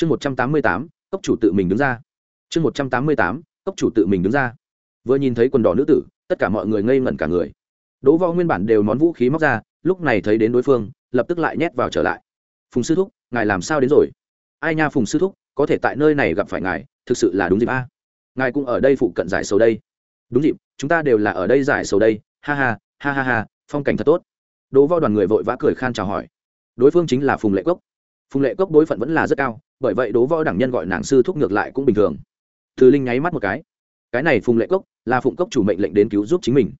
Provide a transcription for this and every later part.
chương một trăm tám mươi tám, cốc chủ tự mình đứng ra. Chương một trăm tám mươi tám, cốc chủ tự mình đứng ra. Vừa nhìn thấy quần đỏ nữ tử, tất cả mọi người ngây ngẩn cả người. Đỗ võ nguyên bản đều món vũ khí móc ra, lúc này thấy đến đối phương, lập tức lại nhét vào trở lại. Phùng sư thúc, ngài làm sao đến rồi? Ai nha phùng sư thúc, có thể tại nơi này gặp phải ngài, thực sự là đúng dịp a. Ngài cũng ở đây phụ cận giải sầu đây. Đúng dịp, chúng ta đều là ở đây giải sầu đây. Ha ha ha ha ha, phong cảnh thật tốt. Đỗ võ đoàn người vội vã cười khan chào hỏi. Đối phương chính là phùng lệ cốc phùng lệ cốc bối phận vẫn là rất cao, bởi vậy đố võ đẳng nhân gọi nàng sư thúc ngược lại cũng bình thường. Thứ linh nháy mắt một cái. Cái này phùng lệ cốc là phụng cốc chủ mệnh lệnh đến cứu giúp chính mình.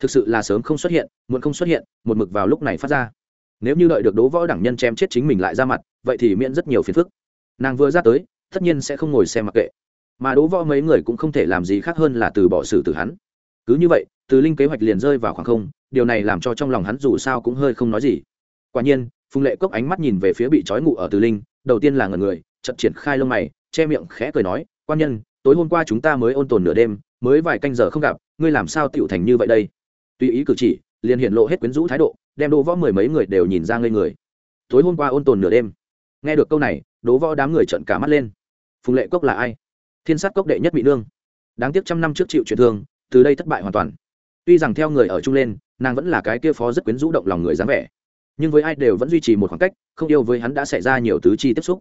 Thực sự là sớm không xuất hiện, muộn không xuất hiện, một mực vào lúc này phát ra. Nếu như đợi được đố võ đẳng nhân chém chết chính mình lại ra mặt, vậy thì miễn rất nhiều phiền phức. Nàng vừa ra tới, tất nhiên sẽ không ngồi xem mặc kệ. Mà đố võ mấy người cũng không thể làm gì khác hơn là từ bỏ xử từ hắn. Cứ như vậy, từ linh kế hoạch liền rơi vào khoảng không, điều này làm cho trong lòng hắn dù sao cũng hơi không nói gì. Quả nhiên phùng lệ cốc ánh mắt nhìn về phía bị trói ngụ ở từ linh, đầu tiên là ngần người chật triển khai lông mày, che miệng khẽ cười nói, quan nhân, tối hôm qua chúng ta mới ôn tồn nửa đêm, mới vài canh giờ không gặp, ngươi làm sao tựu thành như vậy đây? Tùy ý cử chỉ, liền hiện lộ hết quyến rũ thái độ, đem đỗ võ mười mấy người đều nhìn ra ngây người. Tối hôm qua ôn tồn nửa đêm. Nghe được câu này đỗ võ đám người trợn cả mắt lên. Phùng lệ cốc là ai? Thiên sát cốc đệ nhất mỹ nương. Đáng tiếc trăm năm trước chịu chuyện thương, từ đây thất bại hoàn toàn. Tuy rằng theo người ở chung lên, nàng vẫn là cái kia phó rất quyến rũ động lòng người dáng vẻ nhưng với ai đều vẫn duy trì một khoảng cách, không yêu với hắn đã xảy ra nhiều tứ chi tiếp xúc.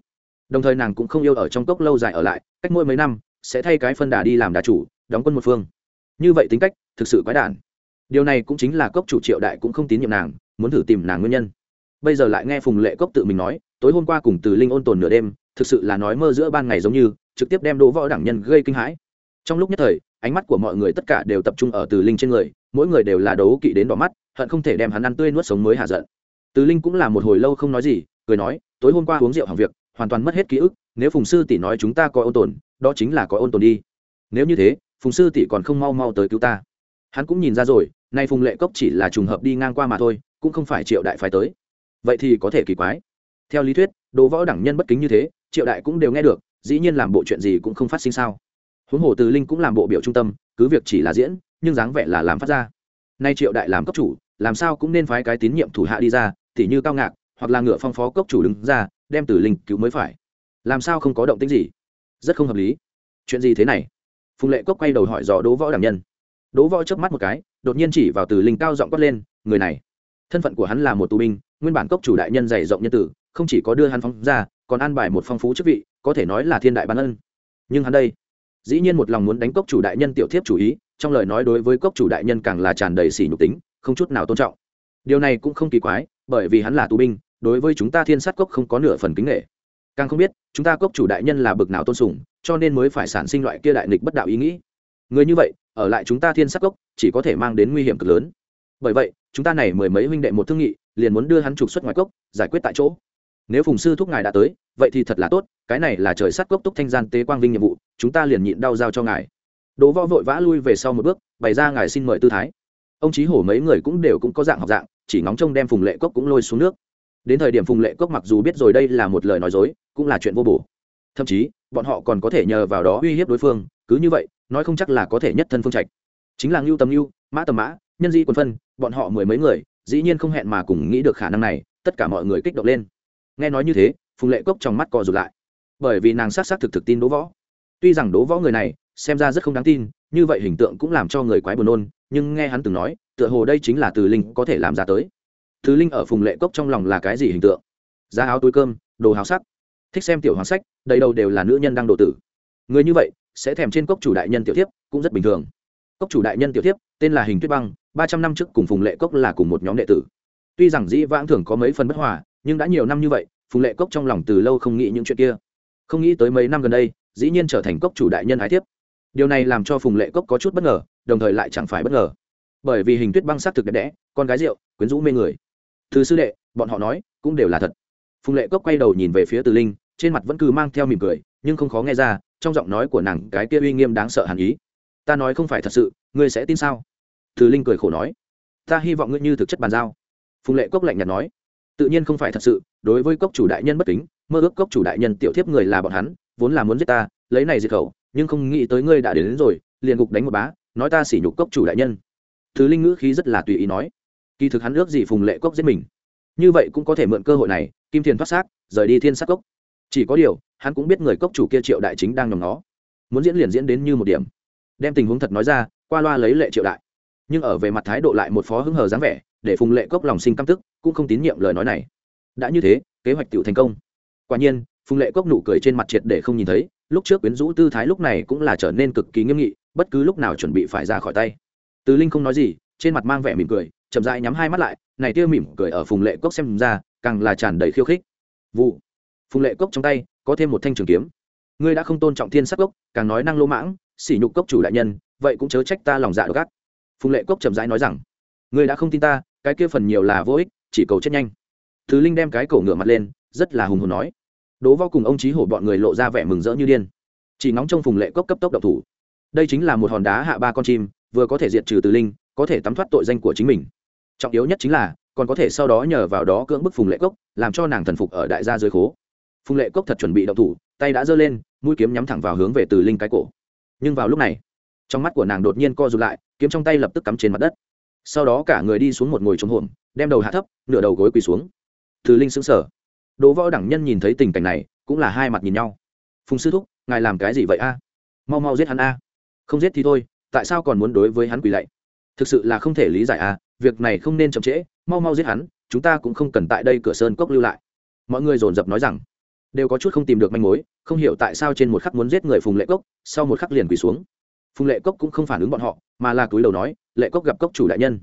Đồng thời nàng cũng không yêu ở trong cốc lâu dài ở lại, cách mỗi mấy năm, sẽ thay cái phân đà đi làm đà chủ, đóng quân một phương. Như vậy tính cách, thực sự quái đản. Điều này cũng chính là cốc chủ triệu đại cũng không tín nhiệm nàng, muốn thử tìm nàng nguyên nhân. Bây giờ lại nghe phùng lệ cốc tự mình nói, tối hôm qua cùng từ linh ôn tồn nửa đêm, thực sự là nói mơ giữa ban ngày giống như, trực tiếp đem đỗ võ đẳng nhân gây kinh hãi. Trong lúc nhất thời, ánh mắt của mọi người tất cả đều tập trung ở từ linh trên người, mỗi người đều là đấu kỵ đến đỏ mắt, hận không thể đem hắn ăn tươi nuốt sống mới hạ giận từ linh cũng là một hồi lâu không nói gì, cười nói, tối hôm qua uống rượu hàng việc, hoàn toàn mất hết ký ức, nếu phùng sư tỷ nói chúng ta có ôn tồn, đó chính là có ôn tồn đi. Nếu như thế, phùng sư tỷ còn không mau mau tới cứu ta. Hắn cũng nhìn ra rồi, nay phùng lệ cốc chỉ là trùng hợp đi ngang qua mà thôi, cũng không phải triệu đại phái tới. Vậy thì có thể kỳ quái. Theo lý thuyết đồ võ đẳng nhân bất kính như thế, triệu đại cũng đều nghe được, dĩ nhiên làm bộ chuyện gì cũng không phát sinh sao. Huống hồ từ linh cũng làm bộ biểu trung tâm, cứ việc chỉ là diễn, nhưng dáng vẻ là làm phát ra. Nay triệu đại làm cấp chủ, làm sao cũng nên phái cái tín nhiệm thủ hạ đi ra tỉ như cao ngạc, hoặc là ngựa phong phó cốc chủ đứng ra, đem tử linh cứu mới phải. Làm sao không có động tĩnh gì? Rất không hợp lý. Chuyện gì thế này? Phùng lệ cốc quay đầu hỏi dò đỗ võ đảm nhân. Đỗ võ chớp mắt một cái, đột nhiên chỉ vào tử linh cao giọng quát lên, người này, thân phận của hắn là một tù binh, nguyên bản cốc chủ đại nhân dày rộng nhân tử, không chỉ có đưa hắn phóng ra, còn an bài một phong phú chức vị, có thể nói là thiên đại ban ân. Nhưng hắn đây, dĩ nhiên một lòng muốn đánh cốc chủ đại nhân tiểu thiếp chủ ý, trong lời nói đối với cốc chủ đại nhân càng là tràn đầy sỉ nhục tính, không chút nào tôn trọng điều này cũng không kỳ quái, bởi vì hắn là tù binh, đối với chúng ta thiên sát cốc không có nửa phần kính nghệ càng không biết, chúng ta cốc chủ đại nhân là bực nào tôn sùng, cho nên mới phải sản sinh loại kia đại nghịch bất đạo ý nghĩ. Người như vậy, ở lại chúng ta thiên sát cốc, chỉ có thể mang đến nguy hiểm cực lớn. Bởi vậy, chúng ta này mười mấy huynh đệ một thương nghị, liền muốn đưa hắn trục xuất ngoài cốc, giải quyết tại chỗ. Nếu phùng sư thúc ngài đã tới, vậy thì thật là tốt, cái này là trời sát cốc túc thanh gian tế quang vinh nhiệm vụ, chúng ta liền nhịn đau giao cho ngài. Đỗ võ vội vã lui về sau một bước, bày ra ngài xin mời tư thái ông chí hổ mấy người cũng đều cũng có dạng học dạng, chỉ ngóng trông đem phùng lệ cốc cũng lôi xuống nước. Đến thời điểm phùng lệ cốc mặc dù biết rồi đây là một lời nói dối, cũng là chuyện vô bổ. Thậm chí, bọn họ còn có thể nhờ vào đó uy hiếp đối phương, cứ như vậy, nói không chắc là có thể nhất thân phương trạch. Chính là ngưu tầm ngưu, mã tầm mã, nhân di quân phân, bọn họ mười mấy người, dĩ nhiên không hẹn mà cùng nghĩ được khả năng này, tất cả mọi người kích động lên. Nghe nói như thế, phùng lệ cốc trong mắt co rụt lại. Bởi vì nàng s á c s á c thực thực tin đố võ. Tuy rằng đố võ người này, xem ra rất không đáng tin như vậy hình tượng cũng làm cho người quái buồn nôn, nhưng nghe hắn từng nói, tựa hồ đây chính là từ linh có thể làm ra tới. Thứ linh ở phùng lệ cốc trong lòng là cái gì hình tượng? Giá áo túi cơm, đồ háo sắc. Thích xem tiểu hoàng sách, đầy đầu đều là nữ nhân đang độ tử. Người như vậy, sẽ thèm trên cốc chủ đại nhân tiểu tiếp cũng rất bình thường. Cốc chủ đại nhân tiểu tiếp tên là hình tuyết băng, ba trăm năm trước cùng phùng lệ cốc là cùng một nhóm đệ tử. Tuy rằng dĩ vãng thường có mấy phần bất hòa, nhưng đã nhiều năm như vậy, phùng lệ cốc trong lòng từ lâu không nghĩ những chuyện kia. Không nghĩ tới mấy năm gần đây, dĩ nhiên trở thành cốc chủ đại nhân ái thiếp điều này làm cho phùng lệ cốc có chút bất ngờ, đồng thời lại chẳng phải bất ngờ. Bởi vì hình tuyết băng s á c thực đẹp đẽ, con gái rượu, quyến rũ mê người. Thứ sư đệ, bọn họ nói, cũng đều là thật. Phùng lệ cốc quay đầu nhìn về phía từ linh, trên mặt vẫn cứ mang theo mỉm cười, nhưng không khó nghe ra, trong giọng nói của nàng cái kia uy nghiêm đáng sợ hàn ý. Ta nói không phải thật sự, ngươi sẽ tin sao? Từ linh cười khổ nói. Ta hy vọng ngươi như thực chất bàn giao. Phùng lệ cốc lạnh nhạt nói. Tự nhiên không phải thật sự, đối với cốc chủ đại nhân bất kính, mơ ước cốc chủ đại nhân tiểu thiếp người là bọn hắn, vốn là muốn giết ta, lấy này diệt khẩu nhưng không nghĩ tới ngươi đã đến, đến rồi liền gục đánh một bá nói ta sỉ nhục cốc chủ đại nhân. Thứ linh ngữ khí rất là tùy ý nói. Kỳ thực hắn ước gì phùng lệ cốc giết mình. Như vậy cũng có thể mượn cơ hội này kim thiền thoát xác rời đi thiên sát cốc. Chỉ có điều hắn cũng biết người cốc chủ kia triệu đại chính đang nhòm nó muốn diễn liền diễn đến như một điểm. Đem tình huống thật nói ra qua loa lấy lệ triệu đại. Nhưng ở về mặt thái độ lại một phó hứng hờ dáng vẻ để phùng lệ cốc lòng sinh căm tức cũng không tín nhiệm lời nói này. Đã như thế kế hoạch tựu thành công. Quả nhiên phùng lệ cốc nụ cười trên mặt triệt để không nhìn thấy lúc trước quyến rũ tư thái lúc này cũng là trở nên cực kỳ nghiêm nghị, bất cứ lúc nào chuẩn bị phải ra khỏi tay. Từ linh không nói gì, trên mặt mang vẻ mỉm cười, chậm rãi nhắm hai mắt lại, này tia mỉm cười ở phùng lệ cốc xem ra, càng là tràn đầy khiêu khích. Vụ. Phùng lệ cốc trong tay, có thêm một thanh trường kiếm. Ngươi đã không tôn trọng thiên sắc cốc, càng nói năng lô mãng, sỉ nhục cốc chủ đại nhân, vậy cũng chớ trách ta lòng dạ độc ác. Phùng lệ cốc chậm rãi nói rằng, ngươi đã không tin ta, cái kia phần nhiều là vô ích, chỉ cầu chết nhanh. Thứ linh đem cái cổ ngựa mặt lên, rất là hùng hồn nói đố vô cùng ông trí hổ bọn người lộ ra vẻ mừng rỡ như điên. Chỉ ngóng trong phùng lệ cốc cấp tốc độc thủ. Đây chính là một hòn đá hạ ba con chim, vừa có thể diệt trừ từ linh, có thể tắm thoát tội danh của chính mình. Trọng yếu nhất chính là, còn có thể sau đó nhờ vào đó cưỡng bức phùng lệ cốc, làm cho nàng thần phục ở đại gia dưới khố. Phùng lệ cốc thật chuẩn bị động thủ, tay đã giơ lên, mũi kiếm nhắm thẳng vào hướng về từ linh cái cổ. Nhưng vào lúc này, trong mắt của nàng đột nhiên co rụt lại, kiếm trong tay lập tức cắm trên mặt đất. Sau đó cả người đi xuống một ngồi trống hồn đem đầu hạ thấp, nửa đầu gối quỳ xuống. Từ linh sững sờ đỗ võ đẳng nhân nhìn thấy tình cảnh này, cũng là hai mặt nhìn nhau. Phùng sư thúc, ngài làm cái gì vậy a? Mau mau giết hắn a. Không giết thì thôi, tại sao còn muốn đối với hắn quỳ lạy? Thực sự là không thể lý giải a, việc này không nên chậm trễ, mau mau giết hắn, chúng ta cũng không cần tại đây cửa sơn cốc lưu lại. Mọi người dồn dập nói rằng, đều có chút không tìm được manh mối, không hiểu tại sao trên một khắc muốn giết người phùng lệ cốc, sau một khắc liền quỳ xuống. Phùng lệ cốc cũng không phản ứng bọn họ, mà là túi đầu nói, lệ cốc gặp cốc chủ đại nhân.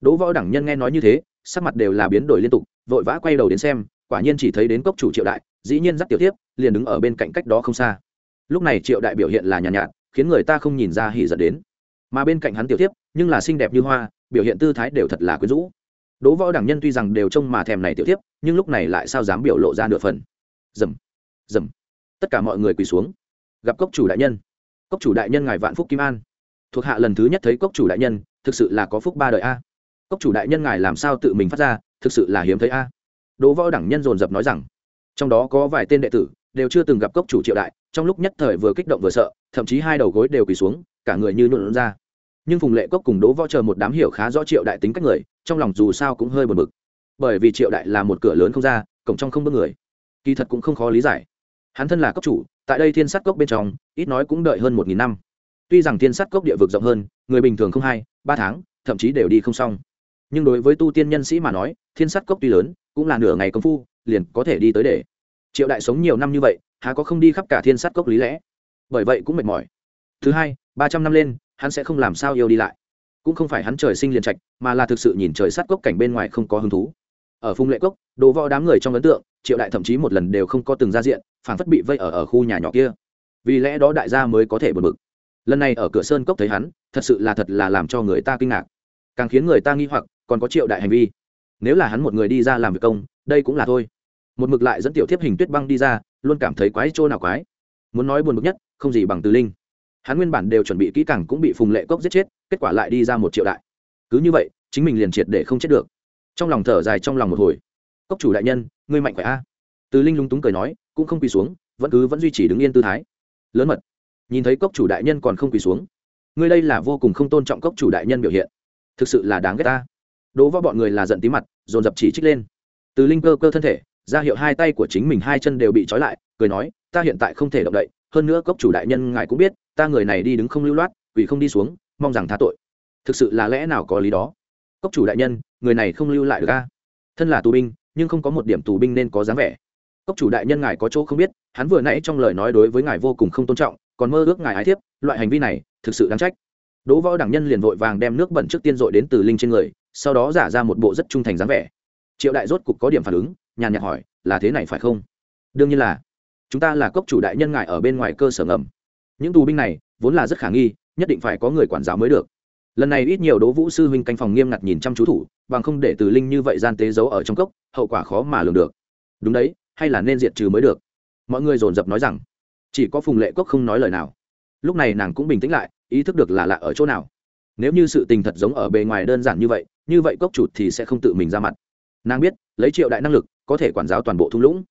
Đỗ võ đẳng nhân nghe nói như thế, sắc mặt đều là biến đổi liên tục, vội vã quay đầu đến xem quả nhiên chỉ thấy đến cốc chủ triệu đại dĩ nhiên dắt tiểu tiếp liền đứng ở bên cạnh cách đó không xa. Lúc này triệu đại biểu hiện là nhàn nhạt, nhạt khiến người ta không nhìn ra hỉ giận đến. Mà bên cạnh hắn tiểu tiếp nhưng là xinh đẹp như hoa biểu hiện tư thái đều thật là quyến rũ. Đỗ võ đẳng nhân tuy rằng đều trông mà thèm này tiểu tiếp nhưng lúc này lại sao dám biểu lộ ra nửa phần. Dầm dầm. Tất cả mọi người quỳ xuống. Gặp cốc chủ đại nhân. Cốc chủ đại nhân ngài vạn phúc kim an. Thuộc hạ lần thứ nhất thấy cốc chủ đại nhân thực sự là có phúc ba đời a. Cốc chủ đại nhân ngài làm sao tự mình phát ra thực sự là hiếm thấy a đỗ võ đẳng nhân dồn dập nói rằng, trong đó có vài tên đệ tử, đều chưa từng gặp cốc chủ triệu đại, trong lúc nhất thời vừa kích động vừa sợ, thậm chí hai đầu gối đều quỳ xuống, cả người như nhuộn ra. Nhưng phùng lệ cốc cùng đỗ võ chờ một đám hiểu khá rõ triệu đại tính cách người, trong lòng dù sao cũng hơi buồn bực. Bởi vì triệu đại là một cửa lớn không ra, cổng trong không bước người. Kỳ thật cũng không khó lý giải. Hắn thân là cốc chủ, tại đây thiên sát cốc bên trong, ít nói cũng đợi hơn một nghìn năm. Tuy rằng thiên sát cốc địa vực rộng hơn, người bình thường không hai, ba tháng, thậm chí đều đi không xong nhưng đối với tu tiên nhân sĩ mà nói, thiên sát cốc tuy lớn, cũng là nửa ngày công phu, liền có thể đi tới để. Triệu đại sống nhiều năm như vậy, há có không đi khắp cả thiên sát cốc lý lẽ? Bởi vậy cũng mệt mỏi. Thứ hai, ba trăm năm lên, hắn sẽ không làm sao yêu đi lại. Cũng không phải hắn trời sinh liền trạch, mà là thực sự nhìn trời sát cốc cảnh bên ngoài không có hứng thú. Ở phung lệ cốc, đồ võ đám người trong ấn tượng, triệu đại thậm chí một lần đều không có từng ra diện phản phất bị vây ở ở khu nhà nhỏ kia. Vì lẽ đó đại gia mới có thể bật bực. Lần này ở cửa sơn cốc thấy hắn, thật sự là thật là làm cho người ta kinh ngạc. Càng khiến người ta nghi hoặc còn có triệu đại hành vi. Nếu là hắn một người đi ra làm việc công, đây cũng là thôi. Một mực lại dẫn tiểu thiếp hình tuyết băng đi ra, luôn cảm thấy quái trô nào quái. Muốn nói buồn bực nhất, không gì bằng từ linh. Hắn nguyên bản đều chuẩn bị kỹ càng cũng bị phùng lệ cốc giết chết, kết quả lại đi ra một triệu đại. Cứ như vậy, chính mình liền triệt để không chết được. Trong lòng thở dài trong lòng một hồi. Cốc chủ đại nhân, ngươi mạnh khỏe a? Từ linh lúng túng cười nói, cũng không quỳ xuống, vẫn cứ vẫn duy trì đứng yên tư thái. Lớn mật. Nhìn thấy cốc chủ đại nhân còn không quỳ xuống. Ngươi đây là vô cùng không tôn trọng cốc chủ đại nhân biểu hiện. Thực sự là đáng ghét ta đố võ bọn người là giận tí mặt, dồn dập chỉ trích lên. Từ linh cơ cơ thân thể, ra hiệu hai tay của chính mình hai chân đều bị trói lại, cười nói, ta hiện tại không thể động đậy, hơn nữa cốc chủ đại nhân ngài cũng biết, ta người này đi đứng không lưu loát quỷ không đi xuống, mong rằng tha tội. Thực sự là lẽ nào có lý đó? Cốc chủ đại nhân, người này không lưu lại được ca thân là tù binh, nhưng không có một điểm tù binh nên có dáng vẻ. Cốc chủ đại nhân ngài có chỗ không biết, hắn vừa nãy trong lời nói đối với ngài vô cùng không tôn trọng, còn mơ ước ngài ái thiếp, loại hành vi này thực sự đáng trách. Đỗ võ đảng nhân liền vội vàng đem nước bẩn trước tiên dội đến từ linh trên người sau đó giả ra một bộ rất trung thành dáng vẻ. Triệu đại rốt cục có điểm phản ứng, nhàn nhạt hỏi, là thế này phải không? Đương nhiên là. Chúng ta là cốc chủ đại nhân ngài ở bên ngoài cơ sở ngầm. Những tù binh này vốn là rất khả nghi, nhất định phải có người quản giáo mới được. Lần này ít nhiều đỗ vũ sư huynh canh phòng nghiêm ngặt nhìn chăm chú thủ, bằng không để từ linh như vậy gian tế giấu ở trong cốc, hậu quả khó mà lường được. Đúng đấy, hay là nên diệt trừ mới được? Mọi người dồn dập nói rằng. Chỉ có phùng lệ cốc không nói lời nào. Lúc này nàng cũng bình tĩnh lại, ý thức được là lạ ở chỗ nào nếu như sự tình thật giống ở bề ngoài đơn giản như vậy như vậy cốc chủ thì sẽ không tự mình ra mặt. Nàng biết, lấy triệu đại năng lực, có thể quản giáo toàn bộ thung lũng.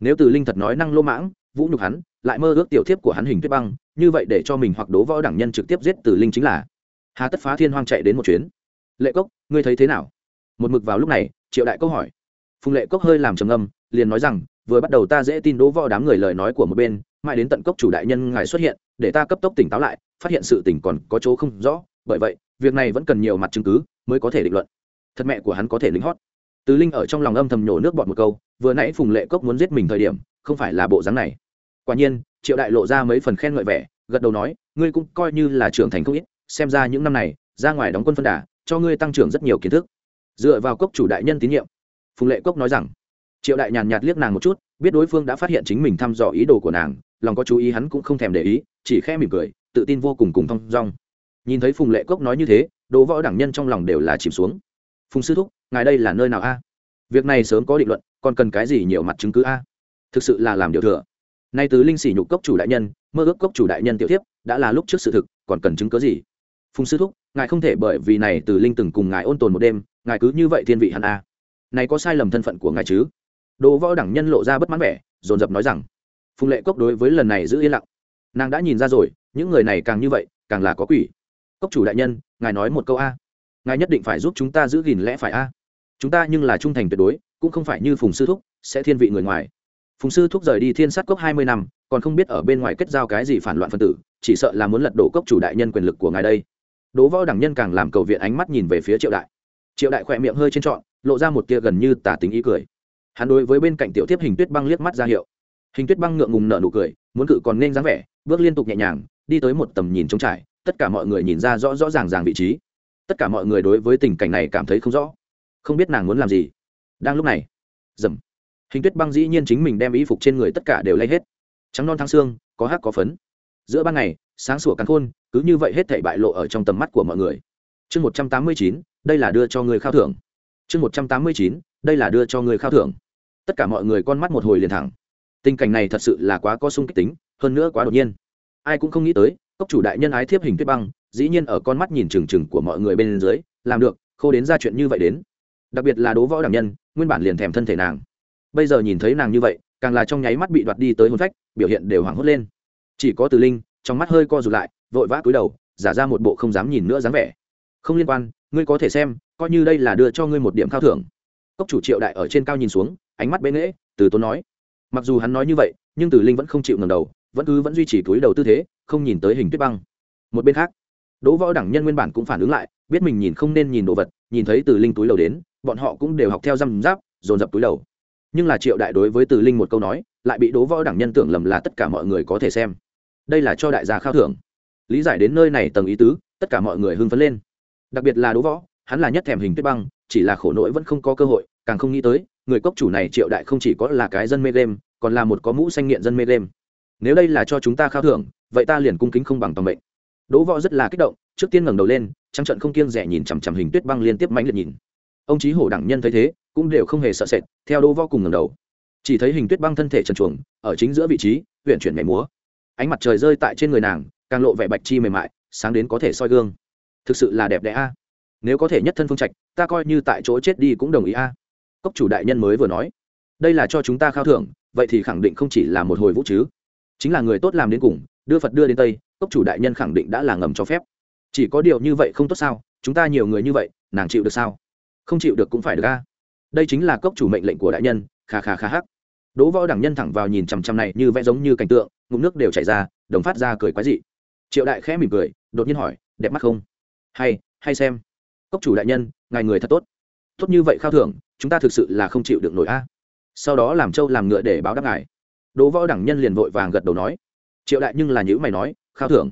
Nếu từ linh thật nói năng lô mãng, vũ nhục hắn, lại mơ ước tiểu thiếp của hắn hình tuyết băng, như vậy để cho mình hoặc đố võ đẳng nhân trực tiếp giết từ linh chính là hà tất phá thiên hoang chạy đến một chuyến. Lệ cốc, ngươi thấy thế nào? Một mực vào lúc này, triệu đại câu hỏi. Phùng lệ cốc hơi làm trầm âm liền nói rằng, vừa bắt đầu ta dễ tin đố võ đám người lời nói của một bên, mãi đến tận cốc chủ đại nhân ngài xuất hiện, để ta cấp tốc tỉnh táo lại, phát hiện sự tỉnh còn có chỗ không rõ bởi vậy, việc này vẫn cần nhiều mặt chứng cứ mới có thể định luận. Thật mẹ của hắn có thể lính hót. Tứ linh ở trong lòng âm thầm nhổ nước bọt một câu, vừa nãy phùng lệ cốc muốn giết mình thời điểm, không phải là bộ dáng này. Quả nhiên, triệu đại lộ ra mấy phần khen ngợi vẻ, gật đầu nói, ngươi cũng coi như là trưởng thành không ít, xem ra những năm này, ra ngoài đóng quân phân đà, cho ngươi tăng trưởng rất nhiều kiến thức. Dựa vào cốc chủ đại nhân tín nhiệm, phùng lệ cốc nói rằng, triệu đại nhàn nhạt liếc nàng một chút, biết đối phương đã phát hiện chính mình thăm dò ý đồ của nàng, lòng có chú ý hắn cũng không thèm để ý, chỉ khẽ mỉm cười, tự tin vô cùng cùng thong dong nhìn thấy phùng lệ cốc nói như thế, đỗ võ đẳng nhân trong lòng đều là chìm xuống. Phùng sư thúc, ngài đây là nơi nào a? Việc này sớm có định luận, còn cần cái gì nhiều mặt chứng cứ a? Thực sự là làm điều thừa. Nay tứ linh sỉ nhục cốc chủ đại nhân, mơ ước cốc chủ đại nhân tiểu tiếp đã là lúc trước sự thực, còn cần chứng cứ gì? Phùng sư thúc, ngài không thể bởi vì này từ linh từng cùng ngài ôn tồn một đêm, ngài cứ như vậy thiên vị hắn a. Này có sai lầm thân phận của ngài chứ? Đỗ võ đẳng nhân lộ ra bất mãn vẻ, dồn dập nói rằng, phùng lệ cốc đối với lần này giữ yên lặng. Nàng đã nhìn ra rồi, những người này càng như vậy, càng là có quỷ cốc chủ đại nhân, ngài nói một câu a. Ngài nhất định phải giúp chúng ta giữ gìn lẽ phải a. Chúng ta nhưng là trung thành tuyệt đối, cũng không phải như phùng sư thúc, sẽ thiên vị người ngoài. Phùng sư thúc rời đi thiên sát cốc hai mươi năm, còn không biết ở bên ngoài kết giao cái gì phản loạn phân tử, chỉ sợ là muốn lật đổ cốc chủ đại nhân quyền lực của ngài đây. Đỗ võ đẳng nhân càng làm cầu viện ánh mắt nhìn về phía triệu đại. Triệu đại khỏe miệng hơi trên trọn, lộ ra một tia gần như tả tính ý cười. Hắn đối với bên cạnh tiểu tiếp hình tuyết băng liếc mắt ra hiệu. Hình tuyết băng ngượng ngùng nở nụ cười, muốn cự còn nên dáng vẻ, bước liên tục nhẹ nhàng, đi tới một tầm nhìn trống trải tất cả mọi người nhìn ra rõ rõ ràng ràng vị trí. Tất cả mọi người đối với tình cảnh này cảm thấy không rõ. Không biết nàng muốn làm gì. Đang lúc này, dầm. Hình tuyết băng dĩ nhiên chính mình đem y phục trên người tất cả đều lay hết. Trắng non thang xương, có hát có phấn. Giữa ban ngày, sáng sủa cắn khôn, cứ như vậy hết thảy bại lộ ở trong tầm mắt của mọi người. Chương một trăm tám mươi chín, đây là đưa cho người khao thưởng. Chương một trăm tám mươi chín, đây là đưa cho người khao thưởng. Tất cả mọi người con mắt một hồi liền thẳng. Tình cảnh này thật sự là quá có sung kích tính, hơn nữa quá đột nhiên. Ai cũng không nghĩ tới cốc chủ đại nhân ái thiếp hình tuyết băng, dĩ nhiên ở con mắt nhìn trừng trừng của mọi người bên dưới, làm được, khô đến ra chuyện như vậy đến. Đặc biệt là đố võ đảm nhân, nguyên bản liền thèm thân thể nàng. Bây giờ nhìn thấy nàng như vậy, càng là trong nháy mắt bị đoạt đi tới hôn phách, biểu hiện đều hoảng hốt lên. Chỉ có từ linh, trong mắt hơi co rụt lại, vội vã cúi đầu, giả ra một bộ không dám nhìn nữa dáng vẻ. Không liên quan, ngươi có thể xem, coi như đây là đưa cho ngươi một điểm khao thưởng. Cốc chủ triệu đại ở trên cao nhìn xuống, ánh mắt bế nghễ, từ tốn nói. Mặc dù hắn nói như vậy, nhưng từ linh vẫn không chịu ngầm đầu vẫn cứ vẫn duy trì túi đầu tư thế, không nhìn tới hình tuyết băng. Một bên khác, đỗ võ đẳng nhân nguyên bản cũng phản ứng lại, biết mình nhìn không nên nhìn đồ vật, nhìn thấy từ linh túi đầu đến, bọn họ cũng đều học theo răm giáp dồn dập túi đầu. Nhưng là triệu đại đối với từ linh một câu nói, lại bị đố võ đẳng nhân tưởng lầm là tất cả mọi người có thể xem. Đây là cho đại gia khao thưởng. Lý giải đến nơi này tầng ý tứ, tất cả mọi người hưng phấn lên. Đặc biệt là đố võ, hắn là nhất thèm hình tuyết băng, chỉ là khổ nỗi vẫn không có cơ hội, càng không nghĩ tới, người cốc chủ này triệu đại không chỉ có là cái dân mê game, còn là một có mũ xanh nghiện dân mê game nếu đây là cho chúng ta khao thưởng, vậy ta liền cung kính không bằng toàn mệnh. Đỗ võ rất là kích động, trước tiên ngẩng đầu lên trăng trận không kiêng rẻ nhìn chằm chằm hình tuyết băng liên tiếp mãnh liệt nhìn. Ông chí hổ đẳng nhân thấy thế, cũng đều không hề sợ sệt, theo đỗ võ cùng ngẩng đầu. Chỉ thấy hình tuyết băng thân thể trần chuồng ở chính giữa vị trí huyện chuyển nhảy múa. Ánh mặt trời rơi tại trên người nàng, càng lộ vẻ bạch chi mềm mại, sáng đến có thể soi gương. Thực sự là đẹp đẽ a. Nếu có thể nhất thân phương trạch, ta coi như tại chỗ chết đi cũng đồng ý a. Cốc chủ đại nhân mới vừa nói, đây là cho chúng ta khao thưởng, vậy thì khẳng định không chỉ là một hồi vũ chứ chính là người tốt làm đến cùng, đưa phật đưa đến tây, cốc chủ đại nhân khẳng định đã là ngầm cho phép. Chỉ có điều như vậy không tốt sao? Chúng ta nhiều người như vậy, nàng chịu được sao? Không chịu được cũng phải được a. Đây chính là cốc chủ mệnh lệnh của đại nhân, kha kha kha hắc. Đỗ võ đẳng nhân thẳng vào nhìn chằm chằm này như vẽ giống như cảnh tượng, ngụm nước đều chảy ra, đồng phát ra cười quái dị. Triệu đại khẽ mỉm cười, đột nhiên hỏi, đẹp mắt không? Hay hay xem. Cốc chủ đại nhân, ngài người thật tốt. Tốt như vậy khao thưởng, chúng ta thực sự là không chịu được nổi a. Sau đó làm trâu làm ngựa để báo đáp ngài đỗ võ đẳng nhân liền vội vàng gật đầu nói, triệu đại nhưng là những mày nói, khao thưởng.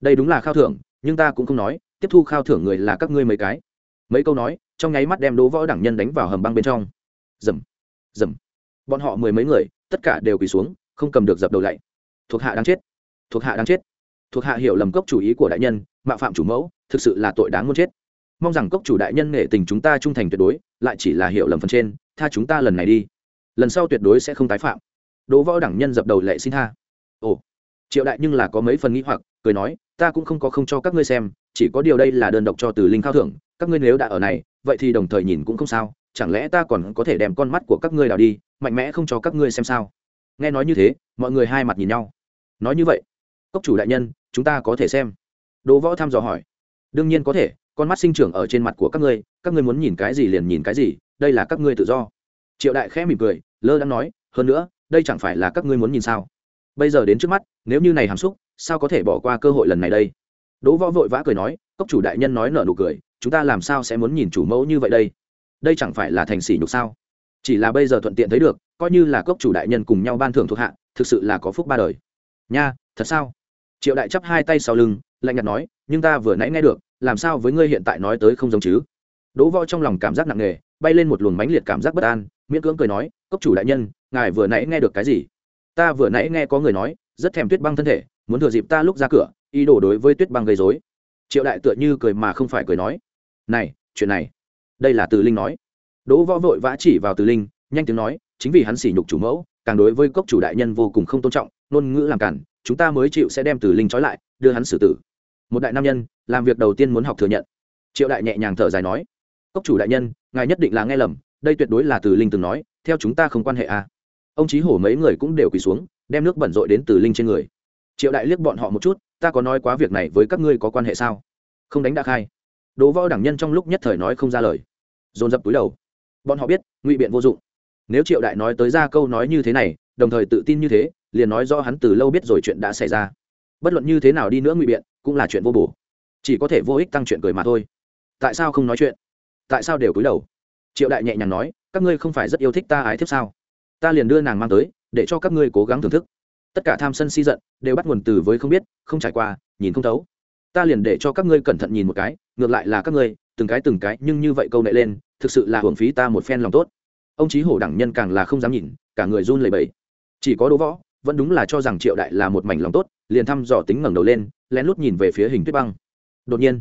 Đây đúng là khao thưởng, nhưng ta cũng không nói, tiếp thu khao thưởng người là các ngươi mấy cái. Mấy câu nói, trong nháy mắt đem đỗ võ đẳng nhân đánh vào hầm băng bên trong. Dầm dầm. Bọn họ mười mấy người, tất cả đều quỳ xuống, không cầm được dập đầu lạy. Thuộc hạ đáng chết, thuộc hạ đáng chết. Thuộc hạ hiểu lầm cốc chủ ý của đại nhân, mạo phạm chủ mẫu, thực sự là tội đáng muốn chết. Mong rằng cốc chủ đại nhân nghệ tình chúng ta trung thành tuyệt đối, lại chỉ là hiểu lầm phần trên, tha chúng ta lần này đi. Lần sau tuyệt đối sẽ không tái phạm đỗ võ đẳng nhân dập đầu lệ xin tha. Ồ, triệu đại nhưng là có mấy phần nghĩ hoặc, cười nói, ta cũng không có không cho các ngươi xem, chỉ có điều đây là đơn độc cho từ linh khao thưởng, các ngươi nếu đã ở này, vậy thì đồng thời nhìn cũng không sao, chẳng lẽ ta còn có thể đem con mắt của các ngươi đào đi, mạnh mẽ không cho các ngươi xem sao? Nghe nói như thế, mọi người hai mặt nhìn nhau. Nói như vậy, cốc chủ đại nhân, chúng ta có thể xem. Đỗ võ thăm dò hỏi, đương nhiên có thể, con mắt sinh trưởng ở trên mặt của các ngươi các ngươi muốn nhìn cái gì liền nhìn cái gì, đây là các ngươi tự do. Triệu đại khẽ mỉm cười, lơ đang nói, hơn nữa đây chẳng phải là các ngươi muốn nhìn sao? Bây giờ đến trước mắt, nếu như này hàm xúc, sao có thể bỏ qua cơ hội lần này đây? Đỗ võ vội vã cười nói, cốc chủ đại nhân nói nợ nụ cười, chúng ta làm sao sẽ muốn nhìn chủ mẫu như vậy đây? Đây chẳng phải là thành sỉ nhục sao? Chỉ là bây giờ thuận tiện thấy được, coi như là cốc chủ đại nhân cùng nhau ban thưởng thuộc hạ, thực sự là có phúc ba đời. Nha, thật sao? Triệu đại chắp hai tay sau lưng, lạnh nhạt nói, nhưng ta vừa nãy nghe được, làm sao với ngươi hiện tại nói tới không giống chứ? Đỗ võ trong lòng cảm giác nặng nề, bay lên một luồng mãnh liệt cảm giác bất an miễn cưỡng cười nói, cốc chủ đại nhân, ngài vừa nãy nghe được cái gì? Ta vừa nãy nghe có người nói, rất thèm tuyết băng thân thể, muốn thừa dịp ta lúc ra cửa, ý đồ đối với tuyết băng gây dối triệu đại tựa như cười mà không phải cười nói, này, chuyện này. Đây là từ linh nói. Đỗ võ vội vã chỉ vào từ linh, nhanh tiếng nói, chính vì hắn sỉ nhục chủ mẫu, càng đối với cốc chủ đại nhân vô cùng không tôn trọng, ngôn ngữ làm cản, chúng ta mới chịu sẽ đem từ linh trói lại, đưa hắn xử tử. Một đại nam nhân, làm việc đầu tiên muốn học thừa nhận. Triệu đại nhẹ nhàng thở dài nói, cốc chủ đại nhân, ngài nhất định là nghe lầm đây tuyệt đối là từ linh từng nói, theo chúng ta không quan hệ à. ông chí hổ mấy người cũng đều quỳ xuống, đem nước bẩn rội đến từ linh trên người. Triệu đại liếc bọn họ một chút, ta có nói quá việc này với các ngươi có quan hệ sao? Không đánh đã khai. Đỗ võ đảng nhân trong lúc nhất thời nói không ra lời. Dồn dập túi đầu. Bọn họ biết, ngụy biện vô dụng. Nếu triệu đại nói tới ra câu nói như thế này, đồng thời tự tin như thế, liền nói do hắn từ lâu biết rồi chuyện đã xảy ra. Bất luận như thế nào đi nữa ngụy biện, cũng là chuyện vô bổ. Chỉ có thể vô ích tăng chuyện cười mà thôi. Tại sao không nói chuyện? Tại sao đều cúi đầu? Triệu đại nhẹ nhàng nói, các ngươi không phải rất yêu thích ta ái thiếp sao? Ta liền đưa nàng mang tới, để cho các ngươi cố gắng thưởng thức. Tất cả tham sân si giận, đều bắt nguồn từ với không biết, không trải qua, nhìn không thấu. Ta liền để cho các ngươi cẩn thận nhìn một cái, ngược lại là các ngươi, từng cái từng cái, nhưng như vậy câu nệ lên, thực sự là hưởng phí ta một phen lòng tốt. Ông chí hổ đẳng nhân càng là không dám nhìn, cả người run lẩy bẩy. Chỉ có đỗ võ, vẫn đúng là cho rằng triệu đại là một mảnh lòng tốt, liền thăm dò tính ngẩng đầu lên, lén lút nhìn về phía hình tuyết băng. Đột nhiên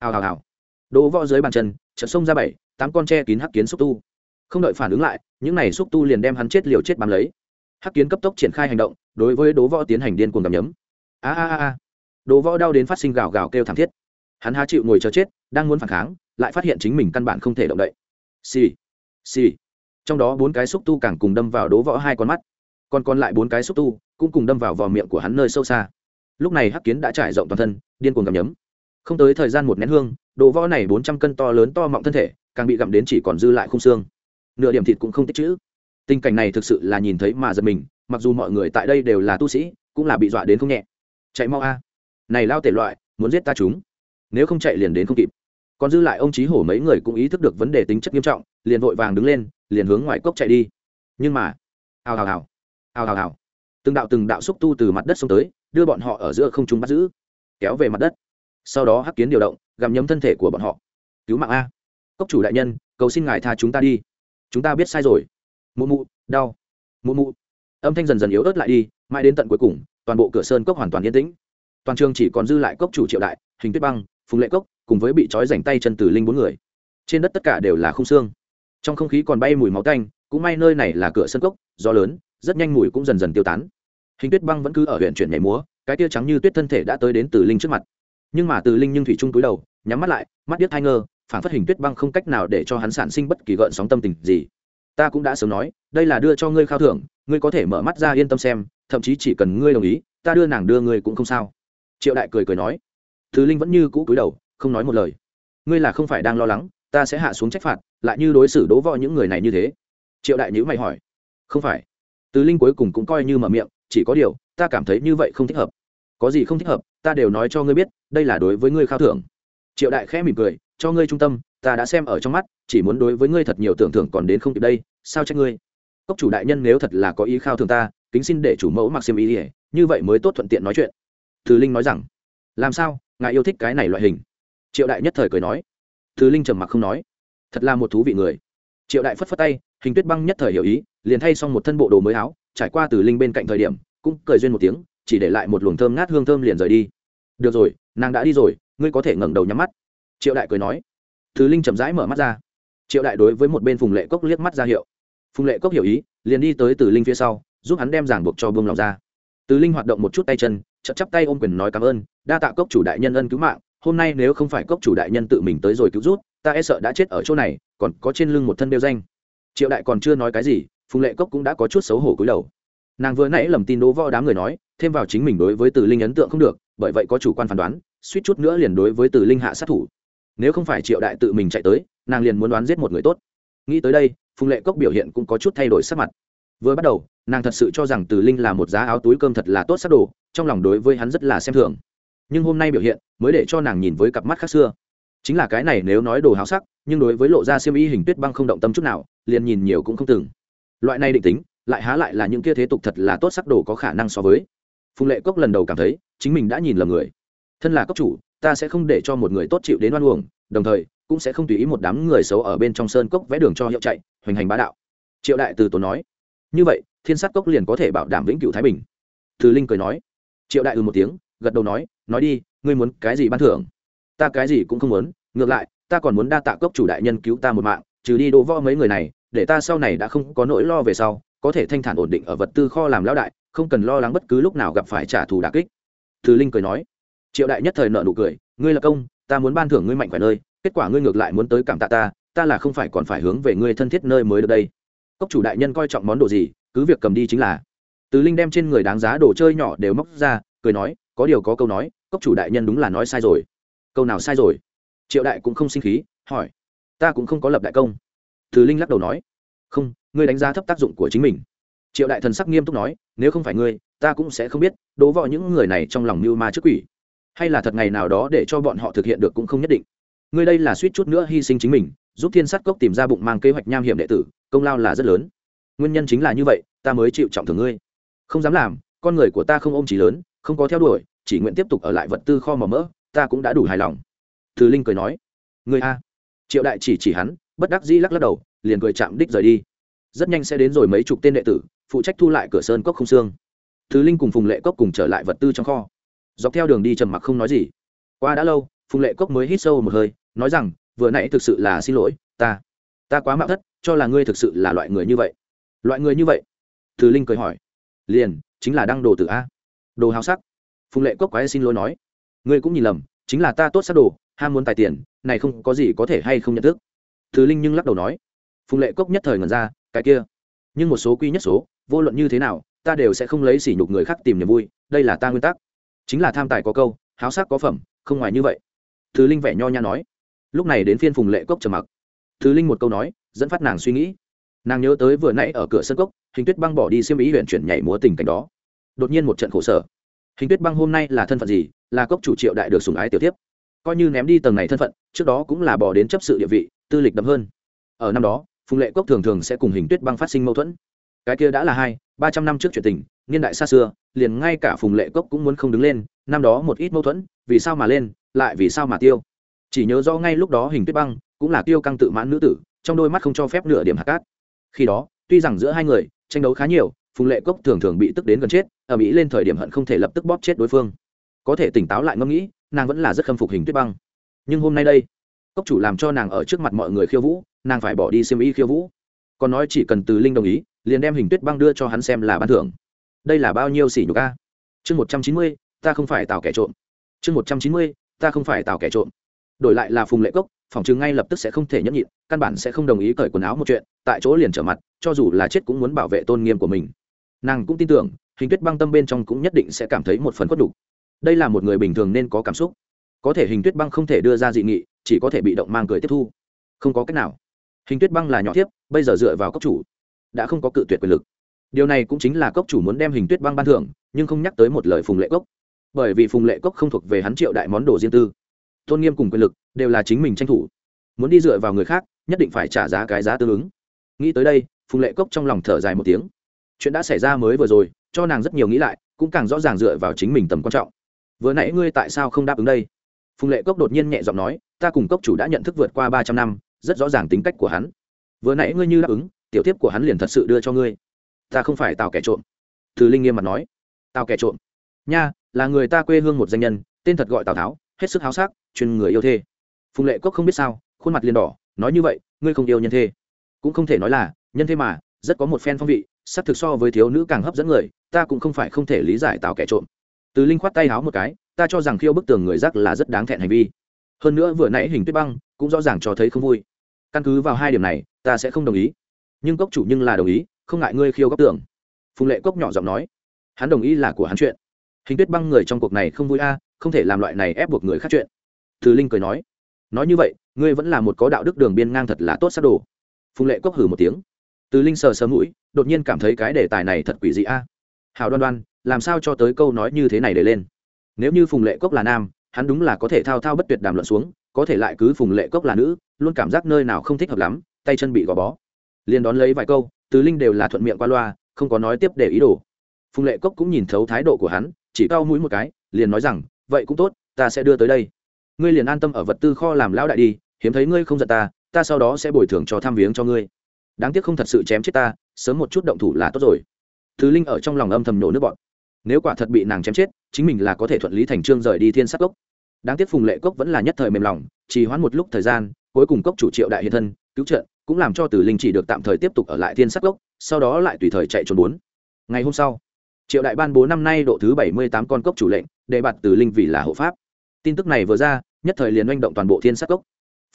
hào hào hào đỗ võ dưới bàn chân, chợt sông ra bảy tám con tre kín hắc kiến xúc tu. Không đợi phản ứng lại, những này xúc tu liền đem hắn chết liều chết bám lấy. Hắc kiến cấp tốc triển khai hành động, đối với đố võ tiến hành điên cuồng gặm nhấm. A a a đố võ đau đến phát sinh gào gào kêu thảm thiết. Hắn há chịu ngồi chờ chết, đang muốn phản kháng, lại phát hiện chính mình căn bản không thể động đậy. Xì xì. Trong đó bốn cái xúc tu càng cùng đâm vào đố võ hai con mắt. Còn còn lại bốn cái xúc tu cũng cùng đâm vào vò miệng của hắn nơi sâu xa. Lúc này hắc kiến đã trải rộng toàn thân, điên cuồng gặm nhấm. Không tới thời gian một nén hương đố võ này bốn trăm cân to lớn to mọng thân thể càng bị gặm đến chỉ còn dư lại khung xương. Nửa điểm thịt cũng không tích chữ tình cảnh này thực sự là nhìn thấy mà giật mình, mặc dù mọi người tại đây đều là tu sĩ, cũng là bị dọa đến không nhẹ. Chạy mau a. Này lao tể loại, muốn giết ta chúng. Nếu không chạy liền đến không kịp. Còn dư lại ông trí hổ mấy người cũng ý thức được vấn đề tính chất nghiêm trọng, liền vội vàng đứng lên, liền hướng ngoài cốc chạy đi. Nhưng mà, hào hào hào hào hào hào. Từng đạo từng đạo xúc tu từ mặt đất xông tới, đưa bọn họ ở giữa không trung bắt giữ. Kéo về mặt đất. Sau đó hắc kiến điều động, gặm nhấm thân thể của bọn họ. Cứu mạng a cốc chủ đại nhân, cầu xin ngài tha chúng ta đi. Chúng ta biết sai rồi. Mụ mụ, đau. Mụ mụ. Âm thanh dần dần yếu ớt lại đi, mãi đến tận cuối cùng, toàn bộ cửa sơn cốc hoàn toàn yên tĩnh. Toàn trường chỉ còn dư lại cốc chủ triệu đại, hình tuyết băng, phùng lệ cốc, cùng với bị trói rảnh tay chân từ linh bốn người. Trên đất tất cả đều là không xương. Trong không khí còn bay mùi máu tanh, cũng may nơi này là cửa sân cốc, gió lớn, rất nhanh mùi cũng dần dần tiêu tán. Hình tuyết băng vẫn cứ ở huyện chuyển nhảy múa, cái tia trắng như tuyết thân thể đã tới đến từ linh trước mặt. Nhưng mà từ linh nhưng thủy trung túi đầu, nhắm mắt lại, mắt điếc thai ngơ phản phát hình tuyết băng không cách nào để cho hắn sản sinh bất kỳ gợn sóng tâm tình gì. Ta cũng đã sớm nói, đây là đưa cho ngươi khao thưởng, ngươi có thể mở mắt ra yên tâm xem, thậm chí chỉ cần ngươi đồng ý, ta đưa nàng đưa ngươi cũng không sao. Triệu đại cười cười nói. Thứ linh vẫn như cũ cúi đầu, không nói một lời. Ngươi là không phải đang lo lắng, ta sẽ hạ xuống trách phạt, lại như đối xử đố võ những người này như thế. Triệu đại nhữ mày hỏi. Không phải. Từ linh cuối cùng cũng coi như mở miệng, chỉ có điều, ta cảm thấy như vậy không thích hợp. Có gì không thích hợp, ta đều nói cho ngươi biết, đây là đối với ngươi khao thưởng. Triệu đại khẽ mỉm cười cho ngươi trung tâm, ta đã xem ở trong mắt, chỉ muốn đối với ngươi thật nhiều tưởng thưởng còn đến không kịp đây, sao trách ngươi? Cốc chủ đại nhân nếu thật là có ý khao thưởng ta, kính xin để chủ mẫu mặc xiêm ý ỉa như vậy mới tốt thuận tiện nói chuyện. Từ linh nói rằng, làm sao? Ngài yêu thích cái này loại hình. Triệu đại nhất thời cười nói. Từ linh trầm mặc không nói. Thật là một thú vị người. Triệu đại phất phất tay, hình tuyết băng nhất thời hiểu ý, liền thay xong một thân bộ đồ mới áo, trải qua từ linh bên cạnh thời điểm, cũng cười duyên một tiếng, chỉ để lại một luồng thơm ngát hương thơm liền rời đi. Được rồi, nàng đã đi rồi, ngươi có thể ngẩng đầu nhắm mắt triệu đại cười nói. Từ linh chậm rãi mở mắt ra. Triệu đại đối với một bên phùng lệ cốc liếc mắt ra hiệu. Phùng lệ cốc hiểu ý, liền đi tới từ linh phía sau, giúp hắn đem giảng buộc cho vương lòng ra. Từ linh hoạt động một chút tay chân chậm chắp tay ôm quyền nói cảm ơn, đa tạ cốc chủ đại nhân ân cứu mạng, hôm nay nếu không phải cốc chủ đại nhân tự mình tới rồi cứu rút ta e sợ đã chết ở chỗ này, còn có trên lưng một thân đeo danh. Triệu đại còn chưa nói cái gì, phùng lệ cốc cũng đã có chút xấu hổ cúi đầu. Nàng vừa nãy lầm tin đố võ đám người nói, thêm vào chính mình đối với từ linh ấn tượng không được, bởi vậy có chủ quan phán đoán, suýt chút nữa liền đối với từ linh hạ sát thủ nếu không phải triệu đại tự mình chạy tới, nàng liền muốn đoán giết một người tốt. Nghĩ tới đây, phùng lệ cốc biểu hiện cũng có chút thay đổi sắc mặt. Vừa bắt đầu, nàng thật sự cho rằng từ linh là một giá áo túi cơm thật là tốt sắc đồ, trong lòng đối với hắn rất là xem thường. Nhưng hôm nay biểu hiện, mới để cho nàng nhìn với cặp mắt khác xưa. Chính là cái này nếu nói đồ háo sắc, nhưng đối với lộ ra siêm y hình tuyết băng không động tâm chút nào, liền nhìn nhiều cũng không từng. Loại này định tính, lại há lại là những kia thế tục thật là tốt sắc đồ có khả năng so với. Phùng lệ cốc lần đầu cảm thấy, chính mình đã nhìn lầm người. Thân là cốc chủ ta sẽ không để cho một người tốt chịu đến oan uổng, đồng thời, cũng sẽ không tùy ý một đám người xấu ở bên trong sơn cốc vẽ đường cho hiệu chạy, hoành hành bá đạo. Triệu đại từ tốn nói. Như vậy, thiên sát cốc liền có thể bảo đảm vĩnh cửu thái bình. Từ linh cười nói. Triệu đại ừ một tiếng, gật đầu nói nói đi, ngươi muốn cái gì ban thưởng? Ta cái gì cũng không muốn, ngược lại, ta còn muốn đa tạ cốc chủ đại nhân cứu ta một mạng, trừ đi đỗ võ mấy người này, để ta sau này đã không có nỗi lo về sau, có thể thanh thản ổn định ở vật tư kho làm lão đại, không cần lo lắng bất cứ lúc nào gặp phải trả thù đà kích. Từ linh cười nói triệu đại nhất thời nợ nụ cười, ngươi là công, ta muốn ban thưởng ngươi mạnh khỏe nơi, kết quả ngươi ngược lại muốn tới cảm tạ ta ta là không phải còn phải hướng về ngươi thân thiết nơi mới được đây. Cốc chủ đại nhân coi trọng món đồ gì, cứ việc cầm đi chính là. Từ linh đem trên người đáng giá đồ chơi nhỏ đều móc ra, cười nói, có điều có câu nói, cốc chủ đại nhân đúng là nói sai rồi. Câu nào sai rồi? Triệu đại cũng không sinh khí, hỏi. Ta cũng không có lập đại công. Từ linh lắc đầu nói. Không, ngươi đánh giá thấp tác dụng của chính mình. Triệu đại thần sắc nghiêm túc nói, nếu không phải ngươi, ta cũng sẽ không biết, đố vọ những người này trong lòng mưu ma trước quỷ hay là thật ngày nào đó để cho bọn họ thực hiện được cũng không nhất định. Ngươi đây là suýt chút nữa hy sinh chính mình, giúp thiên sát cốc tìm ra bụng mang kế hoạch nham hiểm đệ tử, công lao là rất lớn. Nguyên nhân chính là như vậy, ta mới chịu trọng thường ngươi. Không dám làm, con người của ta không ôm trí lớn, không có theo đuổi, chỉ nguyện tiếp tục ở lại vật tư kho màu mỡ, ta cũng đã đủ hài lòng. Thứ linh cười nói người a. Triệu đại chỉ chỉ hắn, bất đắc dĩ lắc lắc đầu, liền cười chạm đích rời đi. Rất nhanh sẽ đến rồi mấy chục tên đệ tử, phụ trách thu lại cửa sơn cốc không xương. Thứ linh cùng phùng lệ cốc cùng trở lại vật tư trong kho dọc theo đường đi trầm mặc không nói gì. Qua đã lâu, phùng lệ cốc mới hít sâu một hơi, nói rằng, vừa nãy thực sự là xin lỗi, ta ta quá mạo thất, cho là ngươi thực sự là loại người như vậy. Loại người như vậy? Thứ linh cười hỏi. Liền, chính là đăng đồ tử a. Đồ hào sắc. Phùng lệ cốc quái xin lỗi nói. Ngươi cũng nhìn lầm, chính là ta tốt sắc đồ, ham muốn tài tiền, này không có gì có thể hay không nhận thức. Thứ linh nhưng lắc đầu nói. Phùng lệ cốc nhất thời ngẩn ra, cái kia. Nhưng một số quy nhất số, vô luận như thế nào, ta đều sẽ không lấy sỉ nhục người khác tìm niềm vui, đây là ta nguyên tắc chính là tham tài có câu, háo sắc có phẩm, không ngoài như vậy. Thứ linh vẻ nho nha nói. Lúc này đến phiên phùng lệ cốc trầm mặc. Thứ linh một câu nói, dẫn phát nàng suy nghĩ. Nàng nhớ tới vừa nãy ở cửa sân cốc, hình tuyết băng bỏ đi xiêm ý huyện chuyển nhảy múa tình cảnh đó. Đột nhiên một trận khổ sở. Hình tuyết băng hôm nay là thân phận gì? Là cốc chủ triệu đại được sùng ái tiểu tiếp coi như ném đi tầng này thân phận, trước đó cũng là bỏ đến chấp sự địa vị, tư lịch đậm hơn. Ở năm đó, phùng lệ cốc thường thường sẽ cùng hình tuyết băng phát sinh mâu thuẫn. Cái kia đã là hai, ba trăm năm trước chuyện tình niên đại xa xưa, liền ngay cả phùng lệ cốc cũng muốn không đứng lên, năm đó một ít mâu thuẫn, vì sao mà lên, lại vì sao mà tiêu. Chỉ nhớ rõ ngay lúc đó hình tuyết băng, cũng là tiêu căng tự mãn nữ tử, trong đôi mắt không cho phép nửa điểm hạt cát. Khi đó, tuy rằng giữa hai người, tranh đấu khá nhiều, phùng lệ cốc thường thường bị tức đến gần chết, ở mỹ lên thời điểm hận không thể lập tức bóp chết đối phương. Có thể tỉnh táo lại ngẫm nghĩ, nàng vẫn là rất khâm phục hình tuyết băng. Nhưng hôm nay đây, cốc chủ làm cho nàng ở trước mặt mọi người khiêu vũ, nàng phải bỏ đi xiêm y khiêu vũ. Còn nói chỉ cần từ linh đồng ý, liền đem hình tuyết băng đưa cho hắn xem là ban thưởng đây là bao nhiêu xỉ nhục a? Chương một trăm chín mươi, ta không phải tào kẻ trộm. Chương một trăm chín mươi, ta không phải tào kẻ trộm. Đổi lại là phùng lệ cốc, phòng chứng ngay lập tức sẽ không thể nhẫn nhịn, căn bản sẽ không đồng ý cởi quần áo một chuyện, tại chỗ liền trở mặt, cho dù là chết cũng muốn bảo vệ tôn nghiêm của mình. Nàng cũng tin tưởng, hình tuyết băng tâm bên trong cũng nhất định sẽ cảm thấy một phần khuất đục đây là một người bình thường nên có cảm xúc. Có thể hình tuyết băng không thể đưa ra dị nghị, chỉ có thể bị động mang cười tiếp thu. Không có cách nào. Hình tuyết băng là nhỏ thiếp, bây giờ dựa vào cấp chủ, đã không có cự tuyệt quyền lực điều này cũng chính là cốc chủ muốn đem hình tuyết băng ban thưởng, nhưng không nhắc tới một lời phùng lệ cốc. Bởi vì phùng lệ cốc không thuộc về hắn triệu đại món đồ riêng tư. Tôn nghiêm cùng quyền lực đều là chính mình tranh thủ. Muốn đi dựa vào người khác, nhất định phải trả giá cái giá tương ứng. Nghĩ tới đây, phùng lệ cốc trong lòng thở dài một tiếng. Chuyện đã xảy ra mới vừa rồi, cho nàng rất nhiều nghĩ lại, cũng càng rõ ràng dựa vào chính mình tầm quan trọng. Vừa nãy ngươi tại sao không đáp ứng đây? Phùng lệ cốc đột nhiên nhẹ giọng nói, ta cùng cốc chủ đã nhận thức vượt qua ba trăm năm, rất rõ ràng tính cách của hắn. Vừa nãy ngươi như đáp ứng, tiểu tiếp của hắn liền thật sự đưa cho ngươi ta không phải tào kẻ trộm. Từ linh nghiêm mặt nói. Tào kẻ trộm? Nha, là người ta quê hương một danh nhân, tên thật gọi tào tháo, hết sức háo sắc, chuyên người yêu thê. Phùng lệ cốc không biết sao, khuôn mặt liền đỏ, nói như vậy, ngươi không yêu nhân thê. Cũng không thể nói là nhân thê mà, rất có một phen phong vị sắc thực so với thiếu nữ càng hấp dẫn người, ta cũng không phải không thể lý giải tào kẻ trộm. Từ linh khoát tay háo một cái, ta cho rằng khiêu bức tường người rắc là rất đáng thẹn hành vi. Hơn nữa vừa nãy hình tuyết băng, cũng rõ ràng cho thấy không vui. Căn cứ vào hai điểm này, ta sẽ không đồng ý. Nhưng cốc chủ nhưng là đồng ý không ngại ngươi khiêu góc tường phùng lệ cốc nhỏ giọng nói, hắn đồng ý là của hắn chuyện. Hình tuyết băng người trong cuộc này không vui a, không thể làm loại này ép buộc người khác chuyện. Từ linh cười nói nói như vậy, ngươi vẫn là một có đạo đức đường biên ngang thật là tốt sát đồ phùng lệ cốc hử một tiếng. Từ linh sờ sờ mũi, đột nhiên cảm thấy cái đề tài này thật quỷ dị a. Hào đoan đoan, làm sao cho tới câu nói như thế này để lên? Nếu như phùng lệ cốc là nam, hắn đúng là có thể thao thao bất tuyệt đàm luận xuống, có thể lại cứ phùng lệ cốc là nữ, luôn cảm giác nơi nào không thích hợp lắm, tay chân bị gò bó. Liền đón lấy vài câu từ linh đều là thuận miệng qua loa, không có nói tiếp để ý đồ. Phùng lệ cốc cũng nhìn thấu thái độ của hắn, chỉ cao mũi một cái, liền nói rằng, vậy cũng tốt, ta sẽ đưa tới đây. Ngươi liền an tâm ở vật tư kho làm lão đại đi, hiếm thấy ngươi không giận ta ta sau đó sẽ bồi thường cho tham viếng cho ngươi. Đáng tiếc không thật sự chém chết ta, sớm một chút động thủ là tốt rồi. Thứ linh ở trong lòng âm thầm nổ nước bọn nếu quả thật bị nàng chém chết, chính mình là có thể thuận lý thành trương rời đi thiên sát cốc. Đáng tiếc phùng lệ cốc vẫn là nhất thời mềm lòng chỉ hoãn một lúc thời gian, cuối cùng cốc chủ triệu đại hiện thân, cứu trợ cũng làm cho tử linh chỉ được tạm thời tiếp tục ở lại thiên sắc Lốc, sau đó lại tùy thời chạy trốn bốn. Ngày hôm sau triệu đại ban bố năm nay độ thứ bảy mươi tám con cốc chủ lệnh để bạt tử linh vì là hộ pháp. Tin tức này vừa ra nhất thời liền oanh động toàn bộ thiên sắc cốc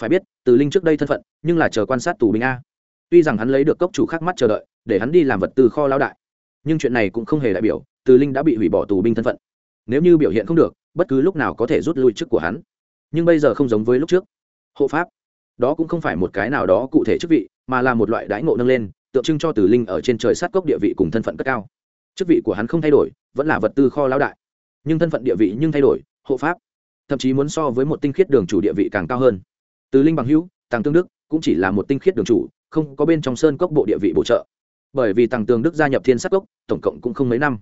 phải biết tử linh trước đây thân phận nhưng là chờ quan sát tù binh a. Tuy rằng hắn lấy được cốc chủ khác mắt chờ đợi để hắn đi làm vật tư kho lao đại nhưng chuyện này cũng không hề đại biểu từ linh đã bị hủy bỏ tù binh thân phận. Nếu như biểu hiện không được bất cứ lúc nào có thể rút lui chức của hắn. Nhưng bây giờ không giống với lúc trước. Hộ pháp đó cũng không phải một cái nào đó cụ thể chức vị, mà là một loại đãi ngộ nâng lên, tượng trưng cho tử linh ở trên trời sát cốc địa vị cùng thân phận cất cao. Chức vị của hắn không thay đổi, vẫn là vật tư kho lao đại. Nhưng thân phận địa vị nhưng thay đổi, hộ pháp, thậm chí muốn so với một tinh khiết đường chủ địa vị càng cao hơn. Từ linh bằng hữu tàng tương đức cũng chỉ là một tinh khiết đường chủ, không có bên trong sơn cốc bộ địa vị bổ trợ. Bởi vì tàng tương đức gia nhập thiên sát cốc, tổng cộng cũng không mấy năm.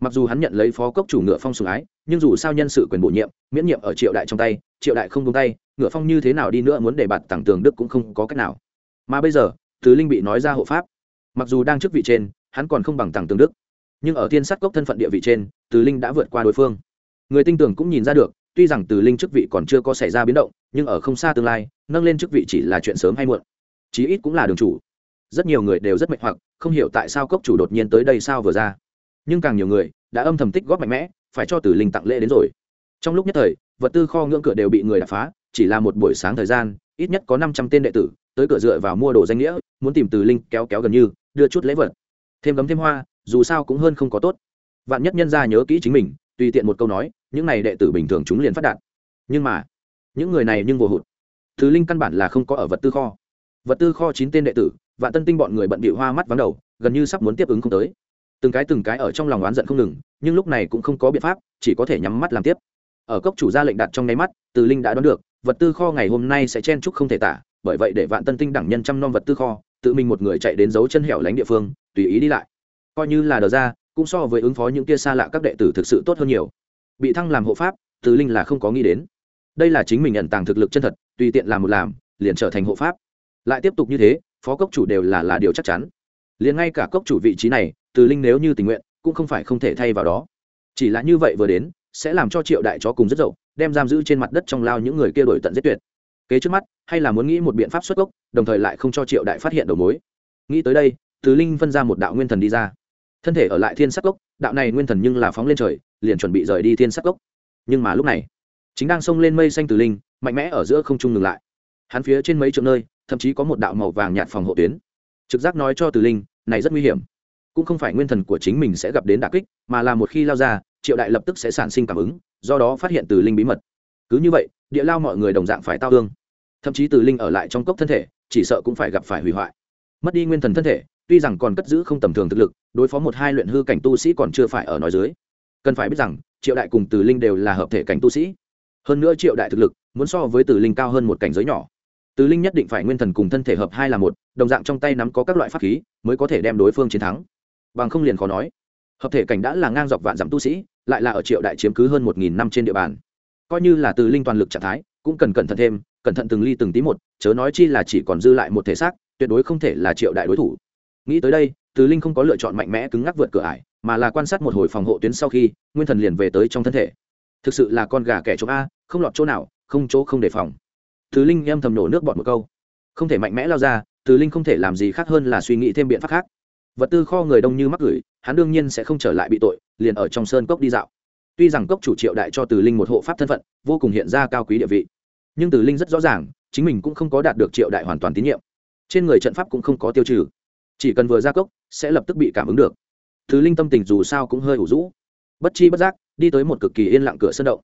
Mặc dù hắn nhận lấy phó cốc chủ ngựa phong sùng ái, nhưng dù sao nhân sự quyền bổ nhiệm, miễn nhiệm ở triệu đại trong tay triệu đại không tung tay ngựa phong như thế nào đi nữa muốn để bạt tặng tường đức cũng không có cách nào. Mà bây giờ tứ linh bị nói ra hộ pháp. Mặc dù đang chức vị trên, hắn còn không bằng tặng tường đức. Nhưng ở thiên sát cốc thân phận địa vị trên tứ linh đã vượt qua đối phương. Người tinh tường cũng nhìn ra được, tuy rằng từ linh chức vị còn chưa có xảy ra biến động, nhưng ở không xa tương lai, nâng lên chức vị chỉ là chuyện sớm hay muộn. Chí ít cũng là đường chủ. Rất nhiều người đều rất mệt hoặc, không hiểu tại sao cốc chủ đột nhiên tới đây sao vừa ra. Nhưng càng nhiều người, đã âm thầm tích góp mạnh mẽ, phải cho tử linh tặng lễ đến rồi. Trong lúc nhất thời, vật tư kho ngưỡng cửa đều bị người đập phá chỉ là một buổi sáng thời gian, ít nhất có năm trăm tên đệ tử, tới cửa dựa vào mua đồ danh nghĩa, muốn tìm từ linh kéo kéo gần như, đưa chút lễ vật. Thêm gấm thêm hoa, dù sao cũng hơn không có tốt. Vạn nhất nhân ra nhớ kỹ chính mình, tùy tiện một câu nói, những này đệ tử bình thường chúng liền phát đạt. Nhưng mà, những người này nhưng vô hụt. Thứ linh căn bản là không có ở vật tư kho. Vật tư kho chín tên đệ tử, vạn tân tinh bọn người bận bị hoa mắt vắng đầu, gần như sắp muốn tiếp ứng không tới. Từng cái từng cái ở trong lòng oán giận không ngừng, nhưng lúc này cũng không có biện pháp, chỉ có thể nhắm mắt làm tiếp. Ở cốc chủ ra lệnh đặt trong nháy mắt, từ linh đã đoán được vật tư kho ngày hôm nay sẽ chen chúc không thể tả, bởi vậy để vạn tân tinh đẳng nhân chăm nom vật tư kho, tự mình một người chạy đến dấu chân hẻo lánh địa phương, tùy ý đi lại. Coi như là đờ ra, cũng so với ứng phó những kia xa lạ các đệ tử thực sự tốt hơn nhiều. Bị thăng làm hộ pháp từ linh là không có nghĩ đến. Đây là chính mình nhận tàng thực lực chân thật, tùy tiện làm một làm, liền trở thành hộ pháp. Lại tiếp tục như thế, phó cốc chủ đều là là điều chắc chắn. Liền ngay cả cốc chủ vị trí này từ linh nếu như tình nguyện, cũng không phải không thể thay vào đó. Chỉ là như vậy vừa đến, sẽ làm cho triệu đại chó cùng rất dậu đem giam giữ trên mặt đất trong lao những người kia đổi tận giết tuyệt. Kế trước mắt, hay là muốn nghĩ một biện pháp xuất gốc, đồng thời lại không cho triệu đại phát hiện đầu mối. Nghĩ tới đây tứ linh phân ra một đạo nguyên thần đi ra. Thân thể ở lại thiên sắc gốc, đạo này nguyên thần nhưng là phóng lên trời, liền chuẩn bị rời đi thiên sắc gốc. Nhưng mà lúc này, chính đang xông lên mây xanh tử linh, mạnh mẽ ở giữa không trung ngừng lại. Hắn phía trên mấy chỗ nơi, thậm chí có một đạo màu vàng nhạt phòng hộ tuyến. Trực giác nói cho tử linh, này rất nguy hiểm. Cũng không phải nguyên thần của chính mình sẽ gặp đến đả kích, mà là một khi lao ra, triệu đại lập tức sẽ sản sinh cảm ứng do đó phát hiện từ linh bí mật. Cứ như vậy, địa lao mọi người đồng dạng phải tao hương thậm chí từ linh ở lại trong cốc thân thể, chỉ sợ cũng phải gặp phải hủy hoại. Mất đi nguyên thần thân thể, tuy rằng còn cất giữ không tầm thường thực lực, đối phó một hai luyện hư cảnh tu sĩ còn chưa phải ở nói dưới. Cần phải biết rằng, triệu đại cùng từ linh đều là hợp thể cảnh tu sĩ. Hơn nữa triệu đại thực lực, muốn so với từ linh cao hơn một cảnh giới nhỏ. Từ linh nhất định phải nguyên thần cùng thân thể hợp hai là một, đồng dạng trong tay nắm có các loại pháp khí, mới có thể đem đối phương chiến thắng. Bằng không liền khó nói. Hợp thể cảnh đã là ngang dọc vạn dặm tu sĩ lại là ở triệu đại chiếm cứ hơn một nghìn năm trên địa bàn. Coi như là từ linh toàn lực trạng thái, cũng cần cẩn thận thêm, cẩn thận từng ly từng tí một, chớ nói chi là chỉ còn dư lại một thể xác, tuyệt đối không thể là triệu đại đối thủ. Nghĩ tới đây, từ linh không có lựa chọn mạnh mẽ cứng ngắc vượt cửa ải, mà là quan sát một hồi phòng hộ tuyến sau khi, nguyên thần liền về tới trong thân thể. Thực sự là con gà kẻ trộm a, không lọt chỗ nào, không chỗ không đề phòng. Từ linh em thầm nổ nước bọt một câu. Không thể mạnh mẽ lao ra, từ linh không thể làm gì khác hơn là suy nghĩ thêm biện pháp khác. Vật tư kho người đông như mắc gửi, hắn đương nhiên sẽ không trở lại bị tội liền ở trong sơn cốc đi dạo. Tuy rằng cốc chủ triệu đại cho từ linh một hộ pháp thân phận, vô cùng hiện ra cao quý địa vị, nhưng từ linh rất rõ ràng, chính mình cũng không có đạt được triệu đại hoàn toàn tín nhiệm. Trên người trận pháp cũng không có tiêu trừ, chỉ cần vừa ra cốc, sẽ lập tức bị cảm ứng được. Từ linh tâm tình dù sao cũng hơi ủ rũ. Bất chi bất giác, đi tới một cực kỳ yên lặng cửa sân động.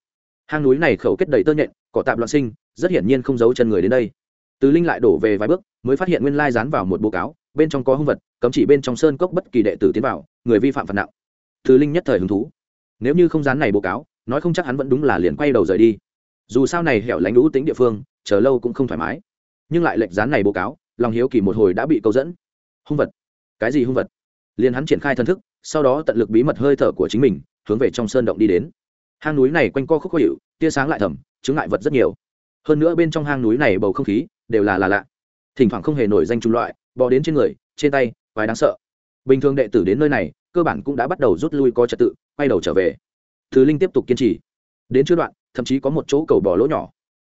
Hang núi này khẩu kết đầy tơ nhện, cỏ tạp loạn sinh, rất hiển nhiên không giấu chân người đến đây. Từ linh lại đổ về vài bước, mới phát hiện nguyên lai dán vào một bố cáo, bên trong có hung vật, cấm chỉ bên trong sơn cốc bất kỳ đệ tử tiến vào, người vi phạm phạt nặng thứ linh nhất thời hứng thú. Nếu như không dán này báo cáo, nói không chắc hắn vẫn đúng là liền quay đầu rời đi. Dù sao này hẻo lánh lũ tính địa phương, chờ lâu cũng không thoải mái. Nhưng lại lệnh dán này báo cáo, lòng hiếu kỳ một hồi đã bị câu dẫn. Hung vật. Cái gì hung vật? Liền hắn triển khai thân thức, sau đó tận lực bí mật hơi thở của chính mình, hướng về trong sơn động đi đến. Hang núi này quanh co khúc khó hiệu tia sáng lại thầm chứng ngại vật rất nhiều. Hơn nữa bên trong hang núi này bầu không khí đều là là lạ. Thỉnh thoảng không hề nổi danh chủng loại, bò đến trên người, trên tay, quái đáng sợ. Bình thường đệ tử đến nơi này cơ bản cũng đã bắt đầu rút lui có trật tự, quay đầu trở về. Thứ linh tiếp tục kiên trì. Đến chưa đoạn, thậm chí có một chỗ cầu bỏ lỗ nhỏ.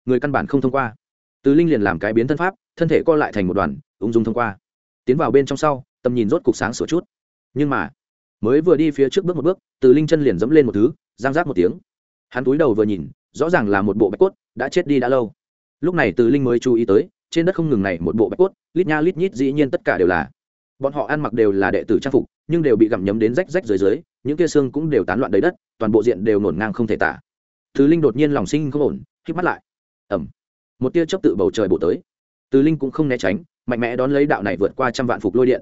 Người căn bản không thông qua. Từ linh liền làm cái biến thân pháp, thân thể co lại thành một đoàn, ung dung thông qua. Tiến vào bên trong sau, tầm nhìn rốt cục sáng sửa chút. Nhưng mà, mới vừa đi phía trước bước một bước từ linh chân liền dẫm lên một thứ, giang giác một tiếng. Hắn túi đầu vừa nhìn, rõ ràng là một bộ bạch cốt, đã chết đi đã lâu. Lúc này từ linh mới chú ý tới, trên đất không ngừng này một bộ bạch cốt, lít nha lít nhít dĩ nhiên tất cả đều là bọn họ ăn mặc đều là đệ tử trang phục, nhưng đều bị gặm nhấm đến rách rách dưới dưới, những kia xương cũng đều tán loạn đầy đất, toàn bộ diện đều nổn ngang không thể tả. Từ linh đột nhiên lòng sinh không ổn k mắt lại. Ẩm một tia chớp tự bầu trời bổ tới. Từ linh cũng không né tránh, mạnh mẽ đón lấy đạo này vượt qua trăm vạn phục lôi điện.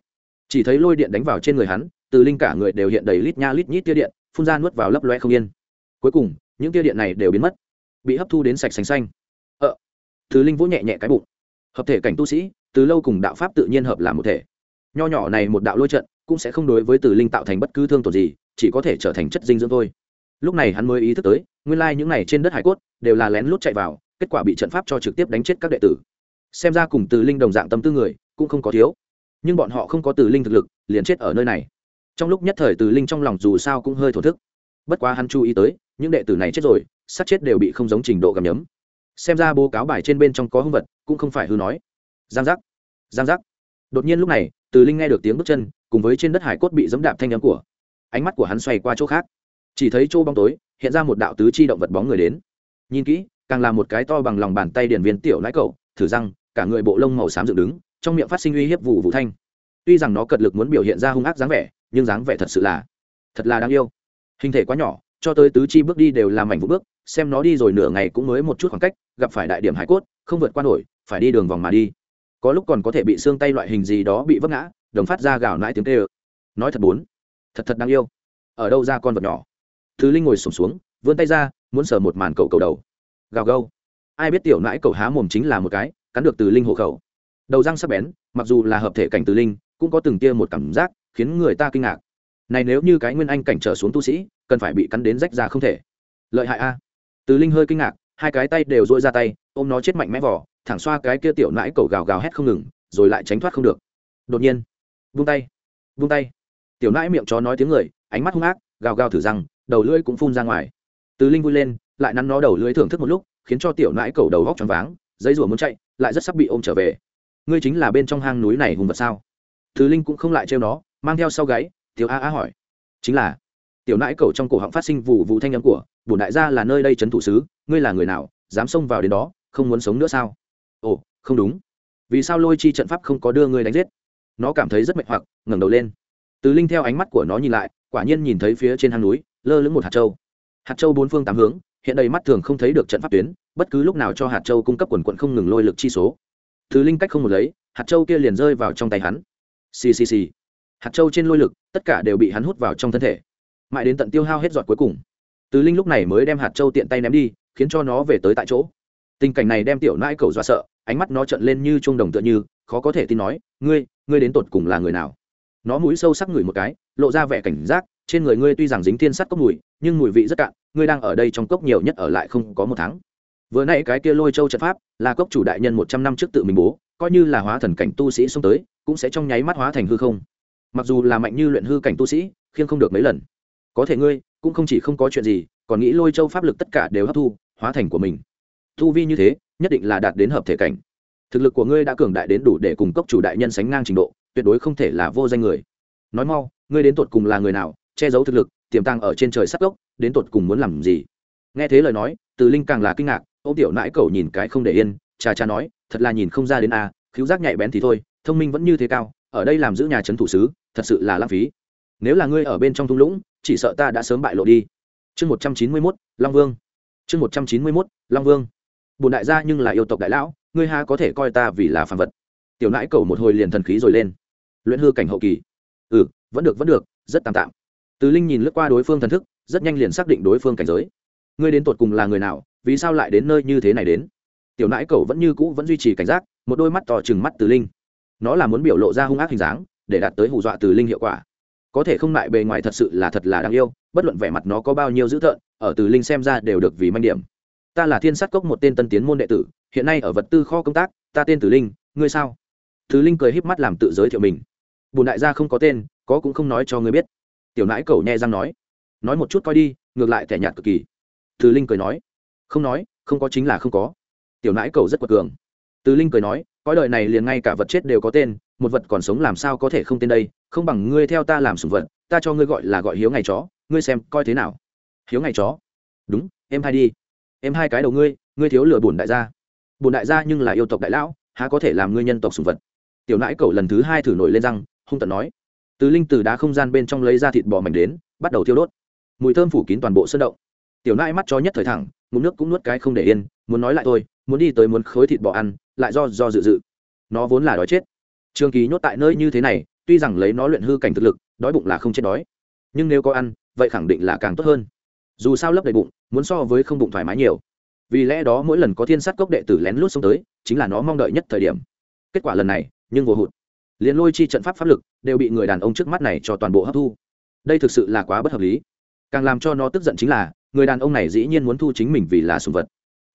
Chỉ thấy lôi điện đánh vào trên người hắn, từ linh cả người đều hiện đầy lít nha lít nhít tia điện, phun ra nuốt vào lấp loe không yên. Cuối cùng, những tia điện này đều biến mất, bị hấp thu đến sạch sành xanh. Ờ. Từ linh vỗ nhẹ nhẹ cái bụng. Hợp thể cảnh tu sĩ, từ lâu cùng đạo pháp tự nhiên hợp làm một thể nho nhỏ này một đạo lôi trận cũng sẽ không đối với từ linh tạo thành bất cứ thương tổn gì, chỉ có thể trở thành chất dinh dưỡng thôi. Lúc này hắn mới ý thức tới, nguyên lai những này trên đất hải cốt đều là lén lút chạy vào, kết quả bị trận pháp cho trực tiếp đánh chết các đệ tử. Xem ra cùng từ linh đồng dạng tâm tư người cũng không có thiếu. Nhưng bọn họ không có từ linh thực lực, liền chết ở nơi này. Trong lúc nhất thời từ linh trong lòng dù sao cũng hơi thổ thức. Bất quá hắn chú ý tới, những đệ tử này chết rồi sát chết đều bị không giống trình độ gầm nhấm. Xem ra bố cáo bài trên bên trong có hung vật, cũng không phải hư nói. Giang giác. Giang giác đột nhiên lúc này, từ linh nghe được tiếng bước chân, cùng với trên đất hải cốt bị dẫm đạp thanh nhắm của ánh mắt của hắn xoay qua chỗ khác. Chỉ thấy chỗ bóng tối, hiện ra một đạo tứ chi động vật bóng người đến. Nhìn kỹ, càng là một cái to bằng lòng bàn tay điển viên tiểu lái cậu, thử răng, cả người bộ lông màu xám dựng đứng, trong miệng phát sinh uy hiếp vụ vũ thanh. Tuy rằng nó cật lực muốn biểu hiện ra hung ác dáng vẻ, nhưng dáng vẻ thật sự là, thật là đáng yêu. Hình thể quá nhỏ, cho tới tứ chi bước đi đều làm mảnh vũ bước, xem nó đi rồi nửa ngày cũng mới một chút khoảng cách, gặp phải đại điểm hải cốt, không vượt qua nổi, phải đi đường vòng mà đi có lúc còn có thể bị xương tay loại hình gì đó bị vấp ngã đồng phát ra gào nãi tiếng tê ơ nói thật bốn thật thật đáng yêu. Ở đâu ra con vật nhỏ? Thứ linh ngồi sụp xuống, xuống vươn tay ra muốn sờ một màn cầu cầu đầu. Gào gâu. Ai biết tiểu nãi cầu há mồm chính là một cái cắn được từ linh hộ khẩu. Đầu răng sắc bén mặc dù là hợp thể cảnh từ linh cũng có từng tia một cảm giác khiến người ta kinh ngạc. Này nếu như cái nguyên anh cảnh trở xuống tu sĩ cần phải bị cắn đến rách ra không thể. Lợi hại a. Từ linh hơi kinh ngạc hai cái tay đều dội ra tay ôm nó chết mạnh mẽ vỏ thẳng xoa cái kia tiểu nãi cầu gào gào hét không ngừng rồi lại tránh thoát không được. Đột nhiên vung tay vung tay. Tiểu nãi miệng chó nói tiếng người ánh mắt hung ác gào gào thử răng, đầu lưỡi cũng phun ra ngoài. Từ linh vui lên lại nắn nó đầu lưỡi thưởng thức một lúc khiến cho tiểu nãi cầu đầu góc tròn váng dây rủa muốn chạy lại rất sắp bị ôm trở về. Ngươi chính là bên trong hang núi này hùng vật sao? Thứ linh cũng không lại trêu nó mang theo sau gáy tiểu a a hỏi. Chính là tiểu nãi cầu trong cổ họng phát sinh vụ vụ thanh âm của bổn đại gia là nơi đây trấn thủ sứ ngươi là người nào dám xông vào đến đó không muốn sống nữa sao? Ồ, không đúng. Vì sao lôi chi trận pháp không có đưa ngươi đánh giết? Nó cảm thấy rất mệt hoặc, ngẩng đầu lên. Từ linh theo ánh mắt của nó nhìn lại, quả nhiên nhìn thấy phía trên hang núi, lơ lửng một hạt châu. Hạt châu bốn phương tám hướng, hiện đầy mắt thường không thấy được trận pháp tuyến, bất cứ lúc nào cho hạt châu cung cấp quần quận không ngừng lôi lực chi số. Tứ linh cách không một lấy, hạt châu kia liền rơi vào trong tay hắn. Xì xì xì. Hạt châu trên lôi lực, tất cả đều bị hắn hút vào trong thân thể. Mãi đến tận tiêu hao hết giọt cuối cùng. Từ linh lúc này mới đem hạt châu tiện tay ném đi, khiến cho nó về tới tại chỗ. Tình cảnh này đem tiểu nãi cầu dọa sợ ánh mắt nó trợn lên như chuông đồng tựa như, khó có thể tin nói, ngươi ngươi đến tột cùng là người nào? Nó mũi sâu sắc ngửi một cái, lộ ra vẻ cảnh giác, trên người ngươi tuy rằng dính thiên sắt cốc mùi, nhưng mùi vị rất cạn, ngươi đang ở đây trong cốc nhiều nhất ở lại không có một tháng. Vừa nãy cái kia lôi châu trận pháp, là cốc chủ đại nhân một trăm năm trước tự mình bố, coi như là hóa thần cảnh tu sĩ xông tới, cũng sẽ trong nháy mắt hóa thành hư không. Mặc dù là mạnh như luyện hư cảnh tu sĩ, khiêng không được mấy lần. Có thể ngươi, cũng không chỉ không có chuyện gì, còn nghĩ lôi châu pháp lực tất cả đều hấp thu, hóa thành của mình. Thu vi như thế nhất định là đạt đến hợp thể cảnh. Thực lực của ngươi đã cường đại đến đủ để cùng cốc chủ đại nhân sánh ngang trình độ tuyệt đối không thể là vô danh người. Nói mau ngươi đến tột cùng là người nào che giấu thực lực tiềm tàng ở trên trời sắc gốc đến tột cùng muốn làm gì? Nghe thế lời nói từ linh càng là kinh ngạc ô tiểu nãi cầu nhìn cái không để yên cha cha nói thật là nhìn không ra đến a à, khiếu giác nhạy bén thì thôi thông minh vẫn như thế cao ở đây làm giữ nhà trấn thủ sứ thật sự là lãng phí. Nếu là ngươi ở bên trong thung lũng chỉ sợ ta đã sớm bại lộ đi. Chương một trăm chín mươi mốt long vương. Chương một trăm chín mươi mốt long vương bồn đại gia nhưng là yêu tộc đại lão, ngươi ha có thể coi ta vì là phàm vật? Tiểu nãi cầu một hồi liền thần khí rồi lên. Luyện hư cảnh hậu kỳ. Ừ vẫn được vẫn được, rất tạm tạm. Từ linh nhìn lướt qua đối phương thần thức, rất nhanh liền xác định đối phương cảnh giới. Ngươi đến tột cùng là người nào, vì sao lại đến nơi như thế này đến? Tiểu nãi cầu vẫn như cũ vẫn duy trì cảnh giác, một đôi mắt to chừng mắt từ linh. Nó là muốn biểu lộ ra hung ác hình dáng, để đạt tới hù dọa từ linh hiệu quả. Có thể không lại bề ngoài thật sự là thật là đáng yêu, bất luận vẻ mặt nó có bao nhiêu dữ thợn ở từ linh xem ra đều được vì manh điểm ta là thiên sát cốc một tên tân tiến môn đệ tử, hiện nay ở vật tư kho công tác, ta tên tử linh, ngươi sao? Từ linh cười híp mắt làm tự giới thiệu mình. Bùn đại gia không có tên, có cũng không nói cho ngươi biết. Tiểu nãi cầu nhẹ răng nói. Nói một chút coi đi, ngược lại thẻ nhạt cực kỳ. Từ linh cười nói. Không nói, không có chính là không có. Tiểu nãi cầu rất quật cường. Từ linh cười nói coi đời này liền ngay cả vật chết đều có tên, một vật còn sống làm sao có thể không tên đây? Không bằng ngươi theo ta làm sùng vật, ta cho ngươi gọi là gọi hiếu ngày chó, ngươi xem coi thế nào? Hiếu ngày chó. Đúng, em hay đi em hai cái đầu ngươi ngươi thiếu lừa bùn đại gia. Bùn đại gia nhưng là yêu tộc đại lão, há có thể làm ngươi nhân tộc sùng vật. Tiểu nãi cầu lần thứ hai thử nổi lên răng, hung tận nói. Từ linh từ đá không gian bên trong lấy ra thịt bò mảnh đến, bắt đầu thiêu đốt. Mùi thơm phủ kín toàn bộ sân động. Tiểu nãi mắt cho nhất thời thẳng, ngụm nước cũng nuốt cái không để yên, muốn nói lại thôi, muốn đi tới muốn khối thịt bò ăn, lại do do dự dự. Nó vốn là đói chết. Trường kỳ nhốt tại nơi như thế này, tuy rằng lấy nó luyện hư cảnh thực lực, đói bụng là không chết đói. Nhưng nếu có ăn, vậy khẳng định là càng tốt hơn. Dù sao lấp đầy bụng muốn so với không bụng thoải mái nhiều. Vì lẽ đó mỗi lần có thiên sát cốc đệ tử lén lút xông tới, chính là nó mong đợi nhất thời điểm. Kết quả lần này, nhưng vô hụt. Liền lôi chi trận pháp pháp lực đều bị người đàn ông trước mắt này cho toàn bộ hấp thu. Đây thực sự là quá bất hợp lý. Càng làm cho nó tức giận chính là, người đàn ông này dĩ nhiên muốn thu chính mình vì là sùng vật.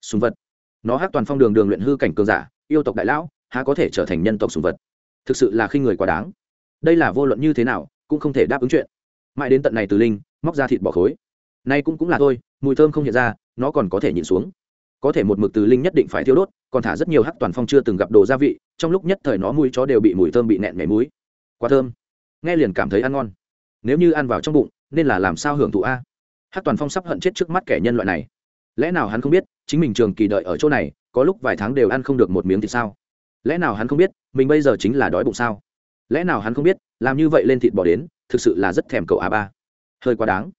Sùng vật. Nó hát toàn phong đường đường luyện hư cảnh cường giả, yêu tộc đại lão, há có thể trở thành nhân tộc sùng vật? Thực sự là khi người quá đáng. Đây là vô luận như thế nào, cũng không thể đáp ứng chuyện. Mãi đến tận này từ linh, móc ra thịt bỏ khối nay cũng cũng là thôi, mùi thơm không hiện ra, nó còn có thể nhìn xuống. Có thể một mực từ linh nhất định phải thiêu đốt, còn thả rất nhiều hắc toàn phong chưa từng gặp đồ gia vị, trong lúc nhất thời nó mùi chó đều bị mùi thơm bị nẹn nhảy mũi. Quá thơm. Nghe liền cảm thấy ăn ngon. Nếu như ăn vào trong bụng, nên là làm sao hưởng thụ a? Hắc toàn phong sắp hận chết trước mắt kẻ nhân loại này. Lẽ nào hắn không biết, chính mình trường kỳ đợi ở chỗ này, có lúc vài tháng đều ăn không được một miếng thì sao? Lẽ nào hắn không biết, mình bây giờ chính là đói bụng sao? Lẽ nào hắn không biết, làm như vậy lên thịt bỏ đến, thực sự là rất thèm cậu a ba. Hơi quá đáng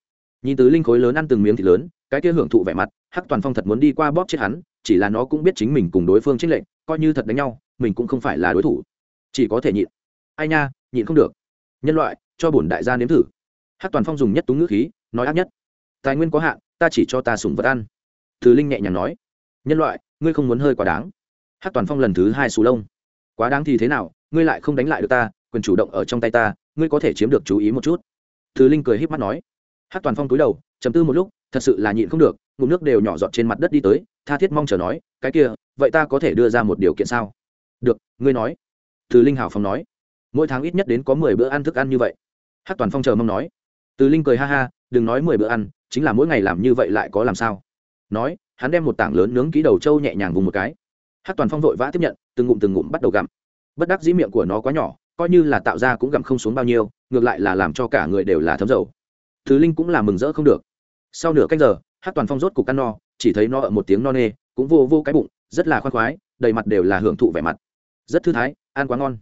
nhìn tứ linh khối lớn ăn từng miếng thịt lớn, cái kia hưởng thụ vẻ mặt, hắc toàn phong thật muốn đi qua bóp chết hắn, chỉ là nó cũng biết chính mình cùng đối phương trích lệnh coi như thật đánh nhau, mình cũng không phải là đối thủ. Chỉ có thể nhịn. Ai nha, nhịn không được. Nhân loại, cho bổn đại gia nếm thử. Hắc toàn phong dùng nhất túng ngữ khí, nói ác nhất. Tài nguyên có hạn, ta chỉ cho ta sủng vật ăn. Thứ linh nhẹ nhàng nói. Nhân loại, ngươi không muốn hơi quá đáng. Hắc toàn phong lần thứ hai xù lông. Quá đáng thì thế nào, ngươi lại không đánh lại được ta, quyền chủ động ở trong tay ta, ngươi có thể chiếm được chú ý một chút. Thứ linh cười híp mắt nói hát toàn phong túi đầu chầm tư một lúc thật sự là nhịn không được ngụm nước đều nhỏ giọt trên mặt đất đi tới tha thiết mong chờ nói cái kia vậy ta có thể đưa ra một điều kiện sao được ngươi nói từ linh hào phong nói mỗi tháng ít nhất đến có mười bữa ăn thức ăn như vậy hát toàn phong chờ mong nói từ linh cười ha ha đừng nói mười bữa ăn chính là mỗi ngày làm như vậy lại có làm sao nói hắn đem một tảng lớn nướng ký đầu trâu nhẹ nhàng vùng một cái hát toàn phong vội vã tiếp nhận từng ngụm từng ngụm bắt đầu gặm bất đắc dĩ miệng của nó quá nhỏ coi như là tạo ra cũng gặm không xuống bao nhiêu ngược lại là làm cho cả người đều là thấm dầu thứ linh cũng là mừng rỡ không được. Sau nửa canh giờ hát toàn phong rốt cục ăn no, chỉ thấy no ở một tiếng no nê, cũng vô vô cái bụng, rất là khoan khoái, đầy mặt đều là hưởng thụ vẻ mặt. Rất thư thái, ăn quá ngon.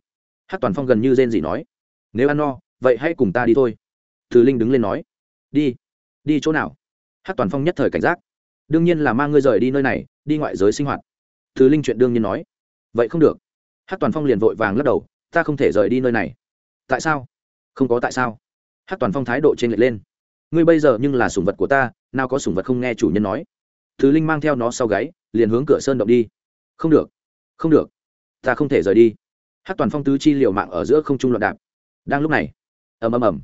Hát toàn phong gần như rên gì nói, nếu ăn no, vậy hãy cùng ta đi thôi. Thứ linh đứng lên nói, đi đi chỗ nào? Hát toàn phong nhất thời cảnh giác, đương nhiên là mang ngươi rời đi nơi này, đi ngoại giới sinh hoạt. Thứ linh chuyện đương nhiên nói, vậy không được. Hát toàn phong liền vội vàng lắc đầu, ta không thể rời đi nơi này. Tại sao? Không có tại sao. Hát toàn phong thái độ trên lệch lên ngươi bây giờ nhưng là sủng vật của ta, nào có sủng vật không nghe chủ nhân nói. Thứ linh mang theo nó sau gáy, liền hướng cửa sơn động đi. Không được không được, ta không thể rời đi. Hát toàn phong tứ chi liều mạng ở giữa không trung loạn đạp. Đang lúc này, ầm ầm ầm,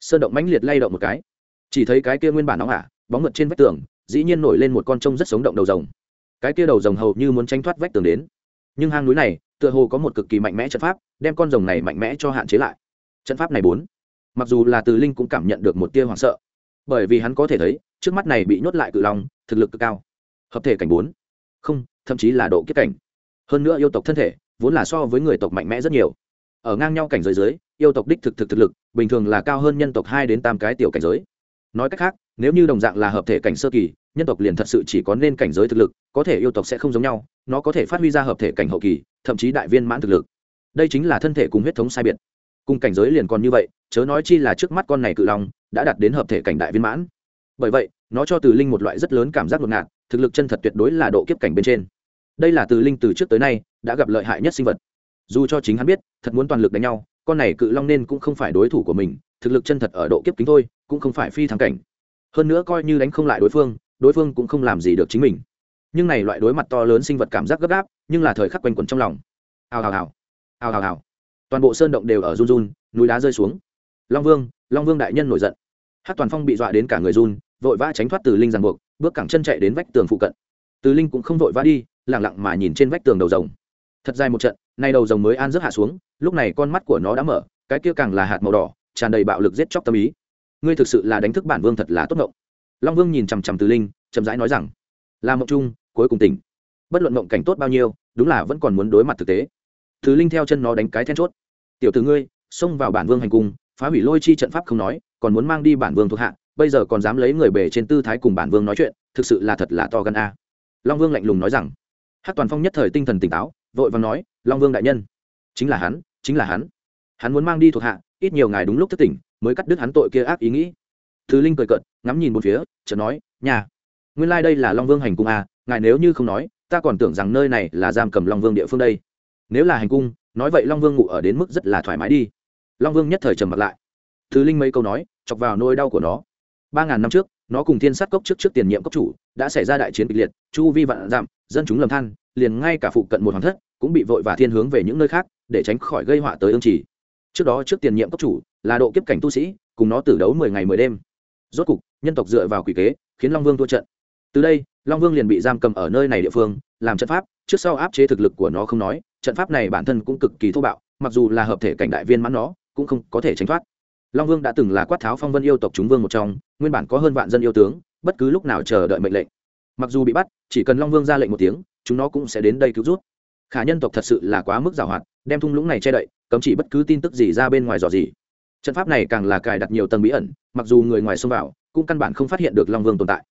sơn động mãnh liệt lay động một cái. Chỉ thấy cái kia nguyên bản nóng ả, bóng mượt trên vách tường, dĩ nhiên nổi lên một con trông rất sống động đầu rồng. Cái kia đầu rồng hầu như muốn tranh thoát vách tường đến. Nhưng hang núi này, tựa hồ có một cực kỳ mạnh mẽ trận pháp, đem con rồng này mạnh mẽ cho hạn chế lại. Trận pháp này bốn mặc dù là từ linh cũng cảm nhận được một tia hoảng sợ. Bởi vì hắn có thể thấy, trước mắt này bị nhốt lại cự long, thực lực cực cao. Hợp thể cảnh bốn. Không, thậm chí là độ kiếp cảnh. Hơn nữa yêu tộc thân thể, vốn là so với người tộc mạnh mẽ rất nhiều. Ở ngang nhau cảnh giới dưới, yêu tộc đích thực thực thực lực, bình thường là cao hơn nhân tộc hai đến tam cái tiểu cảnh giới. Nói cách khác, nếu như đồng dạng là hợp thể cảnh sơ kỳ, nhân tộc liền thật sự chỉ có nên cảnh giới thực lực, có thể yêu tộc sẽ không giống nhau, nó có thể phát huy ra hợp thể cảnh hậu kỳ, thậm chí đại viên mãn thực lực. Đây chính là thân thể cùng huyết thống sai biệt cùng cảnh giới liền còn như vậy, chớ nói chi là trước mắt con này cự long, đã đạt đến hợp thể cảnh đại viên mãn. Bởi vậy, nó cho từ linh một loại rất lớn cảm giác ngột ngạt, thực lực chân thật tuyệt đối là độ kiếp cảnh bên trên. Đây là từ linh từ trước tới nay, đã gặp lợi hại nhất sinh vật. Dù cho chính hắn biết, thật muốn toàn lực đánh nhau, con này cự long nên cũng không phải đối thủ của mình, thực lực chân thật ở độ kiếp kính thôi, cũng không phải phi thăng cảnh. Hơn nữa coi như đánh không lại đối phương đối phương cũng không làm gì được chính mình. Nhưng này loại đối mặt to lớn sinh vật cảm giác gấp gáp, nhưng là thời khắc quanh quẩn trong lòng. Hào hào hào. Hào hào hào toàn bộ sơn động đều ở run run, núi đá rơi xuống. Long vương long vương đại nhân nổi giận. Hát toàn phong bị dọa đến cả người run, vội vã tránh thoát từ linh ràng buộc, bước cẳng chân chạy đến vách tường phụ cận. Từ linh cũng không vội vã đi lẳng lặng mà nhìn trên vách tường đầu rồng. Thật dài một trận, nay đầu rồng mới an giấc hạ xuống, lúc này con mắt của nó đã mở, cái kia càng là hạt màu đỏ, tràn đầy bạo lực giết chóc tâm ý. Ngươi thực sự là đánh thức bản vương thật là tốt ngộng. Long vương nhìn chằm chằm từ linh, chậm rãi nói rằng là mộng chung cuối cùng tỉnh. Bất luận mộng cảnh tốt bao nhiêu, đúng là vẫn còn muốn đối mặt thực tế. Từ linh theo chân nó đánh cái then chốt tiểu từ ngươi, xông vào bản vương hành cung, phá hủy lôi chi trận pháp không nói, còn muốn mang đi bản vương thuộc hạ, bây giờ còn dám lấy người bề trên tư thái cùng bản vương nói chuyện, thực sự là thật là to gan a. Long vương lạnh lùng nói rằng. Hát toàn phong nhất thời tinh thần tỉnh táo, vội vàng nói, long vương đại nhân, chính là hắn, chính là hắn. Hắn muốn mang đi thuộc hạ, ít nhiều ngài đúng lúc thất tỉnh, mới cắt đứt hắn tội kia ác ý nghĩ. Thứ linh cười cợt, ngắm nhìn một phía, chợt nói, nhà, nguyên lai、like、đây là long vương hành cung à ngài nếu như không nói, ta còn tưởng rằng nơi này là giam cầm long vương địa phương đây. Nếu là hành cung nói vậy long vương ngủ ở đến mức rất là thoải mái đi. Long vương nhất thời trầm mặt lại. Thứ linh mấy câu nói, chọc vào nôi đau của nó. Ba ngàn năm trước, nó cùng thiên sát cốc trước trước tiền nhiệm cốc chủ, đã xảy ra đại chiến kịch liệt, chu vi vạn giảm dân chúng lầm than, liền ngay cả phụ cận một hoàng thất cũng bị vội và thiên hướng về những nơi khác để tránh khỏi gây họa tới ương trì. Trước đó trước tiền nhiệm cốc chủ là độ kiếp cảnh tu sĩ, cùng nó tử đấu mười ngày mười đêm. Rốt cục, nhân tộc dựa vào quỷ kế, khiến long vương thua trận. Từ đây, long vương liền bị giam cầm ở nơi này địa phương, làm trận pháp, trước sau áp chế thực lực của nó không nói trận pháp này bản thân cũng cực kỳ thô bạo, mặc dù là hợp thể cảnh đại viên mãn nó, cũng không có thể tránh thoát. Long vương đã từng là quát tháo phong vân yêu tộc chúng vương một trong, nguyên bản có hơn vạn dân yêu tướng, bất cứ lúc nào chờ đợi mệnh lệnh. Mặc dù bị bắt, chỉ cần long vương ra lệnh một tiếng, chúng nó cũng sẽ đến đây cứu rút. Khả nhân tộc thật sự là quá mức giảo hoạt đem thung lũng này che đậy, cấm chỉ bất cứ tin tức gì ra bên ngoài dò gì trận pháp này càng là cài đặt nhiều tầng bí ẩn, mặc dù người ngoài xông vào, cũng căn bản không phát hiện được long vương tồn tại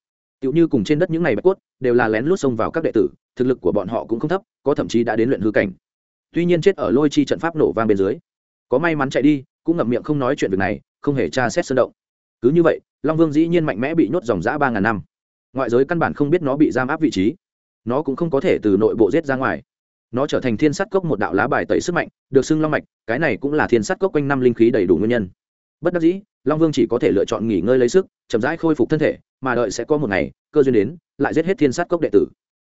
tựu như cùng trên đất những ngày bạch cốt, đều là lén lút xông vào các đệ tử, thực lực của bọn họ cũng không thấp, có thậm chí đã đến luyện hư cảnh. Tuy nhiên chết ở lôi chi trận pháp nổ vang bên dưới, có may mắn chạy đi, cũng ngậm miệng không nói chuyện việc này, không hề tra xét sơn động. Cứ như vậy, long vương dĩ nhiên mạnh mẽ bị nhốt dòng dã ba ngàn năm. Ngoại giới căn bản không biết nó bị giam áp vị trí. Nó cũng không có thể từ nội bộ giết ra ngoài. Nó trở thành thiên sắt cốc một đạo lá bài tẩy sức mạnh, được xưng long mạch, cái này cũng là thiên sắt cốc quanh năm linh khí đầy đủ nguyên nhân. Bất đắc dĩ, long vương chỉ có thể lựa chọn nghỉ ngơi lấy sức, chậm rãi khôi phục thân thể mà đợi sẽ có một ngày, cơ duyên đến, lại giết hết thiên sát cốc đệ tử.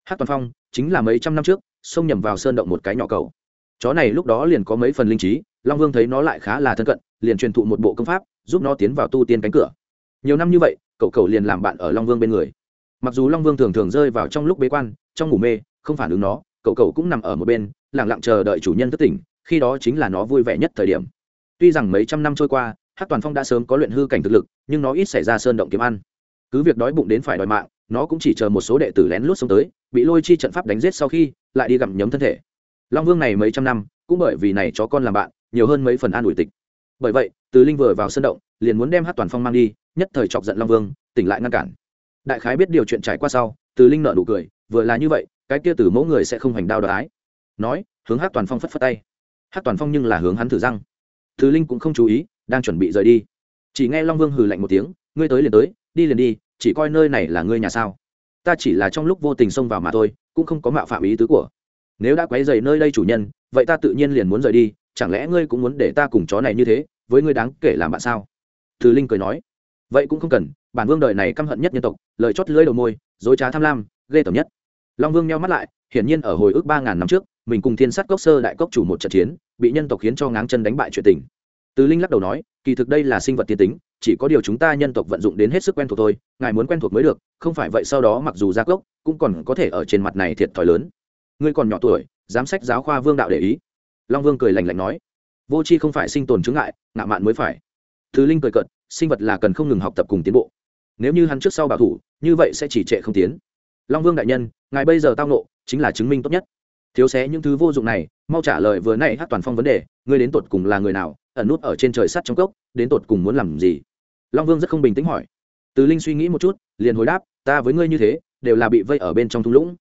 Hát toàn phong chính là mấy trăm năm trước, xông nhầm vào sơn động một cái nhỏ cầu. Chó này lúc đó liền có mấy phần linh trí, long vương thấy nó lại khá là thân cận, liền truyền thụ một bộ công pháp, giúp nó tiến vào tu tiên cánh cửa. Nhiều năm như vậy, cậu cầu liền làm bạn ở long vương bên người. Mặc dù long vương thường thường rơi vào trong lúc bế quan, trong ngủ mê, không phản ứng nó, cậu cậu cũng nằm ở một bên lẳng lặng chờ đợi chủ nhân thất tỉnh, khi đó chính là nó vui vẻ nhất thời điểm. Tuy rằng mấy trăm năm trôi qua hát toàn phong đã sớm có luyện hư cảnh thực lực, nhưng nó ít xảy ra sơn động kiếm ăn cứ việc đói bụng đến phải đòi mạng, nó cũng chỉ chờ một số đệ tử lén lút xông tới, bị lôi chi trận pháp đánh giết sau khi, lại đi gặm nhấm thân thể. Long vương này mấy trăm năm, cũng bởi vì này chó con làm bạn, nhiều hơn mấy phần an ủi tịch. Bởi vậy, từ linh vừa vào sân động, liền muốn đem hát toàn phong mang đi, nhất thời chọc giận long vương, tỉnh lại ngăn cản. Đại khái biết điều chuyện trải qua sau, từ linh nợ nụ cười, vừa là như vậy, cái kia từ mẫu người sẽ không hành đao đ ái. Nói, hướng hát toàn phong phất phất tay. Hát toàn phong nhưng là hướng hắn thử răng. Từ linh cũng không chú ý, đang chuẩn bị rời đi. Chỉ nghe long vương hừ lạnh một tiếng, ngươi tới liền tới đi liền đi, chỉ coi nơi này là ngươi nhà sao. Ta chỉ là trong lúc vô tình xông vào mà thôi, cũng không có mạo phạm ý tứ của. Nếu đã quấy dày nơi đây chủ nhân, vậy ta tự nhiên liền muốn rời đi, chẳng lẽ ngươi cũng muốn để ta cùng chó này như thế, với ngươi đáng kể làm bạn sao? Từ linh cười nói. Vậy cũng không cần, bản vương đời này căm hận nhất nhân tộc, lời chót lưỡi đầu môi, dối trá tham lam, ghê tởm nhất. Long vương nheo mắt lại, hiển nhiên ở hồi ức ba ngàn năm trước, mình cùng thiên sát cốc sơ đại cốc chủ một trận chiến, bị nhân tộc khiến cho ngáng chân đánh bại chuyện tình. Từ linh lắc đầu nói, kỳ thực đây là sinh vật tiên tính chỉ có điều chúng ta nhân tộc vận dụng đến hết sức quen thuộc thôi, ngài muốn quen thuộc mới được, không phải vậy sau đó mặc dù ra cốc cũng còn có thể ở trên mặt này thiệt thòi lớn. Ngươi còn nhỏ tuổi, giám sách giáo khoa vương đạo để ý. Long vương cười lành lạnh nói. Vô c h i không phải sinh tồn chứng ngại ngạo mạn mới phải. Thứ linh cười cận sinh vật là cần không ngừng học tập cùng tiến bộ. Nếu như hắn trước sau bảo thủ, như vậy sẽ chỉ trệ không tiến. Long vương đại nhân, ngài bây giờ tao nộ chính là chứng minh tốt nhất. Thiếu xé những thứ vô dụng này, mau trả lời vừa nãy hát toàn phong vấn đề, ngươi đến tột cùng là người nào, ẩn nút ở trên trời sắt trong cốc, đến tột cùng muốn làm gì? Long vương rất không bình tĩnh hỏi. Từ linh suy nghĩ một chút, liền hồi đáp, ta với ngươi như thế, đều là bị vây ở bên trong thung lũng.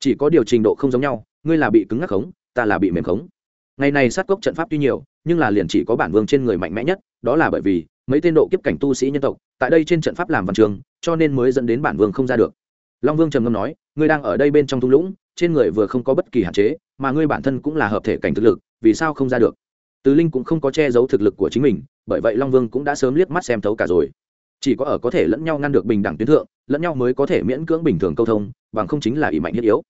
Chỉ có điều trình độ không giống nhau, ngươi là bị cứng ngắc khống, ta là bị mềm khống. Ngày này sát cốc trận pháp tuy nhiều, nhưng là liền chỉ có bản vương trên người mạnh mẽ nhất, đó là bởi vì mấy tên độ kiếp cảnh tu sĩ nhân tộc, tại đây trên trận pháp làm văn trường, cho nên mới dẫn đến bản vương không ra được. Long vương trầm ngâm nói, ngươi đang ở đây bên trong thung lũng, trên người vừa không có bất kỳ hạn chế, mà ngươi bản thân cũng là hợp thể cảnh thực lực, vì sao không ra được? Từ linh cũng không có che giấu thực lực của chính mình, bởi vậy long vương cũng đã sớm liếc mắt xem thấu cả rồi. Chỉ có ở có thể lẫn nhau ngăn được bình đẳng tuyến thượng, lẫn nhau mới có thể miễn cưỡng bình thường câu thông, bằng không chính là ỷ mạnh thiết yếu.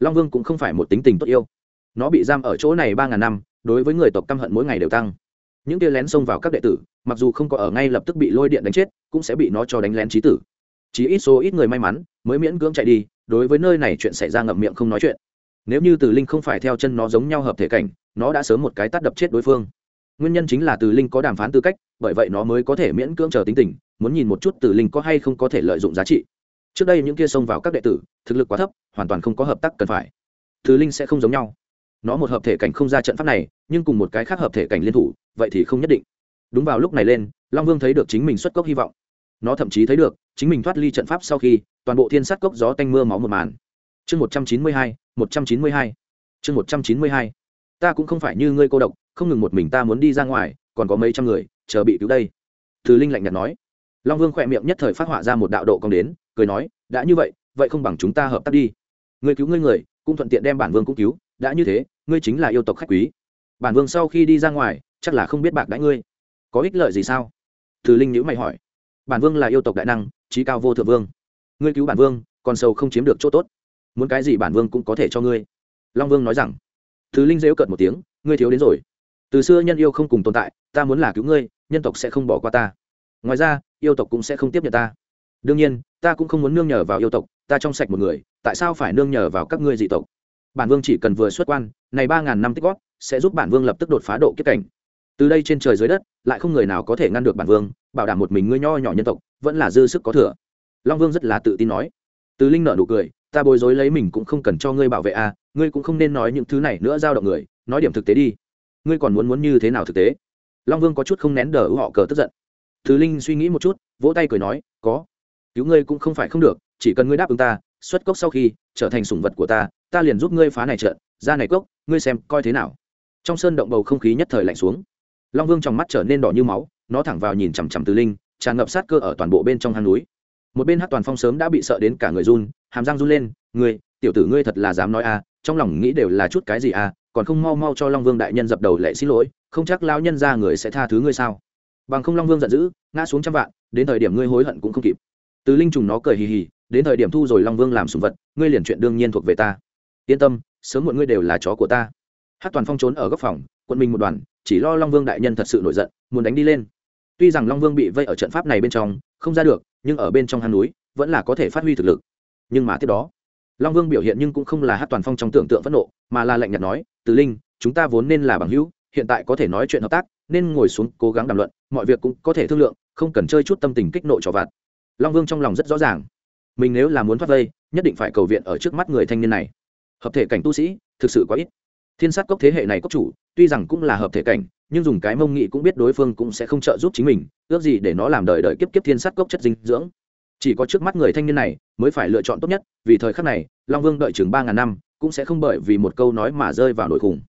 Long vương cũng không phải một tính tình tốt yêu. Nó bị giam ở chỗ này ba ngàn năm, đối với người tộc căm hận mỗi ngày đều tăng. Những tia lén xông vào các đệ tử, mặc dù không có ở ngay lập tức bị lôi điện đánh chết, cũng sẽ bị nó cho đánh lén trí tử. Chỉ ít số ít người may mắn, mới miễn cưỡng chạy đi, đối với nơi này chuyện xảy ra ngậm miệng không nói chuyện nếu như từ linh không phải theo chân nó giống nhau hợp thể cảnh, nó đã sớm một cái tắt đập chết đối phương. Nguyên nhân chính là từ linh có đàm phán tư cách, bởi vậy nó mới có thể miễn cưỡng chờ tính tình, muốn nhìn một chút từ linh có hay không có thể lợi dụng giá trị. Trước đây những kia xông vào các đệ tử, thực lực quá thấp, hoàn toàn không có hợp tác cần phải. Từ linh sẽ không giống nhau. Nó một hợp thể cảnh không ra trận pháp này, nhưng cùng một cái khác hợp thể cảnh liên thủ, vậy thì không nhất định. Đúng vào lúc này lên, long vương thấy được chính mình xuất cốc hy vọng. Nó thậm chí thấy được, chính mình thoát ly trận pháp sau khi, toàn bộ thiên sát cốc gió tanh mưa máu một màn chương một trăm chín mươi hai, một trăm chín mươi hai. Chương một trăm chín mươi hai. Ta cũng không phải như ngươi cô độc, không ngừng một mình ta muốn đi ra ngoài, còn có mấy trăm người, chờ bị cứu đây. Từ linh lạnh nhạt nói. Long vương khỏe miệng nhất thời phát họa ra một đạo độ cong đến, cười nói, đã như vậy vậy không bằng chúng ta hợp tác đi. Ngươi cứu ngươi người, cũng thuận tiện đem bản vương cũng cứu, đã như thế, ngươi chính là yêu tộc khách quý. Bản vương sau khi đi ra ngoài, chắc là không biết bạc đãi ngươi. Có ích lợi gì sao? Từ linh nhữ mày hỏi. Bản vương là yêu tộc đại năng trí cao vô thượng vương. Ngươi cứu bản vương, còn sâu không chiếm được chỗ tốt muốn cái gì bản vương cũng có thể cho ngươi. Long vương nói rằng, thứ linh dễu cợt một tiếng, ngươi thiếu đến rồi. Từ xưa nhân yêu không cùng tồn tại, ta muốn là cứu ngươi, nhân tộc sẽ không bỏ qua ta. Ngoài ra, yêu tộc cũng sẽ không tiếp nhận ta. Đương nhiên, ta cũng không muốn nương nhờ vào yêu tộc, ta trong sạch một người, tại sao phải nương nhờ vào các ngươi dị tộc? Bản vương chỉ cần vừa xuất quan, này ba ngàn năm tích góp, sẽ giúp bản vương lập tức đột phá độ kiếp cảnh. Từ đây trên trời dưới đất, lại không người nào có thể ngăn được bản vương, bảo đảm một mình ngươi nho nhỏ nhân tộc, vẫn là dư sức có thừa. Long vương rất là tự tin nói. Từ linh nợ nụ cười ta bối rối lấy mình cũng không cần cho ngươi bảo vệ a à, ngươi cũng không nên nói những thứ này nữa giao động người nói điểm thực tế đi. Ngươi còn muốn muốn như thế nào thực tế? Long vương có chút không nén đờ họ cờ tức giận. Thứ linh suy nghĩ một chút vỗ tay cười nói có. Cứu ngươi cũng không phải không được chỉ cần ngươi đáp ứng ta xuất cốc sau khi trở thành sủng vật của ta ta liền giúp ngươi phá này trận ra này cốc ngươi xem coi thế nào. Trong sơn động bầu không khí nhất thời lạnh xuống. Long vương trong mắt trở nên đỏ như máu nó thẳng vào nhìn chằm chằm từ linh tràn ngập sát cơ ở toàn bộ bên trong hang núi. Một bên hát toàn phong sớm đã bị sợ đến cả người run hàm răng run lên, ngươi, tiểu tử ngươi thật là dám nói a, trong lòng nghĩ đều là chút cái gì a, còn không mau mau cho long vương đại nhân dập đầu lệ xin lỗi, không chắc lao nhân ra người sẽ tha thứ ngươi sao? Bằng không long vương giận dữ, ngã xuống trăm vạn, đến thời điểm ngươi hối hận cũng không kịp. Từ linh trùng nó cười hì hì, đến thời điểm thu rồi long vương làm sùng vật, ngươi liền chuyện đương nhiên thuộc về ta. Yên tâm, sớm muộn ngươi đều là chó của ta. Hát toàn phong trốn ở góc phòng quân mình một đoàn, chỉ lo long vương đại nhân thật sự nổi giận, muốn đánh đi lên. Tuy rằng long vương bị vây ở trận pháp này bên trong, không ra được, nhưng ở bên trong hang núi, vẫn là có thể phát huy thực lực nhưng mà tiếp đó, long vương biểu hiện nhưng cũng không là hát toàn phong trong tưởng tượng phẫn nộ, mà là lạnh nhạt nói, từ linh, chúng ta vốn nên là bằng hữu, hiện tại có thể nói chuyện hợp tác, nên ngồi xuống cố gắng đàm luận, mọi việc cũng có thể thương lượng, không cần chơi chút tâm tình kích nộ cho vặt. Long vương trong lòng rất rõ ràng, mình nếu là muốn thoát vây, nhất định phải cầu viện ở trước mắt người thanh niên này. Hợp thể cảnh tu sĩ, thực sự quá ít. Thiên sát cốc thế hệ này cốc chủ, tuy rằng cũng là hợp thể cảnh, nhưng dùng cái mông nghị cũng biết đối phương cũng sẽ không trợ giúp chính mình, ước gì để nó làm đời đời kiếp kiếp thiên sát cốc chất dinh dưỡng chỉ có trước mắt người thanh niên này mới phải lựa chọn tốt nhất, vì thời khắc này, long vương đợi chừng ba ngàn năm cũng sẽ không bởi vì một câu nói mà rơi vào nội khủng.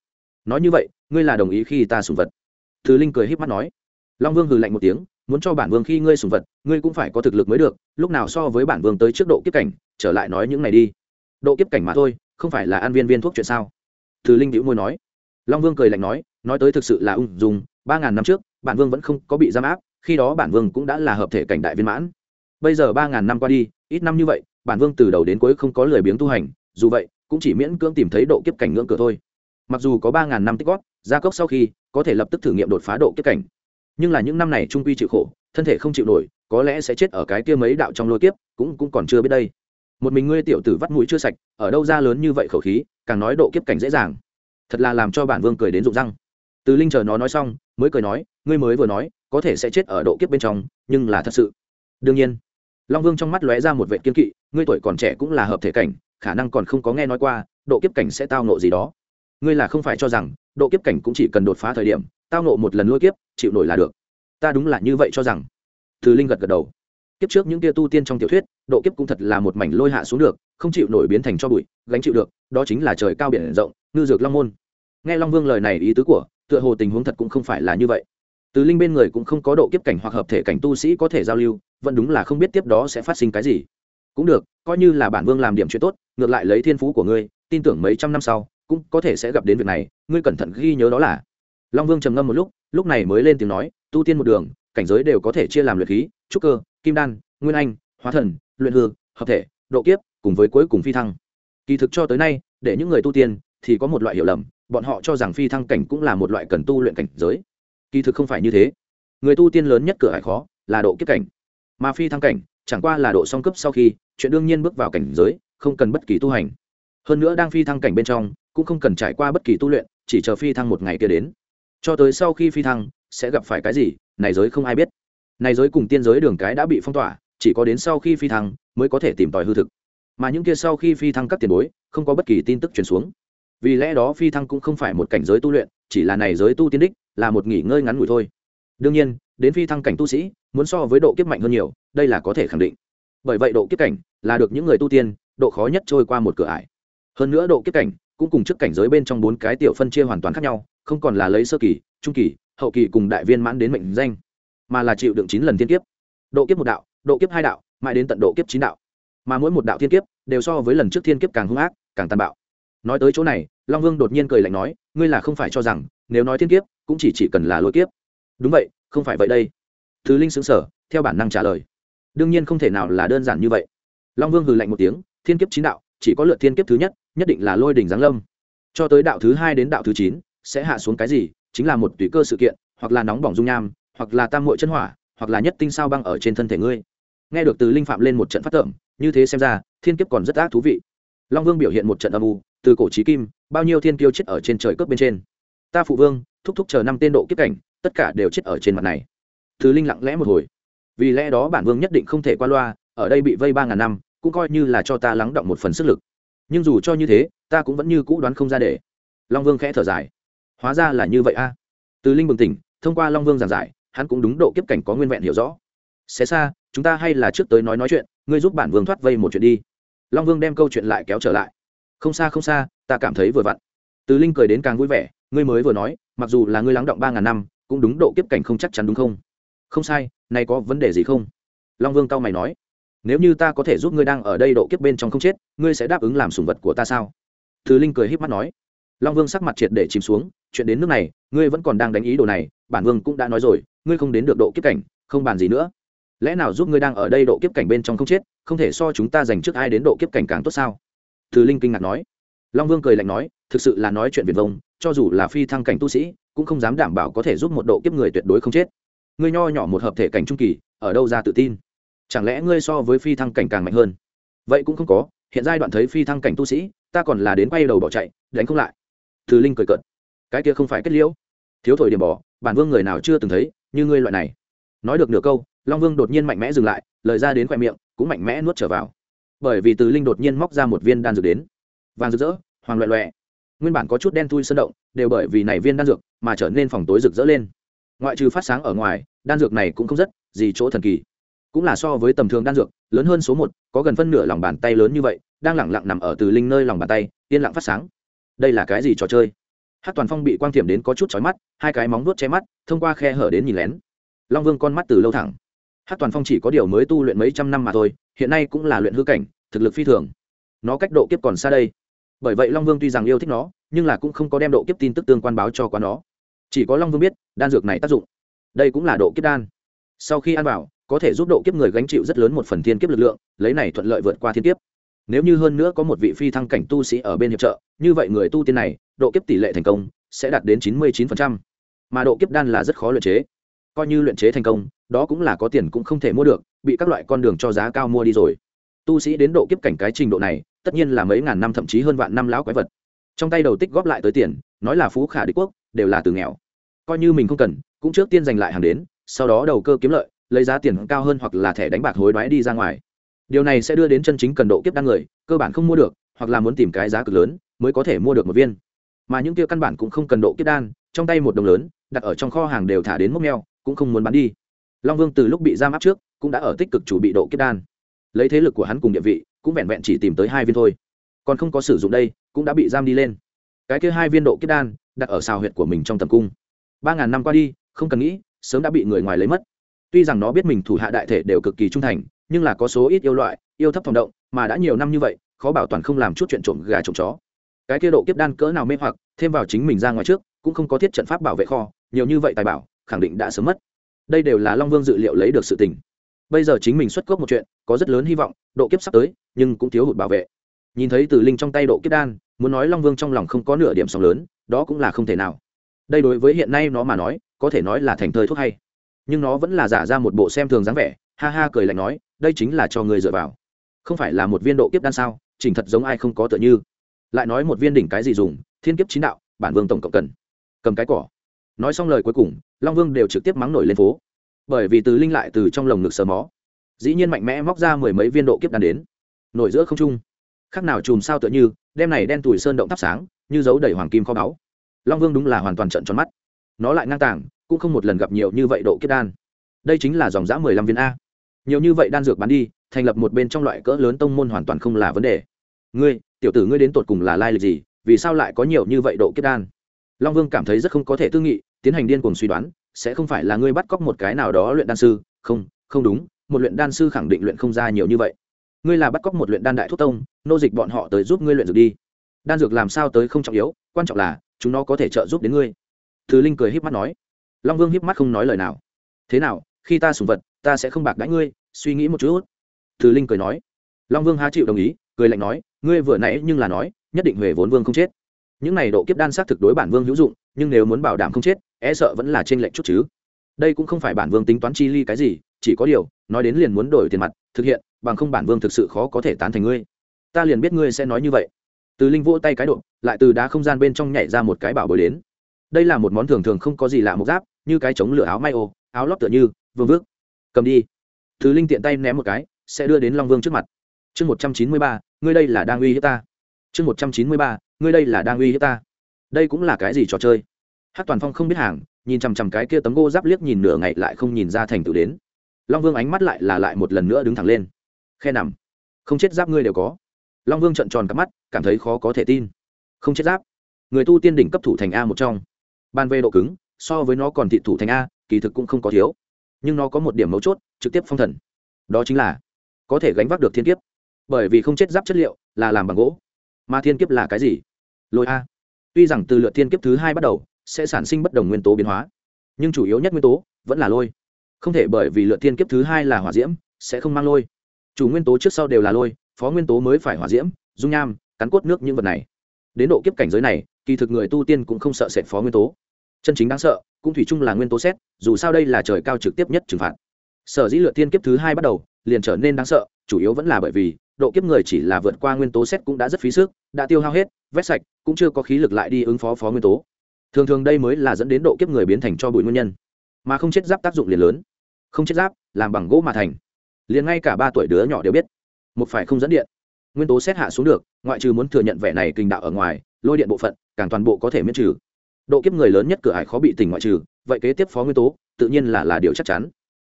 Nói như vậy, ngươi là đồng ý khi ta sùng vật. Thứ linh cười h í p mắt nói. Long vương hừ lạnh một tiếng, muốn cho bản vương khi ngươi sùng vật, ngươi cũng phải có thực lực mới được, lúc nào so với bản vương tới trước độ kiếp cảnh, trở lại nói những này đi. Độ kiếp cảnh mà thôi, không phải là ăn viên viên thuốc chuyện sao? Thứ linh đĩu môi nói. Long vương cười lạnh nói nói tới thực sự là ung dung, ba ngàn năm trước, bản vương vẫn không có bị giam áp, khi đó bản vương cũng đã là hợp thể cảnh đại viên mãn bây giờ ba ngàn năm qua đi, ít năm như vậy, bản vương từ đầu đến cuối không có lười biếng tu hành, dù vậy, cũng chỉ miễn cưỡng tìm thấy độ kiếp cảnh ngưỡng cửa thôi. Mặc dù có ba ngàn năm tích góp, gia cốc sau khi, có thể lập tức thử nghiệm đột phá độ kiếp cảnh. Nhưng là những năm này trung quy chịu khổ, thân thể không chịu nổi, có lẽ sẽ chết ở cái kia mấy đạo trong lôi kiếp, cũng cũng còn chưa biết đây. Một mình ngươi tiểu tử vắt mũi chưa sạch, ở đâu ra lớn như vậy khẩu khí, càng nói độ kiếp cảnh dễ dàng. Thật là làm cho bản vương cười đến rụng răng. Từ linh chờ nó nói xong, mới cười nói, ngươi mới vừa nói, có thể sẽ chết ở độ kiếp bên trong, nhưng là thật sự. Đương nhiên long vương trong mắt lóe ra một vệ kiên kỵ, ngươi tuổi còn trẻ cũng là hợp thể cảnh, khả năng còn không có nghe nói qua, độ kiếp cảnh sẽ tao nộ gì đó. Ngươi là không phải cho rằng, độ kiếp cảnh cũng chỉ cần đột phá thời điểm, tao nộ một lần lôi kiếp, chịu nổi là được. Ta đúng là như vậy cho rằng. Từ linh gật gật đầu. Kiếp trước những kia tu tiên trong tiểu thuyết, độ kiếp cũng thật là một mảnh lôi hạ xuống được, không chịu nổi biến thành cho bụi, gánh chịu được, đó chính là trời cao biển rộng, ngư dược long môn. Nghe long vương lời này ý tứ của, tựa hồ tình huống thật cũng không phải là như vậy từ linh bên người cũng không có độ kiếp cảnh hoặc hợp thể cảnh tu sĩ có thể giao lưu, vẫn đúng là không biết tiếp đó sẽ phát sinh cái gì. Cũng được, coi như là bản vương làm điểm chuyện tốt, ngược lại lấy thiên phú của ngươi, tin tưởng mấy trăm năm sau, cũng có thể sẽ gặp đến việc này, ngươi cẩn thận ghi nhớ đó là. Long vương trầm ngâm một lúc lúc này mới lên tiếng nói, tu tiên một đường, cảnh giới đều có thể chia làm luyện khí, trúc cơ, kim đan, nguyên anh, hóa thần, luyện hư, hợp thể, độ kiếp, cùng với cuối cùng phi thăng. Kỳ thực cho tới nay, để những người tu tiên thì có một loại hiểu lầm, bọn họ cho rằng phi thăng cảnh cũng là một loại cần tu luyện cảnh giới kỳ thực không phải như thế. Người tu tiên lớn nhất cửa hải khó là độ kiếp cảnh. Mà phi thăng cảnh, chẳng qua là độ song cấp sau khi, chuyện đương nhiên bước vào cảnh giới, không cần bất kỳ tu hành. Hơn nữa đang phi thăng cảnh bên trong, cũng không cần trải qua bất kỳ tu luyện, chỉ chờ phi thăng một ngày kia đến. Cho tới sau khi phi thăng, sẽ gặp phải cái gì, này giới không ai biết. Này giới cùng tiên giới đường cái đã bị phong tỏa, chỉ có đến sau khi phi thăng mới có thể tìm tòi hư thực. Mà những kia sau khi phi thăng các tiền bối, không có bất kỳ tin tức truyền xuống vì lẽ đó phi thăng cũng không phải một cảnh giới tu luyện, chỉ là này giới tu tiên đích, là một nghỉ ngơi ngắn ngủi thôi. Đương nhiên, đến phi thăng cảnh tu sĩ, muốn so với độ kiếp mạnh hơn nhiều, đây là có thể khẳng định. Bởi vậy độ kiếp cảnh là được những người tu tiên, độ khó nhất trôi qua một cửa ải. Hơn nữa độ kiếp cảnh cũng cùng trước cảnh giới bên trong bốn cái tiểu phân chia hoàn toàn khác nhau, không còn là lấy sơ kỳ, trung kỳ, hậu kỳ cùng đại viên mãn đến mệnh danh, mà là chịu đựng chín lần thiên kiếp. Độ kiếp một đạo, độ kiếp hai đạo, mãi đến tận độ kiếp chín đạo. Mà mỗi một đạo thiên kiếp đều so với lần trước thiên kiếp càng hung ác, càng tàn bạo nói tới chỗ này, long vương đột nhiên cười lạnh nói, ngươi là không phải cho rằng, nếu nói thiên kiếp, cũng chỉ chỉ cần là lôi kiếp. Đúng vậy, không phải vậy đây. Thứ linh xứng sở theo bản năng trả lời. Đương nhiên không thể nào là đơn giản như vậy. Long vương hừ lạnh một tiếng, thiên kiếp chín đạo, chỉ có lượt thiên kiếp thứ nhất nhất định là lôi đỉnh giáng lâm. Cho tới đạo thứ hai đến đạo thứ chín, sẽ hạ xuống cái gì, chính là một tùy cơ sự kiện, hoặc là nóng bỏng dung nham, hoặc là tam mội chân hỏa, hoặc là nhất tinh sao băng ở trên thân thể ngươi. Nghe được từ linh phạm lên một trận phát tởm, như thế xem ra, thiên kiếp còn rất ác thú vị. Long vương biểu hiện một trận âm u từ cổ trí kim, bao nhiêu thiên kiêu chết ở trên trời cướp bên trên. Ta phụ vương, thúc thúc chờ năm tên độ kiếp cảnh, tất cả đều chết ở trên mặt này. Từ linh lặng lẽ một hồi. Vì lẽ đó bản vương nhất định không thể qua loa, ở đây bị vây ba ngàn năm, cũng coi như là cho ta lắng động một phần sức lực. Nhưng dù cho như thế, ta cũng vẫn như cũ đoán không ra để. Long vương khẽ thở dài. Hóa ra là như vậy a. Từ linh bừng tỉnh, thông qua long vương giảng giải, hắn cũng đúng độ kiếp cảnh có nguyên vẹn hiểu rõ. Xé xa, chúng ta hay là trước tới nói nói chuyện, ngươi giúp bản vương thoát vây một chuyện đi. Long vương đem câu chuyện lại kéo trở lại không xa không xa, ta cảm thấy vừa vặn. Từ linh cười đến càng vui vẻ, ngươi mới vừa nói, mặc dù là ngươi lắng động ba ngàn năm, cũng đúng độ kiếp cảnh không chắc chắn đúng không? Không sai, này có vấn đề gì không? Long vương cao mày nói, nếu như ta có thể giúp ngươi đang ở đây độ kiếp bên trong không chết, ngươi sẽ đáp ứng làm sùng vật của ta sao? Từ linh cười h í p mắt nói, long vương sắc mặt triệt để chìm xuống, chuyện đến nước này, ngươi vẫn còn đang đánh ý đồ này, bản vương cũng đã nói rồi, ngươi không đến được độ kiếp cảnh, không bàn gì nữa. Lẽ nào giúp ngươi đang ở đây độ kiếp cảnh bên trong không chết, không thể so chúng ta dành trước ai đến độ kiếp cảnh càng tốt sao? Từ linh kinh ngạc nói. Long vương cười lạnh nói, thực sự là nói chuyện việt vông, cho dù là phi thăng cảnh tu sĩ, cũng không dám đảm bảo có thể giúp một độ kiếp người tuyệt đối không chết. Ngươi nho nhỏ một hợp thể cảnh trung kỳ, ở đâu ra tự tin? Chẳng lẽ ngươi so với phi thăng cảnh càng mạnh hơn? Vậy cũng không có, hiện giai đoạn thấy phi thăng cảnh tu sĩ, ta còn là đến quay đầu bỏ chạy, đánh không lại. Từ linh cười cợt. Cái kia không phải kết liễu. Thiếu thổi điểm bỏ, bản vương người nào chưa từng thấy, như ngươi loại này. Nói được nửa câu, long vương đột nhiên mạnh mẽ dừng lại, lời ra đến khoe miệng, cũng mạnh mẽ nuốt trở vào bởi vì từ linh đột nhiên móc ra một viên đan dược đến. Vàng rực rỡ, hoàng loẹ loẹ. Nguyên bản có chút đen thui sơn động, đều bởi vì này viên đan dược mà trở nên phòng tối rực rỡ lên. Ngoại trừ phát sáng ở ngoài, đan dược này cũng không rất, gì chỗ thần kỳ. Cũng là so với tầm thường đan dược, lớn hơn số một, có gần phân nửa lòng bàn tay lớn như vậy, đang lẳng lặng nằm ở từ linh nơi lòng bàn tay, yên lặng phát sáng. Đây là cái gì trò chơi? Hát toàn phong bị quang thiểm đến có chút chói mắt, hai cái móng vuốt che mắt, thông qua khe hở đến nhìn lén. Long vương con mắt từ lâu thẳng. Hát toàn phong chỉ có điều mới tu luyện mấy trăm năm mà thôi hiện nay cũng là luyện hư cảnh, thực lực phi thường. Nó cách độ kiếp còn xa đây. Bởi vậy long vương tuy rằng yêu thích nó, nhưng là cũng không có đem độ kiếp tin tức tương quan báo cho quá nó. Chỉ có long vương biết, đan dược này tác dụng. Đây cũng là độ kiếp đan. Sau khi ăn vào, có thể giúp độ kiếp người gánh chịu rất lớn một phần thiên kiếp lực lượng, lấy này thuận lợi vượt qua thiên kiếp. Nếu như hơn nữa có một vị phi thăng cảnh tu sĩ ở bên hiệp trợ, như vậy người tu tiên này, độ kiếp tỷ lệ thành công sẽ đạt đến chín mươi 99%. mà độ kiếp đan là rất khó luyện chế coi như luyện chế thành công, đó cũng là có tiền cũng không thể mua được, bị các loại con đường cho giá cao mua đi rồi. Tu sĩ đến độ kiếp cảnh cái trình độ này, tất nhiên là mấy ngàn năm thậm chí hơn vạn năm lão quái vật. Trong tay đầu tích góp lại tới tiền, nói là phú khả đế quốc, đều là từ nghèo. Coi như mình không cần, cũng trước tiên giành lại hàng đến, sau đó đầu cơ kiếm lợi, lấy giá tiền cao hơn hoặc là thẻ đánh bạc hối đoái đi ra ngoài. Điều này sẽ đưa đến chân chính cần độ kiếp đan người, cơ bản không mua được, hoặc là muốn tìm cái giá cực lớn, mới có thể mua được một viên. Mà những kia căn bản cũng không cần độ kiếp đan, trong tay một đồng lớn, đặt ở trong kho hàng đều thả đến mốc neo cũng không muốn bán đi. Long vương từ lúc bị giam áp trước, cũng đã ở tích cực chủ bị độ kiếp đan. Lấy thế lực của hắn cùng địa vị, cũng vẹn vẹn chỉ tìm tới hai viên thôi. Còn không có sử dụng đây, cũng đã bị giam đi lên. Cái kia hai viên độ kiếp đan, đặt ở xào huyệt của mình trong tầm cung. Ba ngàn năm qua đi, không cần nghĩ, sớm đã bị người ngoài lấy mất. Tuy rằng nó biết mình thủ hạ đại thể đều cực kỳ trung thành, nhưng là có số ít yêu loại, yêu thấp phòng động, mà đã nhiều năm như vậy, khó bảo toàn không làm chút chuyện trộm gà trộm chó. Cái kia độ kiếp đan cỡ nào mê hoặc, thêm vào chính mình ra ngoài trước, cũng không có thiết trận pháp bảo vệ kho, nhiều như vậy tài bảo khẳng định đã sớm mất. Đây đều là long vương dự liệu lấy được sự tình. Bây giờ chính mình xuất cốc một chuyện, có rất lớn hy vọng, độ kiếp sắp tới, nhưng cũng thiếu hụt bảo vệ. Nhìn thấy từ linh trong tay độ kiếp đan, muốn nói long vương trong lòng không có nửa điểm sóng lớn, đó cũng là không thể nào. Đây đối với hiện nay nó mà nói, có thể nói là thành thơi thuốc hay. Nhưng nó vẫn là giả ra một bộ xem thường dáng vẻ, ha ha cười lạnh nói, đây chính là cho người dựa vào. Không phải là một viên độ kiếp đan sao, chỉnh thật giống ai không có tựa như. Lại nói một viên đỉnh cái gì dùng, thiên kiếp chín đạo, bản vương tổng cộng cần. Cầm cái cỏ nói xong lời cuối cùng, long vương đều trực tiếp mắng nổi lên phố. Bởi vì từ linh lại từ trong lồng ngực sờ mó. Dĩ nhiên mạnh mẽ móc ra mười mấy viên độ kiếp đan đến. Nổi giữa không trung. Khác nào chùm sao tựa như đem này đen tủi sơn động thắp sáng, như dấu đầy hoàng kim kho báu. Long vương đúng là hoàn toàn trận tròn mắt. Nó lại ngang tàng, cũng không một lần gặp nhiều như vậy độ kiếp đan. Đây chính là dòng giã mười lăm viên a. Nhiều như vậy đan dược bán đi, thành lập một bên trong loại cỡ lớn tông môn hoàn toàn không là vấn đề. Ngươi, tiểu tử ngươi đến tột cùng là lai lịch gì, vì sao lại có nhiều như vậy độ kiếp đan? Long vương cảm thấy rất không có thể tư nghị tiến hành điên cuồng suy đoán, sẽ không phải là ngươi bắt cóc một cái nào đó luyện đan sư. Không không đúng, một luyện đan sư khẳng định luyện không ra nhiều như vậy. Ngươi là bắt cóc một luyện đan đại thuốc tông, nô dịch bọn họ tới giúp ngươi luyện dược đi. Đan dược làm sao tới không trọng yếu, quan trọng là, chúng nó có thể trợ giúp đến ngươi. Thứ linh cười híp mắt nói. Long vương híp mắt không nói lời nào. Thế nào, khi ta sùng vật, ta sẽ không bạc đãi ngươi, suy nghĩ một chút. Thứ linh cười nói. Long vương há chịu đồng ý, cười lạnh nói, ngươi vừa nãy nhưng là nói, nhất định huệ vốn vương không chết. Những này độ kiếp đan xác thực đối bản vương hữu dụng, nhưng nếu muốn bảo đảm không chết e sợ vẫn là trên lệnh chút chứ. Đây cũng không phải bản vương tính toán chi ly cái gì, chỉ có điều, nói đến liền muốn đổi tiền mặt, thực hiện, bằng không bản vương thực sự khó có thể tán thành ngươi. Ta liền biết ngươi sẽ nói như vậy. Từ linh vỗ tay cái độ, lại từ đá không gian bên trong nhảy ra một cái bảo bối đến. Đây là một món thường thường không có gì lạ một giáp, như cái chống lửa áo may ô, áo lót tựa như, vương vước. Cầm đi. Thứ linh tiện tay ném một cái, sẽ đưa đến long vương trước mặt. Chương một trăm chín mươi ba, ngươi đây là đang uy hiếp ta. Chương một trăm chín mươi ba, ngươi đây là đang uy hiếp ta. Đây cũng là cái gì trò chơi? Hát toàn phong không biết hàng nhìn chằm chằm cái kia tấm gô giáp liếc nhìn nửa ngày lại không nhìn ra thành tựu đến long vương ánh mắt lại là lại một lần nữa đứng thẳng lên khe nằm không chết giáp ngươi đều có long vương trợn tròn cắp mắt cảm thấy khó có thể tin không chết giáp người tu tiên đỉnh cấp thủ thành a một trong ban về độ cứng so với nó còn thị thủ thành a kỳ thực cũng không có thiếu nhưng nó có một điểm mấu chốt trực tiếp phong thần đó chính là có thể gánh vác được thiên kiếp bởi vì không chết giáp chất liệu là làm bằng gỗ mà thiên kiếp là cái gì lôi a tuy rằng từ lượt thiên kiếp thứ hai bắt đầu sẽ sản sinh bất đồng nguyên tố biến hóa. Nhưng chủ yếu nhất nguyên tố vẫn là lôi. Không thể bởi vì lượt thiên kiếp thứ hai là hỏa diễm, sẽ không mang lôi. Chủ nguyên tố trước sau đều là lôi, phó nguyên tố mới phải hỏa diễm, dung nham, cắn cốt nước những vật này. Đến độ kiếp cảnh giới này, kỳ thực người tu tiên cũng không sợ sệt phó nguyên tố. Chân chính đáng sợ, cũng thủy chung là nguyên tố xét, dù sao đây là trời cao trực tiếp nhất trừng phạt. Sở dĩ lượt thiên kiếp thứ hai bắt đầu, liền trở nên đáng sợ, chủ yếu vẫn là bởi vì, độ kiếp người chỉ là vượt qua nguyên tố xét cũng đã rất phí sức, đã tiêu hao hết, vét sạch, cũng chưa có khí lực lại đi ứng phó phó nguyên tố thường thường đây mới là dẫn đến độ kiếp người biến thành cho bụi nguyên nhân mà không chết giáp tác dụng liền lớn không chết giáp làm bằng gỗ mà thành liền ngay cả ba tuổi đứa nhỏ đều biết một phải không dẫn điện nguyên tố xét hạ xuống được ngoại trừ muốn thừa nhận vẻ này kinh đạo ở ngoài lôi điện bộ phận càng toàn bộ có thể miễn trừ độ kiếp người lớn nhất cửa hải khó bị tỉnh ngoại trừ vậy kế tiếp phó nguyên tố tự nhiên là là điều chắc chắn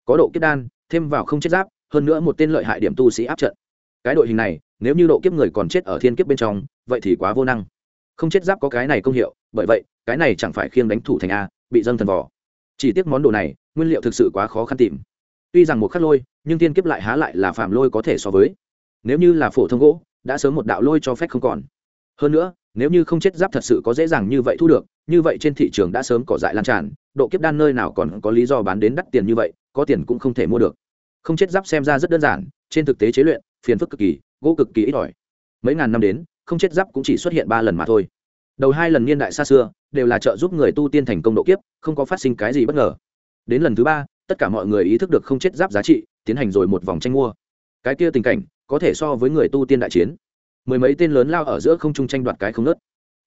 có độ kiếp đan thêm vào không chết giáp hơn nữa một tên lợi hại điểm tu sĩ áp trận cái đội hình này nếu như độ kiếp người còn chết ở thiên kiếp bên trong vậy thì quá vô năng không chết giáp có cái này công hiệu bởi vậy cái này chẳng phải khiêng đánh thủ thành a, bị dâng thần vỏ chỉ tiếc món đồ này, nguyên liệu thực sự quá khó khăn tìm. Tuy rằng một khắc lôi, nhưng tiên kiếp lại há lại là phạm lôi có thể so với. Nếu như là phổ thông gỗ, đã sớm một đạo lôi cho phép không còn. Hơn nữa, nếu như không chết giáp thật sự có dễ dàng như vậy thu được, như vậy trên thị trường đã sớm cỏ dại lan tràn, độ kiếp đan nơi nào còn có lý do bán đến đắt tiền như vậy, có tiền cũng không thể mua được. Không chết giáp xem ra rất đơn giản, trên thực tế chế luyện, phiền phức cực kỳ, gỗ cực kỳ ít ỏi. Mấy ngàn năm đến, không chết giáp cũng chỉ xuất hiện ba lần mà thôi đầu hai lần niên đại xa xưa đều là trợ giúp người tu tiên thành công độ kiếp, không có phát sinh cái gì bất ngờ. Đến lần thứ ba, tất cả mọi người ý thức được không chết giáp giá trị, tiến hành rồi một vòng tranh mua. Cái kia tình cảnh có thể so với người tu tiên đại chiến. Mười mấy tên lớn lao ở giữa không trung tranh đoạt cái không nớt.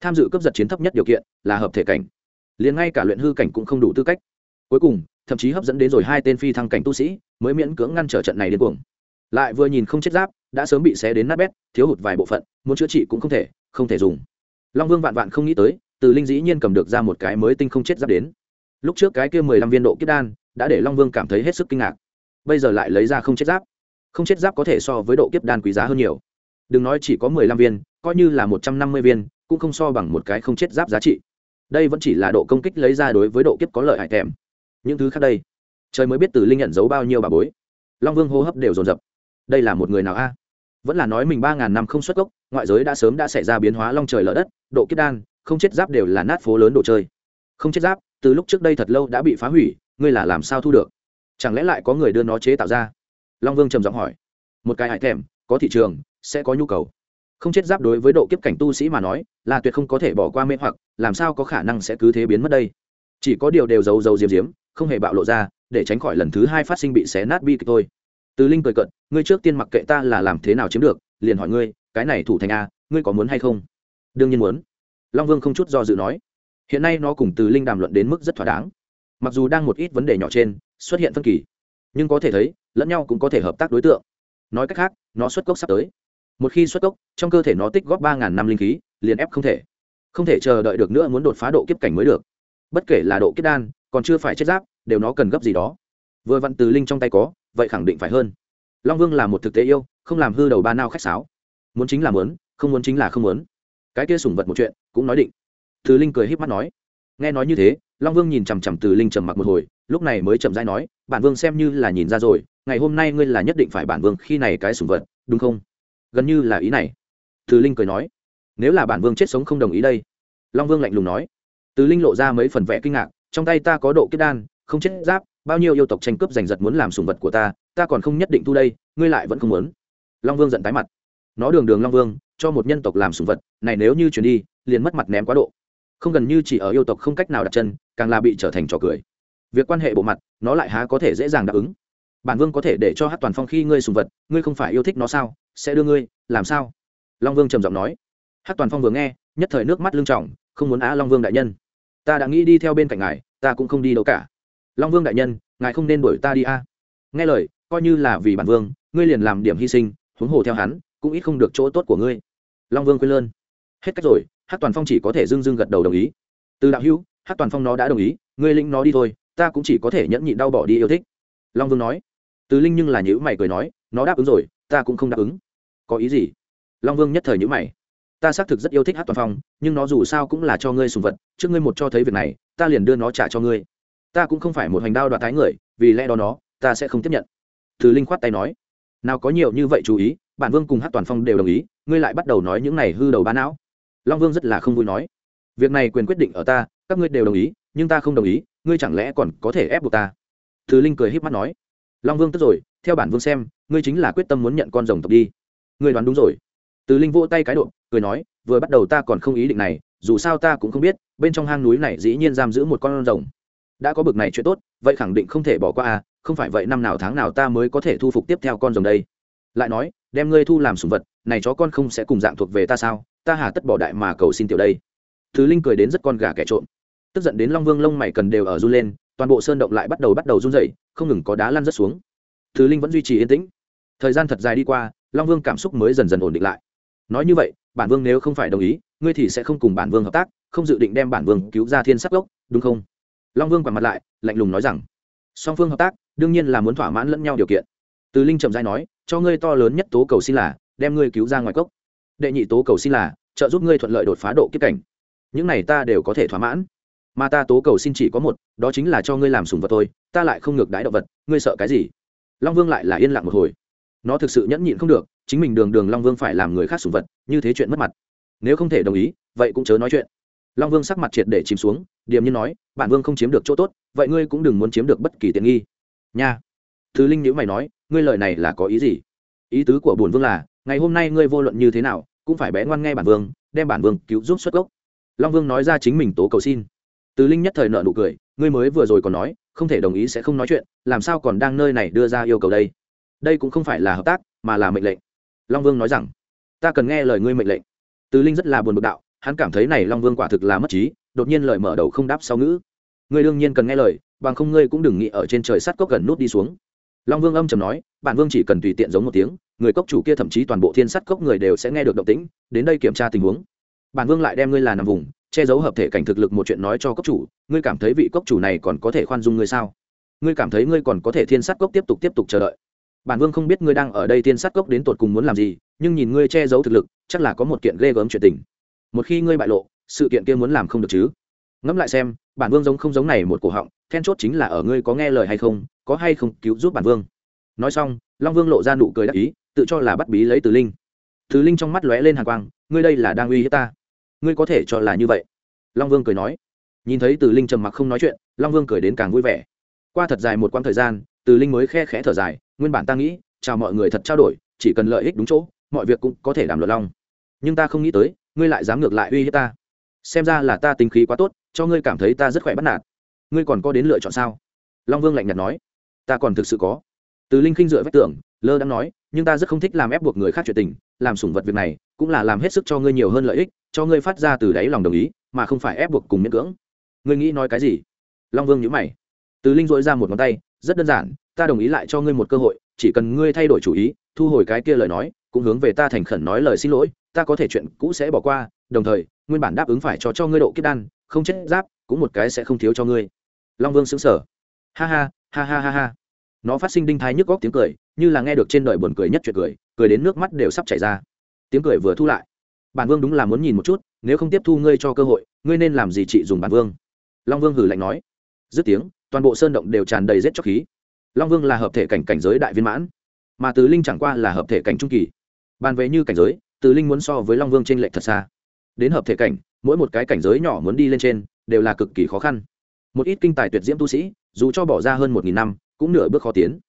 Tham dự cấp giật chiến thấp nhất điều kiện là hợp thể cảnh. Liền ngay cả luyện hư cảnh cũng không đủ tư cách. Cuối cùng, thậm chí hấp dẫn đến rồi hai tên phi thăng cảnh tu sĩ, mới miễn cưỡng ngăn trở trận này đến cuồng. Lại vừa nhìn không chết giáp, đã sớm bị xé đến nát bét, thiếu hụt vài bộ phận, muốn chữa trị cũng không thể không thể dùng long vương vạn vạn không nghĩ tới, từ linh dĩ nhiên cầm được ra một cái mới tinh không chết giáp đến. Lúc trước cái kia mười lăm viên độ kiếp đan, đã để long vương cảm thấy hết sức kinh ngạc. Bây giờ lại lấy ra không chết giáp. Không chết giáp có thể so với độ kiếp đan quý giá hơn nhiều. Đừng nói chỉ có mười lăm viên, coi như là một trăm năm mươi viên, cũng không so bằng một cái không chết giáp giá trị. Đây vẫn chỉ là độ công kích lấy ra đối với độ kiếp có lợi hại kèm những thứ khác đây, trời mới biết từ linh nhận giấu bao nhiêu bà bối. Long vương hô hấp đều dồn dập. Đây là một người nào a? Vẫn là nói mình ba ngàn năm không xuất gốc ngoại giới đã sớm đã xảy ra biến hóa long trời lở đất, độ kiếp đan, không chết giáp đều là nát phố lớn đồ chơi. Không chết giáp, từ lúc trước đây thật lâu đã bị phá hủy, ngươi là làm sao thu được? Chẳng lẽ lại có người đưa nó chế tạo ra? Long vương trầm giọng hỏi. Một cái hại thèm, có thị trường, sẽ có nhu cầu. Không chết giáp đối với độ kiếp cảnh tu sĩ mà nói, là tuyệt không có thể bỏ qua mê hoặc, làm sao có khả năng sẽ cứ thế biến mất đây? Chỉ có điều đều giấu giấu diếm diếm, không hề bạo lộ ra, để tránh khỏi lần thứ hai phát sinh bị xé nát bi kịch thôi từ linh cười cận ngươi trước tiên mặc kệ ta là làm thế nào chiếm được, liền hỏi ngươi, cái này thủ thành a, ngươi có muốn hay không? Đương nhiên muốn. Long vương không chút do dự nói. Hiện nay nó cùng từ linh đàm luận đến mức rất thỏa đáng. Mặc dù đang một ít vấn đề nhỏ trên, xuất hiện phân kỳ, nhưng có thể thấy, lẫn nhau cũng có thể hợp tác đối tượng. Nói cách khác, nó xuất cốc sắp tới. Một khi xuất cốc, trong cơ thể nó tích góp ba ngàn năm linh khí, liền ép không thể. Không thể chờ đợi được nữa muốn đột phá độ kiếp cảnh mới được. Bất kể là độ kiếp đan, còn chưa phải chết giáp, đều nó cần gấp gì đó. Vừa vặn từ linh trong tay có vậy khẳng định phải hơn. Long vương là một thực tế yêu, không làm hư đầu ba nao khách sáo. Muốn chính là muốn, không muốn chính là không muốn. Cái kia sủng vật một chuyện, cũng nói định. Từ linh cười híp mắt nói. Nghe nói như thế, long vương nhìn chằm chằm từ linh trầm mặc một hồi, lúc này mới chậm rãi nói, bản vương xem như là nhìn ra rồi, ngày hôm nay ngươi là nhất định phải bản vương khi này cái sủng vật, đúng không? Gần như là ý này. Từ linh cười nói. Nếu là bản vương chết sống không đồng ý đây. Long vương lạnh lùng nói. Từ linh lộ ra mấy phần vẽ kinh ngạc, trong tay ta có độ kết đan, không chết giáp bao nhiêu yêu tộc tranh cướp giành giật muốn làm sủng vật của ta ta còn không nhất định thu đây, ngươi lại vẫn không muốn. Long vương giận tái mặt. Nó đường đường long vương, cho một nhân tộc làm sủng vật, này nếu như chuyển đi, liền mất mặt ném quá độ. Không gần như chỉ ở yêu tộc không cách nào đặt chân, càng là bị trở thành trò cười. Việc quan hệ bộ mặt, nó lại há có thể dễ dàng đáp ứng. Bản vương có thể để cho hát toàn phong khi ngươi sùng vật, ngươi không phải yêu thích nó sao, sẽ đưa ngươi, làm sao? Long vương trầm giọng nói. Hát toàn phong vừa nghe, nhất thời nước mắt lưng trọng không muốn á long vương đại nhân. Ta đã nghĩ đi theo bên cạnh ngài, ta cũng không đi đâu cả long vương đại nhân, ngài không nên đuổi ta đi a. Nghe lời, coi như là vì bản vương, ngươi liền làm điểm hy sinh, huống hồ theo hắn, cũng ít không được chỗ tốt của ngươi. Long vương quên lơn. Hết cách rồi hát toàn phong chỉ có thể dưng dưng gật đầu đồng ý. Từ đạo hữu hát toàn phong nó đã đồng ý, ngươi linh nó đi thôi, ta cũng chỉ có thể nhẫn nhịn đau bỏ đi yêu thích. Long vương nói. Từ linh nhưng là nhữ mày cười nói, nó đáp ứng rồi, ta cũng không đáp ứng. Có ý gì? Long vương nhất thời nhữ mày. Ta xác thực rất yêu thích hát toàn phong, nhưng nó dù sao cũng là cho ngươi sùng vật, trước ngươi một cho thấy việc này, ta liền đưa nó trả cho ngươi ta cũng không phải một hành đao đoạt thái người, vì lẽ đó nó, ta sẽ không tiếp nhận. Thứ linh khoát tay nói, nào có nhiều như vậy chú ý, bản vương cùng hát toàn phong đều đồng ý, ngươi lại bắt đầu nói những này hư đầu bán não. Long vương rất là không vui nói, việc này quyền quyết định ở ta, các ngươi đều đồng ý, nhưng ta không đồng ý, ngươi chẳng lẽ còn có thể ép buộc ta? Thứ linh cười h í p mắt nói, long vương tức rồi, theo bản vương xem, ngươi chính là quyết tâm muốn nhận con rồng tộc đi. Ngươi đoán đúng rồi. Từ linh vỗ tay cái độ, cười nói, vừa bắt đầu ta còn không ý định này, dù sao ta cũng không biết, bên trong hang núi này dĩ nhiên giam giữ một con rồng đã có bực này chuyện tốt, vậy khẳng định không thể bỏ qua à không phải vậy năm nào tháng nào ta mới có thể thu phục tiếp theo con rồng đây. Lại nói, đem ngươi thu làm sủng vật, này chó con không sẽ cùng dạng thuộc về ta sao? Ta hà tất bỏ đại mà cầu xin tiểu đây. Thứ linh cười đến rất con gà kẻ trộm. Tức giận đến long vương lông mày cần đều ở run lên, toàn bộ sơn động lại bắt đầu bắt đầu run dậy không ngừng có đá lăn rất xuống. Thứ linh vẫn duy trì yên tĩnh. Thời gian thật dài đi qua, long vương cảm xúc mới dần dần ổn định lại. Nói như vậy, bản vương nếu không phải đồng ý, ngươi thì sẽ không cùng bản vương hợp tác, không dự định đem bản vương cứu ra thiên sắc gốc, đúng không? Long vương quẳng mặt lại, lạnh lùng nói rằng, song phương hợp tác, đương nhiên là muốn thỏa mãn lẫn nhau điều kiện. Từ linh trầm dai nói, cho ngươi to lớn nhất tố cầu xin là, đem ngươi cứu ra ngoài cốc. Đệ nhị tố cầu xin là, trợ giúp ngươi thuận lợi đột phá độ kiếp cảnh. Những này ta đều có thể thỏa mãn. Mà ta tố cầu xin chỉ có một, đó chính là cho ngươi làm sùng vật thôi, ta lại không ngược đái động vật, ngươi sợ cái gì? Long vương lại là yên lặng một hồi. Nó thực sự nhẫn nhịn không được, chính mình đường đường long vương phải làm người khác sùng vật, như thế chuyện mất mặt. Nếu không thể đồng ý, vậy cũng chớ nói chuyện. Long vương sắc mặt triệt để chìm xuống điềm nhiên nói, bản vương không chiếm được chỗ tốt, vậy ngươi cũng đừng muốn chiếm được bất kỳ tiện nghi. Nha. Thứ linh nhữ mày nói, ngươi lời này là có ý gì? Ý tứ của bổn vương là, ngày hôm nay ngươi vô luận như thế nào, cũng phải bé ngoan nghe bản vương, đem bản vương cứu giúp xuất gốc. Long vương nói ra chính mình tố cầu xin. Từ linh nhất thời nợ nụ cười, ngươi mới vừa rồi còn nói, không thể đồng ý sẽ không nói chuyện, làm sao còn đang nơi này đưa ra yêu cầu đây? Đây cũng không phải là hợp tác, mà là mệnh lệnh. Long vương nói rằng, ta cần nghe lời ngươi mệnh lệnh. Từ linh rất là buồn bực đạo, hắn cảm thấy này long vương quả thực là mất trí đột nhiên lời mở đầu không đáp sau ngữ. Ngươi đương nhiên cần nghe lời, bằng không ngươi cũng đừng nghĩ ở trên trời sắt cốc gần nút đi xuống. Long vương âm trầm nói, bản vương chỉ cần tùy tiện giống một tiếng, người cốc chủ kia thậm chí toàn bộ thiên sắt cốc người đều sẽ nghe được động tĩnh, đến đây kiểm tra tình huống. Bản vương lại đem ngươi là nằm vùng, che giấu hợp thể cảnh thực lực một chuyện nói cho cốc chủ, ngươi cảm thấy vị cốc chủ này còn có thể khoan dung ngươi sao? Ngươi cảm thấy ngươi còn có thể thiên sát cốc tiếp tục tiếp tục chờ đợi. Bản vương không biết ngươi đang ở đây thiên sát cốc đến tột cùng muốn làm gì, nhưng nhìn ngươi che giấu thực lực, chắc là có một kiện ghê gớm chuyện tình. Một khi ngươi bại lộ sự kiện kia muốn làm không được chứ? Ngẫm lại xem, bản vương giống không giống này một cổ họng, then chốt chính là ở ngươi có nghe lời hay không, có hay không cứu giúp bản vương. Nói xong, long vương lộ ra nụ cười đắc ý, tự cho là bắt bí lấy từ linh. Từ linh trong mắt lóe lên hàng quang, ngươi đây là đang uy hiếp ta. Ngươi có thể cho là như vậy. Long vương cười nói. Nhìn thấy từ linh trầm mặc không nói chuyện, long vương cười đến càng vui vẻ. Qua thật dài một quãng thời gian, từ linh mới khe khẽ thở dài, nguyên bản ta nghĩ, chào mọi người thật trao đổi, chỉ cần lợi ích đúng chỗ, mọi việc cũng có thể đảm luận long. Nhưng ta không nghĩ tới, ngươi lại dám ngược lại uy hiếp ta xem ra là ta tính khí quá tốt, cho ngươi cảm thấy ta rất khỏe bắt nạt. Ngươi còn có đến lựa chọn sao? Long vương lạnh nhạt nói. Ta còn thực sự có. Từ linh khinh dựa vách tưởng lơ đang nói, nhưng ta rất không thích làm ép buộc người khác chuyện tình, làm sủng vật việc này, cũng là làm hết sức cho ngươi nhiều hơn lợi ích, cho ngươi phát ra từ đáy lòng đồng ý, mà không phải ép buộc cùng miễn cưỡng. Ngươi nghĩ nói cái gì? Long vương nhữ mày. Từ linh dội ra một ngón tay, rất đơn giản, ta đồng ý lại cho ngươi một cơ hội, chỉ cần ngươi thay đổi chủ ý, thu hồi cái kia lời nói, cũng hướng về ta thành khẩn nói lời xin lỗi, ta có thể chuyện cũ sẽ bỏ qua, đồng thời nguyên bản đáp ứng phải cho cho ngươi độ kiếp đan, không chết giáp, cũng một cái sẽ không thiếu cho ngươi. Long vương xứng sở ha ha ha ha ha ha. Nó phát sinh đinh thái nhức góc tiếng cười, như là nghe được trên đời buồn cười nhất chuyện cười cười đến nước mắt đều sắp chảy ra. Tiếng cười vừa thu lại. Bản vương đúng là muốn nhìn một chút, nếu không tiếp thu ngươi cho cơ hội, ngươi nên làm gì chị dùng bản vương? Long vương hử lạnh nói. Dứt tiếng, toàn bộ sơn động đều tràn đầy rết chóc khí. Long vương là hợp thể cảnh cảnh giới đại viên mãn, mà từ linh chẳng qua là hợp thể cảnh trung kỳ. Bàn về như cảnh giới, từ linh muốn so với long vương t r ê n lệch thật xa đến hợp thể cảnh, mỗi một cái cảnh giới nhỏ muốn đi lên trên, đều là cực kỳ khó khăn. Một ít kinh tài tuyệt diễm tu sĩ, dù cho bỏ ra hơn một nghìn năm, cũng nửa bước khó tiến.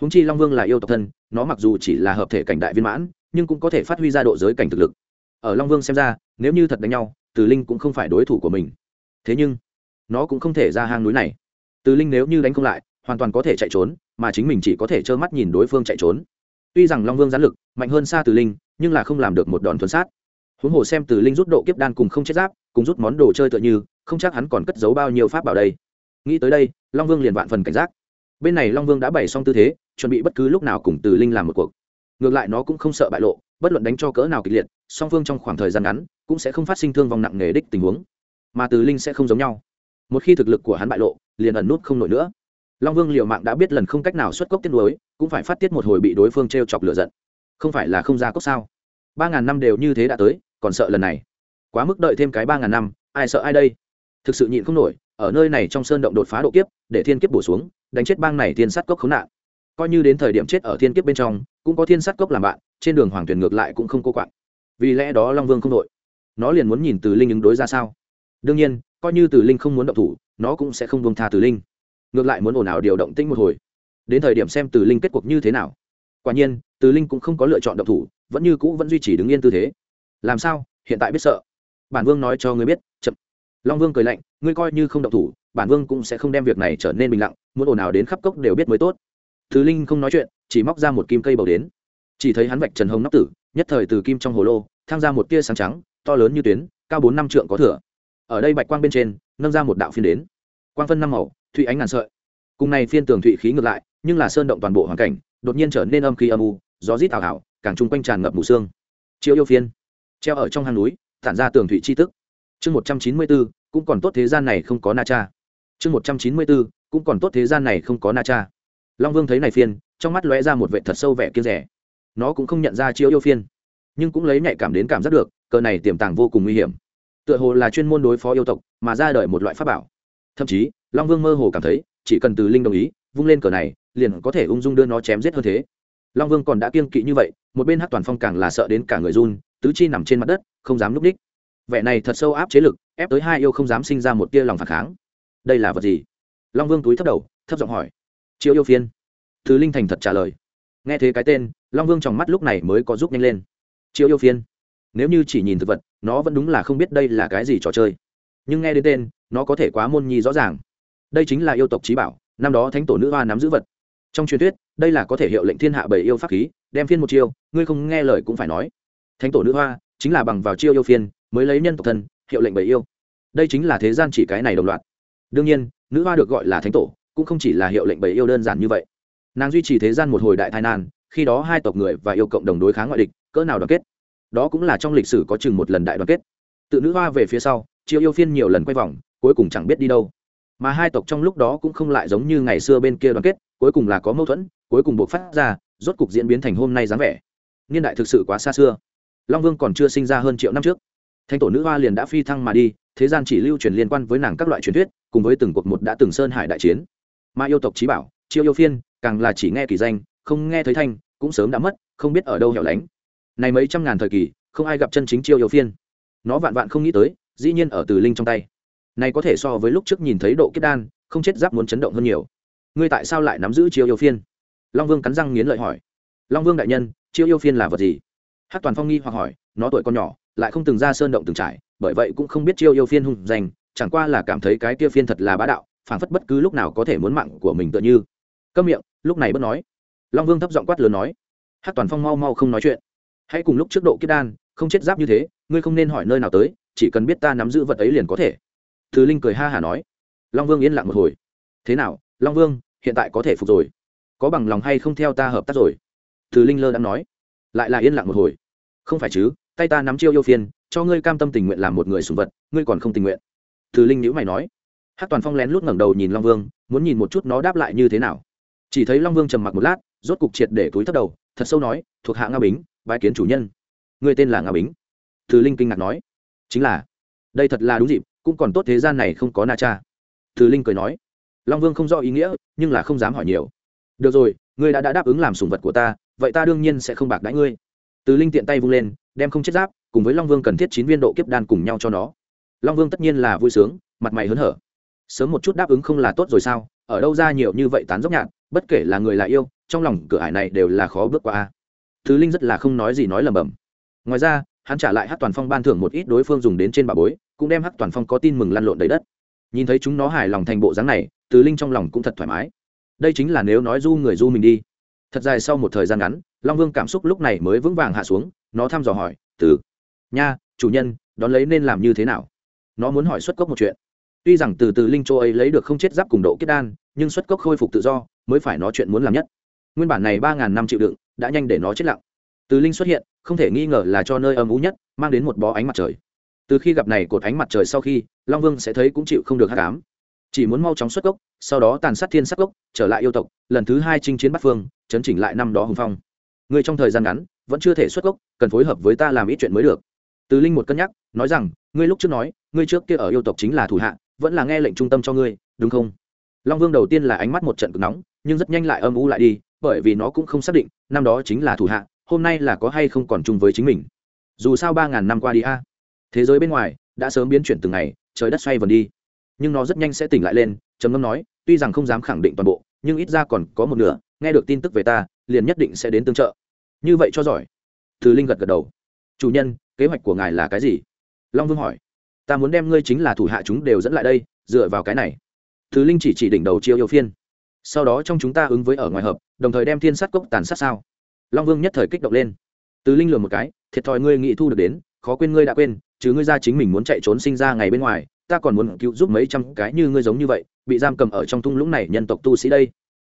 Húng chi long vương là yêu tộc thân, nó mặc dù chỉ là hợp thể cảnh đại viên mãn, nhưng cũng có thể phát huy ra độ giới cảnh thực lực. Ở long vương xem ra, nếu như thật đánh nhau, từ linh cũng không phải đối thủ của mình. Thế nhưng, nó cũng không thể ra hang núi này. Từ linh nếu như đánh không lại, hoàn toàn có thể chạy trốn, mà chính mình chỉ có thể trơ mắt nhìn đối phương chạy trốn. Tuy rằng long vương gián lực, mạnh hơn xa từ linh, nhưng là không làm được một đòn thuần sát huống hồ xem từ linh rút độ kiếp đan cùng không chết giáp, cùng rút món đồ chơi tựa như, không chắc hắn còn cất giấu bao nhiêu pháp bảo đây. Nghĩ tới đây, long vương liền vạn phần cảnh giác. Bên này long vương đã bày xong tư thế, chuẩn bị bất cứ lúc nào cùng từ linh làm một cuộc. Ngược lại nó cũng không sợ bại lộ, bất luận đánh cho cỡ nào kịch liệt, song phương trong khoảng thời gian ngắn cũng sẽ không phát sinh thương vong nặng nề đích tình huống. Mà từ linh sẽ không giống nhau. Một khi thực lực của hắn bại lộ, liền ẩn nút không nổi nữa. Long vương liều mạng đã biết lần không cách nào xuất cốc tiết đối cũng phải phát tiết một hồi bị đối phương t r e o chọc lửa giận. Không phải là không ra cốc sao? Ba ngàn năm đều như thế đã tới còn sợ lần này. Quá mức đợi thêm cái ba ngàn năm, ai sợ ai đây? Thực sự nhịn không nổi, ở nơi này trong sơn động đột phá độ kiếp, để thiên kiếp bổ xuống, đánh chết bang này thiên sát cốc khốn nạn. Coi như đến thời điểm chết ở thiên kiếp bên trong, cũng có thiên sát cốc làm bạn, trên đường hoàng tuyển ngược lại cũng không cô quạng. Vì lẽ đó long vương không đội. Nó liền muốn nhìn từ linh ứng đối ra sao. Đương nhiên, coi như từ linh không muốn động thủ, nó cũng sẽ không buông tha từ linh. Ngược lại muốn ồn ào điều động tĩnh một hồi. Đến thời điểm xem từ linh kết cuộc như thế nào. Quả nhiên, từ linh cũng không có lựa chọn động thủ, vẫn như cũ vẫn duy trì đứng yên tư thế làm sao? Hiện tại biết sợ. Bản vương nói cho ngươi biết, chậm. Long vương cười lạnh, ngươi coi như không động thủ, bản vương cũng sẽ không đem việc này trở nên bình lặng, muốn ồn ào đến khắp cốc đều biết mới tốt. Thứ linh không nói chuyện, chỉ móc ra một kim cây bầu đến. Chỉ thấy hắn vạch trần hồng nóc tử, nhất thời từ kim trong hồ lô tham ra một tia sáng trắng, to lớn như tuyến, cao bốn năm trượng có thừa. Ở đây bạch quang bên trên, nâng ra một đạo phiên đến. Quang phân năm màu, thụy ánh ngàn sợi. Cùng này phiên tường thụy khí ngược lại, nhưng là sơn động toàn bộ hoàn cảnh, đột nhiên trở nên âm khí âm u, gió rít ảo ảo càng chung quanh tràn ngập mù sương. Chiếu yêu phiên treo ở trong hang núi, tản ra tường thủy chi tức. Chương một trăm chín mươi bốn cũng còn tốt thế gian này không có na cha. Chương một trăm chín mươi bốn cũng còn tốt thế gian này không có na cha. Long vương thấy này phiên trong mắt lóe ra một vệ thật sâu vẻ kiên rẻ. Nó cũng không nhận ra chiếu yêu phiên nhưng cũng lấy nhạy cảm đến cảm giác được, cờ này tiềm tàng vô cùng nguy hiểm. Tựa hồ là chuyên môn đối phó yêu tộc, mà ra đời một loại pháp bảo. Thậm chí, long vương mơ hồ cảm thấy, chỉ cần từ linh đồng ý, vung lên cờ này, liền có thể ung dung đưa nó chém giết hơn thế. Long vương còn đã kiêng kỵ như vậy, một bên hát toàn phong càng là sợ đến cả người run tứ chi nằm trên mặt đất, không dám núp đích. Vẻ này thật sâu áp chế lực, ép tới hai yêu không dám sinh ra một tia lòng phản kháng. Đây là vật gì? Long vương túi thấp đầu, thấp giọng hỏi. Triệu yêu phiên. Thứ linh thành thật trả lời. Nghe thế cái tên, long vương trong mắt lúc này mới có giúp nhanh lên. Triệu yêu phiên. Nếu như chỉ nhìn thực vật, nó vẫn đúng là không biết đây là cái gì trò chơi. Nhưng nghe đến tên, nó có thể quá môn nhi rõ ràng. Đây chính là yêu tộc trí bảo, năm đó thánh tổ nữ hoa nắm giữ vật. Trong truyền thuyết, đây là có thể hiệu lệnh thiên hạ bảy yêu pháp khí, đem phiên một chiêu, ngươi không nghe lời cũng phải nói thánh tổ nữ hoa chính là bằng vào chiêu yêu phiên mới lấy nhân tộc thân hiệu lệnh bảy yêu. Đây chính là thế gian chỉ cái này đồng loạt. Đương nhiên nữ hoa được gọi là thánh tổ cũng không chỉ là hiệu lệnh bảy yêu đơn giản như vậy. Nàng duy trì thế gian một hồi đại tai nạn, khi đó hai tộc người và yêu cộng đồng đối kháng ngoại địch cỡ nào đoàn kết. Đó cũng là trong lịch sử có chừng một lần đại đoàn kết. Tự nữ hoa về phía sau chiêu yêu phiên nhiều lần quay vòng cuối cùng chẳng biết đi đâu. Mà hai tộc trong lúc đó cũng không lại giống như ngày xưa bên kia đoàn kết cuối cùng là có mâu thuẫn cuối cùng buộc phát ra rốt cục diễn biến thành hôm nay dáng vẻ. Niên đại thực sự quá xa xưa long vương còn chưa sinh ra hơn triệu năm trước. Thanh tổ nữ hoa liền đã phi thăng mà đi, thế gian chỉ lưu truyền liên quan với nàng các loại truyền thuyết, cùng với từng cuộc một đã từng sơn hải đại chiến. Mà yêu tộc trí bảo, chiêu yêu phiên, càng là chỉ nghe kỳ danh, không nghe thấy thanh, cũng sớm đã mất, không biết ở đâu hẻo lánh. Này mấy trăm ngàn thời kỳ, không ai gặp chân chính chiêu yêu phiên. Nó vạn vạn không nghĩ tới, dĩ nhiên ở từ linh trong tay. Này có thể so với lúc trước nhìn thấy độ kết đan, không chết giáp muốn chấn động hơn nhiều. Ngươi tại sao lại nắm giữ chiêu yêu phiên? Long vương cắn răng nghiến lợi hỏi. Long vương đại nhân, chiêu yêu phiên là vật gì? Hát toàn phong nghi hoặc hỏi, nó tuổi con nhỏ, lại không từng ra sơn động từng trải, bởi vậy cũng không biết chiêu yêu phiên hung danh, chẳng qua là cảm thấy cái kia phiên thật là bá đạo, phảng phất bất cứ lúc nào có thể muốn mạng của mình tựa như. Câm miệng, lúc này bất nói. Long vương thấp giọng quát lớn nói, hát toàn phong mau mau không nói chuyện. Hãy cùng lúc trước độ kiếp đan, không chết giáp như thế, ngươi không nên hỏi nơi nào tới, chỉ cần biết ta nắm giữ vật ấy liền có thể. Thứ linh cười ha hả nói. Long vương yên lặng một hồi. Thế nào, long vương, hiện tại có thể phục rồi? Có bằng lòng hay không theo ta hợp tác rồi? Thứ linh lơ đang nói. Lại là yên lặng một hồi không phải chứ tay ta nắm chiêu yêu phiên cho ngươi cam tâm tình nguyện làm một người sùng vật ngươi còn không tình nguyện. Thứ linh nhữ mày nói. Hát toàn phong lén lút ngẩng đầu nhìn long vương muốn nhìn một chút nó đáp lại như thế nào. Chỉ thấy long vương trầm mặc một lát rốt cục triệt để túi thấp đầu thật sâu nói thuộc hạ nga bính bái kiến chủ nhân. Người tên là nga bính? Thứ linh kinh ngạc nói. Chính là. Đây thật là đúng dịp cũng còn tốt thế gian này không có na cha. Thứ linh cười nói. Long vương không rõ ý nghĩa nhưng là không dám hỏi nhiều. Được rồi ngươi đã, đã đáp ứng làm sùng vật của ta vậy ta đương nhiên sẽ không bạc đãi ngươi từ linh tiện tay vung lên, đem không chết giáp, cùng với long vương cần thiết chín viên độ kiếp đan cùng nhau cho nó. Long vương tất nhiên là vui sướng, mặt mày hớn hở. Sớm một chút đáp ứng không là tốt rồi sao? Ở đâu ra nhiều như vậy tán dốc nhạt bất kể là người là yêu, trong lòng cửa ải này đều là khó bước qua thứ linh rất là không nói gì nói lầm bầm ngoài ra, hắn trả lại hát toàn phong ban thưởng một ít đối phương dùng đến trên bà bối, cũng đem hát toàn phong có tin mừng lăn lộn đầy đất. Nhìn thấy chúng nó hài lòng thành bộ dáng này Tứ linh trong lòng cũng thật thoải mái. Đây chính là nếu nói du người du mình đi. Thật dài sau một thời gian ngắn long vương cảm xúc lúc này mới vững vàng hạ xuống, nó thăm dò hỏi, từ, nha, chủ nhân, đón lấy nên làm như thế nào? Nó muốn hỏi xuất cốc một chuyện. Tuy rằng từ từ linh châu ấy lấy được không chết giáp cùng độ kết đan, nhưng xuất cốc khôi phục tự do, mới phải nó chuyện muốn làm nhất. Nguyên bản này ba ngàn năm chịu đựng, đã nhanh để nó chết lặng. Từ linh xuất hiện, không thể nghi ngờ là cho nơi âm ú nhất, mang đến một bó ánh mặt trời. Từ khi gặp này cột ánh mặt trời sau khi, long vương sẽ thấy cũng chịu không được hát cám chỉ muốn mau chóng xuất gốc sau đó tàn sát thiên sắc gốc trở lại yêu tộc, lần thứ hai chinh chiến bắt phương, chấn chỉnh lại năm đó hùng phong người trong thời gian ngắn vẫn chưa thể xuất gốc, cần phối hợp với ta làm ít chuyện mới được. Từ linh một cân nhắc, nói rằng, ngươi lúc trước nói, ngươi trước kia ở yêu tộc chính là thủ hạ, vẫn là nghe lệnh trung tâm cho ngươi, đúng không? Long vương đầu tiên là ánh mắt một trận cực nóng, nhưng rất nhanh lại âm u lại đi, bởi vì nó cũng không xác định, năm đó chính là thủ hạ, hôm nay là có hay không còn chung với chính mình. Dù sao ba ngàn năm qua đi a, thế giới bên ngoài đã sớm biến chuyển từng ngày, trời đất xoay vần đi. Nhưng nó rất nhanh sẽ tỉnh lại lên, trầm ngâm nói, tuy rằng không dám khẳng định toàn bộ, nhưng ít ra còn có một nửa nghe được tin tức về ta, liền nhất định sẽ đến tương trợ. Như vậy cho giỏi. Từ linh gật gật đầu. Chủ nhân, kế hoạch của ngài là cái gì? Long vương hỏi. Ta muốn đem ngươi chính là thủ hạ chúng đều dẫn lại đây, dựa vào cái này. Thứ linh chỉ chỉ đỉnh đầu chiêu yêu phiên. Sau đó trong chúng ta ứng với ở ngoài hợp, đồng thời đem thiên sát cốc tàn sát sao? Long vương nhất thời kích động lên. Tứ linh lừa một cái, thiệt thòi ngươi nghĩ thu được đến, khó quên ngươi đã quên, chứ ngươi ra chính mình muốn chạy trốn sinh ra ngày bên ngoài, ta còn muốn cứu giúp mấy trăm cái như ngươi giống như vậy, bị giam cầm ở trong thung lũng này nhân tộc tu sĩ đây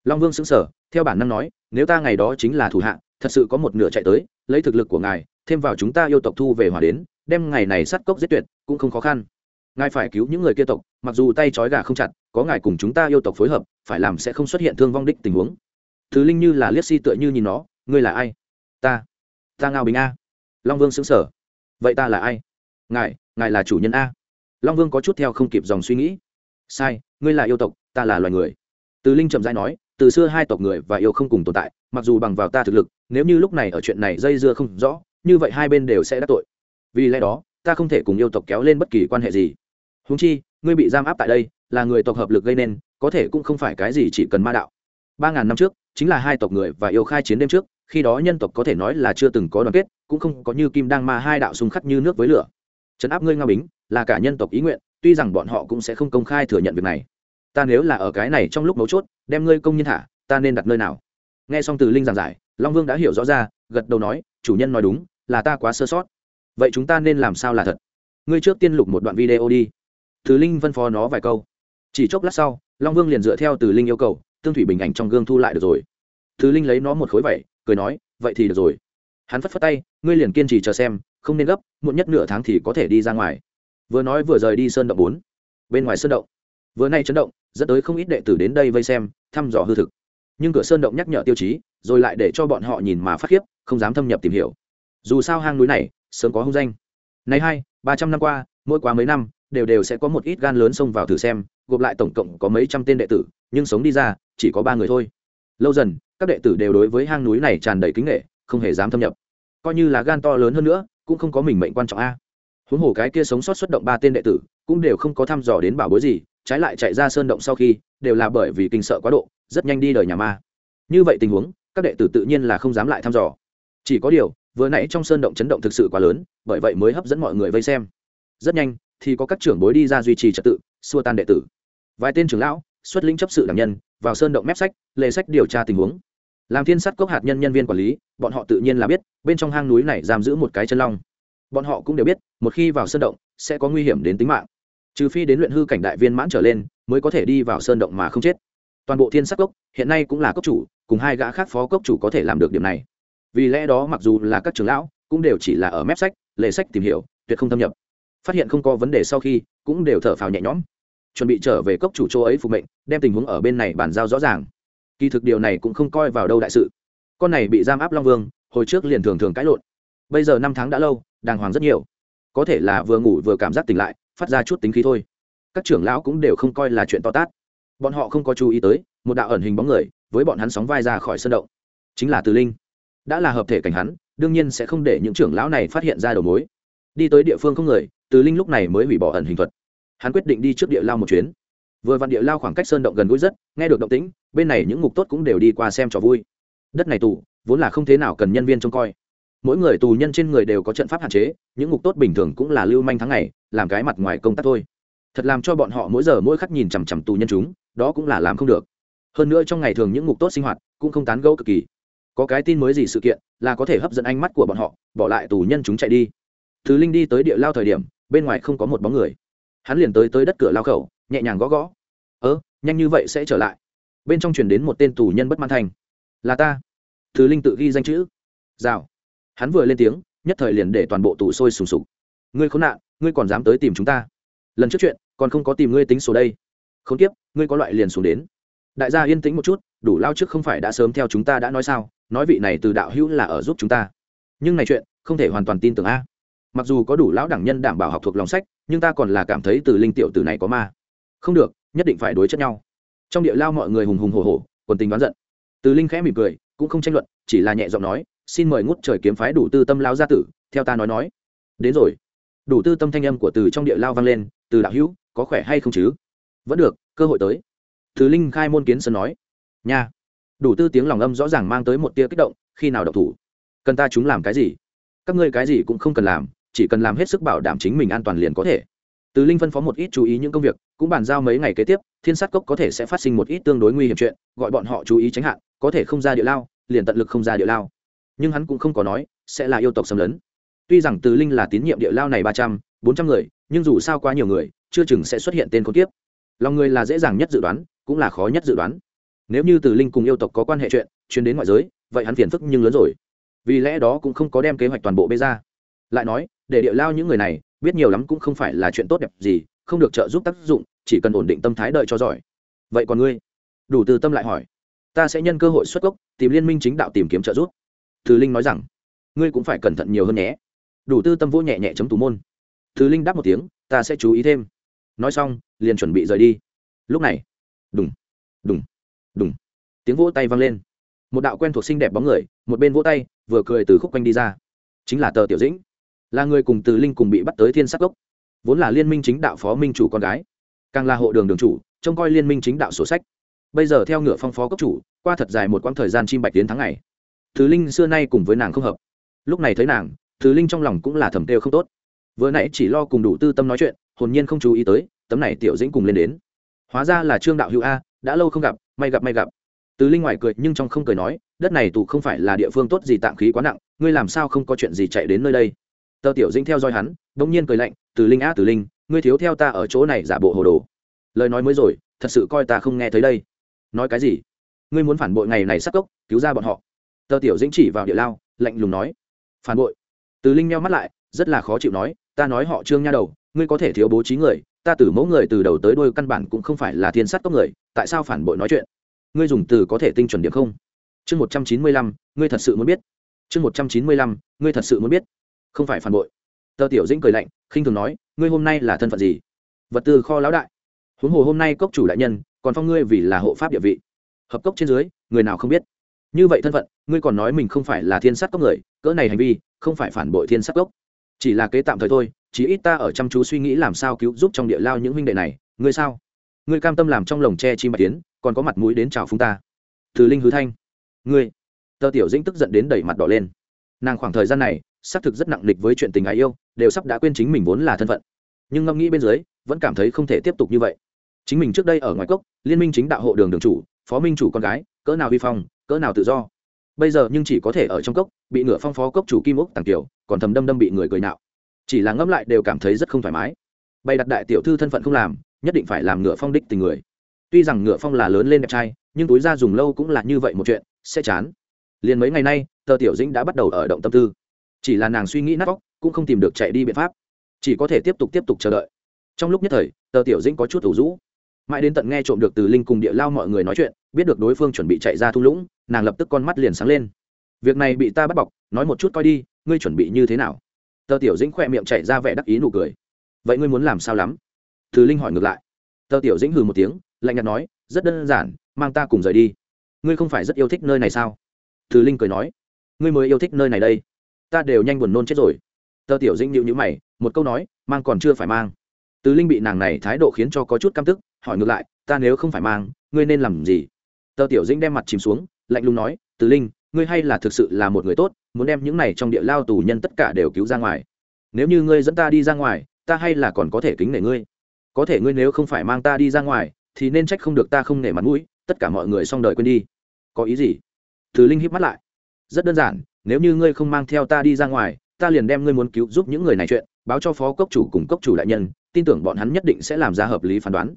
long vương xứng sở theo bản năng nói, nếu ta ngày đó chính là thủ hạ, thật sự có một nửa chạy tới, lấy thực lực của ngài, thêm vào chúng ta yêu tộc thu về hòa đến, đem ngày này sát cốc giết tuyệt, cũng không khó khăn. Ngài phải cứu những người kia tộc, mặc dù tay trói gà không chặt, có ngài cùng chúng ta yêu tộc phối hợp, phải làm sẽ không xuất hiện thương vong đích tình huống. Thứ linh như là liếc si tựa như nhìn nó, ngươi là ai? Ta. Ta ngao bình a. Long vương xứng sở vậy ta là ai? Ngài ngài là chủ nhân a. Long vương có chút theo không kịp dòng suy nghĩ. Sai, ngươi là yêu tộc, ta là loài người. Từ linh chậm dãi nói từ xưa hai tộc người và yêu không cùng tồn tại, mặc dù bằng vào ta thực lực, nếu như lúc này ở chuyện này dây dưa không rõ, như vậy hai bên đều sẽ đắc tội. Vì lẽ đó, ta không thể cùng yêu tộc kéo lên bất kỳ quan hệ gì. Húng chi, ngươi bị giam áp tại đây, là người tộc hợp lực gây nên, có thể cũng không phải cái gì chỉ cần ma đạo. Ba ngàn năm trước, chính là hai tộc người và yêu khai chiến đêm trước, khi đó nhân tộc có thể nói là chưa từng có đoàn kết, cũng không có như kim đang ma hai đạo xung khắc như nước với lửa. Trấn áp ngươi nga bính, là cả nhân tộc ý nguyện, tuy rằng bọn họ cũng sẽ không công khai thừa nhận việc này ta nếu là ở cái này trong lúc mấu chốt, đem ngươi công nhân thả, ta nên đặt nơi nào? Nghe xong từ linh giảng giải, long vương đã hiểu rõ ra, gật đầu nói, chủ nhân nói đúng, là ta quá sơ sót. Vậy chúng ta nên làm sao là thật? Ngươi trước tiên lục một đoạn video đi. Từ linh phân phó nó vài câu. Chỉ chốc lát sau, long vương liền dựa theo từ linh yêu cầu, tương thủy bình ảnh trong gương thu lại được rồi. Từ linh lấy nó một khối vẩy cười nói, vậy thì được rồi. Hắn phất phất tay, ngươi liền kiên trì chờ xem, không nên gấp, muộn nhất nửa tháng thì có thể đi ra ngoài. Vừa nói vừa rời đi sơn động bốn. Bên ngoài sơn động. Vừa nay chấn động dẫn tới không ít đệ tử đến đây vây xem, thăm dò hư thực. Nhưng cửa sơn động nhắc nhở tiêu chí, rồi lại để cho bọn họ nhìn mà phát khiếp, không dám thâm nhập tìm hiểu. Dù sao hang núi này, sớm có hung danh. Nay hai, ba trăm năm qua, mỗi quá mấy năm, đều đều sẽ có một ít gan lớn xông vào thử xem, gộp lại tổng cộng có mấy trăm tên đệ tử, nhưng sống đi ra, chỉ có ba người thôi. Lâu dần, các đệ tử đều đối với hang núi này tràn đầy kính nghệ, không hề dám thâm nhập. Coi như là gan to lớn hơn nữa, cũng không có mình mệnh quan trọng a. Huống hồ cái kia sống sót xuất động ba tên đệ tử, cũng đều không có thăm dò đến bảo bối gì trái lại chạy ra sơn động sau khi, đều là bởi vì kinh sợ quá độ, rất nhanh đi đời nhà ma. Như vậy tình huống, các đệ tử tự nhiên là không dám lại thăm dò. Chỉ có điều, vừa nãy trong sơn động chấn động thực sự quá lớn, bởi vậy mới hấp dẫn mọi người vây xem. Rất nhanh, thì có các trưởng bối đi ra duy trì trật tự, xua tan đệ tử. Vài tên trưởng lão, xuất lĩnh chấp sự đảm nhân, vào sơn động mép sách, lề sách điều tra tình huống. Làm thiên sắt cốc hạt nhân nhân viên quản lý, bọn họ tự nhiên là biết, bên trong hang núi này giam giữ một cái chân long. Bọn họ cũng đều biết, một khi vào sơn động, sẽ có nguy hiểm đến tính mạng trừ phi đến luyện hư cảnh đại viên mãn trở lên, mới có thể đi vào sơn động mà không chết. Toàn bộ thiên sắc cốc, hiện nay cũng là cốc chủ, cùng hai gã khác phó cốc chủ có thể làm được điểm này. Vì lẽ đó mặc dù là các trưởng lão, cũng đều chỉ là ở mép sách, lề sách tìm hiểu, tuyệt không thâm nhập. Phát hiện không có vấn đề sau khi, cũng đều thở phào nhẹ nhõm. Chuẩn bị trở về cốc chủ chỗ ấy phục mệnh, đem tình huống ở bên này bàn giao rõ ràng. Kỳ thực điều này cũng không coi vào đâu đại sự. Con này bị giam áp long vương, hồi trước liền thường thường cãi lộn. Bây giờ năm tháng đã lâu, đàng hoàng rất nhiều có thể là vừa ngủ vừa cảm giác tỉnh lại, phát ra chút tính khí thôi. Các trưởng lão cũng đều không coi là chuyện to tát. Bọn họ không có chú ý tới, một đạo ẩn hình bóng người, với bọn hắn sóng vai ra khỏi sân động. Chính là từ linh. Đã là hợp thể cảnh hắn, đương nhiên sẽ không để những trưởng lão này phát hiện ra đầu mối. Đi tới địa phương không người, từ linh lúc này mới hủy bỏ ẩn hình thuật. Hắn quyết định đi trước địa lao một chuyến. Vừa vặn địa lao khoảng cách sơn động gần gũi rất, nghe được động tĩnh, bên này những ngục tốt cũng đều đi qua xem trò vui. Đất này tù, vốn là không thế nào cần nhân viên trông coi mỗi người tù nhân trên người đều có trận pháp hạn chế, những ngục tốt bình thường cũng là lưu manh tháng ngày, làm cái mặt ngoài công tác thôi. Thật làm cho bọn họ mỗi giờ mỗi khắc nhìn chằm chằm tù nhân chúng, đó cũng là làm không được. Hơn nữa trong ngày thường những ngục tốt sinh hoạt cũng không tán gẫu cực kỳ. Có cái tin mới gì sự kiện là có thể hấp dẫn ánh mắt của bọn họ, bỏ lại tù nhân chúng chạy đi. Thứ linh đi tới địa lao thời điểm, bên ngoài không có một bóng người. Hắn liền tới tới đất cửa lao khẩu, nhẹ nhàng gõ gõ. Ơ, nhanh như vậy sẽ trở lại. Bên trong chuyển đến một tên tù nhân bất man thành là ta. Thứ linh tự ghi danh chữ. Rào hắn vừa lên tiếng nhất thời liền để toàn bộ tù sôi sùng sục. Ngươi khốn nạn ngươi còn dám tới tìm chúng ta? Lần trước chuyện còn không có tìm ngươi tính số đây. Khốn kiếp, ngươi có loại liền xuống đến. Đại gia yên tĩnh một chút đủ lao trước không phải đã sớm theo chúng ta đã nói sao nói vị này từ đạo hữu là ở giúp chúng ta. Nhưng này chuyện không thể hoàn toàn tin tưởng a. Mặc dù có đủ lão đẳng nhân đảm bảo học thuộc lòng sách nhưng ta còn là cảm thấy từ linh tiểu từ này có ma. Không được nhất định phải đối chất nhau. Trong địa lao mọi người hùng hùng hồ hồ quần tình đoán giận. Từ linh khẽ mỉm cười cũng không tranh luận chỉ là nhẹ giọng nói xin mời ngút trời kiếm phái đủ tư tâm lao gia tử, theo ta nói nói. Đến rồi. Đủ tư tâm thanh âm của từ trong địa lao vang lên, từ đạo hữu, có khỏe hay không chứ? Vẫn được, cơ hội tới. Thứ linh khai môn kiến sơn nói, nha. Đủ tư tiếng lòng âm rõ ràng mang tới một tia kích động, khi nào độc thủ? Cần ta chúng làm cái gì? Các ngươi cái gì cũng không cần làm, chỉ cần làm hết sức bảo đảm chính mình an toàn liền có thể. Từ linh phân phó một ít chú ý những công việc, cũng bàn giao mấy ngày kế tiếp, thiên sát cốc có thể sẽ phát sinh một ít tương đối nguy hiểm chuyện, gọi bọn họ chú ý tránh hạn, có thể không ra địa lao, liền tận lực không ra địa lao nhưng hắn cũng không có nói, sẽ là yêu tộc xâm lấn. Tuy rằng từ linh là tín nhiệm địa lao này ba trăm, bốn trăm người, nhưng dù sao quá nhiều người, chưa chừng sẽ xuất hiện tên con tiếp lòng người là dễ dàng nhất dự đoán, cũng là khó nhất dự đoán. Nếu như từ linh cùng yêu tộc có quan hệ chuyện chuyến đến ngoại giới, vậy hắn phiền phức nhưng lớn rồi. Vì lẽ đó cũng không có đem kế hoạch toàn bộ bê ra. Lại nói, để địa lao những người này, biết nhiều lắm cũng không phải là chuyện tốt đẹp gì, không được trợ giúp tác dụng, chỉ cần ổn định tâm thái đợi cho giỏi. Vậy còn ngươi? Đủ từ tâm lại hỏi. Ta sẽ nhân cơ hội xuất gốc, tìm liên minh chính đạo tìm kiếm trợ giúp từ linh nói rằng, ngươi cũng phải cẩn thận nhiều hơn nhé. Đủ tư tâm vô nhẹ nhẹ chấm tù môn. Từ linh đáp một tiếng, ta sẽ chú ý thêm. Nói xong, liền chuẩn bị rời đi. Lúc này, đùng đùng đùng, tiếng vỗ tay vang lên. Một đạo quen thuộc xinh đẹp bóng người, một bên vỗ tay, vừa cười từ khúc quanh đi ra. Chính là tờ tiểu dĩnh. Là người cùng từ linh cùng bị bắt tới thiên sắc gốc. Vốn là liên minh chính đạo phó minh chủ con gái. Càng là hộ đường đường chủ, trông coi liên minh chính đạo sổ sách. Bây giờ theo ngựa phong phó cấp chủ, qua thật dài một quãng thời gian chim bạch tiến tháng ngày. Thứ linh xưa nay cùng với nàng không hợp. Lúc này thấy nàng, Thứ linh trong lòng cũng là thầm têu không tốt. Vừa nãy chỉ lo cùng đủ tư tâm nói chuyện, hồn nhiên không chú ý tới, tấm này tiểu dĩnh cùng lên đến. Hóa ra là trương đạo hữu a, đã lâu không gặp, may gặp may gặp. Tứ linh ngoài cười nhưng trong không cười nói, đất này tù không phải là địa phương tốt gì tạm khí quá nặng, ngươi làm sao không có chuyện gì chạy đến nơi đây? Tờ tiểu dĩnh theo dõi hắn, bỗng nhiên cười lạnh từ linh a từ linh, ngươi thiếu theo ta ở chỗ này giả bộ hồ đồ. Lời nói mới rồi, thật sự coi ta không nghe thấy đây. Nói cái gì? Ngươi muốn phản bội ngày này sắc cốc, cứu ra bọn họ tờ tiểu dĩnh chỉ vào địa lao, lạnh lùng nói. Phản bội. Từ linh meo mắt lại, rất là khó chịu nói, ta nói họ trương nha đầu, ngươi có thể thiếu bố trí người, ta từ mẫu người từ đầu tới đôi căn bản cũng không phải là thiên sát cốc người, tại sao phản bội nói chuyện? Ngươi dùng từ có thể tinh chuẩn điểm không? Chương một trăm chín mươi lăm, ngươi thật sự muốn biết. Chương một trăm chín mươi lăm, ngươi thật sự muốn biết. Không phải phản bội. Tờ tiểu dĩnh cười lạnh, khinh thường nói, ngươi hôm nay là thân phận gì? Vật tư kho lão đại. Huống hồ hôm nay cốc chủ đại nhân, còn phong ngươi vì là hộ pháp địa vị. Hợp cốc trên dưới, người nào không biết? Như vậy thân phận, ngươi còn nói mình không phải là thiên sát cốc người, cỡ này hành vi, không phải phản bội thiên sát cốc chỉ là kế tạm thời thôi Chỉ ít ta ở chăm chú suy nghĩ làm sao cứu giúp trong địa lao những huynh đệ này. Ngươi sao? Ngươi cam tâm làm trong lồng tre chi bạch tiến, còn có mặt mũi đến chào phúng ta. Từ linh hứ thanh. Ngươi. Tờ tiểu dĩnh tức giận đến đẩy mặt đỏ lên. Nàng khoảng thời gian này, xác thực rất nặng nịch với chuyện tình ái yêu, đều sắp đã quên chính mình vốn là thân phận. Nhưng ngẫm nghĩ bên dưới, vẫn cảm thấy không thể tiếp tục như vậy. Chính mình trước đây ở ngoài cốc, liên minh chính đạo hộ đường đường chủ, phó minh chủ con gái, cỡ nào vi phong cỡ nào tự do. Bây giờ nhưng chỉ có thể ở trong cốc, bị nửa phong phó cốc chủ kim úc tàng tiểu, còn thầm đâm đâm bị người cười nạo. Chỉ là ngẫm lại đều cảm thấy rất không thoải mái. Bày đặt đại tiểu thư thân phận không làm, nhất định phải làm ngựa phong đích tình người. Tuy rằng ngựa phong là lớn lên đẹp trai, nhưng túi ra dùng lâu cũng là như vậy một chuyện, sẽ chán. Liền mấy ngày nay, tờ tiểu dĩnh đã bắt đầu ở động tâm tư. Chỉ là nàng suy nghĩ nát vóc cũng không tìm được chạy đi biện pháp. Chỉ có thể tiếp tục tiếp tục chờ đợi. Trong lúc nhất thời, tờ tiểu dĩnh có chút thủ rũ mãi đến tận nghe trộm được từ linh cùng địa lao mọi người nói chuyện, biết được đối phương chuẩn bị chạy ra thung lũng, nàng lập tức con mắt liền sáng lên. Việc này bị ta bắt bọc, nói một chút coi đi, ngươi chuẩn bị như thế nào? Tờ tiểu dĩnh khỏe miệng chạy ra vẻ đắc ý nụ cười. Vậy ngươi muốn làm sao lắm? Từ linh hỏi ngược lại. Tờ tiểu dĩnh hừ một tiếng, lạnh nhạt nói, rất đơn giản, mang ta cùng rời đi. Ngươi không phải rất yêu thích nơi này sao? Từ linh cười nói. Ngươi mới yêu thích nơi này đây. Ta đều nhanh buồn nôn chết rồi. Tờ tiểu dĩnh nhịu nhữ mày, một câu nói, mang còn chưa phải mang từ linh bị nàng này thái độ khiến cho có chút căm tức, hỏi ngược lại, ta nếu không phải mang, ngươi nên làm gì? Tờ tiểu dĩnh đem mặt chìm xuống, lạnh lùng nói, từ linh, ngươi hay là thực sự là một người tốt, muốn đem những này trong địa lao tù nhân tất cả đều cứu ra ngoài. Nếu như ngươi dẫn ta đi ra ngoài, ta hay là còn có thể kính nể ngươi. Có thể ngươi nếu không phải mang ta đi ra ngoài, thì nên trách không được ta không nể mặt mũi, tất cả mọi người xong đời quên đi. Có ý gì? Từ linh híp mắt lại. Rất đơn giản, nếu như ngươi không mang theo ta đi ra ngoài, ta liền đem ngươi muốn cứu giúp những người này chuyện, báo cho phó cốc chủ cùng cốc chủ đại nhân tin tưởng bọn hắn nhất định sẽ làm ra hợp lý phán đoán.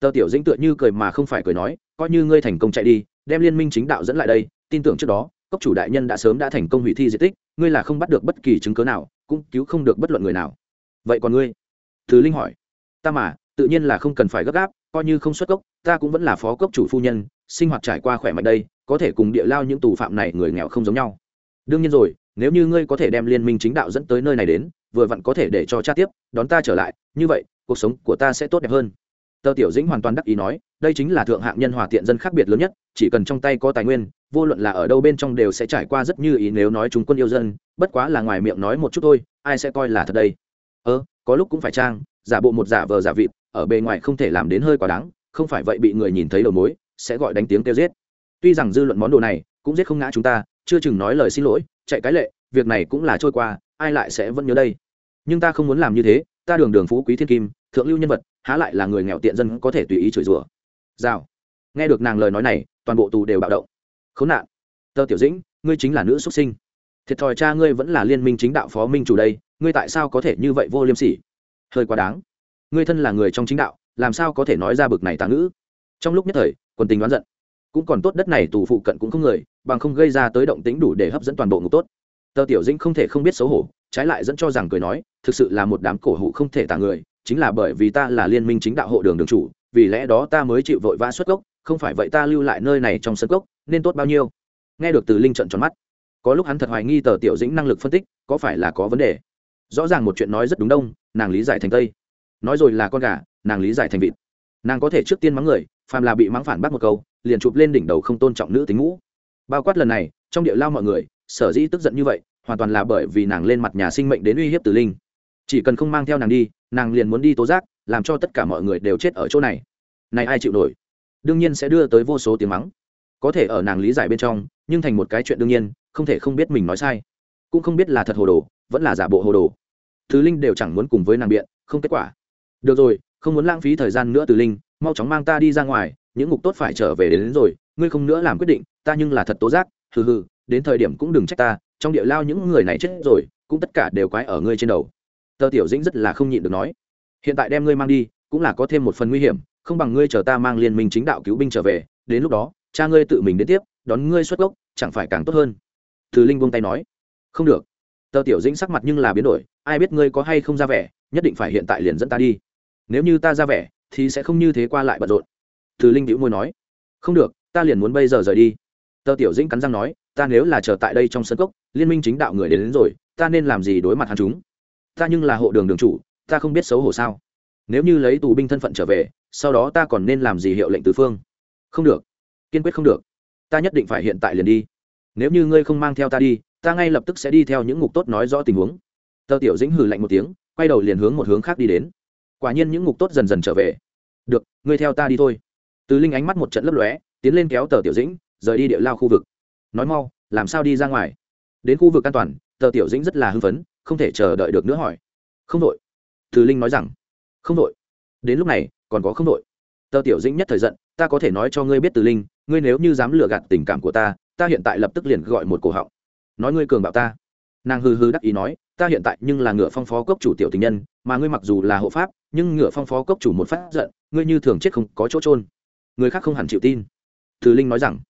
Tờ tiểu dĩnh tựa như cười mà không phải cười nói, coi như ngươi thành công chạy đi, đem liên minh chính đạo dẫn lại đây, tin tưởng trước đó, cốc chủ đại nhân đã sớm đã thành công hủy thi di tích, ngươi là không bắt được bất kỳ chứng cớ nào, cũng cứu không được bất luận người nào. Vậy còn ngươi? Thứ linh hỏi. Ta mà, tự nhiên là không cần phải gấp gáp, coi như không xuất cốc, ta cũng vẫn là phó cốc chủ phu nhân, sinh hoạt trải qua khỏe mạnh đây, có thể cùng địa lao những tù phạm này người nghèo không giống nhau. Đương nhiên rồi, nếu như ngươi có thể đem liên minh chính đạo dẫn tới nơi này đến vừa vặn có thể để cho cha tiếp, đón ta trở lại, như vậy, cuộc sống của ta sẽ tốt đẹp hơn. Tờ tiểu dĩnh hoàn toàn đắc ý nói, đây chính là thượng hạng nhân hòa tiện dân khác biệt lớn nhất, chỉ cần trong tay có tài nguyên, vô luận là ở đâu bên trong đều sẽ trải qua rất như ý nếu nói chúng quân yêu dân, bất quá là ngoài miệng nói một chút thôi, ai sẽ coi là thật đây? Ơ, có lúc cũng phải trang, giả bộ một giả vờ giả vịt, ở bề ngoài không thể làm đến hơi quá đáng, không phải vậy bị người nhìn thấy đầu mối, sẽ gọi đánh tiếng kêu giết. Tuy rằng dư luận món đồ này cũng giết không ngã chúng ta, chưa chừng nói lời xin lỗi, chạy cái lệ, việc này cũng là trôi qua, ai lại sẽ vẫn nhớ đây? Nhưng ta không muốn làm như thế, ta đường đường phú quý thiên kim, thượng lưu nhân vật, há lại là người nghèo tiện dân có thể tùy ý chửi rủa. Rào. Nghe được nàng lời nói này, toàn bộ tù đều bạo động. Khốn nạn. Tơ tiểu dĩnh, ngươi chính là nữ xuất sinh. Thiệt thòi cha ngươi vẫn là liên minh chính đạo phó minh chủ đây, ngươi tại sao có thể như vậy vô liêm sỉ? Hơi quá đáng. Ngươi thân là người trong chính đạo, làm sao có thể nói ra bực này tàng ngữ? Trong lúc nhất thời, quần tình đoán giận. Cũng còn tốt đất này tù phụ cận cũng không người, bằng không gây ra tới động tính đủ để hấp dẫn toàn bộ ngục tốt. Tờ tiểu dĩnh không thể không biết xấu hổ, trái lại dẫn cho rằng cười nói thực sự là một đám cổ hủ không thể tả người, chính là bởi vì ta là liên minh chính đạo hộ đường đường chủ, vì lẽ đó ta mới chịu vội vã xuất gốc, không phải vậy ta lưu lại nơi này trong sân gốc, nên tốt bao nhiêu? Nghe được từ linh trận tròn mắt, có lúc hắn thật hoài nghi tờ tiểu dĩnh năng lực phân tích, có phải là có vấn đề? Rõ ràng một chuyện nói rất đúng đông, nàng lý giải thành tây. Nói rồi là con gà, nàng lý giải thành vịt. Nàng có thể trước tiên mắng người, phàm là bị mắng phản bác một câu, liền chụp lên đỉnh đầu không tôn trọng nữ tính ngũ. Bao quát lần này, trong địa lao mọi người, sở dĩ tức giận như vậy, hoàn toàn là bởi vì nàng lên mặt nhà sinh mệnh đến uy hiếp từ linh chỉ cần không mang theo nàng đi nàng liền muốn đi tố giác làm cho tất cả mọi người đều chết ở chỗ này. Này ai chịu nổi? Đương nhiên sẽ đưa tới vô số tiếng mắng. Có thể ở nàng lý giải bên trong nhưng thành một cái chuyện đương nhiên không thể không biết mình nói sai. Cũng không biết là thật hồ đồ vẫn là giả bộ hồ đồ. Thứ linh đều chẳng muốn cùng với nàng biện không kết quả. Được rồi không muốn lãng phí thời gian nữa từ linh mau chóng mang ta đi ra ngoài những ngục tốt phải trở về đến, đến rồi ngươi không nữa làm quyết định ta nhưng là thật tố giác hừ hừ đến thời điểm cũng đừng trách ta trong địa lao những người này chết rồi cũng tất cả đều quái ở ngươi trên đầu tờ tiểu dĩnh rất là không nhịn được nói hiện tại đem ngươi mang đi cũng là có thêm một phần nguy hiểm không bằng ngươi chờ ta mang liên minh chính đạo cứu binh trở về đến lúc đó cha ngươi tự mình đến tiếp đón ngươi xuất gốc chẳng phải càng tốt hơn. Thứ linh buông tay nói. Không được. Tờ tiểu dĩnh sắc mặt nhưng là biến đổi ai biết ngươi có hay không ra vẻ nhất định phải hiện tại liền dẫn ta đi. Nếu như ta ra vẻ thì sẽ không như thế qua lại bận rộn. Thứ linh đĩu môi nói. Không được ta liền muốn bây giờ rời đi. Tờ tiểu dĩnh cắn răng nói ta nếu là chờ tại đây trong sân cốc liên minh chính đạo người đến, đến rồi ta nên làm gì đối mặt hắn chúng? Ta nhưng là hộ đường đường chủ, ta không biết xấu hổ sao? Nếu như lấy tù binh thân phận trở về, sau đó ta còn nên làm gì hiệu lệnh tứ phương? Không được. Kiên quyết không được. Ta nhất định phải hiện tại liền đi. Nếu như ngươi không mang theo ta đi, ta ngay lập tức sẽ đi theo những ngục tốt nói rõ tình huống. Tờ tiểu dĩnh hừ lạnh một tiếng, quay đầu liền hướng một hướng khác đi đến. Quả nhiên những ngục tốt dần dần trở về. Được, ngươi theo ta đi thôi. Từ linh ánh mắt một trận lấp lóe, tiến lên kéo tờ tiểu dĩnh, rời đi địa lao khu vực. Nói mau, làm sao đi ra ngoài? Đến khu vực an toàn, tờ tiểu dĩnh rất là hưng phấn không thể chờ đợi được nữa hỏi. Không đội. Từ linh nói rằng, không đội. Đến lúc này, còn có không đội. Tờ tiểu dĩnh nhất thời giận, ta có thể nói cho ngươi biết từ linh, ngươi nếu như dám lừa gạt tình cảm của ta ta hiện tại lập tức liền gọi một cổ họng. Nói ngươi cường bạo ta. Nàng hư hư đắc ý nói, ta hiện tại nhưng là ngựa phong phó cốc chủ tiểu tình nhân, mà ngươi mặc dù là hộ pháp, nhưng ngựa phong phó cốc chủ một phát giận, ngươi như thường chết không có chỗ trôn người khác không hẳn chịu tin. Từ linh nói rằng,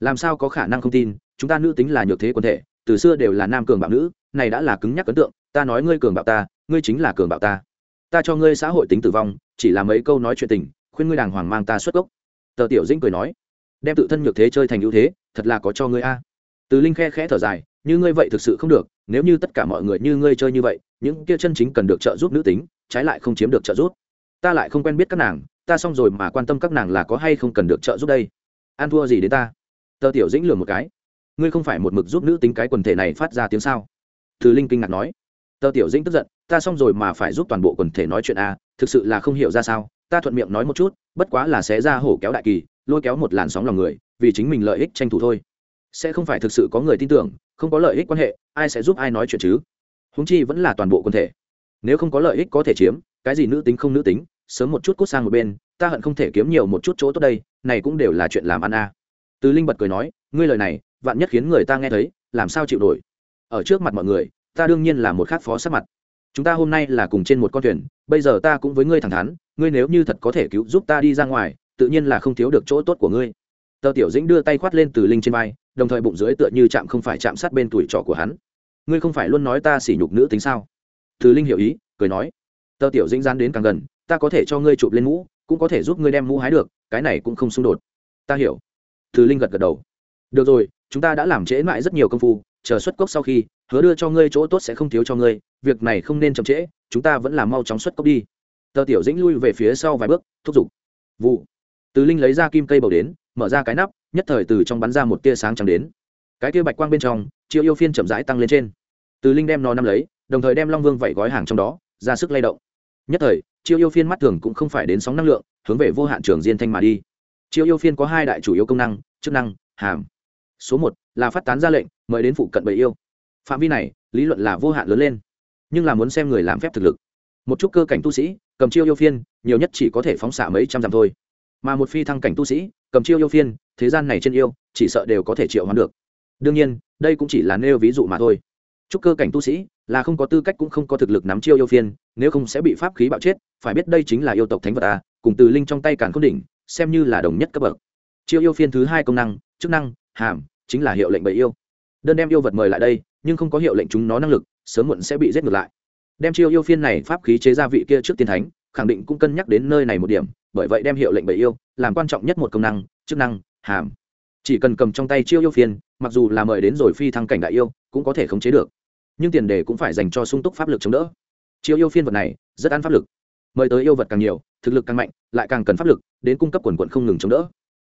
làm sao có khả năng không tin, chúng ta nữ tính là nhược thế quân thể, từ xưa đều là nam cường bạo nữ này đã là cứng nhắc ấn tượng, ta nói ngươi cường bạo ta, ngươi chính là cường bạo ta. Ta cho ngươi xã hội tính tử vong, chỉ là mấy câu nói chuyện tình, khuyên ngươi đàng hoàng mang ta xuất gốc. Tờ tiểu dĩnh cười nói. Đem tự thân nhược thế chơi thành ưu thế, thật là có cho ngươi a. Từ linh khe khẽ thở dài, như ngươi vậy thực sự không được, nếu như tất cả mọi người như ngươi chơi như vậy, những kia chân chính cần được trợ giúp nữ tính, trái lại không chiếm được trợ giúp. Ta lại không quen biết các nàng, ta xong rồi mà quan tâm các nàng là có hay không cần được trợ giúp đây. An thua gì đến ta? Tờ tiểu dĩnh lừa một cái. Ngươi không phải một mực giúp nữ tính cái quần thể này phát ra tiếng sao? Từ linh kinh ngạc nói, tờ tiểu dĩnh tức giận, ta xong rồi mà phải giúp toàn bộ quần thể nói chuyện a thực sự là không hiểu ra sao, ta thuận miệng nói một chút, bất quá là sẽ ra hổ kéo đại kỳ, lôi kéo một làn sóng lòng người, vì chính mình lợi ích tranh thủ thôi. Sẽ không phải thực sự có người tin tưởng, không có lợi ích quan hệ, ai sẽ giúp ai nói chuyện chứ? Húng chi vẫn là toàn bộ quần thể. Nếu không có lợi ích có thể chiếm, cái gì nữ tính không nữ tính, sớm một chút cút sang một bên, ta hận không thể kiếm nhiều một chút chỗ tốt đây, này cũng đều là chuyện làm ăn a à. từ linh bật cười nói, ngươi lời này, vạn nhất khiến người ta nghe thấy, làm sao chịu nổi? Ở trước mặt mọi người, ta đương nhiên là một khác phó sát mặt. Chúng ta hôm nay là cùng trên một con thuyền, bây giờ ta cũng với ngươi thẳng thắn, ngươi nếu như thật có thể cứu giúp ta đi ra ngoài, tự nhiên là không thiếu được chỗ tốt của ngươi. Tờ tiểu dĩnh đưa tay khoát lên từ linh trên vai, đồng thời bụng dưới tựa như chạm không phải chạm sát bên tuổi trọ của hắn. Ngươi không phải luôn nói ta sỉ nhục nữ tính sao? Từ linh hiểu ý, cười nói. Tờ tiểu dĩnh dán đến càng gần, ta có thể cho ngươi chụp lên mũ, cũng có thể giúp ngươi đem mũ hái được, cái này cũng không xung đột. Ta hiểu. Từ linh gật gật đầu được rồi, chúng ta đã làm trễ mãi rất nhiều công phu, chờ xuất cốc sau khi, hứa đưa cho ngươi chỗ tốt sẽ không thiếu cho ngươi, việc này không nên chậm trễ, chúng ta vẫn làm mau chóng xuất cốc đi. Tờ tiểu dĩnh lui về phía sau vài bước, thúc giục. Vụ. Từ linh lấy ra kim cây bầu đến, mở ra cái nắp, nhất thời từ trong bắn ra một tia sáng trắng đến. Cái tia bạch quang bên trong, chiêu yêu phiên chậm rãi tăng lên trên. Từ linh đem nó nắm lấy, đồng thời đem long vương vẩy gói hàng trong đó, ra sức lay động. Nhất thời, chiêu yêu phiên mắt thường cũng không phải đến sóng năng lượng, hướng về vô hạn trường diên thanh mà đi. Chiêu yêu phiên có hai đại chủ yếu công năng, chức năng, hàm số một là phát tán ra lệnh, mời đến phụ cận bầy yêu. Phạm vi này, lý luận là vô hạn lớn lên. Nhưng là muốn xem người làm phép thực lực. Một chút cơ cảnh tu sĩ, cầm chiêu yêu phiên, nhiều nhất chỉ có thể phóng xạ mấy trăm dặm thôi. Mà một phi thăng cảnh tu sĩ, cầm chiêu yêu phiên, thế gian này trên yêu, chỉ sợ đều có thể triệu hoán được. Đương nhiên, đây cũng chỉ là nêu ví dụ mà thôi. Chúc cơ cảnh tu sĩ, là không có tư cách cũng không có thực lực nắm chiêu yêu phiên, nếu không sẽ bị pháp khí bạo chết, phải biết đây chính là yêu tộc thánh vật a cùng từ linh trong tay càn khôn đỉnh, xem như là đồng nhất cấp bậc. Chiêu yêu phiên thứ hai công năng, chức năng, hàm chính là hiệu lệnh bầy yêu. Đơn đem yêu vật mời lại đây, nhưng không có hiệu lệnh chúng nó năng lực, sớm muộn sẽ bị giết ngược lại. Đem chiêu yêu phiên này pháp khí chế ra vị kia trước tiên thánh, khẳng định cũng cân nhắc đến nơi này một điểm, bởi vậy đem hiệu lệnh bầy yêu, làm quan trọng nhất một công năng, chức năng, hàm. Chỉ cần cầm trong tay chiêu yêu phiên, mặc dù là mời đến rồi phi thăng cảnh đại yêu, cũng có thể khống chế được. Nhưng tiền đề cũng phải dành cho sung túc pháp lực chống đỡ. Chiêu yêu phiên vật này, rất ăn pháp lực. Mời tới yêu vật càng nhiều, thực lực càng mạnh, lại càng cần pháp lực, đến cung cấp quần quận không ngừng chống đỡ.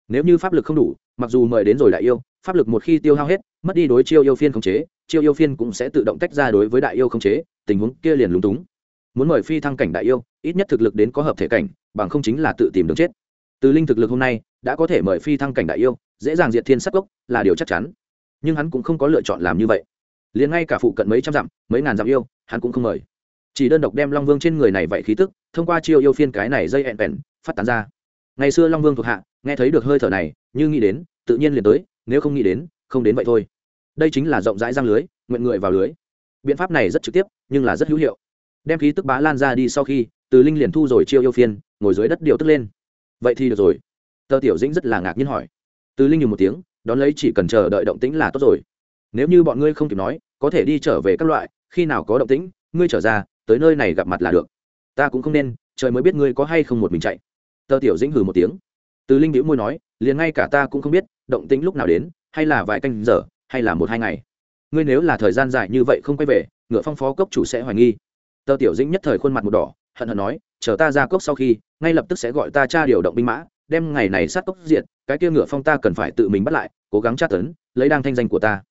Nếu như pháp lực không đủ, mặc dù mời đến rồi đại yêu pháp lực một khi tiêu hao hết, mất đi đối chiêu yêu phiên khống chế, chiêu yêu phiên cũng sẽ tự động tách ra đối với đại yêu khống chế, tình huống kia liền lúng túng. Muốn mời phi thăng cảnh đại yêu, ít nhất thực lực đến có hợp thể cảnh, bằng không chính là tự tìm đường chết. Từ linh thực lực hôm nay, đã có thể mời phi thăng cảnh đại yêu, dễ dàng diệt thiên sắc gốc là điều chắc chắn. Nhưng hắn cũng không có lựa chọn làm như vậy. Liền ngay cả phụ cận mấy trăm dặm, mấy ngàn dặm yêu, hắn cũng không mời. Chỉ đơn độc đem long vương trên người này vậy khí tức, thông qua chiêu yêu phiên cái này dây ẹn vẹn phát tán ra. Ngày xưa long vương thuộc hạ, nghe thấy được hơi thở này, như nghĩ đến tự nhiên liền tới, nếu không nghĩ đến, không đến vậy thôi. Đây chính là rộng rãi răng lưới, nguyện người vào lưới. Biện pháp này rất trực tiếp, nhưng là rất hữu hiệu. Đem khí tức bá lan ra đi sau khi, từ linh liền thu rồi chiêu yêu phiên, ngồi dưới đất điều tức lên. Vậy thì được rồi. Tờ tiểu dĩnh rất là ngạc nhiên hỏi. Từ linh nhìn một tiếng, đón lấy chỉ cần chờ đợi động tĩnh là tốt rồi. Nếu như bọn ngươi không kịp nói, có thể đi trở về các loại, khi nào có động tĩnh, ngươi trở ra, tới nơi này gặp mặt là được. Ta cũng không nên, trời mới biết ngươi có hay không một mình chạy. Tờ tiểu dĩnh hừ một tiếng. Từ linh đĩu môi nói, liền ngay cả ta cũng không biết động tĩnh lúc nào đến, hay là vài canh giờ, hay là một hai ngày. Ngươi nếu là thời gian dài như vậy không quay về, ngựa phong phó cốc chủ sẽ hoài nghi. Tờ tiểu dĩnh nhất thời khuôn mặt một đỏ, hận hận nói, chờ ta ra cốc sau khi, ngay lập tức sẽ gọi ta cha điều động binh mã, đem ngày này sát cốc diện cái kia ngựa phong ta cần phải tự mình bắt lại, cố gắng tra tấn, lấy đang thanh danh của ta.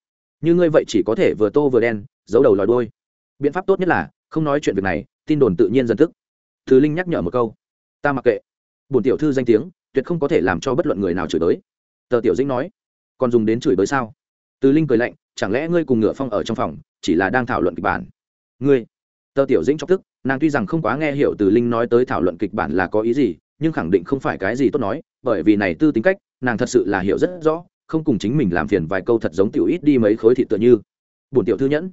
Như ngươi vậy chỉ có thể vừa tô vừa đen, giấu đầu lòi đôi biện pháp tốt nhất là, không nói chuyện việc này, tin đồn tự nhiên dân tức thứ linh nhắc nhở một câu. Ta mặc kệ. Bổn tiểu thư danh tiếng, tuyệt không có thể làm cho bất luận người nào chửi tới tờ tiểu dĩnh nói, còn dùng đến chửi bới sao? Từ linh cười lạnh, chẳng lẽ ngươi cùng ngựa phong ở trong phòng, chỉ là đang thảo luận kịch bản? Ngươi? Tờ tiểu dĩnh chọc tức, nàng tuy rằng không quá nghe hiểu từ linh nói tới thảo luận kịch bản là có ý gì, nhưng khẳng định không phải cái gì tốt nói, bởi vì này tư tính cách, nàng thật sự là hiểu rất rõ, không cùng chính mình làm phiền vài câu thật giống tiểu ít đi mấy khối thịt tựa như. Bổn tiểu thư nhẫn.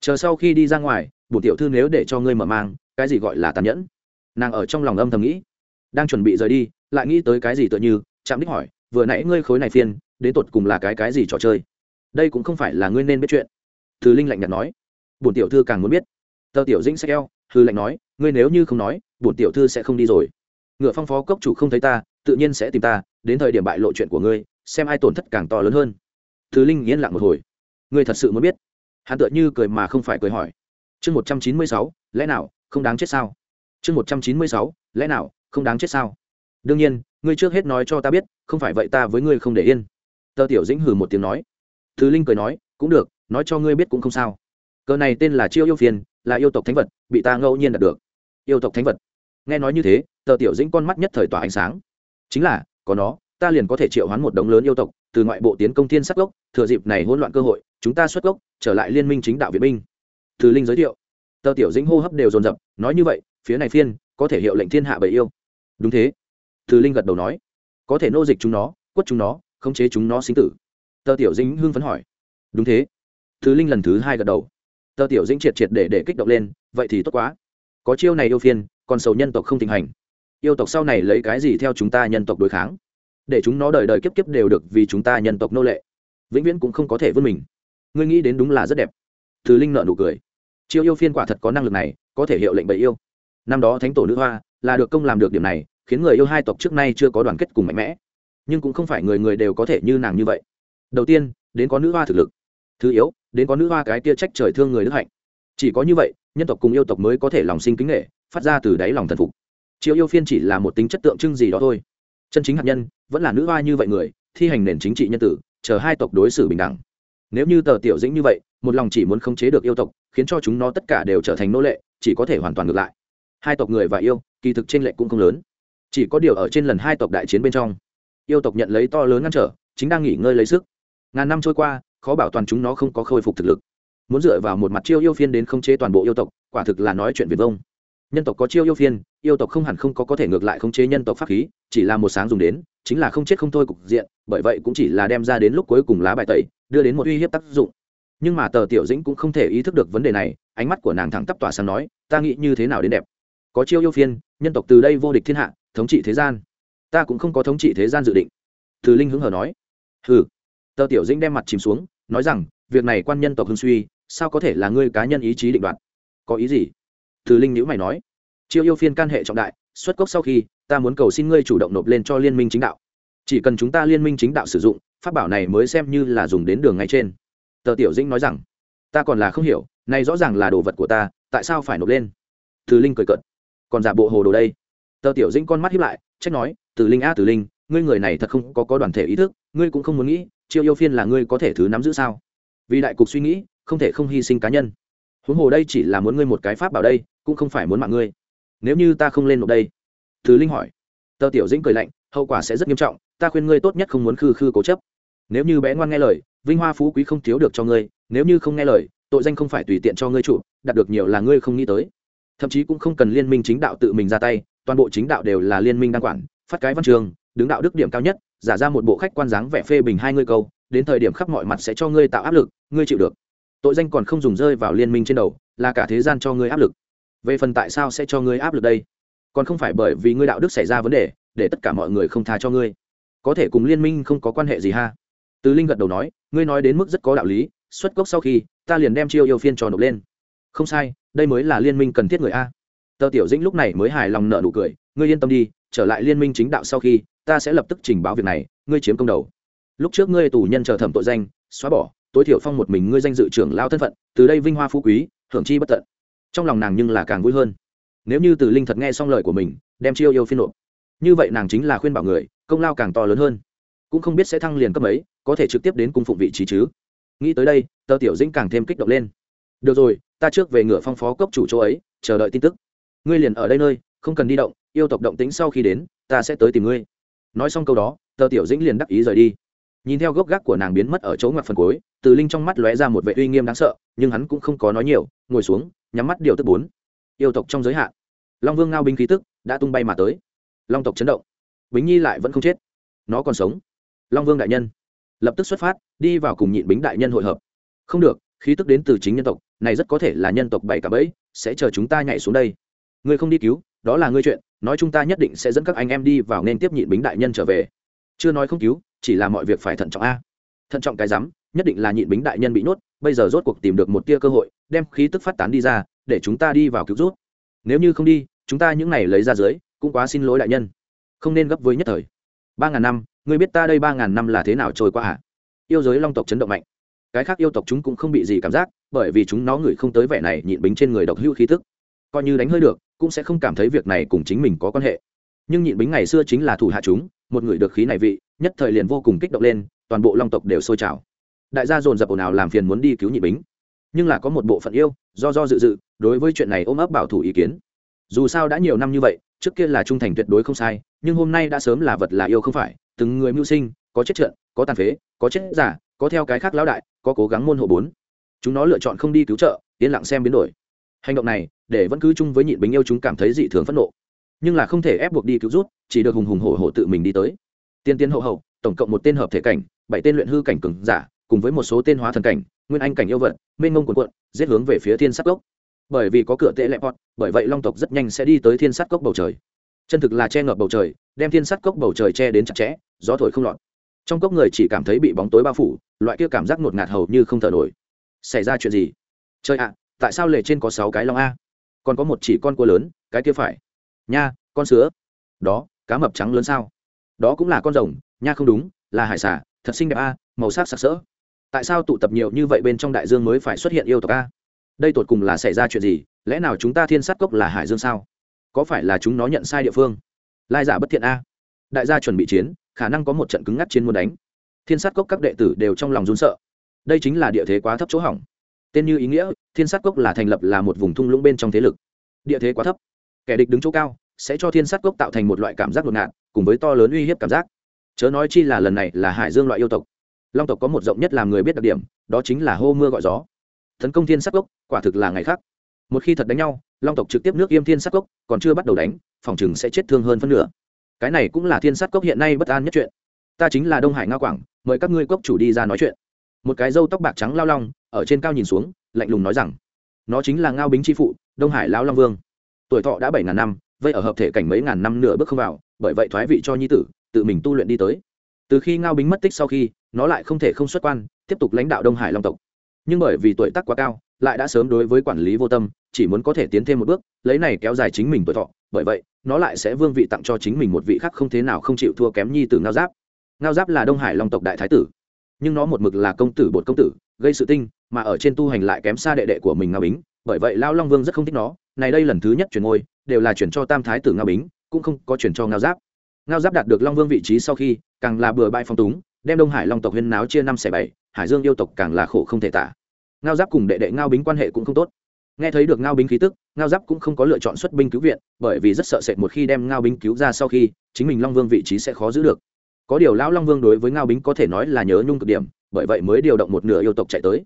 Chờ sau khi đi ra ngoài, bổn tiểu thư nếu để cho ngươi mở mang, cái gì gọi là tàn nhẫn? Nàng ở trong lòng âm thầm nghĩ. Đang chuẩn bị rời đi, lại nghĩ tới cái gì tựa như, chạm đích hỏi vừa nãy ngươi khối này phiên, đến tột cùng là cái cái gì trò chơi? Đây cũng không phải là ngươi nên biết chuyện. Thứ linh lạnh nhạt nói. Bổn tiểu thư càng muốn biết. Tờ tiểu dĩnh sẽ eo hư lạnh nói, ngươi nếu như không nói, bổn tiểu thư sẽ không đi rồi. Ngựa phong phó cốc chủ không thấy ta, tự nhiên sẽ tìm ta, đến thời điểm bại lộ chuyện của ngươi, xem ai tổn thất càng to lớn hơn. Thứ linh yên lặng một hồi. Ngươi thật sự muốn biết? Hắn tựa như cười mà không phải cười hỏi. Chương một trăm chín mươi sáu, lẽ nào không đáng chết sao? Chương một trăm chín mươi sáu, lẽ nào không đáng chết sao? Đương nhiên, ngươi trước hết nói cho ta biết, không phải vậy ta với ngươi không để yên. Tờ tiểu dĩnh hừ một tiếng nói. Thứ linh cười nói, cũng được, nói cho ngươi biết cũng không sao. Cờ này tên là chiêu yêu phiền, là yêu tộc thánh vật, bị ta ngẫu nhiên đạt được. Yêu tộc thánh vật. Nghe nói như thế, tờ tiểu dĩnh con mắt nhất thời tỏa ánh sáng. Chính là, có nó, ta liền có thể triệu hoán một đống lớn yêu tộc, từ ngoại bộ tiến công thiên sắc gốc, thừa dịp này hỗn loạn cơ hội, chúng ta xuất gốc, trở lại liên minh chính đạo viện binh. Thứ linh giới thiệu. Tờ tiểu dĩnh hô hấp đều dồn dập, nói như vậy, phía này phiên, có thể hiệu lệnh thiên hạ bầy yêu. Đúng thế từ linh gật đầu nói, có thể nô dịch chúng nó, quất chúng nó, khống chế chúng nó sinh tử. Tờ tiểu dĩnh hưng phấn hỏi, đúng thế. Từ linh lần thứ hai gật đầu, tờ tiểu dĩnh triệt triệt để để kích động lên, vậy thì tốt quá. Có chiêu này yêu phiên, còn sầu nhân tộc không tình hành. Yêu tộc sau này lấy cái gì theo chúng ta nhân tộc đối kháng? Để chúng nó đời đời kiếp kiếp đều được vì chúng ta nhân tộc nô lệ, vĩnh viễn cũng không có thể vươn mình. Ngươi nghĩ đến đúng là rất đẹp. Từ linh nợ nụ cười, chiêu yêu phiên quả thật có năng lực này, có thể hiệu lệnh bậy yêu. Năm đó thánh tổ nữ hoa là được công làm được điểm này khiến người yêu hai tộc trước nay chưa có đoàn kết cùng mạnh mẽ. Nhưng cũng không phải người người đều có thể như nàng như vậy. Đầu tiên, đến có nữ hoa thực lực. Thứ yếu, đến có nữ hoa cái tia trách trời thương người đức hạnh. Chỉ có như vậy, nhân tộc cùng yêu tộc mới có thể lòng sinh kính nghệ phát ra từ đáy lòng thần phục. Chiêu yêu phiên chỉ là một tính chất tượng trưng gì đó thôi. Chân chính hạt nhân, vẫn là nữ hoa như vậy người, thi hành nền chính trị nhân tử, chờ hai tộc đối xử bình đẳng. Nếu như tờ tiểu dĩnh như vậy, một lòng chỉ muốn khống chế được yêu tộc, khiến cho chúng nó tất cả đều trở thành nô lệ, chỉ có thể hoàn toàn ngược lại. Hai tộc người và yêu, kỳ thực trên lệ cũng không lớn chỉ có điều ở trên lần hai tộc đại chiến bên trong, yêu tộc nhận lấy to lớn ngăn trở, chính đang nghỉ ngơi lấy sức. Ngàn năm trôi qua, khó bảo toàn chúng nó không có khôi phục thực lực. Muốn dựa vào một mặt chiêu yêu phiên đến khống chế toàn bộ yêu tộc, quả thực là nói chuyện việt vông. Nhân tộc có chiêu yêu phiên, yêu tộc không hẳn không có có thể ngược lại khống chế nhân tộc pháp khí, chỉ là một sáng dùng đến, chính là không chết không thôi cục diện, bởi vậy cũng chỉ là đem ra đến lúc cuối cùng lá bài tẩy, đưa đến một uy hiếp tác dụng. Nhưng mà tờ tiểu dĩnh cũng không thể ý thức được vấn đề này, ánh mắt của nàng thẳng tắp tỏa sáng nói, ta nghĩ như thế nào đến đẹp? Có chiêu yêu phiên, nhân tộc từ đây vô địch thiên hạ thống trị thế gian. Ta cũng không có thống trị thế gian dự định. Từ linh hứng hờ nói. Ừ tờ tiểu dĩnh đem mặt chìm xuống, nói rằng, việc này quan nhân tộc hưng suy, sao có thể là ngươi cá nhân ý chí định đoạt? Có ý gì? Từ linh nhữ mày nói. Chiêu yêu phiên can hệ trọng đại, xuất cốc sau khi, ta muốn cầu xin ngươi chủ động nộp lên cho liên minh chính đạo. Chỉ cần chúng ta liên minh chính đạo sử dụng, pháp bảo này mới xem như là dùng đến đường ngay trên. Tờ tiểu dĩnh nói rằng, ta còn là không hiểu, này rõ ràng là đồ vật của ta, tại sao phải nộp lên? Từ linh cười cợt. Còn giả bộ hồ đồ đây? Tờ tiểu dĩnh con mắt hiếp lại, trách nói, Tử linh a, Tử linh, ngươi người này thật không có có đoàn thể ý thức, ngươi cũng không muốn nghĩ chiêu yêu phiên là ngươi có thể thứ nắm giữ sao? Vì đại cục suy nghĩ, không thể không hy sinh cá nhân. Huống hồ đây chỉ là muốn ngươi một cái pháp bảo đây, cũng không phải muốn mạng ngươi. Nếu như ta không lên nộp đây? Tử linh hỏi. Tờ tiểu dĩnh cười lạnh, hậu quả sẽ rất nghiêm trọng, ta khuyên ngươi tốt nhất không muốn khư khư cố chấp. Nếu như bé ngoan nghe lời, vinh hoa phú quý không thiếu được cho ngươi, nếu như không nghe lời, tội danh không phải tùy tiện cho ngươi chủ, đạt được nhiều là ngươi không nghĩ tới. Thậm chí cũng không cần liên minh chính đạo tự mình ra tay toàn bộ chính đạo đều là liên minh đăng quản, phát cái văn trường, đứng đạo đức điểm cao nhất, giả ra một bộ khách quan dáng vẻ phê bình hai ngươi câu, đến thời điểm khắp mọi mặt sẽ cho ngươi tạo áp lực, ngươi chịu được. Tội danh còn không dùng rơi vào liên minh trên đầu, là cả thế gian cho ngươi áp lực. Về phần tại sao sẽ cho ngươi áp lực đây? Còn không phải bởi vì ngươi đạo đức xảy ra vấn đề, để tất cả mọi người không tha cho ngươi. Có thể cùng liên minh không có quan hệ gì ha? Từ linh gật đầu nói, ngươi nói đến mức rất có đạo lý, xuất cốc sau khi, ta liền đem chiêu yêu phiên trò nộp lên. Không sai, đây mới là liên minh cần thiết người a tờ tiểu dĩnh lúc này mới hài lòng nợ nụ cười, ngươi yên tâm đi, trở lại liên minh chính đạo sau khi, ta sẽ lập tức trình báo việc này, ngươi chiếm công đầu. Lúc trước ngươi tù nhân chờ thẩm tội danh, xóa bỏ, tối thiểu phong một mình ngươi danh dự trưởng lao thân phận, từ đây vinh hoa phú quý, hưởng chi bất tận. Trong lòng nàng nhưng là càng vui hơn. Nếu như từ linh thật nghe xong lời của mình, đem chiêu yêu phiên nộp. Như vậy nàng chính là khuyên bảo người, công lao càng to lớn hơn. Cũng không biết sẽ thăng liền cấp ấy có thể trực tiếp đến cung phụng vị trí chứ. Nghĩ tới đây, tờ tiểu dĩnh càng thêm kích động lên. Được rồi, ta trước về ngựa phong phó cấp chủ chỗ ấy, chờ đợi tin tức ngươi liền ở đây nơi, không cần đi động, yêu tộc động tính sau khi đến, ta sẽ tới tìm ngươi. Nói xong câu đó, tờ tiểu dĩnh liền đắc ý rời đi. Nhìn theo gốc gác của nàng biến mất ở chỗ ngoặt phần cuối, từ linh trong mắt lóe ra một vệ uy nghiêm đáng sợ, nhưng hắn cũng không có nói nhiều, ngồi xuống, nhắm mắt điều tức bốn. Yêu tộc trong giới hạn. Long vương ngao binh khí tức đã tung bay mà tới. Long tộc chấn động. Bính nhi lại vẫn không chết. Nó còn sống. Long vương đại nhân. Lập tức xuất phát, đi vào cùng nhịn bính đại nhân hội hợp. Không được, khí tức đến từ chính nhân tộc, này rất có thể là nhân tộc bảy cả bẫy, sẽ chờ chúng ta nhảy xuống đây ngươi không đi cứu, đó là ngươi chuyện, nói chúng ta nhất định sẽ dẫn các anh em đi vào nên tiếp nhịn bính đại nhân trở về. Chưa nói không cứu, chỉ là mọi việc phải thận trọng a. Thận trọng cái rắm, nhất định là nhịn bính đại nhân bị nhốt, bây giờ rốt cuộc tìm được một tia cơ hội, đem khí tức phát tán đi ra, để chúng ta đi vào cứu rút nếu như không đi, chúng ta những này lấy ra dưới, cũng quá xin lỗi đại nhân. Không nên gấp với nhất thời. Ba ngàn năm, ngươi biết ta đây ba ngàn năm là thế nào trôi qua hả yêu giới long tộc chấn động mạnh. Cái khác yêu tộc chúng cũng không bị gì cảm giác, bởi vì chúng nó ngửi không tới vẻ này nhịn bính trên người độc hữu khí tức. Coi như đánh hơi được cũng sẽ không cảm thấy việc này cùng chính mình có quan hệ. Nhưng nhịn bính ngày xưa chính là thủ hạ chúng, một người được khí này vị, nhất thời liền vô cùng kích động lên, toàn bộ long tộc đều sôi trào. Đại gia dồn dập ồn ào làm phiền muốn đi cứu nhị bính. Nhưng là có một bộ phận yêu, do do dự dự, đối với chuyện này ôm ấp bảo thủ ý kiến. Dù sao đã nhiều năm như vậy, trước kia là trung thành tuyệt đối không sai, nhưng hôm nay đã sớm là vật là yêu không phải, từng người mưu sinh, có chết trận, có tàn phế, có chết giả, có theo cái khác lão đại, có cố gắng môn hộ bốn. Chúng nó lựa chọn không đi cứu trợ, yên lặng xem biến đổi. Hành động này để vẫn cứ chung với nhịn bình yêu chúng cảm thấy dị thường phẫn nộ. Nhưng là không thể ép buộc đi cứu rút, chỉ được hùng hùng hổ hổ tự mình đi tới. Tiên tiên hậu hậu, tổng cộng một tên hợp thể cảnh, bảy tên luyện hư cảnh cường giả, cùng với một số tên hóa thần cảnh, nguyên anh cảnh yêu vật, mênh mông quần quận giết hướng về phía thiên sát cốc. Bởi vì có cửa tệ lệ pot bởi vậy long tộc rất nhanh sẽ đi tới thiên sát cốc bầu trời. Chân thực là che ngợp bầu trời, đem thiên sát cốc bầu trời che đến chặt chẽ, gió thổi không lọt. Trong cốc người chỉ cảm thấy bị bóng tối bao phủ, loại kia cảm giác ngột ngạt hầu như không thở nổi. Xảy ra chuyện gì? Trời ạ, tại sao lề trên có sáu cái long a? Còn có một chỉ con cua lớn, cái kia phải. Nha, con sứa. Đó, cá mập trắng lớn sao? Đó cũng là con rồng, nha không đúng, là hải xả thật xinh đẹp a, màu sắc sặc sỡ. Tại sao tụ tập nhiều như vậy bên trong đại dương mới phải xuất hiện yêu tộc a? Đây tột cùng là xảy ra chuyện gì, lẽ nào chúng ta thiên sát cốc là hải dương sao? Có phải là chúng nó nhận sai địa phương? Lai giả bất thiện a. Đại gia chuẩn bị chiến, khả năng có một trận cứng ngắt chiến muốn đánh. Thiên sát cốc các đệ tử đều trong lòng run sợ. Đây chính là địa thế quá thấp chỗ hỏng tên như ý nghĩa, thiên sát cốc là thành lập là một vùng thung lũng bên trong thế lực. Địa thế quá thấp. Kẻ địch đứng chỗ cao, sẽ cho thiên sát cốc tạo thành một loại cảm giác ngột ngạt cùng với to lớn uy hiếp cảm giác. Chớ nói chi là lần này là hải dương loại yêu tộc. Long tộc có một rộng nhất làm người biết đặc điểm, đó chính là hô mưa gọi gió. Tấn công thiên sát cốc, quả thực là ngày khác. Một khi thật đánh nhau, long tộc trực tiếp nước yêm thiên sát cốc, còn chưa bắt đầu đánh, phòng chừng sẽ chết thương hơn phân nửa. Cái này cũng là thiên sát cốc hiện nay bất an nhất chuyện. Ta chính là đông hải nga quảng, mời các ngươi cốc chủ đi ra nói chuyện. Một cái râu tóc bạc trắng lao long ở trên cao nhìn xuống, lạnh lùng nói rằng, nó chính là ngao bính tri phụ, đông hải lão long vương. Tuổi thọ đã bảy ngàn năm vây ở hợp thể cảnh mấy ngàn năm nửa bước không vào, bởi vậy thoái vị cho nhi tử, tự mình tu luyện đi tới. Từ khi ngao bính mất tích sau khi, nó lại không thể không xuất quan, tiếp tục lãnh đạo đông hải long tộc. Nhưng bởi vì tuổi tác quá cao, lại đã sớm đối với quản lý vô tâm, chỉ muốn có thể tiến thêm một bước, lấy này kéo dài chính mình tuổi thọ, bởi vậy, nó lại sẽ vương vị tặng cho chính mình một vị khác không thế nào không chịu thua kém nhi tử ngao giáp. Ngao giáp là đông hải long tộc đại thái tử, nhưng nó một mực là công tử bột công tử, gây sự tinh mà ở trên tu hành lại kém xa đệ đệ của mình ngao bính, bởi vậy lao long vương rất không thích nó. Này đây lần thứ nhất chuyển ngôi, đều là chuyển cho tam thái tử ngao bính, cũng không có chuyển cho ngao giáp. Ngao giáp đạt được long vương vị trí sau khi, càng là bừa bãi phong túng, đem đông hải long tộc huyên náo chia năm xẻ bảy, hải dương yêu tộc càng là khổ không thể tả. Ngao giáp cùng đệ đệ ngao bính quan hệ cũng không tốt. Nghe thấy được ngao bính khí tức, ngao giáp cũng không có lựa chọn xuất binh cứu viện, bởi vì rất sợ sệt một khi đem ngao bính cứu ra sau khi, chính mình long vương vị trí sẽ khó giữ được. Có điều lão long vương đối với ngao bính có thể nói là nhớ nhung cực điểm, bởi vậy mới điều động một nửa yêu tộc chạy tới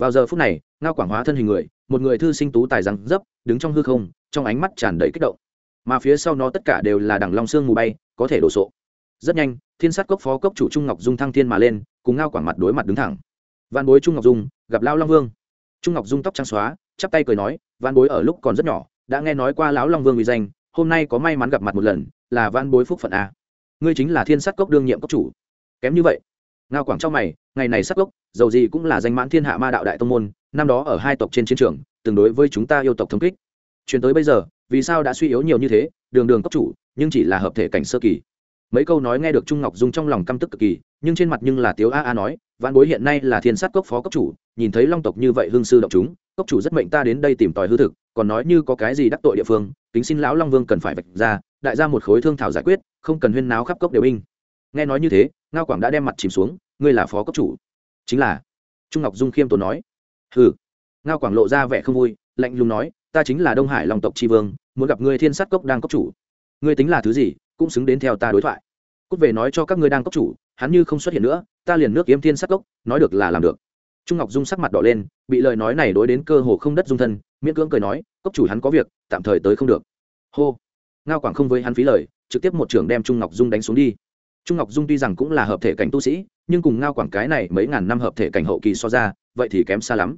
vào giờ phút này, ngao quảng hóa thân hình người, một người thư sinh tú tài răng dấp, đứng trong hư không, trong ánh mắt tràn đầy kích động. Mà phía sau nó tất cả đều là đằng long xương mù bay, có thể đổ sộ. Rất nhanh, thiên sát cốc phó cốc chủ trung ngọc dung thăng thiên mà lên, cùng ngao quảng mặt đối mặt đứng thẳng. Văn bối trung ngọc dung, gặp lao long vương. Trung ngọc dung tóc trắng xóa, chắp tay cười nói văn bối ở lúc còn rất nhỏ, đã nghe nói qua lão long vương uy danh, hôm nay có may mắn gặp mặt một lần, là văn bối phúc phận a. Ngươi chính là thiên sát cốc đương nhiệm cốc chủ. Kém như vậy. Ngao quảng trong mày, ngày này sát cốc dầu gì cũng là danh mãn thiên hạ ma đạo đại tông môn, năm đó ở hai tộc trên chiến trường tương đối với chúng ta yêu tộc thống kích. Chuyển tới bây giờ, vì sao đã suy yếu nhiều như thế, đường đường cấp chủ, nhưng chỉ là hợp thể cảnh sơ kỳ. Mấy câu nói nghe được trung ngọc dung trong lòng căm tức cực kỳ, nhưng trên mặt nhưng là tiếu a a nói văn bối hiện nay là thiên sát cốc phó cấp chủ, nhìn thấy long tộc như vậy hương sư động chúng cốc chủ rất mệnh ta đến đây tìm tòi hư thực, còn nói như có cái gì đắc tội địa phương, kính xin lão long vương cần phải vạch ra, đại ra một khối thương thảo giải quyết, không cần huyên náo khắp cốc đều binh. Nghe nói như thế, ngao quảng đã đem mặt chìm xuống, ngươi là phó cấp chủ chính là trung ngọc dung khiêm tốn nói hừ ngao quảng lộ ra vẻ không vui lạnh lùng nói ta chính là đông hải long tộc tri vương muốn gặp ngươi thiên sát cốc đang cốc chủ ngươi tính là thứ gì cũng xứng đến theo ta đối thoại cút về nói cho các ngươi đang cốc chủ hắn như không xuất hiện nữa ta liền nước kiếm thiên sát cốc nói được là làm được trung ngọc dung sắc mặt đỏ lên bị lời nói này đối đến cơ hồ không đất dung thân miễn cưỡng cười nói cốc chủ hắn có việc tạm thời tới không được hô ngao quảng không với hắn phí lời trực tiếp một trưởng đem trung ngọc dung đánh xuống đi trung ngọc dung tuy rằng cũng là hợp thể cảnh tu sĩ nhưng cùng ngao quảng cái này mấy ngàn năm hợp thể cảnh hậu kỳ so ra vậy thì kém xa lắm.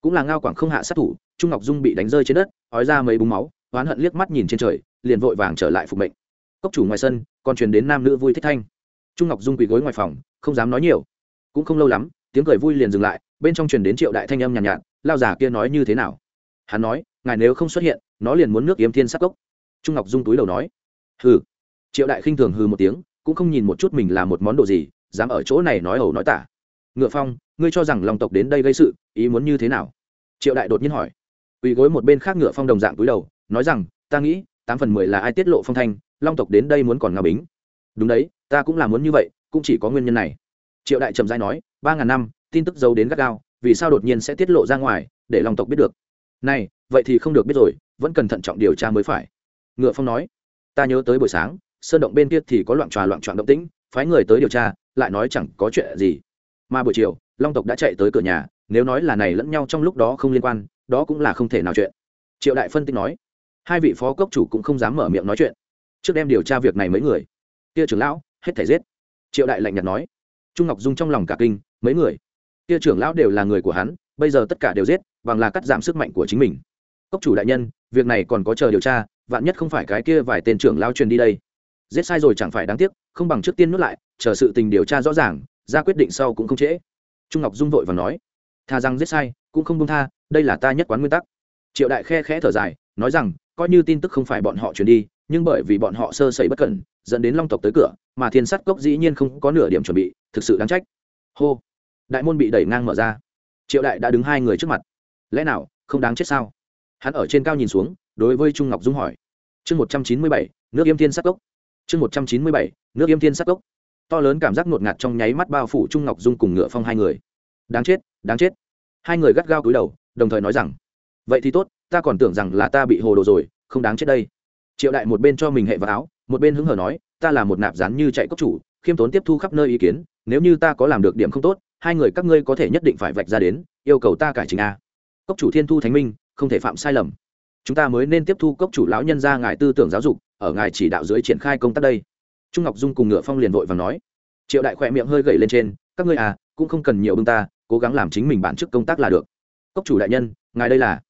Cũng là ngao quảng không hạ sát thủ trung ngọc dung bị đánh rơi trên đất ói ra mấy búng máu oán hận liếc mắt nhìn trên trời liền vội vàng trở lại phục mệnh. Cốc chủ ngoài sân còn truyền đến nam nữ vui thích thanh. Trung ngọc dung quỳ gối ngoài phòng không dám nói nhiều. Cũng không lâu lắm tiếng cười vui liền dừng lại bên trong truyền đến triệu đại thanh âm nhàn nhạt, nhạt lao giả kia nói như thế nào? Hắn nói ngài nếu không xuất hiện nó liền muốn nước yếm thiên sắc cốc. Trung ngọc dung túi đầu nói hừ. Triệu đại khinh thường hừ một tiếng cũng không nhìn một chút mình là một món đồ gì dám ở chỗ này nói ẩu nói tả. Ngựa phong, ngươi cho rằng lòng tộc đến đây gây sự, ý muốn như thế nào? Triệu đại đột nhiên hỏi. Ủy gối một bên khác ngựa phong đồng dạng túi đầu, nói rằng, ta nghĩ, tám phần mười là ai tiết lộ phong thanh, long tộc đến đây muốn còn ngao bính. Đúng đấy, ta cũng là muốn như vậy, cũng chỉ có nguyên nhân này. Triệu đại trầm giai nói, ba ngàn năm, tin tức giấu đến gắt gao, vì sao đột nhiên sẽ tiết lộ ra ngoài, để long tộc biết được? Này, vậy thì không được biết rồi, vẫn cần thận trọng điều tra mới phải. Ngựa phong nói, ta nhớ tới buổi sáng, sơn động bên kia thì có loạn tròa loạn trọn động tĩnh, phái người tới điều tra lại nói chẳng có chuyện gì. Mà buổi chiều, long tộc đã chạy tới cửa nhà, nếu nói là này lẫn nhau trong lúc đó không liên quan, đó cũng là không thể nào chuyện. Triệu đại phân tích nói, hai vị phó cốc chủ cũng không dám mở miệng nói chuyện. Trước đem điều tra việc này mấy người. Kia trưởng lão, hết thể giết. Triệu đại lạnh nhạt nói, trung ngọc dung trong lòng cả kinh, mấy người? Kia trưởng lão đều là người của hắn, bây giờ tất cả đều giết, bằng là cắt giảm sức mạnh của chính mình. Cốc chủ đại nhân, việc này còn có chờ điều tra, vạn nhất không phải cái kia vài tên trưởng lao truyền đi đây. Giết sai rồi chẳng phải đáng tiếc không bằng trước tiên nuốt lại, chờ sự tình điều tra rõ ràng, ra quyết định sau cũng không trễ. Trung ngọc dung vội và nói. Thà rằng giết sai, cũng không công tha, đây là ta nhất quán nguyên tắc. Triệu đại khe khẽ thở dài, nói rằng, coi như tin tức không phải bọn họ truyền đi, nhưng bởi vì bọn họ sơ sẩy bất cẩn, dẫn đến long tộc tới cửa, mà thiên sắt cốc dĩ nhiên không có nửa điểm chuẩn bị, thực sự đáng trách. Hô. Đại môn bị đẩy ngang mở ra. Triệu đại đã đứng hai người trước mặt. Lẽ nào, không đáng chết sao? Hắn ở trên cao nhìn xuống, đối với trung ngọc dung hỏi. Chương một trăm chín mươi bảy, nước yêm thiên Sắt cốc chương một trăm chín mươi bảy, nước yêm thiên sắc cốc. To lớn cảm giác ngột ngạt trong nháy mắt bao phủ trung ngọc dung cùng ngựa phong hai người. Đáng chết đáng chết. Hai người gắt gao cúi đầu, đồng thời nói rằng, vậy thì tốt, ta còn tưởng rằng là ta bị hồ đồ rồi, không đáng chết đây. Triệu đại một bên cho mình hệ vào áo, một bên hứng hở nói, ta là một nạp rán như chạy cốc chủ, khiêm tốn tiếp thu khắp nơi ý kiến, nếu như ta có làm được điểm không tốt, hai người các ngươi có thể nhất định phải vạch ra đến, yêu cầu ta cải chính a. Cốc chủ thiên thu thánh minh, không thể phạm sai lầm. Chúng ta mới nên tiếp thu cốc chủ lão nhân ra ngài tư tưởng giáo dục ở ngài chỉ đạo dưới triển khai công tác đây. Trung ngọc dung cùng ngựa phong liền vội và nói. Triệu đại khỏe miệng hơi gậy lên trên, các ngươi à cũng không cần nhiều bưng ta, cố gắng làm chính mình bản chức công tác là được. Cốc chủ đại nhân, ngài đây là?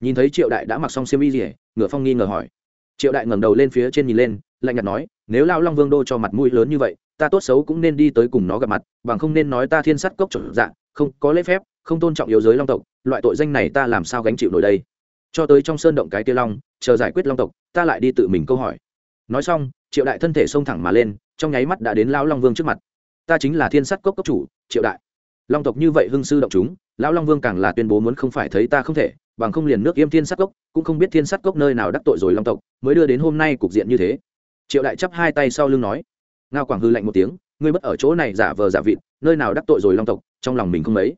Nhìn thấy triệu đại đã mặc xong xiêm y rỉa ngựa phong nghi ngờ hỏi. Triệu đại ngẩng đầu lên phía trên nhìn lên, lạnh nhạt nói, nếu lao long vương đô cho mặt mũi lớn như vậy, ta tốt xấu cũng nên đi tới cùng nó gặp mặt, bằng không nên nói ta thiên sắt cốc chủ dạ không có lễ phép, không tôn trọng yếu giới long tộc, loại tội danh này ta làm sao gánh chịu nổi đây? Cho tới trong sơn động cái kia long, chờ giải quyết long tộc, ta lại đi tự mình câu hỏi. Nói xong, triệu đại thân thể xông thẳng mà lên, trong nháy mắt đã đến lão long vương trước mặt. Ta chính là thiên sắt cốc cốc chủ, triệu đại. Long tộc như vậy hưng sư động chúng, lão long vương càng là tuyên bố muốn không phải thấy ta không thể, bằng không liền nước yêm thiên sắt cốc, cũng không biết thiên sắt cốc nơi nào đắc tội rồi long tộc, mới đưa đến hôm nay cục diện như thế. Triệu đại chắp hai tay sau lưng nói, ngao quảng hư lạnh một tiếng, ngươi bất ở chỗ này giả vờ giả vịt, nơi nào đắc tội rồi long tộc, trong lòng mình không mấy.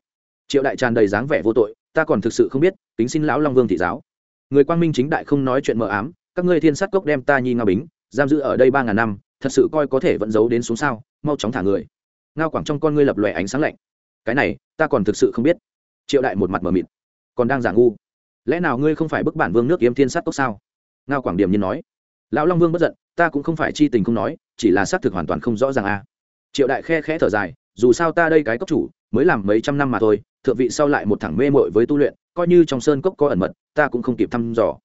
Triệu đại tràn đầy dáng vẻ vô tội ta còn thực sự không biết tính xin lão long vương thị giáo. Người quang minh chính đại không nói chuyện mờ ám, các ngươi thiên sát cốc đem ta nhi ngao bính, giam giữ ở đây ba ngàn năm, thật sự coi có thể vẫn giấu đến xuống sao, mau chóng thả người. Ngao quảng trong con ngươi lập lòe ánh sáng lạnh. Cái này, ta còn thực sự không biết. Triệu đại một mặt mờ mịt. Còn đang giả ngu. Lẽ nào ngươi không phải bức bản vương nước yếm thiên sát cốc sao? Ngao quảng điểm nhiên nói. Lão long vương bất giận, ta cũng không phải chi tình không nói, chỉ là xác thực hoàn toàn không rõ ràng a triệu đại khe khẽ thở dài dù sao ta đây cái cốc chủ, mới làm mấy trăm năm mà thôi, thượng vị sau lại một thẳng mê mội với tu luyện, coi như trong sơn cốc có ẩn mật, ta cũng không kịp thăm dò.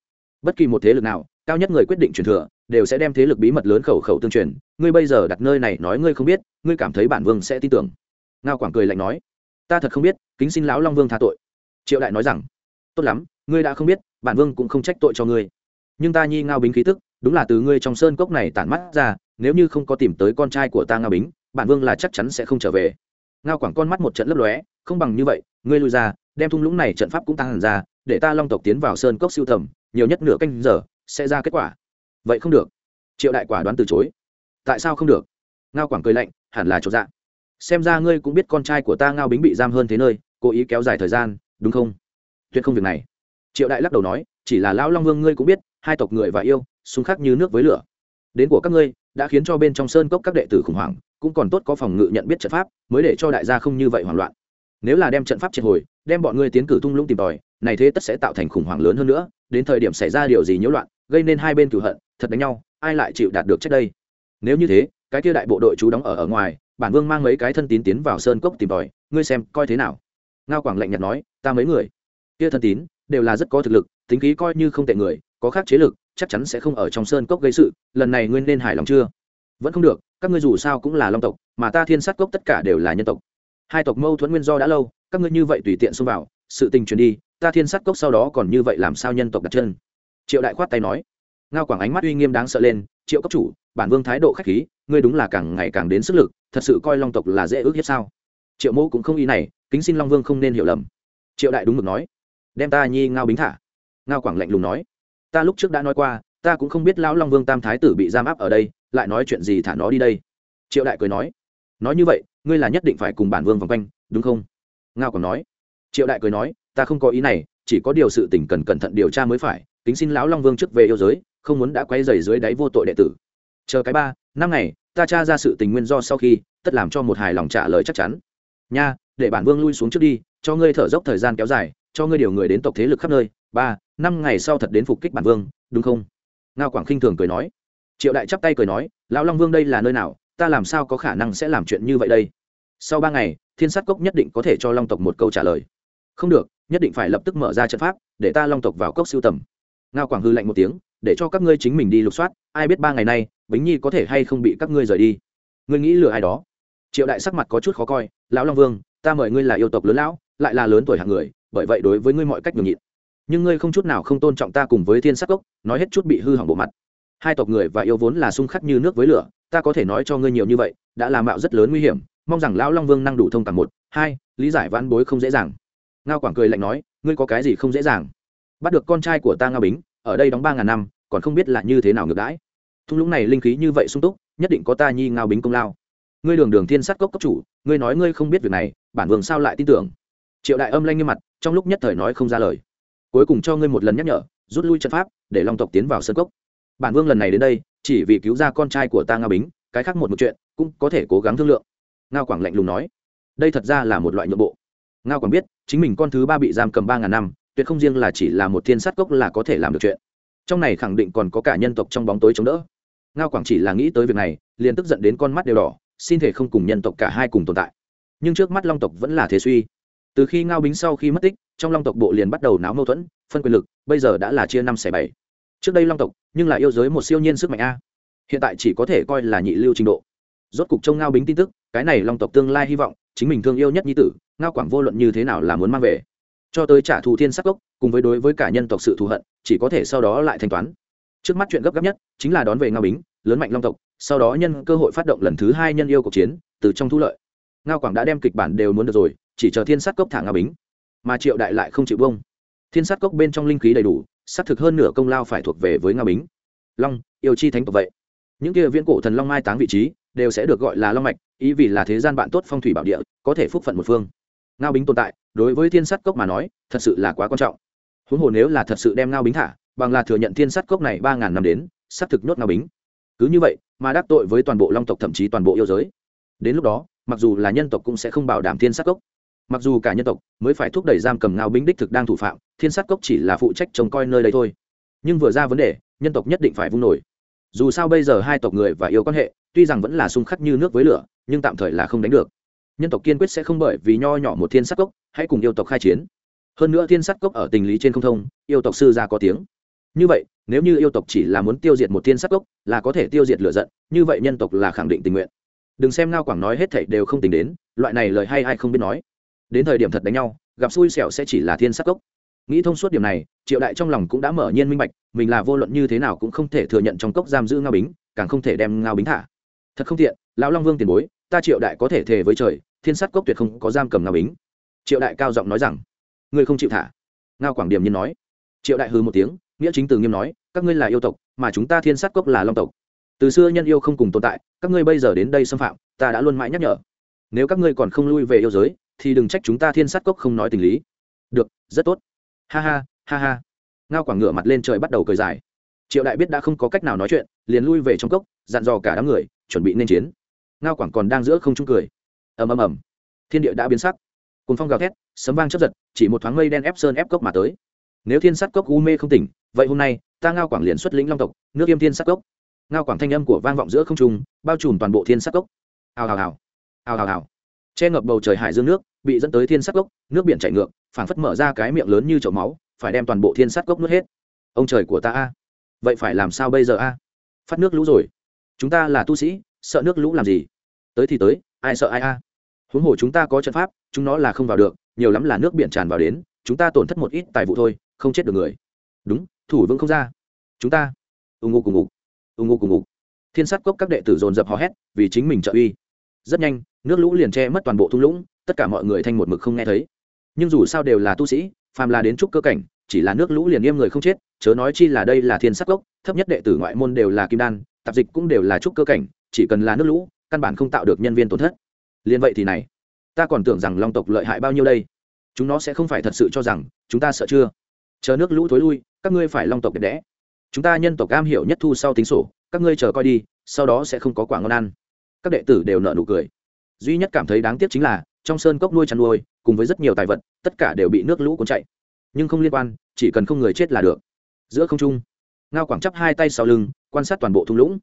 Bất kỳ một thế lực nào, cao nhất người quyết định truyền thừa, đều sẽ đem thế lực bí mật lớn khẩu khẩu tương truyền. Ngươi bây giờ đặt nơi này nói ngươi không biết, ngươi cảm thấy bản vương sẽ tin tưởng. Ngao quảng cười lạnh nói, ta thật không biết, kính xin lão long vương tha tội. Triệu đại nói rằng, tốt lắm, ngươi đã không biết, bản vương cũng không trách tội cho ngươi. Nhưng ta nhi ngao bính khí tức, đúng là từ ngươi trong sơn cốc này tản mắt ra, nếu như không có tìm tới con trai của ta ngao bính bản vương là chắc chắn sẽ không trở về. Ngao quảng con mắt một trận lấp lóe, không bằng như vậy, ngươi lui ra, đem thung lũng này trận pháp cũng tăng hẳn ra, để ta long tộc tiến vào sơn cốc siêu thẩm nhiều nhất nửa canh giờ, sẽ ra kết quả. Vậy không được. Triệu đại quả đoán từ chối. Tại sao không được? Ngao quảng cười lạnh, hẳn là chỗ dạ. Xem ra ngươi cũng biết con trai của ta ngao bính bị giam hơn thế nơi, cố ý kéo dài thời gian, đúng không? Tuyệt không việc này. Triệu đại lắc đầu nói, chỉ là lão long vương ngươi cũng biết, hai tộc người và yêu, xung khắc như nước với lửa. Đến của các ngươi, đã khiến cho bên trong sơn cốc các đệ tử khủng hoảng cũng còn tốt có phòng ngự nhận biết trận pháp, mới để cho đại gia không như vậy hoảng loạn. Nếu là đem trận pháp triệt hồi, đem bọn ngươi tiến cử tung lũng tìm tòi, này thế tất sẽ tạo thành khủng hoảng lớn hơn nữa, đến thời điểm xảy ra điều gì nhiễu loạn, gây nên hai bên cửu hận, thật đánh nhau, ai lại chịu đạt được trách đây? Nếu như thế, cái kia đại bộ đội chú đóng ở ở ngoài, bản vương mang mấy cái thân tín tiến vào sơn cốc tìm tòi, ngươi xem coi thế nào? Ngao quảng lạnh nhạt nói, ta mấy người, kia thân tín, đều là rất có thực lực, tính khí coi như không tệ người, có khác chế lực, chắc chắn sẽ không ở trong sơn cốc gây sự, lần này nguyên nên hài lòng chưa? Vẫn không được các ngươi dù sao cũng là long tộc, mà ta thiên sát cốc tất cả đều là nhân tộc. Hai tộc mâu thuẫn nguyên do đã lâu, các ngươi như vậy tùy tiện xông vào, sự tình truyền đi, ta thiên sát cốc sau đó còn như vậy làm sao nhân tộc đặt chân? Triệu đại khoát tay nói. Ngao quảng ánh mắt uy nghiêm đáng sợ lên, triệu cấp chủ, bản vương thái độ khách khí, ngươi đúng là càng ngày càng đến sức lực, thật sự coi long tộc là dễ ước hiếp sao? Triệu mẫu cũng không ý này, kính xin long vương không nên hiểu lầm. Triệu đại đúng mực nói. Đem ta nhi ngao bính thả. Ngao quảng lạnh lùng nói. Ta lúc trước đã nói qua ta cũng không biết lão long vương tam thái tử bị giam áp ở đây, lại nói chuyện gì thả nó đi đây? Triệu đại cười nói nói như vậy, ngươi là nhất định phải cùng bản vương vòng quanh, đúng không? Ngao còn nói. Triệu đại cười nói, ta không có ý này, chỉ có điều sự tình cần cẩn thận điều tra mới phải tính xin lão long vương trước về yêu giới, không muốn đã quay dày dưới đáy vô tội đệ tử. Chờ cái ba, năm ngày, ta tra ra sự tình nguyên do sau khi, tất làm cho một hài lòng trả lời chắc chắn. Nha, để bản vương lui xuống trước đi, cho ngươi thở dốc thời gian kéo dài, cho ngươi điều người đến tộc thế lực khắp nơi. Ba, năm ngày sau thật đến phục kích bản vương, đúng không? Ngao quảng khinh thường cười nói. Triệu đại chắp tay cười nói, lão long vương đây là nơi nào? Ta làm sao có khả năng sẽ làm chuyện như vậy đây? Sau ba ngày, thiên sát cốc nhất định có thể cho long tộc một câu trả lời. Không được, nhất định phải lập tức mở ra trận pháp, để ta long tộc vào cốc siêu tầm. Ngao quảng hư lạnh một tiếng, để cho các ngươi chính mình đi lục soát, ai biết ba ngày nay, bính nhi có thể hay không bị các ngươi rời đi? Ngươi nghĩ lừa ai đó? Triệu đại sắc mặt có chút khó coi, lão long vương, ta mời ngươi là yêu tộc lớn lão, lại là lớn tuổi hạng người, bởi vậy đối với ngươi mọi cách nhường nhịn nhưng ngươi không chút nào không tôn trọng ta cùng với thiên sắc cốc, nói hết chút bị hư hỏng bộ mặt. Hai tộc người và yêu vốn là xung khắc như nước với lửa, ta có thể nói cho ngươi nhiều như vậy, đã làm mạo rất lớn nguy hiểm, mong rằng lão long vương năng đủ thông cảm một, hai, lý giải vãn bối không dễ dàng. Ngao quảng cười lạnh nói, ngươi có cái gì không dễ dàng? Bắt được con trai của ta ngao bính, ở đây đóng ba ngàn năm, còn không biết là như thế nào ngược đãi. Thung lũng này linh khí như vậy sung túc, nhất định có ta nhi ngao bính công lao. Ngươi đường đường thiên sát cốc cấp chủ, ngươi nói ngươi không biết việc này, bản vương sao lại tin tưởng? Triệu đại âm lanh như mặt, trong lúc nhất thời nói không ra lời cuối cùng cho ngươi một lần nhắc nhở, rút lui trận pháp, để long tộc tiến vào sân cốc. Bản vương lần này đến đây, chỉ vì cứu ra con trai của ta ngao bính, cái khác một một chuyện, cũng có thể cố gắng thương lượng. Ngao quảng lạnh lùng nói. Đây thật ra là một loại nhượng bộ. Ngao quảng biết, chính mình con thứ ba bị giam cầm ba ngàn năm, tuyệt không riêng là chỉ là một thiên sát cốc là có thể làm được chuyện. Trong này khẳng định còn có cả nhân tộc trong bóng tối chống đỡ. Ngao quảng chỉ là nghĩ tới việc này, liền tức giận đến con mắt đều đỏ, xin thể không cùng nhân tộc cả hai cùng tồn tại. Nhưng trước mắt long tộc vẫn là thế suy từ khi ngao bính sau khi mất tích, trong long tộc bộ liền bắt đầu náo mâu thuẫn, phân quyền lực, bây giờ đã là chia năm xẻ bảy. Trước đây long tộc, nhưng là yêu giới một siêu nhiên sức mạnh a. Hiện tại chỉ có thể coi là nhị lưu trình độ. Rốt cục trông ngao bính tin tức, cái này long tộc tương lai hy vọng, chính mình thương yêu nhất nhi tử, ngao quảng vô luận như thế nào là muốn mang về. Cho tới trả thù thiên sắc gốc, cùng với đối với cả nhân tộc sự thù hận, chỉ có thể sau đó lại thanh toán. Trước mắt chuyện gấp gáp nhất, chính là đón về ngao bính, lớn mạnh long tộc, sau đó nhân cơ hội phát động lần thứ hai nhân yêu cuộc chiến, từ trong thu lợi. Ngao quảng đã đem kịch bản đều muốn được rồi chỉ chờ thiên sát cốc thả ngao bính, mà triệu đại lại không chịu bông thiên sát cốc bên trong linh khí đầy đủ, xác thực hơn nửa công lao phải thuộc về với ngao bính. Long, yêu chi thánh tộc vậy. Những kia viễn cổ thần long mai táng vị trí, đều sẽ được gọi là long mạch, ý vì là thế gian bạn tốt phong thủy bảo địa, có thể phúc phận một phương. Ngao bính tồn tại, đối với thiên sát cốc mà nói, thật sự là quá quan trọng. Huống hồ nếu là thật sự đem ngao bính thả, bằng là thừa nhận thiên sát cốc này ba ngàn năm đến, xác thực nhốt ngao bính. Cứ như vậy, mà đắc tội với toàn bộ long tộc thậm chí toàn bộ yêu giới. Đến lúc đó, mặc dù là nhân tộc cũng sẽ không bảo đảm thiên sát cốc mặc dù cả nhân tộc mới phải thúc đẩy giam cầm ngao binh đích thực đang thủ phạm, thiên sát cốc chỉ là phụ trách trông coi nơi đây thôi. Nhưng vừa ra vấn đề, nhân tộc nhất định phải vung nổi. Dù sao bây giờ hai tộc người và yêu quan hệ, tuy rằng vẫn là xung khắc như nước với lửa, nhưng tạm thời là không đánh được. Nhân tộc kiên quyết sẽ không bởi vì nho nhỏ một thiên sát cốc, hãy cùng yêu tộc khai chiến. Hơn nữa thiên sát cốc ở tình lý trên không thông, yêu tộc sư ra có tiếng. Như vậy, nếu như yêu tộc chỉ là muốn tiêu diệt một thiên sát cốc, là có thể tiêu diệt lửa giận, như vậy nhân tộc là khẳng định tình nguyện. Đừng xem ngao quảng nói hết thảy đều không tính đến, loại này lời hay ai không biết nói đến thời điểm thật đánh nhau, gặp xui xẻo sẽ chỉ là thiên sát cốc. Nghĩ thông suốt điểm này, triệu đại trong lòng cũng đã mở nhiên minh bạch, mình là vô luận như thế nào cũng không thể thừa nhận trong cốc giam giữ ngao bính, càng không thể đem ngao bính thả. Thật không thiện lão long vương tiền bối, ta triệu đại có thể thề với trời, thiên sát cốc tuyệt không có giam cầm ngao bính. Triệu đại cao giọng nói rằng, ngươi không chịu thả. Ngao quảng điểm nhiên nói. Triệu đại hư một tiếng, nghĩa chính từ nghiêm nói, các ngươi là yêu tộc, mà chúng ta thiên sát cốc là long tộc. Từ xưa nhân yêu không cùng tồn tại, các ngươi bây giờ đến đây xâm phạm, ta đã luôn mãi nhắc nhở. Nếu các ngươi còn không lui về yêu giới thì đừng trách chúng ta thiên sát cốc không nói tình lý. Được, rất tốt. Ha ha ha ha. Ngao quảng ngửa mặt lên trời bắt đầu cười dài. Triệu đại biết đã không có cách nào nói chuyện, liền lui về trong cốc, dặn dò cả đám người, chuẩn bị nên chiến. Ngao quảng còn đang giữa không trung cười. Ầm ầm ầm. Thiên địa đã biến sắc. Cùng phong gào thét, sấm vang chấp giật, chỉ một thoáng mây đen ép sơn ép cốc mà tới. Nếu thiên sát cốc u mê không tỉnh, vậy hôm nay, ta ngao quảng liền xuất lĩnh long tộc, nước yêm thiên sát cốc. Ngao quảng thanh âm của vang vọng giữa không trung, bao trùm toàn bộ thiên sát cốc. Hào hào hào. Hào hào hào. Che ngập bầu trời hải dương nước bị dẫn tới thiên sát gốc, nước biển chảy ngược phảng phất mở ra cái miệng lớn như chậu máu phải đem toàn bộ thiên sát gốc nuốt hết. Ông trời của ta a vậy phải làm sao bây giờ a? Phát nước lũ rồi. Chúng ta là tu sĩ sợ nước lũ làm gì? Tới thì tới ai sợ ai a? Huống hồ chúng ta có trận pháp chúng nó là không vào được nhiều lắm là nước biển tràn vào đến chúng ta tổn thất một ít tài vụ thôi không chết được người. Đúng thủ vững không ra. Chúng ta. Ù ngục cùng ngục. Ù ngục cùng ngục. Thiên sát cốc các đệ tử dồn dập hò hét vì chính mình trợ uy. Rất nhanh nước lũ liền che mất toàn bộ thung lũng tất cả mọi người thanh một mực không nghe thấy. Nhưng dù sao đều là tu sĩ phàm là đến trúc cơ cảnh chỉ là nước lũ liền im người không chết chớ nói chi là đây là thiên sắc gốc, thấp nhất đệ tử ngoại môn đều là kim đan tạp dịch cũng đều là trúc cơ cảnh chỉ cần là nước lũ căn bản không tạo được nhân viên tổn thất. Liền vậy thì này ta còn tưởng rằng long tộc lợi hại bao nhiêu đây? Chúng nó sẽ không phải thật sự cho rằng chúng ta sợ chưa? Chờ nước lũ thối lui các ngươi phải long tộc đẹp đẽ. Chúng ta nhân tộc cam hiểu nhất thu sau tính sổ các ngươi chờ coi đi sau đó sẽ không có quả ngon ăn. Các đệ tử đều nợ nụ cười. Duy nhất cảm thấy đáng tiếc chính là trong sơn cốc nuôi chăn nuôi, cùng với rất nhiều tài vật, tất cả đều bị nước lũ cuốn chạy. Nhưng không liên quan, chỉ cần không người chết là được. Giữa không trung, ngao quảng chắp hai tay sau lưng, quan sát toàn bộ thung lũng.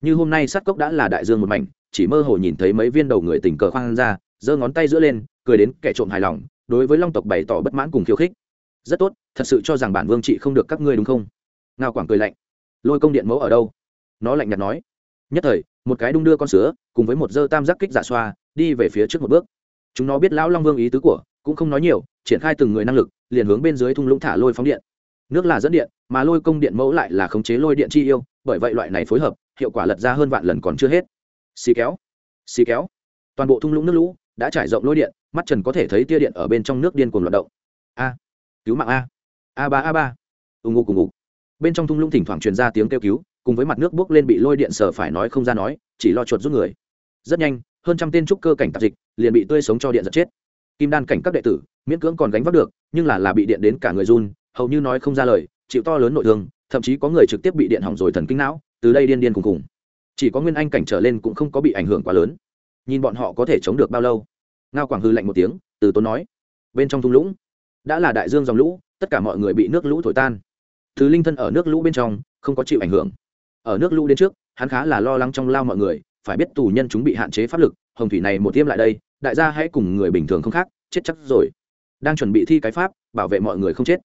Như hôm nay sát cốc đã là đại dương một mảnh, chỉ mơ hồ nhìn thấy mấy viên đầu người tình cờ khoang ra, giơ ngón tay giữa lên, cười đến kẻ trộm hài lòng, đối với long tộc bày tỏ bất mãn cùng khiêu khích. Rất tốt, thật sự cho rằng bản vương trị không được các ngươi đúng không? Ngao quảng cười lạnh. Lôi công điện mẫu ở đâu? Nó lạnh nhạt nói. Nhất thời, một cái đung đưa con sứa, cùng với một dơ tam giác kích giả xoa, đi về phía trước một bước chúng nó biết lão long vương ý tứ của, cũng không nói nhiều, triển khai từng người năng lực, liền hướng bên dưới thung lũng thả lôi phóng điện. Nước là dẫn điện, mà lôi công điện mẫu lại là khống chế lôi điện chi yêu, bởi vậy loại này phối hợp, hiệu quả lật ra hơn vạn lần còn chưa hết. Xì kéo xì kéo. Toàn bộ thung lũng nước lũ đã trải rộng lôi điện, mắt trần có thể thấy tia điện ở bên trong nước điên cuồng loạt động. A, cứu mạng a. A ba a ba. Ùng ngủ cùng ngủ. bên trong thung lũng thỉnh thoảng truyền ra tiếng kêu cứu, cùng với mặt nước bước lên bị lôi điện sở phải nói không ra nói, chỉ lo chuột rút người. Rất nhanh hơn trăm tên trúc cơ cảnh tạp dịch liền bị tươi sống cho điện giật chết. Kim đan cảnh các đệ tử, miễn cưỡng còn gánh vác được, nhưng là là bị điện đến cả người run, hầu như nói không ra lời, chịu to lớn nội thương, thậm chí có người trực tiếp bị điện hỏng rồi thần kinh não, từ đây điên điên cùng cùng chỉ có nguyên anh cảnh trở lên cũng không có bị ảnh hưởng quá lớn. Nhìn bọn họ có thể chống được bao lâu? Ngao quảng hư lạnh một tiếng, từ tốn nói. Bên trong thung lũng, đã là đại dương dòng lũ, tất cả mọi người bị nước lũ thổi tan. Thứ linh thân ở nước lũ bên trong, không có chịu ảnh hưởng. Ở nước lũ đến trước, hắn khá là lo lắng trong lao mọi người phải biết tù nhân chúng bị hạn chế pháp lực, hồng thủy này một tiêm lại đây, đại gia hãy cùng người bình thường không khác, chết chắc rồi. Đang chuẩn bị thi cái pháp, bảo vệ mọi người không chết.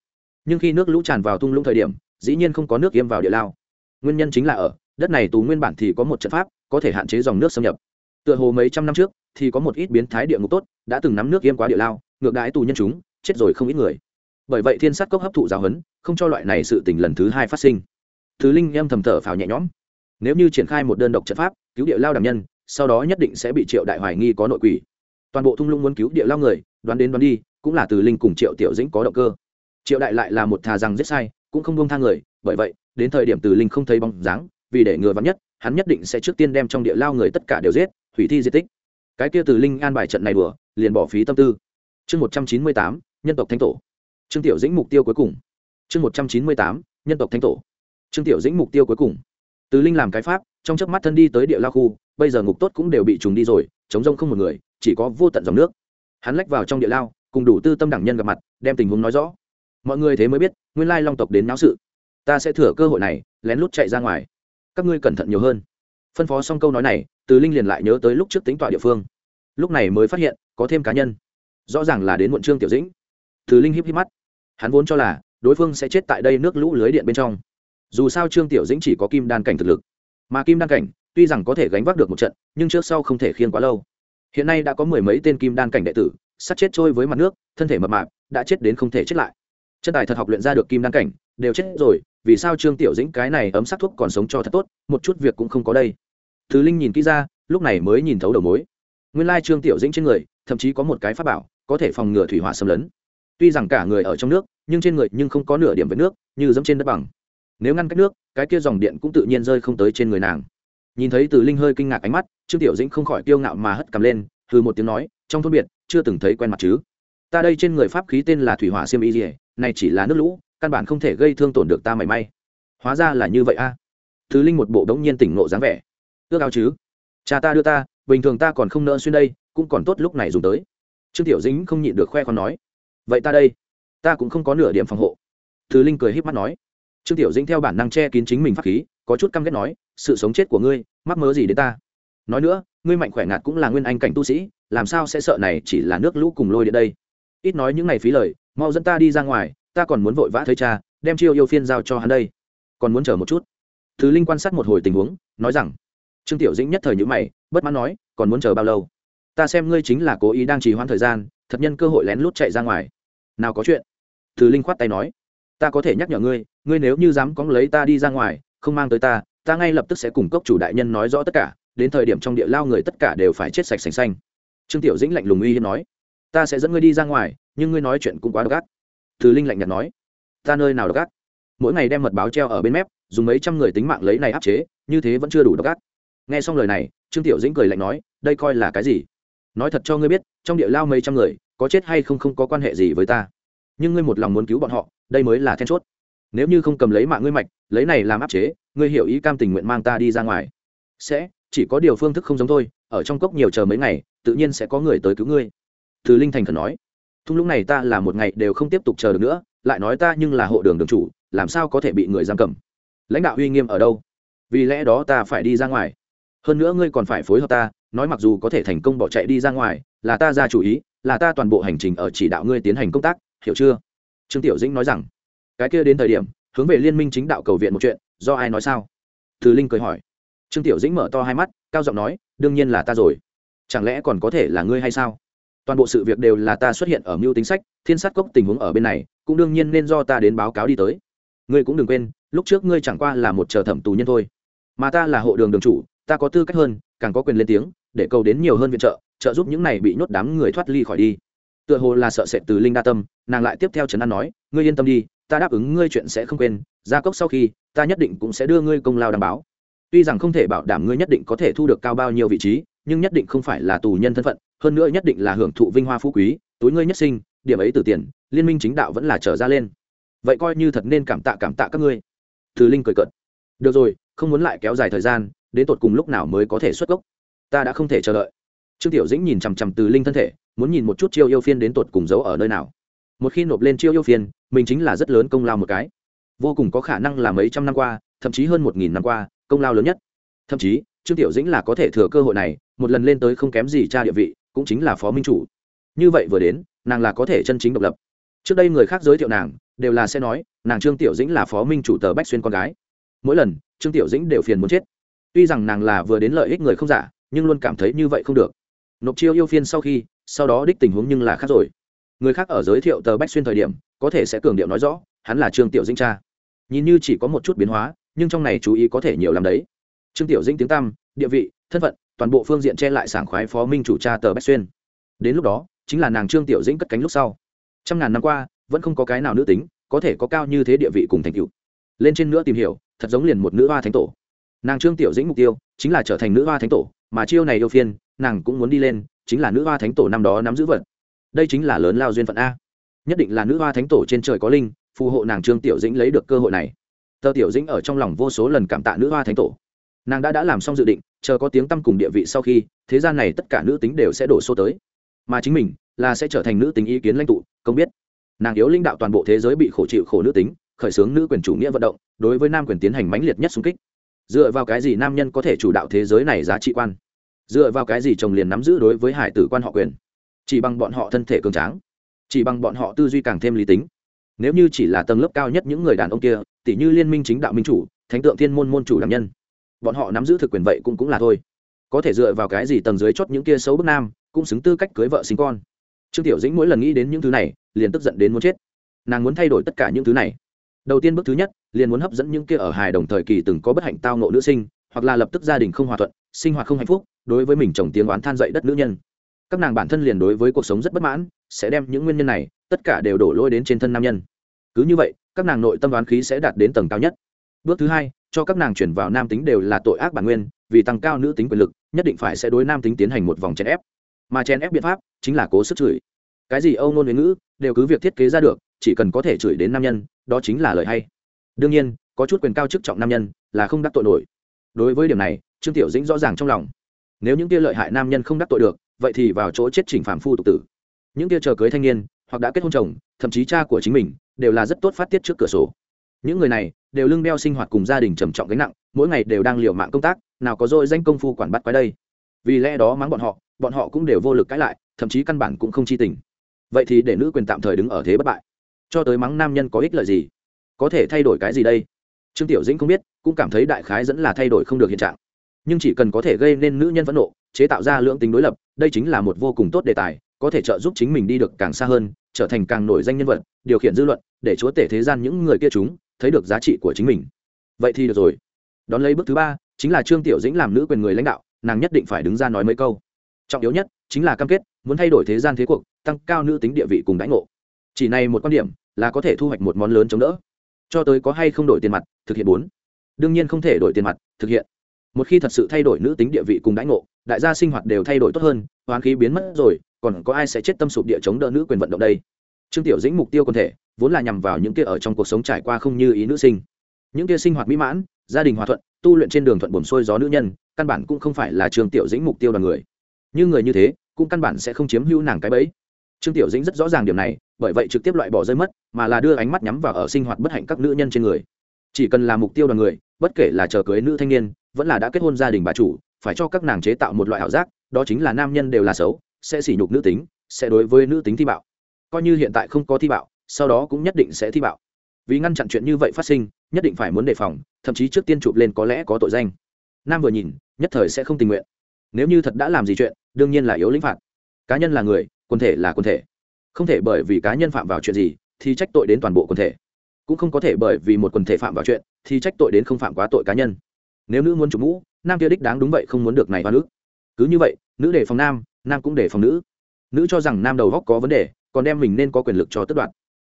Nhưng khi nước lũ tràn vào thung lũng thời điểm, dĩ nhiên không có nước yêm vào địa lao. Nguyên nhân chính là ở, đất này tù nguyên bản thì có một trận pháp, có thể hạn chế dòng nước xâm nhập. Tựa hồ mấy trăm năm trước, thì có một ít biến thái địa ngục tốt, đã từng nắm nước yêm quá địa lao, ngược đãi tù nhân chúng, chết rồi không ít người. Bởi vậy thiên sát cốc hấp thụ giáo huấn, không cho loại này sự tình lần thứ hai phát sinh. Thứ linh em thầm thở phào nhẹ nhõm. Nếu như triển khai một đơn độc trận pháp cứu địa lao đảm nhân, sau đó nhất định sẽ bị triệu đại hoài nghi có nội quỷ. Toàn bộ thung lũng muốn cứu địa lao người, đoán đến đoán đi, cũng là từ linh cùng triệu tiểu dĩnh có động cơ. Triệu đại lại là một thà rằng giết sai, cũng không buông tha người, bởi vậy, đến thời điểm từ linh không thấy bóng dáng, vì để ngừa vắng nhất, hắn nhất định sẽ trước tiên đem trong địa lao người tất cả đều giết, hủy thi di tích. Cái kia từ linh an bài trận này đùa, liền bỏ phí tâm tư. Chương một trăm chín mươi tám, nhân tộc thánh tổ. Trương tiểu dĩnh mục tiêu cuối cùng. Chương một trăm chín mươi tám, nhân tộc thánh tổ. Trương tiểu dĩnh mục tiêu cuối cùng. Từ linh làm cái pháp trong chớp mắt thân đi tới địa lao khu, bây giờ ngục tốt cũng đều bị trùng đi rồi chống rông không một người, chỉ có vô tận dòng nước. Hắn lách vào trong địa lao, cùng đủ tư tâm đẳng nhân gặp mặt, đem tình huống nói rõ. Mọi người thế mới biết, nguyên lai long tộc đến náo sự. Ta sẽ thừa cơ hội này, lén lút chạy ra ngoài. Các ngươi cẩn thận nhiều hơn. Phân phó xong câu nói này, từ linh liền lại nhớ tới lúc trước tính tọa địa phương. Lúc này mới phát hiện, có thêm cá nhân. Rõ ràng là đến muộn trương tiểu dĩnh. Từ linh híp híp mắt. Hắn vốn cho là, đối phương sẽ chết tại đây nước lũ lưới điện bên trong. Dù sao trương tiểu dĩnh chỉ có kim đan cảnh thực lực mà kim đan cảnh, tuy rằng có thể gánh vác được một trận, nhưng trước sau không thể khiêng quá lâu. Hiện nay đã có mười mấy tên kim đan cảnh đệ tử sắt chết trôi với mặt nước, thân thể mập mạp, đã chết đến không thể chết lại. Chân tài thật học luyện ra được kim đan cảnh, đều chết rồi, vì sao trương tiểu dĩnh cái này ấm sắc thuốc còn sống cho thật tốt, một chút việc cũng không có đây. Thứ linh nhìn kỹ ra, lúc này mới nhìn thấu đầu mối. Nguyên lai trương tiểu dĩnh trên người, thậm chí có một cái pháp bảo, có thể phòng ngừa thủy hỏa xâm lấn. Tuy rằng cả người ở trong nước, nhưng trên người nhưng không có nửa điểm với nước, như dẫm trên đất bằng nếu ngăn cách nước, cái kia dòng điện cũng tự nhiên rơi không tới trên người nàng. Nhìn thấy từ linh hơi kinh ngạc ánh mắt, trương tiểu dĩnh không khỏi kiêu ngạo mà hất cầm lên, hừ một tiếng nói, trong thôn biệt, chưa từng thấy quen mặt chứ? Ta đây trên người pháp khí tên là thủy hỏa xiêm y dỉa này chỉ là nước lũ, căn bản không thể gây thương tổn được ta mảy may. Hóa ra là như vậy a. Thứ linh một bộ đống nhiên tỉnh ngộ dáng vẻ. Ước ao chứ? Cha ta đưa ta, bình thường ta còn không nỡ xuyên đây, cũng còn tốt lúc này dùng tới. Trương tiểu dính không nhịn được khoe con nói. Vậy ta đây, ta cũng không có nửa điểm phòng hộ. Thứ linh cười h í p mắt nói trương tiểu Dĩnh theo bản năng che kín chính mình pháp khí, có chút căm ghét nói, sự sống chết của ngươi, mắc mớ gì đến ta? Nói nữa, ngươi mạnh khỏe ngạt cũng là nguyên anh cảnh tu sĩ, làm sao sẽ sợ này chỉ là nước lũ cùng lôi đến đây? Ít nói những ngày phí lời, mau dẫn ta đi ra ngoài, ta còn muốn vội vã thấy cha, đem chiêu yêu phiên giao cho hắn đây. Còn muốn chờ một chút. Thứ linh quan sát một hồi tình huống, nói rằng, trương tiểu dĩnh nhất thời nhữ mày, bất mãn nói, còn muốn chờ bao lâu? Ta xem ngươi chính là cố ý đang trì hoãn thời gian, thật nhân cơ hội lén lút chạy ra ngoài. Nào có chuyện. Thứ linh khoát tay nói ta có thể nhắc nhở ngươi ngươi nếu như dám cóng lấy ta đi ra ngoài, không mang tới ta ta ngay lập tức sẽ cùng cốc chủ đại nhân nói rõ tất cả, đến thời điểm trong địa lao người tất cả đều phải chết sạch sành xanh. Trương tiểu dĩnh lạnh lùng uy hiếp nói, ta sẽ dẫn ngươi đi ra ngoài, nhưng ngươi nói chuyện cũng quá độc ác. Thứ linh lạnh nhạt nói, ta nơi nào độc ác? Mỗi ngày đem mật báo treo ở bên mép, dùng mấy trăm người tính mạng lấy này áp chế, như thế vẫn chưa đủ độc ác. Nghe xong lời này, trương tiểu dĩnh cười lạnh nói, đây coi là cái gì? Nói thật cho ngươi biết, trong địa lao mấy trăm người, có chết hay không không có quan hệ gì với ta. Nhưng ngươi một lòng muốn cứu bọn họ đây mới là then chốt. Nếu như không cầm lấy mạng ngươi mạch, lấy này làm áp chế, ngươi hiểu ý cam tình nguyện mang ta đi ra ngoài. Sẽ, chỉ có điều phương thức không giống thôi, ở trong cốc nhiều chờ mấy ngày, tự nhiên sẽ có người tới cứu ngươi. Từ linh thành khẩn nói. Thung lũng này ta là một ngày đều không tiếp tục chờ được nữa, lại nói ta nhưng là hộ đường đường chủ, làm sao có thể bị người giam cầm? Lãnh đạo uy nghiêm ở đâu? Vì lẽ đó ta phải đi ra ngoài. Hơn nữa ngươi còn phải phối hợp ta, nói mặc dù có thể thành công bỏ chạy đi ra ngoài, là ta ra chủ ý, là ta toàn bộ hành trình ở chỉ đạo ngươi tiến hành công tác, hiểu chưa? Trương tiểu dĩnh nói rằng, cái kia đến thời điểm, hướng về liên minh chính đạo cầu viện một chuyện, do ai nói sao? Từ linh cười hỏi. Trương tiểu dĩnh mở to hai mắt, cao giọng nói, đương nhiên là ta rồi. Chẳng lẽ còn có thể là ngươi hay sao? Toàn bộ sự việc đều là ta xuất hiện ở mưu tính sách, thiên sát cốc tình huống ở bên này, cũng đương nhiên nên do ta đến báo cáo đi tới. Ngươi cũng đừng quên, lúc trước ngươi chẳng qua là một chờ thẩm tù nhân thôi. Mà ta là hộ đường đường chủ, ta có tư cách hơn, càng có quyền lên tiếng, để cầu đến nhiều hơn viện trợ trợ giúp những này bị nhốt đám người thoát ly khỏi đi tựa hồ là sợ sệt từ linh đa tâm, nàng lại tiếp theo trấn an nói, ngươi yên tâm đi, ta đáp ứng ngươi chuyện sẽ không quên, gia cốc sau khi, ta nhất định cũng sẽ đưa ngươi công lao đảm bảo. Tuy rằng không thể bảo đảm ngươi nhất định có thể thu được cao bao nhiêu vị trí, nhưng nhất định không phải là tù nhân thân phận, hơn nữa nhất định là hưởng thụ vinh hoa phú quý, túi ngươi nhất sinh, điểm ấy từ tiền, liên minh chính đạo vẫn là trở ra lên. Vậy coi như thật nên cảm tạ cảm tạ các ngươi. Từ linh cười cợt. Được rồi, không muốn lại kéo dài thời gian, đến tột cùng lúc nào mới có thể xuất gốc? Ta đã không thể chờ đợi. Trương tiểu dĩnh nhìn chằm chằm từ linh thân thể muốn nhìn một chút chiêu yêu phiên đến tột cùng giấu ở nơi nào. Một khi nộp lên chiêu yêu phiên, mình chính là rất lớn công lao một cái. Vô cùng có khả năng là mấy trăm năm qua, thậm chí hơn một nghìn năm qua, công lao lớn nhất. Thậm chí, trương tiểu dĩnh là có thể thừa cơ hội này, một lần lên tới không kém gì cha địa vị, cũng chính là phó minh chủ. Như vậy vừa đến, nàng là có thể chân chính độc lập. Trước đây người khác giới thiệu nàng, đều là sẽ nói, nàng trương tiểu dĩnh là phó minh chủ tờ bách xuyên con gái. Mỗi lần, trương tiểu dĩnh đều phiền muốn chết. Tuy rằng nàng là vừa đến lợi ích người không giả, nhưng luôn cảm thấy như vậy không được nộp chiêu yêu phiên sau khi sau đó đích tình huống nhưng là khác rồi. Người khác ở giới thiệu tờ bách xuyên thời điểm có thể sẽ cường điệu nói rõ hắn là trương tiểu dĩnh cha. Nhìn như chỉ có một chút biến hóa nhưng trong này chú ý có thể nhiều làm đấy. Trương tiểu dĩnh tiếng tăm, địa vị thân phận toàn bộ phương diện che lại sảng khoái phó minh chủ cha tờ bách xuyên. Đến lúc đó chính là nàng trương tiểu dĩnh cất cánh lúc sau. Trăm ngàn năm qua vẫn không có cái nào nữ tính có thể có cao như thế địa vị cùng thành tựu. Lên trên nữa tìm hiểu thật giống liền một nữ hoa thánh tổ. Nàng trương tiểu dĩnh mục tiêu chính là trở thành nữ hoa thánh tổ mà chiêu này yêu phiên nàng cũng muốn đi lên, chính là nữ hoa thánh tổ năm đó nắm giữ vật. Đây chính là lớn lao duyên phận a. Nhất định là nữ hoa thánh tổ trên trời có linh, phù hộ nàng trương tiểu dĩnh lấy được cơ hội này. Tờ tiểu dĩnh ở trong lòng vô số lần cảm tạ nữ hoa thánh tổ. Nàng đã đã làm xong dự định, chờ có tiếng tăm cùng địa vị sau khi, thế gian này tất cả nữ tính đều sẽ đổ xô tới. Mà chính mình là sẽ trở thành nữ tính ý kiến lãnh tụ công biết. Nàng yếu linh đạo toàn bộ thế giới bị khổ chịu khổ nữ tính, khởi xướng nữ quyền chủ nghĩa vận động, đối với nam quyền tiến hành mãnh liệt nhất xung kích. Dựa vào cái gì nam nhân có thể chủ đạo thế giới này giá trị quan? Dựa vào cái gì chồng liền nắm giữ đối với hải tử quan họ quyền? Chỉ bằng bọn họ thân thể cường tráng, chỉ bằng bọn họ tư duy càng thêm lý tính. Nếu như chỉ là tầng lớp cao nhất những người đàn ông kia tỷ như liên minh chính đạo minh chủ, thánh tượng thiên môn môn chủ đảm nhân, bọn họ nắm giữ thực quyền vậy cũng cũng là thôi. Có thể dựa vào cái gì tầng dưới chót những kia xấu bức nam, cũng xứng tư cách cưới vợ sinh con? Trương tiểu dĩnh mỗi lần nghĩ đến những thứ này, liền tức giận đến muốn chết. Nàng muốn thay đổi tất cả những thứ này. Đầu tiên bước thứ nhất, liền muốn hấp dẫn những kia ở hài đồng thời kỳ từng có bất hạnh tao ngộ nữ sinh hoặc là lập tức gia đình không hòa thuận, sinh hoạt không hạnh phúc, đối với mình chồng tiếng oán than dậy đất nữ nhân. Các nàng bản thân liền đối với cuộc sống rất bất mãn, sẽ đem những nguyên nhân này, tất cả đều đổ lỗi đến trên thân nam nhân. Cứ như vậy, các nàng nội tâm đoán khí sẽ đạt đến tầng cao nhất. Bước thứ hai, cho các nàng chuyển vào nam tính đều là tội ác bản nguyên, vì tăng cao nữ tính quyền lực, nhất định phải sẽ đối nam tính tiến hành một vòng chèn ép. Mà chèn ép biện pháp chính là cố sức chửi. Cái gì âu nôn huế ngữ, đều cứ việc thiết kế ra được, chỉ cần có thể chửi đến nam nhân, đó chính là lời hay. Đương nhiên, có chút quyền cao chức trọng nam nhân là không đắc tội nổi đối với điểm này, trương tiểu dĩnh rõ ràng trong lòng. Nếu những kia lợi hại nam nhân không đắc tội được, vậy thì vào chỗ chết chỉnh phạm phu tục tử. Những kia chờ cưới thanh niên, hoặc đã kết hôn chồng, thậm chí cha của chính mình, đều là rất tốt phát tiết trước cửa sổ. Những người này, đều lưng đeo sinh hoạt cùng gia đình trầm trọng gánh nặng, mỗi ngày đều đang liều mạng công tác, nào có dôi danh công phu quản bắt quái đây. Vì lẽ đó mắng bọn họ bọn họ cũng đều vô lực cãi lại, thậm chí căn bản cũng không chi tình. Vậy thì để nữ quyền tạm thời đứng ở thế bất bại. Cho tới mắng nam nhân có ích lợi gì? Có thể thay đổi cái gì đây? Trương tiểu dĩnh không biết, cũng cảm thấy đại khái dẫn là thay đổi không được hiện trạng. Nhưng chỉ cần có thể gây nên nữ nhân phẫn nộ, chế tạo ra lưỡng tính đối lập, đây chính là một vô cùng tốt đề tài, có thể trợ giúp chính mình đi được càng xa hơn, trở thành càng nổi danh nhân vật, điều khiển dư luận, để chúa tể thế gian những người kia chúng, thấy được giá trị của chính mình. Vậy thì được rồi. Đón lấy bước thứ ba, chính là trương tiểu dĩnh làm nữ quyền người lãnh đạo, nàng nhất định phải đứng ra nói mấy câu. Trọng yếu nhất, chính là cam kết, muốn thay đổi thế gian thế cuộc, tăng cao nữ tính địa vị cùng đãi ngộ. Chỉ này một quan điểm, là có thể thu hoạch một món lớn chống đỡ cho tới có hay không đổi tiền mặt, thực hiện bốn. Đương nhiên không thể đổi tiền mặt, thực hiện. Một khi thật sự thay đổi nữ tính địa vị cùng đãi ngộ, đại gia sinh hoạt đều thay đổi tốt hơn, hoán khí biến mất rồi, còn có ai sẽ chết tâm sụp địa chống đỡ nữ quyền vận động đây? Trương tiểu dĩnh mục tiêu quần thể, vốn là nhằm vào những kia ở trong cuộc sống trải qua không như ý nữ sinh. Những kia sinh hoạt mỹ mãn, gia đình hòa thuận, tu luyện trên đường thuận buồn xuôi gió nữ nhân, căn bản cũng không phải là trương tiểu dĩnh mục tiêu đoàn người. Như người như thế, cũng căn bản sẽ không chiếm hữu nàng cái bẫy trương tiểu dĩnh rất rõ ràng điểm này, bởi vậy trực tiếp loại bỏ rơi mất, mà là đưa ánh mắt nhắm vào ở sinh hoạt bất hạnh các nữ nhân trên người. Chỉ cần là mục tiêu đoàn người, bất kể là chờ cưới nữ thanh niên, vẫn là đã kết hôn gia đình bà chủ, phải cho các nàng chế tạo một loại ảo giác, đó chính là nam nhân đều là xấu, sẽ sỉ nhục nữ tính, sẽ đối với nữ tính thi bạo. Coi như hiện tại không có thi bạo, sau đó cũng nhất định sẽ thi bạo. Vì ngăn chặn chuyện như vậy phát sinh, nhất định phải muốn đề phòng, thậm chí trước tiên chụp lên có lẽ có tội danh. Nam vừa nhìn, nhất thời sẽ không tình nguyện. Nếu như thật đã làm gì chuyện, đương nhiên là yếu lĩnh phạt. Cá nhân là người quần thể là quần thể. Không thể bởi vì cá nhân phạm vào chuyện gì, thì trách tội đến toàn bộ quần thể. Cũng không có thể bởi vì một quần thể phạm vào chuyện, thì trách tội đến không phạm quá tội cá nhân. Nếu nữ muốn chụp mũ, nam kia đích đáng đúng vậy không muốn được này hoa nữ. Cứ như vậy, nữ để phòng nam nam cũng để phòng nữ. Nữ cho rằng nam đầu góc có vấn đề, còn đem mình nên có quyền lực cho tất đoạt.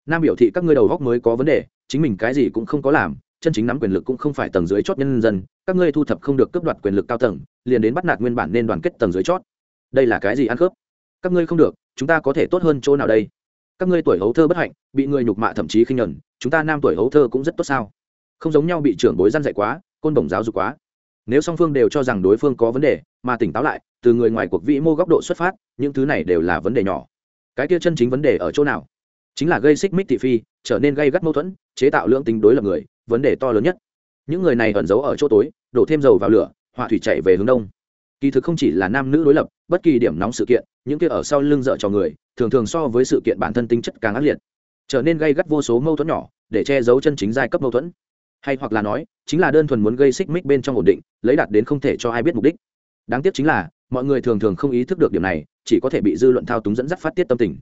Nam biểu thị các ngươi đầu góc mới có vấn đề, chính mình cái gì cũng không có làm, chân chính nắm quyền lực cũng không phải tầng dưới chót nhân dân, các ngươi thu thập không được cấp đoạt quyền lực cao tầng, liền đến bắt nạt nguyên bản nên đoàn kết tầng dưới chót. Đây là cái gì ăn khớp? Các ngươi không được chúng ta có thể tốt hơn chỗ nào đây? Các ngươi tuổi hấu thơ bất hạnh, bị người nhục mạ thậm chí khinh nhẫn, chúng ta nam tuổi hấu thơ cũng rất tốt sao? Không giống nhau bị trưởng bối gian dạy quá, côn bổng giáo dục quá. Nếu song phương đều cho rằng đối phương có vấn đề, mà tỉnh táo lại, từ người ngoài cuộc vĩ mô góc độ xuất phát, những thứ này đều là vấn đề nhỏ. Cái kia chân chính vấn đề ở chỗ nào? Chính là gây xích mích thị phi, trở nên gây gắt mâu thuẫn, chế tạo lưỡng tính đối lập người, vấn đề to lớn nhất. Những người này ẩn giấu ở chỗ tối, đổ thêm dầu vào lửa, hỏa thủy chạy về hướng đông kỳ thực không chỉ là nam nữ đối lập, bất kỳ điểm nóng sự kiện, những kia ở sau lưng dợ cho người, thường thường so với sự kiện bản thân tính chất càng ác liệt. Trở nên gây gắt vô số mâu thuẫn nhỏ, để che giấu chân chính giai cấp mâu thuẫn. Hay hoặc là nói, chính là đơn thuần muốn gây xích mích bên trong ổn định, lấy đạt đến không thể cho ai biết mục đích. Đáng tiếc chính là, mọi người thường thường không ý thức được điểm này, chỉ có thể bị dư luận thao túng dẫn dắt phát tiết tâm tình.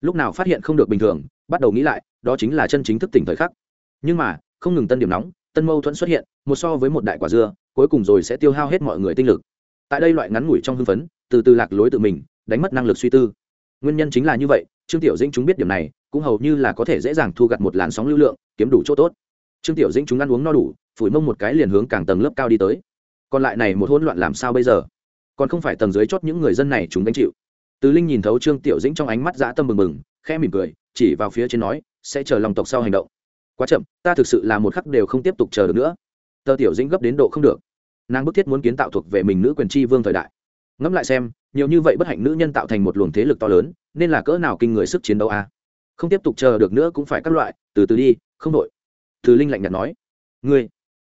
Lúc nào phát hiện không được bình thường, bắt đầu nghĩ lại, đó chính là chân chính thức tỉnh thời khắc. Nhưng mà, không ngừng tân điểm nóng, tân mâu thuẫn xuất hiện, một so với một đại quả dưa, cuối cùng rồi sẽ tiêu hao hết mọi người tinh lực tại đây loại ngắn ngủi trong hưng phấn, từ từ lạc lối tự mình, đánh mất năng lực suy tư. Nguyên nhân chính là như vậy, trương tiểu dĩnh chúng biết điểm này, cũng hầu như là có thể dễ dàng thu gặt một làn sóng lưu lượng, kiếm đủ chỗ tốt. Trương tiểu dĩnh chúng ăn uống no đủ, phủi mông một cái liền hướng càng tầng lớp cao đi tới. Còn lại này một hỗn loạn làm sao bây giờ? Còn không phải tầng dưới chót những người dân này chúng đánh chịu. Tứ linh nhìn thấu trương tiểu dĩnh trong ánh mắt dã tâm bừng bừng, khẽ mỉm cười, chỉ vào phía trên nói, sẽ chờ lòng tộc sau hành động. Quá chậm, ta thực sự là một khắc đều không tiếp tục chờ được nữa. Tờ tiểu dĩnh gấp đến độ không được nàng bức thiết muốn kiến tạo thuộc về mình nữ quyền tri vương thời đại. Ngẫm lại xem, nhiều như vậy bất hạnh nữ nhân tạo thành một luồng thế lực to lớn, nên là cỡ nào kinh người sức chiến đấu a? À? không tiếp tục chờ được nữa cũng phải các loại, từ từ đi, không đội từ linh lạnh nhạt nói. Ngươi,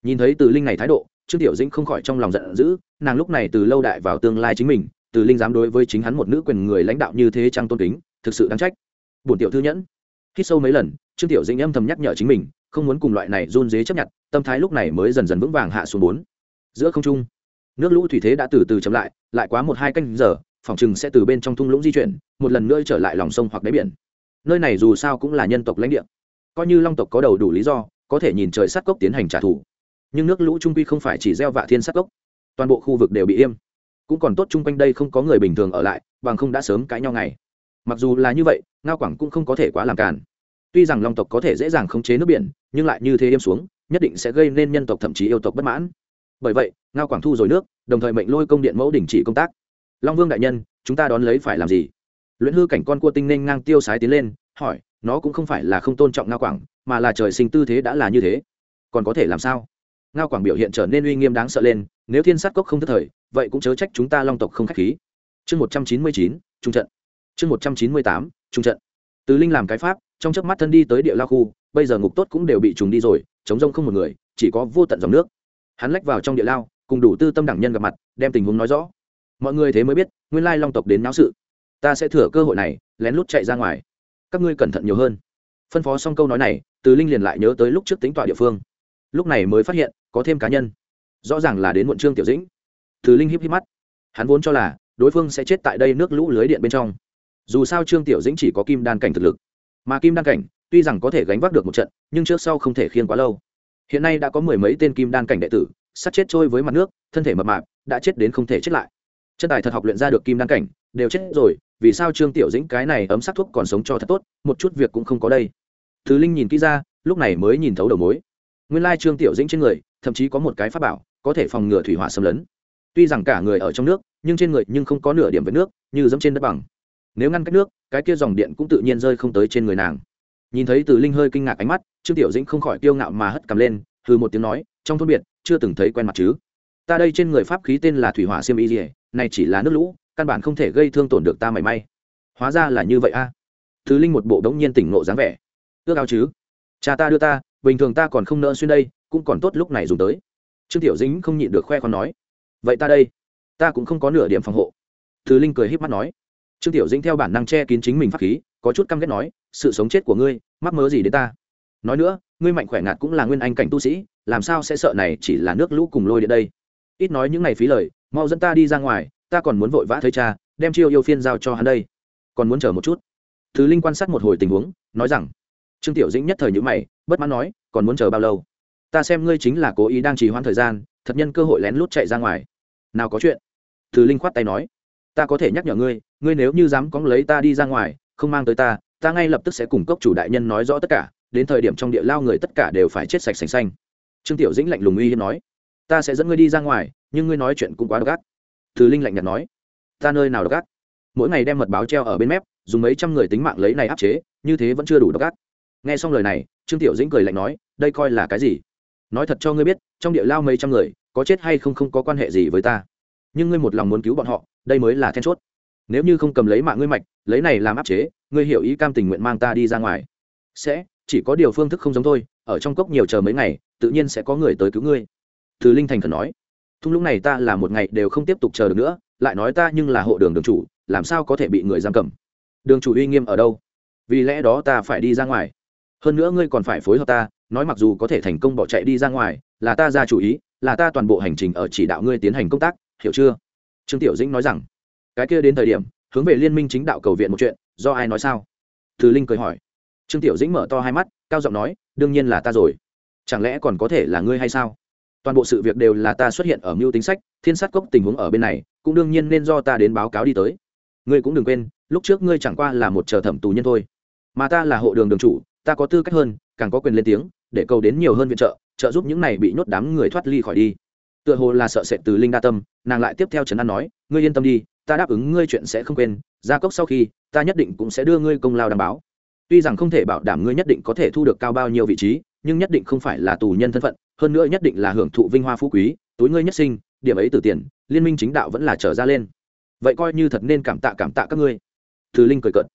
nhìn thấy từ linh này thái độ, trương tiểu dĩnh không khỏi trong lòng giận dữ, nàng lúc này từ lâu đại vào tương lai chính mình, từ linh dám đối với chính hắn một nữ quyền người lãnh đạo như thế trang tôn kính, thực sự đáng trách. Bổn tiểu thư nhẫn. Hít sâu mấy lần, trương tiểu dĩnh âm thầm nhắc nhở chính mình, không muốn cùng loại này run dế chấp nhận, tâm thái lúc này mới dần dần vững vàng hạ xuống bốn giữa không trung. Nước lũ thủy thế đã từ từ chậm lại lại quá một hai canh giờ, phòng chừng sẽ từ bên trong thung lũng di chuyển, một lần nữa trở lại lòng sông hoặc đáy biển. Nơi này dù sao cũng là nhân tộc lãnh địa. Coi như long tộc có đầu đủ lý do, có thể nhìn trời sát cốc tiến hành trả thù. Nhưng nước lũ trung quy không phải chỉ gieo vạ thiên sát cốc. Toàn bộ khu vực đều bị im cũng còn tốt chung quanh đây không có người bình thường ở lại, bằng không đã sớm cãi nhau ngày. Mặc dù là như vậy, ngao quảng cũng không có thể quá làm cản tuy rằng long tộc có thể dễ dàng khống chế nước biển, nhưng lại như thế im xuống, nhất định sẽ gây nên nhân tộc thậm chí yêu tộc bất mãn bởi vậy, ngao quảng thu rồi nước, đồng thời mệnh lôi công điện mẫu đình chỉ công tác. Long vương đại nhân, chúng ta đón lấy phải làm gì? Luyện hư cảnh con cua tinh nên ngang tiêu sái tiến lên, hỏi, nó cũng không phải là không tôn trọng ngao quảng, mà là trời sinh tư thế đã là như thế. Còn có thể làm sao? Ngao quảng biểu hiện trở nên uy nghiêm đáng sợ lên, nếu thiên sát cốc không thất thời, vậy cũng chớ trách chúng ta long tộc không k h á c h khí. Chương một trăm chín mươi chín, trung trận. Chương một trăm chín mươi tám, trung trận. Từ linh làm cái pháp, trong chớp mắt thân đi tới địa lao khu, bây giờ ngục tốt cũng đều bị trùng đi rồi, chống rông không một người, chỉ có vô tận dòng nước hắn lách vào trong địa lao, cùng đủ tư tâm đẳng nhân gặp mặt, đem tình huống nói rõ. Mọi người thế mới biết, nguyên lai long tộc đến náo sự. Ta sẽ thừa cơ hội này, lén lút chạy ra ngoài. Các ngươi cẩn thận nhiều hơn. Phân phó xong câu nói này, từ linh liền lại nhớ tới lúc trước tính tọa địa phương. Lúc này mới phát hiện, có thêm cá nhân. Rõ ràng là đến muộn trương tiểu dĩnh. Từ linh híp híp mắt. Hắn vốn cho là, đối phương sẽ chết tại đây nước lũ lưới điện bên trong. Dù sao trương tiểu dĩnh chỉ có kim đan cảnh thực lực. Mà kim đan cảnh, tuy rằng có thể gánh vác được một trận, nhưng trước sau không thể khiên quá lâu hiện nay đã có mười mấy tên kim đan cảnh đệ tử sắt chết trôi với mặt nước, thân thể mập mạp, đã chết đến không thể chết lại. Chân tài thật học luyện ra được kim đan cảnh, đều chết rồi, vì sao trương tiểu dĩnh cái này ấm sắc thuốc còn sống cho thật tốt, một chút việc cũng không có đây. Thứ linh nhìn kỹ ra, lúc này mới nhìn thấu đầu mối. Nguyên lai trương tiểu dĩnh trên người, thậm chí có một cái pháp bảo, có thể phòng ngừa thủy hỏa xâm lấn. Tuy rằng cả người ở trong nước, nhưng trên người nhưng không có nửa điểm với nước, như giống trên đất bằng. Nếu ngăn cách nước, cái kia dòng điện cũng tự nhiên rơi không tới trên người nàng. Nhìn thấy từ linh hơi kinh ngạc ánh mắt trương tiểu dĩnh không khỏi kiêu ngạo mà hất cầm lên, hừ một tiếng nói, trong thôn biệt, chưa từng thấy quen mặt chứ? Ta đây trên người pháp khí tên là thủy hỏa xiêm y dỉa này chỉ là nước lũ, căn bản không thể gây thương tổn được ta mảy may. Hóa ra là như vậy a. À. thứ linh một bộ đống nhiên tỉnh ngộ dáng vẻ. Ước ao chứ? Cha ta đưa ta, bình thường ta còn không nỡ xuyên đây, cũng còn tốt lúc này dùng tới. Trương tiểu dính không nhịn được khoe con nói. Vậy ta đây, ta cũng không có nửa điểm phòng hộ. Thứ linh cười h í p mắt nói. Trương tiểu dính theo bản năng che kín chính mình pháp khí, có chút căm ghét nói, sự sống chết của ngươi, mắc mớ gì đến ta? Nói nữa, ngươi mạnh khỏe ngạt cũng là nguyên anh cảnh tu sĩ, làm sao sẽ sợ này chỉ là nước lũ cùng lôi đến đây? Ít nói những ngày phí lời, mau dẫn ta đi ra ngoài, ta còn muốn vội vã thấy cha, đem chiêu yêu phiên giao cho hắn đây. Còn muốn chờ một chút. Thứ linh quan sát một hồi tình huống, nói rằng, trương tiểu dĩnh nhất thời nhữ mày, bất mãn nói, còn muốn chờ bao lâu? Ta xem ngươi chính là cố ý đang trì hoãn thời gian, thật nhân cơ hội lén lút chạy ra ngoài. Nào có chuyện. Thứ linh khoát tay nói, ta có thể nhắc nhở ngươi ngươi nếu như dám cóng lấy ta đi ra ngoài, không mang tới ta ta ngay lập tức sẽ cùng cốc chủ đại nhân nói rõ tất cả đến thời điểm trong địa lao người tất cả đều phải chết sạch sành xanh. Trương tiểu dĩnh lạnh lùng uy hiếp nói, ta sẽ dẫn ngươi đi ra ngoài, nhưng ngươi nói chuyện cũng quá độc ác. Thứ linh lạnh nhạt nói, ta nơi nào độc ác? Mỗi ngày đem mật báo treo ở bên mép, dùng mấy trăm người tính mạng lấy này áp chế, như thế vẫn chưa đủ độc ác. Nghe xong lời này, trương tiểu dĩnh cười lạnh nói, đây coi là cái gì? Nói thật cho ngươi biết, trong địa lao mấy trăm người, có chết hay không không có quan hệ gì với ta. Nhưng ngươi một lòng muốn cứu bọn họ, đây mới là then chốt. Nếu như không cầm lấy mạng ngươi mạch, lấy này làm áp chế, ngươi hiểu ý cam tình nguyện mang ta đi ra ngoài. Sẽ chỉ có điều phương thức không giống thôi, ở trong cốc nhiều chờ mấy ngày, tự nhiên sẽ có người tới cứu ngươi. Từ linh thành khẩn nói. Thung lũng này ta là một ngày đều không tiếp tục chờ được nữa, lại nói ta nhưng là hộ đường đường chủ, làm sao có thể bị người giam cầm? Đường chủ uy nghiêm ở đâu? Vì lẽ đó ta phải đi ra ngoài. Hơn nữa ngươi còn phải phối hợp ta, nói mặc dù có thể thành công bỏ chạy đi ra ngoài, là ta ra chủ ý, là ta toàn bộ hành trình ở chỉ đạo ngươi tiến hành công tác, hiểu chưa? Trương tiểu dĩnh nói rằng. Cái kia đến thời điểm, hướng về liên minh chính đạo cầu viện một chuyện, do ai nói sao? Từ linh cười hỏi trương tiểu dĩnh mở to hai mắt, cao giọng nói, đương nhiên là ta rồi. Chẳng lẽ còn có thể là ngươi hay sao? Toàn bộ sự việc đều là ta xuất hiện ở mưu tính sách, thiên sát cốc tình huống ở bên này, cũng đương nhiên nên do ta đến báo cáo đi tới. Ngươi cũng đừng quên, lúc trước ngươi chẳng qua là một chờ thẩm tù nhân thôi. Mà ta là hộ đường đường chủ, ta có tư cách hơn, càng có quyền lên tiếng, để cầu đến nhiều hơn viện trợ trợ giúp những này bị nhốt đám người thoát ly khỏi đi. Tựa hồ là sợ sệt từ linh đa tâm, nàng lại tiếp theo trấn an nói, ngươi yên tâm đi, ta đáp ứng ngươi chuyện sẽ không quên, gia cốc sau khi, ta nhất định cũng sẽ đưa ngươi công lao đảm bảo tuy rằng không thể bảo đảm ngươi nhất định có thể thu được cao bao nhiêu vị trí, nhưng nhất định không phải là tù nhân thân phận, hơn nữa nhất định là hưởng thụ vinh hoa phú quý, túi ngươi nhất sinh, điểm ấy từ tiền, liên minh chính đạo vẫn là trở ra lên. Vậy coi như thật nên cảm tạ cảm tạ các ngươi. Thứ linh cười cợt.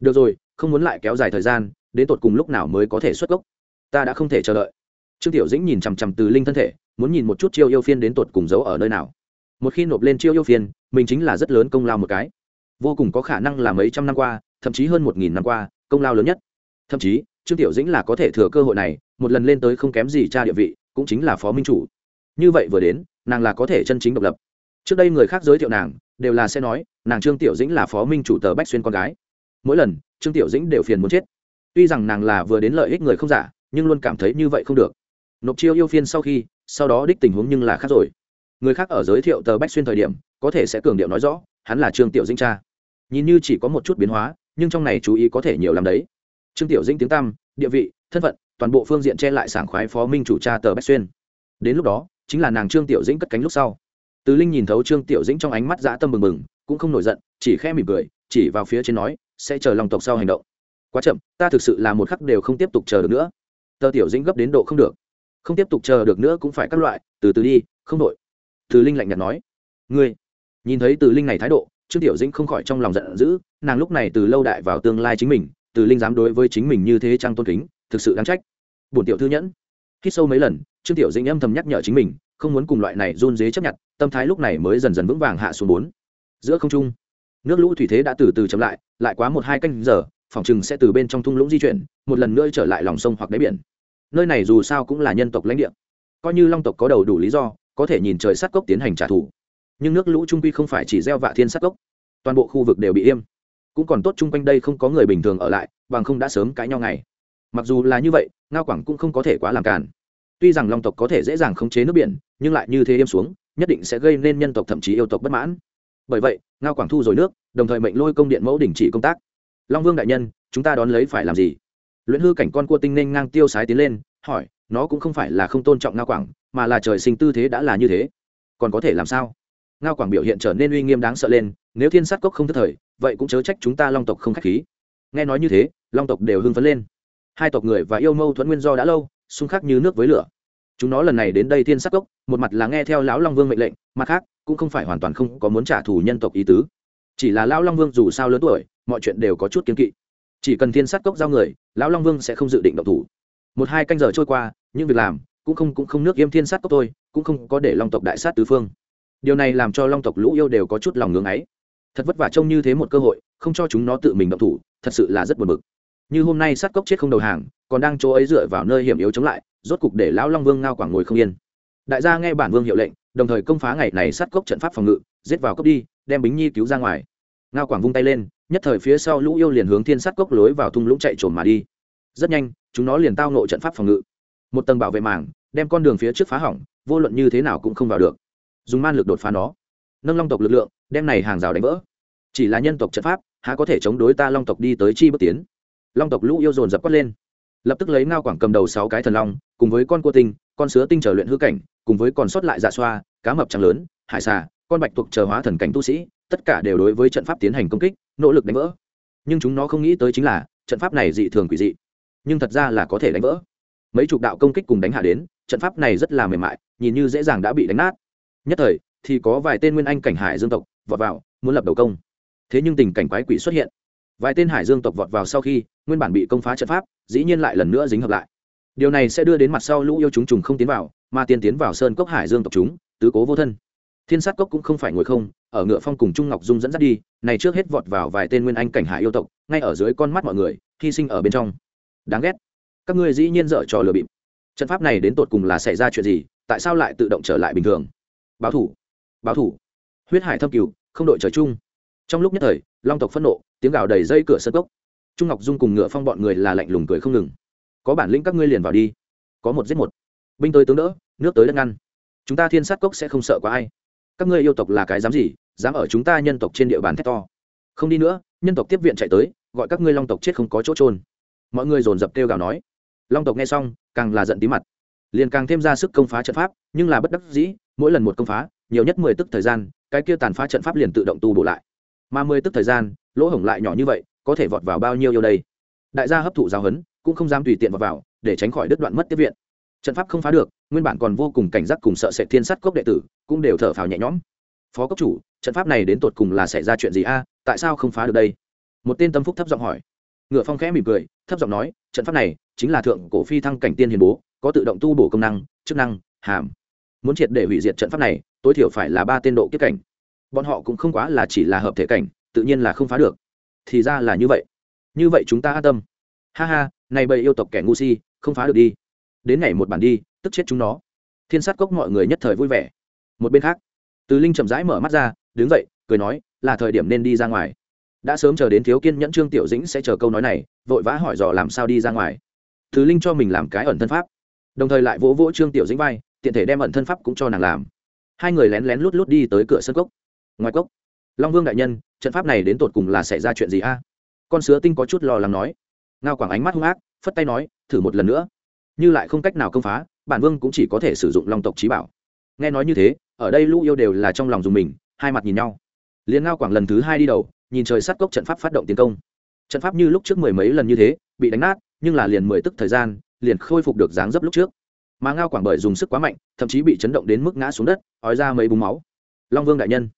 Được rồi, không muốn lại kéo dài thời gian, đến tột cùng lúc nào mới có thể xuất gốc? Ta đã không thể chờ đợi. Trương tiểu dĩnh nhìn chằm chằm từ linh thân thể, muốn nhìn một chút chiêu yêu phiên đến tột cùng giấu ở nơi nào. Một khi nộp lên chiêu yêu phiên, mình chính là rất lớn công lao một cái. Vô cùng có khả năng là mấy trăm năm qua, thậm chí hơn một nghìn năm qua công lao lớn nhất. Thậm chí, trương tiểu dĩnh là có thể thừa cơ hội này, một lần lên tới không kém gì cha địa vị, cũng chính là phó minh chủ. Như vậy vừa đến, nàng là có thể chân chính độc lập. Trước đây người khác giới thiệu nàng, đều là sẽ nói, nàng trương tiểu dĩnh là phó minh chủ tờ bách xuyên con gái. Mỗi lần, trương tiểu dĩnh đều phiền muốn chết. Tuy rằng nàng là vừa đến lợi ích người không giả, nhưng luôn cảm thấy như vậy không được. Nộp chiêu yêu phiên sau khi, sau đó đích tình huống nhưng là khác rồi. Người khác ở giới thiệu tờ bách xuyên thời điểm, có thể sẽ cường điệu nói rõ, hắn là trương tiểu dĩnh cha. Nhìn như chỉ có một chút biến hóa nhưng trong này chú ý có thể nhiều làm đấy. Trương tiểu dĩnh tiếng tăm, địa vị, thân phận, toàn bộ phương diện che lại sảng khoái phó minh chủ cha tờ bách xuyên. Đến lúc đó, chính là nàng trương tiểu dĩnh cất cánh lúc sau. Từ linh nhìn thấu trương tiểu dĩnh trong ánh mắt dã tâm mừng mừng cũng không nổi giận, chỉ khẽ mỉm cười, chỉ vào phía trên nói, sẽ chờ lòng tộc sau hành động. Quá chậm, ta thực sự là một khắc đều không tiếp tục chờ được nữa. Tờ tiểu dĩnh gấp đến độ không được. Không tiếp tục chờ được nữa cũng phải các loại, từ từ đi, không đội từ linh lạnh nhạt nói. Ngươi? Nhìn thấy từ linh này thái độ trương tiểu dĩnh không khỏi trong lòng giận dữ, nàng lúc này từ lâu đại vào tương lai chính mình, từ linh dám đối với chính mình như thế trang tôn kính, thực sự đáng trách. Bổn tiểu thư nhẫn. Hít sâu mấy lần, trương tiểu dĩnh âm thầm nhắc nhở chính mình, không muốn cùng loại này run dế chấp nhận, tâm thái lúc này mới dần dần vững vàng hạ xuống bốn. Giữa không trung, nước lũ thủy thế đã từ từ chậm lại lại quá một hai canh giờ, phòng chừng sẽ từ bên trong thung lũng di chuyển, một lần nữa trở lại lòng sông hoặc đáy biển. Nơi này dù sao cũng là nhân tộc lãnh địa. Coi như long tộc có đầu đủ lý do, có thể nhìn trời sát cốc tiến hành trả thù nhưng nước lũ trung quy không phải chỉ gieo vạ thiên sát gốc toàn bộ khu vực đều bị im cũng còn tốt chung quanh đây không có người bình thường ở lại, bằng không đã sớm cãi nhau ngày. Mặc dù là như vậy, ngao quảng cũng không có thể quá làm cản tuy rằng long tộc có thể dễ dàng khống chế nước biển, nhưng lại như thế im xuống, nhất định sẽ gây nên nhân tộc thậm chí yêu tộc bất mãn. Bởi vậy, ngao quảng thu rồi nước, đồng thời mệnh lôi công điện mẫu đình chỉ công tác. Long vương đại nhân, chúng ta đón lấy phải làm gì? Luyện hư cảnh con cua tinh nên ngang tiêu sái tiến lên, hỏi, nó cũng không phải là không tôn trọng ngao quảng, mà là trời sinh tư thế đã là như thế. Còn có thể làm sao? Ngao quảng biểu hiện trở nên uy nghiêm đáng sợ lên nếu thiên sát cốc không thất thời vậy cũng chớ trách chúng ta long tộc không k h á c h khí. Nghe nói như thế long tộc đều hưng phấn lên. Hai tộc người và yêu mâu thuẫn nguyên do đã lâu xung khắc như nước với lửa. Chúng nó lần này đến đây thiên Sát cốc một mặt là nghe theo lão long vương mệnh lệnh mặt khác cũng không phải hoàn toàn không có muốn trả thù nhân tộc ý tứ. Chỉ là lão long vương dù sao lớn tuổi mọi chuyện đều có chút kiến kỵ. Chỉ cần thiên sát cốc giao người lão long vương sẽ không dự định động thủ. Một hai canh giờ trôi qua những việc làm cũng không cũng không nước yêm thiên sát cốc tôi, cũng không có để long tộc đại sát tứ phương điều này làm cho long tộc lũ yêu đều có chút lòng ngưng ấy. Thật vất vả trông như thế một cơ hội, không cho chúng nó tự mình động thủ, thật sự là rất buồn bực. Như hôm nay sát cốc chết không đầu hàng, còn đang chỗ ấy dựa vào nơi hiểm yếu chống lại, rốt cục để lão long vương ngao quảng ngồi không yên. Đại gia nghe bản vương hiệu lệnh, đồng thời công phá ngày này sát cốc trận pháp phòng ngự, giết vào cốc đi, đem bính nhi cứu ra ngoài. Ngao quảng vung tay lên, nhất thời phía sau lũ yêu liền hướng thiên sát cốc lối vào thung lũng chạy trồn mà đi. Rất nhanh, chúng nó liền tao nộ trận pháp phòng ngự. Một tầng bảo vệ mảng, đem con đường phía trước phá hỏng, vô luận như thế nào cũng không vào được dùng man lực đột phá nó, nâng long tộc lực lượng, đem này hàng rào đánh vỡ. Chỉ là nhân tộc trận pháp, há có thể chống đối ta long tộc đi tới chi bước tiến. Long tộc lũ yêu dồn dập quát lên. Lập tức lấy ngao quảng cầm đầu sáu cái thần long, cùng với con cua tinh, con sứa tinh trở luyện hư cảnh, cùng với còn sót lại dạ xoa, cá mập trắng lớn, hải xà, con bạch thuộc chờ hóa thần cảnh tu sĩ, tất cả đều đối với trận pháp tiến hành công kích, nỗ lực đánh vỡ. Nhưng chúng nó không nghĩ tới chính là, trận pháp này dị thường quỷ dị. Nhưng thật ra là có thể đánh vỡ. Mấy chục đạo công kích cùng đánh hạ đến, trận pháp này rất là mềm mại, nhìn như dễ dàng đã bị đánh nát nhất thời, thì có vài tên nguyên anh cảnh hải dương tộc vọt vào, muốn lập đầu công. Thế nhưng tình cảnh quái quỷ xuất hiện. Vài tên hải dương tộc vọt vào sau khi, nguyên bản bị công phá trận pháp, dĩ nhiên lại lần nữa dính hợp lại. Điều này sẽ đưa đến mặt sau lũ yêu chúng trùng không tiến vào, mà tiên tiến vào sơn cốc hải dương tộc chúng, tứ cố vô thân. Thiên sát cốc cũng không phải ngồi không, ở ngựa phong cùng trung ngọc dung dẫn dắt đi, này trước hết vọt vào vài tên nguyên anh cảnh hải yêu tộc, ngay ở dưới con mắt mọi người, hy sinh ở bên trong. Đáng ghét. Các ngươi dĩ nhiên dở trò lừa bịp. Trận pháp này đến tột cùng là xảy ra chuyện gì, tại sao lại tự động trở lại bình thường? Báo thủ báo thủ. Huyết hải thâm cửu không đội trời chung. Trong lúc nhất thời, long tộc phẫn nộ, tiếng gào đầy dây cửa sân cốc. Trung ngọc dung cùng ngựa phong bọn người là lạnh lùng cười không ngừng. Có bản lĩnh các ngươi liền vào đi. Có một giết một. Binh tới tướng đỡ, nước tới đất ngăn. Chúng ta thiên sát cốc sẽ không sợ có ai. Các ngươi yêu tộc là cái dám gì, dám ở chúng ta nhân tộc trên địa bàn thét to. Không đi nữa, nhân tộc tiếp viện chạy tới, gọi các ngươi long tộc chết không có chỗ trôn mọi người dồn dập kêu gào nói. Long tộc nghe xong, càng là giận tí mặt. Liền càng thêm ra sức công phá trận pháp, nhưng là bất đắc dĩ mỗi lần một công phá nhiều nhất mười tức thời gian cái kia tàn phá trận pháp liền tự động tu bổ lại. Mà mười tức thời gian lỗ hổng lại nhỏ như vậy có thể vọt vào bao nhiêu yêu đây? Đại gia hấp thụ giáo huấn cũng không dám tùy tiện vào, vào để tránh khỏi đứt đoạn mất tiếp viện. Trận pháp không phá được nguyên bản còn vô cùng cảnh giác cùng sợ sệt thiên sắt cốc đệ tử cũng đều thở phào nhẹ nhõm. Phó cốc chủ trận pháp này đến tột cùng là xảy ra chuyện gì a? Tại sao không phá được đây? Một tên tâm phúc thấp giọng hỏi. Ngựa phong khẽ mỉm cười thấp giọng nói trận pháp này chính là thượng cổ phi thăng cảnh tiên hiền bố có tự động tu bổ công năng chức năng hàm muốn triệt để hủy diệt trận pháp này, tối thiểu phải là ba tên độ kiếp cảnh. Bọn họ cũng không quá là chỉ là hợp thể cảnh, tự nhiên là không phá được. Thì ra là như vậy. Như vậy chúng ta an tâm. Ha ha, này bầy yêu tộc kẻ ngu si, không phá được đi. Đến ngày một bản đi, tức chết chúng nó. Thiên sát cốc mọi người nhất thời vui vẻ. Một bên khác, từ linh chậm rãi mở mắt ra, đứng dậy, cười nói, là thời điểm nên đi ra ngoài. Đã sớm chờ đến thiếu kiên nhẫn trương tiểu dĩnh sẽ chờ câu nói này, vội vã hỏi dò làm sao đi ra ngoài. Từ linh cho mình làm cái ẩn thân pháp. Đồng thời lại vỗ vỗ trương tiểu dĩnh vai tiện thể đem ẩn thân pháp cũng cho nàng làm. Hai người lén lén lút lút đi tới cửa sân cốc. Ngoài cốc, long vương đại nhân, trận pháp này đến tột cùng là xảy ra chuyện gì a? Con sứa tinh có chút lo lắng nói. Ngao quảng ánh mắt hung ác, phất tay nói, thử một lần nữa. Như lại không cách nào công phá, bản vương cũng chỉ có thể sử dụng long tộc trí bảo. Nghe nói như thế, ở đây lũ yêu đều là trong lòng dùng mình, hai mặt nhìn nhau. Liền ngao quảng lần thứ hai đi đầu, nhìn trời sát cốc trận pháp phát động tiến công. Trận pháp như lúc trước mười mấy lần như thế, bị đánh nát, nhưng là liền mười tức thời gian, liền khôi phục được dáng dấp lúc trước mà ngao quảng bởi dùng sức quá mạnh, thậm chí bị chấn động đến mức ngã xuống đất, ói ra mấy búng máu. Long vương đại nhân,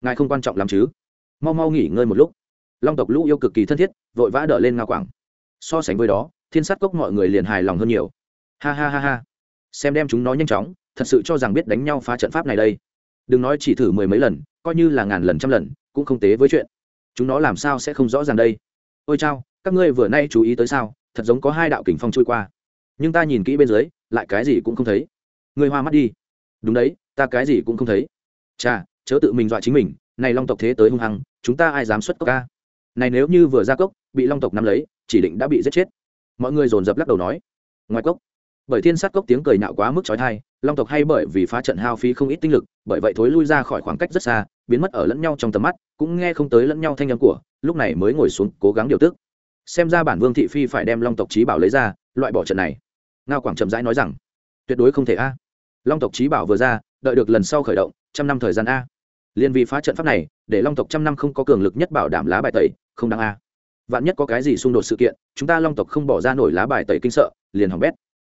ngài không quan trọng lắm chứ? Mau mau nghỉ ngơi một lúc. Long tộc lũ yêu cực kỳ thân thiết, vội vã đỡ lên ngao quảng. So sánh với đó, thiên sát cốc mọi người liền hài lòng hơn nhiều. Ha ha ha ha. Xem đem chúng nó nhanh chóng, thật sự cho rằng biết đánh nhau phá trận pháp này đây. Đừng nói chỉ thử mười mấy lần, coi như là ngàn lần trăm lần, cũng không tế với chuyện. Chúng nó làm sao sẽ không rõ ràng đây? Ôi chao, các ngươi vừa nay chú ý tới sao? Thật giống có hai đạo kình phong trôi qua. Nhưng ta nhìn kỹ bên dưới lại cái gì cũng không thấy. Ngươi hoa mắt đi. Đúng đấy, ta cái gì cũng không thấy. Cha chớ tự mình dọa chính mình, này long tộc thế tới hung hăng, chúng ta ai dám xuất cốc ca? Này nếu như vừa ra cốc, bị long tộc nắm lấy, chỉ định đã bị giết chết. Mọi người dồn dập lắc đầu nói. Ngoài cốc. Bởi thiên sát cốc tiếng cười nạo quá mức trói thai long tộc hay bởi vì phá trận hao phí không ít tinh lực, bởi vậy thối lui ra khỏi khoảng cách rất xa, biến mất ở lẫn nhau trong tầm mắt, cũng nghe không tới lẫn nhau thanh âm của, lúc này mới ngồi xuống, cố gắng điều tức. Xem ra bản vương thị phi phải đem long tộc trí bảo lấy ra, loại bỏ trận này ngao quảng chậm rãi nói rằng, tuyệt đối không thể a. Long tộc trí bảo vừa ra, đợi được lần sau khởi động, trăm năm thời gian a. Liên vì phá trận pháp này, để long tộc trăm năm không có cường lực nhất bảo đảm lá bài tẩy, không đáng a. Vạn nhất có cái gì xung đột sự kiện, chúng ta long tộc không bỏ ra nổi lá bài tẩy kinh sợ, liền hỏng bét.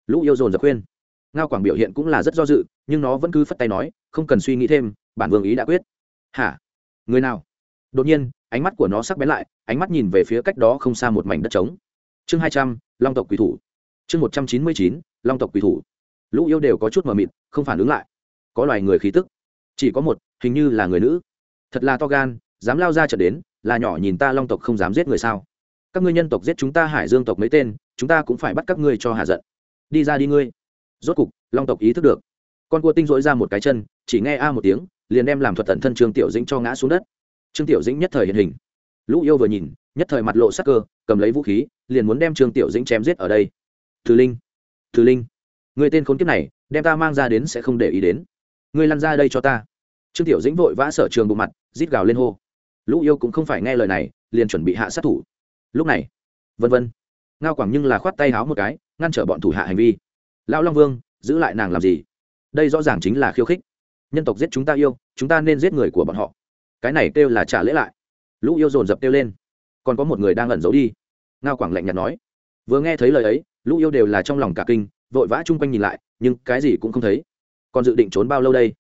Lũ yêu dồn dập khuyên. Ngao quảng biểu hiện cũng là rất do dự, nhưng nó vẫn cứ phất tay nói, không cần suy nghĩ thêm, bản vương ý đã quyết. Hả? Người nào? Đột nhiên, ánh mắt của nó sắc bén lại, ánh mắt nhìn về phía cách đó không xa một mảnh đất trống. Chương hai trăm, long tộc quỷ thủ chương một trăm chín mươi chín, long tộc quỷ thủ. Lũ yêu đều có chút mờ mịt, không phản ứng lại. Có loài người khí tức, chỉ có một, hình như là người nữ. Thật là to gan, dám lao ra trận đến, là nhỏ nhìn ta long tộc không dám giết người sao? Các ngươi nhân tộc giết chúng ta hải dương tộc mấy tên, chúng ta cũng phải bắt các ngươi cho hạ giận. Đi ra đi ngươi. Rốt cục, long tộc ý thức được. Con cua tinh dỗi ra một cái chân, chỉ nghe a một tiếng, liền đem làm thuật tận thân trương tiểu dĩnh cho ngã xuống đất. Trương tiểu dĩnh nhất thời hiện hình. Lũ yêu vừa nhìn, nhất thời mặt lộ sắc cơ, cầm lấy vũ khí, liền muốn đem trương tiểu dĩnh chém giết ở đây thứ linh thứ linh, người tên khốn kiếp này, đem ta mang ra đến sẽ không để ý đến. Ngươi lăn ra đây cho ta. Trương tiểu dĩnh vội vã sở trường bộ mặt, rít gào lên hô. Lũ yêu cũng không phải nghe lời này, liền chuẩn bị hạ sát thủ. Lúc này, vân vân. Ngao quảng nhưng là khoát tay háo một cái, ngăn trở bọn thủ hạ hành vi. Lão long vương, giữ lại nàng làm gì? Đây rõ ràng chính là khiêu khích. Nhân tộc giết chúng ta yêu, chúng ta nên giết người của bọn họ. Cái này kêu là trả lễ lại. Lũ yêu dồn dập kêu lên. Còn có một người đang ẩn giấu đi. Ngao quảng lạnh nhạt nói. Vừa nghe thấy lời ấy lũ yêu đều là trong lòng cả kinh, vội vã chung quanh nhìn lại, nhưng cái gì cũng không thấy. Còn dự định trốn bao lâu đây?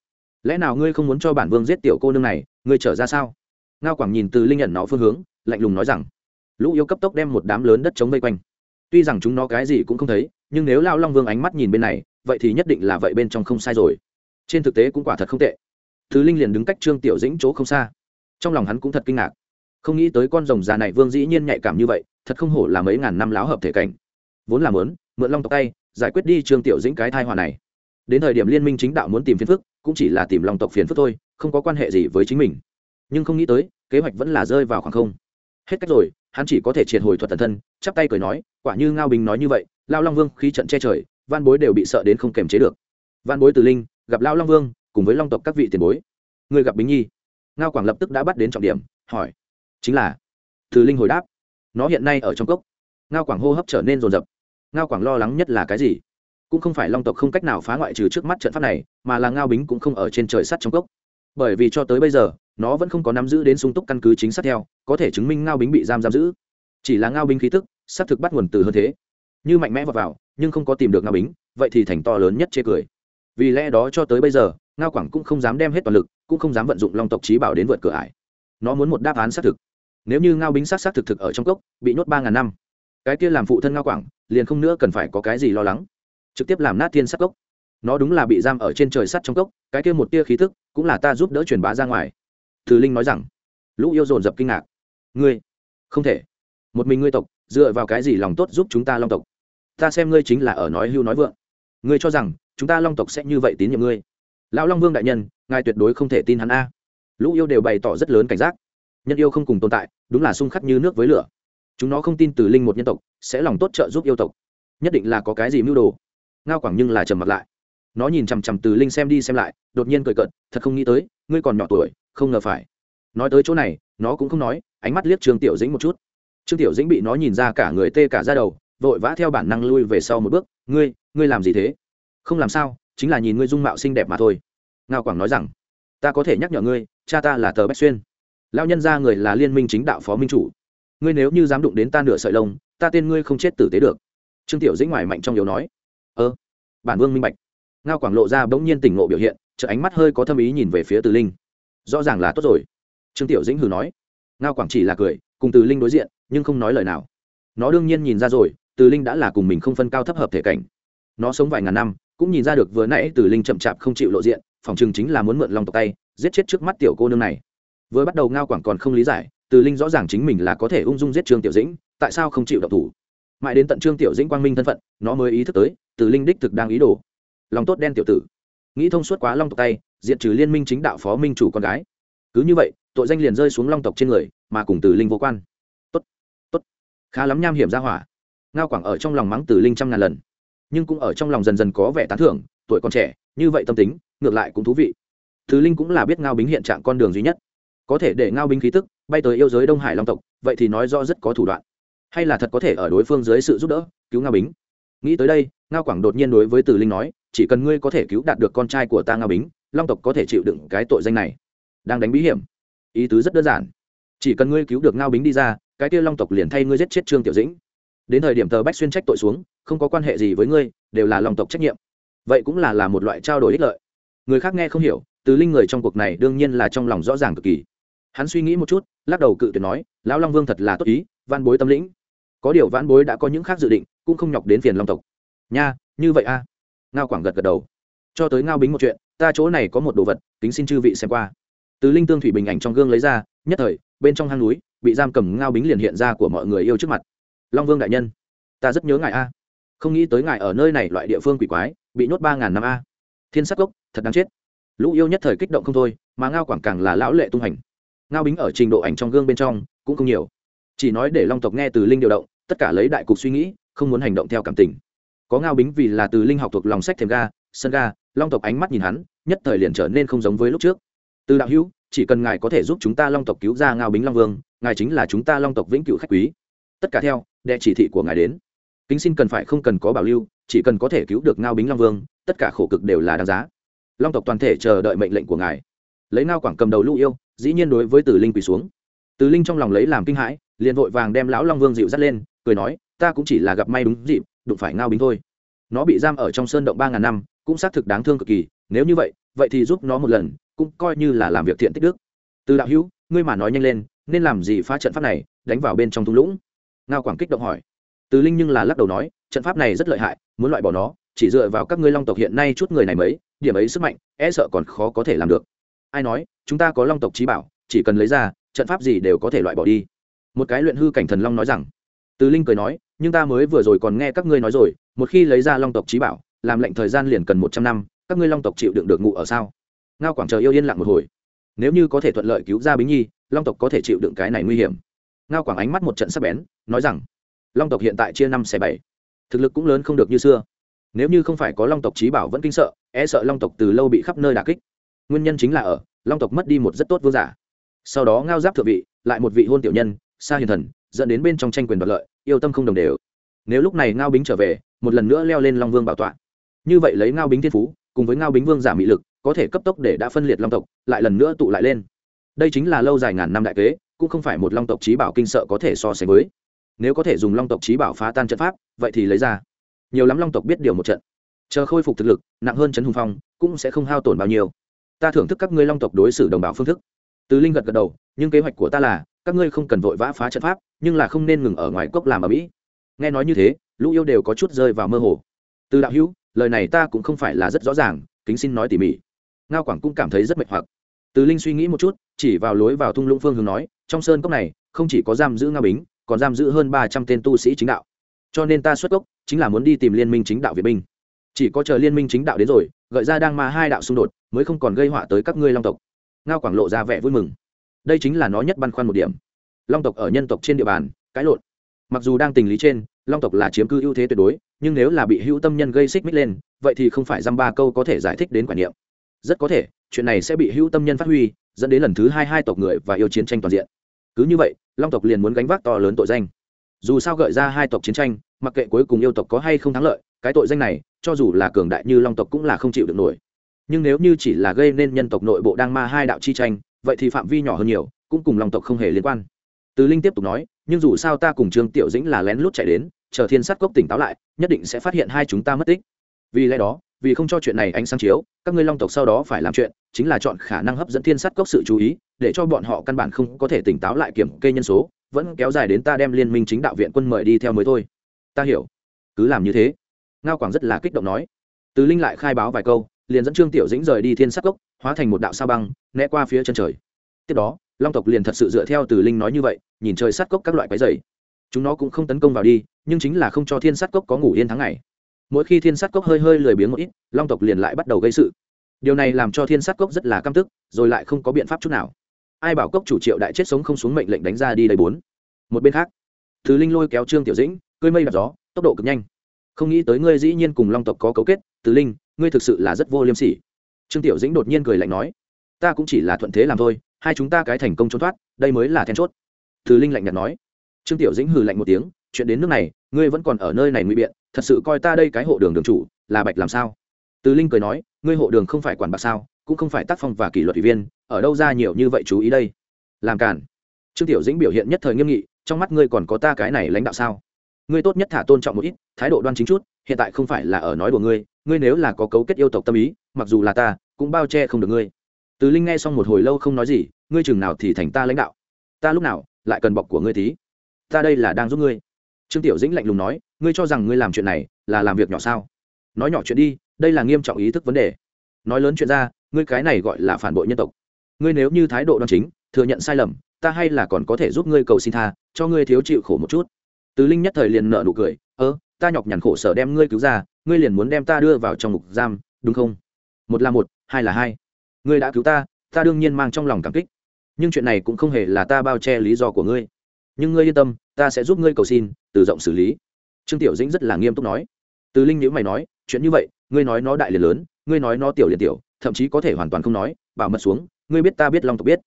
Lẽ nào ngươi không muốn cho bản vương giết tiểu cô nương này, ngươi trở ra sao? Ngao quảng nhìn từ linh nhận nó phương hướng, lạnh lùng nói rằng, lũ yêu cấp tốc đem một đám lớn đất chống vây quanh. Tuy rằng chúng nó cái gì cũng không thấy, nhưng nếu lao long vương ánh mắt nhìn bên này, vậy thì nhất định là vậy bên trong không sai rồi. Trên thực tế cũng quả thật không tệ. Thứ linh liền đứng cách trương tiểu dĩnh chỗ không xa. Trong lòng hắn cũng thật kinh ngạc. Không nghĩ tới con rồng già này vương dĩ nhiên nhạy cảm như vậy, thật không hổ là mấy ngàn năm láo hợp thể cảnh vốn là lớn mượn long tộc tay, giải quyết đi trương tiểu dĩnh cái thai hòa này. Đến thời điểm liên minh chính đạo muốn tìm phiền phức, cũng chỉ là tìm long tộc phiền phức thôi, không có quan hệ gì với chính mình. Nhưng không nghĩ tới, kế hoạch vẫn là rơi vào khoảng không. Hết cách rồi, hắn chỉ có thể triệt hồi thuật thần thân, chắp tay cười nói, quả như ngao bình nói như vậy, lao long vương khí trận che trời văn bối đều bị sợ đến không kềm chế được. Văn bối từ linh, gặp lao long vương, cùng với long tộc các vị tiền bối. Người gặp bính nhi. Ngao quảng lập tức đã bắt đến trọng điểm, hỏi. Chính là từ linh hồi đáp. Nó hiện nay ở trong cốc. Ngao quảng hô hấp trở nên rồn rập ngao quảng lo lắng nhất là cái gì? Cũng không phải long tộc không cách nào phá ngoại trừ trước mắt trận pháp này mà là ngao bính cũng không ở trên trời sắt trong cốc. Bởi vì cho tới bây giờ nó vẫn không có nắm giữ đến sung túc căn cứ chính xác theo có thể chứng minh ngao bính bị giam giam giữ. Chỉ là ngao bính khí tức xác thực bắt nguồn từ hơn thế. Như mạnh mẽ vào, vào nhưng không có tìm được ngao bính vậy thì thành to lớn nhất chê cười. Vì lẽ đó cho tới bây giờ ngao quảng cũng không dám đem hết toàn lực cũng không dám vận dụng long tộc trí bảo đến vượt cửa ải. Nó muốn một đáp án xác thực. Nếu như ngao bính xác xác thực thực ở trong cốc bị nhốt ba ngàn năm cái kia làm phụ thân ngao quảng, liền không nữa cần phải có cái gì lo lắng. Trực tiếp làm nát thiên sắt cốc nó đúng là bị giam ở trên trời sắt trong cốc, cái kia một tia khí thức cũng là ta giúp đỡ truyền bá ra ngoài. Từ linh nói rằng, lũ yêu dồn dập kinh ngạc. Ngươi? Không thể. Một mình ngươi tộc, dựa vào cái gì lòng tốt giúp chúng ta long tộc? Ta xem ngươi chính là ở nói hưu nói vượng. Ngươi cho rằng, chúng ta long tộc sẽ như vậy tín nhiệm ngươi? Lão long vương đại nhân, ngài tuyệt đối không thể tin hắn a. Lũ yêu đều bày tỏ rất lớn cảnh giác. Nhân yêu không cùng tồn tại, đúng là xung khắc như nước với lửa chúng nó không tin từ linh một nhân tộc sẽ lòng tốt trợ giúp yêu tộc, nhất định là có cái gì mưu đồ. Ngao quảng nhưng là trầm mặt lại. Nó nhìn chằm chằm từ linh xem đi xem lại, đột nhiên cười cợt, thật không nghĩ tới, ngươi còn nhỏ tuổi, không ngờ phải. Nói tới chỗ này, nó cũng không nói, ánh mắt liếc trương tiểu dĩnh một chút. Trương tiểu dĩnh bị nó nhìn ra cả người tê cả ra đầu, vội vã theo bản năng lui về sau một bước, ngươi ngươi làm gì thế? Không làm sao, chính là nhìn ngươi dung mạo xinh đẹp mà thôi. Ngao quảng nói rằng, ta có thể nhắc nhở ngươi, cha ta là tờ bách xuyên. Lao nhân ra người là liên minh chính đạo phó minh chủ ngươi nếu như dám đụng đến ta nửa sợi lông, ta tên ngươi không chết tử tế được. Trương tiểu dĩnh ngoài mạnh trong yếu nói. Ơ, bản vương minh bạch. Ngao quảng lộ ra bỗng nhiên tỉnh ngộ biểu hiện chợ ánh mắt hơi có thâm ý nhìn về phía từ linh. Rõ ràng là tốt rồi. Trương tiểu dĩnh hừ nói. Ngao quảng chỉ là cười, cùng từ linh đối diện, nhưng không nói lời nào. Nó đương nhiên nhìn ra rồi, từ linh đã là cùng mình không phân cao thấp hợp thể cảnh. Nó sống vài ngàn năm, cũng nhìn ra được vừa nãy từ linh chậm chạp không chịu lộ diện, phòng chừng chính là muốn mượn lòng tộc tay, giết chết trước mắt tiểu cô nương này. Vừa bắt đầu ngao quảng còn không lý giải từ linh rõ ràng chính mình là có thể ung dung giết trương tiểu dĩnh, tại sao không chịu độc thủ? Mãi đến tận trương tiểu dĩnh quang minh thân phận, nó mới ý thức tới, từ linh đích thực đang ý đồ. Lòng tốt đen tiểu tử. Nghĩ thông suốt quá long tộc tay diện trừ liên minh chính đạo phó minh chủ con gái. Cứ như vậy, tội danh liền rơi xuống long tộc trên người, mà cùng từ linh vô quan. Tốt tốt. Khá lắm nham hiểm ra hỏa. Ngao quảng ở trong lòng mắng từ linh trăm ngàn lần. Nhưng cũng ở trong lòng dần dần có vẻ tán thưởng, tuổi còn trẻ, như vậy tâm tính, ngược lại cũng thú vị. Từ linh cũng là biết ngao bính hiện trạng con đường duy nhất. Có thể để ngao bính khí tức bay tới yêu giới đông hải long tộc, vậy thì nói rõ rất có thủ đoạn. Hay là thật có thể ở đối phương dưới sự giúp đỡ, cứu nga bính? Nghĩ tới đây, ngao quảng đột nhiên đối với từ linh nói, chỉ cần ngươi có thể cứu đạt được con trai của ta nga bính, long tộc có thể chịu đựng cái tội danh này. Đang đánh bí hiểm. Ý tứ rất đơn giản. Chỉ cần ngươi cứu được ngao bính đi ra, cái kia long tộc liền thay ngươi giết chết trương tiểu dĩnh. Đến thời điểm tờ bách xuyên trách tội xuống, không có quan hệ gì với ngươi, đều là long tộc trách nhiệm. Vậy cũng là là một loại trao đổi ích lợi. Người khác nghe không hiểu, từ linh người trong cuộc này đương nhiên là trong lòng rõ ràng cực kỳ hắn suy nghĩ một chút, lắc đầu cự tuyệt nói, lão long vương thật là tốt ý van bối tâm lĩnh. Có điều vãn bối đã có những khác dự định, cũng không nhọc đến phiền long tộc. Nha, như vậy a. Ngao quảng gật gật đầu. Cho tới ngao bính một chuyện, ta chỗ này có một đồ vật tính xin chư vị xem qua. Từ linh tương thủy bình ảnh trong gương lấy ra, nhất thời, bên trong hang núi, bị giam cầm ngao bính liền hiện ra của mọi người yêu trước mặt. Long vương đại nhân, ta rất nhớ ngài a. Không nghĩ tới ngài ở nơi này loại địa phương quỷ quái, bị nhốt ba ngàn năm a. Thiên sắc gốc thật đáng chết. Lũ yêu nhất thời kích động không thôi, mà ngao quảng càng là lão lệ tung hành ngao bính ở trình độ ảnh trong gương bên trong cũng không nhiều. Chỉ nói để long tộc nghe từ linh điều động, tất cả lấy đại cục suy nghĩ, không muốn hành động theo cảm tình. Có ngao bính vì là từ linh học thuộc lòng sách thềm ga, sân ga, long tộc ánh mắt nhìn hắn, nhất thời liền trở nên không giống với lúc trước. Từ đạo hữu, chỉ cần ngài có thể giúp chúng ta long tộc cứu ra ngao bính long vương, ngài chính là chúng ta long tộc vĩnh cửu khách quý. Tất cả theo, đệ chỉ thị của ngài đến. Kính xin cần phải không cần có bảo lưu, chỉ cần có thể cứu được ngao bính long vương, tất cả khổ cực đều là đáng giá. Long tộc toàn thể chờ đợi mệnh lệnh của ngài. Lấy ngao quảng cầm đầu lũ yêu dĩ nhiên đối với tử linh quỳ xuống. Tử linh trong lòng lấy làm kinh hãi, liền vội vàng đem lão long vương dịu dắt lên, cười nói, ta cũng chỉ là gặp may đúng dịp, đụng phải ngao bính thôi. Nó bị giam ở trong sơn động ba ngàn năm, cũng xác thực đáng thương cực kỳ, nếu như vậy vậy thì giúp nó một lần, cũng coi như là làm việc thiện tích đức. Từ đạo hữu, ngươi mà nói nhanh lên, nên làm gì phá trận pháp này, đánh vào bên trong thung lũng? Ngao quảng kích động hỏi. Từ linh nhưng là lắc đầu nói, trận pháp này rất lợi hại, muốn loại bỏ nó, chỉ dựa vào các ngươi long tộc hiện nay chút người này mấy, điểm ấy sức mạnh e sợ còn khó có thể làm được ai nói, chúng ta có long tộc trí bảo, chỉ cần lấy ra, trận pháp gì đều có thể loại bỏ đi. Một cái luyện hư cảnh thần long nói rằng. Từ linh cười nói, nhưng ta mới vừa rồi còn nghe các ngươi nói rồi, một khi lấy ra long tộc trí bảo, làm lệnh thời gian liền cần một trăm năm, các ngươi long tộc chịu đựng được ngụ ở sao? Ngao quảng trời yêu yên lặng một hồi. Nếu như có thể thuận lợi cứu ra bính nhi, long tộc có thể chịu đựng cái này nguy hiểm. Ngao quảng ánh mắt một trận sắc bén, nói rằng, long tộc hiện tại chia năm xẻ bảy. Thực lực cũng lớn không được như xưa. Nếu như không phải có long tộc trí bảo vẫn kinh sợ e sợ long tộc từ lâu bị khắp nơi đà kích nguyên nhân chính là ở, long tộc mất đi một rất tốt vương giả. Sau đó ngao giáp thượng vị, lại một vị hôn tiểu nhân xa hiền thần, dẫn đến bên trong tranh quyền đoạt lợi, yêu tâm không đồng đều. Nếu lúc này ngao bính trở về, một lần nữa leo lên long vương bảo tọa. Như vậy lấy ngao bính thiên phú, cùng với ngao bính vương giả mỹ lực, có thể cấp tốc để đã phân liệt long tộc, lại lần nữa tụ lại lên. Đây chính là lâu dài ngàn năm đại kế, cũng không phải một long tộc trí bảo kinh sợ có thể so sánh với. Nếu có thể dùng long tộc trí bảo phá tan trận pháp, vậy thì lấy ra. Nhiều lắm long tộc biết điều một trận. Chờ khôi phục thực lực, nặng hơn trấn hùng phong, cũng sẽ không hao tổn bao nhiêu ta thưởng thức các ngươi long tộc đối xử đồng bào phương thức. Từ linh gật gật đầu, nhưng kế hoạch của ta là, các ngươi không cần vội vã phá trận pháp, nhưng là không nên ngừng ở ngoài cốc làm ở mỹ. Nghe nói như thế, lũ yêu đều có chút rơi vào mơ hồ. Từ đạo hữu, lời này ta cũng không phải là rất rõ ràng, kính xin nói tỉ mỉ. Ngao quảng cũng cảm thấy rất mệt hoặc. Từ linh suy nghĩ một chút, chỉ vào lối vào thung lũng phương hướng nói, trong sơn cốc này, không chỉ có giam giữ ngao bính, còn giam giữ hơn ba trăm tên tu sĩ chính đạo. Cho nên ta xuất cốc, chính là muốn đi tìm liên minh chính đạo việt binh chỉ có chờ liên minh chính đạo đến rồi, gợi ra đang mà hai đạo xung đột, mới không còn gây họa tới các ngươi long tộc. Ngao quảng lộ ra vẻ vui mừng. Đây chính là nó nhất băn khoăn một điểm. Long tộc ở nhân tộc trên địa bàn, cãi lộn. Mặc dù đang tình lý trên, long tộc là chiếm cư ưu thế tuyệt đối, nhưng nếu là bị hữu tâm nhân gây xích mích lên, vậy thì không phải dăm ba câu có thể giải thích đến quản niệm. Rất có thể, chuyện này sẽ bị hữu tâm nhân phát huy, dẫn đến lần thứ hai hai tộc người và yêu chiến tranh toàn diện. Cứ như vậy, long tộc liền muốn gánh vác to lớn tội danh. Dù sao gợi ra hai tộc chiến tranh, mặc kệ cuối cùng yêu tộc có hay không thắng lợi, cái tội danh này cho dù là cường đại như long tộc cũng là không chịu được nổi. Nhưng nếu như chỉ là gây nên nhân tộc nội bộ đang ma hai đạo chi tranh, vậy thì phạm vi nhỏ hơn nhiều, cũng cùng long tộc không hề liên quan. Từ linh tiếp tục nói, nhưng dù sao ta cùng trương tiểu dĩnh là lén lút chạy đến, chờ thiên sát cốc tỉnh táo lại, nhất định sẽ phát hiện hai chúng ta mất tích. Vì lẽ đó, vì không cho chuyện này ánh sáng chiếu, các ngươi long tộc sau đó phải làm chuyện, chính là chọn khả năng hấp dẫn thiên sát cốc sự chú ý, để cho bọn họ căn bản không có thể tỉnh táo lại kiểm kê nhân số, vẫn kéo dài đến ta đem liên minh chính đạo viện quân mời đi theo mới thôi. Ta hiểu. Cứ làm như thế ngao quảng rất là kích động nói. Tứ linh lại khai báo vài câu, liền dẫn trương tiểu dĩnh rời đi thiên sắc cốc, hóa thành một đạo sao băng, né qua phía chân trời. Tiếp đó, long tộc liền thật sự dựa theo từ linh nói như vậy, nhìn trời sát cốc các loại quái dày chúng nó cũng không tấn công vào đi, nhưng chính là không cho thiên sát cốc có ngủ yên tháng ngày. Mỗi khi thiên sát cốc hơi hơi lười biếng một ít, long tộc liền lại bắt đầu gây sự. Điều này làm cho thiên sát cốc rất là căm tức, rồi lại không có biện pháp chút nào. Ai bảo cốc chủ triệu đại chết sống không xuống mệnh lệnh đánh ra đi đầy bốn. Một bên khác thứ linh lôi kéo trương tiểu dĩnh, cơi mây đạp gió, tốc độ cực nhanh không nghĩ tới ngươi dĩ nhiên cùng long tộc có cấu kết từ linh ngươi thực sự là rất vô liêm sỉ trương tiểu dĩnh đột nhiên cười lạnh nói ta cũng chỉ là thuận thế làm thôi hai chúng ta cái thành công trốn thoát đây mới là then chốt từ linh lạnh nhạt nói trương tiểu dĩnh hừ lạnh một tiếng chuyện đến nước này ngươi vẫn còn ở nơi này nguy biện thật sự coi ta đây cái hộ đường đường chủ là bạch làm sao từ linh cười nói ngươi hộ đường không phải quản bạc sao cũng không phải tác phong và kỷ luật ủy viên ở đâu ra nhiều như vậy chú ý đây làm cản trương tiểu dĩnh biểu hiện nhất thời nghiêm nghị trong mắt ngươi còn có ta cái này lãnh đạo sao ngươi tốt nhất thả tôn trọng một ít, thái độ đoan chính chút, hiện tại không phải là ở nói của ngươi ngươi nếu là có cấu kết yêu tộc tâm ý, mặc dù là ta, cũng bao che không được ngươi. Từ linh nghe xong một hồi lâu không nói gì, ngươi chừng nào thì thành ta lãnh đạo. Ta lúc nào, lại cần bọc của ngươi tí? Ta đây là đang giúp ngươi. Trương tiểu dĩnh lạnh lùng nói, ngươi cho rằng ngươi làm chuyện này là làm việc nhỏ sao? Nói nhỏ chuyện đi, đây là nghiêm trọng ý thức vấn đề. Nói lớn chuyện ra, ngươi cái này gọi là phản bội nhân tộc. Ngươi nếu như thái độ đoan chính, thừa nhận sai lầm, ta hay là còn có thể giúp ngươi cầu xin tha, cho ngươi thiếu chịu khổ một chút từ linh nhất thời liền nợ nụ cười, ơ, ta nhọc nhằn khổ sở đem ngươi cứu ra, ngươi liền muốn đem ta đưa vào trong ngục giam, đúng không? Một là một, hai là hai. Ngươi đã cứu ta ta đương nhiên mang trong lòng cảm kích. Nhưng chuyện này cũng không hề là ta bao che lý do của ngươi. Nhưng ngươi yên tâm, ta sẽ giúp ngươi cầu xin, từ rộng xử lý. Trương tiểu dĩnh rất là nghiêm túc nói. Từ linh nhữ mày nói, chuyện như vậy, ngươi nói nó đại liền lớn, ngươi nói nó tiểu liền tiểu, thậm chí có thể hoàn toàn không nói, bảo mật xuống, ngươi biết ta biết long tộc biết.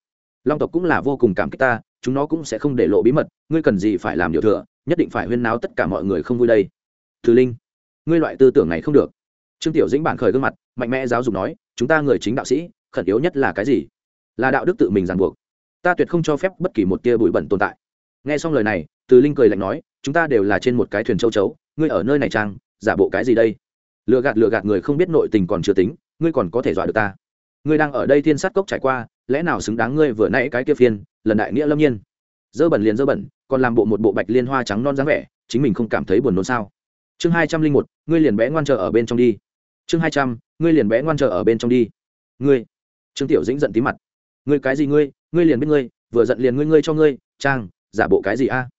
Long tộc cũng là vô cùng cảm kích ta, chúng nó cũng sẽ không để lộ bí mật, ngươi cần gì phải làm điều thừa nhất định phải huyên náo tất cả mọi người không vui đây. Từ linh, ngươi loại tư tưởng này không được. Trương tiểu dĩnh bản khởi gương mặt, mạnh mẽ giáo dục nói, chúng ta người chính đạo sĩ, khẩn yếu nhất là cái gì? Là đạo đức tự mình ràng buộc. Ta tuyệt không cho phép bất kỳ một tia bụi bẩn tồn tại. Nghe xong lời này, từ linh cười lạnh nói, chúng ta đều là trên một cái thuyền châu chấu, ngươi ở nơi này trang, giả bộ cái gì đây? Lừa gạt lừa gạt người không biết nội tình còn chưa tính, ngươi còn có thể dọa được ta. Ngươi đang ở đây thiên sát cốc trải qua, lẽ nào xứng đáng ngươi vừa nãy cái kia phiên, lần đại nghĩa lâm nhiên? Dơ bẩn liền dơ bẩn còn làm bộ một bộ bạch liên hoa trắng non dáng vẻ, chính mình không cảm thấy buồn nôn sao? Chương hai trăm linh một, ngươi liền bé ngoan chờ ở bên trong đi. Chương hai trăm, ngươi liền bé ngoan chờ ở bên trong đi. Ngươi, trương tiểu dĩnh giận tí mặt. Ngươi cái gì ngươi ngươi liền biết ngươi, vừa giận liền ngươi ngươi cho ngươi, trang, giả bộ cái gì a?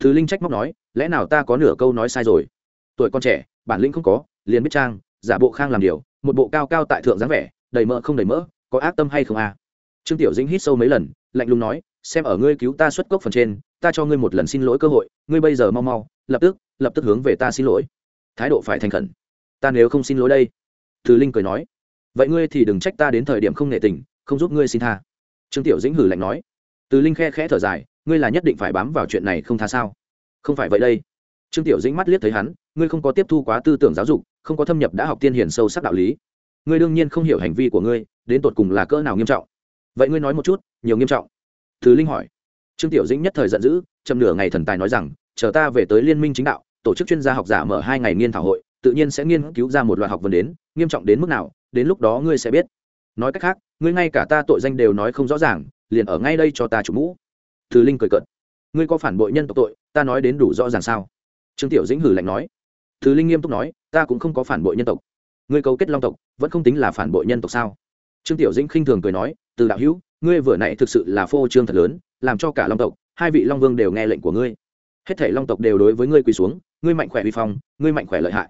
Thứ linh trách móc nói, lẽ nào ta có nửa câu nói sai rồi? Tuổi con trẻ, bản lĩnh không có, liền biết trang, giả bộ khang làm điều, một bộ cao cao tại thượng dáng vẻ, đầy mỡ không đầy mỡ, có ác tâm hay không a? Trương tiểu dĩnh hít sâu mấy lần, lạnh lùng nói, xem ở ngươi cứu ta xuất cốc phần trên ta cho ngươi một lần xin lỗi cơ hội, ngươi bây giờ mau mau, lập tức lập tức hướng về ta xin lỗi. Thái độ phải thành khẩn. Ta nếu không xin lỗi đây thứ linh cười nói, vậy ngươi thì đừng trách ta đến thời điểm không nệ tình, không giúp ngươi xin tha. Trương tiểu dĩnh hử lạnh nói. Từ linh khe khẽ thở dài, ngươi là nhất định phải bám vào chuyện này không tha sao? Không phải vậy đây. Trương tiểu dĩnh mắt liếc thấy hắn, ngươi không có tiếp thu quá tư tưởng giáo dục, không có thâm nhập đã học tiên hiển sâu sắc đạo lý. Ngươi đương nhiên không hiểu hành vi của ngươi, đến tột cùng là cỡ nào nghiêm trọng. Vậy ngươi nói một chút, nhiều nghiêm trọng? Thứ linh hỏi trương tiểu dĩnh nhất thời giận dữ, chậm nửa ngày thần tài nói rằng, chờ ta về tới liên minh chính đạo, tổ chức chuyên gia học giả mở hai ngày nghiên thảo hội, tự nhiên sẽ nghiên cứu ra một loạt học vấn đến, nghiêm trọng đến mức nào, đến lúc đó ngươi sẽ biết. Nói cách khác, ngươi ngay cả ta tội danh đều nói không rõ ràng, liền ở ngay đây cho ta chủ mũ. Thứ linh cười cợt. Ngươi có phản bội nhân tộc tội, ta nói đến đủ rõ ràng sao? Trương tiểu dĩnh hử lạnh nói. Thứ linh nghiêm túc nói, ta cũng không có phản bội nhân tộc. Ngươi cấu kết long tộc, vẫn không tính là phản bội nhân tộc sao? Trương tiểu dĩnh khinh thường cười nói, từ đạo hữu, ngươi vừa nãy thực sự là phô trương thật lớn làm cho cả long tộc, hai vị long vương đều nghe lệnh của ngươi. Hết thể long tộc đều đối với ngươi quỳ xuống, ngươi mạnh khỏe vi phong, ngươi mạnh khỏe lợi hại.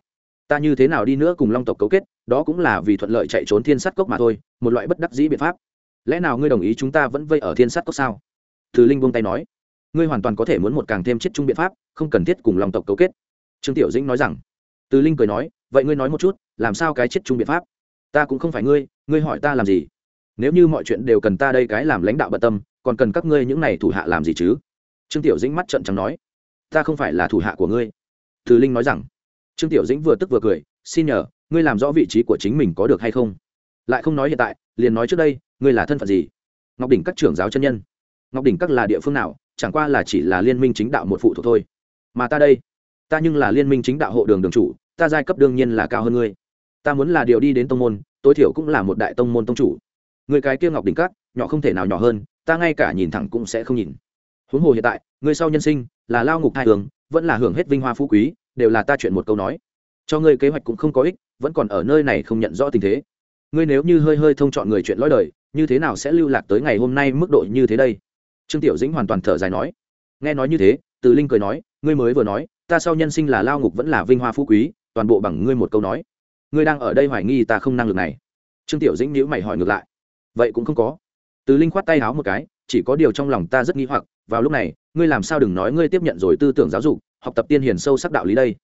Ta như thế nào đi nữa cùng long tộc cấu kết, đó cũng là vì thuận lợi chạy trốn thiên sát cốc mà thôi, một loại bất đắc dĩ biện pháp. Lẽ nào ngươi đồng ý chúng ta vẫn vây ở thiên sát cốc sao? Thứ linh buông tay nói. Ngươi hoàn toàn có thể muốn một càng thêm chết chung biện pháp, không cần thiết cùng long tộc cấu kết. Trương tiểu dĩnh nói rằng. Từ linh cười nói. Vậy ngươi nói một chút, làm sao cái chết chung biện pháp? Ta cũng không phải ngươi ngươi hỏi ta làm gì? Nếu như mọi chuyện đều cần ta đây cái làm lãnh đạo bận tâm còn cần các ngươi những này thủ hạ làm gì chứ? Trương tiểu dĩnh mắt trận trắng nói. Ta không phải là thủ hạ của ngươi. Từ linh nói rằng. Trương tiểu dĩnh vừa tức vừa cười, xin nhờ, ngươi làm rõ vị trí của chính mình có được hay không? Lại không nói hiện tại, liền nói trước đây, ngươi là thân phận gì? Ngọc đỉnh các trưởng giáo chân nhân. Ngọc đỉnh các là địa phương nào, chẳng qua là chỉ là liên minh chính đạo một phụ thuộc thôi. Mà ta đây, ta nhưng là liên minh chính đạo hộ đường đường chủ, ta giai cấp đương nhiên là cao hơn ngươi. Ta muốn là điều đi đến tông môn, tối thiểu cũng là một đại tông môn tông chủ. Người cái kia ngọc đỉnh cát nhỏ không thể nào nhỏ hơn ta ngay cả nhìn thẳng cũng sẽ không nhìn. Huống hồ hiện tại người sau nhân sinh, là lao ngục hai hướng vẫn là hưởng hết vinh hoa phú quý, đều là ta chuyện một câu nói. Cho ngươi kế hoạch cũng không có ích, vẫn còn ở nơi này không nhận rõ tình thế. Ngươi nếu như hơi hơi thông chọn người chuyện lõi đời, như thế nào sẽ lưu lạc tới ngày hôm nay mức độ như thế đây? Trương tiểu dĩnh hoàn toàn thở dài nói. Nghe nói như thế, từ linh cười nói, ngươi mới vừa nói, ta sau nhân sinh là lao ngục vẫn là vinh hoa phú quý, toàn bộ bằng ngươi một câu nói. Ngươi đang ở đây hoài nghi ta không năng lực này. Trương tiểu dĩnh nhữ mày hỏi ngược lại. Vậy cũng không có từ linh khoát tay háo một cái, chỉ có điều trong lòng ta rất nghi hoặc, vào lúc này, ngươi làm sao đừng nói ngươi tiếp nhận rồi tư tưởng giáo dục, học tập tiên hiền sâu sắc đạo lý đây.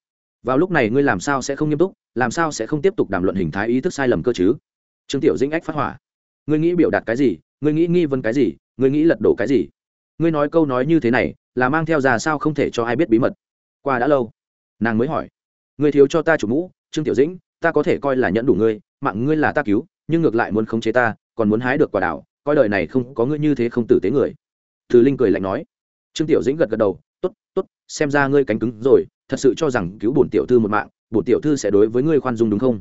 Vào lúc này ngươi làm sao sẽ không nghiêm túc, làm sao sẽ không tiếp tục đàm luận hình thái ý thức sai lầm cơ chứ? Trương tiểu dĩnh ách phát hỏa. Ngươi nghĩ biểu đạt cái gì? Ngươi nghĩ nghi vấn cái gì? Ngươi nghĩ lật đổ cái gì? Ngươi nói câu nói như thế này, là mang theo ra sao không thể cho ai biết bí mật? Qua đã lâu, nàng mới hỏi. Ngươi thiếu cho ta chủ mũ, trương tiểu dĩnh, ta có thể coi là nhận đủ ngươi, mạng ngươi là ta cứu, nhưng ngược lại muốn khống chế ta, còn muốn hái được quả đảo coi đời này không có ngươi như thế không tử tế người. Thứ linh cười lạnh nói. Trương tiểu dĩnh gật gật đầu t ố t t ố t xem ra ngươi cánh cứng rồi, thật sự cho rằng cứu bổn tiểu thư một mạng, bổn tiểu thư sẽ đối với ngươi khoan dung đúng không?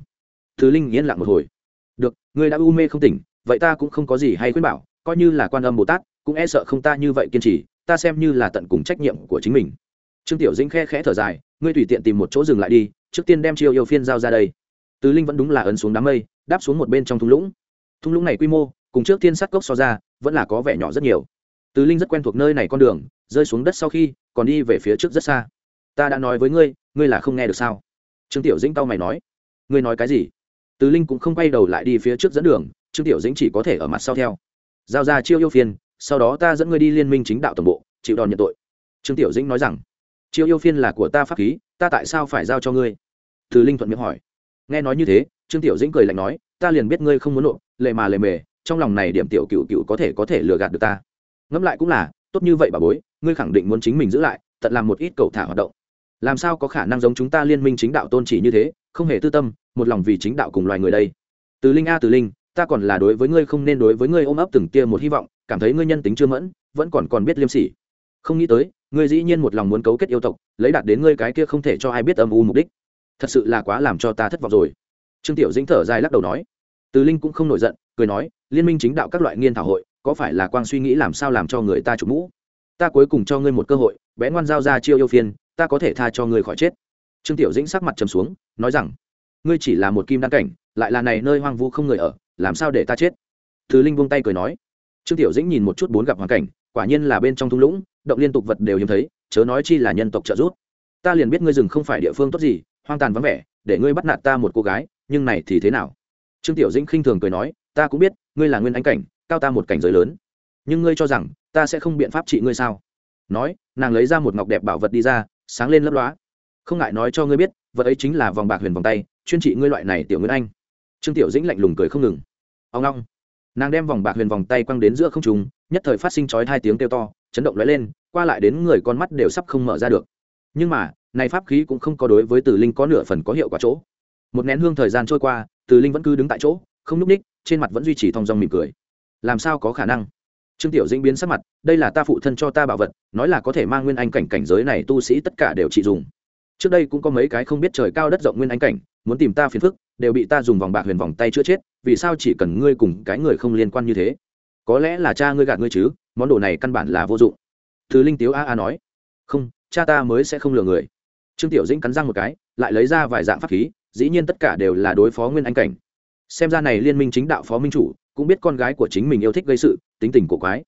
Thứ linh yên lặng một hồi. Được, ngươi đã u mê không tỉnh, vậy ta cũng không có gì hay khuyên bảo, coi như là quan âm bồ tát, cũng e sợ không ta như vậy kiên trì, ta xem như là tận cùng trách nhiệm của chính mình. Trương tiểu dĩnh khe khẽ thở dài, ngươi tùy tiện tìm một chỗ dừng lại đi, trước tiên đem chiêu yêu phiên giao ra đây. Tứ linh vẫn đúng là ấn xuống đám mây, đáp xuống một bên trong thung lũng. Thung lũng này quy mô cùng trước tiên sắt cốc so ra, vẫn là có vẻ nhỏ rất nhiều. Tứ linh rất quen thuộc nơi này con đường, rơi xuống đất sau khi, còn đi về phía trước rất xa. Ta đã nói với ngươi ngươi là không nghe được sao? Trương tiểu dĩnh tao mày nói. Ngươi nói cái gì? Tứ linh cũng không quay đầu lại đi phía trước dẫn đường, trương tiểu dĩnh chỉ có thể ở mặt sau theo. Giao ra chiêu yêu phiên, sau đó ta dẫn ngươi đi liên minh chính đạo tổng bộ, chịu đòn nhận tội. Trương tiểu dĩnh nói rằng. Chiêu yêu phiên là của ta pháp khí, ta tại sao phải giao cho ngươi? Tứ linh thuận miệng hỏi. Nghe nói như thế, trương tiểu dĩnh cười lạnh nói, ta liền biết ngươi không muốn nộp, lệ mà lề mề trong lòng này điểm tiểu cựu cựu có thể có thể lừa gạt được ta. Ngẫm lại cũng là, tốt như vậy bà bối, ngươi khẳng định muốn chính mình giữ lại tận làm một ít cầu thả hoạt động. Làm sao có khả năng giống chúng ta liên minh chính đạo tôn chỉ như thế, không hề tư tâm, một lòng vì chính đạo cùng loài người đây? Từ linh a, từ linh, ta còn là đối với ngươi không nên đối với ngươi ôm ấp từng tia một hy vọng, cảm thấy ngươi nhân tính chưa mẫn, vẫn còn còn biết liêm sỉ. Không nghĩ tới, ngươi dĩ nhiên một lòng muốn cấu kết yêu tộc, lấy đạt đến ngươi cái kia không thể cho ai biết âm u mục đích. Thật sự là quá làm cho ta thất vọng rồi. Trương tiểu dĩnh thở dài lắc đầu nói từ linh cũng không nổi giận, cười nói, liên minh chính đạo các loại nghiên thảo hội, có phải là quang suy nghĩ làm sao làm cho người ta chủ mũ? Ta cuối cùng cho ngươi một cơ hội, bé ngoan giao ra chiêu yêu phiên, ta có thể tha cho ngươi khỏi chết. Trương tiểu dĩnh sắc mặt trầm xuống, nói rằng, ngươi chỉ là một kim đan cảnh, lại là này nơi hoang vu không người ở, làm sao để ta chết? Thứ linh buông tay cười nói. Trương tiểu dĩnh nhìn một chút bốn gặp hoàn cảnh, quả nhiên là bên trong thung lũng, động liên tục vật đều hiếm thấy, chớ nói chi là nhân tộc trợ giúp. Ta liền biết ngươi rừng không phải địa phương tốt gì, hoang tàn vắng vẻ, để ngươi bắt nạt ta một cô gái, nhưng này thì thế nào? Trương tiểu dĩnh khinh thường cười nói, ta cũng biết, ngươi là nguyên Anh cảnh, cao ta một cảnh giới lớn. Nhưng ngươi cho rằng, ta sẽ không biện pháp trị ngươi sao? Nói, nàng lấy ra một ngọc đẹp bảo vật đi ra, sáng lên lấp lóa. Không ngại nói cho ngươi biết, vật ấy chính là vòng bạc huyền vòng tay, chuyên trị ngươi loại này tiểu nguyên anh. Trương tiểu dĩnh lạnh lùng cười không ngừng. Ông long nàng đem vòng bạc huyền vòng tay quăng đến giữa không trùng nhất thời phát sinh chói hai tiếng kêu to, chấn động lóe lên, qua lại đến người con mắt đều sắp không mở ra được. Nhưng mà, này pháp khí cũng không có đối với tử linh có nửa phần có hiệu quả chỗ. Một nén hương thời gian trôi qua từ linh vẫn cứ đứng tại chỗ, không nhúc ních, trên mặt vẫn duy trì thong dong mỉm cười. Làm sao có khả năng? Trương tiểu dĩnh biến sắc mặt, đây là ta phụ thân cho ta bảo vật, nói là có thể mang nguyên anh cảnh cảnh giới này tu sĩ tất cả đều trị dùng. Trước đây cũng có mấy cái không biết trời cao đất rộng nguyên anh cảnh, muốn tìm ta phiền phức, đều bị ta dùng vòng bạc huyền vòng tay chữa chết, vì sao chỉ cần ngươi cùng cái người không liên quan như thế? Có lẽ là cha ngươi gạt ngươi chứ, món đồ này căn bản là vô dụng. Thứ linh tiếu a a nói. Không, cha ta mới sẽ không lừa người. Trương tiểu dĩnh cắn răng một cái, lại lấy ra vài dạng pháp khí dĩ nhiên tất cả đều là đối phó nguyên anh cảnh. Xem ra này liên minh chính đạo phó minh chủ cũng biết con gái của chính mình yêu thích gây sự, tính tình của quái.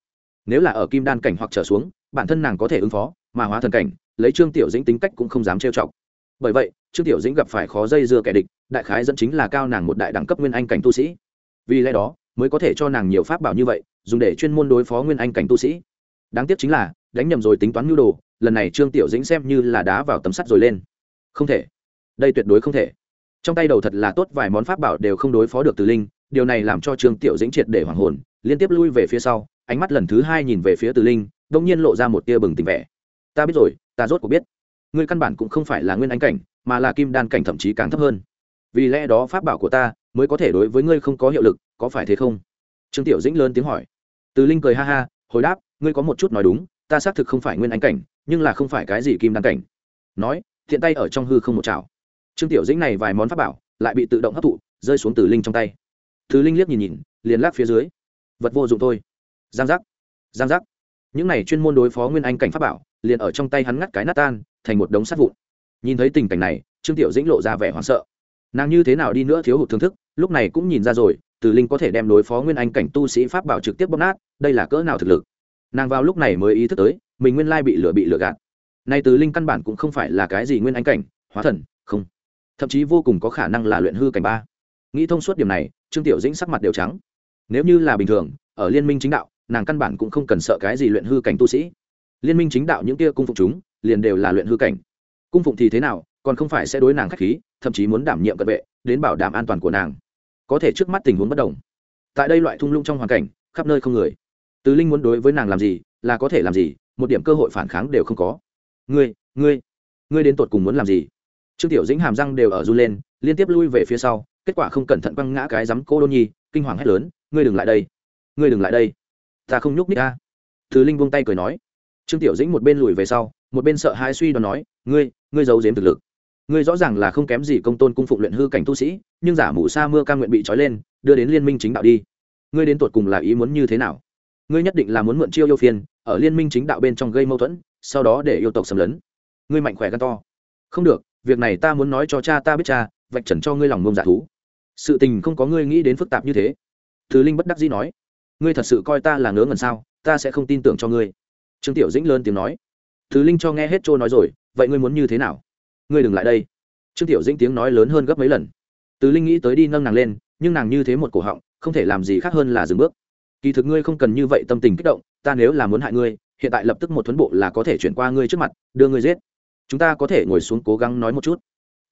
Nếu là ở kim đan cảnh hoặc trở xuống, bản thân nàng có thể ứng phó, mà hóa thần cảnh, lấy trương tiểu dĩnh tính cách cũng không dám trêu chọc. Bởi vậy, trương tiểu dĩnh gặp phải khó dây dưa kẻ địch, đại khái dẫn chính là cao nàng một đại đẳng cấp nguyên anh cảnh tu sĩ. Vì lẽ đó, mới có thể cho nàng nhiều pháp bảo như vậy, dùng để chuyên môn đối phó nguyên anh cảnh tu sĩ. Đáng tiếc chính là, đánh nhầm rồi tính toán nhu đồ, lần này trương tiểu dĩnh xem như là đá vào tấm sắt rồi lên. Không thể. Đây tuyệt đối không thể trong tay đầu thật là tốt, vài món pháp bảo đều không đối phó được từ linh, điều này làm cho trương tiểu dĩnh triệt để hoàng hồn, liên tiếp lui về phía sau, ánh mắt lần thứ hai nhìn về phía từ linh đông nhiên lộ ra một tia bừng tỉnh vẻ. Ta biết rồi, ta rốt cuộc biết. Ngươi căn bản cũng không phải là nguyên anh cảnh, mà là kim đan cảnh thậm chí càng thấp hơn. Vì lẽ đó pháp bảo của ta mới có thể đối với ngươi không có hiệu lực, có phải thế không? Trương tiểu dĩnh lớn tiếng hỏi. Từ linh cười ha ha, hồi đáp, ngươi có một chút nói đúng, ta xác thực không phải nguyên anh cảnh, nhưng là không phải cái gì kim đan cảnh. Nói, thiện tay ở trong hư không một chảo trương tiểu dĩnh này vài món pháp bảo, lại bị tự động hấp thụ, rơi xuống từ linh trong tay. Thứ linh liếc nhìn nhìn, liền lắc phía dưới. Vật vô dụng thôi. Giang giác. Giang giác. Những này chuyên môn đối phó nguyên anh cảnh pháp bảo, liền ở trong tay hắn ngắt cái nát tan, thành một đống sắt vụn. Nhìn thấy tình cảnh này, trương tiểu dĩnh lộ ra vẻ hoảng sợ. Nàng như thế nào đi nữa thiếu hụt thương thức, lúc này cũng nhìn ra rồi, từ linh có thể đem đối phó nguyên anh cảnh tu sĩ pháp bảo trực tiếp bóp nát, đây là cỡ nào thực lực. Nàng vào lúc này mới ý thức tới, mình nguyên lai bị lửa bị lửa gạt. Nay từ linh căn bản cũng không phải là cái gì nguyên anh cảnh, hóa thần, không thậm chí vô cùng có khả năng là luyện hư cảnh ba. Nghĩ thông suốt điểm này, trương tiểu dĩnh sắc mặt đều trắng. Nếu như là bình thường, ở liên minh chính đạo, nàng căn bản cũng không cần sợ cái gì luyện hư cảnh tu sĩ. Liên minh chính đạo những kia cung phụng chúng, liền đều là luyện hư cảnh. Cung phụng thì thế nào, còn không phải sẽ đối nàng k h á c h khí, thậm chí muốn đảm nhiệm cận vệ, đến bảo đảm an toàn của nàng. Có thể trước mắt tình huống bất đồng. Tại đây loại thung lũng trong hoàn cảnh, khắp nơi không người. Tứ linh muốn đối với nàng làm gì, là có thể làm gì, một điểm cơ hội phản kháng đều không có. Ngươi ngươi ngươi đến tột cùng muốn làm gì? Trương tiểu dĩnh hàm răng đều ở run lên, liên tiếp lui về phía sau, kết quả không cẩn thận quăng ngã cái rắm cô đôn nhi, kinh hoàng hét lớn, ngươi đừng lại đây! Ngươi đừng lại đây! Ta không nhúc nít ta thứ linh buông tay cười nói. Trương tiểu dĩnh một bên lùi về sau, một bên sợ hãi suy đoán nói, ngươi ngươi giấu giếm thực lực. Ngươi rõ ràng là không kém gì công tôn cung phụng luyện hư cảnh tu sĩ, nhưng giả mù sa mưa ca nguyện bị trói lên, đưa đến liên minh chính đạo đi. Ngươi đến tột cùng là ý muốn như thế nào? Ngươi nhất định là muốn mượn chiêu yêu phiên ở liên minh chính đạo bên trong gây mâu thuẫn, sau đó để yêu tộc xâm lấn. Ngươi mạnh khỏe gan to. Không được việc này ta muốn nói cho cha ta biết cha, vạch trần cho ngươi lòng ngông dạ thú. Sự tình không có ngươi nghĩ đến phức tạp như thế. Thứ linh bất đắc dĩ nói, ngươi thật sự coi ta là ngớ ngần sao, ta sẽ không tin tưởng cho ngươi. Trương tiểu dĩnh lớn tiếng nói thứ linh cho nghe hết trôi nói rồi, vậy ngươi muốn như thế nào? Ngươi đừng lại đây. Trương tiểu dĩnh tiếng nói lớn hơn gấp mấy lần. Tứ linh nghĩ tới đi nâng nàng lên, nhưng nàng như thế một cổ họng, không thể làm gì khác hơn là dừng bước. Kỳ thực ngươi không cần như vậy tâm tình kích động, ta nếu là muốn hại ngươi, hiện tại lập tức một thuấn bộ là có thể chuyển qua ngươi trước mặt, đưa ngươi giết chúng ta có thể ngồi xuống cố gắng nói một chút.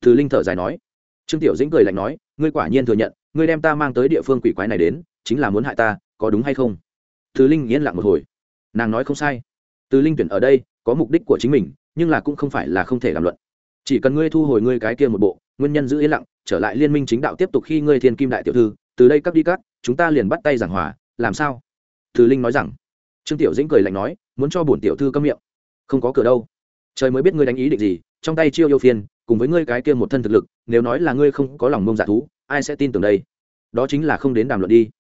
Từ linh thở dài nói. Trương tiểu dĩnh cười lạnh nói, ngươi quả nhiên thừa nhận, ngươi đem ta mang tới địa phương quỷ quái này đến, chính là muốn hại ta, có đúng hay không? Từ linh yên lặng một hồi. Nàng nói không sai. Từ linh tuyển ở đây, có mục đích của chính mình, nhưng là cũng không phải là không thể làm luận. Chỉ cần ngươi thu hồi ngươi cái kia một bộ, nguyên nhân giữ yên lặng, trở lại liên minh chính đạo tiếp tục khi ngươi thiên kim đại tiểu thư, từ đây cắt đi cắt chúng ta liền bắt tay giảng hòa, làm sao? Từ linh nói rằng. Trương tiểu dĩnh cười lạnh nói, muốn cho bổn tiểu thư câm miệng. Không có cửa đâu trời mới biết ngươi đánh ý định gì, trong tay chiêu yêu phiên, cùng với ngươi cái kia một thân thực lực, nếu nói là ngươi không có lòng mông dạ thú, ai sẽ tin tưởng đây? Đó chính là không đến đàm luận đi.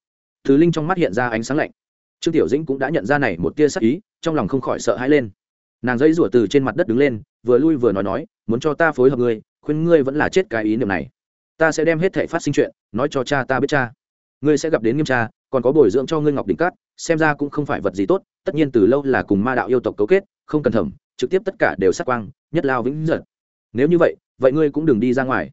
Thứ linh trong mắt hiện ra ánh sáng lạnh. Trương tiểu dĩnh cũng đã nhận ra này một tia sắc ý, trong lòng không khỏi sợ hãi lên. Nàng dãy rủa từ trên mặt đất đứng lên, vừa lui vừa nói nói, muốn cho ta phối hợp ngươi, khuyên ngươi vẫn là chết cái ý niệm này. Ta sẽ đem hết thể phát sinh chuyện, nói cho cha ta biết cha. Ngươi sẽ gặp đến nghiêm cha, còn có bồi dưỡng cho ngươi ngọc đỉnh cát, xem ra cũng không phải vật gì tốt, tất nhiên từ lâu là cùng ma đạo yêu tộc cấu kết, không cần thẩm trực tiếp tất cả đều sát quang, nhất lao vĩnh giật nếu như vậy vậy ngươi cũng đừng đi ra ngoài.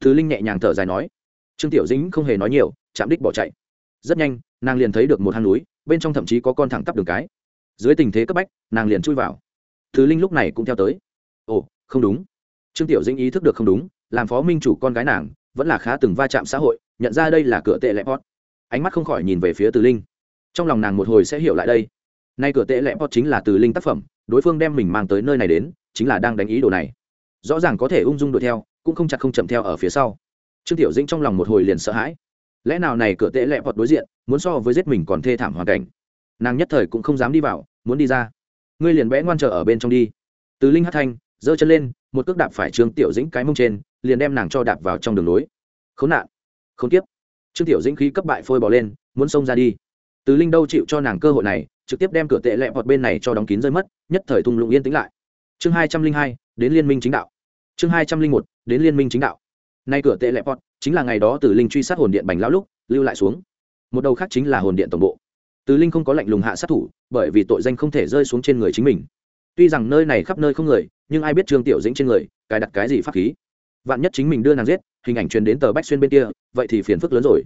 Thứ linh nhẹ nhàng thở dài nói. Trương tiểu dĩnh không hề nói nhiều, chạm đích bỏ chạy. Rất nhanh, nàng liền thấy được một hang núi, bên trong thậm chí có con thẳng tắp đường cái. Dưới tình thế cấp bách, nàng liền chui vào. Thứ linh lúc này cũng theo tới. Ồ, không đúng. Trương tiểu dĩnh ý thức được không đúng, làm phó minh chủ con gái nàng, vẫn là khá từng va chạm xã hội, nhận ra đây là cửa tệ lẹp hót ánh mắt không khỏi nhìn về phía từ linh. Trong lòng nàng một hồi sẽ hiểu lại đây. Nay cửa tệ lẹp hót chính là từ linh tác phẩm đối phương đem mình mang tới nơi này đến, chính là đang đánh ý đồ này. Rõ ràng có thể ung dung đuổi theo, cũng không chặt không chậm theo ở phía sau. Trương tiểu dĩnh trong lòng một hồi liền sợ hãi. Lẽ nào này cửa tệ lẹ vọt đối diện, muốn so với giết mình còn thê thảm hoàn cảnh. Nàng nhất thời cũng không dám đi vào, muốn đi ra. Ngươi liền bẽ ngoan trở ở bên trong đi. Từ linh hát thanh, giơ chân lên, một cước đạp phải trương tiểu dĩnh cái mông trên, liền đem nàng cho đạp vào trong đường lối. Khốn nạn. Khốn kiếp. Trương tiểu dĩnh khí cấp bại phôi bỏ lên, muốn xông ra đi từ linh đâu chịu cho nàng cơ hội này, trực tiếp đem cửa tệ lẹ vọt bên này cho đóng kín rơi mất, nhất thời thung lũng yên tĩnh lại. Chương hai trăm linh hai, đến liên minh chính đạo. Chương hai trăm linh một, đến liên minh chính đạo. Nay cửa tệ lẹ vọt chính là ngày đó từ linh truy sát hồn điện bành lão lúc, lưu lại xuống. Một đầu khác chính là hồn điện tổng bộ. Từ linh không có lệnh lùng hạ sát thủ, bởi vì tội danh không thể rơi xuống trên người chính mình. Tuy rằng nơi này khắp nơi không người, nhưng ai biết trương tiểu dĩnh trên người, cài đặt cái gì pháp khí. Vạn nhất chính mình đưa nàng giết, hình ảnh truyền đến tờ bách xuyên bên kia, vậy thì phiền phức lớn rồi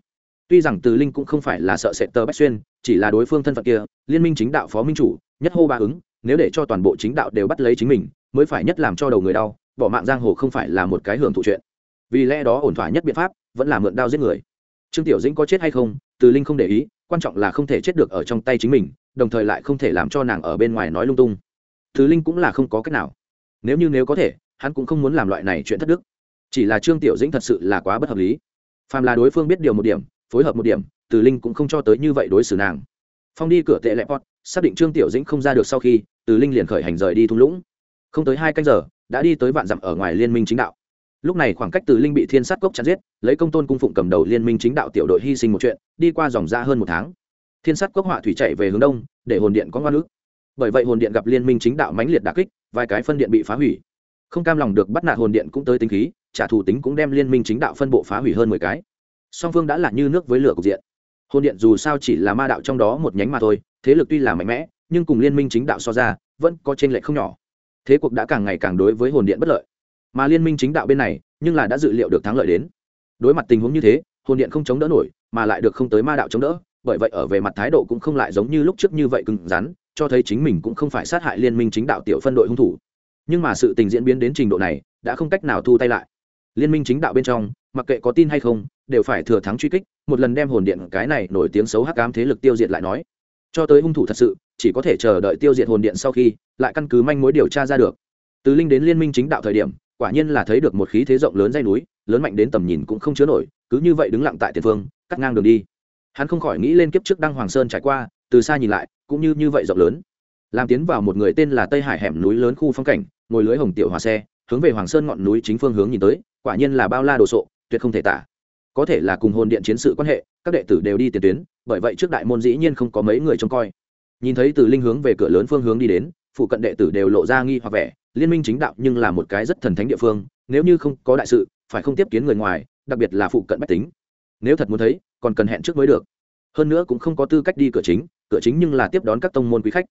tuy rằng từ linh cũng không phải là sợ sệt tờ bách xuyên, chỉ là đối phương thân phận kia, liên minh chính đạo phó minh chủ, nhất hô ba ứng, nếu để cho toàn bộ chính đạo đều bắt lấy chính mình, mới phải nhất làm cho đầu người đau, bỏ mạng giang hồ không phải là một cái hưởng thụ chuyện. Vì lẽ đó ổn thỏa nhất biện pháp, vẫn là mượn đao giết người. Trương tiểu dĩnh có chết hay không, từ linh không để ý, quan trọng là không thể chết được ở trong tay chính mình, đồng thời lại không thể làm cho nàng ở bên ngoài nói lung tung. Từ linh cũng là không có cách nào. Nếu như nếu có thể, hắn cũng không muốn làm loại này chuyện thất đức. Chỉ là trương tiểu dĩnh thật sự là quá bất hợp lý. Phàm là đối phương biết điều một điểm phối hợp một điểm, từ linh cũng không cho tới như vậy đối xử nàng. Phong đi cửa tệ lẹp pot, xác định trương tiểu dĩnh không ra được sau khi, từ linh liền khởi hành rời đi thung lũng. Không tới hai canh giờ, đã đi tới vạn dặm ở ngoài liên minh chính đạo. Lúc này khoảng cách từ linh bị thiên sát cốc chặn giết, lấy công tôn cung phụng cầm đầu liên minh chính đạo tiểu đội hy sinh một chuyện, đi qua dòng ra hơn một tháng. Thiên sát cốc họa thủy chạy về hướng đông, để hồn điện có ngoan ước. Bởi vậy hồn điện gặp liên minh chính đạo mãnh liệt đà kích, vài cái phân điện bị phá hủy. Không cam lòng được bắt nạt hồn điện cũng tới tính khí, trả thù tính cũng đem liên minh chính đạo phân bộ phá hủy hơn mười cái song phương đã là như nước với lửa cục diện. Hồn điện dù sao chỉ là ma đạo trong đó một nhánh mà thôi, thế lực tuy là mạnh mẽ, nhưng cùng liên minh chính đạo so ra, vẫn có t r ê n lệch không nhỏ. Thế cuộc đã càng ngày càng đối với hồn điện bất lợi. Mà liên minh chính đạo bên này, nhưng là đã dự liệu được thắng lợi đến. Đối mặt tình huống như thế, hồn điện không chống đỡ nổi, mà lại được không tới ma đạo chống đỡ, bởi vậy ở về mặt thái độ cũng không lại giống như lúc trước như vậy cứng rắn, cho thấy chính mình cũng không phải sát hại liên minh chính đạo tiểu phân đội hung thủ. Nhưng mà sự tình diễn biến đến trình độ này, đã không cách nào thu tay lại. Liên minh chính đạo bên trong mặc kệ có tin hay không, đều phải thừa thắng truy kích, một lần đem hồn điện cái này nổi tiếng xấu hắc ám thế lực tiêu diệt lại nói. Cho tới hung thủ thật sự, chỉ có thể chờ đợi tiêu diệt hồn điện sau khi, lại căn cứ manh mối điều tra ra được. Từ linh đến liên minh chính đạo thời điểm, quả nhiên là thấy được một khí thế rộng lớn dây núi, lớn mạnh đến tầm nhìn cũng không chứa nổi, cứ như vậy đứng lặng tại tiền phương, cắt ngang đường đi. Hắn không khỏi nghĩ lên kiếp trước đăng hoàng sơn trải qua, từ xa nhìn lại, cũng như như vậy rộng lớn. Làm tiến vào một người tên là tây hải hẻm núi lớn khu phong cảnh, ngồi lưới hồng tiểu hòa xe, hướng về hoàng sơn ngọn núi chính phương hướng nhìn tới, quả nhiên là bao la đồ sộ tuyệt không thể tả. Có thể là cùng hồn điện chiến sự quan hệ, các đệ tử đều đi tiền tuyến, bởi vậy trước đại môn dĩ nhiên không có mấy người trông coi. Nhìn thấy từ linh hướng về cửa lớn phương hướng đi đến, phụ cận đệ tử đều lộ ra nghi hoặc vẻ, liên minh chính đạo nhưng là một cái rất thần thánh địa phương, nếu như không có đại sự, phải không tiếp kiến người ngoài, đặc biệt là phụ cận bách tính. Nếu thật muốn thấy, còn cần hẹn trước mới được. Hơn nữa cũng không có tư cách đi cửa chính cửa chính nhưng là tiếp đón các tông môn quý khách.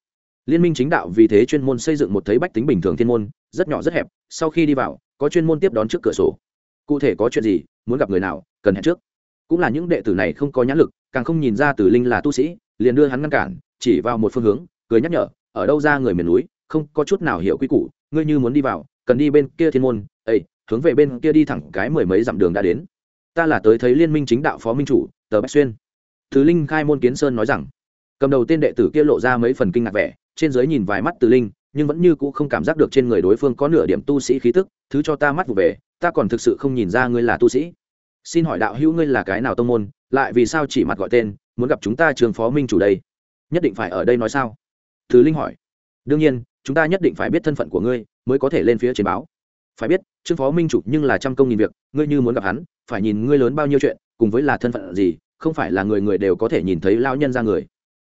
Liên minh chính đạo vì thế chuyên môn xây dựng một thấy bách tính bình thường thiên môn, rất nhỏ rất hẹp, sau khi đi vào, có chuyên môn tiếp đón trước cửa sổ cụ thể có chuyện gì, muốn gặp người nào, cần hẹn trước. Cũng là những đệ tử này không có nhãn lực, càng không nhìn ra tử linh là tu sĩ, liền đưa hắn ngăn cản, chỉ vào một phương hướng, cười nhắc nhở, ở đâu ra người miền núi, không có chút nào hiểu quy củ, ngươi như muốn đi vào, cần đi bên kia thiên môn ây hướng về bên kia đi thẳng cái mười mấy dặm đường đã đến. Ta là tới thấy liên minh chính đạo phó minh chủ, tờ bách xuyên. Thứ linh khai môn kiến sơn nói rằng. Cầm đầu tên đệ tử kia lộ ra mấy phần kinh ngạc vẻ, trên dưới nhìn vài mắt từ linh, nhưng vẫn như cũ không cảm giác được trên người đối phương có nửa điểm tu sĩ khí tức, thứ cho ta mắt vụ về ta còn thực sự không nhìn ra ngươi là tu sĩ. Xin hỏi đạo hữu ngươi là cái nào tông môn, lại vì sao chỉ mặt gọi tên, muốn gặp chúng ta trường phó minh chủ đây? Nhất định phải ở đây nói sao? Thứ linh hỏi. Đương nhiên, chúng ta nhất định phải biết thân phận của ngươi, mới có thể lên phía trên báo. Phải biết trương phó minh chủ nhưng là trăm công nghìn việc, ngươi như muốn gặp hắn, phải nhìn ngươi lớn bao nhiêu chuyện, cùng với là thân phận gì, không phải là người người đều có thể nhìn thấy lao nhân ra người.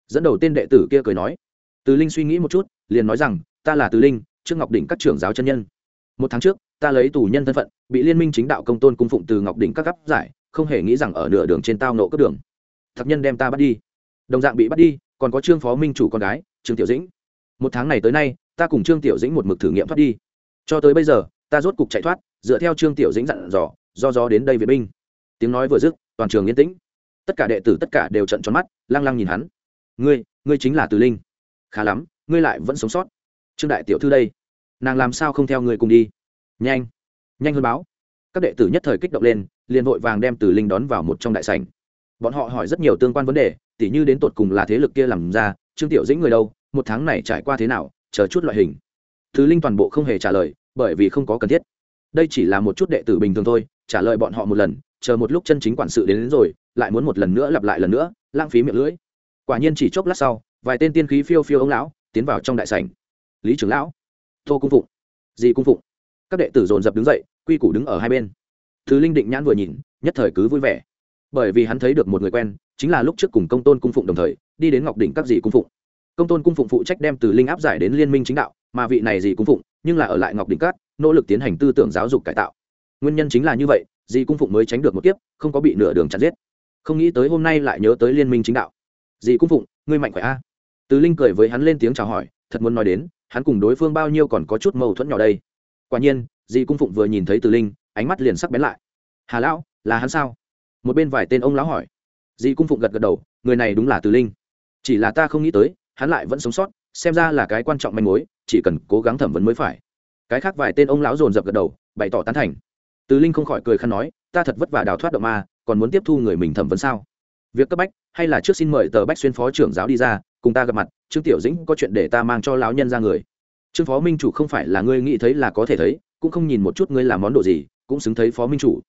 Dẫn đầu tên đệ tử kia cười nói. Từ linh suy nghĩ một chút, liền nói rằng, ta là từ linh trương ngọc đỉnh các trưởng giáo chân nhân. Một tháng trước ta lấy tù nhân thân phận, bị liên minh chính đạo công tôn cung phụng từ ngọc đỉnh các cấp giải, không hề nghĩ rằng ở nửa đường trên tao nộ cướp đường. Thập nhân đem ta bắt đi. Đồng dạng bị bắt đi, còn có trương phó minh chủ con gái, trương tiểu dĩnh. Một tháng này tới nay, ta cùng trương tiểu dĩnh một mực thử nghiệm thoát đi. Cho tới bây giờ, ta rốt cục chạy thoát, dựa theo trương tiểu dĩnh dặn dò, do gió đến đây vệ binh. Tiếng nói vừa dứt, toàn trường yên tĩnh. Tất cả đệ tử tất cả đều trận tròn mắt, lăng lăng nhìn hắn. Ngươi ngươi chính là từ linh. Khá lắm, ngươi lại vẫn sống sót. Trương đại tiểu thư đây, nàng làm sao không theo ngươi cùng đi? Nhanh. Nhanh hơn báo. Các đệ tử nhất thời kích động lên liền vội vàng đem từ linh đón vào một trong đại sảnh. Bọn họ hỏi rất nhiều tương quan vấn đề tỉ như đến tột cùng là thế lực kia làm ra trương tiểu dĩnh người đâu một tháng này trải qua thế nào chờ chút loại hình. Từ linh toàn bộ không hề trả lời bởi vì không có cần thiết. Đây chỉ là một chút đệ tử bình thường thôi trả lời bọn họ một lần chờ một lúc chân chính quản sự đến, đến rồi lại muốn một lần nữa lặp lại lần nữa lãng phí miệng lưỡi. Quả nhiên chỉ chốc lát sau vài tên tiên khí phiêu phiêu ông lão tiến vào trong đại sảnh. Lý trưởng lão tô cung phụng. Dì cung phụng các đệ tử dồn dập đứng dậy, quy củ đứng ở hai bên. Thứ linh định nhãn vừa nhìn, nhất thời cứ vui vẻ. Bởi vì hắn thấy được một người quen, chính là lúc trước cùng công tôn cung phụng đồng thời, đi đến ngọc đỉnh các dì cung phụng. Công tôn cung phụng phụ trách đem từ linh áp giải đến liên minh chính đạo, mà vị này dì cung phụng, nhưng là ở lại ngọc đỉnh các, nỗ lực tiến hành tư tưởng giáo dục cải tạo. Nguyên nhân chính là như vậy dì cung phụng mới tránh được một kiếp, không có bị nửa đường chặt giết. Không nghĩ tới hôm nay lại nhớ tới liên minh chính đạo. Dì cung phụng, ngươi mạnh khỏe a? Từ linh cười với hắn lên tiếng chào hỏi, thật muốn nói đến, hắn cùng đối phương bao nhiêu còn có chút mâu thuẫn nhỏ đây quả nhiên dì cung phụng vừa nhìn thấy từ linh, ánh mắt liền sắc bén lại. Hà lão, là hắn sao? Một bên vài tên ông lão hỏi. Dì cung phụng gật gật đầu, người này đúng là từ linh. Chỉ là ta không nghĩ tới, hắn lại vẫn sống sót, xem ra là cái quan trọng manh mối, chỉ cần cố gắng thẩm vấn mới phải. Cái khác vài tên ông lão dồn dập gật đầu, bày tỏ tán thành. Từ linh không khỏi cười khăn nói, ta thật vất vả đào thoát động ma, còn muốn tiếp thu người mình thẩm vấn sao? Việc cấp bách, hay là trước xin mời tờ bách xuyên phó trưởng giáo đi ra, cùng ta gặp mặt, trương tiểu dĩnh có chuyện để ta mang cho lão nhân ra người trương phó minh chủ không phải là ngươi nghĩ thấy là có thể thấy, cũng không nhìn một chút ngươi làm món đồ gì, cũng xứng thấy phó minh chủ.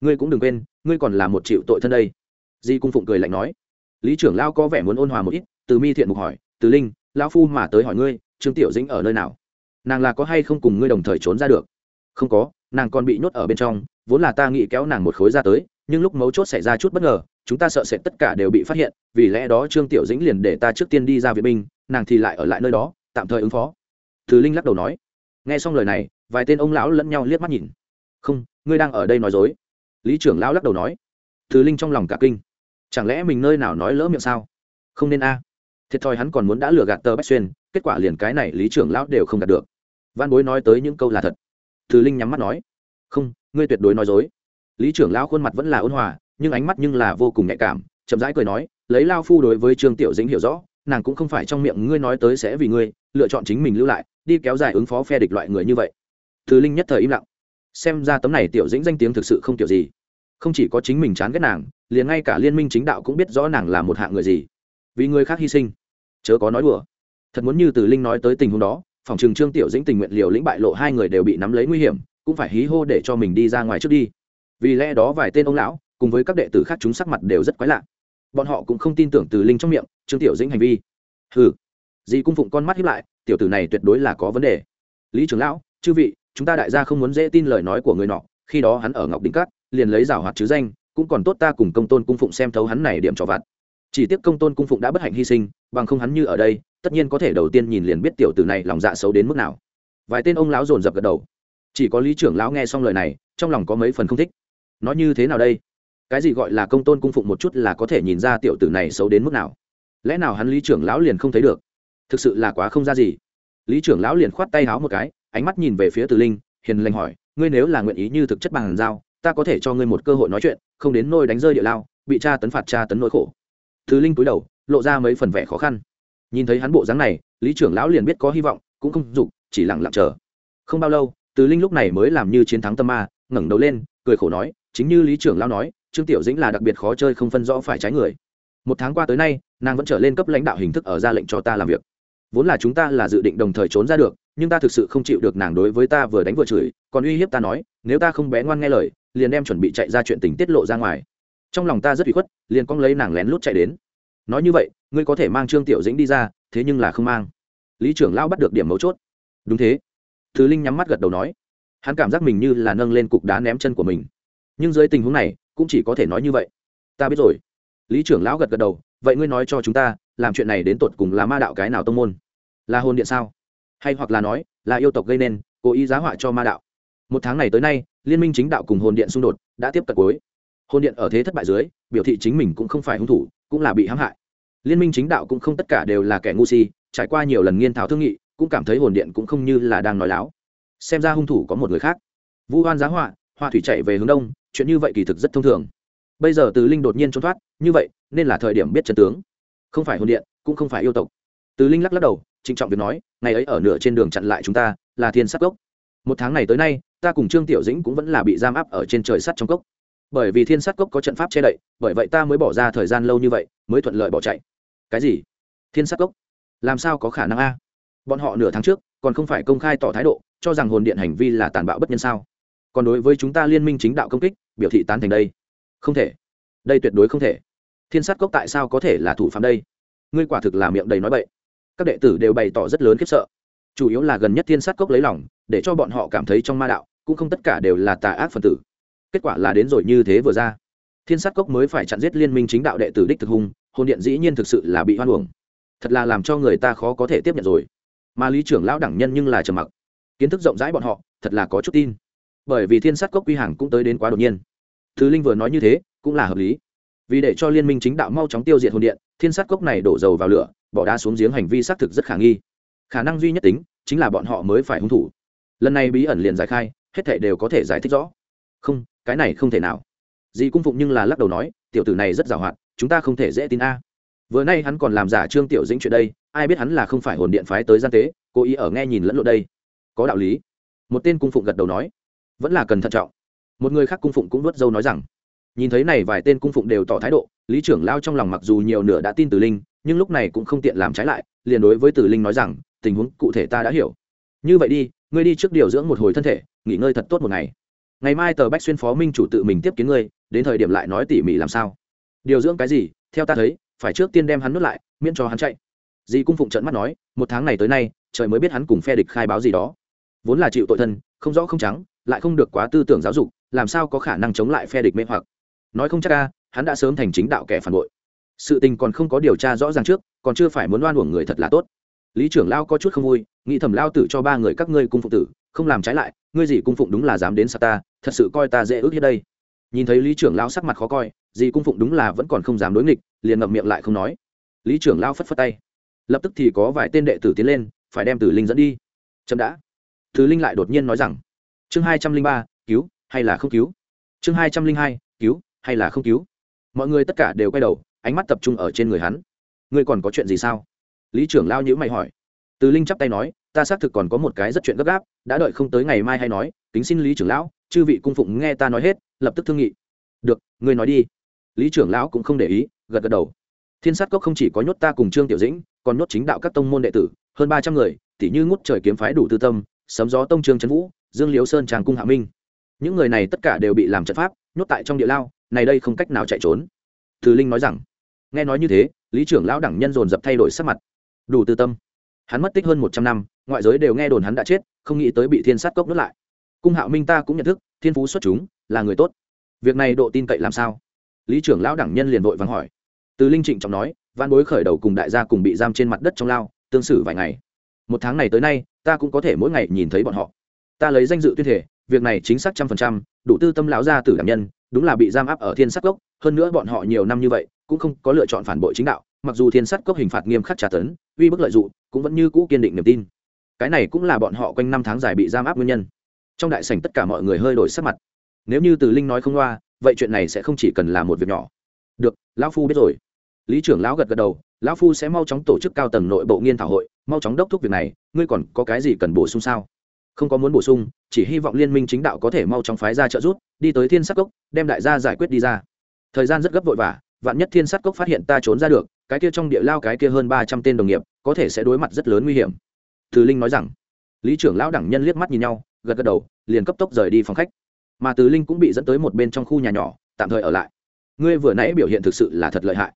Ngươi cũng đừng quên, ngươi còn là một triệu tội thân đây. Di cung phụng cười lạnh nói. Lý trưởng lao có vẻ muốn ôn hòa một ít, từ mi thiện mục hỏi, từ linh lao phu mà tới hỏi ngươi, trương tiểu dĩnh ở nơi nào? Nàng là có hay không cùng ngươi đồng thời trốn ra được? Không có, nàng còn bị nhốt ở bên trong, vốn là ta nghĩ kéo nàng một khối ra tới, nhưng lúc mấu chốt xảy ra chút bất ngờ, chúng ta sợ sệt tất cả đều bị phát hiện, vì lẽ đó trương tiểu dĩnh liền để ta trước tiên đi ra viện binh, nàng thì lại ở lại nơi đó, tạm thời ứng phó thứ linh lắc đầu nói. Nghe xong lời này, vài tên ông lão lẫn nhau liếc mắt nhìn. Không, ngươi đang ở đây nói dối. Lý trưởng lão lắc đầu nói. Thứ linh trong lòng cả kinh. Chẳng lẽ mình nơi nào nói lỡ miệng sao? Không nên a. Thiệt thòi hắn còn muốn đã lừa gạt tờ bách xuyên, kết quả liền cái này lý trưởng lão đều không đạt được. Văn bối nói tới những câu là thật. Thứ linh nhắm mắt nói. Không, ngươi tuyệt đối nói dối. Lý trưởng lão khuôn mặt vẫn là ôn hòa, nhưng ánh mắt nhưng là vô cùng nhạy cảm, chậm rãi cười nói, lấy lao phu đối với trương tiểu dĩnh hiểu rõ, nàng cũng không phải trong miệng ngươi nói tới sẽ vì ngươi, lựa chọn chính mình lưu lại đi kéo dài ứng phó phe địch loại người như vậy. Thứ linh nhất thời im lặng. Xem ra tấm này tiểu dĩnh danh tiếng thực sự không kiểu gì. Không chỉ có chính mình chán ghét nàng, liền ngay cả liên minh chính đạo cũng biết rõ nàng là một hạng người gì. Vì người khác hy sinh. Chớ có nói đùa. Thật muốn như từ linh nói tới tình huống đó, phòng trường trương tiểu dĩnh tình nguyện liều lĩnh bại lộ hai người đều bị nắm lấy nguy hiểm, cũng phải hí hô để cho mình đi ra ngoài trước đi. Vì lẽ đó vài tên ông lão, cùng với các đệ tử khác chúng sắc mặt đều rất quái lạ. Bọn họ cũng không tin tưởng từ linh trong miệng, trương tiểu dĩnh hành vi. Ừ dì cung phụng con mắt hiếp lại tiểu tử này tuyệt đối là có vấn đề. Lý trưởng lão, chư vị, chúng ta đại gia không muốn dễ tin lời nói của người nọ, khi đó hắn ở ngọc đỉnh cát, liền lấy rào hoạt chứ danh, cũng còn tốt ta cùng công tôn cung phụng xem thấu hắn này điểm trò vặt. Chỉ tiếc công tôn cung phụng đã bất hạnh hy sinh, bằng không hắn như ở đây, tất nhiên có thể đầu tiên nhìn liền biết tiểu tử này lòng dạ xấu đến mức nào. Vài tên ông lão dồn dập gật đầu. Chỉ có lý trưởng lão nghe xong lời này, trong lòng có mấy phần không thích. Nói như thế nào đây? Cái gì gọi là công tôn cung phụng một chút là có thể nhìn ra tiểu tử này xấu đến mức nào? Lẽ nào hắn lý trưởng lão liền không thấy được? Thực sự là quá không ra gì. Lý trưởng lão liền khoát tay háo một cái, ánh mắt nhìn về phía từ linh, hiền lành hỏi, ngươi nếu là nguyện ý như thực chất bằng giao, ta có thể cho ngươi một cơ hội nói chuyện, không đến nôi đánh rơi địa lao, bị tra tấn phạt tra tấn nỗi khổ. Từ linh cúi đầu, lộ ra mấy phần vẻ khó khăn. Nhìn thấy hắn bộ dáng này, lý trưởng lão liền biết có hy vọng, cũng không dục, chỉ lặng lặng chờ. Không bao lâu, từ linh lúc này mới làm như chiến thắng tâm ma, ngẩng đầu lên, cười khổ nói, chính như lý trưởng lão nói, trương tiểu dĩnh là đặc biệt khó chơi không phân rõ phải trái người. Một tháng qua tới nay, nàng vẫn trở lên cấp lãnh đạo hình thức ở ra lệnh cho ta làm việc vốn là chúng ta là dự định đồng thời trốn ra được, nhưng ta thực sự không chịu được nàng đối với ta vừa đánh vừa chửi, còn uy hiếp ta nói, nếu ta không bé ngoan nghe lời, liền đem chuẩn bị chạy ra chuyện tình tiết lộ ra ngoài. Trong lòng ta rất bị khuất, liền cong lấy nàng lén lút chạy đến. Nói như vậy, ngươi có thể mang trương tiểu dĩnh đi ra, thế nhưng là không mang. Lý trưởng lão bắt được điểm mấu chốt. Đúng thế. Thứ linh nhắm mắt gật đầu nói. Hắn cảm giác mình như là nâng lên cục đá ném chân của mình. Nhưng dưới tình huống này, cũng chỉ có thể nói như vậy. Ta biết rồi. Lý trưởng lão gật gật đầu, vậy ngươi nói cho chúng ta, làm chuyện này đến tột cùng là ma đạo cái nào tông môn? Là hồn điện sao? Hay hoặc là nói, là yêu tộc gây nên, cố ý giá họa cho ma đạo. Một tháng này tới nay, liên minh chính đạo cùng hồn điện xung đột đã tiếp cận cuối. Hồn điện ở thế thất bại dưới, biểu thị chính mình cũng không phải hung thủ, cũng là bị hãm hại. Liên minh chính đạo cũng không tất cả đều là kẻ ngu si, trải qua nhiều lần nghiên thảo thương nghị, cũng cảm thấy hồn điện cũng không như là đang nói láo. Xem ra hung thủ có một người khác. Vu hoan giá họa hoa thủy chạy về hướng đông, chuyện như vậy kỳ thực rất thông thường. Bây giờ từ linh đột nhiên trốn thoát, như vậy, nên là thời điểm biết chân tướng. Không phải hồn điện, cũng không phải yêu tộc từ linh lắc lắc đầu, trịnh trọng việc nói, ngày ấy ở nửa trên đường chặn lại chúng ta, là thiên sát cốc. Một tháng này tới nay, ta cùng trương tiểu dĩnh cũng vẫn là bị giam áp ở trên trời sắt trong cốc. Bởi vì thiên sát cốc có trận pháp che đậy, bởi vậy ta mới bỏ ra thời gian lâu như vậy, mới thuận lợi bỏ chạy. Cái gì? Thiên sát cốc? Làm sao có khả năng a? Bọn họ nửa tháng trước, còn không phải công khai tỏ thái độ, cho rằng hồn điện hành vi là tàn bạo bất nhân sao? Còn đối với chúng ta liên minh chính đạo công kích, biểu thị tán thành đây. Không thể. Đây tuyệt đối không thể. Thiên sát cốc tại sao có thể là thủ phạm đây? Ngươi quả thực là miệng đầy nói bậy các đệ tử đều bày tỏ rất lớn khiếp sợ. Chủ yếu là gần nhất thiên sát cốc lấy lòng, để cho bọn họ cảm thấy trong ma đạo, cũng không tất cả đều là tà ác phần tử. Kết quả là đến rồi như thế vừa ra. Thiên sát cốc mới phải chặn giết liên minh chính đạo đệ tử đích thực hung hồn điện dĩ nhiên thực sự là bị hoan uổng. Thật là làm cho người ta khó có thể tiếp nhận rồi. Mà lý trưởng lão đẳng nhân nhưng là trầm mặc. Kiến thức rộng rãi bọn họ, thật là có chút tin. Bởi vì thiên sát cốc quy hàng cũng tới đến quá đột nhiên. Thứ linh vừa nói như thế, cũng là hợp lý. Vì để cho liên minh chính đạo mau chóng tiêu diệt hồn điện thiên sát cốc này đổ dầu vào lửa, bỏ đá xuống giếng hành vi xác thực rất khả nghi. Khả năng duy nhất tính chính là bọn họ mới phải hung thủ. Lần này bí ẩn liền giải khai, hết thể đều có thể giải thích rõ. Không, cái này không thể nào. Dì cung phụng nhưng là lắc đầu nói, tiểu tử này rất giàu hạn, chúng ta không thể dễ tin a. Vừa nay hắn còn làm giả trương tiểu dĩnh chuyện đây, ai biết hắn là không phải hồn điện phái tới gian tế, cố ý ở nghe nhìn lẫn lộn đây. Có đạo lý. Một tên cung phụng gật đầu nói, vẫn là cần thận trọng. Một người khác cung phụng cũng vớt dâu nói rằng nhìn thấy này vài tên cung phụng đều tỏ thái độ, lý trưởng lao trong lòng mặc dù nhiều nửa đã tin tử linh, nhưng lúc này cũng không tiện làm trái lại, liền đối với tử linh nói rằng, tình huống cụ thể ta đã hiểu. Như vậy đi, ngươi đi trước điều dưỡng một hồi thân thể, nghỉ ngơi thật tốt một ngày. Ngày mai tờ bách xuyên phó minh chủ tự mình tiếp kiến ngươi, đến thời điểm lại nói tỉ mỉ làm sao. Điều dưỡng cái gì, theo ta thấy, phải trước tiên đem hắn nuốt lại, miễn cho hắn chạy. Dì cung phụng trận mắt nói, một tháng này tới nay, trời mới biết hắn cùng phe địch khai báo gì đó. Vốn là chịu tội thân, không rõ không trắng, lại không được quá tư tưởng giáo dục, làm sao có khả năng chống lại phe địch mê hoặc nói không chắc ca hắn đã sớm thành chính đạo kẻ phản bội. Sự tình còn không có điều tra rõ ràng trước, còn chưa phải muốn đoan uổng người thật là tốt. Lý trưởng lao có chút không vui, nghĩ thầm lao tử cho ba người các ngươi cung phụng tử, không làm trái lại, ngươi gì cung phụng đúng là dám đến xa ta, thật sự coi ta dễ ước hết đây. Nhìn thấy lý trưởng lao sắc mặt khó coi, gì cung phụng đúng là vẫn còn không dám đối nghịch, liền ngậm miệng lại không nói. Lý trưởng lao phất phất tay. Lập tức thì có vài tên đệ tử tiến lên, phải đem tử linh dẫn đi. Chậm đã. Tử linh lại đột nhiên nói rằng, chương hai trăm linh ba, cứu, hay là không cứu? Chương hai trăm linh hai, cứu hay là không cứu? Mọi người tất cả đều quay đầu, ánh mắt tập trung ở trên người hắn. Ngươi còn có chuyện gì sao? Lý trưởng lao nhữ mày hỏi. Từ linh chắp tay nói, ta xác thực còn có một cái rất chuyện gấp gáp, đã đợi không tới ngày mai hay nói tính xin lý trưởng lão, chư vị cung phụng nghe ta nói hết, lập tức thương nghị. Được, ngươi nói đi. Lý trưởng lão cũng không để ý, gật gật đầu. Thiên sát cốc không chỉ có nhốt ta cùng trương tiểu dĩnh, còn nhốt chính đạo các tông môn đệ tử, hơn ba trăm người tỷ như ngút trời kiếm phái đủ tư tâm, sấm gió tông trương trấn vũ, dương liếu sơn tràng cung hạ minh. Những người này tất cả đều bị làm trận pháp, nhốt tại trong địa lao này đây không cách nào chạy trốn. Từ linh nói rằng, nghe nói như thế, lý trưởng lão đẳng nhân dồn dập thay đổi sắc mặt. Đủ tư tâm. Hắn mất tích hơn một trăm năm, ngoại giới đều nghe đồn hắn đã chết, không nghĩ tới bị thiên sát cốc nuốt lại. Cung hạo minh ta cũng nhận thức, thiên phú xuất chúng, là người tốt. Việc này độ tin cậy làm sao? Lý trưởng lão đẳng nhân liền vội vắng hỏi. Từ linh trịnh trọng nói văn bối khởi đầu cùng đại gia cùng bị giam trên mặt đất trong lao, tương xử vài ngày. Một tháng này tới nay, ta cũng có thể mỗi ngày nhìn thấy bọn họ. Ta lấy danh dự tuyên thể việc này chính xác trăm phần trăm, đủ tư tâm lão gia tử đảm nhân đúng là bị giam áp ở thiên sắc cốc, hơn nữa bọn họ nhiều năm như vậy, cũng không có lựa chọn phản bội chính đạo, mặc dù thiên sắt cốc hình phạt nghiêm khắc trả tấn, uy bức lợi dụng, cũng vẫn như cũ kiên định niềm tin. Cái này cũng là bọn họ quanh năm tháng dài bị giam áp nguyên nhân. Trong đại sảnh tất cả mọi người hơi đổi sắc mặt. Nếu như từ linh nói không loa, vậy chuyện này sẽ không chỉ cần là một việc nhỏ. Được, lão phu biết rồi. Lý trưởng lão gật gật đầu, lão phu sẽ mau chóng tổ chức cao tầng nội bộ nghiên thảo hội, mau chóng đốc thúc việc này, ngươi còn có cái gì cần bổ sung sao? Không có muốn bổ sung, chỉ hy vọng liên minh chính đạo có thể mau chóng phái ra trợ giúp, đi tới thiên sắc cốc, đem đại gia giải quyết đi ra. Thời gian rất gấp vội vã, vạn nhất thiên sát cốc phát hiện ta trốn ra được, cái kia trong địa lao cái kia hơn ba trăm tên đồng nghiệp, có thể sẽ đối mặt rất lớn nguy hiểm. Từ linh nói rằng. Lý trưởng lão đẳng nhân liếc mắt nhìn nhau, gật gật đầu, liền cấp tốc rời đi phòng khách. Mà từ linh cũng bị dẫn tới một bên trong khu nhà nhỏ, tạm thời ở lại. Ngươi vừa nãy biểu hiện thực sự là thật lợi hại.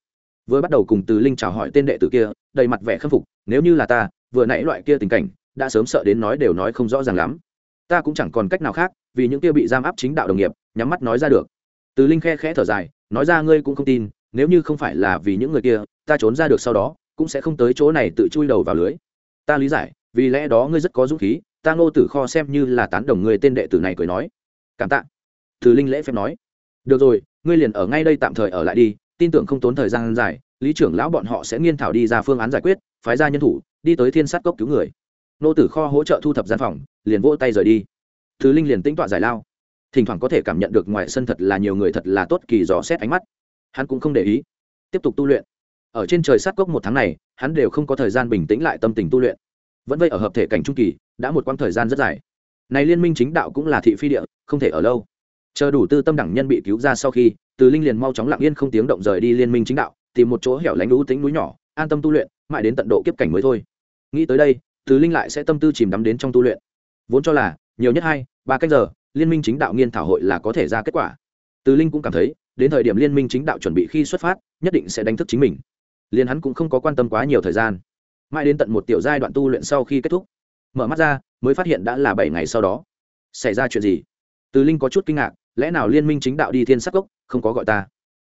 Vừa bắt đầu cùng từ linh chào hỏi tên đệ tử kia, đầy mặt vẻ khâm phục, nếu như là ta, vừa nãy loại kia tình cảnh đã sớm sợ đến nói đều nói không rõ ràng lắm. Ta cũng chẳng còn cách nào khác, vì những kia bị giam áp chính đạo đồng nghiệp, nhắm mắt nói ra được. Từ linh khe khẽ thở dài, nói ra ngươi cũng không tin, nếu như không phải là vì những người kia, ta trốn ra được sau đó, cũng sẽ không tới chỗ này tự chui đầu vào lưới. Ta lý giải, vì lẽ đó ngươi rất có dũng khí, ta ngô tử kho xem như là tán đồng người tên đệ tử này cười nói. Cảm tạ. Từ linh lễ phép nói. Được rồi, ngươi liền ở ngay đây tạm thời ở lại đi, tin tưởng không tốn thời gian dài, lý trưởng lão bọn họ sẽ nghiên thảo đi ra phương án giải quyết, phái ra nhân thủ, đi tới thiên sát cốc cứu người nô tử kho hỗ trợ thu thập gian phòng, liền vỗ tay rời đi. Thứ linh liền tĩnh tọa giải lao. Thỉnh thoảng có thể cảm nhận được ngoài sân thật là nhiều người thật là tốt kỳ dò xét ánh mắt. Hắn cũng không để ý. Tiếp tục tu luyện. Ở trên trời sát cốc một tháng này, hắn đều không có thời gian bình tĩnh lại tâm tình tu luyện. Vẫn vậy ở hợp thể cảnh trung kỳ, đã một quãng thời gian rất dài. Này liên minh chính đạo cũng là thị phi địa, không thể ở lâu. Chờ đủ tư tâm đẳng nhân bị cứu ra sau khi, từ linh liền mau chóng lặng yên không tiếng động rời đi liên minh chính đạo, tìm một chỗ hẻo lánh lũ tính núi nhỏ, an tâm tu luyện, mãi đến tận độ kiếp cảnh mới thôi. Nghĩ tới đây từ linh lại sẽ tâm tư chìm đắm đến trong tu luyện. Vốn cho là, nhiều nhất hai, ba cách giờ, liên minh chính đạo nghiên thảo hội là có thể ra kết quả. Từ linh cũng cảm thấy, đến thời điểm liên minh chính đạo chuẩn bị khi xuất phát, nhất định sẽ đánh thức chính mình. Liền hắn cũng không có quan tâm quá nhiều thời gian. Mãi đến tận một tiểu giai đoạn tu luyện sau khi kết thúc, mở mắt ra, mới phát hiện đã là bảy ngày sau đó. Xảy ra chuyện gì? Từ linh có chút kinh ngạc, lẽ nào liên minh chính đạo đi thiên sắc gốc không có gọi ta?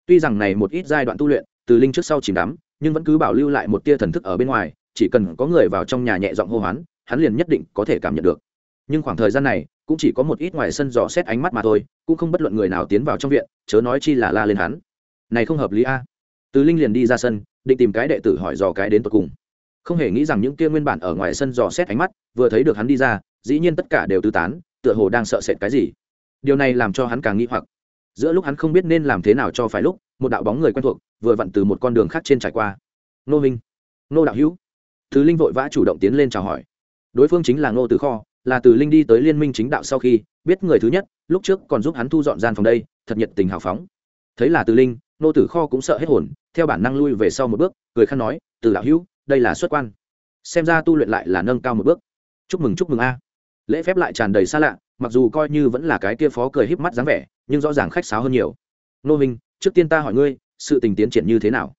Tuy rằng này một ít giai đoạn tu luyện từ linh trước sau chìm đắm, nhưng vẫn cứ bảo lưu lại một tia thần thức ở bên ngoài chỉ cần có người vào trong nhà nhẹ giọng hô hoán, hắn liền nhất định có thể cảm nhận được. Nhưng khoảng thời gian này, cũng chỉ có một ít ngoài sân dò xét ánh mắt mà thôi, cũng không bất luận người nào tiến vào trong viện, chớ nói chi là la lên hắn. Này không hợp lý a. Từ linh liền đi ra sân, định tìm cái đệ tử hỏi dò cái đến tột cùng. Không hề nghĩ rằng những kia nguyên bản ở ngoài sân dò xét ánh mắt, vừa thấy được hắn đi ra, dĩ nhiên tất cả đều tư tán, tựa hồ đang sợ sệt cái gì. Điều này làm cho hắn càng nghĩ hoặc. Giữa lúc hắn không biết nên làm thế nào cho phải lúc, một đạo bóng người quen thuộc, vừa vặn từ một con đường khác trên trải qua. Nô minh. Nô đạo hữu thứ linh vội vã chủ động tiến lên chào hỏi. Đối phương chính là ngô từ kho, là từ linh đi tới liên minh chính đạo sau khi, biết người thứ nhất, lúc trước còn giúp hắn thu dọn gian phòng đây, thật nhiệt tình hào phóng. Thấy là từ linh nô tử kho cũng sợ hết hồn, theo bản năng lui về sau một bước, cười khăn nói, từ đạo hữu, đây là xuất quan. Xem ra tu luyện lại là nâng cao một bước. Chúc mừng chúc mừng a. Lễ phép lại tràn đầy xa lạ, mặc dù coi như vẫn là cái kia phó cười híp mắt dáng vẻ, nhưng rõ ràng khách sáo hơn nhiều. Nô minh trước tiên ta hỏi ngươi, sự tình tiến triển như thế nào?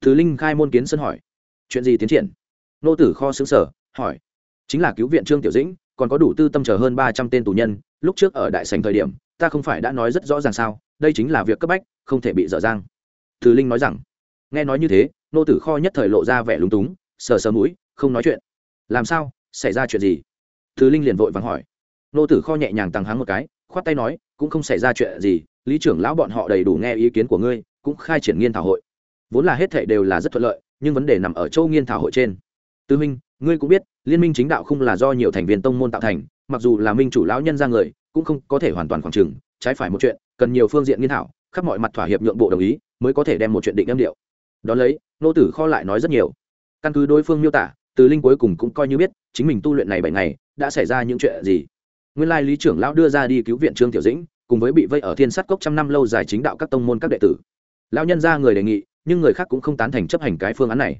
Từ linh khai môn kiến sân hỏi. Chuyện gì tiến triển? Nô tử kho xứng sở, hỏi. Chính là cứu viện trương tiểu dĩnh, còn có đủ tư tâm chờ hơn ba trăm tên tù nhân, lúc trước ở đại sành thời điểm, ta không phải đã nói rất rõ ràng sao, đây chính là việc cấp bách, không thể bị dở dang. Từ linh nói rằng. Nghe nói như thế, nô tử kho nhất thời lộ ra vẻ lúng túng, sờ sờ mũi, không nói chuyện. Làm sao? Xảy ra chuyện gì? Thứ linh liền vội vàng hỏi. Nô tử kho nhẹ nhàng tăng hắng một cái, khoát tay nói, cũng không xảy ra chuyện gì, lý trưởng lão bọn họ đầy đủ nghe ý kiến của ngươi, cũng khai triển nghiên thảo hội. Vốn là hết thệ đều là rất thuận lợi, nhưng vấn đề nằm ở châu nghiên thảo hội trên tư minh, ngươi cũng biết, liên minh chính đạo không là do nhiều thành viên tông môn tạo thành, mặc dù là minh chủ lão nhân ra người, cũng không có thể hoàn toàn khoảng trừng, trái phải một chuyện, cần nhiều phương diện nghiên thảo, khắp mọi mặt thỏa hiệp nhượng bộ đồng ý, mới có thể đem một chuyện định âm điệu. Đón lấy, nô tử kho lại nói rất nhiều. Căn cứ đối phương miêu tả, từ linh cuối cùng cũng coi như biết, chính mình tu luyện này bảy ngày, đã xảy ra những chuyện gì. Nguyên lai lý trưởng lão đưa ra đi cứu viện trương tiểu dĩnh, cùng với bị vây ở thiên sát cốc trăm năm lâu dài chính đạo các tông môn các đệ tử. Lão nhân ra người đề nghị, nhưng người khác cũng không tán thành chấp hành cái phương án này.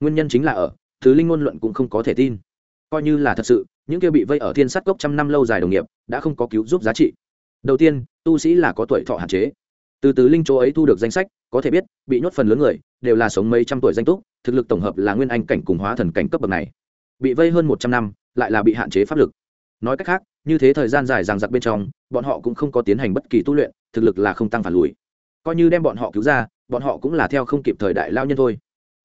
Nguyên nhân chính là ở thứ linh ngôn luận cũng không có thể tin. Coi như là thật sự, những kia bị vây ở thiên sát cốc trăm năm lâu dài đồng nghiệp, đã không có cứu giúp giá trị. Đầu tiên, tu sĩ là có tuổi thọ hạn chế. Từ tứ linh chỗ ấy thu được danh sách, có thể biết, bị nhốt phần lớn người, đều là sống mấy trăm tuổi danh túc, thực lực tổng hợp là nguyên anh cảnh cùng hóa thần cảnh cấp bậc này. Bị vây hơn một trăm năm, lại là bị hạn chế pháp lực. Nói cách khác, như thế thời gian dài ràng giặc bên trong, bọn họ cũng không có tiến hành bất kỳ tu luyện, thực lực là không tăng phản lùi. Coi như đem bọn họ cứu ra, bọn họ cũng là theo không kịp thời đại lao nhân thôi.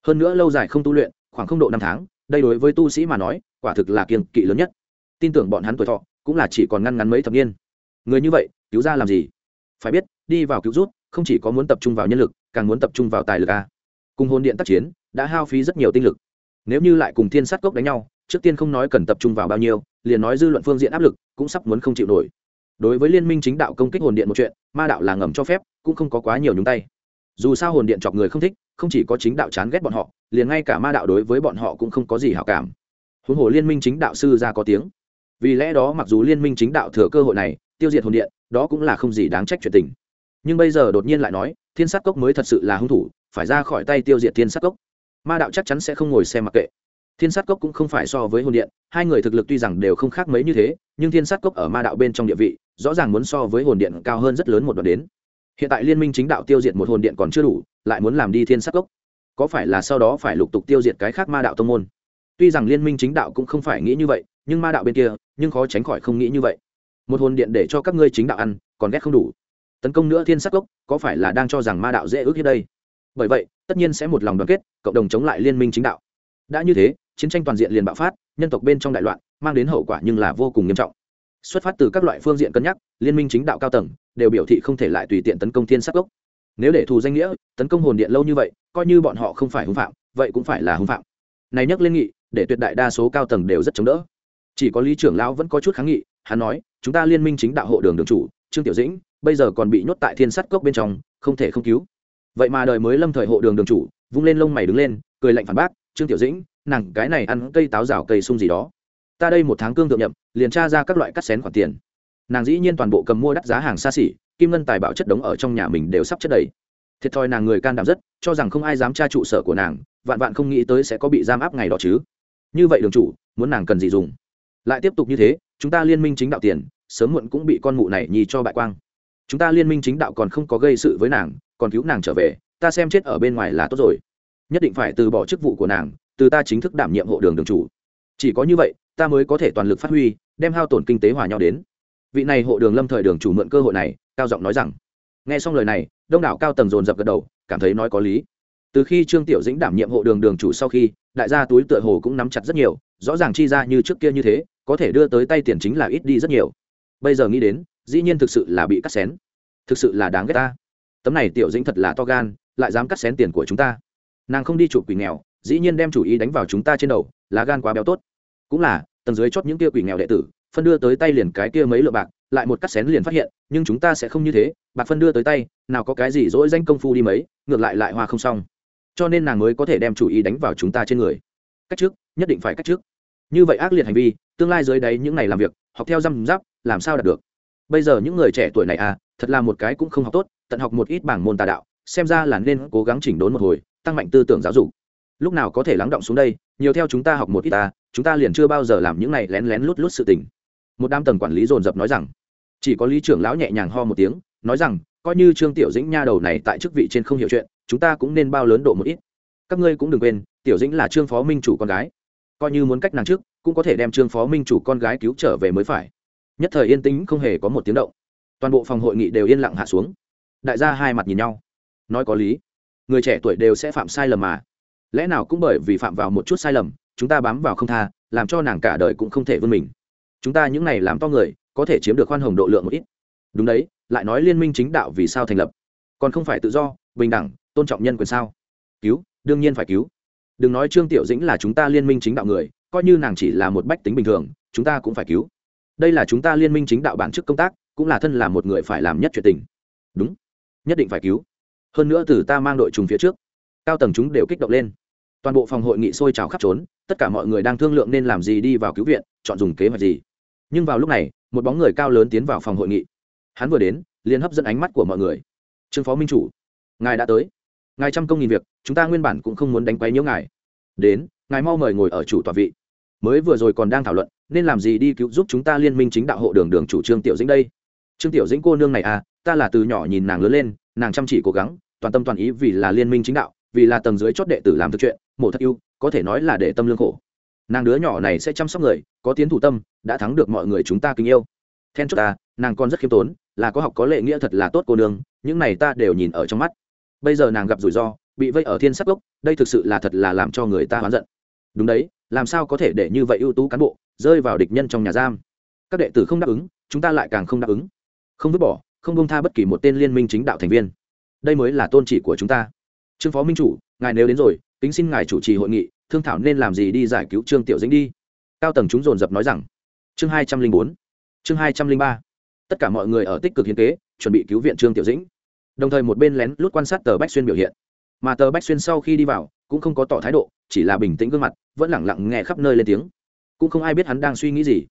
Hơn nữa lâu dài không tu luyện khoảng không độ năm tháng, đây đối với tu sĩ mà nói, quả thực là kiêng kỵ lớn nhất. Tin tưởng bọn hắn tuổi thọ, cũng là chỉ còn ngăn ngắn mấy thập niên. Người như vậy, cứu ra làm gì? Phải biết, đi vào cứu rút, không chỉ có muốn tập trung vào nhân lực, càng muốn tập trung vào tài lực a. Cùng hồn điện tác chiến, đã hao phí rất nhiều tinh lực. Nếu như lại cùng thiên sát cốc đánh nhau, trước tiên không nói cần tập trung vào bao nhiêu, liền nói dư luận phương diện áp lực, cũng sắp muốn không chịu nổi. Đối với liên minh chính đạo công kích hồn điện một chuyện, ma đạo là ngầm cho phép, cũng không có quá nhiều nhúng tay dù sao hồn điện chọc người không thích, không chỉ có chính đạo chán ghét bọn họ, liền ngay cả ma đạo đối với bọn họ cũng không có gì hảo cảm. Huống hồ liên minh chính đạo sư ra có tiếng. Vì lẽ đó mặc dù liên minh chính đạo thừa cơ hội này, tiêu diệt hồn điện, đó cũng là không gì đáng trách chuyện tình. Nhưng bây giờ đột nhiên lại nói, thiên sát cốc mới thật sự là hung thủ, phải ra khỏi tay tiêu diệt thiên sát cốc. Ma đạo chắc chắn sẽ không ngồi xem mặc kệ. Thiên sát cốc cũng không phải so với hồn điện, hai người thực lực tuy rằng đều không khác mấy như thế, nhưng thiên sát cốc ở ma đạo bên trong địa vị, rõ ràng muốn so với hồn điện cao hơn rất lớn một đoạn đến hiện tại liên minh chính đạo tiêu diệt một hồn điện còn chưa đủ, lại muốn làm đi thiên sát gốc. có phải là sau đó phải lục tục tiêu diệt cái khác ma đạo tông môn? Tuy rằng liên minh chính đạo cũng không phải nghĩ như vậy, nhưng ma đạo bên kia, nhưng khó tránh khỏi không nghĩ như vậy. Một hồn điện để cho các ngươi chính đạo ăn, còn ghét không đủ. Tấn công nữa thiên sắc gốc có phải là đang cho rằng ma đạo dễ ước hết đây? Bởi vậy, tất nhiên sẽ một lòng đoàn kết, cộng đồng chống lại liên minh chính đạo. Đã như thế, chiến tranh toàn diện liền bạo phát, nhân tộc bên trong đại loạn, mang đến hậu quả nhưng là vô cùng nghiêm trọng xuất phát từ các loại phương diện cân nhắc, liên minh chính đạo cao tầng, đều biểu thị không thể lại tùy tiện tấn công thiên sắc gốc. Nếu để thù danh nghĩa, tấn công hồn điện lâu như vậy, coi như bọn họ không phải hung phạm, vậy cũng phải là hung phạm. Này nhắc lên nghị, để tuyệt đại đa số cao tầng đều rất chống đỡ. Chỉ có lý trưởng lão vẫn có chút kháng nghị, hắn nói, chúng ta liên minh chính đạo hộ đường đường chủ, trương tiểu dĩnh, bây giờ còn bị nhốt tại thiên sắt cốc bên trong, không thể không cứu. Vậy mà đời mới lâm thời hộ đường đường chủ, vung lên lông mày đứng lên, cười lạnh phản bác, trương tiểu dĩnh, nàng cái này ăn cây táo rào cây sung gì đó ta đây một tháng cương thượng nhậm, liền tra ra các loại cắt xén khoản tiền. Nàng dĩ nhiên toàn bộ cầm mua đắt giá hàng xa xỉ, kim ngân tài bảo chất đống ở trong nhà mình đều sắp chất đầy. Thiệt thòi nàng người can đảm rất, cho rằng không ai dám tra trụ sở của nàng, vạn vạn không nghĩ tới sẽ có bị giam áp ngày đó chứ. Như vậy đường chủ, muốn nàng cần gì dùng? Lại tiếp tục như thế, chúng ta liên minh chính đạo tiền, sớm muộn cũng bị con mụ này nhì cho bại quang. Chúng ta liên minh chính đạo còn không có gây sự với nàng, còn cứu nàng trở về, ta xem chết ở bên ngoài là tốt rồi. Nhất định phải từ bỏ chức vụ của nàng, từ ta chính thức đảm nhiệm hộ đường đường chủ. Chỉ có như vậy ta mới có thể toàn lực phát huy, đem hao tổn kinh tế hòa nhau đến. Vị này hộ đường lâm thời đường chủ mượn cơ hội này, cao giọng nói rằng. Nghe xong lời này, đông đảo cao tầng dồn dập gật đầu, cảm thấy nói có lý. Từ khi trương tiểu dĩnh đảm nhiệm hộ đường đường chủ sau khi, đại gia túi tựa hồ cũng nắm chặt rất nhiều, rõ ràng chi ra như trước kia như thế, có thể đưa tới tay tiền chính là ít đi rất nhiều. Bây giờ nghĩ đến, dĩ nhiên thực sự là bị cắt xén. Thực sự là đáng ghét ta. Tấm này tiểu dĩnh thật là to gan, lại dám cắt xén tiền của chúng ta. Nàng không đi chụp quỷ nghèo, dĩ nhiên đem chủ ý đánh vào chúng ta trên đầu là gan quá béo tốt. Cũng là tầng dưới chót những kia quỷ nghèo đệ tử, phân đưa tới tay liền cái kia mấy lượng bạc, lại một cắt xén liền phát hiện, nhưng chúng ta sẽ không như thế, bạc phân đưa tới tay, nào có cái gì dỗi danh công phu đi mấy, ngược lại lại hoa không xong. Cho nên nàng mới có thể đem chủ ý đánh vào chúng ta trên người. Cách trước, nhất định phải cách trước. Như vậy ác liệt hành vi, tương lai dưới đấy những ngày làm việc, học theo răm giáp làm sao đạt được? Bây giờ những người trẻ tuổi này à thật là một cái cũng không học tốt, tận học một ít bảng môn tà đạo, xem ra là nên cố gắng chỉnh đốn một hồi, tăng mạnh tư tưởng giáo dục lúc nào có thể lắng động xuống đây, nhiều theo chúng ta học một ít ta, chúng ta liền chưa bao giờ làm những này lén lén lút lút sự tình. Một đám tầng quản lý dồn dập nói rằng, chỉ có lý trưởng lão nhẹ nhàng ho một tiếng, nói rằng, coi như trương tiểu dĩnh nha đầu này tại chức vị trên không hiểu chuyện, chúng ta cũng nên bao lớn độ một ít. Các ngươi cũng đừng quên, tiểu dĩnh là trương phó minh chủ con gái. Coi như muốn cách nàng trước, cũng có thể đem trương phó minh chủ con gái cứu trở về mới phải. Nhất thời yên tĩnh không hề có một tiếng động. Toàn bộ phòng hội nghị đều yên lặng hạ xuống. Đại gia hai mặt nhìn nhau. Nói có lý, người trẻ tuổi đều sẽ phạm sai lầm mà lẽ nào cũng bởi vì phạm vào một chút sai lầm, chúng ta bám vào không tha, làm cho nàng cả đời cũng không thể vươn mình. Chúng ta những này làm to người, có thể chiếm được khoan hồng độ lượng một ít. Đúng đấy, lại nói liên minh chính đạo vì sao thành lập? Còn không phải tự do, bình đẳng, tôn trọng nhân quyền sao? Cứu, đương nhiên phải cứu. Đừng nói trương tiểu dĩnh là chúng ta liên minh chính đạo người, coi như nàng chỉ là một bách tính bình thường, chúng ta cũng phải cứu. Đây là chúng ta liên minh chính đạo bản chức công tác, cũng là thân là một người phải làm nhất chuyện tình. Đúng, nhất định phải cứu. Hơn nữa từ ta mang đội trùng phía trước, cao tầng chúng đều kích động lên toàn bộ phòng hội nghị sôi trào khắp trốn, tất cả mọi người đang thương lượng nên làm gì đi vào cứu viện, chọn dùng kế hoạch gì. Nhưng vào lúc này, một bóng người cao lớn tiến vào phòng hội nghị. Hắn vừa đến, liền hấp dẫn ánh mắt của mọi người. Trương phó minh chủ, ngài đã tới. Ngài trăm công nghìn việc, chúng ta nguyên bản cũng không muốn đánh quấy nhiễu ngài. Đến, ngài mau mời ngồi ở chủ tòa vị. Mới vừa rồi còn đang thảo luận, nên làm gì đi cứu giúp chúng ta liên minh chính đạo hộ đường đường chủ trương tiểu dĩnh đây? Trương tiểu dĩnh cô nương này à ta là từ nhỏ nhìn nàng lớn lên, nàng chăm chỉ cố gắng, toàn tâm toàn ý vì là liên minh chính đạo, vì là tầng dưới chót đệ tử làm thực chuyện mộ thất yêu, có thể nói là để tâm lương khổ. Nàng đứa nhỏ này sẽ chăm sóc người, có tiến thủ tâm, đã thắng được mọi người chúng ta kính yêu. Then chốt ta, nàng còn rất khiêm tốn, là có học có lệ nghĩa thật là tốt cô nương, những này ta đều nhìn ở trong mắt. Bây giờ nàng gặp rủi ro, bị vây ở thiên sắc gốc đây thực sự là thật là làm cho người ta hoán giận. Đúng đấy, làm sao có thể để như vậy ưu tú cán bộ, rơi vào địch nhân trong nhà giam? Các đệ tử không đáp ứng, chúng ta lại càng không đáp ứng. Không vứt bỏ, không bông tha bất kỳ một tên liên minh chính đạo thành viên. Đây mới là tôn trị của chúng ta. Trương phó minh chủ, ngài nếu đến rồi kính xin ngài chủ trì hội nghị, thương thảo nên làm gì đi giải cứu trương tiểu dĩnh đi. Cao tầng chúng dồn dập nói rằng. Chương hai trăm linh bốn. Chương hai trăm linh ba. Tất cả mọi người ở tích cực hiến kế, chuẩn bị cứu viện trương tiểu dĩnh. Đồng thời một bên lén lút quan sát tờ bách xuyên biểu hiện. Mà tờ bách xuyên sau khi đi vào, cũng không có tỏ thái độ, chỉ là bình tĩnh gương mặt, vẫn lẳng lặng nghe khắp nơi lên tiếng. Cũng không ai biết hắn đang suy nghĩ gì.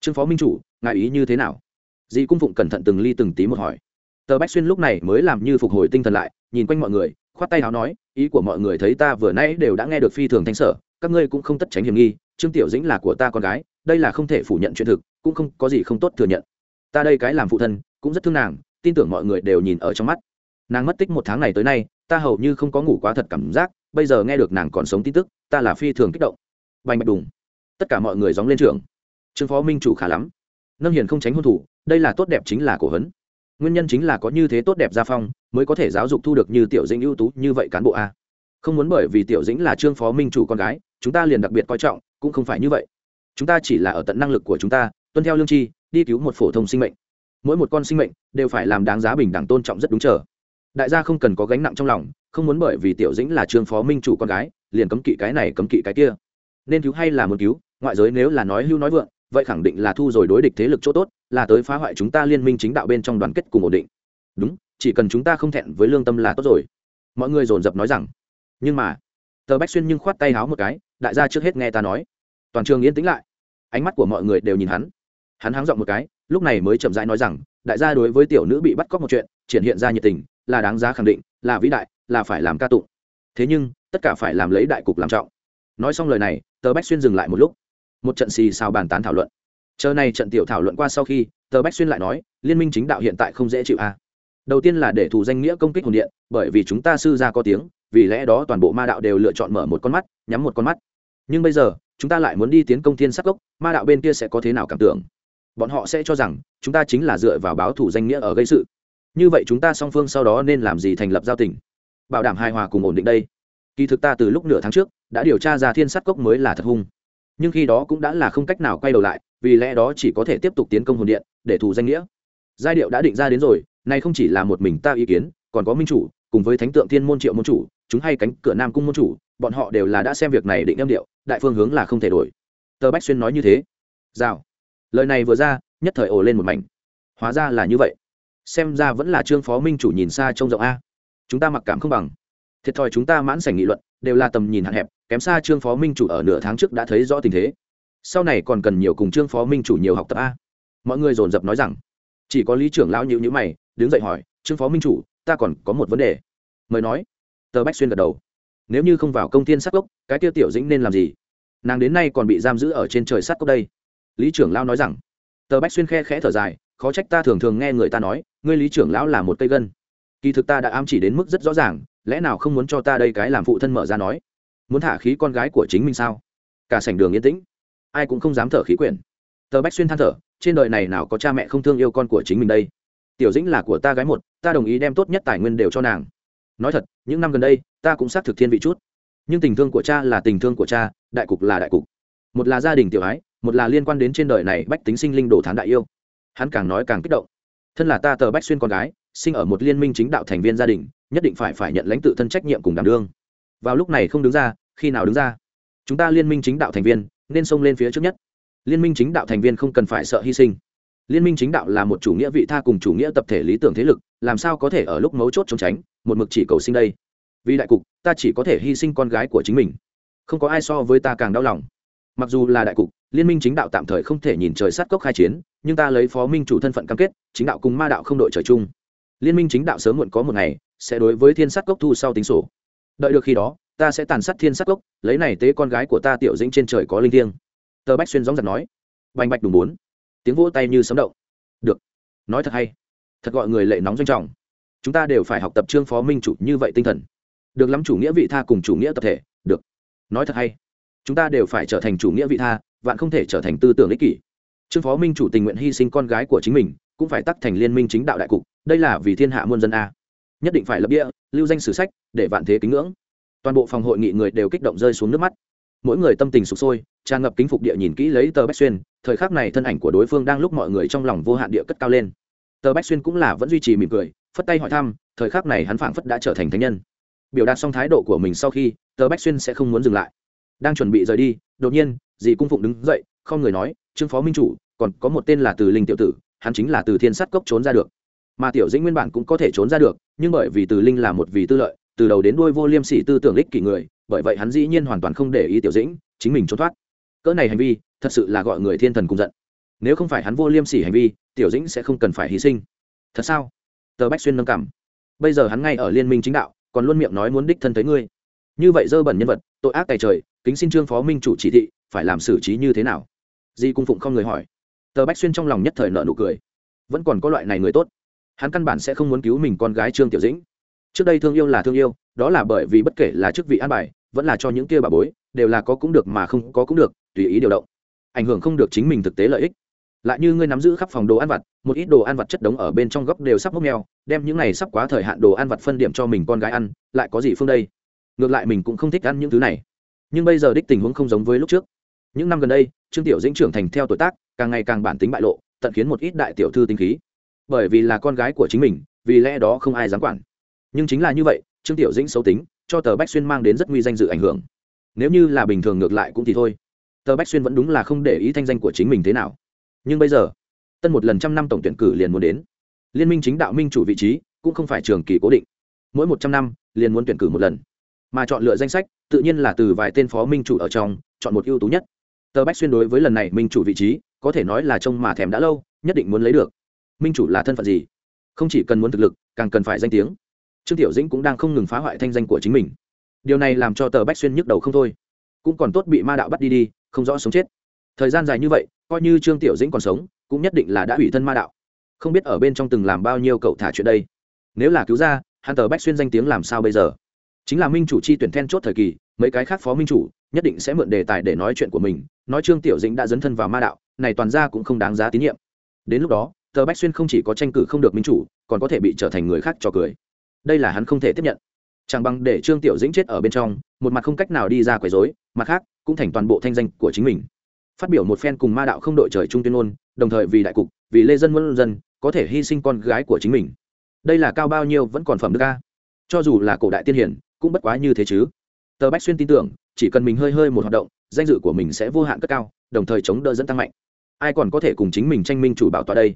Trương phó minh chủ, ngài ý như thế nào? Dì cung phụng cẩn thận từng ly từng tí một hỏi. Tờ bách xuyên lúc này mới làm như phục hồi tinh thần lại, nhìn quanh mọi người khoát tay áo nói, ý của mọi người thấy ta vừa nãy đều đã nghe được phi thường thanh sở, các ngươi cũng không tất tránh hiểm nghi, trương tiểu dĩnh là của ta con gái, đây là không thể phủ nhận chuyện thực, cũng không có gì không tốt thừa nhận. Ta đây cái làm phụ thân, cũng rất thương nàng, tin tưởng mọi người đều nhìn ở trong mắt. Nàng mất tích một tháng này tới nay, ta hầu như không có ngủ quá thật cảm giác, bây giờ nghe được nàng còn sống tin tức, ta là phi thường kích động. Bành bạch đùng. Tất cả mọi người dóng lên trường. Trương phó minh chủ khá lắm. Nâng hiền không tránh hôn thủ, đây là tốt đẹp chính là cổ hấn nguyên nhân chính là có như thế tốt đẹp gia phong, mới có thể giáo dục thu được như tiểu dĩnh ưu tú như vậy cán bộ a. Không muốn bởi vì tiểu dĩnh là trương phó minh chủ con gái, chúng ta liền đặc biệt coi trọng, cũng không phải như vậy. Chúng ta chỉ là ở tận năng lực của chúng ta, tuân theo lương tri đi cứu một phổ thông sinh mệnh. Mỗi một con sinh mệnh đều phải làm đáng giá bình đẳng tôn trọng rất đúng chờ. Đại gia không cần có gánh nặng trong lòng, không muốn bởi vì tiểu dĩnh là trương phó minh chủ con gái, liền cấm kỵ cái này cấm kỵ cái kia. Nên cứu hay là muốn cứu, ngoại giới nếu là nói hưu nói vượng vậy khẳng định là thu rồi đối địch thế lực chỗ tốt, là tới phá hoại chúng ta liên minh chính đạo bên trong đoàn kết cùng ổn định. Đúng, chỉ cần chúng ta không thẹn với lương tâm là tốt rồi. Mọi người dồn dập nói rằng. Nhưng mà, tờ bách xuyên nhưng khoát tay háo một cái, đại gia trước hết nghe ta nói. Toàn trường yên tĩnh lại. Ánh mắt của mọi người đều nhìn hắn. Hắn háng dọn một cái, lúc này mới chậm rãi nói rằng, đại gia đối với tiểu nữ bị bắt cóc một chuyện, triển hiện ra nhiệt tình, là đáng giá khẳng định, là vĩ đại, là phải làm ca tụng. Thế nhưng, tất cả phải làm lấy đại cục làm trọng. Nói xong lời này, tờ bách xuyên dừng lại một lúc một trận xì xào bàn tán thảo luận. Chờ này trận tiểu thảo luận qua sau khi, tờ bách xuyên lại nói, liên minh chính đạo hiện tại không dễ chịu a à. đầu tiên là để thủ danh nghĩa công kích hồn điện, bởi vì chúng ta sư ra có tiếng, vì lẽ đó toàn bộ ma đạo đều lựa chọn mở một con mắt, nhắm một con mắt. Nhưng bây giờ, chúng ta lại muốn đi tiến công thiên sắc gốc ma đạo bên kia sẽ có thế nào cảm tưởng? Bọn họ sẽ cho rằng, chúng ta chính là dựa vào báo thủ danh nghĩa ở gây sự. Như vậy chúng ta song phương sau đó nên làm gì thành lập giao tình? Bảo đảm hài hòa cùng ổn định đây. Kỳ thực ta từ lúc nửa tháng trước, đã điều tra ra thiên sắt cốc mới là thật hung nhưng khi đó cũng đã là không cách nào quay đầu lại, vì lẽ đó chỉ có thể tiếp tục tiến công hồn điện, để thù danh nghĩa. Giai điệu đã định ra đến rồi nay không chỉ là một mình ta ý kiến, còn có minh chủ, cùng với thánh tượng thiên môn triệu môn chủ, chúng hay cánh cửa nam cung môn chủ, bọn họ đều là đã xem việc này định âm điệu, đại phương hướng là không thể đổi. Tờ bách xuyên nói như thế. Rào. Lời này vừa ra, nhất thời ồ lên một mảnh. Hóa ra là như vậy. Xem ra vẫn là trương phó minh chủ nhìn xa trông rộng a. Chúng ta mặc cảm không bằng. Thiệt thòi chúng ta mãn sảnh nghị luận đều là tầm nhìn hạn hẹp, kém xa trương phó minh chủ ở nửa tháng trước đã thấy rõ tình thế. Sau này còn cần nhiều cùng trương phó minh chủ nhiều học tập a. Mọi người dồn dập nói rằng, chỉ có lý trưởng lão nhữ nhữ mày, đứng dậy hỏi, trương phó minh chủ, ta còn có một vấn đề. Mời nói. Tờ bách xuyên gật đầu. Nếu như không vào công thiên sát cốc, cái tiêu tiểu dĩnh nên làm gì? Nàng đến nay còn bị giam giữ ở trên trời sát cốc đây. Lý trưởng lão nói rằng. Tờ bách xuyên khe khẽ thở dài, khó trách ta thường thường nghe người ta nói, ngươi lý trưởng lão là một cây gân. Kỳ thực ta đã ám chỉ đến mức rất rõ ràng lẽ nào không muốn cho ta đây cái làm phụ thân mở ra nói? Muốn thả khí con gái của chính mình sao? Cả sảnh đường yên tĩnh. Ai cũng không dám thở khí quyển. Tờ bách xuyên than thở, trên đời này nào có cha mẹ không thương yêu con của chính mình đây? Tiểu dĩnh là của ta gái một, ta đồng ý đem tốt nhất tài nguyên đều cho nàng. Nói thật, những năm gần đây, ta cũng xác thực thiên vị chút. Nhưng tình thương của cha là tình thương của cha, đại cục là đại cục. Một là gia đình tiểu ái, một là liên quan đến trên đời này bách tính sinh linh đồ thán đại yêu. Hắn càng nói càng kích động. Thân là ta tờ bách xuyên con gái, sinh ở một liên minh chính đạo thành viên gia đình nhất định phải phải nhận lãnh tự thân trách nhiệm cùng đảm đương. Vào lúc này không đứng ra, khi nào đứng ra? Chúng ta liên minh chính đạo thành viên, nên xông lên phía trước nhất. Liên minh chính đạo thành viên không cần phải sợ hy sinh. Liên minh chính đạo là một chủ nghĩa vị tha cùng chủ nghĩa tập thể lý tưởng thế lực, làm sao có thể ở lúc mấu chốt trốn tránh, một mực chỉ cầu sinh đây? Vì đại cục, ta chỉ có thể hy sinh con gái của chính mình. Không có ai so với ta càng đau lòng. Mặc dù là đại cục, liên minh chính đạo tạm thời không thể nhìn trời sát cốc khai chiến, nhưng ta lấy phó minh chủ thân phận cam kết, chính đạo cùng ma đạo không đội trời chung. Liên minh chính đạo sớm muộn có một ngày sẽ đối với thiên sát cốc thu sau tính sổ. Đợi được khi đó, ta sẽ tàn sát thiên sát cốc, lấy này tế con gái của ta tiểu dĩnh trên trời có linh thiêng. Tờ bách xuyên gióng giật nói. Bành bạch đùng bốn. Tiếng vỗ tay như sấm động. Được. Nói thật hay. Thật gọi người lệ nóng doanh trọng. Chúng ta đều phải học tập trương phó minh chủ như vậy tinh thần. Được lắm chủ nghĩa vị tha cùng chủ nghĩa tập thể. Được. Nói thật hay. Chúng ta đều phải trở thành chủ nghĩa vị tha, vạn không thể trở thành tư tưởng ích kỷ. Trương phó minh chủ tình nguyện hy sinh con gái của chính mình, cũng phải tắc thành liên minh chính đạo đại cục, đây là vì thiên hạ muôn dân a nhất định phải lập địa, lưu danh sử sách, để vạn thế kính ngưỡng. Toàn bộ phòng hội nghị người đều kích động rơi xuống nước mắt. Mỗi người tâm tình sụp sôi, tràn ngập kính phục địa nhìn kỹ lấy tờ bách xuyên, thời khắc này thân ảnh của đối phương đang lúc mọi người trong lòng vô hạn địa cất cao lên. Tờ bách xuyên cũng là vẫn duy trì mỉm cười, phất tay hỏi thăm, thời khắc này hắn phảng phất đã trở thành thánh nhân. Biểu đạt xong thái độ của mình sau khi, tờ bách xuyên sẽ không muốn dừng lại. Đang chuẩn bị rời đi, đột nhiên, dì cung phụng đứng dậy, không người nói, trương phó minh chủ, còn có một tên là từ linh tiểu tử, hắn chính là từ thiên sắt cốc trốn ra được mà tiểu dĩnh nguyên bản cũng có thể trốn ra được, nhưng bởi vì từ linh là một vì tư lợi, từ đầu đến đuôi vô liêm sỉ tư tưởng ích kỷ người, bởi vậy hắn dĩ nhiên hoàn toàn không để ý tiểu dĩnh, chính mình trốn thoát. Cỡ này hành vi, thật sự là gọi người thiên thần cùng giận. Nếu không phải hắn vô liêm sỉ hành vi, tiểu dĩnh sẽ không cần phải hy sinh. Thật sao? Tờ bách xuyên nâng cảm. Bây giờ hắn ngay ở liên minh chính đạo, còn luôn miệng nói muốn đích thân thấy ngươi. Như vậy dơ bẩn nhân vật, tội ác tài trời, kính xin trương phó minh chủ chỉ thị, phải làm xử trí như thế nào? Di cung phụng không người hỏi. Tờ bách xuyên trong lòng nhất thời nợ nụ cười. Vẫn còn có loại này người tốt hắn căn bản sẽ không muốn cứu mình con gái trương tiểu dĩnh. Trước đây thương yêu là thương yêu, đó là bởi vì bất kể là chức vị an bài, vẫn là cho những kia bà bối, đều là có cũng được mà không có cũng được, tùy ý điều động. Ảnh hưởng không được chính mình thực tế lợi ích. Lại như ngươi nắm giữ khắp phòng đồ ăn vặt, một ít đồ ăn vặt chất đống ở bên trong góc đều sắp mốc neo đem những này sắp quá thời hạn đồ ăn vặt phân điểm cho mình con gái ăn, lại có gì phương đây? Ngược lại mình cũng không thích ăn những thứ này. Nhưng bây giờ đích tình huống không giống với lúc trước. Những năm gần đây, trương tiểu dĩnh trưởng thành theo tuổi tác, càng ngày càng bản tính bại lộ, tận khiến một ít đại tiểu thư tinh khí bởi vì là con gái của chính mình, vì lẽ đó không ai dám quản. Nhưng chính là như vậy, trương tiểu dĩnh xấu tính, cho tờ bách xuyên mang đến rất nguy danh dự ảnh hưởng. Nếu như là bình thường ngược lại cũng thì thôi. Tờ bách xuyên vẫn đúng là không để ý thanh danh của chính mình thế nào. Nhưng bây giờ, tân một lần trăm năm tổng tuyển cử liền muốn đến. Liên minh chính đạo minh chủ vị trí cũng không phải trường kỳ cố định. Mỗi một trăm năm, liền muốn tuyển cử một lần. Mà chọn lựa danh sách, tự nhiên là từ vài tên phó minh chủ ở trong, chọn một ưu tú nhất. Tờ bách xuyên đối với lần này minh chủ vị trí, có thể nói là trông mà thèm đã lâu, nhất định muốn lấy được minh chủ là thân phận gì? Không chỉ cần muốn thực lực, càng cần phải danh tiếng. Trương tiểu dĩnh cũng đang không ngừng phá hoại thanh danh của chính mình. Điều này làm cho tờ bách xuyên nhức đầu không thôi. Cũng còn tốt bị ma đạo bắt đi đi, không rõ sống chết. Thời gian dài như vậy, coi như trương tiểu dĩnh còn sống, cũng nhất định là đã hủy thân ma đạo. Không biết ở bên trong từng làm bao nhiêu cậu thả chuyện đây. Nếu là cứu ra, hắn tờ bách xuyên danh tiếng làm sao bây giờ? Chính là minh chủ chi tuyển then chốt thời kỳ, mấy cái khác phó minh chủ nhất định sẽ mượn đề tài để nói chuyện của mình, nói trương tiểu dĩnh đã dấn thân vào ma đạo, này toàn ra cũng không đáng giá tín nhiệm. Đến lúc đó tờ bách xuyên không chỉ có tranh cử không được minh chủ, còn có thể bị trở thành người khác cho cười. Đây là hắn không thể tiếp nhận. Chẳng bằng để trương tiểu dĩnh chết ở bên trong, một mặt không cách nào đi ra quấy dối mặt khác, cũng thành toàn bộ thanh danh của chính mình. Phát biểu một phen cùng ma đạo không đội trời trung tuyên ngôn, đồng thời vì đại cục, vì lê dân muôn dân, có thể hy sinh con gái của chính mình. Đây là cao bao nhiêu vẫn còn phẩm đức ca cho dù là cổ đại tiên hiển, cũng bất quá như thế chứ. Tờ bách xuyên tin tưởng, chỉ cần mình hơi hơi một hoạt động, danh dự của mình sẽ vô hạn cất cao, đồng thời chống đỡ dẫn tăng mạnh. Ai còn có thể cùng chính mình tranh minh chủ bảo tọa đây?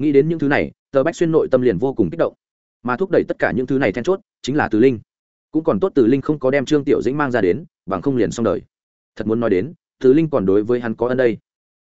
Nghĩ đến những thứ này, tờ bách xuyên nội tâm liền vô cùng kích động. Mà thúc đẩy tất cả những thứ này then chốt chính là từ linh. Cũng còn tốt từ linh không có đem trương tiểu dĩnh mang ra đến, bằng không liền xong đời. Thật muốn nói đến, từ linh còn đối với hắn có ân đây.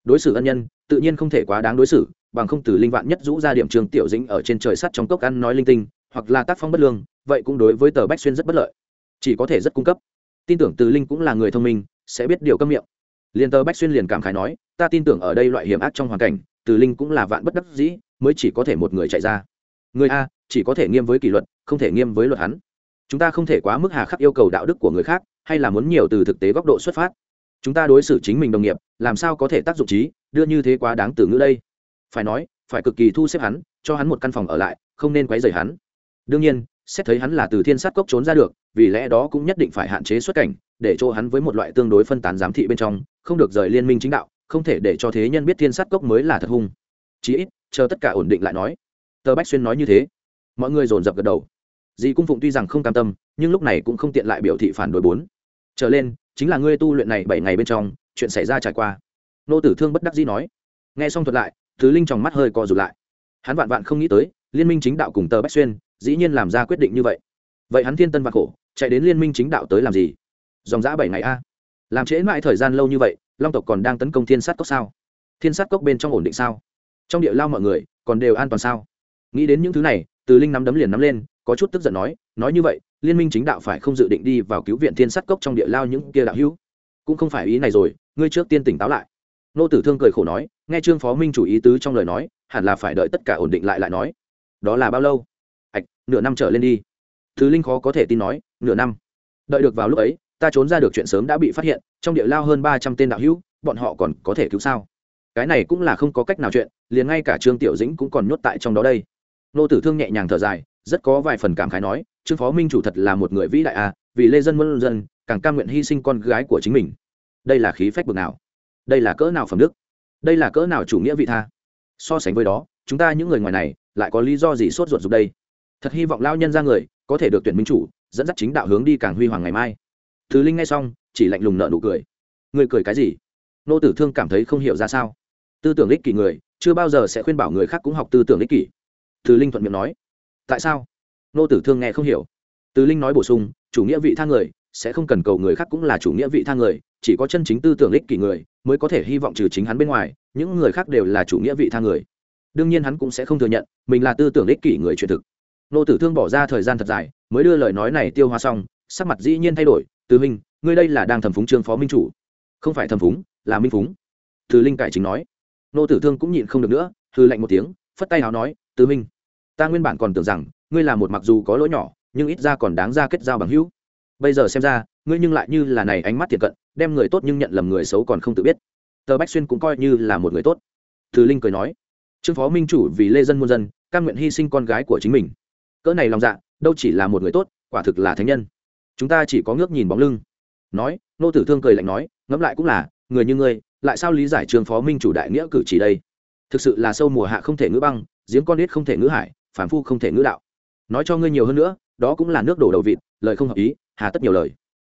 Đối xử ân nhân, tự nhiên không thể quá đáng đối xử, bằng không từ linh vạn nhất rũ ra điểm trương tiểu dĩnh ở trên trời sắt trong cốc ăn nói linh tinh, hoặc là tác phong bất lương, vậy cũng đối với tờ bách xuyên rất bất lợi. Chỉ có thể rất cung cấp. Tin tưởng từ linh cũng là người thông minh, sẽ biết điều câm miệng. Liền tờ bách xuyên liền cảm khái nói, ta tin tưởng ở đây loại hiểm ác trong hoàn cảnh, từ linh cũng là vạn bất đắc dĩ mới chỉ có thể một người chạy ra. Người a, chỉ có thể nghiêm với kỷ luật, không thể nghiêm với luật hắn. Chúng ta không thể quá mức hà khắc yêu cầu đạo đức của người khác, hay là muốn nhiều từ thực tế góc độ xuất phát. Chúng ta đối xử chính mình đồng nghiệp, làm sao có thể tác dụng trí, đưa như thế quá đáng từ ngữ đây? Phải nói, phải cực kỳ thu xếp hắn, cho hắn một căn phòng ở lại, không nên quấy rầy hắn. Đương nhiên, xét thấy hắn là từ thiên sát cốc trốn ra được, vì lẽ đó cũng nhất định phải hạn chế xuất cảnh, để cho hắn với một loại tương đối phân tán giám thị bên trong, không được rời liên minh chính đạo, không thể để cho thế nhân biết thiên sát cốc mới là thật hung. Chí ít chờ tất cả ổn định lại nói. Tờ bách xuyên nói như thế. Mọi người dồn dập gật đầu. Dì cung phụng tuy rằng không cam tâm, nhưng lúc này cũng không tiện lại biểu thị phản đối bốn. Trở lên, chính là ngươi tu luyện này bảy ngày bên trong, chuyện xảy ra trải qua. Nô tử thương bất đắc dĩ nói. Nghe xong thuật lại thứ linh trong mắt hơi co rụt lại. Hắn vạn vạn không nghĩ tới, liên minh chính đạo cùng tờ bách xuyên, dĩ nhiên làm ra quyết định như vậy. Vậy hắn thiên tân vạn khổ, chạy đến liên minh chính đạo tới làm gì? Dòng giã bảy ngày a. Làm trễ mãi thời gian lâu như vậy, long tộc còn đang tấn công thiên sát cốc sao? Thiên sát cốc bên trong ổn định sao? Trong địa lao mọi người còn đều an toàn sao? Nghĩ đến những thứ này, từ linh nắm đấm liền nắm lên, có chút tức giận nói nói như vậy, liên minh chính đạo phải không dự định đi vào cứu viện thiên sát cốc trong địa lao những kia đạo hữu? Cũng không phải ý này rồi, ngươi trước tiên tỉnh táo lại. Nô tử thương cười khổ nói, nghe trương phó minh chủ ý tứ trong lời nói, hẳn là phải đợi tất cả ổn định lại lại nói. Đó là bao lâu? Ạch, nửa năm trở lên đi. Thứ linh khó có thể tin nói, nửa năm. Đợi được vào lúc ấy, ta trốn ra được chuyện sớm đã bị phát hiện, trong địa lao hơn ba trăm tên đạo hữu, bọn họ còn có thể cứu sao? Cái này cũng là không có cách nào chuyện, liền ngay cả trương tiểu dĩnh cũng còn nhốt tại trong đó đây. Nô tử thương nhẹ nhàng thở dài, rất có vài phần cảm khái nói, trương phó minh chủ thật là một người vĩ đại à vì lê dân muôn dân, càng cam nguyện hy sinh con gái của chính mình. Đây là khí phách bực nào? Đây là cỡ nào phẩm đức? Đây là cỡ nào chủ nghĩa vị tha? So sánh với đó, chúng ta những người ngoài này, lại có lý do gì sốt ruột dục đây? Thật hy vọng lao nhân ra người, có thể được tuyển minh chủ, dẫn dắt chính đạo hướng đi càng huy hoàng ngày mai. Thứ linh nghe xong, chỉ lạnh lùng nợ nụ cười. Người cười cái gì? Nô tử thương cảm thấy không hiểu ra sao tư tưởng ích kỷ người, chưa bao giờ sẽ khuyên bảo người khác cũng học tư tưởng ích kỷ. Từ linh thuận miệng nói. Tại sao? Nô tử thương nghe không hiểu. Từ linh nói bổ sung, chủ nghĩa vị tha người, sẽ không cần cầu người khác cũng là chủ nghĩa vị tha người, chỉ có chân chính tư tưởng ích kỷ người mới có thể hy vọng trừ chính hắn bên ngoài, những người khác đều là chủ nghĩa vị tha người. Đương nhiên hắn cũng sẽ không thừa nhận, mình là tư tưởng ích kỷ người truyền thực. Nô tử thương bỏ ra thời gian thật dài, mới đưa lời nói này tiêu hoa xong, sắc mặt dĩ nhiên thay đổi. Từ minh ngươi đây là đang thẩm phúng trương phó minh chủ. Không phải thẩm phúng, là minh phúng. Từ linh cải chính nói nô tử thương cũng nhịn không được nữa hư lạnh một tiếng, phất tay hào nói, tứ minh ta nguyên bản còn tưởng rằng, ngươi là một mặc dù có lỗi nhỏ, nhưng ít ra còn đáng ra kết giao bằng hữu. Bây giờ xem ra, ngươi nhưng lại như là này ánh mắt thiệt cận, đem người tốt nhưng nhận lầm người xấu còn không tự biết. Tờ bách xuyên cũng coi như là một người tốt. Thứ linh cười nói, trương phó minh chủ vì lê dân muôn dân căn nguyện hy sinh con gái của chính mình. Cỡ này lòng dạ đâu chỉ là một người tốt, quả thực là thánh nhân. Chúng ta chỉ có ngước nhìn bóng lưng. Nói, nô tử thương cười lạnh nói, ngẫm lại cũng là, người như ngươi lại sao lý giải trương phó minh chủ đại nghĩa cử chỉ đây? Thực sự là sâu mùa hạ không thể ngữ băng, giếng con nít không thể ngữ hải phản phu không thể ngữ đạo. Nói cho ngươi nhiều hơn nữa, đó cũng là nước đổ đầu vịt, lời không hợp ý, hà tất nhiều lời.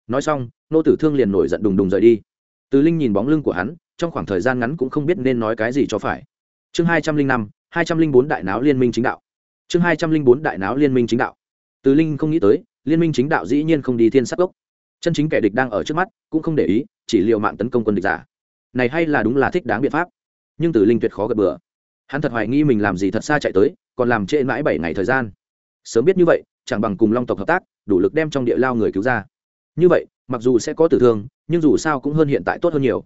Nói xong, nô tử thương liền nổi giận đùng đùng rời đi. Từ linh nhìn bóng lưng của hắn, trong khoảng thời gian ngắn cũng không biết nên nói cái gì cho phải. Chương hai trăm linh năm, hai trăm linh bốn đại náo liên minh chính đạo. Chương hai trăm linh bốn đại náo liên minh chính đạo. Từ linh không nghĩ tới, liên minh chính đạo dĩ nhiên không đi thiên sắc gốc. Chân chính kẻ địch đang ở trước mắt, cũng không để ý, chỉ l mạng tấn công quân địch giả này hay là đúng là thích đáng biện pháp. Nhưng Tử linh tuyệt khó gật bừa. Hắn thật hoài nghi mình làm gì thật xa chạy tới, còn làm trễ mãi bảy ngày thời gian. Sớm biết như vậy, chẳng bằng cùng long tộc hợp tác, đủ lực đem trong địa lao người cứu ra. Như vậy, mặc dù sẽ có tử thương, nhưng dù sao cũng hơn hiện tại tốt hơn nhiều.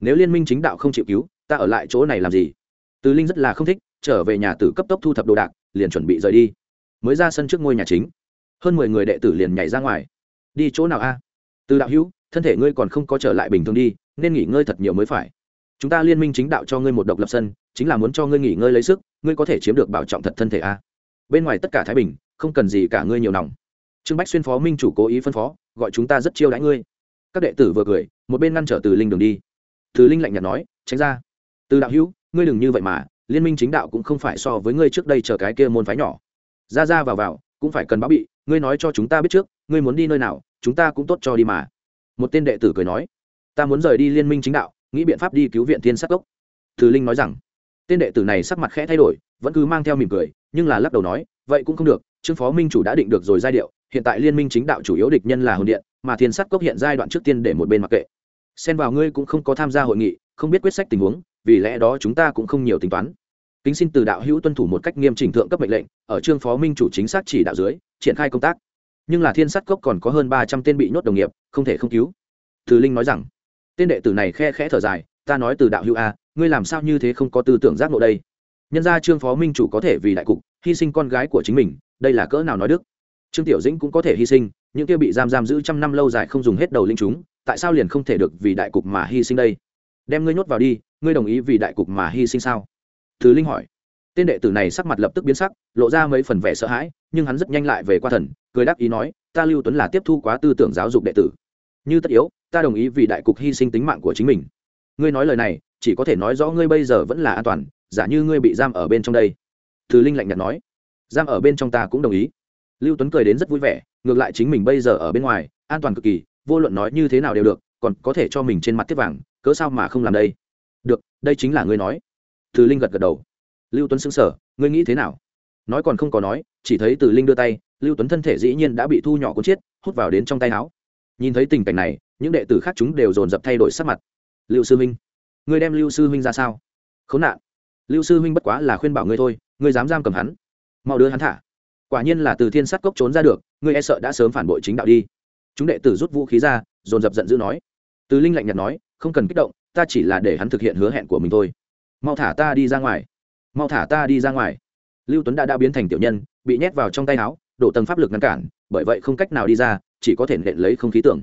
Nếu liên minh chính đạo không chịu cứu, ta ở lại chỗ này làm gì? Tử linh rất là không thích, trở về nhà tử cấp tốc thu thập đồ đạc, liền chuẩn bị rời đi. Mới ra sân trước ngôi nhà chính. Hơn mười người đệ tử liền nhảy ra ngoài. Đi chỗ nào a? Từ đạo hữu, thân thể ngươi còn không có trở lại bình thường đi nên nghỉ ngơi thật nhiều mới phải. Chúng ta liên minh chính đạo cho ngươi một độc lập sân, chính là muốn cho ngươi nghỉ ngơi lấy sức, ngươi có thể chiếm được bảo trọng thật thân thể a. Bên ngoài tất cả thái bình, không cần gì cả ngươi nhiều lòng. trương bách xuyên phó, minh chủ cố ý phân phó, gọi chúng ta rất chiêu đãi ngươi. Các đệ tử vừa cười, một bên ngăn trở từ linh đường đi. Từ linh lạnh nhạt nói, tránh ra. Từ đạo hữu, ngươi đừng như vậy mà, liên minh chính đạo cũng không phải so với ngươi trước đây chờ cái kia môn phái nhỏ. Ra ra vào vào, cũng phải cần báo bị, ngươi nói cho chúng ta biết trước, ngươi muốn đi nơi nào, chúng ta cũng tốt cho đi mà. Một tên đệ tử cười nói ta muốn rời đi liên minh chính đạo, nghĩ biện pháp đi cứu viện thiên sắc cốc từ linh nói rằng. Tên đệ tử này sắc mặt khẽ thay đổi, vẫn cứ mang theo mỉm cười, nhưng là lắc đầu nói, vậy cũng không được, trương phó minh chủ đã định được rồi giai điệu, hiện tại liên minh chính đạo chủ yếu địch nhân là hồn điện, mà thiên sắt cốc hiện giai đoạn trước tiên để một bên mặc kệ. Xen vào ngươi cũng không có tham gia hội nghị, không biết quyết sách tình huống, vì lẽ đó chúng ta cũng không nhiều tính toán. Kính xin từ đạo hữu tuân thủ một cách nghiêm chỉnh thượng cấp mệnh lệnh, ở trương phó minh chủ chính xác chỉ đạo dưới, triển khai công tác. Nhưng là thiên sắt cốc còn có hơn ba trăm tên bị nhốt đồng nghiệp, không thể không cứu. Thứ linh nói rằng tên đệ tử này khe khẽ thở dài, ta nói từ đạo hữu a, ngươi làm sao như thế không có tư tưởng giác ngộ đây? Nhân ra trương phó minh chủ có thể vì đại cục hy sinh con gái của chính mình, đây là cỡ nào nói đức? Trương tiểu dĩnh cũng có thể hy sinh, những kia bị giam giam giữ trăm năm lâu dài không dùng hết đầu linh chúng, tại sao liền không thể được vì đại cục mà hy sinh đây? Đem ngươi nhốt vào đi, ngươi đồng ý vì đại cục mà hy sinh sao? Thứ linh hỏi. Tên đệ tử này sắc mặt lập tức biến sắc, lộ ra mấy phần vẻ sợ hãi, nhưng hắn rất nhanh lại về qua thần, cười đáp ý nói, ta lưu tuấn là tiếp thu quá tư tưởng giáo dục đệ tử. Như tất yếu ta đồng ý vì đại cục hy sinh tính mạng của chính mình. Ngươi nói lời này, chỉ có thể nói rõ ngươi bây giờ vẫn là an toàn, giả như ngươi bị giam ở bên trong đây. Thứ linh lạnh nhạt nói. Giam ở bên trong ta cũng đồng ý. Lưu tuấn cười đến rất vui vẻ, ngược lại chính mình bây giờ ở bên ngoài, an toàn cực kỳ, vô luận nói như thế nào đều được, còn có thể cho mình trên mặt tiếp vàng, cớ sao mà không làm đây? Được, đây chính là ngươi nói. Từ linh gật gật đầu. Lưu tuấn xứng sở ngươi nghĩ thế nào? Nói còn không có nói, chỉ thấy từ linh đưa tay, lưu tuấn thân thể dĩ nhiên đã bị thu nhỏ cuốn chiết, hút vào đến trong tay áo. Nhìn thấy tình cảnh này những đệ tử khác chúng đều dồn dập thay đổi sắc mặt. Lưu sư huynh ngươi đem lưu sư huynh ra sao? Khốn nạn. Lưu sư huynh bất quá là khuyên bảo ngươi thôi, ngươi dám giam cầm hắn. Mau đưa hắn thả. Quả nhiên là từ thiên sát cốc trốn ra được, ngươi e sợ đã sớm phản bội chính đạo đi. Chúng đệ tử rút vũ khí ra, dồn dập giận dữ nói. Từ linh lạnh nhạt nói, không cần kích động, ta chỉ là để hắn thực hiện hứa hẹn của mình thôi. Mau thả ta đi ra ngoài. Mau thả ta đi ra ngoài. Lưu tuấn đã đã biến thành tiểu nhân, bị nhét vào trong tay áo, đổ tầng pháp lực ngăn cản, bởi vậy không cách nào đi ra, chỉ có thể nện lấy không khí tưởng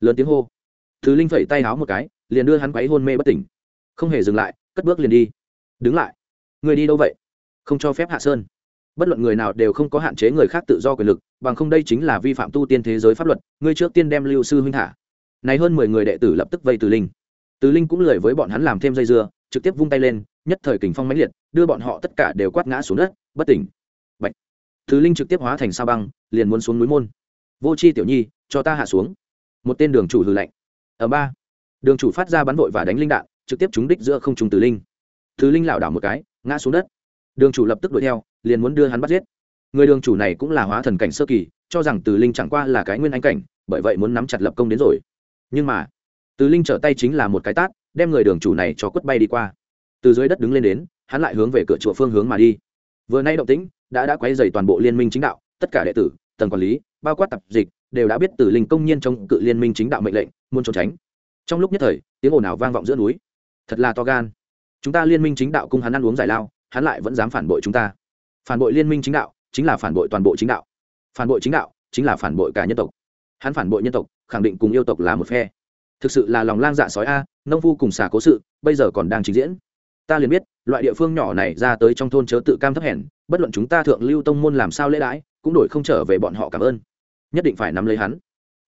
lớn tiếng hô. Thứ linh phẩy tay áo một cái, liền đưa hắn quấy hôn mê bất tỉnh. Không hề dừng lại, cất bước liền đi. Đứng lại. Người đi đâu vậy? Không cho phép hạ sơn. Bất luận người nào đều không có hạn chế người khác tự do quyền lực, bằng không đây chính là vi phạm tu tiên thế giới pháp luật, ngươi trước tiên đem lưu sư huynh thả. Này hơn mười người đệ tử lập tức vây từ linh. Từ linh cũng lười với bọn hắn làm thêm dây dưa, trực tiếp vung tay lên, nhất thời kình phong mãnh liệt, đưa bọn họ tất cả đều quát ngã xuống đất, bất tỉnh. Bạch. từ linh trực tiếp hóa thành sao băng, liền muốn xuống núi môn. Vô c h i tiểu nhi, cho ta hạ xuống một tên đường chủ hư lệnh. Ở ba, đường chủ phát ra bắn vội và đánh linh đạn, trực tiếp trúng đích giữa không trùng từ linh. Thứ linh lảo đảo một cái, ngã xuống đất. Đường chủ lập tức đuổi theo, liền muốn đưa hắn bắt giết. Người đường chủ này cũng là hóa thần cảnh sơ kỳ, cho rằng từ linh chẳng qua là cái nguyên anh cảnh, bởi vậy muốn nắm chặt lập công đến rồi. Nhưng mà, từ linh trở tay chính là một cái tát, đem người đường chủ này cho quất bay đi qua. Từ dưới đất đứng lên đến, hắn lại hướng về cửa chùa phương hướng mà đi. Vừa nay động tĩnh, đã đã quấy dày toàn bộ liên minh chính đạo, tất cả đệ tử, tầng quản lý, bao quát tập dịch đều đã biết tử linh công nhiên trong cự liên minh chính đạo mệnh lệnh, muốn trốn tránh. Trong lúc nhất thời, tiếng ồn ào vang vọng giữa núi. Thật là to gan. Chúng ta liên minh chính đạo cung hắn ăn uống giải lao, hắn lại vẫn dám phản bội chúng ta. Phản bội liên minh chính đạo, chính là phản bội toàn bộ chính đạo. Phản bội chính đạo, chính là phản bội cả nhân tộc. Hắn phản bội nhân tộc, khẳng định cùng yêu tộc là một phe. Thực sự là lòng lang dạ sói a, nông phu cùng xà cố sự, bây giờ còn đang trình diễn. Ta liền biết, loại địa phương nhỏ này ra tới trong thôn chớ tự cam thấp hèn, bất luận chúng ta thượng lưu tông môn làm sao lễ đãi, cũng đổi không trở về bọn họ cảm ơn nhất định phải nắm lấy hắn.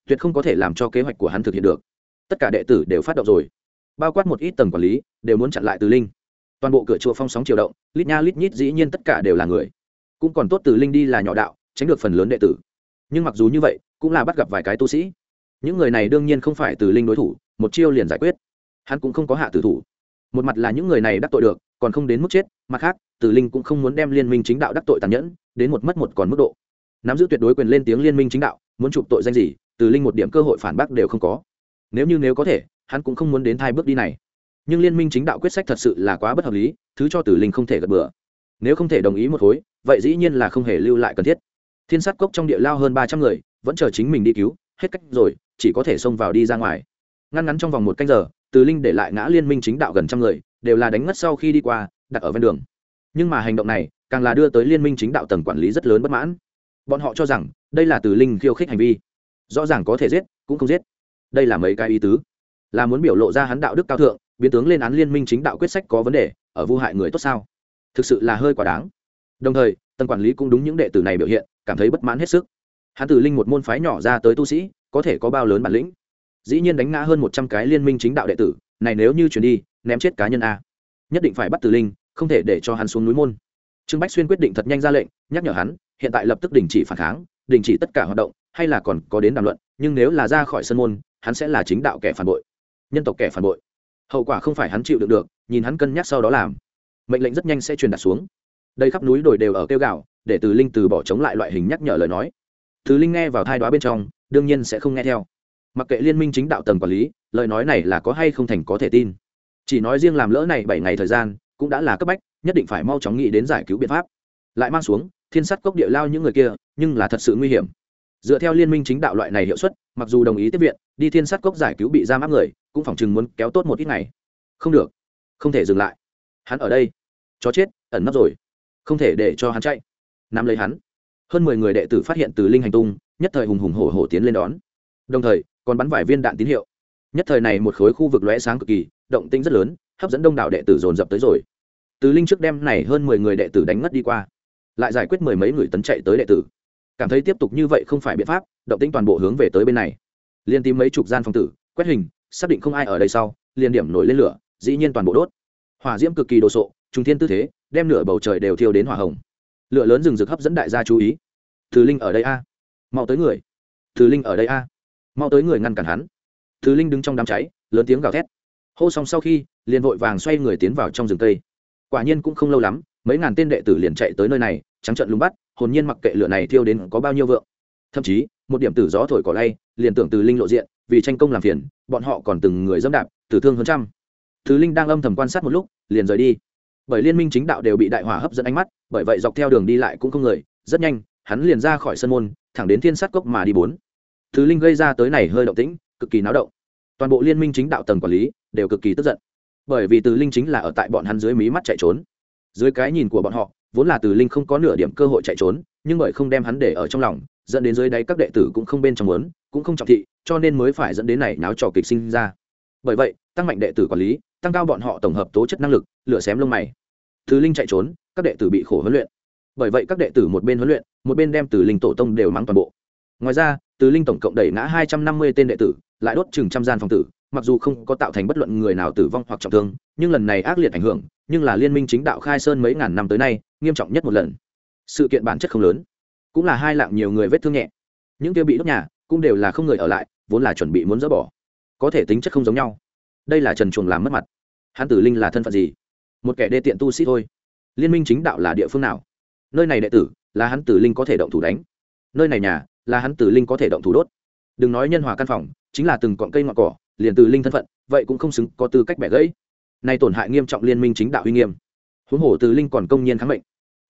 Tuyệt không có thể làm cho kế hoạch của hắn thực hiện được. Tất cả đệ tử đều phát động rồi. Bao quát một ít tầng quản lý, đều muốn chặn lại từ linh. Toàn bộ cửa chùa phong sóng chiều động, lít nha lít nhít dĩ nhiên tất cả đều là người. Cũng còn tốt từ linh đi là nhỏ đạo, tránh được phần lớn đệ tử. Nhưng mặc dù như vậy, cũng là bắt gặp vài cái tu sĩ. Những người này đương nhiên không phải từ linh đối thủ, một chiêu liền giải quyết. Hắn cũng không có hạ tử thủ. Một mặt là những người này đắc tội được, còn không đến mức chết, mặt khác, từ linh cũng không muốn đem liên minh chính đạo đắc tội tàn nhẫn, đến một mất một còn mức độ nắm giữ tuyệt đối quyền lên tiếng liên minh chính đạo, muốn chụp tội danh gì, từ linh một điểm cơ hội phản bác đều không có. Nếu như nếu có thể, hắn cũng không muốn đến thai bước đi này. Nhưng liên minh chính đạo quyết sách thật sự là quá bất hợp lý, thứ cho tử linh không thể gật bừa. Nếu không thể đồng ý một khối, vậy dĩ nhiên là không hề lưu lại cần thiết. Thiên sát cốc trong địa lao hơn ba trăm người, vẫn chờ chính mình đi cứu, hết cách rồi, chỉ có thể xông vào đi ra ngoài. Ngăn ngắn trong vòng một canh giờ, từ linh để lại ngã liên minh chính đạo gần trăm người, đều là đánh ngất sau khi đi qua, đặt ở ven đường. Nhưng mà hành động này, càng là đưa tới liên minh chính đạo tầng quản lý rất lớn bất mãn bọn họ cho rằng, đây là từ linh khiêu khích hành vi. Rõ ràng có thể giết, cũng không giết. Đây là mấy cái ý tứ. Là muốn biểu lộ ra hắn đạo đức cao thượng, biến tướng lên án liên minh chính đạo quyết sách có vấn đề, ở vu hại người tốt sao? Thực sự là hơi quá đáng. Đồng thời tần quản lý cũng đúng những đệ tử này biểu hiện, cảm thấy bất mãn hết sức. Hắn tử linh một môn phái nhỏ ra tới tu sĩ, có thể có bao lớn bản lĩnh. Dĩ nhiên đánh ngã hơn một trăm cái liên minh chính đạo đệ tử, này nếu như chuyển đi, ném chết cá nhân a. Nhất định phải bắt tử linh, không thể để cho hắn xuống núi môn. Trương bách xuyên quyết định thật nhanh ra lệnh, nhắc nhở hắn hiện tại lập tức đình chỉ phản kháng, đình chỉ tất cả hoạt động, hay là còn có đến đàm luận, nhưng nếu là ra khỏi sân môn, hắn sẽ là chính đạo kẻ phản bội, nhân tộc kẻ phản bội. Hậu quả không phải hắn chịu được được, nhìn hắn cân nhắc sau đó làm. Mệnh lệnh rất nhanh sẽ truyền đạt xuống. Đây khắp núi đồi đều ở kêu gạo để từ linh từ bỏ chống lại loại hình nhắc nhở lời nói. Từ linh nghe vào thai đoá bên trong, đương nhiên sẽ không nghe theo. Mặc kệ liên minh chính đạo tầng quản lý, lời nói này là có hay không thành có thể tin. Chỉ nói riêng làm lỡ này bảy ngày thời gian, cũng đã là cấp bách, nhất định phải mau chóng nghĩ đến giải cứu biện pháp. Lại mang xuống thiên sát cốc địa lao những người kia, nhưng là thật sự nguy hiểm. Dựa theo liên minh chính đạo loại này hiệu suất, mặc dù đồng ý tiếp viện, đi thiên sát cốc giải cứu bị giam áp người, cũng phỏng chừng muốn kéo tốt một ít ngày. Không được. Không thể dừng lại. Hắn ở đây. Chó chết, ẩn nấp rồi. Không thể để cho hắn chạy. Nắm lấy hắn. Hơn mười người đệ tử phát hiện từ linh hành tung, nhất thời hùng hùng hổ hổ tiến lên đón. Đồng thời, còn bắn vài viên đạn tín hiệu. Nhất thời này một khối khu vực lóe sáng cực kỳ, động tĩnh rất lớn, hấp dẫn đông đảo đệ tử dồn dập tới rồi. Từ linh trước đêm này hơn mười người đệ tử đánh ngất đi qua lại giải quyết mười mấy người tấn chạy tới đệ tử. Cảm thấy tiếp tục như vậy không phải biện pháp, động tĩnh toàn bộ hướng về tới bên này. Liên tìm mấy chục gian phòng tử, quét hình, xác định không ai ở đây sau, liền điểm nổi lên lửa, dĩ nhiên toàn bộ đốt. Hỏa diễm cực kỳ đồ sộ trung thiên tư thế, đem nửa bầu trời đều thiêu đến hỏa hồng. Lửa lớn rừng rực hấp dẫn đại gia chú ý. Thứ linh ở đây a. Mau tới người. Thứ linh ở đây a. Mau tới người ngăn cản hắn. Thứ linh đứng trong đám cháy, lớn tiếng gào thét. Hô xong sau khi, liền vội vàng xoay người tiến vào trong rừng cây. Quả nhiên cũng không lâu lắm, mấy ngàn tên đệ tử liền chạy tới nơi này trắng trận lùng bắt, hồn nhiên mặc kệ lửa này thiêu đến có bao nhiêu vượng. Thậm chí, một điểm tử gió thổi cỏ lay, liền tưởng từ linh lộ diện, vì tranh công làm phiền, bọn họ còn từng người dẫm đạp, tử thương hơn trăm. Thứ linh đang âm thầm quan sát một lúc, liền rời đi. Bởi liên minh chính đạo đều bị đại hỏa hấp dẫn ánh mắt, bởi vậy dọc theo đường đi lại cũng không người, rất nhanh, hắn liền ra khỏi sân môn, thẳng đến thiên sát cốc mà đi bốn. Thứ linh gây ra tới này hơi động tĩnh, cực kỳ náo động. Toàn bộ liên minh chính đạo tầng quản lý đều cực kỳ tức giận. Bởi vì từ linh chính là ở tại bọn hắn dưới mí mắt chạy trốn. Dưới cái nhìn của bọn họ vốn là từ linh không có nửa điểm cơ hội chạy trốn, nhưng bởi không đem hắn để ở trong lòng, dẫn đến dưới đáy các đệ tử cũng không bên trong muốn, cũng không trọng thị, cho nên mới phải dẫn đến này náo trò kịch sinh ra. Bởi vậy, tăng mạnh đệ tử quản lý, tăng cao bọn họ tổng hợp tố chất năng lực, lửa xém lông mày. Từ linh chạy trốn, các đệ tử bị khổ huấn luyện. Bởi vậy các đệ tử một bên huấn luyện, một bên đem từ linh tổ tông đều mắng toàn bộ. Ngoài ra, từ linh tổng cộng đẩy ngã hai trăm năm mươi tên đệ tử, lại đốt chừng trăm gian phòng tử, mặc dù không có tạo thành bất luận người nào tử vong hoặc trọng thương, nhưng lần này ác liệt ảnh hưởng, nhưng là liên minh chính đạo khai sơn mấy ngàn năm tới nay nghiêm trọng nhất một lần. Sự kiện bản chất không lớn, cũng là hai lạng nhiều người vết thương nhẹ. Những kia bị đốt nhà cũng đều là không người ở lại, vốn là chuẩn bị muốn dỡ bỏ. Có thể tính chất không giống nhau. Đây là trần chuồng làm mất mặt. Hắn tử linh là thân phận gì? Một kẻ đê tiện tu sĩ thôi. Liên minh chính đạo là địa phương nào? Nơi này đệ tử là hắn tử linh có thể động thủ đánh. Nơi này nhà là hắn tử linh có thể động thủ đốt. Đừng nói nhân hòa căn phòng, chính là từng cọn cây ngọn cỏ, liền tử linh thân phận, vậy cũng không xứng có tư cách bẻ gãy. Nay tổn hại nghiêm trọng liên minh chính đạo uy nghiêm. Huống hồ tử linh còn công nhiên kháng mệnh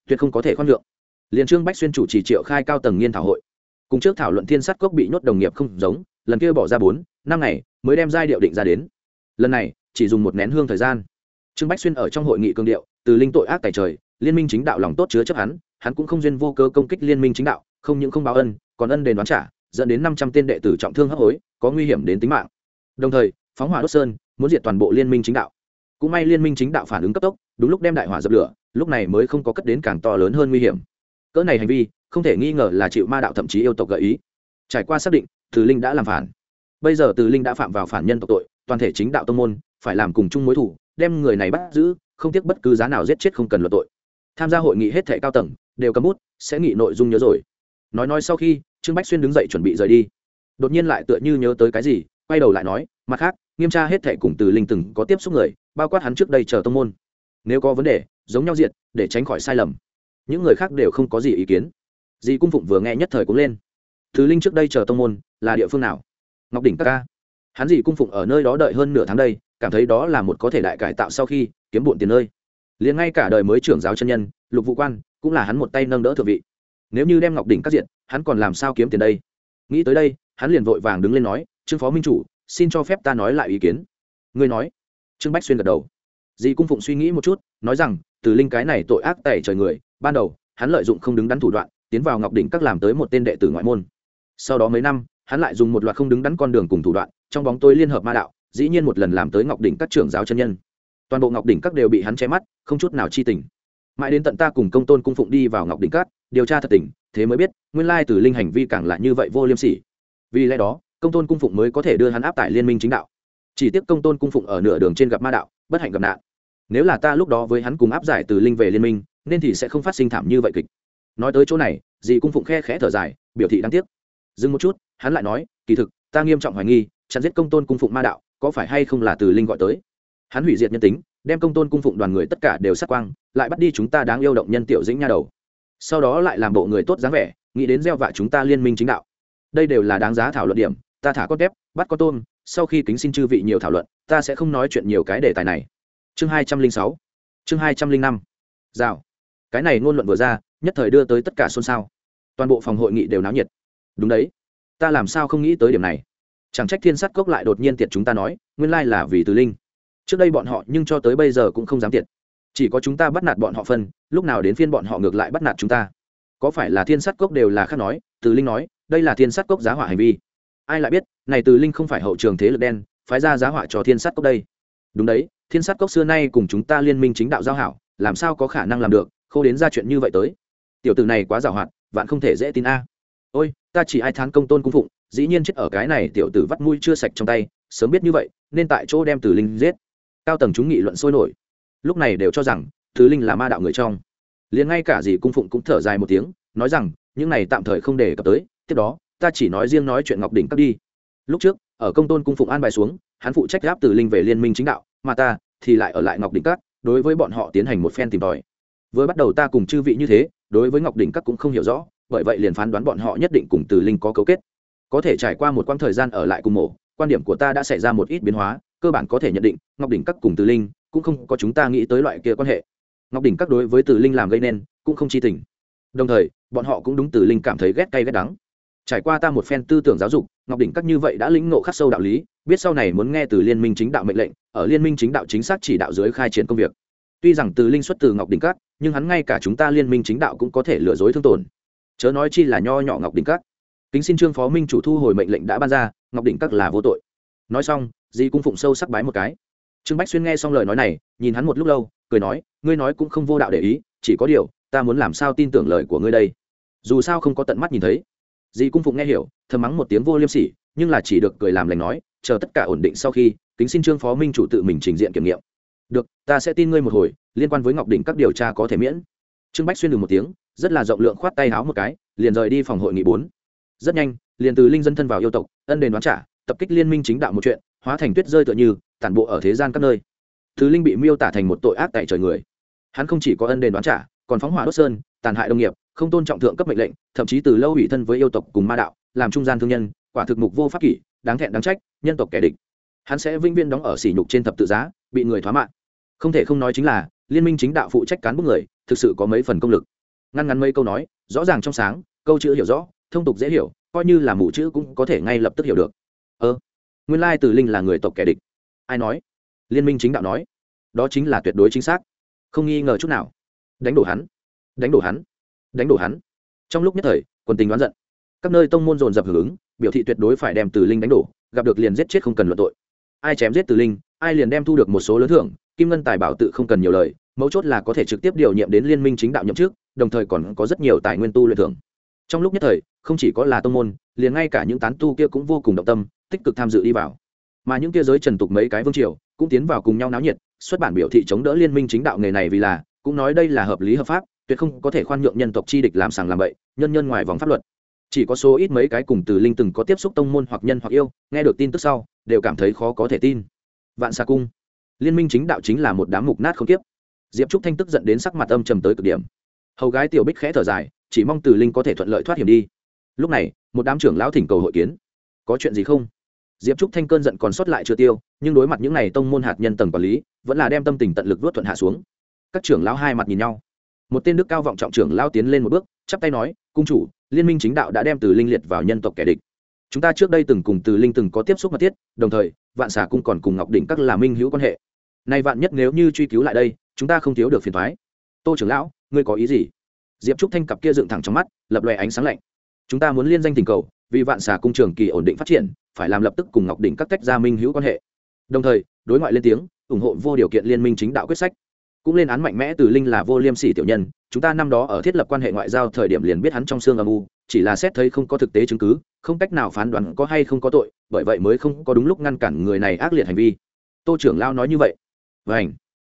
tuyệt không có thể khoan nhượng. Liền trương bách xuyên chủ chỉ triệu khai cao tầng nghiên thảo hội. Cùng trước thảo luận thiên sát cốc bị nhốt đồng nghiệp không giống, lần kia bỏ ra bốn, năm ngày mới đem giai điệu định ra đến. Lần này, chỉ dùng một nén hương thời gian. Trương bách xuyên ở trong hội nghị cương điệu, từ linh tội ác tài trời, liên minh chính đạo lòng tốt chứa chấp hắn hắn cũng không duyên vô cơ công kích liên minh chính đạo, không những không báo ân, còn ân đền đoán trả, dẫn đến năm trăm tên đệ tử trọng thương hấp hối, có nguy hiểm đến tính mạng. Đồng thời, phóng hỏa đốt sơn, muốn diệt toàn bộ liên minh chính đạo. Cũng may liên minh chính đạo phản ứng cấp tốc đúng lúc đem đại hỏa dập lửa, lúc này mới không có cất đến càng to lớn hơn nguy hiểm. Cỡ này hành vi, không thể nghi ngờ là chịu ma đạo thậm chí yêu tộc gợi ý. Trải qua xác định, từ linh đã làm phản. Bây giờ từ linh đã phạm vào phản nhân tộc tội, toàn thể chính đạo tông môn phải làm cùng chung mối thủ, đem người này bắt giữ, không tiếc bất cứ giá nào giết chết không cần luận tội. Tham gia hội nghị hết thệ cao tầng, đều cầm bút, sẽ nghị nội dung nhớ rồi. Nói nói sau khi, trương bách xuyên đứng dậy chuẩn bị rời đi. Đột nhiên lại tựa như nhớ tới cái gì, quay đầu lại nói, mặt khác, nghiêm tra hết thệ cùng từ linh từng có tiếp xúc người, bao quát hắn trước đây chờ tông môn nếu có vấn đề, giống nhau diện để tránh khỏi sai lầm. Những người khác đều không có gì ý kiến. Dì cung phụng vừa nghe nhất thời cũng lên. Thứ linh trước đây chờ tông môn, là địa phương nào? Ngọc đỉnh các ca. Hắn dì cung phụng ở nơi đó đợi hơn nửa tháng đây, cảm thấy đó là một có thể đại cải tạo sau khi, kiếm bụn tiền nơi. Liền ngay cả đời mới trưởng giáo chân nhân, lục vụ quan, cũng là hắn một tay nâng đỡ thượng vị. Nếu như đem ngọc đỉnh các diện, hắn còn làm sao kiếm tiền đây? Nghĩ tới đây, hắn liền vội vàng đứng lên nói, trương phó minh chủ, xin cho phép ta nói lại ý kiến. Ngươi nói. Trương bách xuyên gật đầu dì cung phụng suy nghĩ một chút, nói rằng, từ linh cái này tội ác tẩy trời người, ban đầu, hắn lợi dụng không đứng đắn thủ đoạn, tiến vào ngọc đỉnh các làm tới một tên đệ tử ngoại môn. Sau đó mấy năm, hắn lại dùng một loạt không đứng đắn con đường cùng thủ đoạn, trong bóng tôi liên hợp ma đạo, dĩ nhiên một lần làm tới ngọc đỉnh các trưởng giáo chân nhân. Toàn bộ ngọc đỉnh các đều bị hắn che mắt, không chút nào chi tình. Mãi đến tận ta cùng công tôn cung phụng đi vào ngọc đỉnh các, điều tra thật tình, thế mới biết, nguyên lai từ linh hành vi càng lại như vậy vô liêm sỉ. Vì lẽ đó, công tôn cung phụng mới có thể đưa hắn áp tại liên minh chính đạo. Chỉ tiếc công tôn cung phụng ở nửa đường trên gặp ma đạo, bất hạnh gặp nạn nếu là ta lúc đó với hắn cùng áp giải từ linh về liên minh, nên thì sẽ không phát sinh thảm như vậy kịch. Nói tới chỗ này, dì cung phụng khe khẽ thở dài, biểu thị đáng tiếc. Dừng một chút, hắn lại nói, kỳ thực, ta nghiêm trọng hoài nghi, chặn giết công tôn cung phụng ma đạo, có phải hay không là từ linh gọi tới? Hắn hủy diệt nhân tính, đem công tôn cung phụng đoàn người tất cả đều sát quang, lại bắt đi chúng ta đáng yêu động nhân tiểu dĩnh nha đầu. Sau đó lại làm bộ người tốt dáng vẻ, nghĩ đến gieo vạ chúng ta liên minh chính đạo. Đây đều là đáng giá thảo luận điểm, ta thả con tép, bắt con tôm, sau khi kính xin chư vị nhiều thảo luận, ta sẽ không nói chuyện nhiều cái đề tài này chương hai trăm linh sáu. Chương hai trăm linh năm. Rào. Cái này ngôn luận vừa ra, nhất thời đưa tới tất cả xôn xao. Toàn bộ phòng hội nghị đều náo nhiệt. Đúng đấy. Ta làm sao không nghĩ tới điểm này? Chẳng trách thiên sát cốc lại đột nhiên tiệt chúng ta nói, nguyên lai là vì từ linh. Trước đây bọn họ nhưng cho tới bây giờ cũng không dám tiệt. Chỉ có chúng ta bắt nạt bọn họ phân, lúc nào đến phiên bọn họ ngược lại bắt nạt chúng ta. Có phải là thiên sát cốc đều là khác nói, từ linh nói, đây là thiên sát cốc giá hỏa hành vi. Ai lại biết, này từ linh không phải hậu trường thế lực đen, phái ra giá hỏa cho thiên sát cốc đây đúng đấy, thiên sát cốc xưa nay cùng chúng ta liên minh chính đạo giao hảo, làm sao có khả năng làm được, khô đến ra chuyện như vậy tới. Tiểu tử này quá giàu hoạt vạn không thể dễ tin a. Ôi, ta chỉ ai thán công tôn cung phụng, dĩ nhiên chết ở cái này tiểu tử vắt mũi chưa sạch trong tay, sớm biết như vậy, nên tại chỗ đem tử linh giết. Cao tầng chúng nghị luận sôi nổi. Lúc này đều cho rằng, thứ linh là ma đạo người trong. Liền ngay cả dì cung phụng cũng thở dài một tiếng, nói rằng, những này tạm thời không để cập tới, tiếp đó, ta chỉ nói riêng nói chuyện ngọc đỉnh cấp đi. Lúc trước, ở công tôn cung phụng an bài xuống hắn phụ trách gáp từ linh về liên minh chính đạo, mà ta thì lại ở lại ngọc đỉnh các, đối với bọn họ tiến hành một phen tìm tòi. Vừa bắt đầu ta cùng chư vị như thế, đối với ngọc đỉnh các cũng không hiểu rõ, bởi vậy liền phán đoán bọn họ nhất định cùng từ linh có cấu kết. Có thể trải qua một quãng thời gian ở lại cùng mổ, quan điểm của ta đã xảy ra một ít biến hóa, cơ bản có thể nhận định, ngọc đỉnh các cùng từ linh cũng không có chúng ta nghĩ tới loại kia quan hệ. Ngọc đỉnh các đối với từ linh làm gây nên cũng không chi tình. Đồng thời, bọn họ cũng đúng từ linh cảm thấy ghét cay ghét đắng. Trải qua ta một phen tư tưởng giáo dục ngọc đỉnh các như vậy đã lĩnh ngộ khắc sâu đạo lý, biết sau này muốn nghe từ liên minh chính đạo mệnh lệnh, ở liên minh chính đạo chính xác chỉ đạo dưới khai triển công việc. Tuy rằng từ linh xuất từ ngọc đỉnh các, nhưng hắn ngay cả chúng ta liên minh chính đạo cũng có thể lừa dối thương tổn. Chớ nói chi là nho nhỏ ngọc đỉnh các. Kính xin trương phó minh chủ thu hồi mệnh lệnh đã ban ra, ngọc đỉnh các là vô tội. Nói xong, di cung phụng sâu sắc bái một cái. Trương bách xuyên nghe xong lời nói này, nhìn hắn một lúc lâu, cười nói, ngươi nói cũng không vô đạo để ý, chỉ có điều, ta muốn làm sao tin tưởng lời của ngươi đây? Dù sao không có tận mắt nhìn thấy dì cung phụng nghe hiểu, thầm mắng một tiếng vô liêm sỉ, nhưng là chỉ được cười làm lành nói, chờ tất cả ổn định sau khi, kính xin trương phó minh chủ tự mình trình diện kiểm nghiệm. Được, ta sẽ tin ngươi một hồi, liên quan với ngọc đỉnh các điều tra có thể miễn. Trương bách xuyên được một tiếng, rất là rộng lượng khoát tay háo một cái, liền rời đi phòng hội nghị bốn. Rất nhanh, liền từ linh dân thân vào yêu tộc, ân đền đoán trả, tập kích liên minh chính đạo một chuyện, hóa thành tuyết rơi tựa như, tản bộ ở thế gian các nơi. Thứ linh bị miêu tả thành một tội ác tại trời người. Hắn không chỉ có ân đền đoán trả, còn phóng hỏa đốt sơn, tàn hại đồng nghiệp không tôn trọng thượng cấp mệnh lệnh, thậm chí từ lâu ủy thân với yêu tộc cùng ma đạo, làm trung gian thương nhân, quả thực mục vô pháp kỷ, đáng thẹn đáng trách, nhân tộc kẻ địch. Hắn sẽ vĩnh viễn đóng ở sỉ nhục trên thập tự giá, bị người thoá mạng không thể không nói chính là, liên minh chính đạo phụ trách cán bức người, thực sự có mấy phần công lực. Ngăn ngắn mấy câu nói, rõ ràng trong sáng, câu chữ hiểu rõ, thông tục dễ hiểu, coi như là mù chữ cũng có thể ngay lập tức hiểu được. Ơ, nguyên lai từ linh là người tộc kẻ địch. Ai nói? Liên minh chính đạo nói. Đó chính là tuyệt đối chính xác. Không nghi ngờ chút nào. Đánh đổ hắn. Đánh đổ hắn đánh đổ hắn. Trong lúc nhất thời, quần tình đoán giận. Các nơi tông môn dồn dập hưởng ứng, biểu thị tuyệt đối phải đem từ linh đánh đổ, gặp được liền giết chết không cần luận tội. Ai chém giết từ linh, ai liền đem thu được một số lớn thưởng, kim ngân tài bảo tự không cần nhiều lời, mấu chốt là có thể trực tiếp điều nhiệm đến liên minh chính đạo nhậm trước đồng thời còn có rất nhiều tài nguyên tu luyện thưởng. Trong lúc nhất thời, không chỉ có là tông môn, liền ngay cả những tán tu kia cũng vô cùng động tâm, tích cực tham dự đi vào. Mà những kia giới trần tục mấy cái vương triều, cũng tiến vào cùng nhau náo nhiệt, xuất bản biểu thị chống đỡ liên minh chính đạo nghề này vì là, cũng nói đây là hợp lý hợp pháp tuyệt không có thể khoan nhượng nhân tộc chi địch làm sàng làm bậy, nhân nhân ngoài vòng pháp luật. Chỉ có số ít mấy cái cùng từ linh từng có tiếp xúc tông môn hoặc nhân hoặc yêu, nghe được tin tức sau, đều cảm thấy khó có thể tin. Vạn xà cung. Liên minh chính đạo chính là một đám mục nát không tiếp diệp trúc thanh tức giận đến sắc mặt âm trầm tới cực điểm. Hầu gái tiểu bích khẽ thở dài, chỉ mong từ linh có thể thuận lợi thoát hiểm đi. Lúc này, một đám trưởng lão thỉnh cầu hội kiến. Có chuyện gì không? Diệp trúc thanh cơn giận còn sót lại chưa tiêu, nhưng đối mặt những n à y tông môn hạt nhân tầng quản lý, vẫn là đem tâm tình tận lực vớt thuận hạ xuống. Các trưởng lão hai mặt nhìn nhau một tên đức cao vọng trọng trưởng lao tiến lên một bước, chắp tay nói, cung chủ, liên minh chính đạo đã đem từ linh liệt vào nhân tộc kẻ địch. Chúng ta trước đây từng cùng từ linh từng có tiếp xúc mật thiết, đồng thời, vạn xà cung còn cùng ngọc đỉnh các là minh hữu quan hệ. Nay vạn nhất nếu như truy cứu lại đây, chúng ta không thiếu được phiền thoái tô trưởng lão, ngươi có ý gì? Diệp trúc thanh cặp kia dựng thẳng trong mắt, lập loè ánh sáng lạnh. Chúng ta muốn liên danh tình cầu, vì vạn xà cung trường kỳ ổn định phát triển, phải làm lập tức cùng ngọc đỉnh các tách gia minh hữu quan hệ. Đồng thời, đối ngoại lên tiếng, ủng hộ vô điều kiện liên minh chính đạo quyết sách cũng lên án mạnh mẽ từ linh là vô liêm sỉ tiểu nhân, chúng ta năm đó ở thiết lập quan hệ ngoại giao thời điểm liền biết hắn trong xương âm u, chỉ là xét thấy không có thực tế chứng cứ, không cách nào phán đoán có hay không có tội, bởi vậy mới không có đúng lúc ngăn cản người này ác liệt hành vi. Tô trưởng lao nói như vậy. Vảnh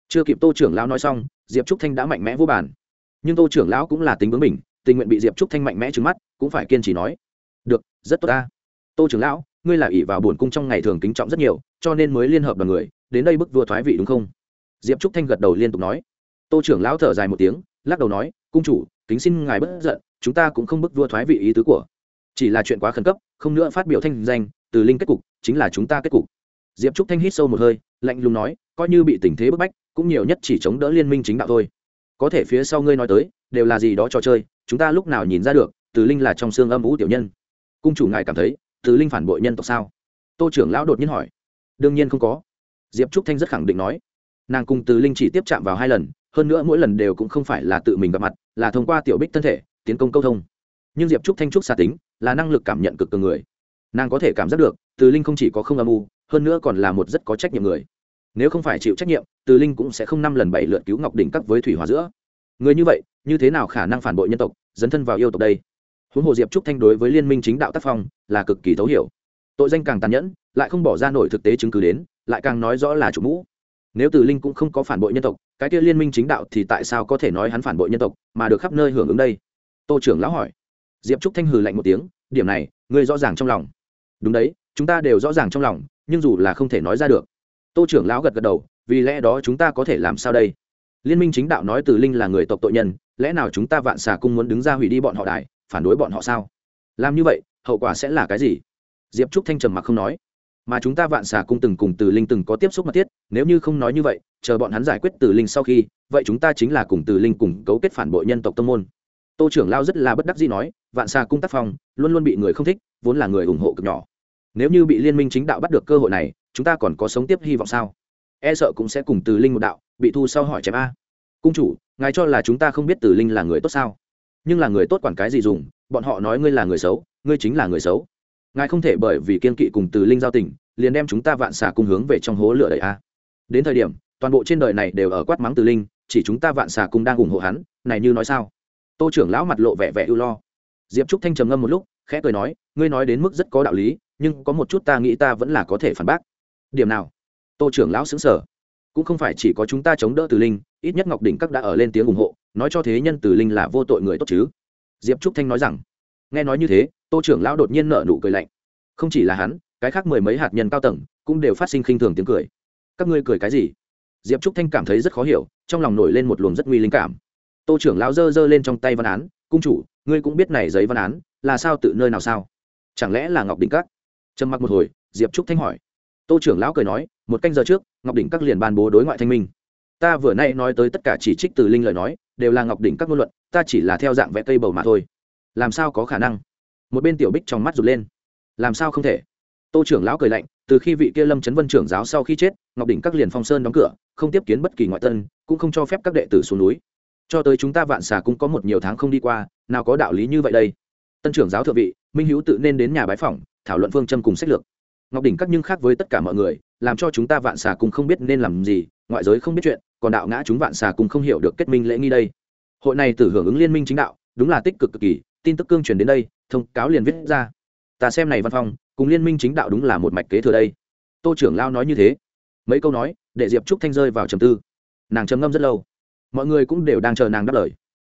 chưa kịp tô trưởng lao nói xong, diệp trúc thanh đã mạnh mẽ vô bản nhưng tô trưởng lão cũng là tính bướng mình tình nguyện bị diệp trúc thanh mạnh mẽ trứng mắt, cũng phải kiên trì nói. Được, rất tốt ta. Tô trưởng lão, ngươi là ỷ vào bổn cung trong ngày thường kính trọng rất nhiều, cho nên mới liên hợp đoàn người, đến đây bức vua thoái vị đúng không? Diệp trúc thanh gật đầu liên tục nói. Tô trưởng lão thở dài một tiếng, lắc đầu nói, cung chủ, kính xin ngài bất giận, chúng ta cũng không bức vua thoái vị ý tứ của. Chỉ là chuyện quá khẩn cấp, không nữa phát biểu thanh danh, từ linh kết cục, chính là chúng ta kết cục. Diệp trúc thanh hít sâu một hơi, lạnh lùng nói, coi như bị tình thế bức bách, cũng nhiều nhất chỉ chống đỡ liên minh chính đạo thôi. Có thể phía sau ngươi nói tới, đều là gì đó trò chơi, chúng ta lúc nào nhìn ra được, từ linh là trong xương âm vũ tiểu nhân. Cung chủ ngài cảm thấy, từ linh phản bội nhân tộc sao? Tô trưởng lão đột nhiên hỏi. Đương nhiên không có. Diệp trúc thanh rất khẳng định nói nàng cùng từ linh chỉ tiếp chạm vào hai lần, hơn nữa mỗi lần đều cũng không phải là tự mình gặp mặt, là thông qua tiểu bích thân thể, tiến công câu thông. Nhưng diệp trúc thanh trúc xa tính, là năng lực cảm nhận cực cường người. Nàng có thể cảm giác được, từ linh không chỉ có không âm u, hơn nữa còn là một rất có trách nhiệm người. Nếu không phải chịu trách nhiệm, từ linh cũng sẽ không năm lần bảy lượt cứu ngọc đỉnh các với thủy hòa giữa. Người như vậy, như thế nào khả năng phản bội nhân tộc, dấn thân vào yêu tộc đây? Huống hồ diệp trúc thanh đối với liên minh chính đạo tác phong, là cực kỳ thấu hiểu. Tội danh càng tàn nhẫn, lại không bỏ ra nổi thực tế chứng cứ đến, lại càng nói rõ là chủ mũ nếu từ linh cũng không có phản bội nhân tộc, cái kia liên minh chính đạo thì tại sao có thể nói hắn phản bội nhân tộc, mà được khắp nơi hưởng ứng đây? Tô trưởng lão hỏi. Diệp trúc thanh hừ lạnh một tiếng, điểm này, ngươi rõ ràng trong lòng. Đúng đấy, chúng ta đều rõ ràng trong lòng, nhưng dù là không thể nói ra được. Tô trưởng lão gật gật đầu, vì lẽ đó chúng ta có thể làm sao đây? Liên minh chính đạo nói từ linh là người tộc tội nhân, lẽ nào chúng ta vạn xà cung muốn đứng ra hủy đi bọn họ đài phản đối bọn họ sao? Làm như vậy, hậu quả sẽ là cái gì? Diệp trúc thanh trầm mặc không nói mà chúng ta vạn xà cung từng cùng từ linh từng có tiếp xúc mật thiết, nếu như không nói như vậy, chờ bọn hắn giải quyết từ linh sau khi, vậy chúng ta chính là cùng từ linh cùng cấu kết phản bội nhân tộc tông môn. Tô trưởng lao rất là bất đắc dĩ nói, vạn xà cung tác phong, luôn luôn bị người không thích, vốn là người ủng hộ cực nhỏ. Nếu như bị liên minh chính đạo bắt được cơ hội này, chúng ta còn có sống tiếp hy vọng sao? E sợ cũng sẽ cùng từ linh một đạo, bị thu sau hỏi chém a. Cung chủ, ngài cho là chúng ta không biết từ linh là người tốt sao? Nhưng là người tốt quản cái gì dùng, bọn họ nói ngươi là người xấu, ngươi chính là người xấu ngài không thể bởi vì kiên kỵ cùng từ linh giao tình, liền đem chúng ta vạn xà cung hướng về trong hố lửa đầy a à? đến thời điểm, toàn bộ trên đời này đều ở quát mắng từ linh, chỉ chúng ta vạn xà cung đang ủng hộ hắn, này như nói sao? Tô trưởng lão mặt lộ vẻ vẻ ưu lo. Diệp trúc thanh trầm ngâm một lúc, khẽ cười nói, ngươi nói đến mức rất có đạo lý, nhưng có một chút ta nghĩ ta vẫn là có thể phản bác. Điểm nào? Tô trưởng lão xứng sở cũng không phải chỉ có chúng ta chống đỡ từ linh, ít nhất ngọc đỉnh các đã ở lên tiếng ủng hộ, nói cho thế nhân từ linh là vô tội người tốt chứ. Diệp trúc thanh nói rằng nghe nói như thế, tô trưởng lão đột nhiên nở nụ cười lạnh. Không chỉ là hắn, cái khác mười mấy hạt nhân cao tầng cũng đều phát sinh khinh thường tiếng cười. Các ngươi cười cái gì? Diệp trúc thanh cảm thấy rất khó hiểu, trong lòng nổi lên một luồng rất nguy linh cảm. Tô trưởng lão giơ giơ lên trong tay văn án, cung chủ, ngươi cũng biết này giấy văn án là sao tự nơi nào sao? Chẳng lẽ là ngọc đỉnh các? Trầm mặc một hồi, diệp trúc thanh hỏi. Tô trưởng lão cười nói, một canh giờ trước, ngọc đỉnh các liền ban bố đối ngoại thanh minh. Ta vừa nay nói tới tất cả chỉ trích từ linh lời nói, đều là ngọc đỉnh các ngôn luận, ta chỉ là theo dạng vẽ cây bầu mà thôi làm sao có khả năng? Một bên tiểu bích trong mắt rụt lên. Làm sao không thể? Tô trưởng lão cười lạnh, từ khi vị kia lâm trấn vân trưởng giáo sau khi chết, ngọc đỉnh các liền phong sơn đóng cửa, không tiếp kiến bất kỳ ngoại tân, cũng không cho phép các đệ tử xuống núi. Cho tới chúng ta vạn xà cũng có một nhiều tháng không đi qua, nào có đạo lý như vậy đây? Tân trưởng giáo thượng vị, minh hữu tự nên đến nhà bái phỏng, thảo luận phương châm cùng sách lược. Ngọc đỉnh các nhưng khác với tất cả mọi người, làm cho chúng ta vạn xà cùng không biết nên làm gì, ngoại giới không biết chuyện, còn đạo ngã chúng vạn xà cùng không hiểu được kết minh lễ nghi đây. Hội này tử hưởng ứng liên minh chính đạo, đúng là tích cực cực kỳ tin tức cương truyền đến đây, thông cáo liền viết ra. Ta xem này văn phòng, cùng liên minh chính đạo đúng là một mạch kế thừa đây. Tô trưởng lao nói như thế. Mấy câu nói, để diệp trúc thanh rơi vào trầm tư. Nàng trầm ngâm rất lâu. Mọi người cũng đều đang chờ nàng đáp lời.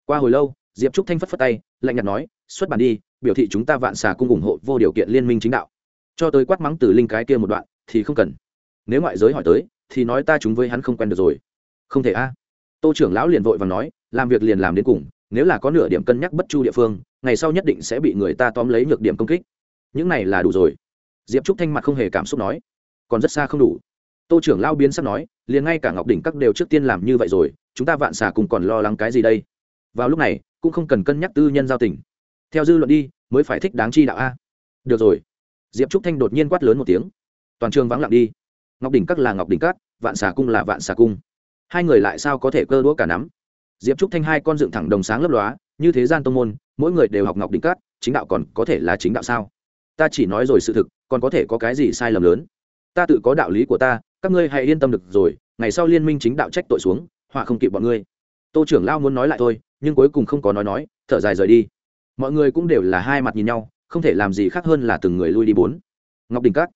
Qua hồi lâu, diệp trúc thanh phất phất tay, lạnh nhạt nói, xuất bản đi, biểu thị chúng ta vạn xà cung ủng hộ vô điều kiện liên minh chính đạo. Cho tới quát mắng từ linh cái kia một đoạn, thì không cần. Nếu ngoại giới hỏi tới, thì nói ta chúng với hắn không quen được rồi. Không thể a. Tô trưởng lão liền vội và nói, làm việc liền làm đến cùng, nếu là có nửa điểm cân nhắc bất chu địa phương ngày sau nhất định sẽ bị người ta tóm lấy nhược điểm công kích. Những này là đủ rồi. Diệp trúc thanh mặt không hề cảm xúc nói. Còn rất xa không đủ. Tô trưởng lao biến sắp nói, liền ngay cả ngọc đỉnh các đều trước tiên làm như vậy rồi, chúng ta vạn xà cùng còn lo lắng cái gì đây? Vào lúc này, cũng không cần cân nhắc tư nhân giao tình. Theo dư luận đi, mới phải thích đáng chi đạo a. Được rồi. Diệp trúc thanh đột nhiên quát lớn một tiếng. Toàn trường vắng lặng đi. Ngọc đỉnh các là ngọc đỉnh các, vạn xà cung là vạn xà cung. Hai người lại sao có thể cơ đũa cả nắm? Diệp trúc thanh hai con dựng thẳng đồng sáng lấp lóa như thế gian tông môn mỗi người đều học ngọc đỉnh cát, chính đạo còn có thể là chính đạo sao? Ta chỉ nói rồi sự thực còn có thể có cái gì sai lầm lớn? Ta tự có đạo lý của ta các ngươi hãy yên tâm được rồi ngày sau liên minh chính đạo trách tội xuống họa không kịp bọn ngươi. Tô trưởng lao muốn nói lại thôi nhưng cuối cùng không có nói nói thở dài rời đi. Mọi người cũng đều là hai mặt nhìn nhau không thể làm gì khác hơn là từng người lui đi bốn. Ngọc đình cát.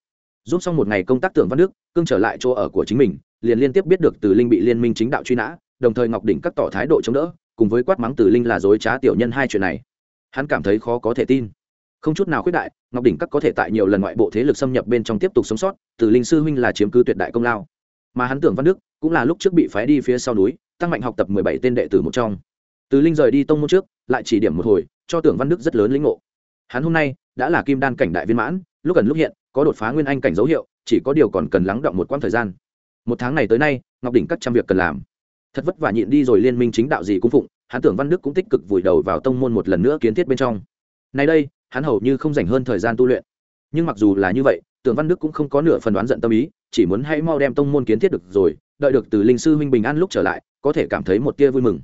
Giúp xong một ngày công tác tưởng văn đức cương trở lại chỗ ở của chính mình liền liên tiếp biết được từ linh bị liên minh chính đạo truy nã đồng thời ngọc đỉnh cát tỏ thái độ chống đỡ cùng với quát mắng từ linh là dối trá tiểu nhân hai chuyện này. Hắn cảm thấy khó có thể tin. Không chút nào khuyết đại, ngọc đỉnh các có thể tại nhiều lần ngoại bộ thế lực xâm nhập bên trong tiếp tục sống sót, từ linh sư huynh là chiếm cứ tuyệt đại công lao. Mà hắn tưởng văn đức, cũng là lúc trước bị phái đi phía sau núi, tăng mạnh học tập mười bảy tên đệ tử một trong. Từ linh rời đi tông môn trước, lại chỉ điểm một hồi, cho tưởng văn đức rất lớn lĩnh ngộ. Hắn hôm nay đã là kim đan cảnh đại viên mãn, lúc gần lúc hiện, có đột phá nguyên anh cảnh dấu hiệu, chỉ có điều còn cần lắng động một quãng thời gian. Một tháng này tới nay, ngọc đỉnh các trăm việc cần làm thật vất vả nhịn đi rồi liên minh chính đạo gì cũng phụng hắn tưởng văn đức cũng tích cực vùi đầu vào tông môn một lần nữa kiến thiết bên trong. Nay đây, hắn hầu như không dành hơn thời gian tu luyện. Nhưng mặc dù là như vậy, tưởng văn đức cũng không có nửa phần đoán giận tâm ý, chỉ muốn hãy mau đem tông môn kiến thiết được rồi, đợi được từ linh sư huynh bình an lúc trở lại, có thể cảm thấy một tia vui mừng.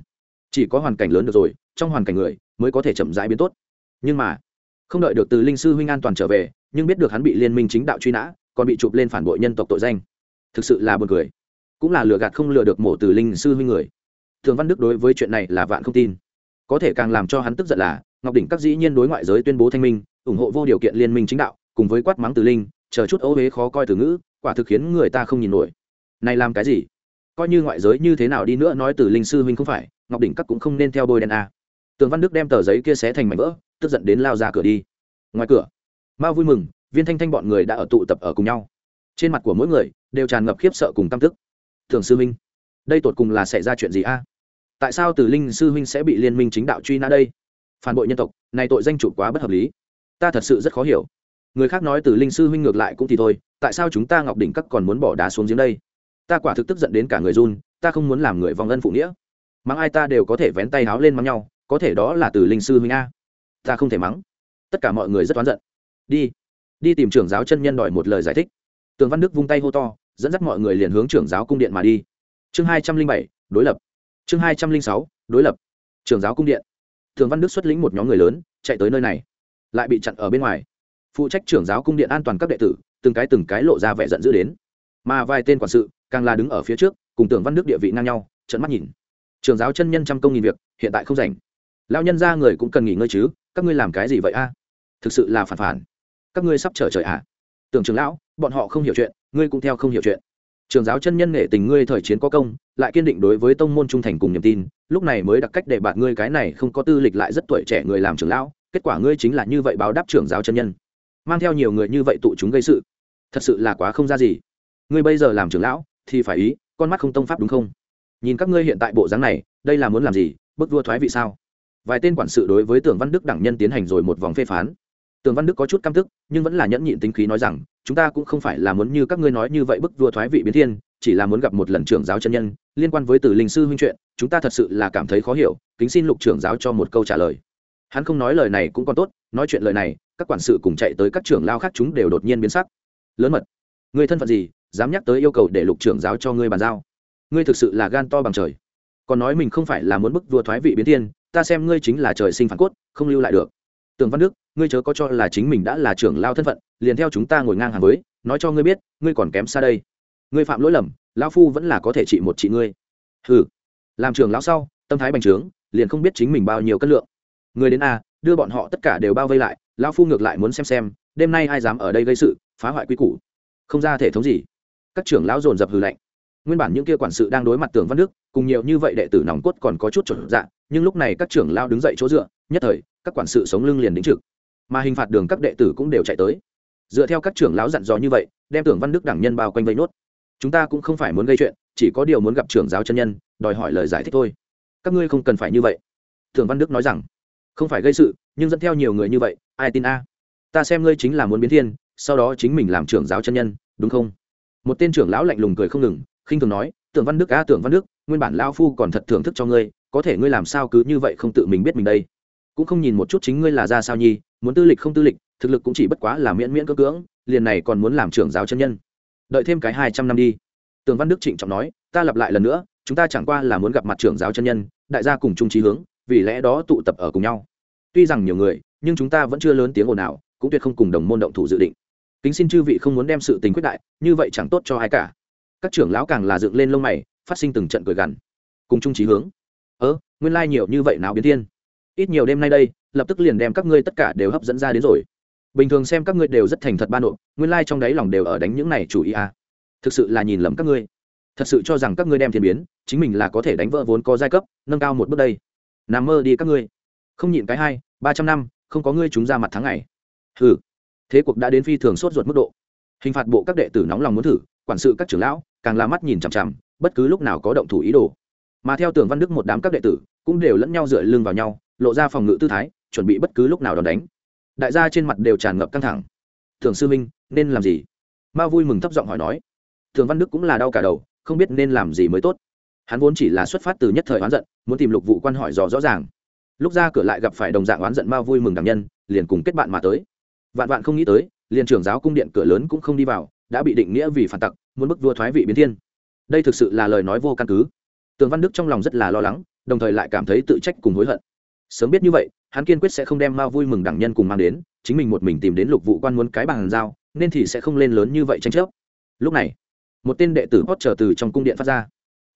Chỉ có hoàn cảnh lớn được rồi, trong hoàn cảnh người, mới có thể chậm rãi biến tốt. Nhưng mà, không đợi được từ linh sư huynh an toàn trở về, nhưng biết được hắn bị liên minh chính đạo truy nã, còn bị chụp lên phản bội nhân tộc tội danh. Thực sự là buồn cười cũng là lừa gạt không lừa được mổ từ linh sư huynh người. Thường văn đức đối với chuyện này là vạn không tin. Có thể càng làm cho hắn tức giận là, ngọc đỉnh các dĩ nhiên đối ngoại giới tuyên bố thanh minh, ủng hộ vô điều kiện liên minh chính đạo, cùng với quát mắng từ linh, chờ chút ấu huế khó coi từ ngữ, quả thực khiến người ta không nhìn nổi. Này làm cái gì? Coi như ngoại giới như thế nào đi nữa nói từ linh sư huynh không phải, ngọc đỉnh các cũng không nên theo bôi đen a. Tường văn đức đem tờ giấy kia xé thành mảnh vỡ, tức giận đến lao ra cửa đi. Ngoài cửa, mao vui mừng, viên thanh thanh bọn người đã ở tụ tập ở cùng nhau. Trên mặt của mỗi người đều tràn ngập khiếp sợ cùng tâm tức thường sư huynh. Đây tột cùng là xảy ra chuyện gì a? Tại sao từ linh sư huynh sẽ bị liên minh chính đạo truy nã đây? Phản bội nhân tộc, này tội danh chủ quá bất hợp lý. Ta thật sự rất khó hiểu. Người khác nói từ linh sư huynh ngược lại cũng thì thôi, tại sao chúng ta ngọc đỉnh các còn muốn bỏ đá xuống giếng đây? Ta quả thực tức giận đến cả người run, ta không muốn làm người vòng ân phụ nghĩa. Mắng ai ta đều có thể vén tay háo lên mắng nhau, có thể đó là từ linh sư huynh a. Ta không thể mắng. Tất cả mọi người rất oán giận. Đi đi tìm trưởng giáo chân nhân đòi một lời giải thích. Tường văn đức vung tay hô to dẫn dắt mọi người liền hướng trưởng giáo cung điện mà đi. Chương hai trăm linh bảy, đối lập. Chương hai trăm linh sáu, đối lập. Trưởng giáo cung điện. Thường văn đức xuất lĩnh một nhóm người lớn, chạy tới nơi này. Lại bị chặn ở bên ngoài. Phụ trách trưởng giáo cung điện an toàn các đệ tử, từng cái từng cái lộ ra vẻ giận dữ đến. Mà vài tên quản sự, càng là đứng ở phía trước, cùng tưởng văn đức địa vị ngang nhau trận mắt nhìn. Trưởng giáo chân nhân trăm công nghìn việc, hiện tại không rảnh. Lao nhân ra người cũng cần nghỉ ngơi chứ, các ngươi làm cái gì vậy a? Thực sự là phản phản. Các ngươi sắp trở trời ạ à? tưởng trưởng lão bọn họ không hiểu chuyện, ngươi cũng theo không hiểu chuyện. Trường giáo chân nhân nghệ tình ngươi thời chiến có công, lại kiên định đối với tông môn trung thành cùng niềm tin, lúc này mới đặt cách để bạn ngươi cái này không có tư lịch lại rất tuổi trẻ người làm trưởng lão, kết quả ngươi chính là như vậy báo đáp trưởng giáo chân nhân. Mang theo nhiều người như vậy tụ chúng gây sự. Thật sự là quá không ra gì. Ngươi bây giờ làm trưởng lão, thì phải ý, con mắt không tông pháp đúng không? Nhìn các ngươi hiện tại bộ dáng này, đây là muốn làm gì, bức vua thoái vị sao? Vài tên quản sự đối với tưởng văn đức đẳng nhân tiến hành rồi một vòng phê phán. Tường văn đức có chút căm tức, nhưng vẫn là nhẫn nhịn tính khí nói rằng, chúng ta cũng không phải là muốn như các ngươi nói như vậy bức vua thoái vị biến thiên, chỉ là muốn gặp một lần trưởng giáo chân nhân, liên quan với từ linh sư huynh chuyện, chúng ta thật sự là cảm thấy khó hiểu, kính xin lục trưởng giáo cho một câu trả lời. Hắn không nói lời này cũng còn tốt, nói chuyện lời này, các quản sự cùng chạy tới các trưởng lao khác chúng đều đột nhiên biến sắc. Lớn mật người thân phận gì, dám nhắc tới yêu cầu để lục trưởng giáo cho ngươi bàn giao? Ngươi thực sự là gan to bằng trời. Còn nói mình không phải là muốn bức vua thoái vị biến thiên, ta xem ngươi chính là trời sinh phản cốt, không lưu lại được tường văn đức, ngươi chớ có cho là chính mình đã là trưởng lao thân phận, liền theo chúng ta ngồi ngang hàng với, nói cho ngươi biết, ngươi còn kém xa đây. Ngươi phạm lỗi lầm, lão phu vẫn là có thể trị một trị ngươi. Ừ làm trưởng lão sau, tâm thái bành trướng, liền không biết chính mình bao nhiêu cân lượng. Người đến a, đưa bọn họ tất cả đều bao vây lại, lão phu ngược lại muốn xem xem, đêm nay ai dám ở đây gây sự, phá hoại quy củ. Không ra thể thống gì. Các trưởng lão dồn dập hư lạnh. Nguyên bản những kia quản sự đang đối mặt tưởng văn đức, cùng nhiều như vậy đệ tử nòng cốt còn có chút chuẩn dạ nhưng lúc này các trưởng lao đứng dậy chỗ dựa, nhất thời các quản sự sống lưng liền đính trực. Mà hình phạt đường các đệ tử cũng đều chạy tới. Dựa theo các trưởng lão dặn dò như vậy, đem tưởng văn đức đảng nhân bao quanh vây nốt. Chúng ta cũng không phải muốn gây chuyện, chỉ có điều muốn gặp trưởng giáo chân nhân, đòi hỏi lời giải thích thôi. Các ngươi không cần phải như vậy. Tưởng văn đức nói rằng, không phải gây sự, nhưng dẫn theo nhiều người như vậy, ai tin a? Ta xem ngươi chính là muốn biến thiên, sau đó chính mình làm trưởng giáo chân nhân, đúng không? Một tên trưởng lão lạnh lùng cười không ngừng, khinh thường nói, tưởng văn đức a, tưởng văn đức, nguyên bản lao phu còn thật thưởng thức cho ngươi, có thể ngươi làm sao cứ như vậy không tự mình biết mình đây? Cũng không nhìn một chút chính ngươi là ra sao nhi, muốn tư lịch không tư lịch, thực lực cũng chỉ bất quá là miễn miễn cơ cưỡng, liền này còn muốn làm trưởng giáo chân nhân. Đợi thêm cái hai trăm năm đi. Tường văn đức trịnh trọng nói, ta lặp lại lần nữa, chúng ta chẳng qua là muốn gặp mặt trưởng giáo chân nhân, đại gia cùng chung trí hướng, vì lẽ đó tụ tập ở cùng nhau. Tuy rằng nhiều người, nhưng chúng ta vẫn chưa lớn tiếng ồn nào cũng tuyệt không cùng đồng môn động thủ dự định. Kính xin chư vị không muốn đem sự tình quyết đại, như vậy chẳng tốt cho ai cả. Các trưởng lão càng là dựng lên lông mày, phát sinh từng trận cười gằn. Cùng chung trí hướng. Ớ nguyên lai nhiều như vậy nào biến thiên? Ít nhiều đêm nay đây lập tức liền đem các ngươi tất cả đều hấp dẫn ra đến rồi. Bình thường xem các ngươi đều rất thành thật ban độ, nguyên lai、like、trong đáy lòng đều ở đánh những này chủ ý à. thực sự là nhìn lầm các ngươi. Thật sự cho rằng các ngươi đem thiên biến chính mình là có thể đánh vỡ vốn có giai cấp nâng cao một bước đây. Nằm mơ đi các ngươi. Không nhịn cái hai ba trăm năm không có ngươi chúng ra mặt tháng ngày. Ừ thế cuộc đã đến phi thường sốt ruột mức độ. Hình phạt bộ các đệ tử nóng lòng muốn thử quản sự các trưởng lão càng là mắt nhìn chằm chằm bất cứ lúc nào có động thủ ý đồ. Mà theo tưởng văn đức một đám các đệ tử cũng đều lẫn nhau dựa lưng vào nhau lộ ra phòng ngự tư thái, chuẩn bị bất cứ lúc nào đòn đánh. Đại gia trên mặt đều tràn ngập căng thẳng. Thường sư minh nên làm gì? Ma vui mừng thấp giọng hỏi nói. Thường văn đức cũng là đau cả đầu, không biết nên làm gì mới tốt. Hắn vốn chỉ là xuất phát từ nhất thời oán giận, muốn tìm lục vụ quan hỏi dò rõ ràng. Lúc ra cửa lại gặp phải đồng dạng oán giận ma vui mừng đằng nhân, liền cùng kết bạn mà tới. Vạn vạn không nghĩ tới, liền trưởng giáo cung điện cửa lớn cũng không đi vào, đã bị định nghĩa vì phản tặc, muốn bức vua thoái vị biến thiên. Đây thực sự là lời nói vô căn cứ. Tường văn đức trong lòng rất là lo lắng, đồng thời lại cảm thấy tự trách cùng hối hận sớm biết như vậy, hắn kiên quyết sẽ không đem mao vui mừng đẳng nhân cùng mang đến, chính mình một mình tìm đến lục vụ quan muốn cái bàn giao, nên thì sẽ không lên lớn như vậy tranh chấp. Lúc này, một tên đệ tử hót trở từ trong cung điện phát ra.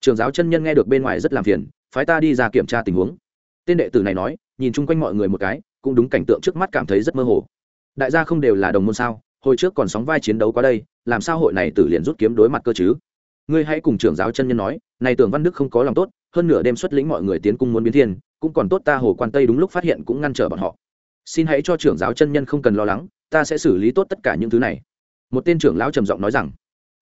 Trường giáo chân nhân nghe được bên ngoài rất làm phiền, phái ta đi ra kiểm tra tình huống. Tên đệ tử này nói, nhìn chung quanh mọi người một cái, cũng đúng cảnh tượng trước mắt cảm thấy rất mơ hồ. Đại gia không đều là đồng môn sao, hồi trước còn sóng vai chiến đấu qua đây, làm sao hội này tử liền rút kiếm đối mặt cơ chứ? Ngươi hãy cùng trưởng giáo chân nhân nói, này tưởng văn đức không có lòng tốt, hơn nửa đêm xuất lĩnh mọi người tiến cung muốn biến thiên cũng còn tốt ta hồ quan tây đúng lúc phát hiện cũng ngăn trở bọn họ. Xin hãy cho trưởng giáo chân nhân không cần lo lắng, ta sẽ xử lý tốt tất cả những thứ này. Một tên trưởng lão trầm giọng nói rằng.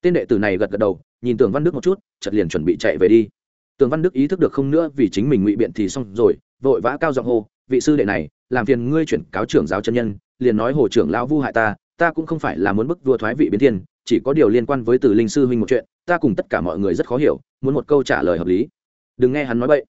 Tên đệ tử này gật gật đầu, nhìn tường văn đức một chút chật liền chuẩn bị chạy về đi. Tường văn đức ý thức được không nữa vì chính mình ngụy biện thì xong rồi, vội vã cao giọng hô, vị sư đệ này, làm phiền ngươi chuyển cáo trưởng giáo chân nhân, liền nói hồ trưởng lão vu hại ta ta cũng không phải là muốn bức vua thoái vị biến thiên, chỉ có điều liên quan với từ linh sư huynh một chuyện, ta cùng tất cả mọi người rất khó hiểu, muốn một câu trả lời hợp lý. Đừng nghe hắn nói vậy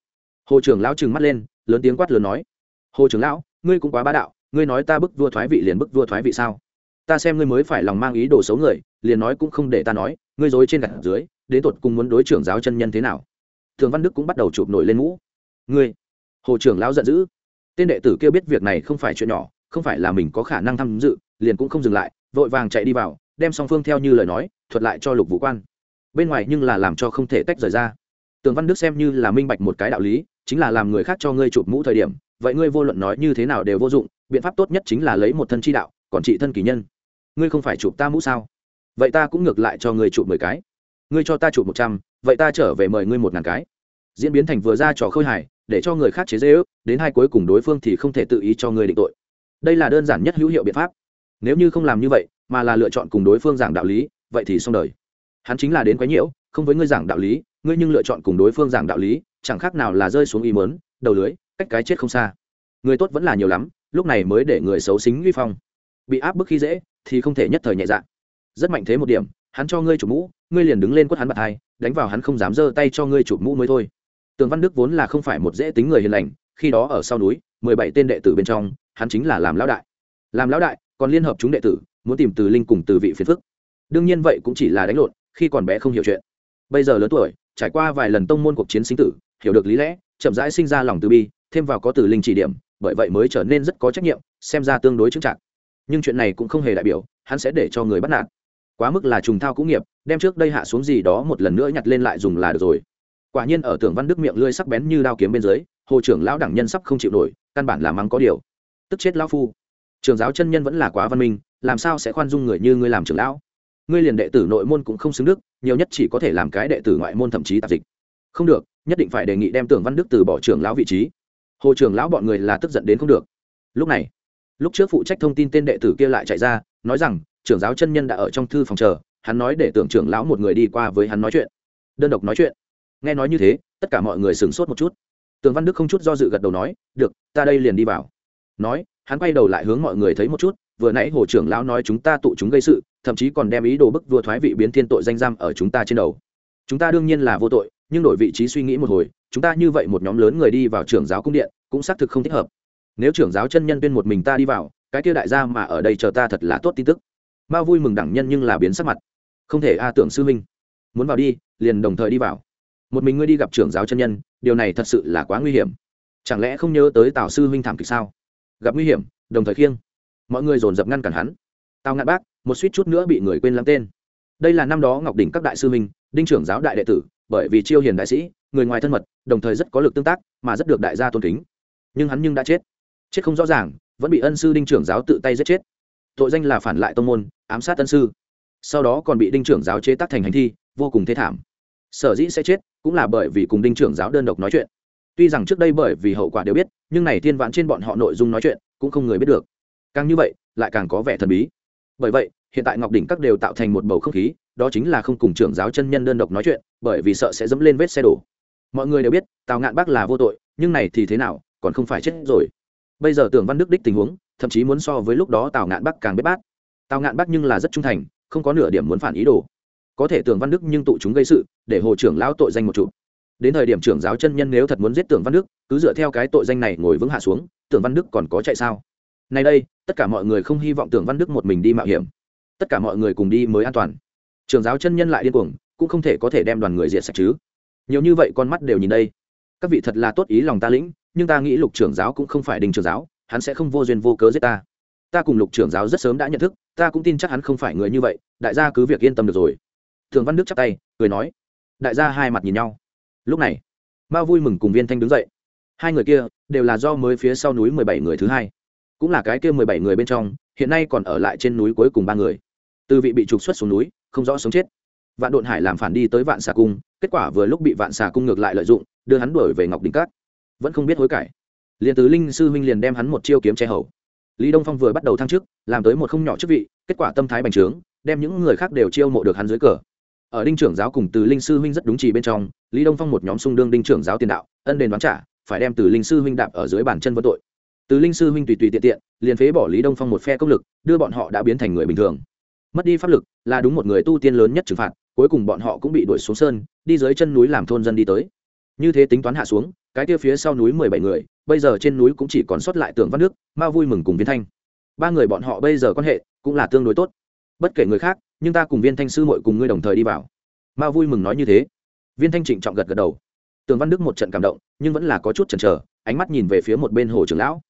hồ trưởng lão trừng mắt lên, lớn tiếng quát lớn nói, hồ trưởng lão, ngươi cũng quá bá đạo, ngươi nói ta bức vua thoái vị liền bức vua thoái vị sao? Ta xem ngươi mới phải lòng mang ý đồ xấu người, liền nói cũng không để ta nói, ngươi dối trên gặt dưới, đến tột cùng muốn đối trưởng giáo chân nhân thế nào? Thường văn đức cũng bắt đầu chụp nổi lên mũ. Ngươi? Hồ trưởng lão giận dữ. Tên đệ tử kia biết việc này không phải chuyện nhỏ, không phải là mình có khả năng tham dự, liền cũng không dừng lại, vội vàng chạy đi vào, đem song phương theo như lời nói, thuật lại cho lục vũ quan. Bên ngoài nhưng là làm cho không thể tách rời ra. Tường văn đức xem như là minh bạch một cái đạo lý chính là làm người khác cho ngươi chụp mũ thời điểm, vậy ngươi vô luận nói như thế nào đều vô dụng, biện pháp tốt nhất chính là lấy một thân chi đạo, còn trị thân kỳ nhân. Ngươi không phải chụp ta mũ sao? Vậy ta cũng ngược lại cho ngươi chụp mười cái. Ngươi cho ta chụp một trăm, vậy ta trở về mời ngươi một ngàn cái. Diễn biến thành vừa ra trò khơi hài, để cho người khác chế dễ ước, đến hai cuối cùng đối phương thì không thể tự ý cho ngươi định tội. Đây là đơn giản nhất hữu hiệu biện pháp. Nếu như không làm như vậy, mà là lựa chọn cùng đối phương giảng đạo lý, vậy thì xong đời. Hắn chính là đến quái nhiễu, không với ngươi giảng đạo lý, ngươi nhưng lựa chọn cùng đối phương giảng đạo lý chẳng khác nào là rơi xuống ý mớn, đầu lưới, cách cái chết không xa. Người tốt vẫn là nhiều lắm, lúc này mới để người xấu xính uy phong. Bị áp bức khi dễ, thì không thể nhất thời nhẹ dạ. Rất mạnh thế một điểm, hắn cho ngươi chủ mũ, ngươi liền đứng lên quất hắn bạt hai, đánh vào hắn không dám giơ tay cho ngươi chụp mũ mới thôi. Tường văn đức vốn là không phải một dễ tính người hiền lành, khi đó ở sau núi, mười bảy tên đệ tử bên trong, hắn chính là làm lão đại. Làm lão đại, còn liên hợp chúng đệ tử, muốn tìm từ linh cùng từ vị phiền phức. Đương nhiên vậy cũng chỉ là đánh lộn, khi còn bé không hiểu chuyện. Bây giờ lớn tuổi, trải qua vài lần tông môn cuộc chiến sinh tử hiểu được lý lẽ, chậm rãi sinh ra lòng từ bi, thêm vào có từ linh chỉ điểm, bởi vậy mới trở nên rất có trách nhiệm, xem ra tương đối chững trạng nhưng chuyện này cũng không hề đại biểu hắn sẽ để cho người bắt nạt. Quá mức là trùng thao cũng nghiệp, đem trước đây hạ xuống gì đó một lần nữa nhặt lên lại dùng là được rồi. Quả nhiên ở tưởng văn đức miệng lưỡi sắc bén như đao kiếm bên dưới, hồ trưởng lão đẳng nhân sắp không chịu nổi, căn bản là mắng có điều. Tức chết lão phu. Trường giáo chân nhân vẫn là quá văn minh, làm sao sẽ khoan dung người như ngươi làm trưởng lão? Ngươi liền đệ tử nội môn cũng không xứng đức, nhiều nhất chỉ có thể làm cái đệ tử ngoại môn thậm chí tạp dịch. Không được nhất định phải đề nghị đem tưởng văn đức từ bỏ trưởng lão vị trí. Hồ trưởng lão bọn người là tức giận đến không được. Lúc này, lúc trước phụ trách thông tin tên đệ tử kia lại chạy ra, nói rằng, trưởng giáo chân nhân đã ở trong thư phòng chờ, hắn nói để tưởng trưởng lão một người đi qua với hắn nói chuyện. Đơn độc nói chuyện. Nghe nói như thế, tất cả mọi người sửng sốt một chút. Tường văn đức không chút do dự gật đầu nói, được, ta đây liền đi vào. Nói, hắn quay đầu lại hướng mọi người thấy một chút, vừa nãy hồ trưởng lão nói chúng ta tụ chúng gây sự, thậm chí còn đem ý đồ bức vua thoái vị biến thiên tội danh giam ở chúng ta trên đầu. Chúng ta đương nhiên là vô tội nhưng đổi vị trí suy nghĩ một hồi, chúng ta như vậy một nhóm lớn người đi vào trưởng giáo cung điện, cũng xác thực không thích hợp. Nếu trưởng giáo chân nhân tuyên một mình ta đi vào, cái kia đại gia mà ở đây chờ ta thật là tốt tin tức. Mao vui mừng đẳng nhân nhưng là biến sắc mặt. Không thể a, tưởng sư minh muốn vào đi, liền đồng thời đi vào. Một mình ngươi đi gặp trưởng giáo chân nhân, điều này thật sự là quá nguy hiểm. Chẳng lẽ không nhớ tới tào sư huynh thảm kịch sao? Gặp nguy hiểm, đồng thời khiêng. Mọi người dồn dập ngăn cản hắn. Tào ngạn bác, một suýt chút nữa bị người quên lắm tên. Đây là năm đó ngọc đỉnh các đại sư huynh, đinh trưởng giáo đại đệ tử bởi vì chiêu hiền đại sĩ, người ngoài thân mật, đồng thời rất có lực tương tác, mà rất được đại gia tôn kính. Nhưng hắn nhưng đã chết. Chết không rõ ràng, vẫn bị ân sư đinh trưởng giáo tự tay giết chết. Tội danh là phản lại tông môn, ám sát ân sư. Sau đó còn bị đinh trưởng giáo chế tác thành hành thi, vô cùng thê thảm. Sở dĩ sẽ chết, cũng là bởi vì cùng đinh trưởng giáo đơn độc nói chuyện. Tuy rằng trước đây bởi vì hậu quả đều biết, nhưng này thiên vãn trên bọn họ nội dung nói chuyện, cũng không người biết được. Càng như vậy, lại càng có vẻ thần bí bởi vậy, hiện tại ngọc đỉnh các đều tạo thành một bầu không khí, đó chính là không cùng trưởng giáo chân nhân đơn độc nói chuyện, bởi vì sợ sẽ dẫm lên vết xe đổ. Mọi người đều biết, tào ngạn bác là vô tội, nhưng này thì thế nào, còn không phải chết rồi. Bây giờ tưởng văn đức đích tình huống, thậm chí muốn so với lúc đó tào ngạn bác càng biết bát. Tào ngạn bác nhưng là rất trung thành, không có nửa điểm muốn phản ý đồ. Có thể tưởng văn đức nhưng tụ chúng gây sự, để hồ trưởng lão tội danh một chụp đến thời điểm trưởng giáo chân nhân nếu thật muốn giết tưởng văn đức, cứ dựa theo cái tội danh này ngồi vững hạ xuống, tưởng văn đức còn có chạy sao? Nay đây, tất cả mọi người không hy vọng tưởng văn đức một mình đi mạo hiểm. Tất cả mọi người cùng đi mới an toàn. Trường giáo chân nhân lại điên cuồng, cũng không thể có thể đem đoàn người diệt sạch chứ. Nhiều như vậy con mắt đều nhìn đây. Các vị thật là tốt ý lòng ta lĩnh, nhưng ta nghĩ lục trưởng giáo cũng không phải đình trưởng giáo, hắn sẽ không vô duyên vô cớ giết ta. Ta cùng lục trưởng giáo rất sớm đã nhận thức, ta cũng tin chắc hắn không phải người như vậy, đại gia cứ việc yên tâm được rồi. Thường văn đức chắp tay, cười nói. Đại gia hai mặt nhìn nhau. Lúc này, mao vui mừng cùng viên thanh đứng dậy. Hai người kia đều là do mới phía sau núi mười bảy người thứ hai cũng là cái kia mười bảy người bên trong, hiện nay còn ở lại trên núi cuối cùng ba người. Từ vị bị trục xuất xuống núi, không rõ sống chết. Vạn độn hải làm phản đi tới vạn xà cung, kết quả vừa lúc bị vạn xà cung ngược lại lợi dụng, đưa hắn đuổi về ngọc đình cát. Vẫn không biết hối cải. Liền tứ linh sư huynh liền đem hắn một chiêu kiếm che hầu. Lý đông phong vừa bắt đầu thăng chức, làm tới một không nhỏ chức vị, kết quả tâm thái bành trướng, đem những người khác đều chiêu mộ được hắn dưới cờ. Ở đinh trưởng giáo cùng từ linh sư huynh rất đúng trì bên trong, lý đông phong một nhóm xung đương đinh trưởng giáo tiền đạo, ân đền đoán trả, phải đem từ linh sư huynh đạp ở dưới bàn chân vân tội từ linh sư huynh tùy tùy tiện tiện, liền phế bỏ lý đông phong một phe công lực, đưa bọn họ đã biến thành người bình thường. Mất đi pháp lực, là đúng một người tu tiên lớn nhất trừng phạt, cuối cùng bọn họ cũng bị đuổi xuống sơn, đi dưới chân núi làm thôn dân đi tới. Như thế tính toán hạ xuống, cái kia phía sau núi mười bảy người, bây giờ trên núi cũng chỉ còn sót lại tưởng văn nước, ma vui mừng cùng viên thanh. Ba người bọn họ bây giờ quan hệ cũng là tương đối tốt. Bất kể người khác, nhưng ta cùng viên thanh sư mội cùng ngươi đồng thời đi vào. Ma vui mừng nói như thế. Viên thanh trịnh trọng gật gật đầu. Tường văn đức một trận cảm động, nhưng vẫn là có chút chần chờ, ánh mắt nhìn về phía một bên hồ trưởng lão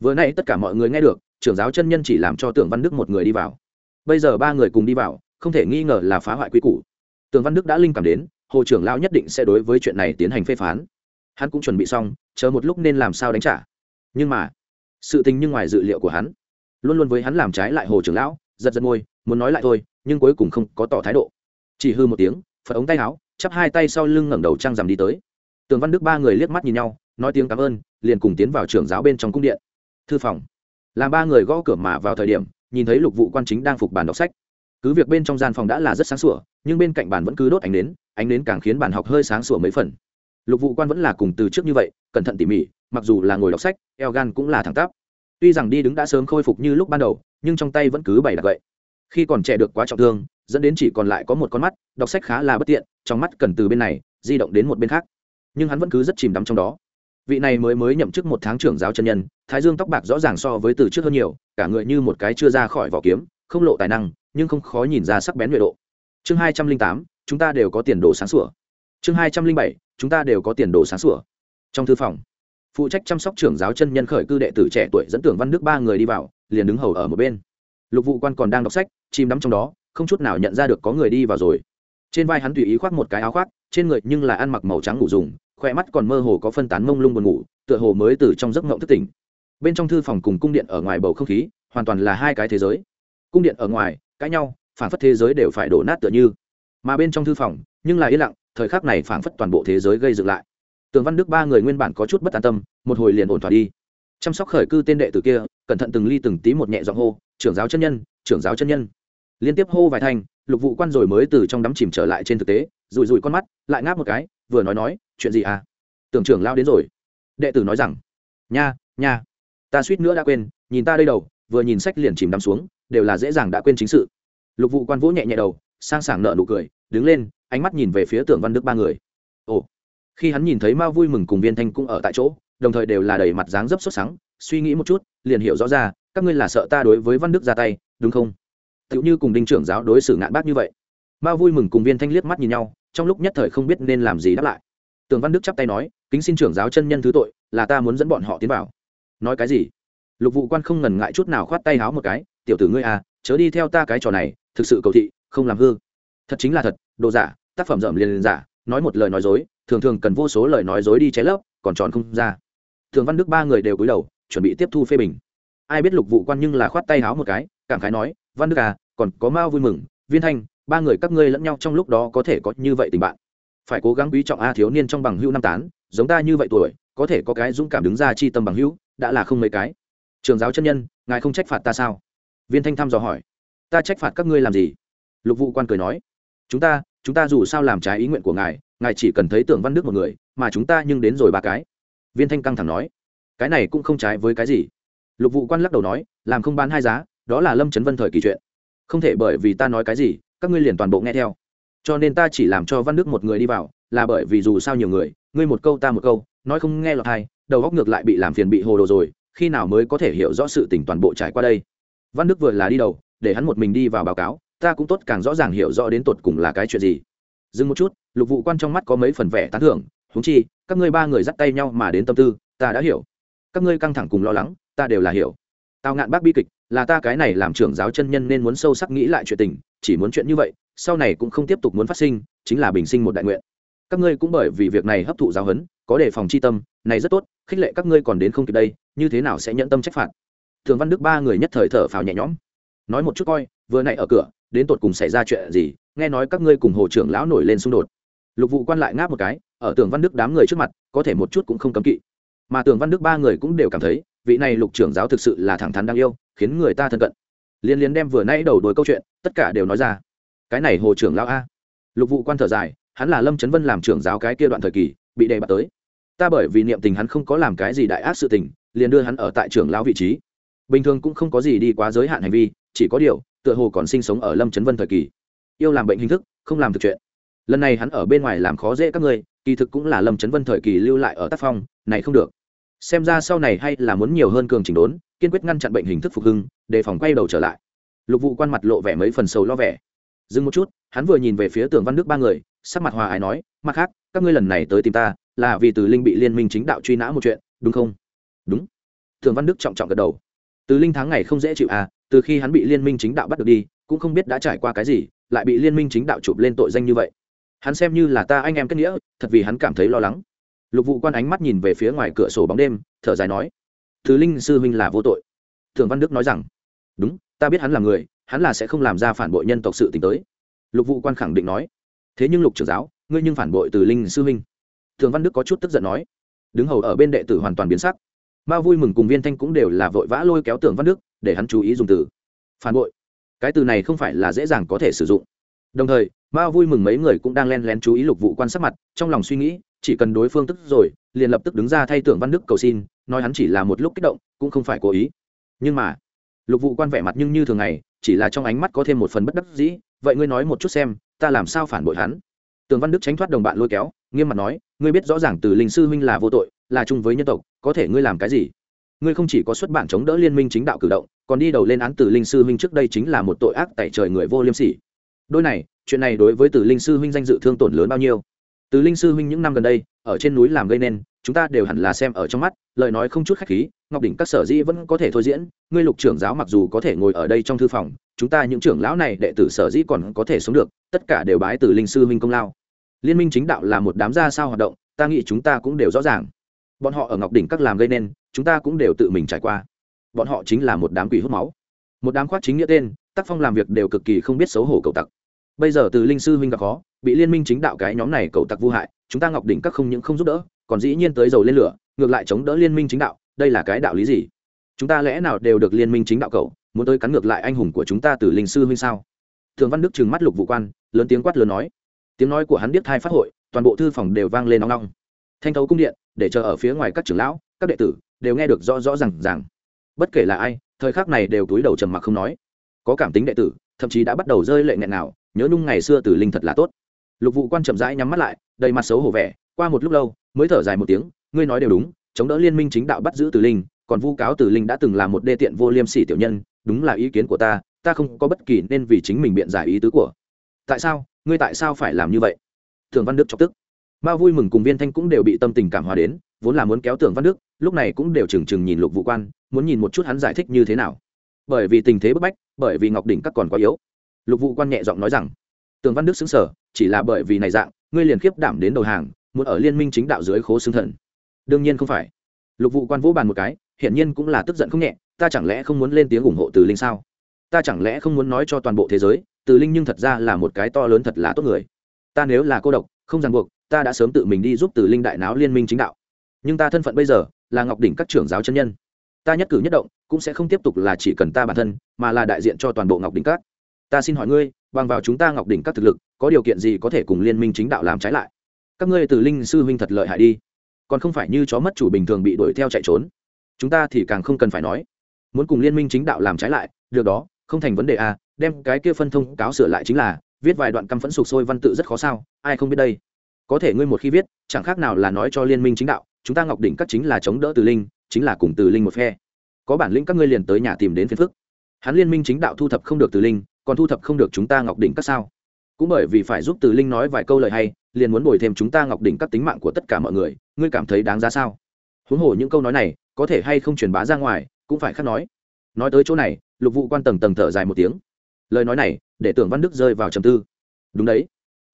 vừa nay tất cả mọi người nghe được, trưởng giáo chân nhân chỉ làm cho tưởng văn đức một người đi vào. Bây giờ ba người cùng đi vào, không thể nghi ngờ là phá hoại quy củ. Tưởng văn đức đã linh cảm đến, hồ trưởng lão nhất định sẽ đối với chuyện này tiến hành phê phán. Hắn cũng chuẩn bị xong, chờ một lúc nên làm sao đánh trả. Nhưng mà, sự tình như ngoài dự liệu của hắn. Luôn luôn với hắn làm trái lại hồ trưởng lão, giật giật môi, muốn nói lại thôi, nhưng cuối cùng không có tỏ thái độ. Chỉ hư một tiếng, phật ống tay áo, chắp hai tay sau lưng ngẩng đầu trăng rằm đi tới. Tường văn đức ba người liếc mắt nhìn nhau, nói tiếng cảm ơn, liền cùng tiến vào trưởng giáo bên trong cung điện thư phòng. Làm ba người gõ cửa mà vào thời điểm, nhìn thấy lục vụ quan chính đang phục bàn đọc sách. Cứ việc bên trong gian phòng đã là rất sáng sủa, nhưng bên cạnh bàn vẫn cứ đốt ánh nến ánh nến càng khiến bàn học hơi sáng sủa mấy phần. Lục vụ quan vẫn là cùng từ trước như vậy, cẩn thận tỉ mỉ, mặc dù là ngồi đọc sách, eo gan cũng là thẳng tắp. Tuy rằng đi đứng đã sớm khôi phục như lúc ban đầu, nhưng trong tay vẫn cứ bày đặt vậy khi còn trẻ được quá trọng thương, dẫn đến chỉ còn lại có một con mắt, đọc sách khá là bất tiện, trong mắt cần từ bên này, di động đến một bên khác. Nhưng hắn vẫn cứ rất chìm đắm trong đó vị này mới mới nhậm chức một tháng trưởng giáo chân nhân, thái dương tóc bạc rõ ràng so với từ trước hơn nhiều, cả người như một cái chưa ra khỏi vỏ kiếm, không lộ tài năng, nhưng không khó nhìn ra sắc bén nhuệ độ. Chương hai trăm linh tám, chúng ta đều có tiền đồ sáng sủa. Chương hai trăm linh bảy, chúng ta đều có tiền đồ sáng sủa. Trong thư phòng, phụ trách chăm sóc trưởng giáo chân nhân khởi cư đệ tử trẻ tuổi dẫn tưởng văn đức ba người đi vào, liền đứng hầu ở một bên. Lục vụ quan còn đang đọc sách, chìm đắm trong đó, không chút nào nhận ra được có người đi vào rồi. Trên vai hắn tùy ý khoác một cái áo khoác, trên người nhưng là ăn mặc màu trắng ngủ dùng khỏe mắt còn mơ hồ có phân tán mông lung buồn ngủ, tựa hồ mới từ trong giấc ngộng thức tỉnh. Bên trong thư phòng cùng cung điện ở ngoài bầu không khí, hoàn toàn là hai cái thế giới. Cung điện ở ngoài, cãi nhau phản phất thế giới đều phải đổ nát tựa như. Mà bên trong thư phòng, nhưng là yên lặng, thời khắc này phản phất toàn bộ thế giới gây dựng lại. Tường văn đức ba người nguyên bản có chút bất an tâm, một hồi liền ổn thỏa đi. Chăm sóc khởi cư tên đệ tử kia, cẩn thận từng ly từng tí một nhẹ giọng hô, trưởng giáo chân nhân, trưởng giáo chân nhân. Liên tiếp hô vài thanh, lục vụ quan rồi mới từ trong đắm chìm trở lại trên thực tế rùi rùi con mắt, lại ngáp một cái, vừa nói nói chuyện gì à? Tưởng trưởng lao đến rồi. Đệ tử nói rằng, nha nha, ta suýt nữa đã quên, nhìn ta đây đầu, vừa nhìn sách liền chìm đắm xuống, đều là dễ dàng đã quên chính sự. Lục vụ quan vũ nhẹ nhẹ đầu, sang sảng nợ nụ cười, đứng lên, ánh mắt nhìn về phía tưởng văn đức ba người. Ồ. Khi hắn nhìn thấy mao vui mừng cùng viên thanh cũng ở tại chỗ, đồng thời đều là đầy mặt dáng dấp xuất sáng suy nghĩ một chút, liền hiểu rõ ra, các ngươi là sợ ta đối với văn đức ra tay, đúng không? Tựu như cùng đinh trưởng giáo đối xử ngạn bác như vậy. Mao vui mừng cùng viên thanh liếc mắt nhìn nhau, trong lúc nhất thời không biết nên làm gì đáp lại tường văn đức chắp tay nói, kính xin trưởng giáo chân nhân thứ tội, là ta muốn dẫn bọn họ tiến vào. Nói cái gì? Lục vụ quan không ngần ngại chút nào khoát tay háo một cái, tiểu tử ngươi à chớ đi theo ta cái trò này, thực sự cầu thị, không làm hư. Thật chính là thật, đồ giả, tác phẩm rậm liền liền giả, nói một lời nói dối, thường thường cần vô số lời nói dối đi cháy lấp, còn tròn không ra. Thường văn đức ba người đều cúi đầu, chuẩn bị tiếp thu phê bình. Ai biết lục vụ quan nhưng là khoát tay háo một cái, cảm khái nói, văn đức à còn có mao vui mừng, viên thanh, ba người các ngươi lẫn nhau trong lúc đó có thể có như vậy tình bạn phải cố gắng quý trọng a thiếu niên trong bằng hữu năm tán, giống ta như vậy tuổi, có thể có cái dũng cảm đứng ra chi tâm bằng hữu, đã là không mấy cái. Trường giáo chân nhân, ngài không trách phạt ta sao? Viên thanh thăm dò hỏi. Ta trách phạt các ngươi làm gì? Lục vụ quan cười nói. Chúng ta chúng ta dù sao làm trái ý nguyện của ngài ngài chỉ cần thấy tưởng văn đức một người, mà chúng ta nhưng đến rồi ba cái. Viên thanh căng thẳng nói. Cái này cũng không trái với cái gì. Lục vụ quan lắc đầu nói, làm không bán hai giá, đó là lâm trấn vân thời kỳ chuyện. Không thể bởi vì ta nói cái gì, các ngươi liền toàn bộ nghe theo cho nên ta chỉ làm cho văn đức một người đi vào, là bởi vì dù sao nhiều người, ngươi một câu ta một câu, nói không nghe lọt hai đầu góc ngược lại bị làm phiền bị hồ đồ rồi, khi nào mới có thể hiểu rõ sự tình toàn bộ trải qua đây? Văn đức vừa là đi đầu, để hắn một mình đi vào báo cáo, ta cũng tốt càng rõ ràng hiểu rõ đến tột cùng là cái chuyện gì. Dừng một chút, lục vụ quan trong mắt có mấy phần vẻ tán thưởng húng chi, các ngươi ba người dắt tay nhau mà đến tâm tư, ta đã hiểu. Các ngươi căng thẳng cùng lo lắng, ta đều là hiểu. Tao ngạn bác bi kịch, là ta cái này làm trưởng giáo chân nhân nên muốn sâu sắc nghĩ lại chuyện tình, chỉ muốn chuyện như vậy sau này cũng không tiếp tục muốn phát sinh, chính là bình sinh một đại nguyện. Các ngươi cũng bởi vì việc này hấp thụ giáo huấn, có đề phòng chi tâm, này rất tốt, khích lệ các ngươi còn đến không kịp đây, như thế nào sẽ nhận tâm trách phạt? Thường văn đức ba người nhất thời thở phào nhẹ nhõm. Nói một chút coi, vừa nãy ở cửa, đến tột cùng xảy ra chuyện gì, nghe nói các ngươi cùng hồ trưởng lão nổi lên xung đột. Lục vụ quan lại ngáp một cái, ở tường văn đức đám người trước mặt, có thể một chút cũng không cấm kỵ. Mà tường văn đức ba người cũng đều cảm thấy, vị này lục trưởng giáo thực sự là thẳng thắn đáng yêu, khiến người ta thân cận. Liên liên đem vừa nãy đầu đuôi câu chuyện, tất cả đều nói ra cái này hồ trưởng lão a. Lục vụ quan thở dài, hắn là lâm trấn vân làm trưởng giáo cái kia đoạn thời kỳ, bị đề bạt tới. Ta bởi vì niệm tình hắn không có làm cái gì đại ác sự tình, liền đưa hắn ở tại trưởng lão vị trí. Bình thường cũng không có gì đi quá giới hạn hành vi, chỉ có điều, tựa hồ còn sinh sống ở lâm trấn vân thời kỳ. Yêu làm bệnh hình thức, không làm thực chuyện. Lần này hắn ở bên ngoài làm khó dễ các ngươi, kỳ thực cũng là lâm trấn vân thời kỳ lưu lại ở tác phong, này không được. Xem ra sau này hay là muốn nhiều hơn cường chỉnh đốn, kiên quyết ngăn chặn bệnh hình thức phục hưng, đề phòng quay đầu trở lại. Lục vụ quan mặt lộ vẻ mấy phần sầu lo vẻ dừng một chút, hắn vừa nhìn về phía tường văn đức ba người, sắc mặt hòa ái nói, mặt khác, các ngươi lần này tới tìm ta, là vì từ linh bị liên minh chính đạo truy nã một chuyện, đúng không? Đúng. Tường văn đức trọng trọng gật đầu. Từ linh tháng ngày không dễ chịu à từ khi hắn bị liên minh chính đạo bắt được đi, cũng không biết đã trải qua cái gì, lại bị liên minh chính đạo chụp lên tội danh như vậy. Hắn xem như là ta anh em kết nghĩa, thật vì hắn cảm thấy lo lắng. Lục vụ quan ánh mắt nhìn về phía ngoài cửa sổ bóng đêm, thở dài nói thứ linh sư huynh là vô tội. Thường văn đức nói rằng, đúng, ta biết hắn là người hắn là sẽ không làm ra phản bội nhân tộc sự t tới. Lục vụ quan khẳng định nói. Thế nhưng lục trưởng giáo, ngươi nhưng phản bội từ linh sư huynh thường văn đức có chút tức giận nói. Đứng hầu ở bên đệ tử hoàn toàn biến sắc. Ma vui mừng cùng viên thanh cũng đều là vội vã lôi kéo tưởng văn đức, để hắn chú ý dùng từ. Phản bội. Cái từ này không phải là dễ dàng có thể sử dụng. Đồng thời, ma vui mừng mấy người cũng đang len lén chú ý lục vụ quan sát mặt, trong lòng suy nghĩ, chỉ cần đối phương tức rồi, liền lập tức đứng ra thay tưởng văn đức cầu xin, nói hắn chỉ là một lúc kích động, cũng không phải cố ý. Nhưng mà, lục vụ quan vẻ mặt nhưng như thường ngày chỉ là trong ánh mắt có thêm một phần bất đắc dĩ, vậy ngươi nói một chút xem, ta làm sao phản bội hắn? Tường văn đức tránh thoát đồng bạn lôi kéo, nghiêm mặt nói, ngươi biết rõ ràng từ linh sư huynh là vô tội, là chung với nhân tộc, có thể ngươi làm cái gì? Ngươi không chỉ có xuất bản chống đỡ liên minh chính đạo cử động, còn đi đầu lên án từ linh sư huynh trước đây chính là một tội ác tại trời người vô liêm sỉ. Đôi này, chuyện này đối với từ linh sư huynh danh dự thương tổn lớn bao nhiêu? Từ linh sư huynh những năm gần đây, ở trên núi làm gây nên chúng ta đều hẳn là xem ở trong mắt, lời nói không chút khách khí, ngọc đỉnh các sở dĩ vẫn có thể thôi diễn, ngươi lục trưởng giáo mặc dù có thể ngồi ở đây trong thư phòng, chúng ta những trưởng lão này đệ tử sở dĩ còn có thể sống được, tất cả đều bái từ linh sư minh công lao. Liên minh chính đạo là một đám gia sao hoạt động, ta nghĩ chúng ta cũng đều rõ ràng. Bọn họ ở ngọc đỉnh các làm gây nên, chúng ta cũng đều tự mình trải qua. Bọn họ chính là một đám quỷ hút máu. Một đám khoát chính nghĩa tên, tác phong làm việc đều cực kỳ không biết xấu hổ cầu tặc. Bây giờ từ linh sư huynh gặp khó, bị liên minh chính đạo cái nhóm này cầu tặc vô hại, chúng ta ngọc đỉnh các không những không giúp đỡ còn dĩ nhiên tới dầu lên lửa, ngược lại chống đỡ liên minh chính đạo, đây là cái đạo lý gì? Chúng ta lẽ nào đều được liên minh chính đạo cậu muốn tới cắn ngược lại anh hùng của chúng ta từ linh sư huynh sao? Thường văn đức trừng mắt lục vụ quan, lớn tiếng quát lớn nói. Tiếng nói của hắn biết thai phát hội, toàn bộ thư phòng đều vang lên nóng nóng thanh thấu cung điện, để chờ ở phía ngoài các trưởng lão, các đệ tử, đều nghe được rõ rõ rằng rằng bất kể là ai, thời khắc này đều túi đầu trầm mặc không nói. Có cảm tính đệ tử, thậm chí đã bắt đầu rơi lệ nghẹn nào nhớ nhung ngày xưa tử linh thật là tốt. Lục vụ quan chậm rãi nhắm mắt lại, đầy mặt xấu hổ vẻ qua một lúc lâu, mới thở dài một tiếng, ngươi nói đều đúng, chống đỡ liên minh chính đạo bắt giữ tử linh, còn vu cáo tử linh đã từng là một đê tiện vô liêm sỉ tiểu nhân, đúng là ý kiến của ta ta không có bất kỳ nên vì chính mình biện giải ý tứ của. Tại sao? Ngươi tại sao phải làm như vậy? Thường văn đức chọc tức. Mao vui mừng cùng viên thanh cũng đều bị tâm tình cảm hóa đến, vốn là muốn kéo tưởng văn đức, lúc này cũng đều trừng trừng nhìn lục vũ quan, muốn nhìn một chút hắn giải thích như thế nào. Bởi vì tình thế bức bách, bởi vì ngọc đỉnh các còn quá yếu. Lục vũ quan nhẹ giọng nói rằng tưởng văn đức xứng sở chỉ là bởi vì này dạng, ngươi liền khiếp đảm đến đầu hàng muốn ở liên minh chính đạo dưới khố xương thần. Đương nhiên không phải. Lục vụ quan vỗ bàn một cái, hiển nhiên cũng là tức giận không nhẹ, ta chẳng lẽ không muốn lên tiếng ủng hộ từ linh sao? Ta chẳng lẽ không muốn nói cho toàn bộ thế giới, từ linh nhưng thật ra là một cái to lớn thật là tốt người. Ta nếu là cô độc, không ràng buộc, ta đã sớm tự mình đi giúp từ linh đại náo liên minh chính đạo. Nhưng ta thân phận bây giờ là ngọc đỉnh các trưởng giáo chân nhân. Ta nhất cử nhất động, cũng sẽ không tiếp tục là chỉ cần ta bản thân, mà là đại diện cho toàn bộ ngọc đỉnh các. Ta xin hỏi ngươi, bằng vào chúng ta ngọc đỉnh các thực lực, có điều kiện gì có thể cùng liên minh chính đạo làm trái lại? Các ngươi từ linh sư huynh thật lợi hại đi. Còn không phải như chó mất chủ bình thường bị đuổi theo chạy trốn. Chúng ta thì càng không cần phải nói. Muốn cùng liên minh chính đạo làm trái lại, được đó, không thành vấn đề à đem cái kia phân thông cáo sửa lại chính là, viết vài đoạn căm phẫn sụp sôi văn tự rất khó sao, ai không biết đây. Có thể ngươi một khi viết, chẳng khác nào là nói cho liên minh chính đạo, chúng ta ngọc đỉnh các chính là chống đỡ từ linh, chính là cùng từ linh một phe. Có bản lĩnh các ngươi liền tới nhà tìm đến phiền phức. Hắn liên minh chính đạo thu thập không được từ linh, còn thu thập không được chúng ta ngọc đỉnh các sao? Cũng bởi vì phải giúp từ linh nói vài câu lời hay liền muốn bồi thêm chúng ta ngọc đỉnh các tính mạng của tất cả mọi người, ngươi cảm thấy đáng giá sao? Huống hồ những câu nói này, có thể hay không truyền bá ra ngoài, cũng phải khác nói. Nói tới chỗ này, lục vụ quan tầng tầng thở dài một tiếng. Lời nói này, để tưởng văn đức rơi vào trầm tư. Đúng đấy.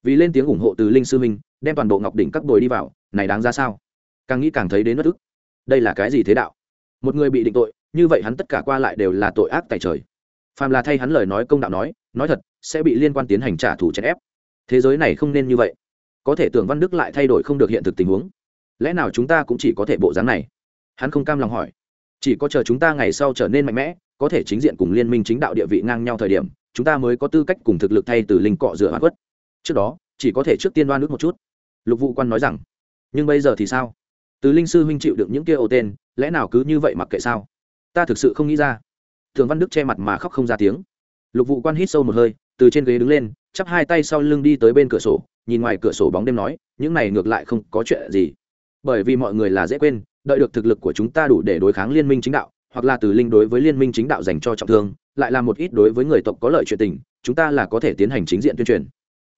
Vì lên tiếng ủng hộ từ linh sư minh, đem toàn bộ ngọc đỉnh các bồi đi vào, này đáng ra sao? Càng nghĩ càng thấy đến bất ức. Đây là cái gì thế đạo? Một người bị định tội, như vậy hắn tất cả qua lại đều là tội ác tại trời. Phàm là thay hắn lời nói công đạo nói nói thật, sẽ bị liên quan tiến hành trả thù chèn ép. Thế giới này không nên như vậy có thể tưởng văn đức lại thay đổi không được hiện thực tình huống. Lẽ nào chúng ta cũng chỉ có thể bộ dáng này? Hắn không cam lòng hỏi. Chỉ có chờ chúng ta ngày sau trở nên mạnh mẽ, có thể chính diện cùng liên minh chính đạo địa vị ngang nhau thời điểm, chúng ta mới có tư cách cùng thực lực thay từ linh cọ rửa hoàn quất. Trước đó, chỉ có thể trước tiên đoan nước một chút. Lục vụ quan nói rằng, nhưng bây giờ thì sao? Từ linh sư huynh chịu được những kia ô tên, lẽ nào cứ như vậy mặc kệ sao? Ta thực sự không nghĩ ra. Thường văn đức che mặt mà khóc không ra tiếng. Lục vụ quan hít sâu một hơi, từ trên ghế đứng lên, chắp hai tay sau lưng đi tới bên cửa sổ nhìn ngoài cửa sổ bóng đêm nói, những này ngược lại không có chuyện gì. Bởi vì mọi người là dễ quên, đợi được thực lực của chúng ta đủ để đối kháng liên minh chính đạo, hoặc là từ linh đối với liên minh chính đạo dành cho trọng thương, lại là một ít đối với người tộc có lợi chuyện tình, chúng ta là có thể tiến hành chính diện tuyên truyền.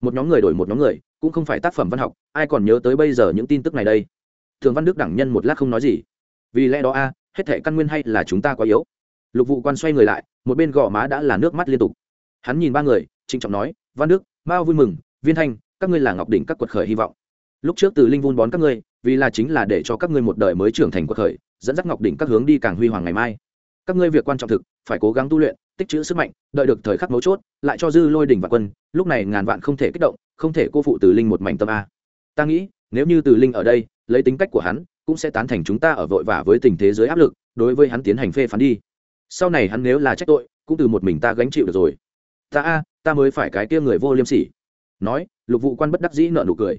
Một nhóm người đổi một nhóm người, cũng không phải tác phẩm văn học, ai còn nhớ tới bây giờ những tin tức này đây? Thường văn đức đẳng nhân một lát không nói gì. Vì lẽ đó a, hết thể căn nguyên hay là chúng ta quá yếu. Lục vụ quan xoay người lại, một bên gò má đã là nước mắt liên tục. Hắn nhìn ba người, trịnh trọng nói, văn đức, mao vui mừng, viên thanh các ngươi là ngọc đỉnh các quật khởi hy vọng. Lúc trước từ linh vun bón các ngươi, vì là chính là để cho các ngươi một đời mới trưởng thành quật khởi, dẫn dắt ngọc đỉnh các hướng đi càng huy hoàng ngày mai. Các ngươi việc quan trọng thực, phải cố gắng tu luyện, tích trữ sức mạnh, đợi được thời khắc mấu chốt, lại cho dư lôi đỉnh và quân, lúc này ngàn vạn không thể kích động, không thể cô phụ từ linh một mảnh tâm a. Ta nghĩ, nếu như từ linh ở đây, lấy tính cách của hắn, cũng sẽ tán thành chúng ta ở vội vã với tình thế giới áp lực, đối với hắn tiến hành phê phán đi. Sau này hắn nếu là trách tội, cũng từ một mình ta gánh chịu được rồi. Ta a, ta mới phải cái kia người vô liêm sỉ nói, lục vụ quan bất đắc dĩ nợ nụ cười.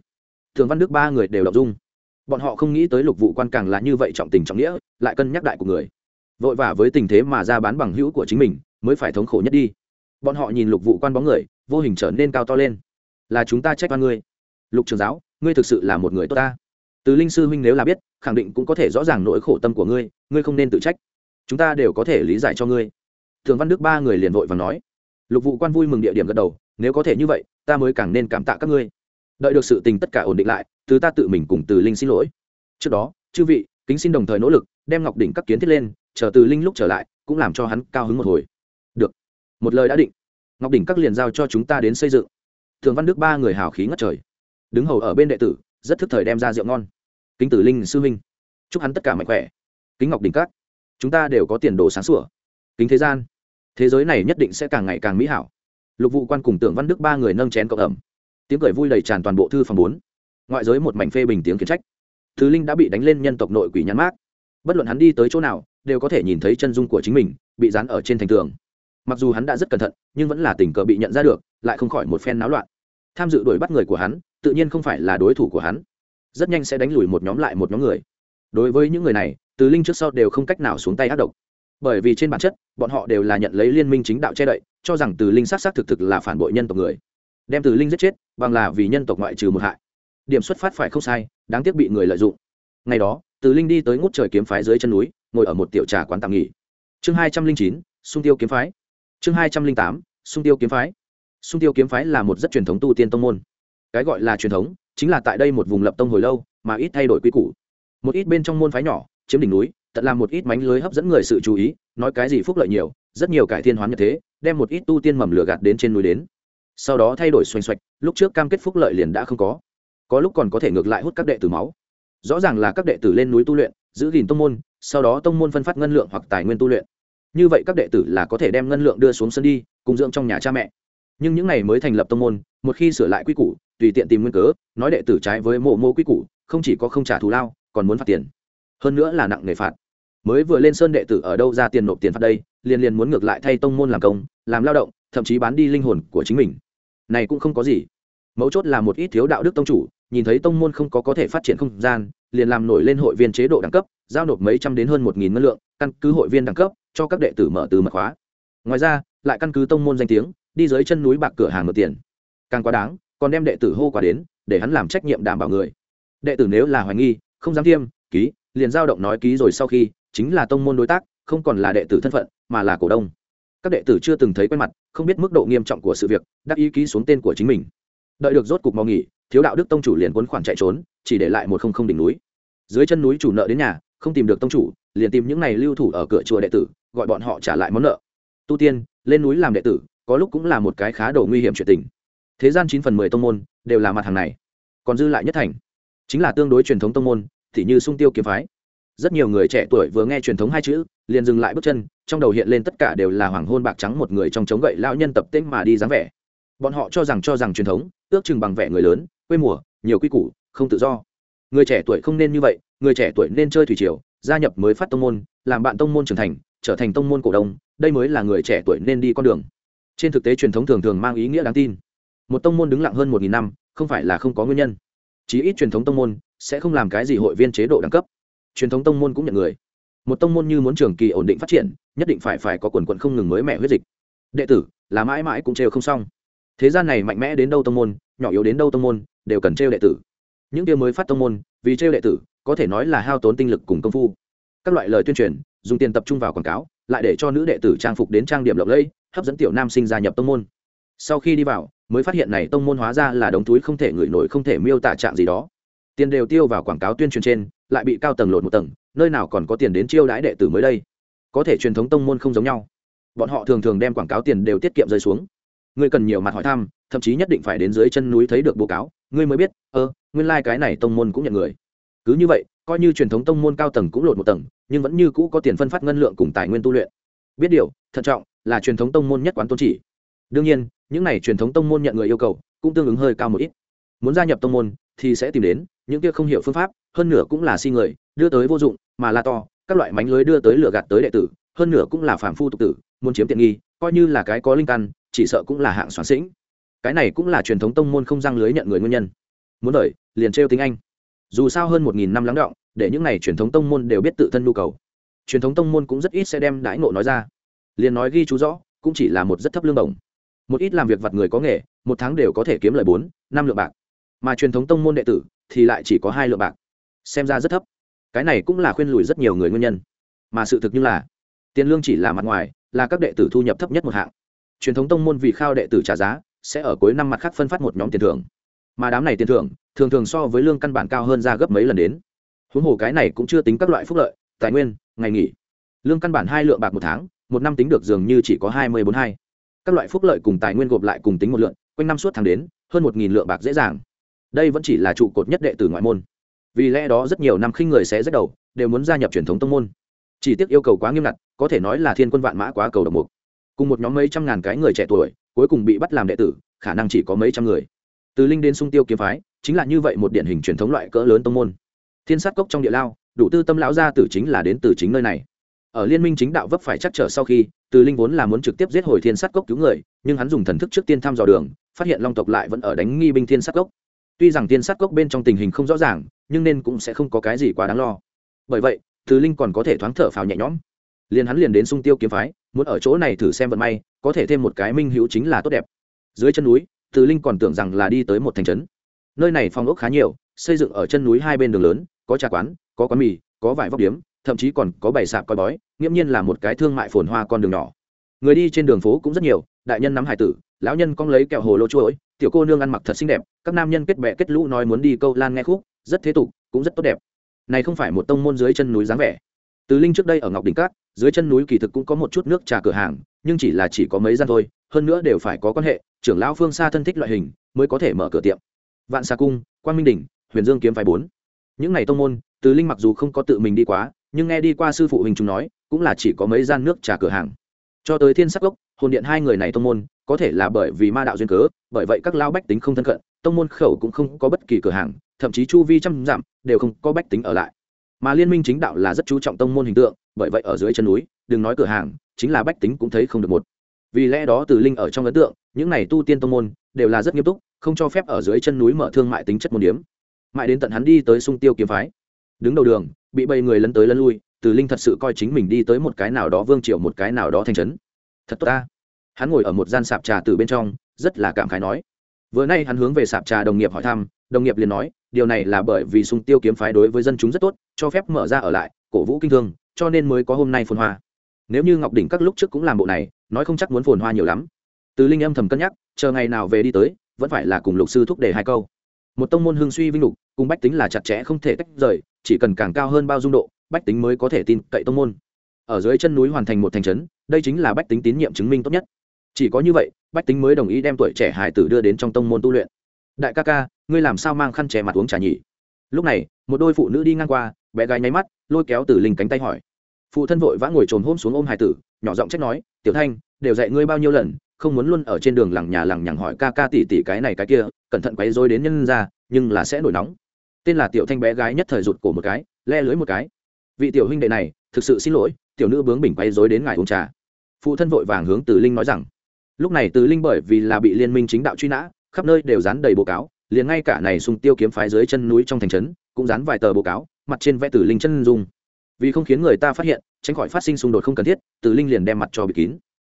Thường văn đức ba người đều đọc dung. Bọn họ không nghĩ tới lục vụ quan càng là như vậy trọng tình trọng nghĩa, lại cân nhắc đại của người. Vội vã với tình thế mà ra bán bằng hữu của chính mình, mới phải thống khổ nhất đi. Bọn họ nhìn lục vụ quan bóng người, vô hình trở nên cao to lên. Là chúng ta trách oan ngươi. Lục trường giáo, ngươi thực sự là một người tốt ta. Từ linh sư huynh nếu là biết, khẳng định cũng có thể rõ ràng nỗi khổ tâm của ngươi ngươi không nên tự trách. Chúng ta đều có thể lý giải cho ngươi. Thường văn đức ba người liền vội và nói. Lục vụ quan vui mừng địa điểm gật đầu nếu có thể như vậy, ta mới càng nên cảm tạ các ngươi. Đợi được sự tình tất cả ổn định lại từ ta tự mình cùng từ linh xin lỗi. Trước đó, chư vị, kính xin đồng thời nỗ lực, đem ngọc đỉnh các kiến thiết lên, chờ từ linh lúc trở lại, cũng làm cho hắn cao hứng một hồi. Được. Một lời đã định. Ngọc đỉnh các liền giao cho chúng ta đến xây dựng. Thường văn đức ba người hào khí ngất trời. Đứng hầu ở bên đệ tử, rất thức thời đem ra rượu ngon. Kính tử linh sư huynh, chúc hắn tất cả mạnh khỏe. Kính ngọc đỉnh các, chúng ta đều có tiền đồ sáng sủa. Kính thế gian, thế giới này nhất định sẽ càng ngày càng mỹ hảo lục vụ quan cùng tưởng văn đức ba người nâng chén cộng ẩm. Tiếng cười vui đầy tràn toàn bộ thư phòng bốn. Ngoại giới một mảnh phê bình tiếng khiển trách. Thứ linh đã bị đánh lên nhân tộc nội quỷ nhắn mát bất luận hắn đi tới chỗ nào, đều có thể nhìn thấy chân dung của chính mình, bị dán ở trên thành tường. Mặc dù hắn đã rất cẩn thận, nhưng vẫn là tình cờ bị nhận ra được, lại không khỏi một phen náo loạn. Tham dự đuổi bắt người của hắn, tự nhiên không phải là đối thủ của hắn. Rất nhanh sẽ đánh lùi một nhóm lại một nhóm người. Đối với những người này, từ linh trước sau đều không cách nào xuống tay ác độc bởi vì trên bản chất, bọn họ đều là nhận lấy liên minh chính đạo che đậy, cho rằng từ linh sát xác thực thực là phản bội nhân tộc người. Đem từ linh giết chết, bằng là vì nhân tộc ngoại trừ một hại. Điểm xuất phát phải không sai, đáng tiếc bị người lợi dụng. Ngày đó, từ linh đi tới ngút trời kiếm phái dưới chân núi, ngồi ở một tiểu trà quán tạm nghỉ. Chương hai trăm linh chín, sung tiêu kiếm phái. Chương hai trăm linh tám, sung tiêu kiếm phái. Sung tiêu kiếm phái là một rất truyền thống tu tiên tông môn. Cái gọi là truyền thống, chính là tại đây một vùng lập tông hồi lâu, mà ít thay đổi quy củ. Một ít bên trong môn phái nhỏ, chiếm đỉnh núi tận làm một ít mánh lưới hấp dẫn người sự chú ý, nói cái gì phúc lợi nhiều, rất nhiều cải thiên hoán như thế, đem một ít tu tiên mầm lửa gạt đến trên núi đến. Sau đó thay đổi xoành xoạch, lúc trước cam kết phúc lợi liền đã không có. Có lúc còn có thể ngược lại hút các đệ tử máu. Rõ ràng là các đệ tử lên núi tu luyện, giữ gìn tông môn, sau đó tông môn phân phát ngân lượng hoặc tài nguyên tu luyện. Như vậy các đệ tử là có thể đem ngân lượng đưa xuống sân đi, cùng dưỡng trong nhà cha mẹ. Nhưng những ngày mới thành lập tông môn, một khi sửa lại quy củ, tùy tiện tìm nguyên cớ, nói đệ tử trái với mộ mô quy củ, không chỉ có không trả thù lao, còn muốn phạt tiền hơn nữa là nặng nề phạt. Mới vừa lên sơn đệ tử ở đâu ra tiền nộp tiền phạt đây, liền liền muốn ngược lại thay tông môn làm công, làm lao động, thậm chí bán đi linh hồn của chính mình. Này cũng không có gì. Mấu chốt là một ít thiếu đạo đức tông chủ, nhìn thấy tông môn không có có thể phát triển không gian, liền làm nổi lên hội viên chế độ đẳng cấp, giao nộp mấy trăm đến hơn một nghìn ngân lượng, căn cứ hội viên đẳng cấp, cho các đệ tử mở từ mật khóa. Ngoài ra, lại căn cứ tông môn danh tiếng, đi dưới chân núi bạc cửa hàng nộp tiền. Càng quá đáng, còn đem đệ tử hô qua đến, để hắn làm trách nhiệm đảm bảo người. Đệ tử nếu là hoài nghi, không dám tiêm, ký liền giao động nói ký rồi sau khi, chính là tông môn đối tác, không còn là đệ tử thân phận, mà là cổ đông. Các đệ tử chưa từng thấy quen mặt, không biết mức độ nghiêm trọng của sự việc, đắc ý ký xuống tên của chính mình. Đợi được rốt cục mau nghỉ, thiếu đạo đức tông chủ liền cuốn khoản chạy trốn, chỉ để lại một không không đỉnh núi. Dưới chân núi chủ nợ đến nhà, không tìm được tông chủ, liền tìm những này lưu thủ ở cửa chùa đệ tử, gọi bọn họ trả lại món nợ. Tu tiên, lên núi làm đệ tử, có lúc cũng là một cái khá đồ nguy hiểm chuyện tình. Thế gian chín phần mười tông môn, đều là mặt hàng này. Còn dư lại nhất thành, chính là tương đối truyền thống tông môn thì như sung tiêu kiếm phái. Rất nhiều người trẻ tuổi vừa nghe truyền thống hai chữ, liền dừng lại bước chân, trong đầu hiện lên tất cả đều là hoàng hôn bạc trắng một người trong chống gậy lao nhân tập tễnh mà đi dáng vẻ. Bọn họ cho rằng cho rằng truyền thống, ước chừng bằng vẻ người lớn, quê mùa, nhiều quy củ, không tự do. Người trẻ tuổi không nên như vậy, người trẻ tuổi nên chơi thủy triều, gia nhập mới phát tông môn, làm bạn tông môn trưởng thành, trở thành tông môn cổ đông, đây mới là người trẻ tuổi nên đi con đường. Trên thực tế truyền thống thường thường mang ý nghĩa đáng tin. Một tông môn đứng lặng hơn một nghìn năm, không phải là không có nguyên nhân. Chí ít truyền thống tông môn sẽ không làm cái gì hội viên chế độ đẳng cấp. Truyền thống tông môn cũng nhận người. Một tông môn như muốn trường kỳ ổn định phát triển, nhất định phải phải có quần quận không ngừng mới mẻ huyết dịch. Đệ tử, là mãi mãi cũng trêu không xong. Thế gian này mạnh mẽ đến đâu tông môn, nhỏ yếu đến đâu tông môn, đều cần trêu đệ tử. Những kia mới phát tông môn, vì trêu đệ tử, có thể nói là hao tốn tinh lực cùng công phu. Các loại lời tuyên truyền, dùng tiền tập trung vào quảng cáo, lại để cho nữ đệ tử trang phục đến trang điểm lộng lẫy, hấp dẫn tiểu nam sinh gia nhập tông môn. Sau khi đi vào, mới phát hiện này tông môn hóa ra là đống túi không thể ngửi nổi không thể miêu tả trạng gì đó tiền đều tiêu vào quảng cáo tuyên truyền trên, lại bị cao tầng lột một tầng, nơi nào còn có tiền đến chiêu đãi đệ tử mới đây? Có thể truyền thống tông môn không giống nhau. Bọn họ thường thường đem quảng cáo tiền đều tiết kiệm rơi xuống. Ngươi cần nhiều mặt hỏi thăm, thậm chí nhất định phải đến dưới chân núi thấy được báo cáo, ngươi mới biết, ơ, nguyên lai、like、cái này tông môn cũng nhận người. Cứ như vậy, coi như truyền thống tông môn cao tầng cũng lột một tầng, nhưng vẫn như cũ có tiền phân phát ngân lượng cùng tài nguyên tu luyện. Biết điều, thận trọng là truyền thống tông môn nhất quán tôn chỉ. Đương nhiên, những n à y truyền thống tông môn nhận người yêu cầu cũng tương ứng hơi cao một ít muốn gia nhập tông môn thì sẽ tìm đến những kia không hiểu phương pháp, hơn nửa cũng là si người, đưa tới vô dụng, mà là to, các loại mánh lưới đưa tới lửa gạt tới đệ tử, hơn nửa cũng là phàm phu tục tử, muốn chiếm tiện nghi, coi như là cái có linh căn, chỉ sợ cũng là hạng soạn sĩnh. Cái này cũng là truyền thống tông môn không răng lưới nhận người nguyên nhân. Muốn đợi, liền trêu tiếng anh. Dù sao hơn một nghìn năm lắng động, để những n à y truyền thống tông môn đều biết tự thân nhu cầu. Truyền thống tông môn cũng rất ít sẽ đem đãi ngộ nói ra. Liền nói ghi chú rõ, cũng chỉ là một rất thấp lương đồng. Một ít làm việc vặt người có nghề, một tháng đều có thể kiếm lời bốn, năm lượng bạc mà truyền thống tông môn đệ tử thì lại chỉ có hai lượng bạc. Xem ra rất thấp. Cái này cũng là khuyên lùi rất nhiều người nguyên nhân. Mà sự thực như là, tiền lương chỉ là mặt ngoài, là các đệ tử thu nhập thấp nhất một hạng. Truyền thống tông môn vì khao đệ tử trả giá, sẽ ở cuối năm mặt khác phân phát một nhóm tiền thưởng. Mà đám này tiền thưởng, thường thường so với lương căn bản cao hơn ra gấp mấy lần đến. Huống hồ cái này cũng chưa tính các loại phúc lợi, tài nguyên, ngày nghỉ. Lương căn bản hai lượng bạc một tháng, một năm tính được dường như chỉ có hai mươi bốn hai. Các loại phúc lợi cùng tài nguyên gộp lại cùng tính một lượng, quanh năm suốt tháng đến, hơn một nghìn lượng bạc dễ dàng đây vẫn chỉ là trụ cột nhất đệ tử ngoại môn. Vì lẽ đó rất nhiều năm khinh người sẽ rất đầu, đều muốn gia nhập truyền thống tông môn. Chỉ tiếc yêu cầu quá nghiêm ngặt, có thể nói là thiên quân vạn mã quá cầu đồng mục. Cùng một nhóm mấy trăm ngàn cái người trẻ tuổi, cuối cùng bị bắt làm đệ tử, khả năng chỉ có mấy trăm người. Từ linh đến sung tiêu kiếm phái, chính là như vậy một điển hình truyền thống loại cỡ lớn tông môn. Thiên sát cốc trong địa lao, đủ tư tâm lão gia tử chính là đến từ chính nơi này. Ở liên minh chính đạo vấp phải chắc trở sau khi, từ linh vốn là muốn trực tiếp giết hồi thiên sát cốc cứu người, nhưng hắn dùng thần thức trước tiên thăm dò đường, phát hiện long tộc lại vẫn ở đánh nghi binh thiên sát cốc tuy rằng tiên sát cốc bên trong tình hình không rõ ràng, nhưng nên cũng sẽ không có cái gì quá đáng lo. Bởi vậy thứ linh còn có thể thoáng thở phào nhẹ nhõm. Liền hắn liền đến sung tiêu kiếm phái, muốn ở chỗ này thử xem vận may, có thể thêm một cái minh hữu chính là tốt đẹp. Dưới chân núi thứ linh còn tưởng rằng là đi tới một thành trấn. Nơi này phong ốc khá nhiều, xây dựng ở chân núi hai bên đường lớn, có trà quán, có quán mì, có vải vóc điếm, thậm chí còn có bày sạp coi bói, nghiễm nhiên là một cái thương mại phồn hoa con đường nhỏ. Người đi trên đường phố cũng rất nhiều, đại nhân nắm hải tử lão nhân cong lấy kẹo hồ lô chuỗi tiểu cô nương ăn mặc thật xinh đẹp, các nam nhân kết bè kết lũ nói muốn đi câu lan nghe khúc, rất thế tục, cũng rất tốt đẹp. Này không phải một tông môn dưới chân núi dáng vẻ. Từ linh trước đây ở ngọc đỉnh cát, dưới chân núi kỳ thực cũng có một chút nước trà cửa hàng, nhưng chỉ là chỉ có mấy gian thôi, hơn nữa đều phải có quan hệ, trưởng lão phương xa thân thích loại hình, mới có thể mở cửa tiệm. Vạn xa cung quan minh đỉnh, huyền dương kiếm phái bốn. Những ngày tông môn, từ linh mặc dù không có tự mình đi quá, nhưng nghe đi qua sư phụ hình chúng nói, cũng là chỉ có mấy gian nước trà cửa hàng. Cho tới thiên sắc gốc hồn điện hai người này tông môn có thể là bởi vì ma đạo duyên cớ, bởi vậy các lao bách tính không thân cận, tông môn khẩu cũng không có bất kỳ cửa hàng, thậm chí chu vi trăm dặm đều không có bách tính ở lại. Mà liên minh chính đạo là rất chú trọng tông môn hình tượng, bởi vậy ở dưới chân núi, đừng nói cửa hàng, chính là bách tính cũng thấy không được một. Vì lẽ đó từ linh ở trong ấn tượng, những này tu tiên tông môn đều là rất nghiêm túc, không cho phép ở dưới chân núi mở thương mại tính chất môn điếm. Mãi đến tận hắn đi tới sung tiêu kiếm phái, đứng đầu đường, bị bầy người lấn tới lấn lui, từ linh thật sự coi chính mình đi tới một cái nào đó vương triều, một cái nào đó thành trấn. Thật tốt ta hắn ngồi ở một gian sạp trà từ bên trong, rất là cảm khái nói. Vừa nay hắn hướng về sạp trà đồng nghiệp hỏi thăm, đồng nghiệp liền nói, điều này là bởi vì sung tiêu kiếm phái đối với dân chúng rất tốt, cho phép mở ra ở lại, cổ vũ kinh thương, cho nên mới có hôm nay phồn hoa. Nếu như ngọc đỉnh các lúc trước cũng làm bộ này, nói không chắc muốn phồn hoa nhiều lắm. Từ linh âm thầm cân nhắc, chờ ngày nào về đi tới, vẫn phải là cùng lục sư thúc đề hai câu. Một tông môn hương suy vinh lục, cùng bách tính là chặt chẽ không thể tách rời, chỉ cần càng cao hơn bao dung độ, bách tính mới có thể tin cậy tông môn. Ở dưới chân núi hoàn thành một thành trấn, đây chính là bách tính tín nhiệm chứng minh tốt nhất chỉ có như vậy, bách tính mới đồng ý đem tuổi trẻ hải tử đưa đến trong tông môn tu luyện. Đại ca ca, ngươi làm sao mang khăn trẻ mặt uống trà nhỉ? Lúc này, một đôi phụ nữ đi ngang qua, bé gái nháy mắt, lôi kéo từ linh cánh tay hỏi. Phụ thân vội vã ngồi trồm hôm xuống ôm hải tử, nhỏ giọng trách nói, tiểu thanh, đều dạy ngươi bao nhiêu lần, không muốn luôn ở trên đường lằng nhà lằng nhằng hỏi ca ca tỉ tỉ cái này cái kia, cẩn thận quấy rối đến nhân ra, nhưng là sẽ nổi nóng. Tên là tiểu thanh bé gái nhất thời rụt cổ một cái, le lưới một cái. Vị tiểu huynh đệ này, thực sự xin lỗi, tiểu nữ bướng bỉnh quấy rối đến ngài uống trà. Phụ thân vội vàng hướng từ linh nói rằng lúc này từ linh bởi vì là bị liên minh chính đạo truy nã, khắp nơi đều dán đầy báo cáo, liền ngay cả này sung tiêu kiếm phái dưới chân núi trong thành trấn, cũng dán vài tờ báo cáo, mặt trên vẽ tử linh chân dung. Vì không khiến người ta phát hiện, tránh khỏi phát sinh xung đột không cần thiết tử linh liền đem mặt cho bị kín.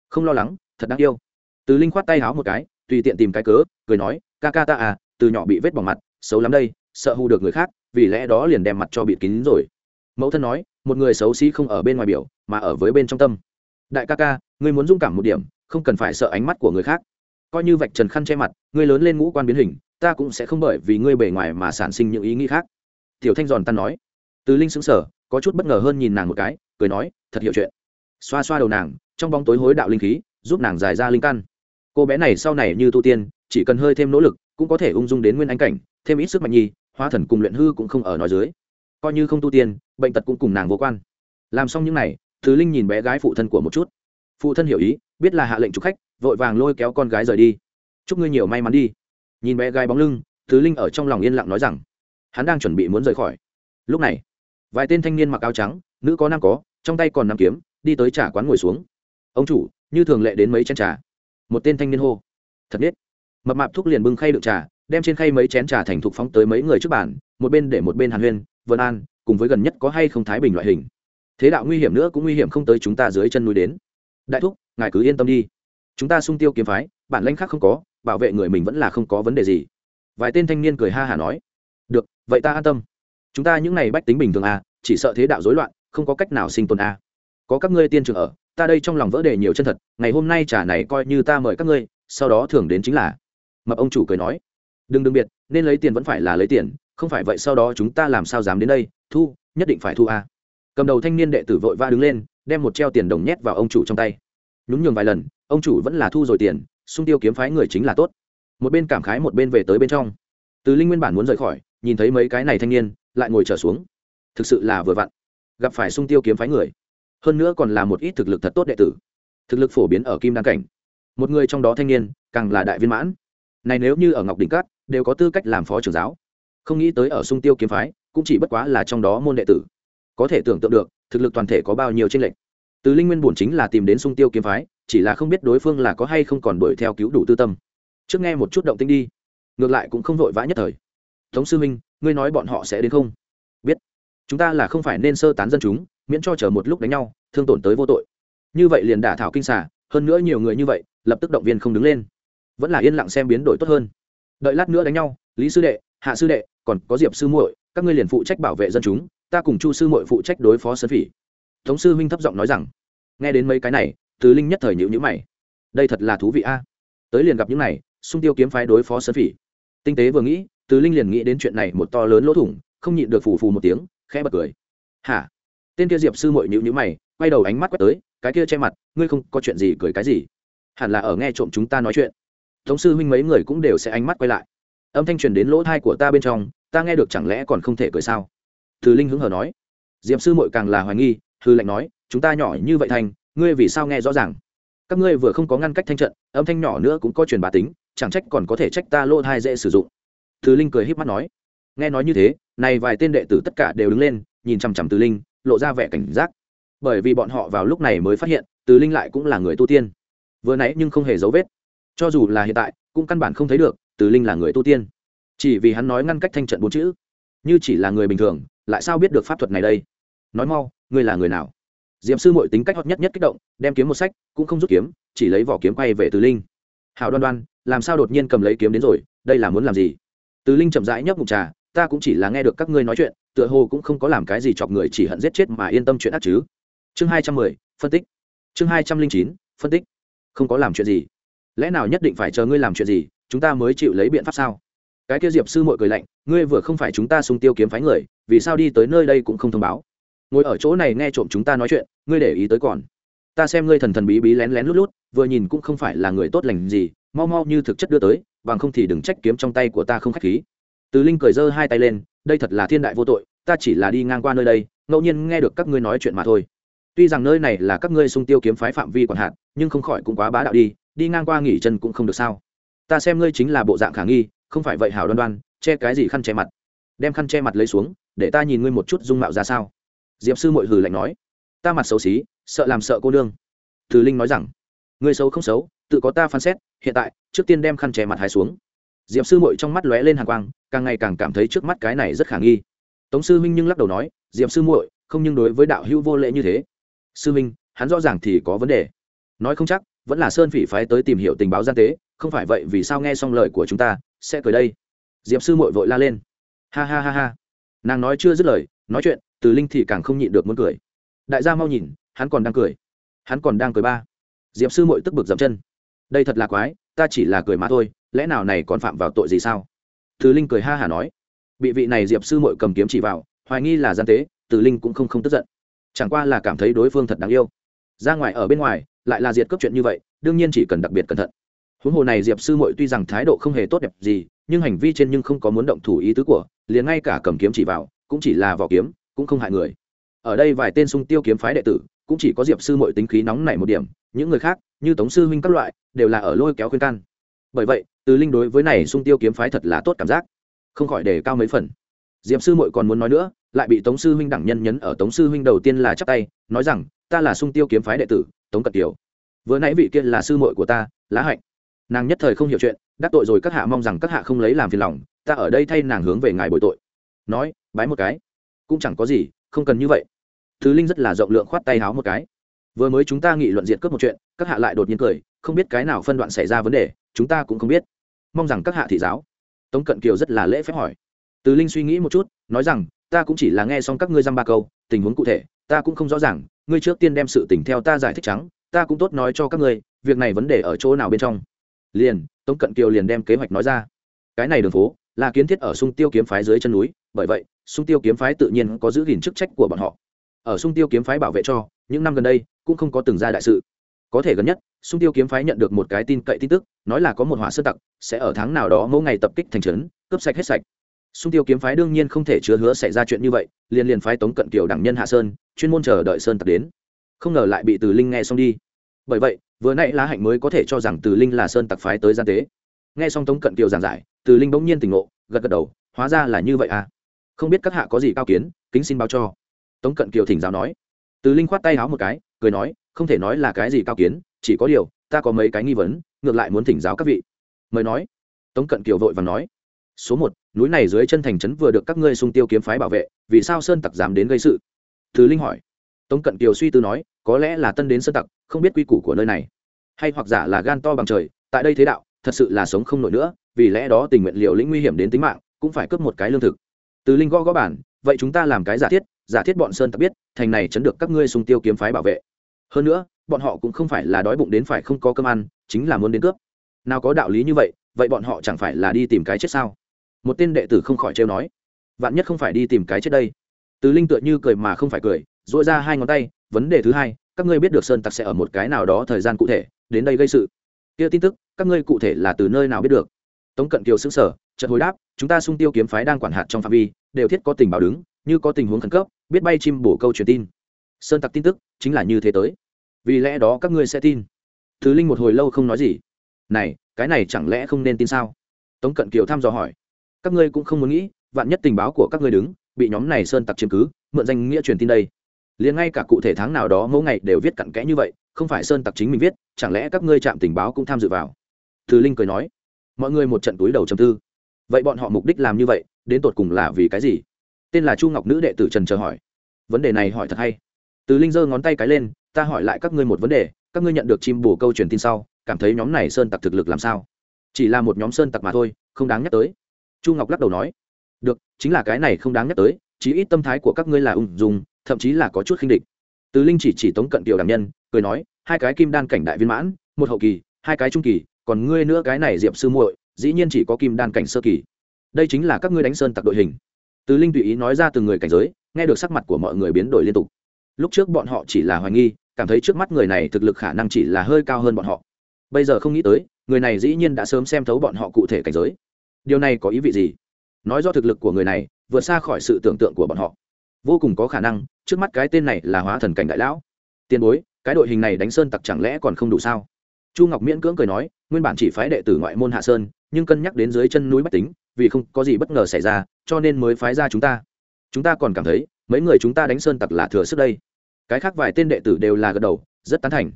Không lo lắng, thật đáng yêu. Tử linh khoát tay háo một cái, tùy tiện tìm cái cớ, cười nói, ca ca ta à từ nhỏ bị vết bỏng mặt, xấu lắm đây, sợ hù được người khác, vì lẽ đó liền đem mặt cho bị kín rồi. Mẫu thân nói, một người xấu xí không ở bên ngoài biểu, mà ở với bên trong tâm. Đại ca ca, ngươi muốn dung cảm một điểm không cần phải sợ ánh mắt của người khác. Coi như vạch trần khăn che mặt, ngươi lớn lên ngũ quan biến hình, ta cũng sẽ không bởi vì ngươi bề ngoài mà sản sinh những ý nghĩ khác. Tiểu thanh giòn tan nói. Từ linh xứng sở có chút bất ngờ hơn nhìn nàng một cái, cười nói, thật hiểu chuyện. Xoa xoa đầu nàng, trong bóng tối hối đạo linh khí, giúp nàng giải ra linh căn. Cô bé này sau này như tu tiên, chỉ cần hơi thêm nỗ lực, cũng có thể ung dung đến nguyên anh cảnh, thêm ít sức mạnh nhi hoa thần cùng luyện hư cũng không ở nói dưới. Coi như không tu tiên, bệnh tật cũng cùng nàng vô quan. Làm xong những n à y thứ linh nhìn bé gái phụ thân của một chút. Phụ thân hiểu ý biết là hạ lệnh chúc khách, vội vàng lôi kéo con gái rời đi. Chúc ngươi nhiều may mắn đi. Nhìn bé gái bóng lưng thứ linh ở trong lòng yên lặng nói rằng, hắn đang chuẩn bị muốn rời khỏi. Lúc này, vài tên thanh niên mặc áo trắng, nữ có nam có, trong tay còn nằm kiếm, đi tới trà quán ngồi xuống. Ông chủ, như thường lệ đến mấy chén trà? Một tên thanh niên hô. Thật biết. Mập mạp thúc liền bưng khay đựng trà, đem trên khay mấy chén trà thành thục phóng tới mấy người trước bàn, một bên để một bên hàn huyên, vân an, cùng với gần nhất có hay không thái bình loại hình? Thế đạo nguy hiểm nữa cũng nguy hiểm không tới chúng ta dưới chân núi đến. Đại thúc ngài cứ yên tâm đi. Chúng ta sung tiêu kiếm phái, bản lãnh khác không có, bảo vệ người mình vẫn là không có vấn đề gì. Vài tên thanh niên cười ha hả nói. Được, vậy ta an tâm. Chúng ta những ngày bách tính bình thường à chỉ sợ thế đạo rối loạn, không có cách nào sinh tồn à. Có các ngươi tiên trường ở, ta đây trong lòng vỡ đề nhiều chân thật, ngày hôm nay trả này coi như ta mời các ngươi, sau đó thường đến chính là. Mập ông chủ cười nói. Đừng đừng biệt, nên lấy tiền vẫn phải là lấy tiền, không phải vậy sau đó chúng ta làm sao dám đến đây, thu, nhất định phải thu à. cầm đầu thanh niên đệ tử vội va đứng lên, đem một treo tiền đồng nhét vào ông chủ trong tay nhún nhường vài lần, ông chủ vẫn là thu rồi tiền, xung tiêu kiếm phái người chính là tốt. Một bên cảm khái, một bên về tới bên trong. Từ linh nguyên bản muốn rời khỏi, nhìn thấy mấy cái này thanh niên, lại ngồi trở xuống. Thực sự là vừa vặn. Gặp phải xung tiêu kiếm phái người. Hơn nữa còn là một ít thực lực thật tốt đệ tử. Thực lực phổ biến ở kim đan cảnh. Một người trong đó thanh niên, càng là đại viên mãn. Này nếu như ở ngọc đỉnh cát, đều có tư cách làm phó trưởng giáo. Không nghĩ tới ở sung tiêu kiếm phái, cũng chỉ bất quá là trong đó môn đệ tử. Có thể tưởng tượng được, thực lực toàn thể có bao nhiêu tranh lệch từ linh nguyên bổn chính là tìm đến sung tiêu kiếm phái, chỉ là không biết đối phương là có hay không còn đuổi theo cứu đủ tư tâm. Trước nghe một chút động tinh đi. Ngược lại cũng không vội vã nhất thời. Tống sư minh ngươi nói bọn họ sẽ đến không? Biết. Chúng ta là không phải nên sơ tán dân chúng, miễn cho chờ một lúc đánh nhau, thương tổn tới vô tội. Như vậy liền đả thảo kinh xả hơn nữa nhiều người như vậy, lập tức động viên không đứng lên. Vẫn là yên lặng xem biến đổi tốt hơn. Đợi lát nữa đánh nhau, lý sư đệ, hạ sư đệ, còn có diệp sư muội, các ngươi liền phụ trách bảo vệ dân chúng, ta cùng chu sư muội phụ trách đối phó sơn phỉ tống sư huynh thấp giọng nói rằng, nghe đến mấy cái này tứ linh nhất thời nhịu nhữ mày. Đây thật là thú vị a. Tới liền gặp những này xung tiêu kiếm phái đối phó sơn phỉ. Tinh tế vừa nghĩ tứ linh liền nghĩ đến chuyện này một to lớn lỗ thủng, không nhịn được phù phù một tiếng, khẽ bật cười. Hả? Tên kia diệp sư muội nhịu nhữ mày, quay đầu ánh mắt quét tới, cái kia che mặt, ngươi không có chuyện gì cười cái gì? Hẳn là ở nghe trộm chúng ta nói chuyện. Tống sư huynh mấy người cũng đều sẽ ánh mắt quay lại. Âm thanh truyền đến lỗ thai của ta bên trong, ta nghe được chẳng lẽ còn không thể cười sao? Từ linh hứng hờ nói. Diệp sư mội càng là hoài nghi hư lệnh nói chúng ta nhỏ như vậy thành, ngươi vì sao nghe rõ ràng? Các ngươi vừa không có ngăn cách thanh trận âm thanh nhỏ nữa cũng có truyền bá tính chẳng trách còn có thể trách ta lỗ thai dễ sử dụng. Từ linh cười h í p mắt nói. Nghe nói như thế này vài tên đệ tử tất cả đều đứng lên nhìn chằm chằm từ linh lộ ra vẻ cảnh giác. Bởi vì bọn họ vào lúc này mới phát hiện từ linh lại cũng là người tu tiên. Vừa nãy nhưng không hề dấu vết. Cho dù là hiện tại cũng căn bản không thấy được từ linh là người tu tiên. Chỉ vì hắn nói ngăn cách thanh trận bốn chữ. Như chỉ là người bình thường lại sao biết được pháp thuật này đây? Nói mau, ngươi là người nào? Diệm sư mội tính cách hot nhất nhất kích động, đem kiếm một sách, cũng không rút kiếm, chỉ lấy vỏ kiếm quay về từ linh. Hào đoan đoan, làm sao đột nhiên cầm lấy kiếm đến rồi, đây là muốn làm gì? Từ linh chậm rãi nhấp mục trà, ta cũng chỉ là nghe được các ngươi nói chuyện, tựa hồ cũng không có làm cái gì chọc người chỉ hận giết chết mà yên tâm chuyện ác chứ. Chương hai trăm mười, phân tích. Chương hai trăm linh chín, phân tích. Không có làm chuyện gì. Lẽ nào nhất định phải chờ ngươi làm chuyện gì, chúng ta mới chịu lấy biện pháp sao? Cái kia diệp sư mội cười lạnh, ngươi vừa không phải chúng ta sung tiêu kiếm phái người, vì sao đi tới nơi đây cũng không thông báo? Ngồi ở chỗ này nghe trộm chúng ta nói chuyện ngươi để ý tới còn. Ta xem ngươi thần thần bí bí lén lén lút lút vừa nhìn cũng không phải là người tốt lành gì mau mau như thực chất đưa tới bằng không thì đừng trách kiếm trong tay của ta không khách khí. Từ linh cười giơ hai tay lên đây thật là thiên đại vô tội ta chỉ là đi ngang qua nơi đây ngẫu nhiên nghe được các ngươi nói chuyện mà thôi. Tuy rằng nơi này là các ngươi sung tiêu kiếm phái phạm vi còn hạn, nhưng không khỏi cũng quá bá đạo đi đi ngang qua nghỉ chân cũng không được sao. Ta xem ngươi chính là bộ dạng khả nghi không phải vậy hảo đoan đoan che cái gì khăn che mặt. Đem khăn che mặt lấy xuống để ta nhìn ngươi một chút dung mạo ra sao diệp sư mội hừ lạnh nói, ta mặt xấu xí, sợ làm sợ cô nương. Từ linh nói rằng ngươi xấu không xấu, tự có ta phán xét, hiện tại, trước tiên đem khăn che mặt hai xuống. Diệp sư mội trong mắt lóe lên hàng quang, càng ngày càng cảm thấy trước mắt cái này rất khả nghi. Tống sư huynh nhưng lắc đầu nói, diệp sư muội, không nhưng đối với đạo hữu vô lễ như thế. Sư huynh, hắn rõ ràng thì có vấn đề. Nói không chắc, vẫn là sơn phỉ phái tới tìm hiểu tình báo gian tế, không phải vậy vì sao nghe xong lời của chúng ta, sẽ cười đây. Diệp sư muội vội la lên. Ha ha ha ha. Nàng nói chưa dứt lời, nói chuyện từ linh thì càng không nhịn được muốn cười. Đại gia mau nhìn, hắn còn đang cười. Hắn còn đang cười ba. Diệp sư muội tức bực dậm chân. Đây thật là quái, ta chỉ là cười mà thôi, lẽ nào này còn phạm vào tội gì sao? Từ linh cười ha hả nói. Bị vị này diệp sư muội cầm kiếm chỉ vào, hoài nghi là gian tế, từ linh cũng không không tức giận. Chẳng qua là cảm thấy đối phương thật đáng yêu. Ra ngoài ở bên ngoài, lại là diệt cấp chuyện như vậy, đương nhiên chỉ cần đặc biệt cẩn thận. Huống hồ này diệp sư muội tuy rằng thái độ không hề tốt đẹp gì, nhưng hành vi trên nhưng không có muốn động thủ ý tứ của, liền ngay cả cầm kiếm chỉ vào, cũng chỉ là vỏ kiếm cũng không hại người. Ở đây vài tên sung tiêu kiếm phái đệ tử, cũng chỉ có diệp sư muội tính khí nóng nảy một điểm, những người khác, như tống sư huynh các loại, đều là ở lôi kéo khuyên can. Bởi vậy, từ linh đối với này sung tiêu kiếm phái thật là tốt cảm giác. Không khỏi đề cao mấy phần. Diệp sư muội còn muốn nói nữa, lại bị tống sư huynh đẳng nhân nhấn ở tống sư huynh đầu tiên là chắp tay, nói rằng, ta là sung tiêu kiếm phái đệ tử, tống cật kiều. Vừa nãy vị kia là sư muội của ta lá hạnh. Nàng nhất thời không hiểu chuyện, đắc tội rồi các hạ mong rằng các hạ không lấy làm phiền lòng, ta ở đây thay nàng hướng về ngài bồi tội. Nói, bái một cái cũng chẳng có gì, không cần như vậy. Thứ linh rất là rộng lượng khoát tay háo một cái. Vừa mới chúng ta nghị luận diện cướp một chuyện, các hạ lại đột nhiên cười, không biết cái nào phân đoạn xảy ra vấn đề, chúng ta cũng không biết. Mong rằng các hạ thị giáo. Tống cận kiều rất là lễ phép hỏi. Từ linh suy nghĩ một chút, nói rằng, ta cũng chỉ là nghe xong các ngươi dăm ba câu, tình huống cụ thể, ta cũng không rõ ràng, ngươi trước tiên đem sự tình theo ta giải thích trắng, ta cũng tốt nói cho các ngươi, việc này vấn đề ở chỗ nào bên trong. Liền, tống cận kiều liền đem kế hoạch nói ra. Cái này đường phố, là kiến thiết ở sung tiêu kiếm phái dưới chân núi bởi vậy, sung tiêu kiếm phái tự nhiên có giữ gìn chức trách của bọn họ. Ở sung tiêu kiếm phái bảo vệ cho, những năm gần đây, cũng không có từng ra đại sự. Có thể gần nhất, sung tiêu kiếm phái nhận được một cái tin cậy tin tức, nói là có một hỏa sơ tặc sẽ ở tháng nào đó mỗi ngày tập kích thành trấn, cướp sạch hết sạch. Sung tiêu kiếm phái đương nhiên không thể chứa hứa xảy ra chuyện như vậy, liền liền phái tống cận kiều đẳng nhân hạ sơn, chuyên môn chờ đợi sơn tặc đến. Không ngờ lại bị từ linh nghe xong đi. Bởi vậy, vừa nãy lá hạnh mới có thể cho rằng từ linh là sơn tặc phái tới gian tế. Nghe xong tống cận kiều giảng giải, từ linh bỗng nhiên tỉnh ngộ, gật gật đầu, hóa ra là như vậy à không biết các hạ có gì cao kiến, kính xin báo cho. Tống cận kiều thỉnh giáo nói. Từ linh khoát tay háo một cái, cười nói, không thể nói là cái gì cao kiến, chỉ có điều, ta có mấy cái nghi vấn, ngược lại muốn thỉnh giáo các vị. Mời nói. Tống cận kiều vội và nói. Số một, núi này dưới chân thành trấn vừa được các ngươi sung tiêu kiếm phái bảo vệ, vì sao sơn tặc dám đến gây sự? Thứ linh hỏi. Tống cận kiều suy tư nói, có lẽ là tân đến sơn tặc, không biết quy củ của nơi này. Hay hoặc giả là gan to bằng trời, tại đây thế đạo, thật sự là sống không nổi nữa, vì lẽ đó tình nguyện liệu lĩnh nguy hiểm đến tính mạng, cũng phải cướp một cái lương thực từ linh gõ gõ bản, vậy chúng ta làm cái giả thiết giả thiết bọn sơn tặc biết, thành này chấn được các ngươi sung tiêu kiếm phái bảo vệ. Hơn nữa, bọn họ cũng không phải là đói bụng đến phải không có cơm ăn, chính là muốn đến cướp. Nào có đạo lý như vậy vậy bọn họ chẳng phải là đi tìm cái chết sao? Một tên đệ tử không khỏi trêu nói, vạn nhất không phải đi tìm cái chết đây. Từ linh tựa như cười mà không phải cười dội ra hai ngón tay, vấn đề thứ hai, các ngươi biết được sơn tặc sẽ ở một cái nào đó thời gian cụ thể, đến đây gây sự. Kia tin tức, các ngươi cụ thể là từ nơi nào biết được? Tống cận kiều xứng sở trận hồi đáp chúng ta sung tiêu kiếm phái đang quản hạt trong phạm vi, đều thiết có tình báo đứng, như có tình huống khẩn cấp, biết bay chim bổ câu truyền tin. Sơn tặc tin tức, chính là như thế tới. Vì lẽ đó các ngươi sẽ tin. Thứ linh một hồi lâu không nói gì. Này, cái này chẳng lẽ không nên tin sao? Tống cận kiều thăm dò hỏi. Các ngươi cũng không muốn nghĩ, vạn nhất tình báo của các ngươi đứng, bị nhóm này sơn tặc chiếm cứ, mượn danh nghĩa truyền tin đây. Liền ngay cả cụ thể tháng nào đó mỗi ngày đều viết cặn kẽ như vậy, không phải sơn tặc chính mình viết, chẳng lẽ các ngươi chạm tình báo cũng tham dự vào? Thứ linh cười nói. Mọi người một trận túi đầu chầm tư vậy bọn họ mục đích làm như vậy, đến tột cùng là vì cái gì? Tên là chu ngọc nữ đệ tử trần chờ hỏi. Vấn đề này hỏi thật hay. Từ linh giơ ngón tay cái lên, ta hỏi lại các ngươi một vấn đề, các ngươi nhận được chim bổ câu truyền tin sau, cảm thấy nhóm này sơn tặc thực lực làm sao? Chỉ là một nhóm sơn tặc mà thôi, không đáng nhắc tới. Chu ngọc lắc đầu nói. Được, chính là cái này không đáng nhắc tới, chí ít tâm thái của các ngươi là ung dung, thậm chí là có chút khinh địch. Từ linh chỉ chỉ tống cận tiểu đảm nhân, cười nói, hai cái kim đan cảnh đại viên mãn, một hậu kỳ, hai cái trung kỳ, còn ngươi nữa cái này diệp sư muội dĩ nhiên chỉ có kim đan cảnh sơ kỳ. Đây chính là các ngươi đánh sơn tặc đội hình. Từ linh tùy ý nói ra từng người cảnh giới, nghe được sắc mặt của mọi người biến đổi liên tục. Lúc trước bọn họ chỉ là hoài nghi, cảm thấy trước mắt người này thực lực khả năng chỉ là hơi cao hơn bọn họ. Bây giờ không nghĩ tới, người này dĩ nhiên đã sớm xem thấu bọn họ cụ thể cảnh giới. Điều này có ý vị gì? Nói do thực lực của người này, vượt xa khỏi sự tưởng tượng của bọn họ. Vô cùng có khả năng, trước mắt cái tên này là hóa thần cảnh đại lão. Tiền bối, cái đội hình này đánh sơn tặc chẳng lẽ còn không đủ sao? Chu ngọc miễn cưỡng cười nói, nguyên bản chỉ phái đệ tử ngoại môn hạ sơn nhưng cân nhắc đến dưới chân núi bách tính, vì không có gì bất ngờ xảy ra, cho nên mới phái ra chúng ta. Chúng ta còn cảm thấy, mấy người chúng ta đánh sơn tặc là thừa sức đây. Cái khác vài tên đệ tử đều là gật đầu, rất tán thành.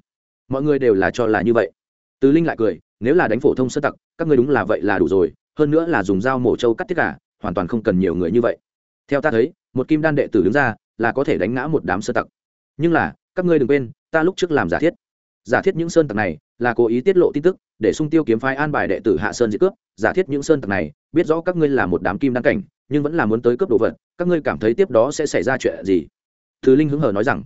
Mọi người đều là cho là như vậy. Tứ linh lại cười, nếu là đánh phổ thông sơn tặc, các ngươi đúng là vậy là đủ rồi, hơn nữa là dùng dao mổ trâu cắt tiết cả hoàn toàn không cần nhiều người như vậy. Theo ta thấy, một kim đan đệ tử đứng ra, là có thể đánh ngã một đám sơn tặc. Nhưng là, các ngươi đừng quên, ta lúc trước làm giả thiết. Giả thiết những sơn tặc này, là cố ý tiết lộ tin tức để sung tiêu kiếm phái an bài đệ tử hạ sơn diệt cướp, giả thiết những sơn tặc này, biết rõ các ngươi là một đám kim đăng cảnh, nhưng vẫn là muốn tới cướp đồ vật, các ngươi cảm thấy tiếp đó sẽ xảy ra chuyện gì? Thứ linh hứng hờ nói rằng,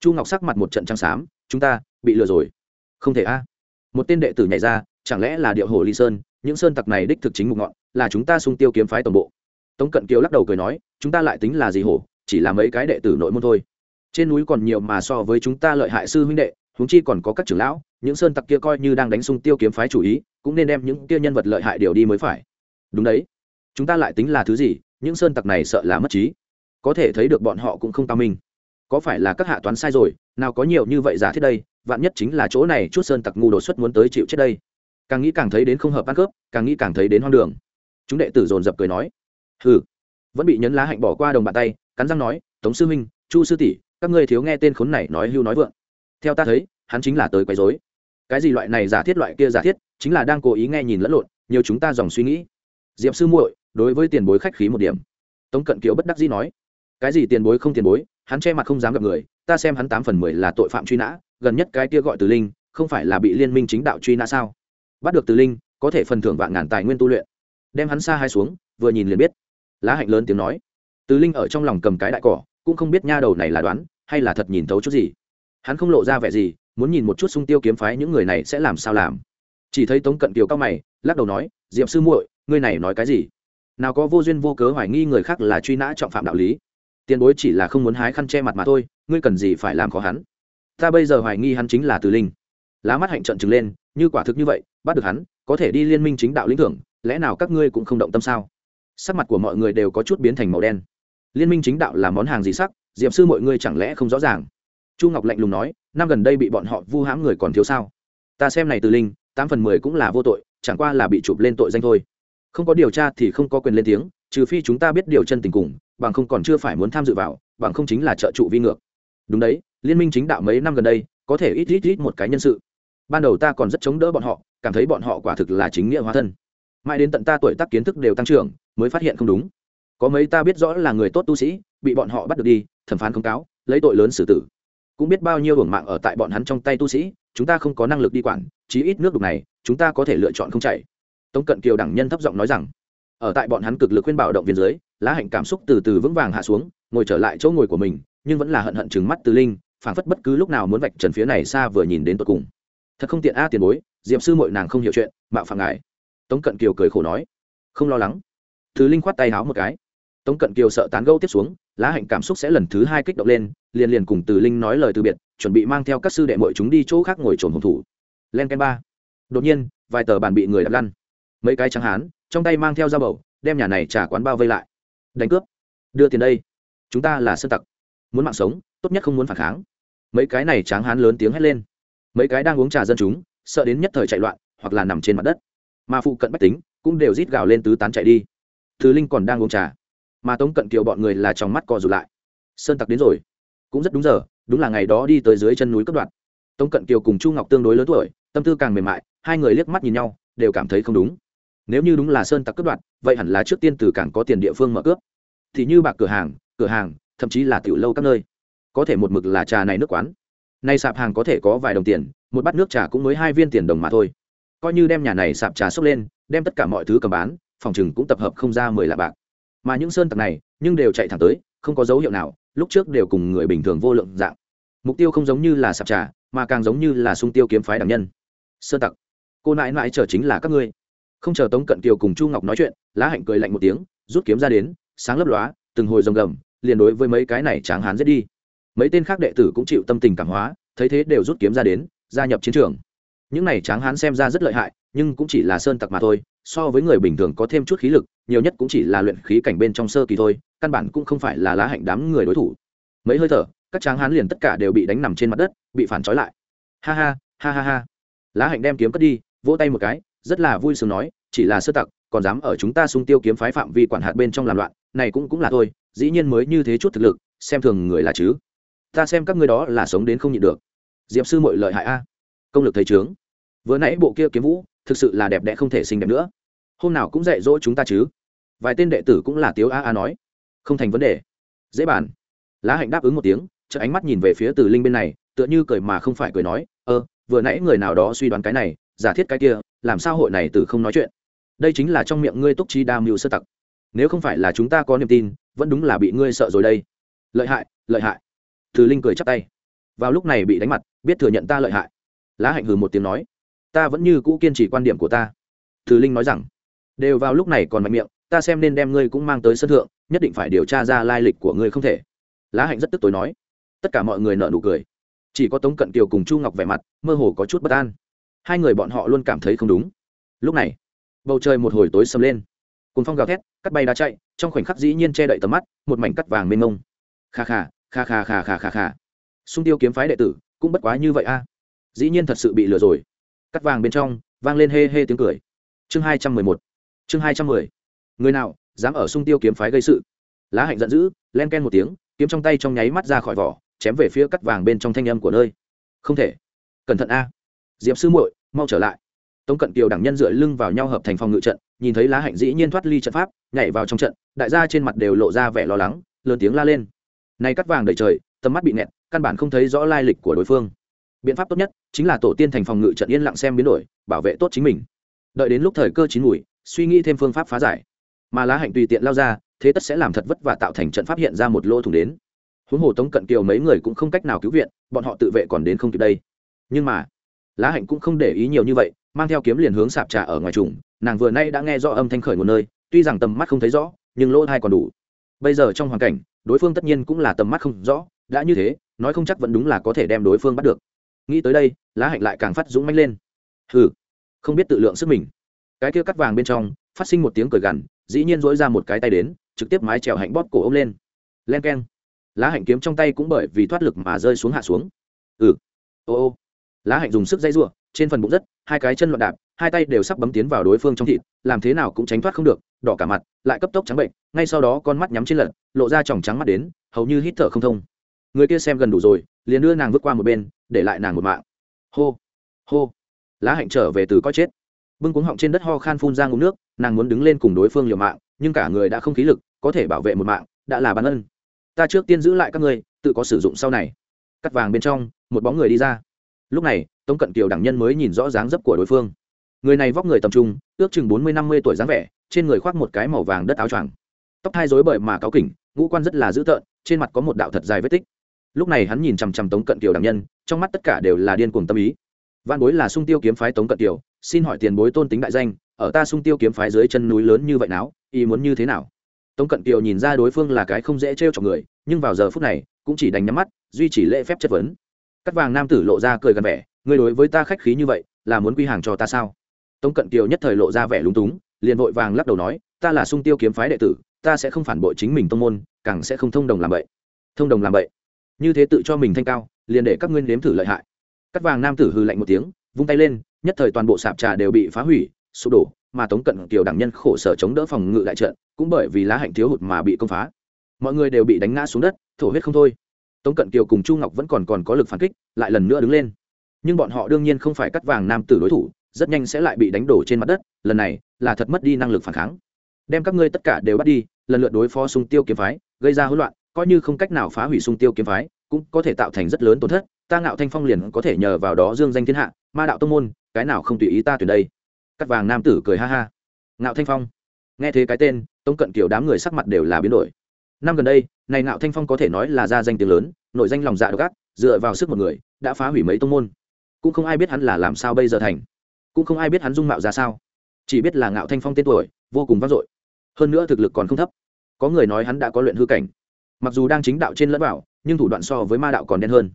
chu ngọc sắc mặt một trận trắng xám, chúng ta bị lừa rồi. Không thể a. Một tên đệ tử nhảy ra, chẳng lẽ là điệu hồ ly sơn, những sơn tặc này đích thực chính mục ngọn, là chúng ta sung tiêu kiếm phái tổng bộ? Tống cận kiều lắc đầu cười nói, chúng ta lại tính là gì hổ, chỉ là mấy cái đệ tử nội môn thôi. Trên núi còn nhiều mà so với chúng ta lợi hại sư huynh đệ huống chi còn có các trưởng lão, những sơn tặc kia coi như đang đánh sung tiêu kiếm phái chủ ý, cũng nên đem những kia nhân vật lợi hại điều đi mới phải. Đúng đấy. Chúng ta lại tính là thứ gì, những sơn tặc này sợ là mất trí. Có thể thấy được bọn họ cũng không cao minh. Có phải là các hạ toán sai rồi, nào có nhiều như vậy giả thiết đây, vạn nhất chính là chỗ này chút sơn tặc ngu đột xuất muốn tới chịu chết đây. Càng nghĩ càng thấy đến không hợp ăn cướp, càng nghĩ càng thấy đến hoang đường. Chúng đệ tử dồn dập cười nói. Hừ. Vẫn bị nhấn lá hạnh bỏ qua đồng bàn tay, cắn răng nói, tống sư minh chu sư tỷ, các ngươi thiếu nghe tên khốn này nói hưu nói vượng theo ta thấy, hắn chính là tới quấy rối. Cái gì loại này giả thiết loại kia giả thiết, chính là đang cố ý nghe nhìn lẫn lộn, nhiều chúng ta dòng suy nghĩ. Diệp sư muội, đối với tiền bối khách khí một điểm. Tống cận kiều bất đắc dĩ nói. Cái gì tiền bối không tiền bối, hắn che mặt không dám gặp người, ta xem hắn tám phần mười là tội phạm truy nã, gần nhất cái kia gọi từ linh, không phải là bị liên minh chính đạo truy nã sao? Bắt được từ linh, có thể phần thưởng vạn ngàn tài nguyên tu luyện. Đem hắn xa hai xuống, vừa nhìn liền biết. Lá hạnh lớn tiếng nói. Từ linh ở trong lòng cầm cái đại cỏ, cũng không biết nha đầu này là đoán, hay là thật nhìn thấu chút gì hắn không lộ ra vẻ gì, muốn nhìn một chút sung tiêu kiếm phái những người này sẽ làm sao làm. Chỉ thấy tống cận kiều cao mày, lắc đầu nói diệm sư muội, ngươi này nói cái gì? Nào có vô duyên vô cớ hoài nghi người khác là truy nã trọng phạm đạo lý. Tiền bối chỉ là không muốn hái khăn che mặt mà thôi, ngươi cần gì phải làm khó hắn? Ta bây giờ hoài nghi hắn chính là từ linh. Lá mắt hạnh trận trừng lên, như quả thực như vậy, bắt được hắn, có thể đi liên minh chính đạo lĩnh thưởng, lẽ nào các ngươi cũng không động tâm sao? Sắc mặt của mọi người đều có chút biến thành màu đen. Liên minh chính đạo là món hàng gì sắc? Diệm sư mọi ngươi chẳng lẽ không rõ ràng? Chu ngọc lạnh lùng nói, năm gần đây bị bọn họ vu hãm người còn thiếu sao? Ta xem này từ linh, tám phần mười cũng là vô tội, chẳng qua là bị chụp lên tội danh thôi. Không có điều tra thì không có quyền lên tiếng, trừ phi chúng ta biết điều chân tình cùng, bằng không còn chưa phải muốn tham dự vào, bằng không chính là trợ trụ vi ngược. Đúng đấy, liên minh chính đạo mấy năm gần đây, có thể ít ít ít một cái nhân sự. Ban đầu ta còn rất chống đỡ bọn họ, cảm thấy bọn họ quả thực là chính nghĩa hóa thân. Mãi đến tận ta tuổi tác kiến thức đều tăng trưởng, mới phát hiện không đúng. Có mấy ta biết rõ là người tốt tu sĩ, bị bọn họ bắt được đi, thẩm phán không cáo, lấy tội lớn xử tử cũng biết bao nhiêu hưởng mạng ở tại bọn hắn trong tay tu sĩ, chúng ta không có năng lực đi quản, chí ít nước đục này, chúng ta có thể lựa chọn không chạy. Tống cận kiều đẳng nhân thấp giọng nói rằng. Ở tại bọn hắn cực lực khuyên bảo động viên dưới, lá hạnh cảm xúc từ từ vững vàng hạ xuống, ngồi trở lại chỗ ngồi của mình, nhưng vẫn là hận hận chừng mắt từ linh, phảng phất bất cứ lúc nào muốn vạch trần phía này xa vừa nhìn đến tận cùng. Thật không tiện a tiền bối diệm sư mội nàng không hiểu chuyện, mạo phạm ngài. Tống cận kiều cười khổ nói. Không lo lắng. Thứ linh khoát tay háo một cái tống cận kiều sợ tán gâu tiếp xuống, lá hạnh cảm xúc sẽ lần thứ hai kích động lên, liền liền cùng từ linh nói lời từ biệt, chuẩn bị mang theo các sư đệ mội chúng đi chỗ khác ngồi trồn hồng thủ. Len ken ba. Đột nhiên, vài tờ bàn bị người đặt lăn. Mấy cái trắng hán, trong tay mang theo dao bầu, đem nhà này trả quán bao vây lại. Đánh cướp. Đưa tiền đây. Chúng ta là sơ tặc. Muốn mạng sống, tốt nhất không muốn phản kháng. Mấy cái này tráng hán lớn tiếng hét lên. Mấy cái đang uống trà dân chúng, sợ đến nhất thời chạy loạn, hoặc là nằm trên mặt đất. Mà phụ cận bách tính, cũng đều rít gào lên tứ tán chạy đi. Thứ linh còn đang uống trà mà tống cận kiều bọn người là trong mắt co rụt lại. Sơn tặc đến rồi. Cũng rất đúng giờ, đúng là ngày đó đi tới dưới chân núi cấp đoạn. Tống cận kiều cùng chu ngọc tương đối lớn tuổi, tâm tư càng mềm mại, hai người liếc mắt nhìn nhau, đều cảm thấy không đúng. Nếu như đúng là sơn tặc cướp đoạt vậy hẳn là trước tiên từ càng có tiền địa phương mở cướp. Thì như bạc cửa hàng cửa hàng, thậm chí là tiểu lâu các nơi. Có thể một mực là trà này nước quán. Nay sạp hàng có thể có vài đồng tiền, một bát nước trà cũng mới hai viên tiền đồng mà thôi. Coi như đem nhà này sạp trà xốc lên, đem tất cả mọi thứ cầm bán, phòng chừng cũng tập hợp không ra mười là bạc mà những sơn tặc này nhưng đều chạy thẳng tới, không có dấu hiệu nào, lúc trước đều cùng người bình thường vô lượng dạng. Mục tiêu không giống như là sạp trà, mà càng giống như là sung tiêu kiếm phái đảng nhân. Sơn tặc, cô nãi nãi chờ chính là các ngươi. Không chờ tống cận kiều cùng chu ngọc nói chuyện, lá hạnh cười lạnh một tiếng, rút kiếm ra đến, sáng lấp lóa, từng hồi rồng gầm, liền đối với mấy cái này tráng hán giết đi. Mấy tên khác đệ tử cũng chịu tâm tình cảm hóa, thấy thế đều rút kiếm ra đến, gia nhập chiến trường. Những này tráng hán xem ra rất lợi hại, nhưng cũng chỉ là sơn tặc mà thôi so với người bình thường có thêm chút khí lực, nhiều nhất cũng chỉ là luyện khí cảnh bên trong sơ kỳ thôi, căn bản cũng không phải là lá hạnh đám người đối thủ. Mấy hơi thở, các tráng hán liền tất cả đều bị đánh nằm trên mặt đất, bị phản trói lại. Ha ha ha ha ha. Lá hạnh đem kiếm cất đi, vỗ tay một cái, rất là vui sướng nói, chỉ là sơ tặc, còn dám ở chúng ta sung tiêu kiếm phái phạm vi quản hạt bên trong làm loạn, này cũng cũng là thôi, dĩ nhiên mới như thế chút thực lực, xem thường người là chứ. Ta xem các ngươi đó là sống đến không nhịn được. Diệp sư mội lợi hại a. Công lực thầy trướng. Vừa nãy bộ kia kiếm vũ, thực sự là đẹp đẽ không thể xinh đẹp nữa hôm nào cũng dạy dỗ chúng ta chứ? Vài tên đệ tử cũng là tiếu a a nói. Không thành vấn đề. Dễ bàn. Lá hạnh đáp ứng một tiếng chợ ánh mắt nhìn về phía từ linh bên này, tựa như cười mà không phải cười nói ơ vừa nãy người nào đó suy đoán cái này, giả thiết cái kia, làm sao hội này từ không nói chuyện? Đây chính là trong miệng ngươi túc chi đa mưu sơ tặc. Nếu không phải là chúng ta có niềm tin, vẫn đúng là bị ngươi sợ rồi đây. Lợi hại lợi hại. Từ linh cười chắp tay. Vào lúc này bị đánh mặt, biết thừa nhận ta lợi hại. Lá hạnh hừ một tiếng nói, ta vẫn như cũ kiên trì quan điểm của ta. Từ linh nói rằng đều vào lúc này còn mạnh miệng, ta xem nên đem ngươi cũng mang tới sân thượng, nhất định phải điều tra ra lai lịch của ngươi không thể. Lá hạnh rất tức tối nói. Tất cả mọi người nợ nụ cười. Chỉ có tống cận kiều cùng chu ngọc vẻ mặt, mơ hồ có chút bất an. Hai người bọn họ luôn cảm thấy không đúng. Lúc này, bầu trời một hồi tối sầm lên. Cùng phong gào thét, cắt bay đá chạy, trong khoảnh khắc dĩ nhiên che đậy tầm mắt, một mảnh cắt vàng mênh mông. Kha kha kha kha kha kha kha kha. Xung tiêu kiếm phái đệ tử, cũng bất quá như vậy a. Dĩ nhiên thật sự bị lừa rồi. Cắt vàng bên trong, vang lên hê hê tiếng cười. Chương hai trăm mười một chương hai trăm mười. Người nào dám ở sung tiêu kiếm phái gây sự? Lá hạnh giận dữ, len ken một tiếng, kiếm trong tay trong nháy mắt ra khỏi vỏ, chém về phía cắt vàng bên trong thanh âm của nơi. Không thể. Cẩn thận a. Diệp sư muội, mau trở lại. Tống cận kiều đẳng nhân dựa lưng vào nhau hợp thành phòng ngự trận, nhìn thấy lá hạnh dĩ nhiên thoát ly trận pháp, nhảy vào trong trận, đại gia trên mặt đều lộ ra vẻ lo lắng, lớn tiếng la lên. Nay cắt vàng đầy trời, tầm mắt bị nẹt căn bản không thấy rõ lai lịch của đối phương. Biện pháp tốt nhất chính là tổ tiên thành phòng ngự trận yên lặng xem biến đổi, bảo vệ tốt chính mình. Đợi đến lúc thời cơ chín mùi suy nghĩ thêm phương pháp phá giải. Mà lá hạnh tùy tiện lao ra, thế tất sẽ làm thật vất và tạo thành trận pháp hiện ra một lỗ thủng đến. Huống hồ tống cận kiều mấy người cũng không cách nào cứu viện, bọn họ tự vệ còn đến không kịp đây. Nhưng mà, lá hạnh cũng không để ý nhiều như vậy, mang theo kiếm liền hướng sạp trà ở ngoài trùng, nàng vừa nay đã nghe rõ âm thanh khởi một nơi, tuy rằng tầm mắt không thấy rõ, nhưng lỗ thai còn đủ. Bây giờ trong hoàn cảnh, đối phương tất nhiên cũng là tầm mắt không rõ, đã như thế, nói không chắc vẫn đúng là có thể đem đối phương bắt được. Nghĩ tới đây, lá hạnh lại càng phát dũng mãnh lên. Hừ, không biết tự lượng sức mình cái kia cắt vàng bên trong, phát sinh một tiếng cười gằn, dĩ nhiên dỗi ra một cái tay đến, trực tiếp mái trèo hạnh bóp cổ ôm lên. Len keng. Lá hạnh kiếm trong tay cũng bởi vì thoát lực mà rơi xuống hạ xuống. Ừ. Ô ô. Lá hạnh dùng sức dây giụa, trên phần bụng rất, hai cái chân loạn đạp, hai tay đều sắp bấm tiến vào đối phương trong thịt, làm thế nào cũng tránh thoát không được, đỏ cả mặt, lại cấp tốc trắng bệnh, ngay sau đó con mắt nhắm trên lật, lộ ra tròng trắng mắt đến, hầu như hít thở không thông. Người kia xem gần đủ rồi, liền đưa nàng vứt qua một bên, để lại nàng một mạng. Hô. Hô. Lá hạnh trở về từ coi chết bưng cuống họng trên đất ho khan phun ra ngụm nước, nàng muốn đứng lên cùng đối phương liều mạng, nhưng cả người đã không khí lực, có thể bảo vệ một mạng, đã là bản ân. Ta trước tiên giữ lại các ngươi, tự có sử dụng sau này. Cắt vàng bên trong, một bóng người đi ra. Lúc này, tống cận kiều đẳng nhân mới nhìn rõ dáng dấp của đối phương. Người này vóc người tầm trung, ước chừng bốn mươi, năm mươi tuổi dáng vẻ, trên người khoác một cái màu vàng đất áo choàng. Tóc hai rối bời mà cáo kỉnh, ngũ quan rất là dữ tợn, trên mặt có một đạo thật dài vết tích. Lúc này hắn nhìn chằm chằm tống cận kiều đẳng nhân, trong mắt tất cả đều là điên cuồng tâm ý văn bối là sung tiêu kiếm phái tống cận kiều, xin hỏi tiền bối tôn tính đại danh, ở ta sung tiêu kiếm phái dưới chân núi lớn như vậy nào, ý muốn như thế nào? Tống cận kiều nhìn ra đối phương là cái không dễ trêu chọc người, nhưng vào giờ phút này, cũng chỉ đánh nhắm mắt, duy trì lễ phép chất vấn. Cắt vàng nam tử lộ ra cười gần vẻ người đối với ta khách khí như vậy, là muốn quy hàng cho ta sao? Tống cận kiều nhất thời lộ ra vẻ lúng túng, liền vội vàng lắc đầu nói, ta là sung tiêu kiếm phái đệ tử, ta sẽ không phản bội chính mình tông môn, càng sẽ không thông đồng làm vậy thông đồng làm vậy như thế tự cho mình thanh cao, liền để các nguyên nếm thử lợi hại cắt vàng nam tử hư lạnh một tiếng, vung tay lên, nhất thời toàn bộ sạp trà đều bị phá hủy, sụp đổ, mà tống cận kiều đảng nhân khổ sở chống đỡ phòng ngự đại trận, cũng bởi vì lá hạnh thiếu hụt mà bị công phá. Mọi người đều bị đánh ngã xuống đất, thổ huyết không thôi. Tống cận kiều cùng chu ngọc vẫn còn còn có lực phản kích, lại lần nữa đứng lên. Nhưng bọn họ đương nhiên không phải cắt vàng nam tử đối thủ, rất nhanh sẽ lại bị đánh đổ trên mặt đất, lần này là thật mất đi năng lực phản kháng. Đem các ngươi tất cả đều bắt đi, lần lượt đối phó sung tiêu kiếm phái, gây ra hỗn loạn, coi như không cách nào phá hủy sung tiêu kiếm phái cũng có thể tạo thành rất lớn tổn thất, ta ngạo thanh phong liền có thể nhờ vào đó dương danh thiên hạ, ma đạo tông môn, cái nào không tùy ý ta tuyển đây. Cắt vàng nam tử cười ha ha. Ngạo thanh phong. Nghe thế cái tên tống cận kiểu đám người sắc mặt đều là biến đổi. Năm gần đây, này ngạo thanh phong có thể nói là ra danh tiếng lớn, nội danh lòng dạ độc ác, dựa vào sức một người, đã phá hủy mấy tông môn. Cũng không ai biết hắn là làm sao bây giờ thành. Cũng không ai biết hắn dung mạo ra sao. Chỉ biết là ngạo thanh phong tên tuổi, vô cùng vang dội. Hơn nữa thực lực còn không thấp. Có người nói hắn đã có luyện hư cảnh mặc dù đang chính đạo trên lẫn bảo nhưng thủ đoạn so với ma đạo còn đen hơn.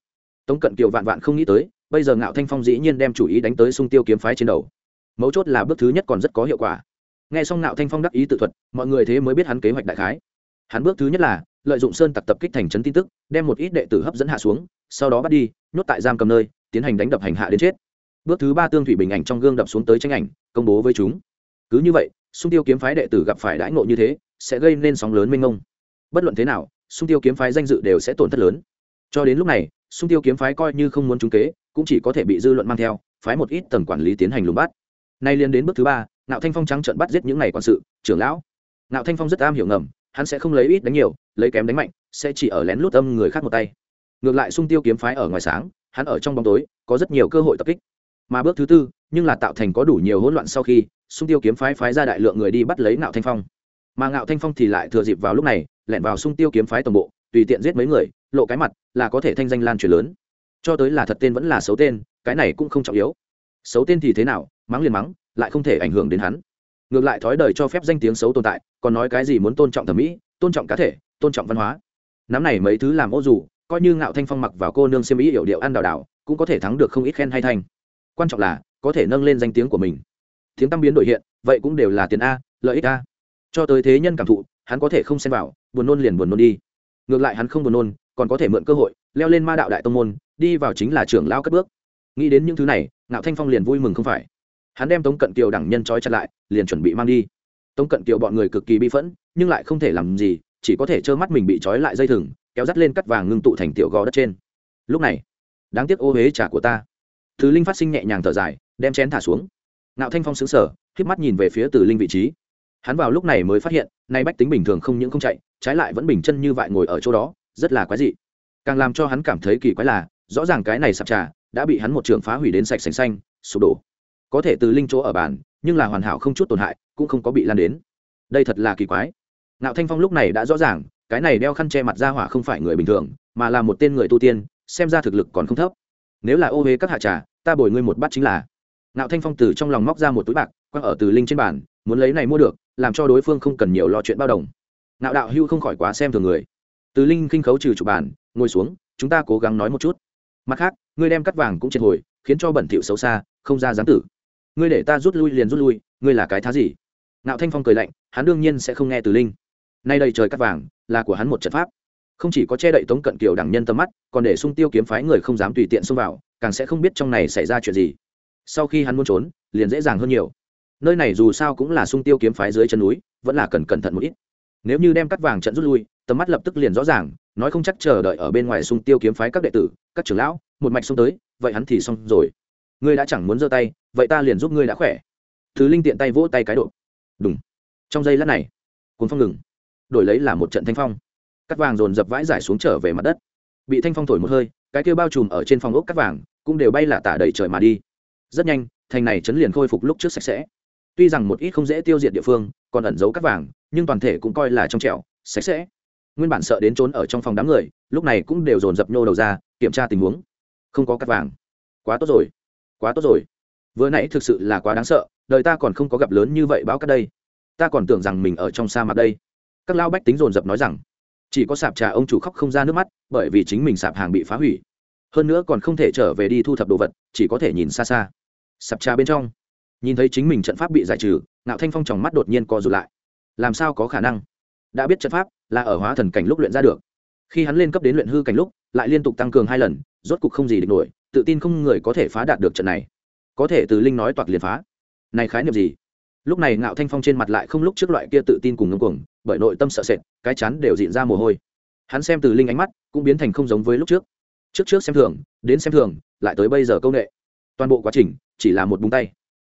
Tống cận kiều vạn vạn không nghĩ tới, bây giờ ngạo thanh phong dĩ nhiên đem chủ ý đánh tới sung tiêu kiếm phái trên đầu. Mấu chốt là bước thứ nhất còn rất có hiệu quả. Nghe xong ngạo thanh phong đắc ý tự thuật, mọi người thế mới biết hắn kế hoạch đại khái. Hắn bước thứ nhất là lợi dụng sơn tặc tập kích thành trấn tin tức, đem một ít đệ tử hấp dẫn hạ xuống, sau đó bắt đi, nhốt tại giam cầm nơi, tiến hành đánh đập hành hạ đến chết. Bước thứ ba tương thủy bình ảnh trong gương đập xuống tới tranh ảnh, công bố với chúng. Cứ như vậy, sung tiêu kiếm phái đệ tử gặp phải đãi ngộ như thế, sẽ gây nên sóng lớn mênh mông. Bất luận thế nào sung tiêu kiếm phái danh dự đều sẽ tổn thất lớn. Cho đến lúc này, sung tiêu kiếm phái coi như không muốn trúng kế, cũng chỉ có thể bị dư luận mang theo, phái một ít tầng quản lý tiến hành lùng bắt. Nay liên đến bước thứ ba nạo thanh phong trắng trận bắt giết những ngày quản sự, trưởng lão. Nạo thanh phong rất am hiểu ngầm, hắn sẽ không lấy ít đánh nhiều, lấy kém đánh mạnh, sẽ chỉ ở lén lút âm người khác một tay. Ngược lại sung tiêu kiếm phái ở ngoài sáng, hắn ở trong bóng tối, có rất nhiều cơ hội tập kích. Mà bước thứ tư, nhưng là tạo thành có đủ nhiều hỗn loạn sau khi, sung tiêu kiếm phái phái ra đại lượng người đi bắt lấy ngạo thanh phong mà ngạo thanh phong thì lại thừa dịp vào lúc này, lẻn vào sung tiêu kiếm phái tổng bộ, tùy tiện giết mấy người, lộ cái mặt là có thể thanh danh lan truyền lớn. Cho tới là thật tên vẫn là xấu tên, cái này cũng không trọng yếu. Xấu tên thì thế nào, mắng liền mắng, lại không thể ảnh hưởng đến hắn. Ngược lại thói đời cho phép danh tiếng xấu tồn tại, còn nói cái gì muốn tôn trọng thẩm mỹ, tôn trọng cá thể, tôn trọng văn hóa. Nắm này mấy thứ làm ô dù, coi như ngạo thanh phong mặc vào cô nương xiêm ý hiểu điệu ăn đào đào, cũng có thể thắng được không ít khen hay thanh quan trọng là, có thể nâng lên danh tiếng của mình. Tiếng tăng biến đổi hiện, vậy cũng đều là tiền a, lợi ích a cho tới thế nhân cảm thụ, hắn có thể không xem vào, buồn nôn liền buồn nôn đi. Ngược lại hắn không buồn nôn, còn có thể mượn cơ hội, leo lên ma đạo đại tông môn, đi vào chính là trưởng lao cất bước. Nghĩ đến những thứ này, ngạo thanh phong liền vui mừng không phải. Hắn đem tống cận kiều đẳng nhân trói chặt lại, liền chuẩn bị mang đi. Tống cận kiều bọn người cực kỳ bi phẫn, nhưng lại không thể làm gì, chỉ có thể trơ mắt mình bị trói lại dây thừng, kéo dắt lên cắt vàng ngưng tụ thành tiểu gò đất trên. Lúc này, đáng tiếc ô huế trả của ta. Thứ linh phát sinh nhẹ nhàng thở dài, đem chén thả xuống. Ngạo thanh phong xứng sở k mắt nhìn về phía từ linh vị trí hắn vào lúc này mới phát hiện, nay bách tính bình thường không những không chạy, trái lại vẫn bình chân như vậy ngồi ở chỗ đó, rất là quái dị. Càng làm cho hắn cảm thấy kỳ quái là, rõ ràng cái này sạp trà đã bị hắn một trường phá hủy đến sạch sành xanh, sụp đổ. Có thể từ linh chỗ ở bàn, nhưng là hoàn hảo không chút tổn hại, cũng không có bị lan đến. Đây thật là kỳ quái. Ngạo thanh phong lúc này đã rõ ràng, cái này đeo khăn che mặt ra hỏa không phải người bình thường, mà là một tên người tu tiên, xem ra thực lực còn không thấp. Nếu là ô huế các hạ trà, ta bồi ngươi một bát chính là. Ngạo thanh phong từ trong lòng móc ra một túi bạc, quăng ở từ linh trên bàn muốn lấy này mua được, làm cho đối phương không cần nhiều lo chuyện bao đồng. Nạo đạo hưu không khỏi quá xem thường người. Từ linh kinh khấu trừ chủ bàn ngồi xuống, chúng ta cố gắng nói một chút. Mặt khác, ngươi đem cắt vàng cũng triệt hồi, khiến cho bẩn thỉu xấu xa, không ra dám tử. Ngươi để ta rút lui liền rút lui, ngươi là cái thá gì? Nạo thanh phong cười lạnh, hắn đương nhiên sẽ không nghe từ linh. Nay đây trời cắt vàng, là của hắn một trận pháp. Không chỉ có che đậy tống cận kiều đẳng nhân tâm mắt, còn để sung tiêu kiếm phái người không dám tùy tiện xông vào, càng sẽ không biết trong này xảy ra chuyện gì. Sau khi hắn muốn trốn, liền dễ dàng hơn nhiều nơi này dù sao cũng là sung tiêu kiếm phái dưới chân núi, vẫn là cần cẩn thận một ít. Nếu như đem cắt vàng trận rút lui, tầm mắt lập tức liền rõ ràng, nói không chắc chờ đợi ở bên ngoài sung tiêu kiếm phái các đệ tử, các trưởng lão, một mạch xông tới, vậy hắn thì xong rồi. Ngươi đã chẳng muốn giơ tay, vậy ta liền giúp ngươi đã khỏe. Thứ linh tiện tay vỗ tay cái độ. Đúng trong giây lát này, cuốn phong ngừng. Đổi lấy là một trận thanh phong. Cắt vàng dồn dập vãi giải xuống trở về mặt đất. Bị thanh phong thổi một hơi, cái kia bao trùm ở trên phòng ốc cắt vàng cũng đều bay là tả đầy trời mà đi. Rất nhanh, thành này chấn liền khôi phục lúc trước sạch sẽ tuy rằng một ít không dễ tiêu diệt địa phương còn ẩn giấu các vàng, nhưng toàn thể cũng coi là trong trẻo, sạch sẽ. Nguyên bản sợ đến trốn ở trong phòng đám người, lúc này cũng đều dồn dập nhô đầu ra, kiểm tra tình huống. Không có cắt vàng. Quá tốt rồi. Quá tốt rồi. Vừa nãy thực sự là quá đáng sợ, đời ta còn không có gặp lớn như vậy báo cắt đây. Ta còn tưởng rằng mình ở trong sa mạc đây. Các lao bách tính dồn dập nói rằng, chỉ có sạp trà ông chủ khóc không ra nước mắt, bởi vì chính mình sạp hàng bị phá hủy. Hơn nữa còn không thể trở về đi thu thập đồ vật, chỉ có thể nhìn xa xa. Sạp trà bên trong nhìn thấy chính mình trận pháp bị giải trừ, ngạo thanh phong tròng mắt đột nhiên co rụt lại. Làm sao có khả năng? Đã biết trận pháp là ở hóa thần cảnh lúc luyện ra được. Khi hắn lên cấp đến luyện hư cảnh lúc, lại liên tục tăng cường hai lần, rốt cục không gì địch nổi, tự tin không người có thể phá đạt được trận này. Có thể từ linh nói toạc liền phá. Này khái niệm gì? Lúc này ngạo thanh phong trên mặt lại không lúc trước loại kia tự tin cùng ngưng cuồng, bởi nội tâm sợ sệt, cái chắn đều dịn ra mồ hôi. Hắn xem từ linh ánh mắt cũng biến thành không giống với lúc trước. Trước trước xem thường, đến xem thường, lại tới bây giờ công nghệ toàn bộ quá trình chỉ là một búng tay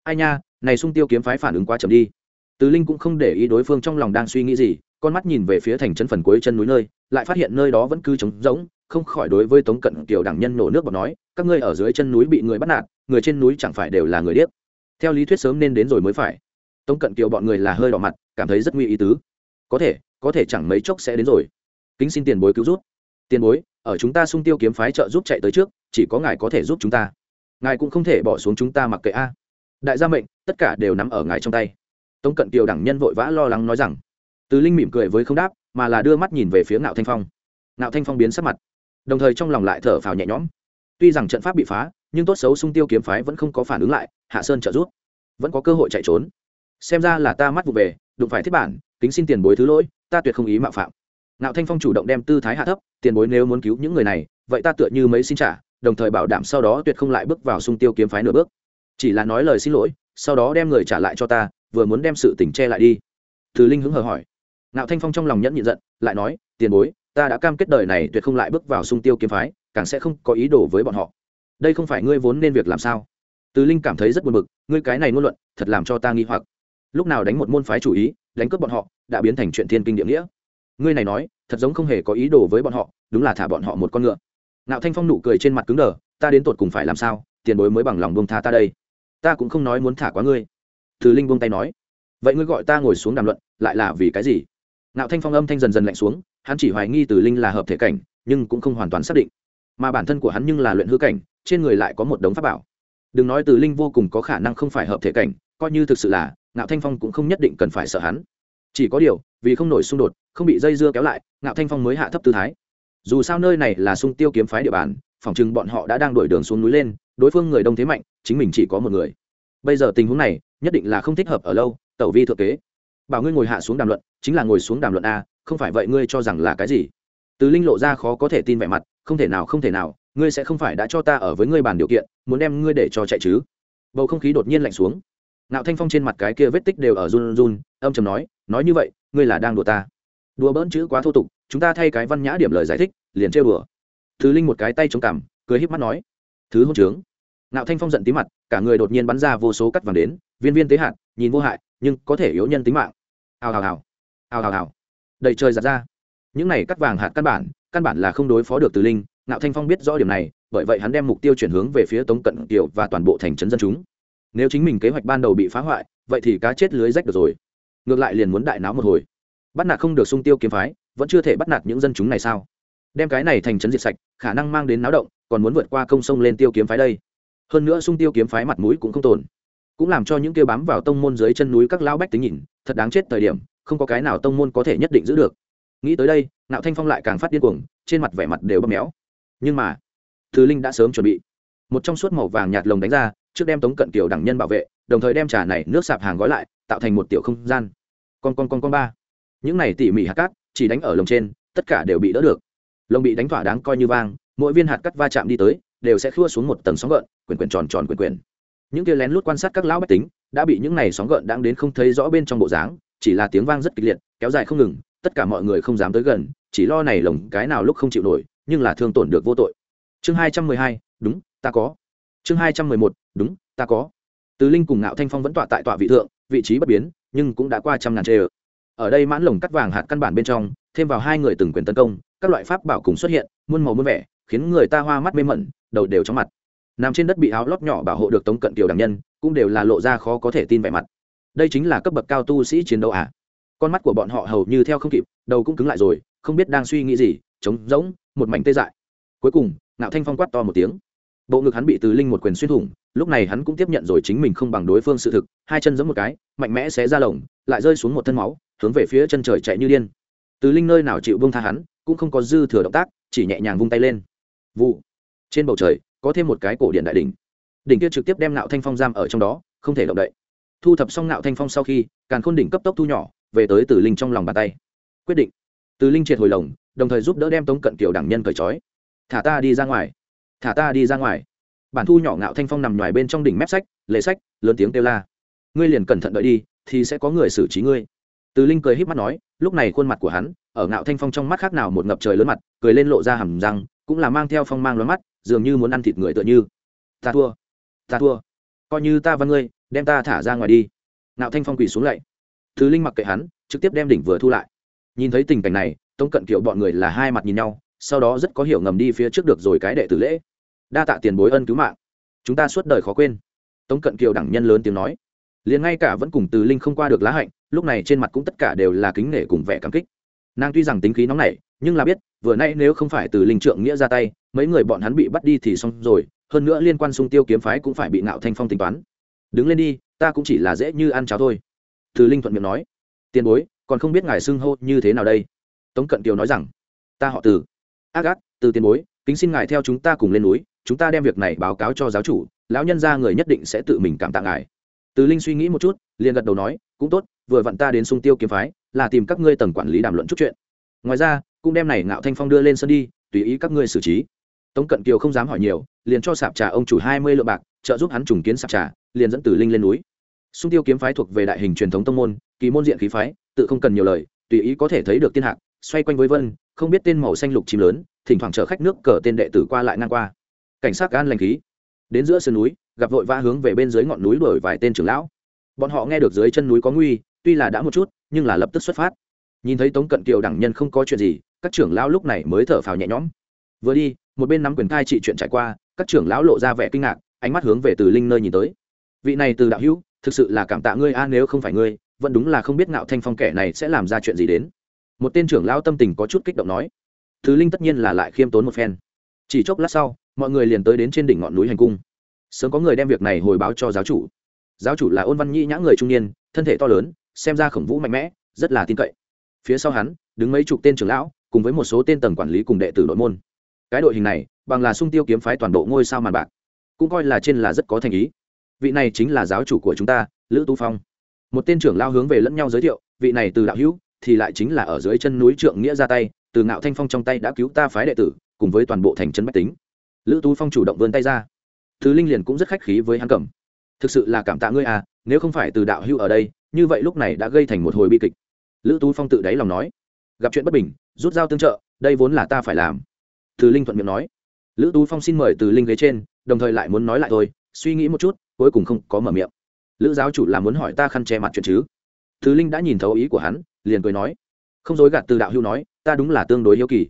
ai nha, này sung tiêu kiếm phái phản ứng quá chậm đi. Tứ linh cũng không để ý đối phương trong lòng đang suy nghĩ gì, con mắt nhìn về phía thành chân phần cuối chân núi nơi, lại phát hiện nơi đó vẫn cứ trống rỗng, không khỏi đối với tống cận kiều đảng nhân nổ nước bọt nói, các ngươi ở dưới chân núi bị người bắt nạt, người trên núi chẳng phải đều là người điếc. Theo lý thuyết sớm nên đến rồi mới phải. Tống cận kiều bọn người là hơi đỏ mặt, cảm thấy rất nguy ý tứ. Có thể có thể chẳng mấy chốc sẽ đến rồi. Kính xin tiền bối cứu rút tiền bối, ở chúng ta sung tiêu kiếm phái trợ giúp chạy tới trước, chỉ có ngài có thể giúp chúng ta. Ngài cũng không thể bỏ xuống chúng ta mặc kệ a đại gia mệnh, tất cả đều nắm ở ngài trong tay. Tống cận kiều đẳng nhân vội vã lo lắng nói rằng, từ linh mỉm cười với không đáp, mà là đưa mắt nhìn về phía ngạo thanh phong. Ngạo thanh phong biến sắc mặt, đồng thời trong lòng lại thở phào nhẹ nhõm. Tuy rằng trận pháp bị phá, nhưng tốt xấu sung tiêu kiếm phái vẫn không có phản ứng lại, hạ sơn trợ giúp, vẫn có cơ hội chạy trốn. Xem ra là ta mắt vụ về, đụng phải thiết bản, kính xin tiền bối thứ lỗi, ta tuyệt không ý mạo phạm. Ngạo thanh phong chủ động đem tư thái hạ thấp, tiền bối nếu muốn cứu những người này, vậy ta tựa như mấy xin trả, đồng thời bảo đảm sau đó tuyệt không lại bước vào sung tiêu kiếm phái nửa bước chỉ là nói lời xin lỗi, sau đó đem người trả lại cho ta, vừa muốn đem sự tỉnh che lại đi. Từ linh hứng hờ hỏi. Nạo thanh phong trong lòng nhẫn nhịn giận, lại nói, tiền bối, ta đã cam kết đời này tuyệt không lại bước vào sung tiêu kiếm phái, càng sẽ không có ý đồ với bọn họ. Đây không phải ngươi vốn nên việc làm sao? Từ linh cảm thấy rất buồn bực, ngươi cái này ngôn luận, thật làm cho ta nghi hoặc. Lúc nào đánh một môn phái chủ ý, đánh cướp bọn họ, đã biến thành chuyện thiên kinh địa nghĩa. Ngươi này nói, thật giống không hề có ý đồ với bọn họ, đúng là thả bọn họ một con ngựa. Nạo thanh phong nụ cười trên mặt cứng đờ, ta đến tột cùng phải làm sao? Tiền bối mới bằng lòng buông tha ta đây ta cũng không nói muốn thả quá ngươi. Từ linh buông tay nói, vậy ngươi gọi ta ngồi xuống đàm luận, lại là vì cái gì? Ngạo thanh phong âm thanh dần dần lạnh xuống, hắn chỉ hoài nghi từ linh là hợp thể cảnh, nhưng cũng không hoàn toàn xác định. Mà bản thân của hắn nhưng là luyện hư cảnh, trên người lại có một đống pháp bảo. Đừng nói từ linh vô cùng có khả năng không phải hợp thể cảnh, coi như thực sự là, ngạo thanh phong cũng không nhất định cần phải sợ hắn. Chỉ có điều, vì không nổi xung đột, không bị dây dưa kéo lại, ngạo thanh phong mới hạ thấp tư thái. Dù sao nơi này là sung tiêu kiếm phái địa bàn, phòng chừng bọn họ đã đang đổi đường xuống núi lên, đối phương người đông thế mạnh chính mình chỉ có một người. Bây giờ tình huống này, nhất định là không thích hợp ở lâu, tẩu vi thượng kế. Bảo ngươi ngồi hạ xuống đàm luận, chính là ngồi xuống đàm luận a, không phải vậy ngươi cho rằng là cái gì? Từ linh lộ ra khó có thể tin vẻ mặt, không thể nào, không thể nào, ngươi sẽ không phải đã cho ta ở với ngươi bàn điều kiện, muốn đem ngươi để cho chạy chứ? Bầu không khí đột nhiên lạnh xuống. Ngạo thanh phong trên mặt cái kia vết tích đều ở run run, âm chầm nói nói như vậy, ngươi là đang đùa ta. Đùa bỡn chữ quá thô tục, chúng ta thay cái văn nhã điểm lời giải thích, liền trêu đùa. Thứ linh một cái tay chống cằm, cười híp mắt nói, thứ hôn trướng ngạo thanh phong giận tí mặt, cả người đột nhiên bắn ra vô số cắt vàng đến, viên viên tế hạt, nhìn vô hại, nhưng có thể yếu nhân tính mạng. Hào hào hào. Hào hào hào. Đầy trời giặt ra. Những này cắt vàng hạt căn bản căn bản là không đối phó được từ linh, ngạo thanh phong biết rõ điểm này, bởi vậy hắn đem mục tiêu chuyển hướng về phía tống cận kiều và toàn bộ thành trấn dân chúng. Nếu chính mình kế hoạch ban đầu bị phá hoại, vậy thì cá chết lưới rách được rồi. Ngược lại liền muốn đại náo một hồi. Bắt nạt không được sung tiêu kiếm phái, vẫn chưa thể bắt nạt những dân chúng này sao? Đem cái này thành trấn diệt sạch, khả năng mang đến náo động, còn muốn vượt qua công sông lên tiêu kiếm phái đây hơn nữa sung tiêu kiếm phái mặt mũi cũng không tồn. Cũng làm cho những kêu bám vào tông môn dưới chân núi các lao bách tính nhìn, thật đáng chết thời điểm, không có cái nào tông môn có thể nhất định giữ được. Nghĩ tới đây, nạo thanh phong lại càng phát điên cuồng, trên mặt vẻ mặt đều bấm méo. Nhưng mà, thứ linh đã sớm chuẩn bị. Một trong suốt màu vàng nhạt lồng đánh ra, trước đem tống cận kiều đẳng nhân bảo vệ, đồng thời đem trà này nước sạp hàng gói lại, tạo thành một tiểu không gian. Con con con con ba. Những này tỉ mỉ hạt cát, chỉ đánh ở lồng trên, tất cả đều bị đỡ được. Lồng bị đánh thỏa đáng coi như vang, mỗi viên hạt cát va chạm đi tới đều sẽ khua xuống một tầng sóng gợn quyển quyển tròn tròn quyển quyển những kia lén lút quan sát các lão bách tính, đã bị những này sóng gợn đang đến không thấy rõ bên trong bộ dáng, chỉ là tiếng vang rất kịch liệt, kéo dài không ngừng, tất cả mọi người không dám tới gần, chỉ lo này lồng cái nào lúc không chịu nổi, nhưng là thương tổn được vô tội. Chương hai trăm mười hai, đúng, ta có. Chương hai trăm mười một, đúng, ta có. Từ linh cùng ngạo thanh phong vẫn tọa tại tọa vị thượng, vị trí bất biến, nhưng cũng đã qua trăm ngàn chê ở đây mãn lồng cắt vàng hạt căn bản bên trong, thêm vào hai người từng quyền tấn công, các loại pháp bảo cùng xuất hiện, muôn màu muôn vẻ, khiến người ta hoa mắt mê mẩn đầu đều chóng mặt. Nằm trên đất bị áo lót nhỏ bảo hộ được tống cận kiều đẳng nhân, cũng đều là lộ ra khó có thể tin vẻ mặt. Đây chính là cấp bậc cao tu sĩ chiến đấu à? Con mắt của bọn họ hầu như theo không kịp, đầu cũng cứng lại rồi, không biết đang suy nghĩ gì, trống rỗng, một mảnh tê dại. Cuối cùng, ngạo thanh phong quát to một tiếng. Bộ ngực hắn bị từ linh một quyền xuyên thủng, lúc này hắn cũng tiếp nhận rồi chính mình không bằng đối phương sự thực, hai chân giống một cái, mạnh mẽ xé ra lồng, lại rơi xuống một thân máu, hướng về phía chân trời chạy như điên. Từ linh nơi nào chịu bông tha hắn, cũng không có dư thừa động tác, chỉ nhẹ nhàng vung tay lên. Vụ trên bầu trời, có thêm một cái cổ điện đại đỉnh. Đỉnh kia trực tiếp đem nạo thanh phong giam ở trong đó, không thể động đậy. Thu thập xong nạo thanh phong sau khi càng khôn đỉnh cấp tốc thu nhỏ, về tới từ linh trong lòng bàn tay. Quyết định. Từ linh triệt hồi lồng, đồng thời giúp đỡ đem tống cận kiều đẳng nhân cởi trói. Thả ta đi ra ngoài. Thả ta đi ra ngoài. Bản thu nhỏ ngạo thanh phong nằm ngoài bên trong đỉnh mép sách, lệ sách, lớn tiếng kêu la. Ngươi liền cẩn thận đợi đi, thì sẽ có người xử trí ngươi. Từ linh cười híp mắt nói, lúc này khuôn mặt của hắn, ở ngạo thanh phong trong mắt khác nào một ngập trời lớn mặt, cười lên lộ ra hầm răng, cũng là mang theo phong mang lớn mắt dường như muốn ăn thịt người tựa như. Ta thua. Ta thua. Coi như ta văn ngươi, đem ta thả ra ngoài đi. Nạo thanh phong quỳ xuống lạy thứ linh mặc kệ hắn, trực tiếp đem đỉnh vừa thu lại. Nhìn thấy tình cảnh này, tống cận kiệu bọn người là hai mặt nhìn nhau, sau đó rất có hiểu ngầm đi phía trước được rồi cái đệ tử lễ. Đa tạ tiền bối ân cứu mạng. Chúng ta suốt đời khó quên. Tống cận kiều đẳng nhân lớn tiếng nói. Liền ngay cả vẫn cùng từ linh không qua được lá hạnh, lúc này trên mặt cũng tất cả đều là kính nể cùng vẻ cảm kích. Nàng tuy rằng tính khí nóng nảy nhưng là biết, vừa nay nếu không phải từ linh trượng nghĩa ra tay, mấy người bọn hắn bị bắt đi thì xong rồi, hơn nữa liên quan sung tiêu kiếm phái cũng phải bị nạo thanh phong tính toán. Đứng lên đi, ta cũng chỉ là dễ như ăn cháo thôi. Từ linh thuận miệng nói. Tiền bối, còn không biết ngài xưng hô như thế nào đây? Tống cận kiều nói rằng. Ta họ từ. Ác ác từ tiền bối, kính xin ngài theo chúng ta cùng lên núi, chúng ta đem việc này báo cáo cho giáo chủ, lão nhân gia người nhất định sẽ tự mình cảm tạ ngài. Từ linh suy nghĩ một chút, liền gật đầu nói, cũng tốt, vừa vặn ta đến sung tiêu kiếm phái, là tìm các ngươi tầng quản lý đàm luận chút chuyện. Ngoài ra cũng đem này ngạo thanh phong đưa lên sân đi, tùy ý các ngươi xử trí. Tống cận kiều không dám hỏi nhiều, liền cho sạp trà ông chủ hai mươi lượng bạc, trợ giúp hắn trùng kiến sạp trà, liền dẫn tử linh lên núi. Sung tiêu kiếm phái thuộc về đại hình truyền thống tông môn, kỳ môn diện khí phái, tự không cần nhiều lời, tùy ý có thể thấy được tiên hạc, xoay quanh với vân, không biết tên màu xanh lục chim lớn, thỉnh thoảng chở khách nước cờ tên đệ tử qua lại ngang qua. Cảnh sát an lành khí. Đến giữa sườn núi, gặp vội vã hướng về bên dưới ngọn núi đuổi vài tên trưởng lão. Bọn họ nghe được dưới chân núi có nguy, tuy là đã một chút, nhưng là lập tức xuất phát. Nhìn thấy tống cận kiều đẳng nhân không có chuyện gì các trưởng lão lúc này mới thở phào nhẹ nhõm. Vừa đi, một bên nắm quyền cai trị chuyện trải qua, các trưởng lão lộ ra vẻ kinh ngạc, ánh mắt hướng về từ linh nơi nhìn tới. Vị này từ đạo hữu, thực sự là cảm tạ ngươi a, nếu không phải ngươi, vẫn đúng là không biết ngạo thanh phong kẻ này sẽ làm ra chuyện gì đến. Một tên trưởng lão tâm tình có chút kích động nói. Từ linh tất nhiên là lại khiêm tốn một phen. Chỉ chốc lát sau, mọi người liền tới đến trên đỉnh ngọn núi hành cung. Sớm có người đem việc này hồi báo cho giáo chủ. Giáo chủ là ôn văn nhĩ nhã người trung niên, thân thể to lớn, xem ra khổng vũ mạnh mẽ, rất là tin cậy. Phía sau hắn, đứng mấy chục tên trưởng lão cùng với một số tên tầng quản lý cùng đệ tử nội môn. Cái đội hình này, bằng là sung tiêu kiếm phái toàn bộ ngôi sao màn bạc, cũng coi là trên là rất có thành ý. Vị này chính là giáo chủ của chúng ta, lữ tu phong. Một tên trưởng lao hướng về lẫn nhau giới thiệu, vị này từ đạo hữu, thì lại chính là ở dưới chân núi trượng nghĩa ra tay, từ ngạo thanh phong trong tay đã cứu ta phái đệ tử, cùng với toàn bộ thành trấn bách tính. Lữ tu phong chủ động vươn tay ra. Thứ linh liền cũng rất khách khí với hắn cẩm thực sự là cảm tạ ngươi à nếu không phải từ đạo hữu ở đây, như vậy lúc này đã gây thành một hồi bi kịch. Lữ tu phong tự đáy lòng nói. Gặp chuyện bất bình rút dao tương trợ, đây vốn là ta phải làm. Từ linh thuận miệng nói. Lữ tú phong xin mời từ linh ghế trên, đồng thời lại muốn nói lại thôi, suy nghĩ một chút, cuối cùng không có mở miệng. Lữ giáo chủ là muốn hỏi ta khăn che mặt chuyện chứ? Từ linh đã nhìn thấu ý của hắn, liền cười nói. Không dối gạt từ đạo hữu nói, ta đúng là tương đối hiếu kỳ.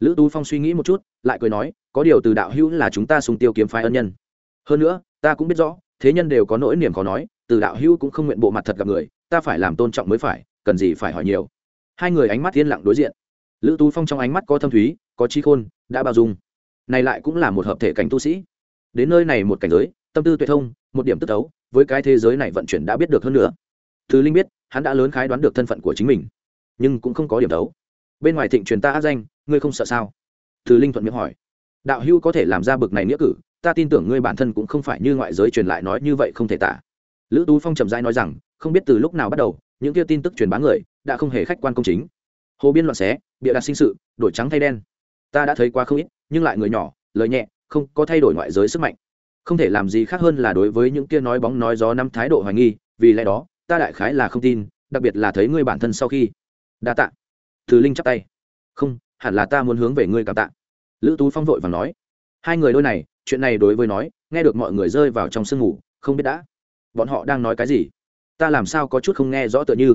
Lữ tú phong suy nghĩ một chút, lại cười nói, có điều từ đạo hữu là chúng ta sùng tiêu kiếm phái ân nhân. Hơn nữa, ta cũng biết rõ, thế nhân đều có nỗi niềm khó nói, từ đạo hữu cũng không nguyện bộ mặt thật gặp người, ta phải làm tôn trọng mới phải, cần gì phải hỏi nhiều. Hai người ánh mắt yên lặng đối diện lữ tú phong trong ánh mắt có thâm thúy, có trí khôn, đã bao dung. Này lại cũng là một hợp thể cảnh tu sĩ. Đến nơi này một cảnh giới, tâm tư tuệ thông, một điểm tức tấu, với cái thế giới này vận chuyển đã biết được hơn nữa. Thứ linh biết, hắn đã lớn khái đoán được thân phận của chính mình, nhưng cũng không có điểm tấu. Bên ngoài thịnh truyền ta áp danh, ngươi không sợ sao? Thứ linh thuận miệng hỏi. Đạo hưu có thể làm ra bực này nghĩa cử, ta tin tưởng ngươi bản thân cũng không phải như ngoại giới truyền lại nói như vậy không thể tả. Lữ tú phong trầm dai nói rằng, không biết từ lúc nào bắt đầu, những kia tin tức truyền bá người, đã không hề khách quan công chính. Hồ biên loạn xé bịa đặt sinh sự, đổi trắng thay đen. Ta đã thấy qua không ít, nhưng lại người nhỏ, lời nhẹ, không có thay đổi ngoại giới sức mạnh. Không thể làm gì khác hơn là đối với những kia nói bóng nói gió năm thái độ hoài nghi, vì lẽ đó, ta đại khái là không tin, đặc biệt là thấy ngươi bản thân sau khi. Đa tạ. Từ linh chắp tay. Không, hẳn là ta muốn hướng về ngươi cảm tạ. Lữ tú phong vội và nói. Hai người đôi này, chuyện này đối với nói, nghe được mọi người rơi vào trong sương ngủ, không biết đã. Bọn họ đang nói cái gì? Ta làm sao có chút không nghe rõ tựa như?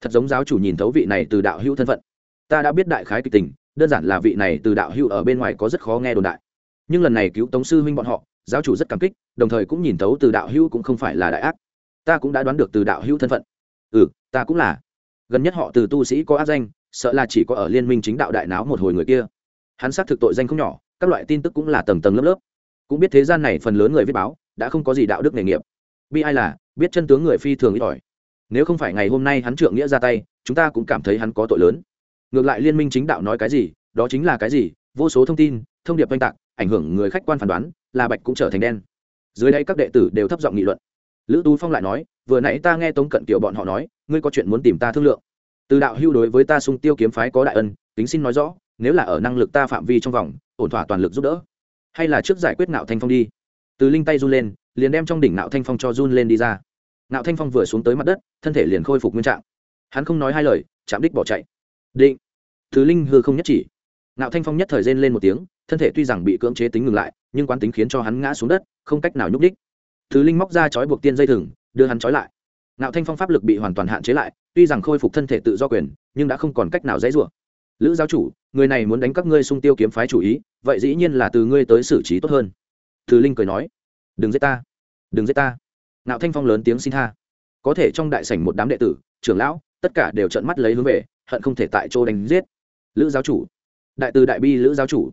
Thật giống giáo chủ nhìn thấu vị này từ đạo hữu thân phận ta đã biết đại khái kịch tình, đơn giản là vị này từ đạo hữu ở bên ngoài có rất khó nghe đồn đại. Nhưng lần này cứu tống sư huynh bọn họ, giáo chủ rất cảm kích, đồng thời cũng nhìn thấu từ đạo hữu cũng không phải là đại ác. Ta cũng đã đoán được từ đạo hữu thân phận. Ừ ta cũng là. Gần nhất họ từ tu sĩ có ác danh, sợ là chỉ có ở liên minh chính đạo đại náo một hồi người kia. Hắn xác thực tội danh không nhỏ, các loại tin tức cũng là tầng tầng lớp lớp. Cũng biết thế gian này phần lớn người viết báo, đã không có gì đạo đức nghề nghiệp. Bi ai là, biết chân tướng người phi thường ít ỏi. Nếu không phải ngày hôm nay hắn trượng nghĩa ra tay, chúng ta cũng cảm thấy hắn có tội lớn ngược lại liên minh chính đạo nói cái gì, đó chính là cái gì, vô số thông tin, thông điệp oanh tạc, ảnh hưởng người khách quan phán đoán, là bạch cũng trở thành đen. Dưới đây các đệ tử đều thấp giọng nghị luận. Lữ tú phong lại nói, vừa nãy ta nghe tống cận kiệu bọn họ nói, ngươi có chuyện muốn tìm ta thương lượng. Từ đạo hưu đối với ta sung tiêu kiếm phái có đại ân, tính xin nói rõ, nếu là ở năng lực ta phạm vi trong vòng, ổn thỏa toàn lực giúp đỡ. Hay là trước giải quyết nạo thanh phong đi. Từ linh tay run lên, liền đem trong đỉnh nạo thanh phong cho run lên đi ra. Nạo thanh phong vừa xuống tới mặt đất, thân thể liền khôi phục nguyên trạng. Hắn không nói hai lời, chạm đích bỏ chạy định. Thứ linh hư không nhất chỉ. Nạo thanh phong nhất thời rên lên một tiếng, thân thể tuy rằng bị cưỡng chế tính ngừng lại, nhưng quán tính khiến cho hắn ngã xuống đất, không cách nào nhúc đích thứ linh móc ra chói buộc tiên dây thừng, đưa hắn chói lại. Nạo thanh phong pháp lực bị hoàn toàn hạn chế lại, tuy rằng khôi phục thân thể tự do quyền, nhưng đã không còn cách nào dễ rủa. Lữ giáo chủ, người này muốn đánh các ngươi sung tiêu kiếm phái chủ ý, vậy dĩ nhiên là từ ngươi tới xử trí tốt hơn. Thứ linh cười nói. Đừng giết ta. Đừng giết ta. Nạo thanh phong lớn tiếng xin tha. Có thể trong đại sảnh một đám đệ tử, trưởng lão, tất cả đều trợn mắt lấy hướng về hận không thể tại chỗ đánh giết. Lữ giáo chủ. Đại từ đại bi lữ giáo chủ.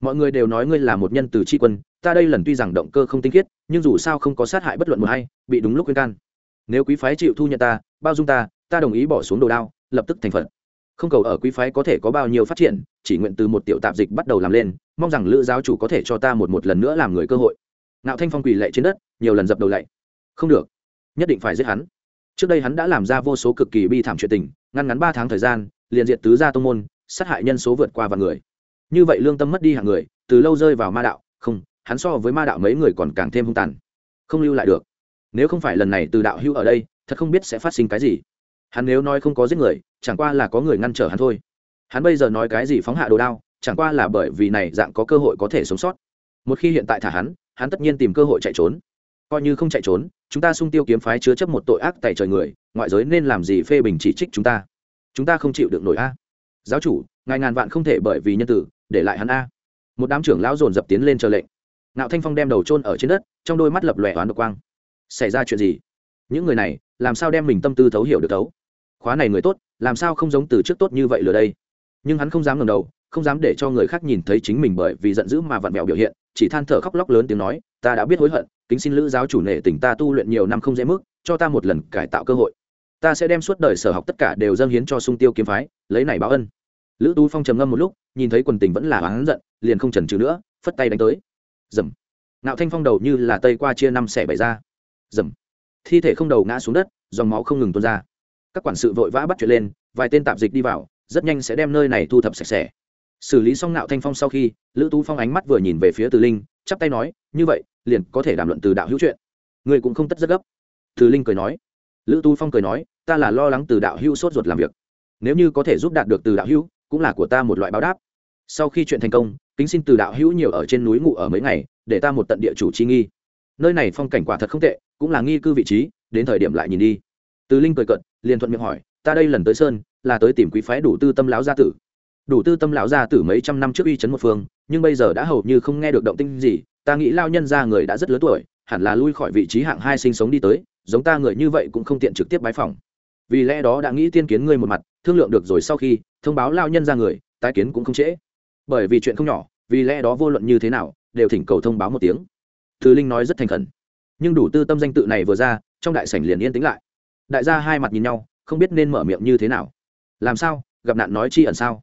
Mọi người đều nói ngươi là một nhân từ tri quân, ta đây lần tuy rằng động cơ không tinh khiết, nhưng dù sao không có sát hại bất luận một hay bị đúng lúc khuyên can. Nếu quý phái chịu thu nhận ta, bao dung ta ta đồng ý bỏ xuống đồ đao, lập tức thành phật. Không cầu ở quý phái có thể có bao nhiêu phát triển, chỉ nguyện từ một tiểu tạp dịch bắt đầu làm lên, mong rằng lữ giáo chủ có thể cho ta một một lần nữa làm người cơ hội. Ngạo thanh phong quỳ lệ trên đất, nhiều lần dập đầu lạy. Không được, nhất định phải giết hắn. Trước đây hắn đã làm ra vô số cực kỳ bi thảm chuyện tình ngăn ngắn ba tháng thời gian, liền diện tứ gia tông môn, sát hại nhân số vượt qua vạn người. Như vậy lương tâm mất đi hàng người, từ lâu rơi vào ma đạo, không, hắn so với ma đạo mấy người còn càng thêm hung tàn. Không lưu lại được. Nếu không phải lần này từ đạo hữu ở đây, thật không biết sẽ phát sinh cái gì. Hắn nếu nói không có giết người, chẳng qua là có người ngăn trở hắn thôi. Hắn bây giờ nói cái gì phóng hạ đồ đao, chẳng qua là bởi vì này dạng có cơ hội có thể sống sót. Một khi hiện tại thả hắn hắn tất nhiên tìm cơ hội chạy trốn coi như không chạy trốn, chúng ta sung tiêu kiếm phái chứa chấp một tội ác tại trời người, ngoại giới nên làm gì phê bình chỉ trích chúng ta? Chúng ta không chịu được nổi a. Giáo chủ, ngài ngàn vạn không thể bởi vì nhân tử, để lại hắn a. Một đám trưởng lão dồn dập tiến lên chờ lệnh. Nạo thanh phong đem đầu trôn ở trên đất, trong đôi mắt lập lòe toán độc quang. Xảy ra chuyện gì? Những người này, làm sao đem mình tâm tư thấu hiểu được thấu? Khóa này người tốt, làm sao không giống từ trước tốt như vậy lừa đây? Nhưng hắn không dám ngẩng đầu, không dám để cho người khác nhìn thấy chính mình bởi vì giận dữ mà vặn vẹo biểu hiện chỉ than thở khóc lóc lớn tiếng nói, ta đã biết hối hận, kính xin lữ giáo chủ nể tình ta tu luyện nhiều năm không dễ mức, cho ta một lần cải tạo cơ hội. Ta sẽ đem suốt đời sở học tất cả đều dâng hiến cho sung tiêu kiếm phái, lấy này báo ân. Lữ tu phong trầm ngâm một lúc, nhìn thấy quần tình vẫn là oán giận, liền không chần chừ nữa, phất tay đánh tới. Dầm nạo thanh phong đầu như là tây qua chia năm xẻ bảy ra. Dầm thi thể không đầu ngã xuống đất, dòng máu không ngừng tuôn ra. Các quản sự vội vã bắt chuyện lên, vài tên tạp dịch đi vào, rất nhanh sẽ đem nơi này thu thập sạch sẽ xử lý xong nạo thanh phong sau khi, lữ tú phong ánh mắt vừa nhìn về phía từ linh, chắp tay nói, như vậy, liền có thể đàm luận từ đạo hữu chuyện. Người cũng không tất rất gấp. Từ linh cười nói. Lữ tú phong cười nói, ta là lo lắng từ đạo hữu sốt ruột làm việc. Nếu như có thể giúp đạt được từ đạo hữu, cũng là của ta một loại báo đáp. Sau khi chuyện thành công, kính xin từ đạo hữu nhiều ở trên núi ngủ ở mấy ngày, để ta một tận địa chủ chi nghi. Nơi này phong cảnh quả thật không tệ, cũng là nghi cư vị trí, đến thời điểm lại nhìn đi. Từ linh cười cận liền thuận miệng hỏi, ta đây lần tới sơn, là tới tìm quý phái đủ tư tâm láo gia tử đủ tư tâm lão gia tử mấy trăm năm trước uy chấn một phương, nhưng bây giờ đã hầu như không nghe được động tinh gì, ta nghĩ lao nhân ra người đã rất lớn tuổi, hẳn là lui khỏi vị trí hạng hai sinh sống đi tới, giống ta người như vậy cũng không tiện trực tiếp bái phòng vì lẽ đó đã nghĩ tiên kiến ngươi một mặt, thương lượng được rồi sau khi, thông báo lao nhân ra người, tái kiến cũng không trễ. Bởi vì chuyện không nhỏ, vì lẽ đó vô luận như thế nào, đều thỉnh cầu thông báo một tiếng. Thứ linh nói rất thành khẩn. Nhưng đủ tư tâm danh tự này vừa ra, trong đại sảnh liền yên tĩnh lại. Đại gia hai mặt nhìn nhau, không biết nên mở miệng như thế nào. Làm sao? Gặp nạn nói chi ẩn sao?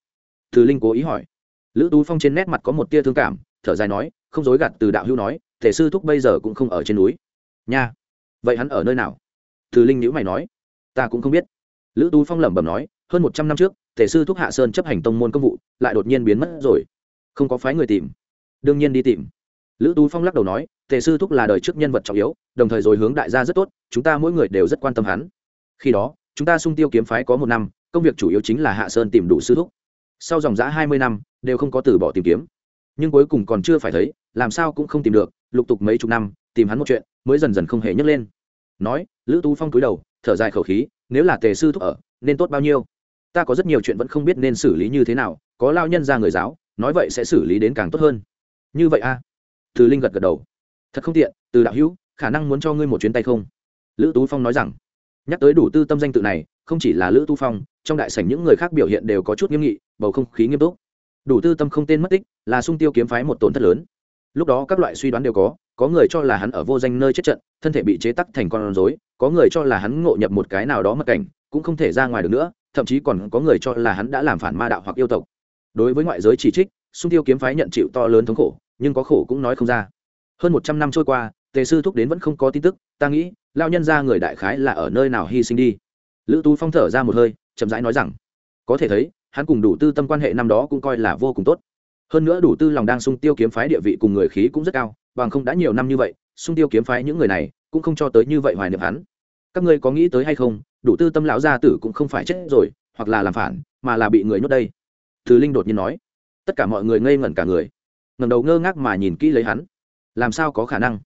Từ linh cố ý hỏi. Lữ tú phong trên nét mặt có một tia thương cảm, thở dài nói, không dối gạt từ đạo hữu nói thể sư thúc bây giờ cũng không ở trên núi. Nha, vậy hắn ở nơi nào? Từ linh nhữ mày nói, ta cũng không biết. Lữ tú phong lẩm bẩm nói, hơn một trăm năm trước thể sư thúc hạ sơn chấp hành tông môn công vụ, lại đột nhiên biến mất rồi. Không có phái người tìm. Đương nhiên đi tìm. Lữ tú phong lắc đầu nói thể sư thúc là đời trước nhân vật trọng yếu, đồng thời rồi hướng đại gia rất tốt, chúng ta mỗi người đều rất quan tâm hắn. Khi đó, chúng ta sung tiêu kiếm phái có một năm, công việc chủ yếu chính là hạ sơn tìm đủ sư thúc sau dòng giã hai mươi năm, đều không có từ bỏ tìm kiếm. Nhưng cuối cùng còn chưa phải thấy, làm sao cũng không tìm được, lục tục mấy chục năm, tìm hắn một chuyện, mới dần dần không hề nhấc lên. Nói, lữ tú phong cúi đầu, thở dài khẩu khí, nếu là tề sư thúc ở, nên tốt bao nhiêu? Ta có rất nhiều chuyện vẫn không biết nên xử lý như thế nào, có lao nhân ra người giáo, nói vậy sẽ xử lý đến càng tốt hơn. Như vậy a à? từ linh gật gật đầu. Thật không tiện, từ đạo hữu, khả năng muốn cho ngươi một chuyến tay không? Lữ tú phong nói rằng nhắc tới đủ tư tâm danh tự này, không chỉ là lữ tu phong, trong đại sảnh những người khác biểu hiện đều có chút nghiêm nghị, bầu không khí nghiêm túc. Đủ tư tâm không tên mất tích, là sung tiêu kiếm phái một tổn thất lớn. Lúc đó các loại suy đoán đều có có người cho là hắn ở vô danh nơi chết trận, thân thể bị chế tắc thành con rối, có người cho là hắn ngộ nhập một cái nào đó mật cảnh, cũng không thể ra ngoài được nữa, thậm chí còn có người cho là hắn đã làm phản ma đạo hoặc yêu tộc. Đối với ngoại giới chỉ trích, sung tiêu kiếm phái nhận chịu to lớn thống khổ, nhưng có khổ cũng nói không ra. Hơn một trăm năm trôi qua tề sư thúc đến vẫn không có tin tức, ta nghĩ lao nhân ra người đại khái là ở nơi nào hy sinh đi. Lữ tú phong thở ra một hơi, chậm rãi nói rằng, có thể thấy, hắn cùng đủ tư tâm quan hệ năm đó cũng coi là vô cùng tốt. Hơn nữa đủ tư lòng đang sung tiêu kiếm phái địa vị cùng người khí cũng rất cao, bằng không đã nhiều năm như vậy, sung tiêu kiếm phái những người này cũng không cho tới như vậy hoài niệm hắn. Các ngươi có nghĩ tới hay không, đủ tư tâm lão gia tử cũng không phải chết rồi, hoặc là làm phản, mà là bị người nhốt đây. Thứ linh đột nhiên nói, tất cả mọi người ngây ngẩn cả người ngầm đầu ngơ ngác mà nhìn kỹ lấy hắn. Làm sao có khả năng?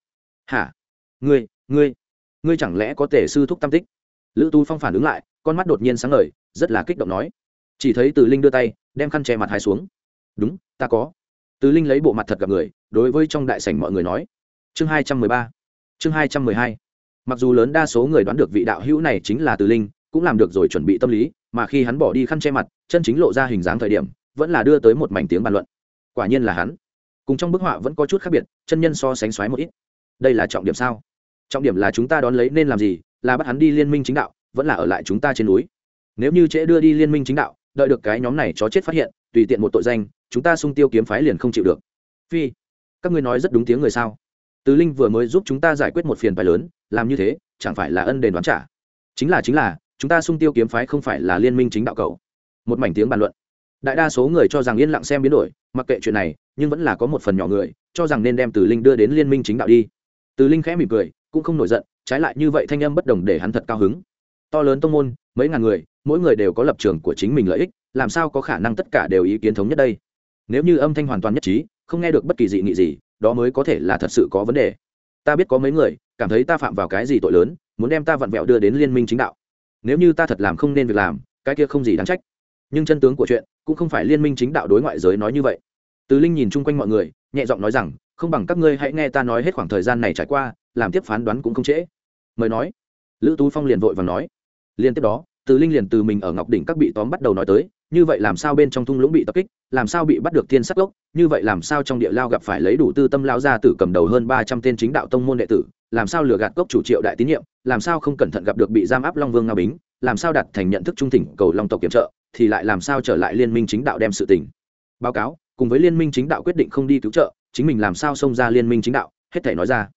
Hả? Ngươi ngươi ngươi chẳng lẽ có thể sư thúc tam tích? Lữ tu phong phản ứng lại, con mắt đột nhiên sáng ngời, rất là kích động nói. Chỉ thấy từ linh đưa tay, đem khăn che mặt hai xuống. Đúng, ta có. Từ linh lấy bộ mặt thật gặp người, đối với trong đại sảnh mọi người nói. Chương hai trăm mười ba. Chương hai trăm mười hai. Mặc dù lớn đa số người đoán được vị đạo hữu này chính là từ linh, cũng làm được rồi chuẩn bị tâm lý, mà khi hắn bỏ đi khăn che mặt, chân chính lộ ra hình dáng thời điểm, vẫn là đưa tới một mảnh tiếng bàn luận. Quả nhiên là hắn. Cùng trong bức họa vẫn có chút khác biệt, chân nhân so sánh xoáy một ít đây là trọng điểm sao? Trọng điểm là chúng ta đón lấy nên làm gì, là bắt hắn đi liên minh chính đạo, vẫn là ở lại chúng ta trên núi. Nếu như trễ đưa đi liên minh chính đạo, đợi được cái nhóm này chó chết phát hiện, tùy tiện một tội danh, chúng ta sung tiêu kiếm phái liền không chịu được. Phi, các ngươi nói rất đúng tiếng người sao? Tứ linh vừa mới giúp chúng ta giải quyết một phiền phái lớn, làm như thế, chẳng phải là ân đền đoán trả? Chính là chính là, chúng ta sung tiêu kiếm phái không phải là liên minh chính đạo cầu một mảnh tiếng bàn luận. Đại đa số người cho rằng yên lặng xem biến đổi, mặc kệ chuyện này, nhưng vẫn là có một phần nhỏ người, cho rằng nên đem tử linh đưa đến liên minh chính đạo đi từ linh khẽ mỉm cười, cũng không nổi giận, trái lại như vậy thanh âm bất đồng để hắn thật cao hứng. To lớn tông môn, mấy ngàn người, mỗi người đều có lập trường của chính mình lợi ích, làm sao có khả năng tất cả đều ý kiến thống nhất đây? Nếu như âm thanh hoàn toàn nhất trí, không nghe được bất kỳ dị nghị gì, đó mới có thể là thật sự có vấn đề. Ta biết có mấy người, cảm thấy ta phạm vào cái gì tội lớn, muốn đem ta vặn vẹo đưa đến liên minh chính đạo. Nếu như ta thật làm không nên việc làm, cái kia không gì đáng trách. Nhưng chân tướng của chuyện, cũng không phải liên minh chính đạo đối ngoại giới nói như vậy. Từ linh nhìn chung quanh mọi người, nhẹ giọng nói rằng không bằng các ngươi hãy nghe ta nói hết khoảng thời gian này trải qua, làm tiếp phán đoán cũng không trễ. Mời nói. Lữ tú phong liền vội và nói. Liên tiếp đó, từ linh liền từ mình ở ngọc đỉnh các bị tóm bắt đầu nói tới, như vậy làm sao bên trong thung lũng bị tập kích, làm sao bị bắt được thiên sắc gốc, như vậy làm sao trong địa lao gặp phải lấy đủ tư tâm lao ra tử cầm đầu hơn ba trăm tên chính đạo tông môn đệ tử, làm sao lừa gạt gốc chủ triệu đại tín nhiệm, làm sao không cẩn thận gặp được bị giam áp long vương nga bính, làm sao đặt thành nhận thức trung thỉnh cầu long tộc kiểm trợ, thì lại làm sao trở lại liên minh chính đạo đem sự tỉnh báo cáo, cùng với liên minh chính đạo quyết định không đi cứu trợ chính mình làm sao xông ra liên minh chính đạo, hết thể nói ra.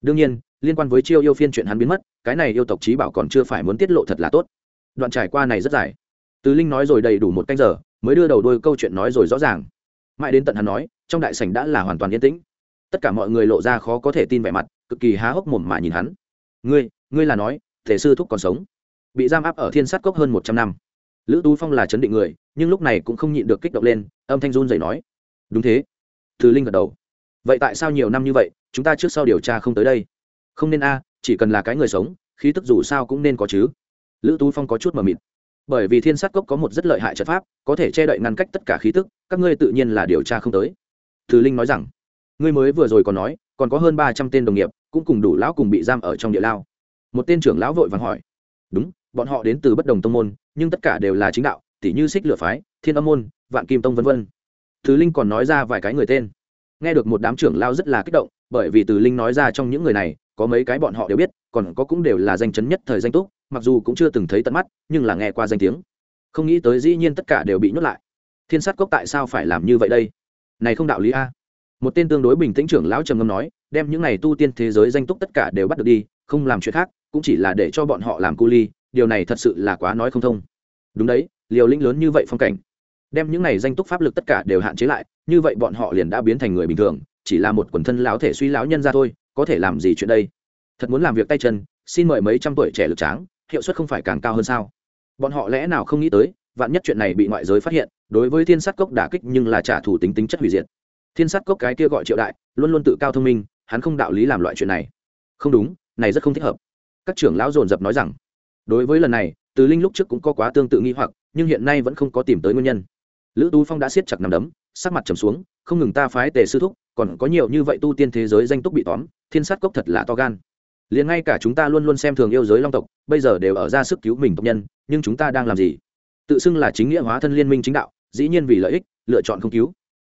Đương nhiên, liên quan với chiêu yêu phiên chuyện hắn biến mất, cái này yêu tộc trí bảo còn chưa phải muốn tiết lộ thật là tốt. Đoạn trải qua này rất dài. Từ linh nói rồi đầy đủ một canh giờ, mới đưa đầu đôi câu chuyện nói rồi rõ ràng. Mãi đến tận hắn nói, trong đại sảnh đã là hoàn toàn yên tĩnh. Tất cả mọi người lộ ra khó có thể tin vẻ mặt, cực kỳ há hốc mồm mà nhìn hắn. Ngươi ngươi là nói, thể sư thúc còn sống. Bị giam áp ở thiên sát cốc hơn một trăm năm. Lữ tú phong là chấn định người, nhưng lúc này cũng không nhịn được kích động lên, âm thanh run dậy nói, đúng thế. Từ linh gật đầu vậy tại sao nhiều năm như vậy, chúng ta trước sau điều tra không tới đây? Không nên a, chỉ cần là cái người sống, khí tức dù sao cũng nên có chứ. Lữ tú phong có chút mờ mịt. Bởi vì thiên sát cốc có một rất lợi hại trận pháp, có thể che đậy ngăn cách tất cả khí tức, các ngươi tự nhiên là điều tra không tới. Thứ linh nói rằng, ngươi mới vừa rồi còn nói, còn có hơn ba trăm tên đồng nghiệp, cũng cùng đủ lão cùng bị giam ở trong địa lao. Một tên trưởng lão vội vàng hỏi, đúng, bọn họ đến từ bất đồng tông môn, nhưng tất cả đều là chính đạo tỷ như xích lửa phái, thiên âm môn, vạn kim tông v v thứ linh còn nói ra vài cái người tên nghe được một đám trưởng lao rất là kích động, bởi vì từ linh nói ra trong những người này, có mấy cái bọn họ đều biết, còn có cũng đều là danh chấn nhất thời danh túc, mặc dù cũng chưa từng thấy tận mắt, nhưng là nghe qua danh tiếng. Không nghĩ tới dĩ nhiên tất cả đều bị nhốt lại. Thiên sát cốc tại sao phải làm như vậy đây? Này không đạo lý a. Một tên tương đối bình tĩnh trưởng lão trầm ngâm nói, đem những này tu tiên thế giới danh túc tất cả đều bắt được đi, không làm chuyện khác, cũng chỉ là để cho bọn họ làm cu ly, điều này thật sự là quá nói không thông. Đúng đấy, liều lĩnh lớn như vậy phong cảnh đem những này danh túc pháp lực tất cả đều hạn chế lại, như vậy bọn họ liền đã biến thành người bình thường, chỉ là một quần thân lão thể suy lão nhân ra thôi, có thể làm gì chuyện đây? Thật muốn làm việc tay chân, xin mời mấy trăm tuổi trẻ lực tráng, hiệu suất không phải càng cao hơn sao? Bọn họ lẽ nào không nghĩ tới, vạn nhất chuyện này bị ngoại giới phát hiện, đối với thiên sát cốc đả kích nhưng là trả thù tính tính chất hủy diệt. Thiên sát cốc cái kia gọi triệu đại, luôn luôn tự cao thông minh, hắn không đạo lý làm loại chuyện này. Không đúng, này rất không thích hợp. Các trưởng lão dồn dập nói rằng, đối với lần này, từ linh lúc trước cũng có quá tương tự nghi hoặc, nhưng hiện nay vẫn không có tìm tới nguyên nhân lữ tú phong đã siết chặt nằm đấm, sắc mặt trầm xuống, không ngừng ta phái tề sư thúc, còn có nhiều như vậy tu tiên thế giới danh túc bị tóm, thiên sát cốc thật là to gan. Liền ngay cả chúng ta luôn luôn xem thường yêu giới long tộc, bây giờ đều ở ra sức cứu mình tộc nhân, nhưng chúng ta đang làm gì? Tự xưng là chính nghĩa hóa thân liên minh chính đạo, dĩ nhiên vì lợi ích, lựa chọn không cứu.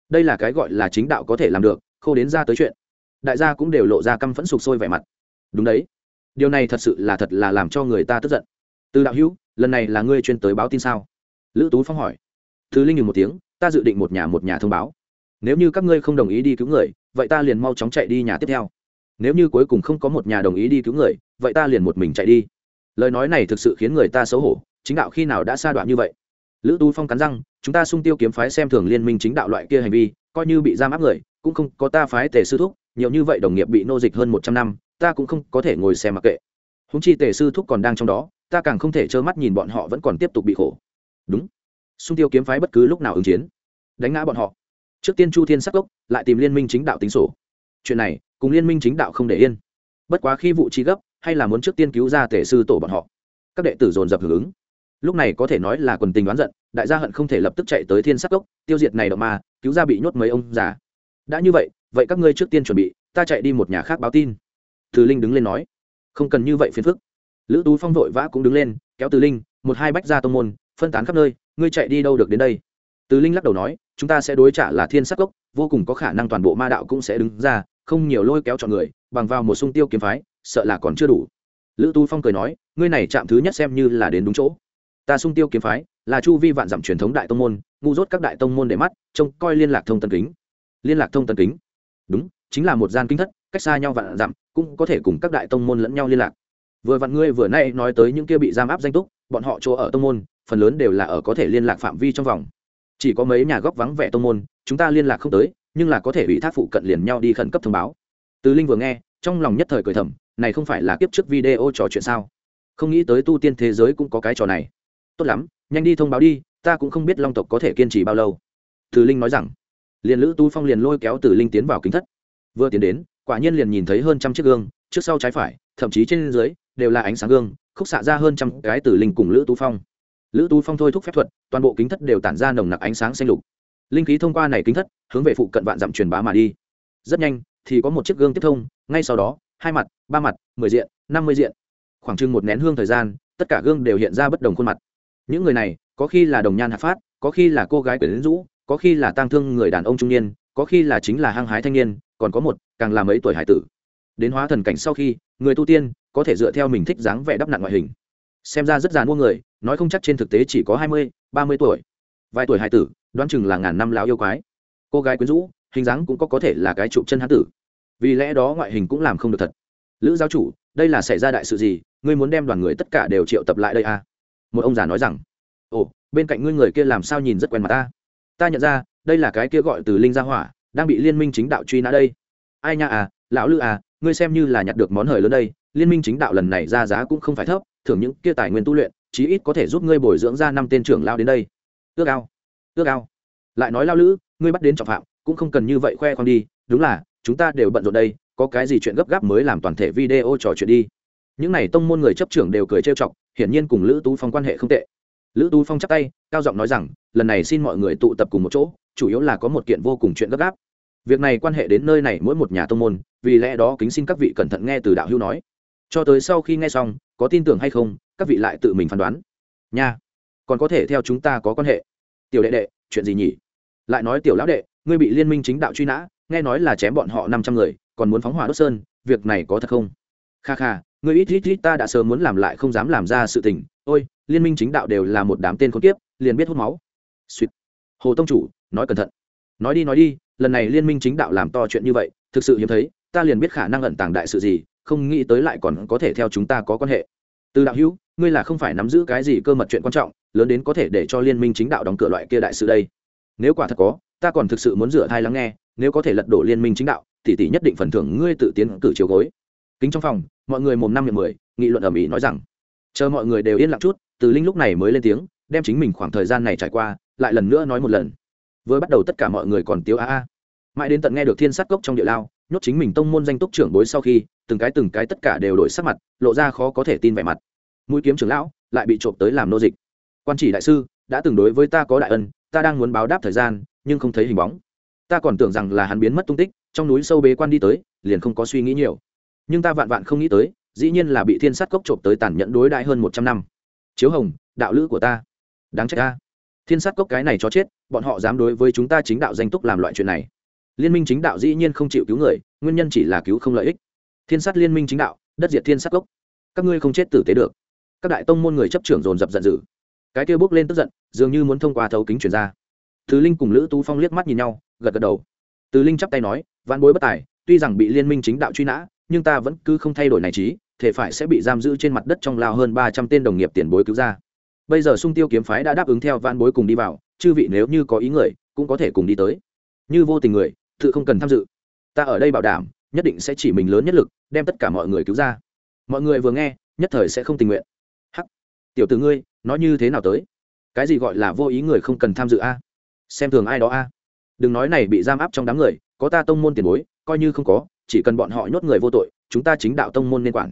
Đây là cái gọi là chính đạo có thể làm được, khô đến ra tới chuyện. Đại gia cũng đều lộ ra căm phẫn sục sôi vẻ mặt. Đúng đấy. Điều này thật sự là thật là làm cho người ta tức giận. Từ đạo hữu, lần này là ngươi chuyên tới báo tin sao? Lữ tú phong hỏi thứ linh ngừng một tiếng, ta dự định một nhà một nhà thông báo. Nếu như các ngươi không đồng ý đi cứu người, vậy ta liền mau chóng chạy đi nhà tiếp theo. Nếu như cuối cùng không có một nhà đồng ý đi cứu người, vậy ta liền một mình chạy đi. Lời nói này thực sự khiến người ta xấu hổ, chính đạo khi nào đã xa đoạn như vậy? Lữ tu phong cắn răng, chúng ta sung tiêu kiếm phái xem thường liên minh chính đạo loại kia hành vi, coi như bị giam áp người, cũng không có ta phái tề sư thúc, nhiều như vậy đồng nghiệp bị nô dịch hơn một trăm năm, ta cũng không có thể ngồi xem mặc kệ. Húng chi tề sư thúc còn đang trong đó, ta càng không thể trơ mắt nhìn bọn họ vẫn còn tiếp tục bị khổ. Đúng sung tiêu kiếm phái bất cứ lúc nào ứng chiến. Đánh ngã bọn họ. Trước tiên chu thiên sắc gốc lại tìm liên minh chính đạo tính sổ. Chuyện này, cùng liên minh chính đạo không để yên. Bất quá khi vụ trí gấp, hay là muốn trước tiên cứu ra tể sư tổ bọn họ. Các đệ tử dồn dập hưởng ứng. Lúc này có thể nói là quần tình đoán giận, đại gia hận không thể lập tức chạy tới thiên sắc gốc tiêu diệt này động ma, cứu ra bị nhốt mấy ông già. Đã như vậy vậy các ngươi trước tiên chuẩn bị, ta chạy đi một nhà khác báo tin. Từ linh đứng lên nói. Không cần như vậy phiền phức. Lữ tú phong vội vã cũng đứng lên, kéo từ linh, một hai bách ra tông môn, phân tán khắp nơi ngươi chạy đi đâu được đến đây? Từ linh lắc đầu nói, chúng ta sẽ đối trả là thiên sắc gốc vô cùng có khả năng toàn bộ ma đạo cũng sẽ đứng ra, không nhiều lôi kéo chọn người, bằng vào một sung tiêu kiếm phái, sợ là còn chưa đủ. Lữ tu phong cười nói, ngươi này chạm thứ nhất xem như là đến đúng chỗ. Ta sung tiêu kiếm phái, là chu vi vạn dặm truyền thống đại tông môn, ngu dốt các đại tông môn để mắt, trông coi liên lạc thông tân kính. Liên lạc thông tân kính? Đúng, chính là một gian kinh thất, cách xa nhau vạn dặm, cũng có thể cùng các đại tông môn lẫn nhau liên lạc. Vừa vặn ngươi vừa nay nói tới những kia bị giam áp danh túc, bọn họ chỗ ở tông môn phần lớn đều là ở có thể liên lạc phạm vi trong vòng. Chỉ có mấy nhà góc vắng vẻ tông môn, chúng ta liên lạc không tới, nhưng là có thể ủy thác phụ cận liền nhau đi khẩn cấp thông báo. Từ linh vừa nghe, trong lòng nhất thời cười thầm, này không phải là kiếp trước video trò chuyện sao? Không nghĩ tới tu tiên thế giới cũng có cái trò này. Tốt lắm, nhanh đi thông báo đi, ta cũng không biết long tộc có thể kiên trì bao lâu. Từ linh nói rằng, liền lữ tu phong liền lôi kéo từ linh tiến vào kính thất. Vừa tiến đến, quả nhiên liền nhìn thấy hơn trăm chiếc gương, trước sau trái phải, thậm chí trên dưới, đều là ánh sáng gương, khúc xạ ra hơn trăm cái từ linh cùng lữ tu phong lữ tu phong thôi thúc phép thuật, toàn bộ kính thất đều tản ra nồng nặc ánh sáng xanh lục. Linh khí thông qua này kính thất, hướng về phụ cận vạn dặm truyền bá mà đi. Rất nhanh, thì có một chiếc gương tiếp thông, ngay sau đó, hai mặt, ba mặt, mười diện, năm mươi diện. Khoảng chừng một nén hương thời gian, tất cả gương đều hiện ra bất đồng khuôn mặt. Những người này, có khi là đồng nhan hạ phát, có khi là cô gái quyển rũ, có khi là tang thương người đàn ông trung niên, có khi là chính là hăng hái thanh niên, còn có một, càng là mấy tuổi hải tử. Đến hóa thần cảnh sau khi, người tu tiên có thể dựa theo mình thích dáng vẻ đắp nặn ngoại hình xem ra rất già mua người, nói không chắc trên thực tế chỉ có hai mươi, ba mươi tuổi. Vài tuổi hai tử, đoán chừng là ngàn năm láo yêu quái. Cô gái quyến rũ, hình dáng cũng có có thể là cái trụ chân hán tử. Vì lẽ đó ngoại hình cũng làm không được thật. Lữ giáo chủ, đây là xảy ra đại sự gì? Ngươi muốn đem đoàn người tất cả đều triệu tập lại đây à? một ông già nói rằng, ồ, bên cạnh ngươi người kia làm sao nhìn rất quen mặt ta? Ta nhận ra, đây là cái kia gọi từ linh gia hỏa, đang bị liên minh chính đạo truy nã đây. Ai nha à lão lữ à ngươi xem như là nhặt được món hời lớn đây liên minh chính đạo lần này ra giá cũng không phải thấp, thưởng những kia tài nguyên tu luyện, chí ít có thể giúp ngươi bồi dưỡng ra năm tên trưởng lao đến đây. Ước ao ước ao. Lại nói lao lữ, ngươi bắt đến trọng phạm, cũng không cần như vậy khoe khoang đi, đúng là, chúng ta đều bận rộn đây, có cái gì chuyện gấp gáp mới làm toàn thể video trò chuyện đi. Những n à y tông môn người chấp trưởng đều cười trêu chọc, hiển nhiên cùng lữ tú phong quan hệ không tệ. Lữ tú phong chắp tay, cao giọng nói rằng, lần này xin mọi người tụ tập cùng một chỗ, chủ yếu là có một kiện vô cùng chuyện gấp gáp. Việc này quan hệ đến nơi này mỗi một nhà tông môn, vì lẽ đó kính xin các vị cẩn thận nghe từ đạo hữu nói cho tới sau khi nghe xong, có tin tưởng hay không, các vị lại tự mình phán đoán. Nha, còn có thể theo chúng ta có quan hệ. Tiểu đệ đệ, chuyện gì nhỉ? Lại nói tiểu lão đệ, ngươi bị liên minh chính đạo truy nã, nghe nói là chém bọn họ năm trăm người, còn muốn phóng hỏa đốt sơn, việc này có thật không? Kha kha, ngươi ít ít ít ta đã sớm muốn làm lại không dám làm ra sự tình. Ôi, liên minh chính đạo đều là một đám tên khốn kiếp, liền biết hút máu. Suýt hồ tông chủ, nói cẩn thận. Nói đi nói đi, lần này liên minh chính đạo làm to chuyện như vậy, thực sự hiếm thấy, ta liền biết khả năng ẩn tàng đại sự gì không nghĩ tới lại còn có thể theo chúng ta có quan hệ. Từ đạo hữu, ngươi là không phải nắm giữ cái gì cơ mật chuyện quan trọng, lớn đến có thể để cho liên minh chính đạo đóng cửa loại kia đại sự đây. Nếu quả thật có, ta còn thực sự muốn rửa thai lắng nghe, nếu có thể lật đổ liên minh chính đạo, tỷ tỷ nhất định phần thưởng ngươi tự tiến cử chiều gối. Kính trong phòng, mọi người mồm năm miệng mười, nghị luận ở mỹ nói rằng, chờ mọi người đều yên lặng chút, từ linh lúc này mới lên tiếng, đem chính mình khoảng thời gian này trải qua, lại lần nữa nói một lần. Vừa bắt đầu tất cả mọi người còn tiếu a a. Mãi đến tận nghe được thiên sát cốc trong địa lao nhốt chính mình tông môn danh túc trưởng bối sau khi, từng cái từng cái tất cả đều đổi sắc mặt, lộ ra khó có thể tin vẻ mặt. Mũi kiếm trưởng lão lại bị trộm tới làm nô dịch. Quan chỉ đại sư, đã từng đối với ta có đại ân, ta đang muốn báo đáp thời gian, nhưng không thấy hình bóng. Ta còn tưởng rằng là hắn biến mất tung tích, trong núi sâu bế quan đi tới, liền không có suy nghĩ nhiều. Nhưng ta vạn vạn không nghĩ tới, dĩ nhiên là bị thiên sát cốc trộm tới tàn nhẫn đối đại hơn một trăm năm. Chiếu hồng, đạo lữ của ta. Đáng trách ta. Thiên sát cốc cái này cho chết, bọn họ dám đối với chúng ta chính đạo danh túc làm loại chuyện này liên minh chính đạo dĩ nhiên không chịu cứu người, nguyên nhân chỉ là cứu không lợi ích. Thiên sát liên minh chính đạo, đất diệt thiên sát gốc. Các ngươi không chết tử tế được. Các đại tông môn người chấp trưởng dồn dập giận dữ. Cái kia bước lên tức giận, dường như muốn thông qua thấu kính chuyển ra. Từ linh cùng lữ tú phong liếc mắt nhìn nhau, gật gật đầu. Từ linh chắp tay nói, vạn bối bất tài, tuy rằng bị liên minh chính đạo truy nã, nhưng ta vẫn cứ không thay đổi này trí, thể phải sẽ bị giam giữ trên mặt đất trong lao hơn ba trăm tên đồng nghiệp tiền bối cứu ra. Bây giờ sung tiêu kiếm phái đã đáp ứng theo vạn bối cùng đi vào, chư vị nếu như có ý người, cũng có thể cùng đi tới. Như vô tình người tự không cần tham dự. Ta ở đây bảo đảm, nhất định sẽ chỉ mình lớn nhất lực, đem tất cả mọi người cứu ra. Mọi người vừa nghe, nhất thời sẽ không tình nguyện. Hắc. Tiểu t ử ngươi, nói như thế nào tới? Cái gì gọi là vô ý người không cần tham dự a? Xem thường ai đó a? Đừng nói này bị giam áp trong đám người, có ta tông môn tiền bối, coi như không có, chỉ cần bọn họ nhốt người vô tội, chúng ta chính đạo tông môn nên quản.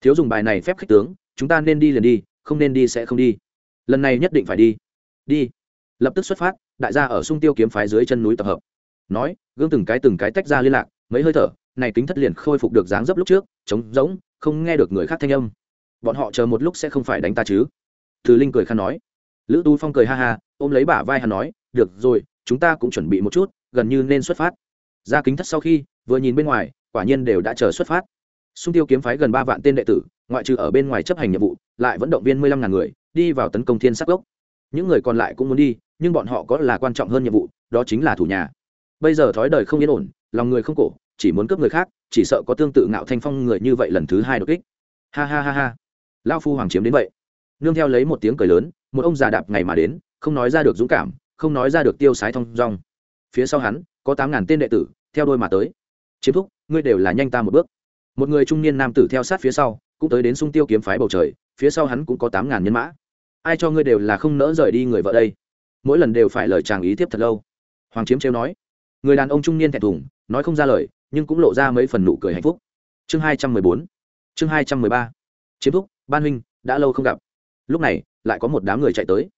Thiếu dùng bài này phép khích tướng, chúng ta nên đi liền đi, không nên đi sẽ không đi. Lần này nhất định phải đi. Đi. Lập tức xuất phát, đại gia ở sung tiêu kiếm phái dưới chân núi tập hợp nói, gương từng cái từng cái tách ra liên lạc, mấy hơi thở, này kính thất liền khôi phục được dáng dấp lúc trước, trống rỗng, không nghe được người khác thanh âm. Bọn họ chờ một lúc sẽ không phải đánh ta chứ? Từ linh cười khăn nói. Lữ tu phong cười ha ha, ôm lấy bả vai hắn nói, được rồi, chúng ta cũng chuẩn bị một chút, gần như nên xuất phát. Ra kính thất sau khi, vừa nhìn bên ngoài, quả nhiên đều đã chờ xuất phát. Xung tiêu kiếm phái gần ba vạn tên đệ tử, ngoại trừ ở bên ngoài chấp hành nhiệm vụ, lại vẫn động viên mười lăm ngàn người, đi vào tấn công thiên sắc gốc những người còn lại cũng muốn đi, nhưng bọn họ có là quan trọng hơn nhiệm vụ, đó chính là thủ nhà bây giờ thói đời không yên ổn, lòng người không cổ, chỉ muốn cướp người khác, chỉ sợ có tương tự ngạo thanh phong người như vậy lần thứ hai đột kích. Ha ha ha ha. Lao phu hoàng chiếm đến vậy. Nương theo lấy một tiếng cười lớn, một ông già đạp ngày mà đến, không nói ra được dũng cảm, không nói ra được tiêu sái thong dong. Phía sau hắn, có tám ngàn tên đệ tử, theo đôi mà tới. Chiếm thúc, ngươi đều là nhanh ta một bước. Một người trung niên nam tử theo sát phía sau, cũng tới đến sung tiêu kiếm phái bầu trời, phía sau hắn cũng có tám ngàn nhân mã. Ai cho ngươi đều là không nỡ rời đi người vợ đây. Mỗi lần đều phải lời chàng ý tiếp thật lâu. Hoàng chiếm trêu nói người đàn ông trung niên thẹn thùng, nói không ra lời, nhưng cũng lộ ra mấy phần nụ cười hạnh phúc. Chương hai trăm mười bốn. Chương hai trăm mười ba. Chiếm thúc, ban huynh, đã lâu không gặp. Lúc này, lại có một đám người chạy tới.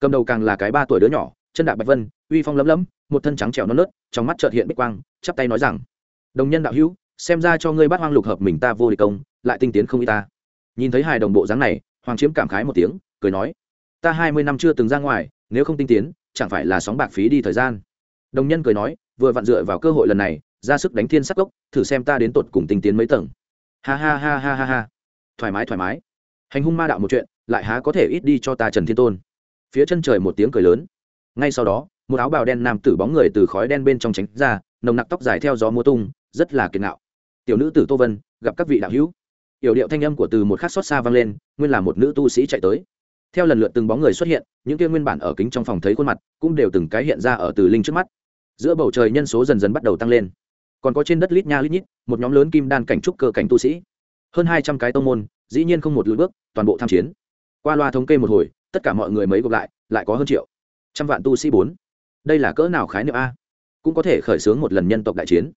Cầm đầu càng là cái ba tuổi đứa nhỏ, chân đạp bạch vân, uy phong lấm lấm, một thân trắng trẻo non nớt, trong mắt trợt hiện bích quang, chắp tay nói rằng, đồng nhân đạo hữu, xem ra cho ngươi bắt hoang lục hợp mình ta vô địch công, lại tinh tiến không y ta. Nhìn thấy hai đồng bộ dáng này, hoàng chiếm cảm khái một tiếng, cười nói, ta hai mươi năm chưa từng ra ngoài, nếu không tinh tiến, chẳng phải là sóng bạc phí đi thời gian. Đồng nhân cười nói vừa vặn dựa vào cơ hội lần này, ra sức đánh thiên sắc gốc thử xem ta đến tột cùng tinh tiến mấy tầng. Ha ha ha ha ha ha. Thoải mái thoải mái. Hành hung ma đạo một chuyện, lại há có thể ít đi cho ta trần thiên tôn. Phía chân trời một tiếng cười lớn. Ngay sau đó, một áo bào đen nam tử bóng người từ khói đen bên trong tránh ra, nồng nặc tóc dài theo gió mua tung, rất là kiệt ngạo. Tiểu nữ tử tô vân, gặp các vị đạo hữu. Yểu điệu thanh âm của từ một khắc xót xa vang lên, nguyên là một nữ tu sĩ chạy tới. Theo lần lượt từng bóng người xuất hiện, những kia nguyên bản ở kính trong phòng thấy khuôn mặt, cũng đều từng cái hiện ra ở từ linh trước mắt giữa bầu trời nhân số dần dần bắt đầu tăng lên. Còn có trên đất lít nha lít nhít, một nhóm lớn kim đan cảnh trúc cơ cảnh tu sĩ. Hơn hai trăm cái tông môn, dĩ nhiên không một lưỡi bước, toàn bộ tham chiến. Qua loa thống kê một hồi, tất cả mọi người mấy gộp lại lại có hơn triệu. Trăm vạn tu sĩ bốn. Đây là cỡ nào khái niệm a? Cũng có thể khởi xướng một lần nhân tộc đại chiến.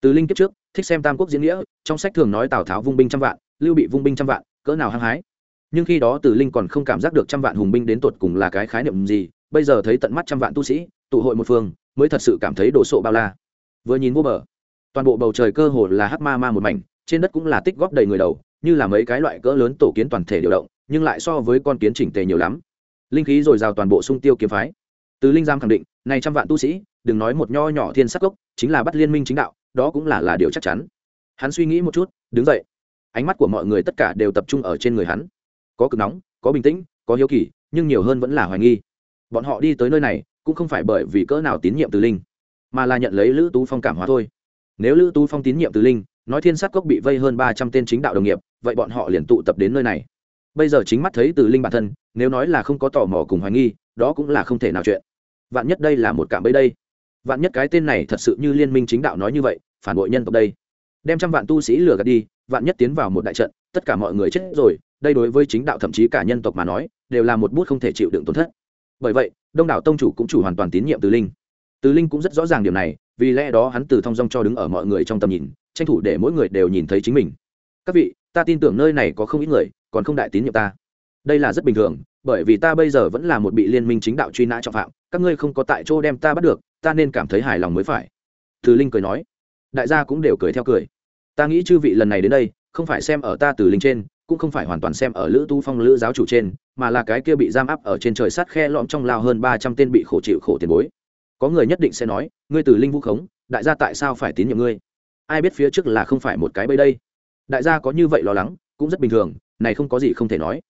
Từ linh kiếp trước, thích xem tam quốc diễn nghĩa, trong sách thường nói tào tháo vung binh trăm vạn, lưu bị vung binh trăm vạn, cỡ nào hăng hái. Nhưng khi đó từ linh còn không cảm giác được trăm vạn hùng binh đến tột cùng là cái khái niệm gì, bây giờ thấy tận mắt trăm vạn tu sĩ, tụ hội một phương mới thật sự cảm thấy đồ sộ bao la. Vừa nhìn vô bờ, toàn bộ bầu trời cơ hồ là hắc ma ma một mảnh, trên đất cũng là tích góp đầy người đầu, như là mấy cái loại cỡ lớn tổ kiến toàn thể điều động, nhưng lại so với con kiến chỉnh tề nhiều lắm. Linh khí dồi dào toàn bộ sung tiêu kiếm phái. Từ linh giam khẳng định này trăm vạn tu sĩ, đừng nói một nho nhỏ thiên sắc gốc, chính là bắt liên minh chính đạo, đó cũng là là điều chắc chắn. Hắn suy nghĩ một chút, đứng dậy. Ánh mắt của mọi người tất cả đều tập trung ở trên người hắn. Có cực nóng, có bình tĩnh, có hiếu kỳ, nhưng nhiều hơn vẫn là hoài nghi. Bọn họ đi tới nơi này cũng không phải bởi vì cỡ nào tín nhiệm từ linh, mà là nhận lấy lữ tú phong cảm hóa thôi. Nếu lữ tú phong tín nhiệm từ linh, nói thiên sát cốc bị vây hơn ba trăm tên chính đạo đồng nghiệp, vậy bọn họ liền tụ tập đến nơi này. Bây giờ chính mắt thấy từ linh bản thân, nếu nói là không có tò mò cùng hoài nghi, đó cũng là không thể nào chuyện. Vạn nhất đây là một cảm bẫy đây. Vạn nhất cái tên này thật sự như liên minh chính đạo nói như vậy, phản bội nhân tộc đây. Đem trăm vạn tu sĩ lừa gạt đi, vạn nhất tiến vào một đại trận, tất cả mọi người chết rồi, đây đối với chính đạo thậm chí cả nhân tộc mà nói, đều là một bút không thể chịu đựng tổn thất bởi vậy, đông đảo tông chủ cũng chủ hoàn toàn tín nhiệm từ linh. Từ linh cũng rất rõ ràng điểm này, vì lẽ đó hắn từ thong dong cho đứng ở mọi người trong tầm nhìn, tranh thủ để mỗi người đều nhìn thấy chính mình. Các vị, ta tin tưởng nơi này có không ít người, còn không đại tín nhiệm ta. Đây là rất bình thường, bởi vì ta bây giờ vẫn là một bị liên minh chính đạo truy nã trọng phạm, các ngươi không có tại chỗ đem ta bắt được, ta nên cảm thấy hài lòng mới phải. Từ linh cười nói. Đại gia cũng đều cười theo cười. Ta nghĩ chư vị lần này đến đây, không phải xem ở ta từ linh trên cũng không phải hoàn toàn xem ở lữ tu phong lữ giáo chủ trên, mà là cái kia bị giam áp ở trên trời sắt khe lõm trong lao hơn ba trăm tên bị khổ chịu khổ tiền bối. Có người nhất định sẽ nói, ngươi từ linh vũ khống, đại gia tại sao phải tín nhiệm ngươi? Ai biết phía trước là không phải một cái bẫy đây? Đại gia có như vậy lo lắng, cũng rất bình thường, này không có gì không thể nói.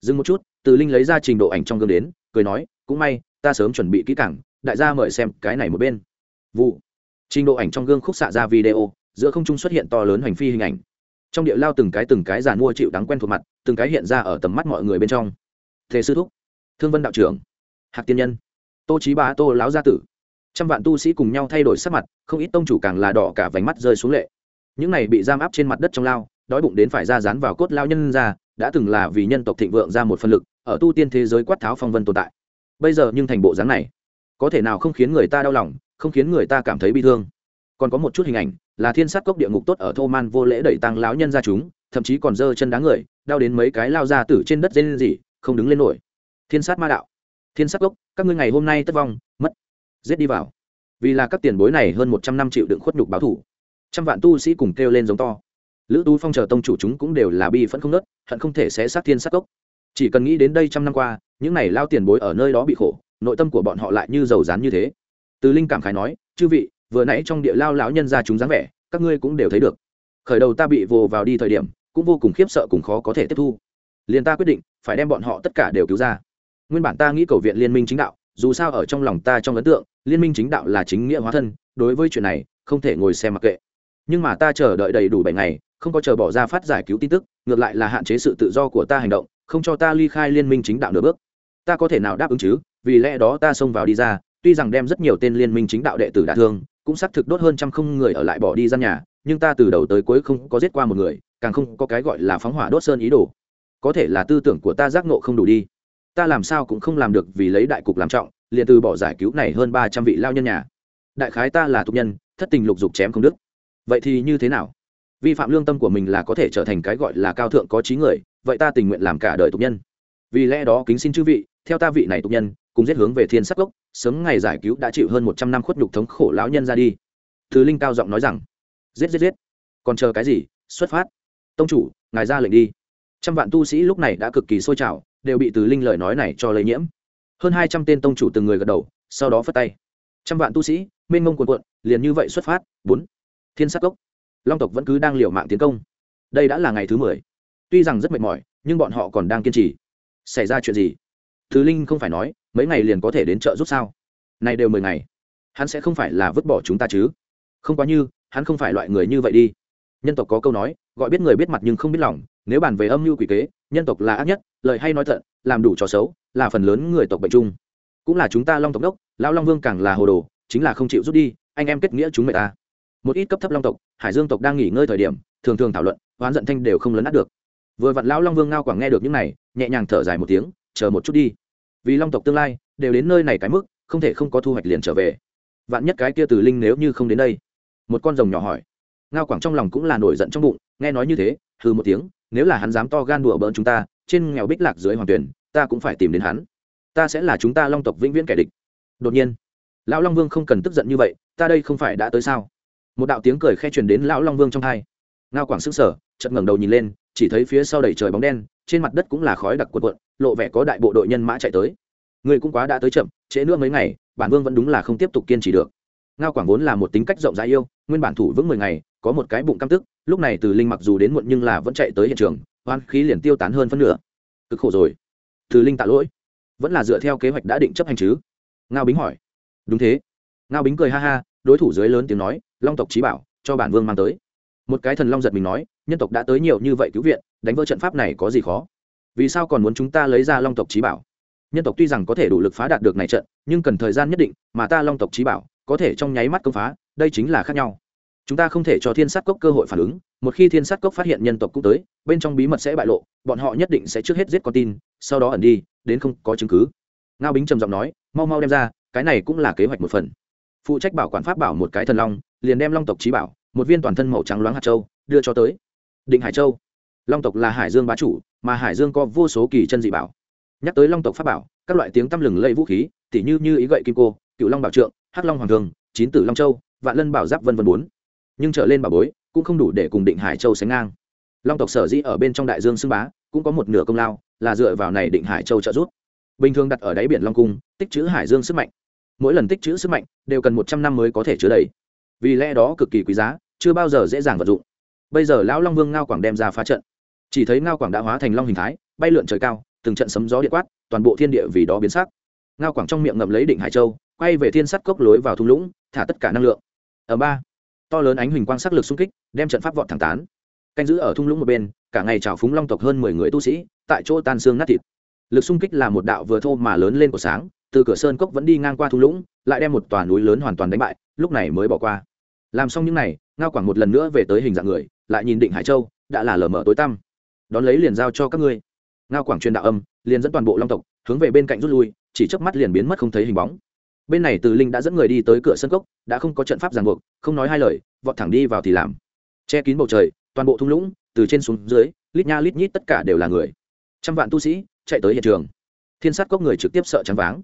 Dừng một chút, từ linh lấy ra trình độ ảnh trong gương đến, cười nói, cũng may, ta sớm chuẩn bị kỹ càng, đại gia mời xem cái này một bên. Vụ. Trình độ ảnh trong gương khúc xạ ra video, giữa không trung xuất hiện to lớn hành phi hình ảnh trong địa lao từng cái từng cái giàn mua chịu đắng quen thuộc mặt, từng cái hiện ra ở tầm mắt mọi người bên trong. Thế sư thúc, thương vân đạo trưởng, hạc tiên nhân, tô trí bá tô lão gia tử. Trăm vạn tu sĩ cùng nhau thay đổi sắc mặt, không ít tông chủ càng là đỏ cả vành mắt rơi xuống lệ. Những này bị giam áp trên mặt đất trong lao, đói bụng đến phải ra dán vào cốt lao nhân ra, đã từng là vì nhân tộc thịnh vượng ra một phân lực, ở tu tiên thế giới quát tháo phong vân tồn tại. Bây giờ nhưng thành bộ dáng này, có thể nào không khiến người ta đau lòng, không khiến người ta cảm thấy bi thương. Còn có một chút hình ảnh là thiên sát cốc địa ngục tốt ở thô man vô lễ đẩy tăng lão nhân ra chúng, thậm chí còn giơ chân đá người đau đến mấy cái lao ra tử trên đất dây gì không đứng lên nổi. Thiên sát ma đạo. Thiên sát cốc, các ngươi ngày hôm nay tất vong, mất. Giết đi vào. Vì là các tiền bối này hơn một trăm năm triệu đựng khuất nhục báo thủ. Trăm vạn tu sĩ cùng kêu lên giống to. Lữ tu phong chờ tông chủ chúng cũng đều là bi phẫn không nớt hận không thể sẽ sát thiên sát cốc. Chỉ cần nghĩ đến đây trăm năm qua, những này lao tiền bối ở nơi đó bị khổ, nội tâm của bọn họ lại như dầu rán như thế. Từ linh cảm khái nói, chư vị vừa nãy trong địa lao lão nhân ra chúng dáng vẻ, các ngươi cũng đều thấy được. Khởi đầu ta bị vồ vào đi thời điểm, cũng vô cùng khiếp sợ cùng khó có thể tiếp thu. Liền ta quyết định, phải đem bọn họ tất cả đều cứu ra. Nguyên bản ta nghĩ cầu viện liên minh chính đạo, dù sao ở trong lòng ta trong ấn tượng, liên minh chính đạo là chính nghĩa hóa thân, đối với chuyện này, không thể ngồi xem mặc kệ. Nhưng mà ta chờ đợi đầy đủ bảy ngày, không có chờ bỏ ra phát giải cứu tin tức, ngược lại là hạn chế sự tự do của ta hành động, không cho ta ly khai liên minh chính đạo nửa bước. Ta có thể nào đáp ứng chứ? Vì lẽ đó ta xông vào đi ra, tuy rằng đem rất nhiều tên liên minh chính đạo đệ tử đả thương cũng xác thực đốt hơn trăm không người ở lại bỏ đi gian nhà, nhưng ta từ đầu tới cuối không có giết qua một người, càng không có cái gọi là phóng hỏa đốt sơn ý đồ. Có thể là tư tưởng của ta giác nộ không đủ đi. Ta làm sao cũng không làm được vì lấy đại cục làm trọng, liền từ bỏ giải cứu này hơn ba trăm vị lao nhân nhà. Đại khái ta là tục nhân, thất tình lục dục chém không đức vậy thì như thế nào? Vi phạm lương tâm của mình là có thể trở thành cái gọi là cao thượng có trí người, vậy ta tình nguyện làm cả đời tục nhân. Vì lẽ đó kính xin chư vị, theo ta vị này tục nhân cùng giết hướng về thiên sắc gốc sớm ngày giải cứu đã chịu hơn một trăm năm khuất nhục thống khổ lão nhân ra đi. Thứ linh cao giọng nói rằng, giết giết giết. Còn chờ cái gì? Xuất phát. Tông chủ, ngài ra lệnh đi. Trăm vạn tu sĩ lúc này đã cực kỳ sôi trào, đều bị từ linh lời nói này cho lây nhiễm. Hơn hai trăm tên tông chủ từng người gật đầu, sau đó phất tay. Trăm vạn tu sĩ, mênh mông cuồn cuộn, liền như vậy xuất phát. Bốn. Thiên sắc gốc long tộc vẫn cứ đang liều mạng tiến công. Đây đã là ngày thứ mười. Tuy rằng rất mệt mỏi, nhưng bọn họ còn đang kiên trì. Xảy ra chuyện gì? Thứ linh không phải nói mấy ngày liền có thể đến chợ rút sao? Này đều mười ngày. Hắn sẽ không phải là vứt bỏ chúng ta chứ? Không quá như, hắn không phải loại người như vậy đi. Nhân tộc có câu nói, gọi biết người biết mặt nhưng không biết lòng. Nếu bàn về âm mưu quỷ kế, nhân tộc là ác nhất, lời hay nói thận làm đủ trò xấu, là phần lớn người tộc bệnh chung. Cũng là chúng ta long tộc đốc, lão long vương càng là hồ đồ, chính là không chịu rút đi, anh em kết nghĩa chúng mẹ ta. Một ít cấp thấp long tộc, hải dương tộc đang nghỉ ngơi thời điểm, thường thường thảo luận, oán giận thanh đều không lấn át được. Vừa vặn lão long vương ngao quảng nghe được những này, nhẹ nhàng thở dài một tiếng, chờ một chút đi vì long tộc tương lai, đều đến nơi này cái mức, không thể không có thu hoạch liền trở về. Vạn nhất cái kia từ linh nếu như không đến đây? Một con rồng nhỏ hỏi. Ngao quảng trong lòng cũng là nổi giận trong bụng, nghe nói như thế, hừ một tiếng, nếu là hắn dám to gan đùa bỡn chúng ta, trên nghèo bích lạc dưới hoàng tuyển, ta cũng phải tìm đến hắn. Ta sẽ là chúng ta long tộc vĩnh viễn kẻ địch. Đột nhiên, lão long vương không cần tức giận như vậy, ta đây không phải đã tới sao? Một đạo tiếng cười khe truyền đến lão long vương trong hai. Ngao quảng sững sờ chật ngẩng đầu nhìn lên, chỉ thấy phía sau đầy trời bóng đen trên mặt đất cũng là khói đặc cuộn cuộn, lộ vẻ có đại bộ đội nhân mã chạy tới. Người cũng quá đã tới chậm, trễ nữa mấy ngày, bản vương vẫn đúng là không tiếp tục kiên trì được. Ngao quảng vốn là một tính cách rộng rãi yêu, nguyên bản thủ vững mười ngày, có một cái bụng căm tức, lúc này từ linh mặc dù đến muộn nhưng là vẫn chạy tới hiện trường hoan khí liền tiêu tán hơn phân nửa. Cực khổ rồi. Từ linh tạ lỗi. Vẫn là dựa theo kế hoạch đã định chấp hành chứ? Ngao bính hỏi. Đúng thế. Ngao bính cười ha ha, đối thủ dưới lớn tiếng nói, long tộc trí bảo, cho bản vương mang tới. Một cái thần long giật mình nói nhân tộc đã tới nhiều như vậy cứu viện, đánh vỡ trận pháp này có gì khó? Vì sao còn muốn chúng ta lấy ra long tộc trí bảo? Nhân tộc tuy rằng có thể đủ lực phá đạt được này trận, nhưng cần thời gian nhất định mà ta long tộc trí bảo có thể trong nháy mắt công phá, đây chính là khác nhau. Chúng ta không thể cho thiên sát cốc cơ hội phản ứng, một khi thiên sát cốc phát hiện nhân tộc cũng tới, bên trong bí mật sẽ bại lộ, bọn họ nhất định sẽ trước hết giết con tin, sau đó ẩn đi, đến không có chứng cứ. Ngao bính trầm giọng nói, mau mau đem ra, cái này cũng là kế hoạch một phần. Phụ trách bảo quản pháp bảo một cái thần long, liền đem long tộc trí bảo, một viên toàn thân màu trắng loáng hạt châu, đưa cho tới định hải châu. Long tộc là hải dương bá chủ, mà hải dương có vô số kỳ chân dị bảo. Nhắc tới long tộc pháp bảo, các loại tiếng tăm lừng lây vũ khí, tỉ như như ý gậy kim cô, cựu long bảo trượng, hắc long hoàng thường, chín tử long châu, vạn lân bảo giáp vân vân bốn. Nhưng trở lên bảo bối, cũng không đủ để cùng định hải châu sánh ngang. Long tộc sở dĩ ở bên trong đại dương xưng bá, cũng có một nửa công lao, là dựa vào này định hải châu trợ giúp. Bình thường đặt ở đáy biển long cung, tích chữ hải dương sức mạnh. Mỗi lần tích chữ sức mạnh, đều cần một trăm năm mới có thể chứa đầy. Vì lẽ đó cực kỳ quý giá, chưa bao giờ dễ dàng vận dụng bây giờ lão long vương ngao quảng đem ra phá trận. Chỉ thấy ngao quảng đã hóa thành long hình thái bay lượn trời cao từng trận sấm gió điện quát toàn bộ thiên địa vì đó biến sắc. Ngao quảng trong miệng ngậm lấy định hải châu quay về thiên sắt cốc lối vào thung lũng thả tất cả năng lượng. Ở ba. To lớn ánh huỳnh quang sắc lực xung kích đem trận pháp vọt thẳng tán. Canh giữ ở thung lũng một bên cả ngày trào phúng long tộc hơn mười người tu sĩ tại chỗ tan xương nát thịt. Lực xung kích là một đạo vừa thô mà lớn lên của sáng từ cửa sơn cốc vẫn đi ngang qua thung lũng lại đem một tòa núi lớn hoàn toàn đánh bại lúc này mới bỏ qua. Làm xong những này, ngao quảng một lần nữa về tới hình dạng người lại nhìn định hải châu, đã là lờ mờ tối tăm. Đón lấy liền giao cho các ngươi. Ngao quảng truyền đạo âm, liền dẫn toàn bộ long tộc, hướng về bên cạnh rút lui, chỉ chớp mắt liền biến mất không thấy hình bóng. Bên này từ linh đã dẫn người đi tới cửa sân cốc, đã không có trận pháp ràng buộc, không nói hai lời, vọt thẳng đi vào thì làm. Che kín bầu trời, toàn bộ thung lũng, từ trên xuống dưới, lít nha lít nhít tất cả đều là người. Trăm vạn tu sĩ chạy tới hiện trường. Thiên sát cốc người trực tiếp sợ trắng váng.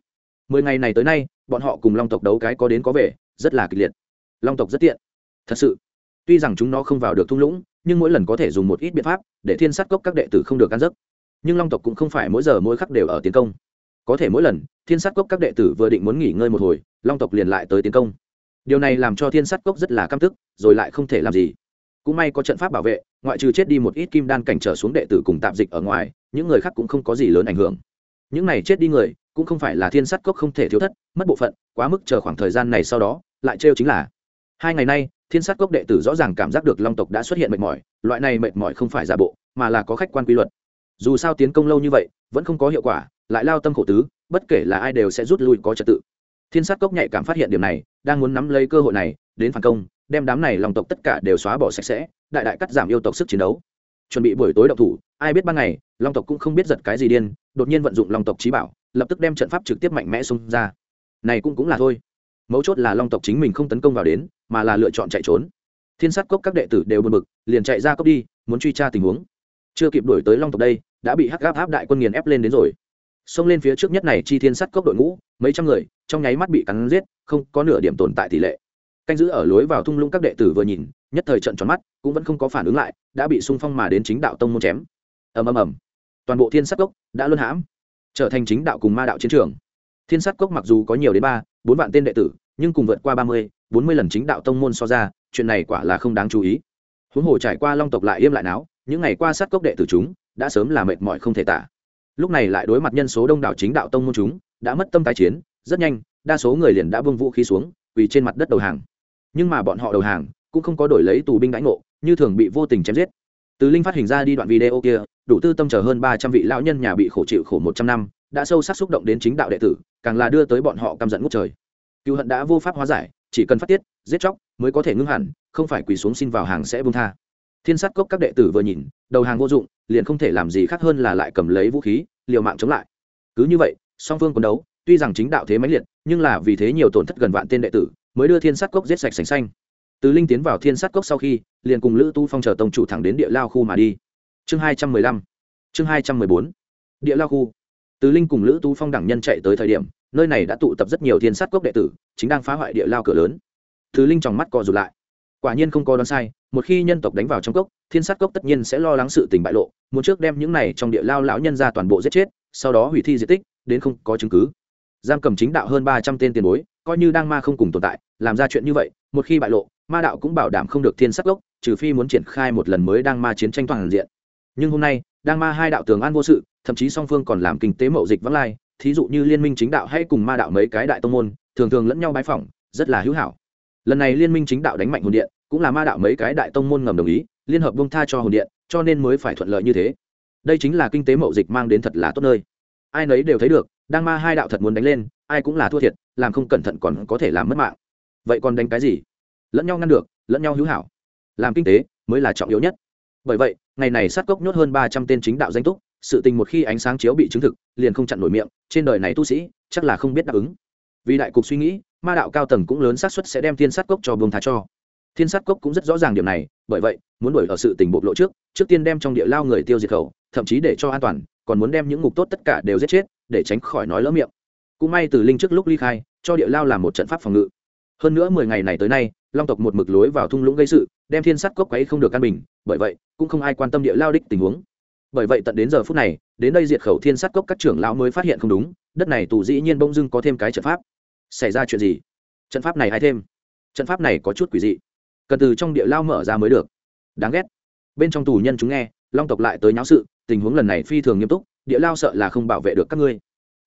Mười ngày này tới nay, bọn họ cùng long tộc đấu cái có đến có về, rất là kịch liệt. Long tộc rất tiện. Thật sự tuy rằng chúng nó không vào được thung lũng, nhưng mỗi lần có thể dùng một ít biện pháp để thiên sát cốc các đệ tử không được ăn giấc. Nhưng long tộc cũng không phải mỗi giờ mỗi khắc đều ở tiến công. Có thể mỗi lần, thiên sát cốc các đệ tử vừa định muốn nghỉ ngơi một hồi, long tộc liền lại tới tiến công. Điều này làm cho thiên sát cốc rất là căm tức, rồi lại không thể làm gì. Cũng may có trận pháp bảo vệ, ngoại trừ chết đi một ít kim đan cảnh trở xuống đệ tử cùng tạp dịch ở ngoài, những người khác cũng không có gì lớn ảnh hưởng. Những này chết đi người, cũng không phải là thiên sát cốc không thể thiếu thất, mất bộ phận, quá mức chờ khoảng thời gian này sau đó, lại trêu chính là, hai ngày nay thiên sát cốc đệ tử rõ ràng cảm giác được long tộc đã xuất hiện mệt mỏi, loại này mệt mỏi không phải giả bộ, mà là có khách quan quy luật. Dù sao tiến công lâu như vậy, vẫn không có hiệu quả, lại lao tâm khổ tứ, bất kể là ai đều sẽ rút lui có trật tự. Thiên sát cốc nhạy cảm phát hiện điểm này, đang muốn nắm lấy cơ hội này, đến phản công, đem đám này lòng tộc tất cả đều xóa bỏ sạch sẽ, đại đại cắt giảm yêu tộc sức chiến đấu. Chuẩn bị buổi tối động thủ, ai biết ban ngày, long tộc cũng không biết giật cái gì điên, đột nhiên vận dụng long tộc trí bảo, lập tức đem trận pháp trực tiếp mạnh mẽ xung ra. Này cũng cũng là thôi mấu chốt là long tộc chính mình không tấn công vào đến, mà là lựa chọn chạy trốn. Thiên sát cốc các đệ tử đều bật bực, liền chạy ra cốc đi, muốn truy tra tình huống. Chưa kịp đuổi tới long tộc đây, đã bị hắc gáp áp đại quân nghiền ép lên đến rồi. Xông lên phía trước nhất này chi thiên sát cốc đội ngũ, mấy trăm người, trong nháy mắt bị cắn giết, không có nửa điểm tồn tại tỷ lệ. Canh giữ ở lối vào thung lũng các đệ tử vừa nhìn, nhất thời trận tròn mắt, cũng vẫn không có phản ứng lại, đã bị sung phong mà đến chính đạo tông môn chém. Ầm ầm ầm. Toàn bộ thiên sát cốc đã luân hãm, trở thành chính đạo cùng ma đạo chiến trường thiên sát cốc mặc dù có nhiều đến ba, bốn vạn tên đệ tử, nhưng cùng vượt qua ba mươi, bốn mươi lần chính đạo tông môn so ra, chuyện này quả là không đáng chú ý. Huống hồ trải qua long tộc lại im lại náo, những ngày qua sát cốc đệ tử chúng, đã sớm là mệt mỏi không thể tả. Lúc này lại đối mặt nhân số đông đảo chính đạo tông môn chúng, đã mất tâm tái chiến, rất nhanh, đa số người liền đã vương vũ khí xuống, quỳ trên mặt đất đầu hàng. Nhưng mà bọn họ đầu hàng, cũng không có đổi lấy tù binh đãi ngộ, như thường bị vô tình chém giết. Từ linh phát hình ra đi đoạn video kia, đủ tư tâm chờ hơn ba trăm vị lão nhân nhà bị khổ chịu khổ một trăm năm đã sâu sắc xúc động đến chính đạo đệ tử, càng là đưa tới bọn họ căm giận ngút trời. Cựu hận đã vô pháp hóa giải, chỉ cần phát tiết, giết chóc mới có thể ngưng hẳn, không phải quỳ xuống xin vào hàng sẽ buông tha. Thiên sát cốc các đệ tử vừa nhìn, đầu hàng vô dụng, liền không thể làm gì khác hơn là lại cầm lấy vũ khí, liều mạng chống lại. Cứ như vậy, song phương quân đấu, tuy rằng chính đạo thế máy liệt, nhưng là vì thế nhiều tổn thất gần vạn tên đệ tử, mới đưa thiên sát cốc giết sạch sành xanh. Từ linh tiến vào thiên sát cốc sau khi, liền cùng lữ tu phong chờ tông chủ thẳng đến địa lao khu mà đi. Chương hai trăm mười lăm, chương hai trăm mười bốn. Địa lao khu từ linh cùng lữ tú phong đẳng nhân chạy tới thời điểm, nơi này đã tụ tập rất nhiều thiên sát cốc đệ tử, chính đang phá hoại địa lao cửa lớn. Từ linh trong mắt co rụt lại. Quả nhiên không có đoán sai, một khi nhân tộc đánh vào trong cốc, thiên sát cốc tất nhiên sẽ lo lắng sự tình bại lộ, muốn trước đem những này trong địa lao lão nhân ra toàn bộ giết chết, sau đó hủy thi di tích, đến không có chứng cứ. Giam cầm chính đạo hơn ba trăm tên tiền bối, coi như đang ma không cùng tồn tại, làm ra chuyện như vậy, một khi bại lộ, ma đạo cũng bảo đảm không được thiên sát cốc, trừ phi muốn triển khai một lần mới đang ma chiến tranh toàn diện. Nhưng hôm nay, đang ma hai đạo tường an vô sự thậm chí song phương còn làm kinh tế mậu dịch vắng lai, thí dụ như liên minh chính đạo hay cùng ma đạo mấy cái đại tông môn, thường thường lẫn nhau bái phỏng, rất là hữu hảo. Lần này liên minh chính đạo đánh mạnh hồn điện, cũng là ma đạo mấy cái đại tông môn ngầm đồng ý, liên hợp bông tha cho hồn điện, cho nên mới phải thuận lợi như thế. Đây chính là kinh tế mậu dịch mang đến thật là tốt nơi. Ai nấy đều thấy được, đang ma hai đạo thật muốn đánh lên, ai cũng là thua thiệt, làm không cẩn thận còn có thể làm mất mạng. Vậy còn đánh cái gì? Lẫn nhau ngăn được, lẫn nhau hữu hảo. Làm kinh tế mới là trọng yếu nhất. Bởi vậy, ngày này sát cốc nhốt hơn ba trăm tên chính đạo danh túc sự tình một khi ánh sáng chiếu bị chứng thực, liền không chặn nổi miệng, trên đời này tu sĩ, chắc là không biết đáp ứng. Vì đại cục suy nghĩ, ma đạo cao tầng cũng lớn xác suất sẽ đem thiên sát cốc cho vương thá cho. Thiên sát cốc cũng rất rõ ràng điểm này, bởi vậy, muốn đuổi ở sự tình bộc lộ trước trước tiên đem trong địa lao người tiêu diệt khẩu, thậm chí để cho an toàn, còn muốn đem những ngục tốt tất cả đều giết chết, để tránh khỏi nói lỡ miệng. Cũng may từ linh trước lúc ly khai, cho địa lao làm một trận pháp phòng ngự. Hơn nữa mười ngày này tới nay, long tộc một mực lối vào thung lũng gây sự, đem thiên sát cốc quấy không được căn bình, bởi vậy, cũng không ai quan tâm địa lao đích tình huống bởi vậy tận đến giờ phút này, đến đây diệt khẩu thiên sát cốc các trưởng lão mới phát hiện không đúng, đất này tù dĩ nhiên bông dưng có thêm cái trận pháp. Xảy ra chuyện gì? Trận pháp này hay thêm? Trận pháp này có chút quỷ dị. Cần từ trong địa lao mở ra mới được. Đáng ghét. Bên trong tù nhân chúng nghe, long tộc lại tới nháo sự, tình huống lần này phi thường nghiêm túc, địa lao sợ là không bảo vệ được các ngươi.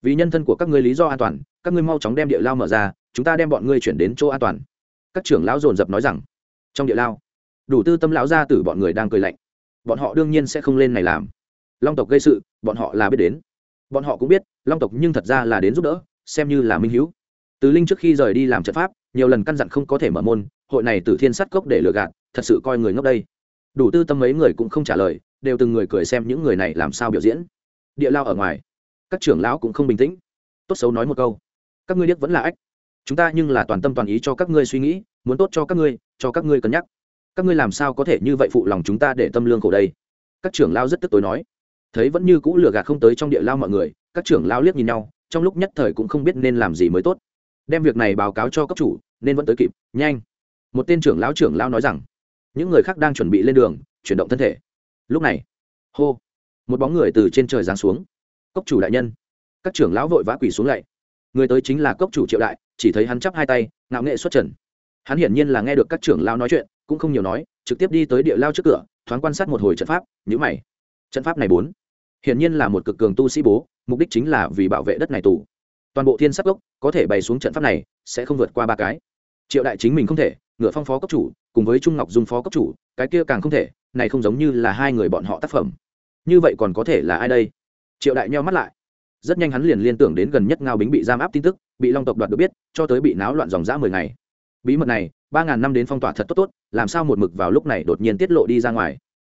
Vì nhân thân của các ngươi lý do an toàn, các ngươi mau chóng đem địa lao mở ra, chúng ta đem bọn ngươi chuyển đến chỗ an toàn. Các trưởng lão dồn dập nói rằng, trong địa lao, đủ tư tâm lão gia tử bọn người đang cười lạnh. Bọn họ đương nhiên sẽ không lên này làm long tộc gây sự, bọn họ là biết đến. Bọn họ cũng biết, long tộc nhưng thật ra là đến giúp đỡ, xem như là minh hữu từ linh trước khi rời đi làm trận pháp, nhiều lần căn dặn không có thể mở môn, hội này từ thiên sắt cốc để lừa gạt, thật sự coi người ngốc đây. Đủ tư tâm mấy người cũng không trả lời, đều từng người cười xem những người này làm sao biểu diễn. Địa lao ở ngoài, các trưởng lão cũng không bình tĩnh. Tốt xấu nói một câu, các ngươi điếc vẫn là ách. Chúng ta nhưng là toàn tâm toàn ý cho các ngươi suy nghĩ, muốn tốt cho các ngươi, cho các ngươi cân nhắc. Các ngươi làm sao có thể như vậy phụ lòng chúng ta để tâm lương khổ đây? Các trưởng lao rất tức tối nói thấy vẫn như cũ lừa gạt không tới trong địa lao mọi người, các trưởng lao liếc nhìn nhau, trong lúc nhất thời cũng không biết nên làm gì mới tốt. Đem việc này báo cáo cho cấp chủ, nên vẫn tới kịp, nhanh. Một tên trưởng lão trưởng lao nói rằng, những người khác đang chuẩn bị lên đường, chuyển động thân thể. Lúc này, hô, một bóng người từ trên trời giáng xuống. Cốc chủ đại nhân. Các trưởng lão vội vã quỳ xuống lạy người tới chính là cốc chủ triệu đại, chỉ thấy hắn chắp hai tay, ngạo nghệ xuất trần. Hắn hiển nhiên là nghe được các trưởng lao nói chuyện, cũng không nhiều nói, trực tiếp đi tới địa lao trước cửa, thoáng quan sát một hồi trận pháp nhữ mày trận pháp này bốn, hiển nhiên là một cực cường tu sĩ bố, mục đích chính là vì bảo vệ đất này tù. Toàn bộ thiên sắc gốc có thể bày xuống trận pháp này, sẽ không vượt qua ba cái. Triệu đại chính mình không thể, ngựa phong phó cấp chủ, cùng với trung ngọc dung phó cấp chủ, cái kia càng không thể, này không giống như là hai người bọn họ tác phẩm. Như vậy còn có thể là ai đây? Triệu đại nheo mắt lại. Rất nhanh hắn liền liên tưởng đến gần nhất ngao bính bị giam áp tin tức, bị long tộc đoạt được biết, cho tới bị náo loạn dòng dã mười ngày. Bí mật này, ba ngàn năm đến phong tỏa thật tốt tốt, làm sao một mực vào lúc này đột nhiên tiết lộ đi ra ngoài?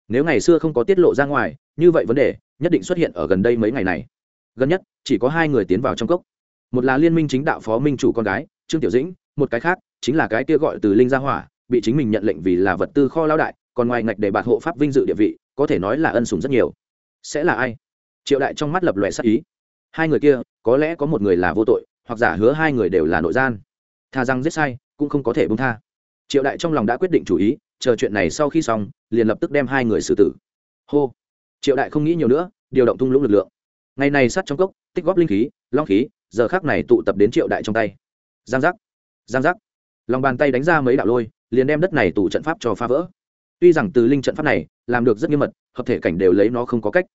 Nếu ngày xưa không có tiết lộ ra ngoài, như vậy vấn đề nhất định xuất hiện ở gần đây mấy ngày này. Gần nhất, chỉ có hai người tiến vào trong cốc. Một là liên minh chính đạo phó minh chủ con gái, trương tiểu dĩnh, một cái khác chính là cái kia gọi từ linh gia hỏa, bị chính mình nhận lệnh vì là vật tư kho lao đại, còn ngoài ngạch để bạt hộ pháp vinh dự địa vị, có thể nói là ân sủng rất nhiều. Sẽ là ai? Triệu đại trong mắt lập lòe sắc ý. Hai người kia, có lẽ có một người là vô tội, hoặc giả hứa hai người đều là nội gian. Tha rằng giết sai, cũng không có thể bông tha. Triệu đại trong lòng đã quyết định chủ ý chờ chuyện này sau khi xong, liền lập tức đem hai người xử tử. Hô. Triệu đại không nghĩ nhiều nữa, điều động thung lũng lực lượng. Ngày này sắt trong cốc, tích góp linh khí, long khí, giờ khác này tụ tập đến triệu đại trong tay. Giang giác. Giang giác. Lòng bàn tay đánh ra mấy đạo lôi, liền đem đất này tụ trận pháp cho phá vỡ. Tuy rằng từ linh trận pháp này, làm được rất nghiêm mật, hợp thể cảnh đều lấy nó không có cách.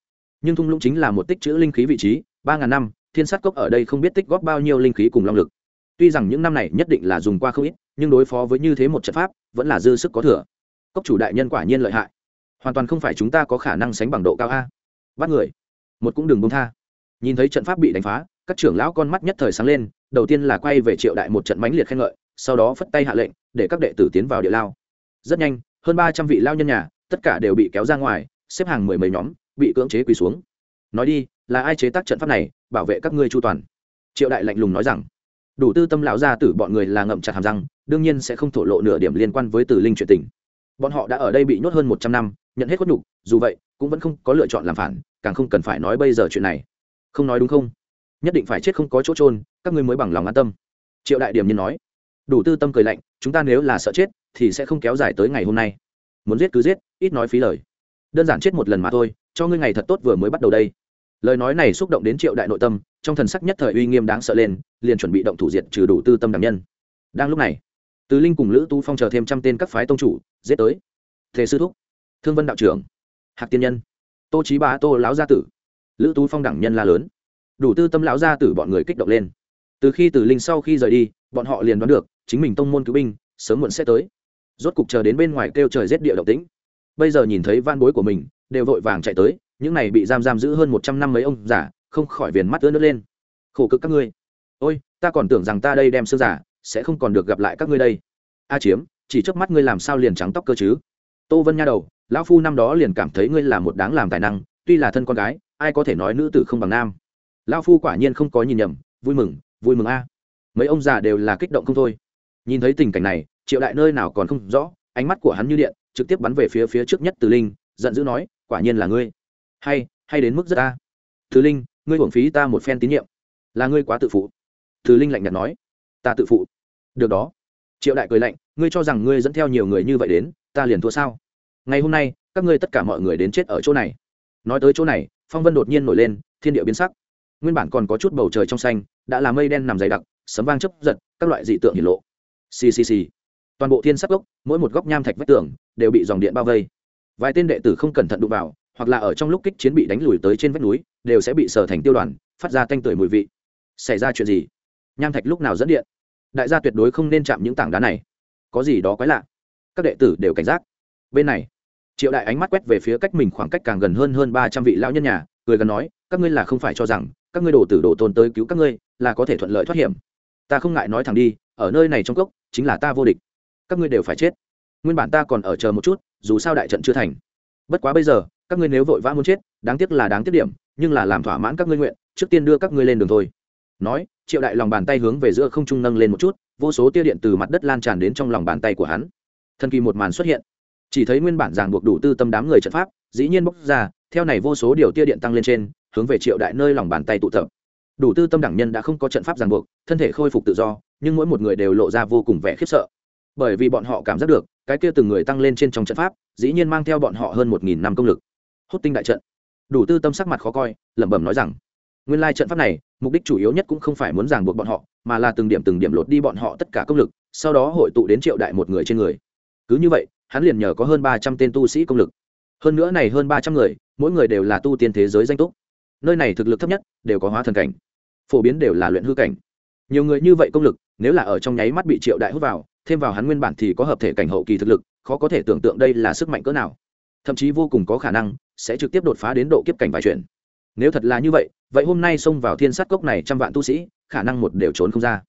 Nhưng thung lũng chính là một tích chữ linh khí vị trí, ba ngàn năm, thiên sát cốc ở đây không biết tích góp bao nhiêu linh khí cùng long lực. Tuy rằng những năm này nhất định là dùng qua không ít, nhưng đối phó với như thế một trận pháp, vẫn là dư sức có thừa cốc chủ đại nhân quả nhiên lợi hại. Hoàn toàn không phải chúng ta có khả năng sánh bằng độ cao a. Bắt người. Một cũng đừng bông tha. Nhìn thấy trận pháp bị đánh phá, các trưởng lão con mắt nhất thời sáng lên, đầu tiên là quay về triệu đại một trận mãnh liệt khen ngợi, sau đó phất tay hạ lệnh, để các đệ tử tiến vào địa lao. Rất nhanh, hơn ba trăm vị lao nhân nhà, tất cả đều bị kéo ra ngoài, xếp hàng mười mấy nhóm, bị cưỡng chế quỳ xuống. Nói đi, là ai chế tác trận pháp này, bảo vệ các ngươi chu toàn? Triệu đại lạnh lùng nói rằng, đủ tư tâm lão gia tử bọn người là ngậm chặt hàm răng, đương nhiên sẽ không thổ lộ nửa điểm liên quan với tử linh chuyện tình bọn họ đã ở đây bị nhốt hơn một trăm năm, nhận hết khuất nhục, dù vậy, cũng vẫn không có lựa chọn làm phản, càng không cần phải nói bây giờ chuyện này. Không nói đúng không? Nhất định phải chết không có chỗ trôn các ngươi mới bằng lòng an tâm. Triệu đại điểm nhân nói. Đủ tư tâm cười lạnh, chúng ta nếu là sợ chết, thì sẽ không kéo dài tới ngày hôm nay. Muốn giết cứ giết, ít nói phí lời. Đơn giản chết một lần mà thôi, cho ngươi ngày thật tốt vừa mới bắt đầu đây. Lời nói này xúc động đến triệu đại nội tâm, trong thần sắc nhất thời uy nghiêm đáng sợ lên, liền chuẩn bị động thủ diệt trừ đủ tư tâm đảm nhân. Đang lúc này từ linh cùng lữ tu phong chờ thêm trăm tên các phái tông chủ, giết tới. Thế sư thúc, thương vân đạo trưởng, hạc tiên nhân, tô trí bá tô lão gia tử. Lữ Tu phong đẳng nhân la lớn. Đủ tư tâm lão gia tử bọn người kích động lên. Từ khi từ linh sau khi rời đi, bọn họ liền đoán được, chính mình tông môn cứu binh, sớm muộn sẽ tới. Rốt cục chờ đến bên ngoài kêu trời rét địa động tĩnh. Bây giờ nhìn thấy van bối của mình, đều vội vàng chạy tới, những này bị giam giam giữ hơn một trăm năm mấy ông giả không khỏi viền mắt ướt nước lên. Khổ cực các ngươi. Ôi, ta còn tưởng rằng ta đây đem sương giả sẽ không còn được gặp lại các ngươi đây. A chiếm, chỉ trước mắt ngươi làm sao liền trắng tóc cơ chứ? Tô vân nha đầu, lão phu năm đó liền cảm thấy ngươi là một đáng làm tài năng, tuy là thân con gái, ai có thể nói nữ tử không bằng nam. Lão phu quả nhiên không có nhìn nhầm, vui mừng vui mừng a. Mấy ông già đều là kích động không thôi. Nhìn thấy tình cảnh này, triệu đại nơi nào còn không rõ, ánh mắt của hắn như điện, trực tiếp bắn về phía phía trước nhất từ linh, giận dữ nói, quả nhiên là ngươi. Hay hay đến mức rất ta từ linh, ngươi hưởng phí ta một phen tín nhiệm. Là ngươi quá tự phụ. Từ linh lạnh nhạt nói. Ta tự phụ được đó. Triệu đại cười lạnh, ngươi cho rằng ngươi dẫn theo nhiều người như vậy đến, ta liền thua sao? Ngày hôm nay, các ngươi tất cả mọi người đến chết ở chỗ này. Nói tới chỗ này, phong vân đột nhiên nổi lên, thiên địa biến sắc. Nguyên bản còn có chút bầu trời trong xanh, đã là mây đen nằm dày đặc, sấm vang chấp giật, các loại dị tượng hiển lộ. Ccc toàn bộ thiên sắc gốc mỗi một góc nham thạch vách tường, đều bị dòng điện bao vây. Vài tên đệ tử không cẩn thận đụng vào, hoặc là ở trong lúc kích chiến bị đánh lùi tới trên vách núi, đều sẽ bị sở thành tiêu đoàn, phát ra tanh tưởi mùi vị. Xảy ra chuyện gì? Nham thạch lúc nào dẫn điện? Đại gia tuyệt đối không nên chạm những tảng đá này. Có gì đó quái lạ. Các đệ tử đều cảnh giác. Bên này, triệu đại ánh mắt quét về phía cách mình khoảng cách càng gần hơn hơn ba trăm vị lão nhân nhà người gần nói, các ngươi là không phải cho rằng, các ngươi đổ tử đổ tôn tới cứu các ngươi, là có thể thuận lợi thoát hiểm. Ta không ngại nói thẳng đi, ở nơi này trong cốc, chính là ta vô địch. Các ngươi đều phải chết. Nguyên bản ta còn ở chờ một chút, dù sao đại trận chưa thành. Bất quá bây giờ, các ngươi nếu vội vã muốn chết, đáng tiếc là đáng tiếc điểm, nhưng là làm thỏa mãn các ngươi nguyện, trước tiên đưa các ngươi lên đường thôi nói, triệu đại lòng bàn tay hướng về giữa không trung nâng lên một chút, vô số tia điện từ mặt đất lan tràn đến trong lòng bàn tay của hắn. Thần kỳ một màn xuất hiện. Chỉ thấy nguyên bản ràng buộc đủ tư tâm đám người trận pháp, dĩ nhiên bốc ra, theo này vô số điều tia điện tăng lên trên, hướng về triệu đại nơi lòng bàn tay tụ tập. Đủ tư tâm đẳng nhân đã không có trận pháp ràng buộc, thân thể khôi phục tự do, nhưng mỗi một người đều lộ ra vô cùng vẻ khiếp sợ. Bởi vì bọn họ cảm giác được, cái kia từng người tăng lên trên trong trận pháp, dĩ nhiên mang theo bọn họ hơn một nghìn năm công lực. Hốt tinh đại trận. Đủ tư tâm sắc mặt khó coi, lẩm bẩm nói rằng nguyên lai trận pháp này, mục đích chủ yếu nhất cũng không phải muốn ràng buộc bọn họ, mà là từng điểm từng điểm lột đi bọn họ tất cả công lực, sau đó hội tụ đến triệu đại một người trên người. Cứ như vậy, hắn liền nhờ có hơn ba trăm tên tu sĩ công lực. Hơn nữa này hơn ba trăm người, mỗi người đều là tu tiên thế giới danh túc. Nơi này thực lực thấp nhất, đều có hóa thần cảnh. Phổ biến đều là luyện hư cảnh. Nhiều người như vậy công lực, nếu là ở trong nháy mắt bị triệu đại hút vào, thêm vào hắn nguyên bản thì có hợp thể cảnh hậu kỳ thực lực, khó có thể tưởng tượng đây là sức mạnh cỡ nào. Thậm chí vô cùng có khả năng sẽ trực tiếp đột phá đến độ kiếp cảnh vài chuyển nếu thật là như vậy vậy hôm nay xông vào thiên sát cốc này trăm vạn tu sĩ, khả năng một đều trốn không ra.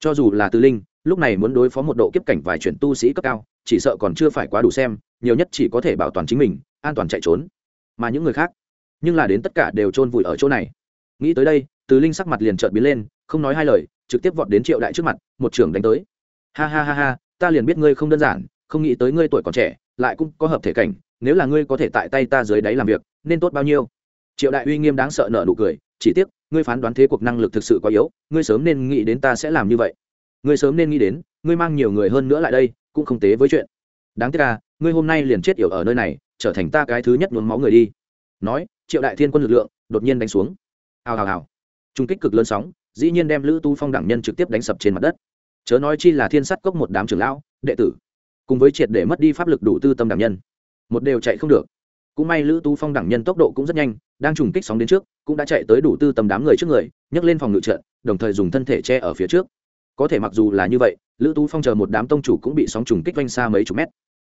Cho dù là tư linh, lúc này muốn đối phó một độ kiếp cảnh vài chuyển tu sĩ cấp cao, chỉ sợ còn chưa phải quá đủ xem, nhiều nhất chỉ có thể bảo toàn chính mình, an toàn chạy trốn. Mà những người khác, nhưng là đến tất cả đều chôn vùi ở chỗ này. Nghĩ tới đây, từ linh sắc mặt liền chợt biến lên, không nói hai lời, trực tiếp vọt đến triệu đại trước mặt, một trưởng đánh tới. Ha ha ha ha, ta liền biết ngươi không đơn giản, không nghĩ tới ngươi tuổi còn trẻ, lại cũng có hợp thể cảnh, nếu là ngươi có thể tại tay ta dưới đáy làm việc, nên tốt bao nhiêu? Triệu đại uy nghiêm đáng sợ nợ nụ cười, chỉ tiếc, ngươi phán đoán thế cuộc năng lực thực sự quá yếu, ngươi sớm nên nghĩ đến ta sẽ làm như vậy. Ngươi sớm nên nghĩ đến, ngươi mang nhiều người hơn nữa lại đây, cũng không tế với chuyện. Đáng tiếc à ngươi hôm nay liền chết yểu ở nơi này, trở thành ta cái thứ nhất nhuốm máu người đi. Nói, triệu đại thiên quân lực lượng đột nhiên đánh xuống. Hào hào hào. Trung kích cực lớn sóng, dĩ nhiên đem lữ tu phong đẳng nhân trực tiếp đánh sập trên mặt đất. Chớ nói chi là thiên sắt cốc một đám trưởng lão, đệ tử, cùng với triệt để mất đi pháp lực đủ tư tâm đẳng nhân. Một đều chạy không được cũng may lữ tu phong đẳng nhân tốc độ cũng rất nhanh, đang trùng kích sóng đến trước, cũng đã chạy tới đủ tư tâm đám người trước người, nhấc lên phòng ngự trận, đồng thời dùng thân thể che ở phía trước. Có thể mặc dù là như vậy, lữ tu phong chờ một đám tông chủ cũng bị sóng trùng kích vanh xa mấy chục mét.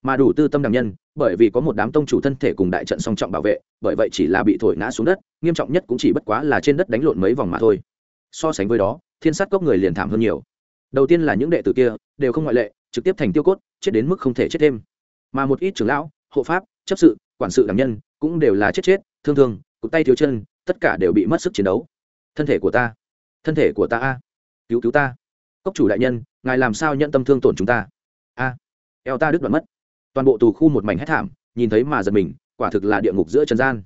Mà đủ tư tâm đẳng nhân, bởi vì có một đám tông chủ thân thể cùng đại trận song trọng bảo vệ, bởi vậy chỉ là bị thổi ngã xuống đất, nghiêm trọng nhất cũng chỉ bất quá là trên đất đánh lộn mấy vòng mà thôi. So sánh với đó, thiên sát cốc người liền thảm hơn nhiều. Đầu tiên là những đệ tử kia, đều không ngoại lệ, trực tiếp thành tiêu cốt, chết đến mức không thể chết thêm. Mà một ít trưởng lão, hộ pháp, chấp sự quản sự đảm nhân, cũng đều là chết chết, thương thương, cụt tay thiếu chân, tất cả đều bị mất sức chiến đấu. Thân thể của ta, thân thể của ta a, cứu cứu ta. Cốc chủ đại nhân, ngài làm sao nhận tâm thương tổn chúng ta? A, eo ta đứt đoạn mất. Toàn bộ tù khu một mảnh hét thảm, nhìn thấy mà giật mình, quả thực là địa ngục giữa trần gian.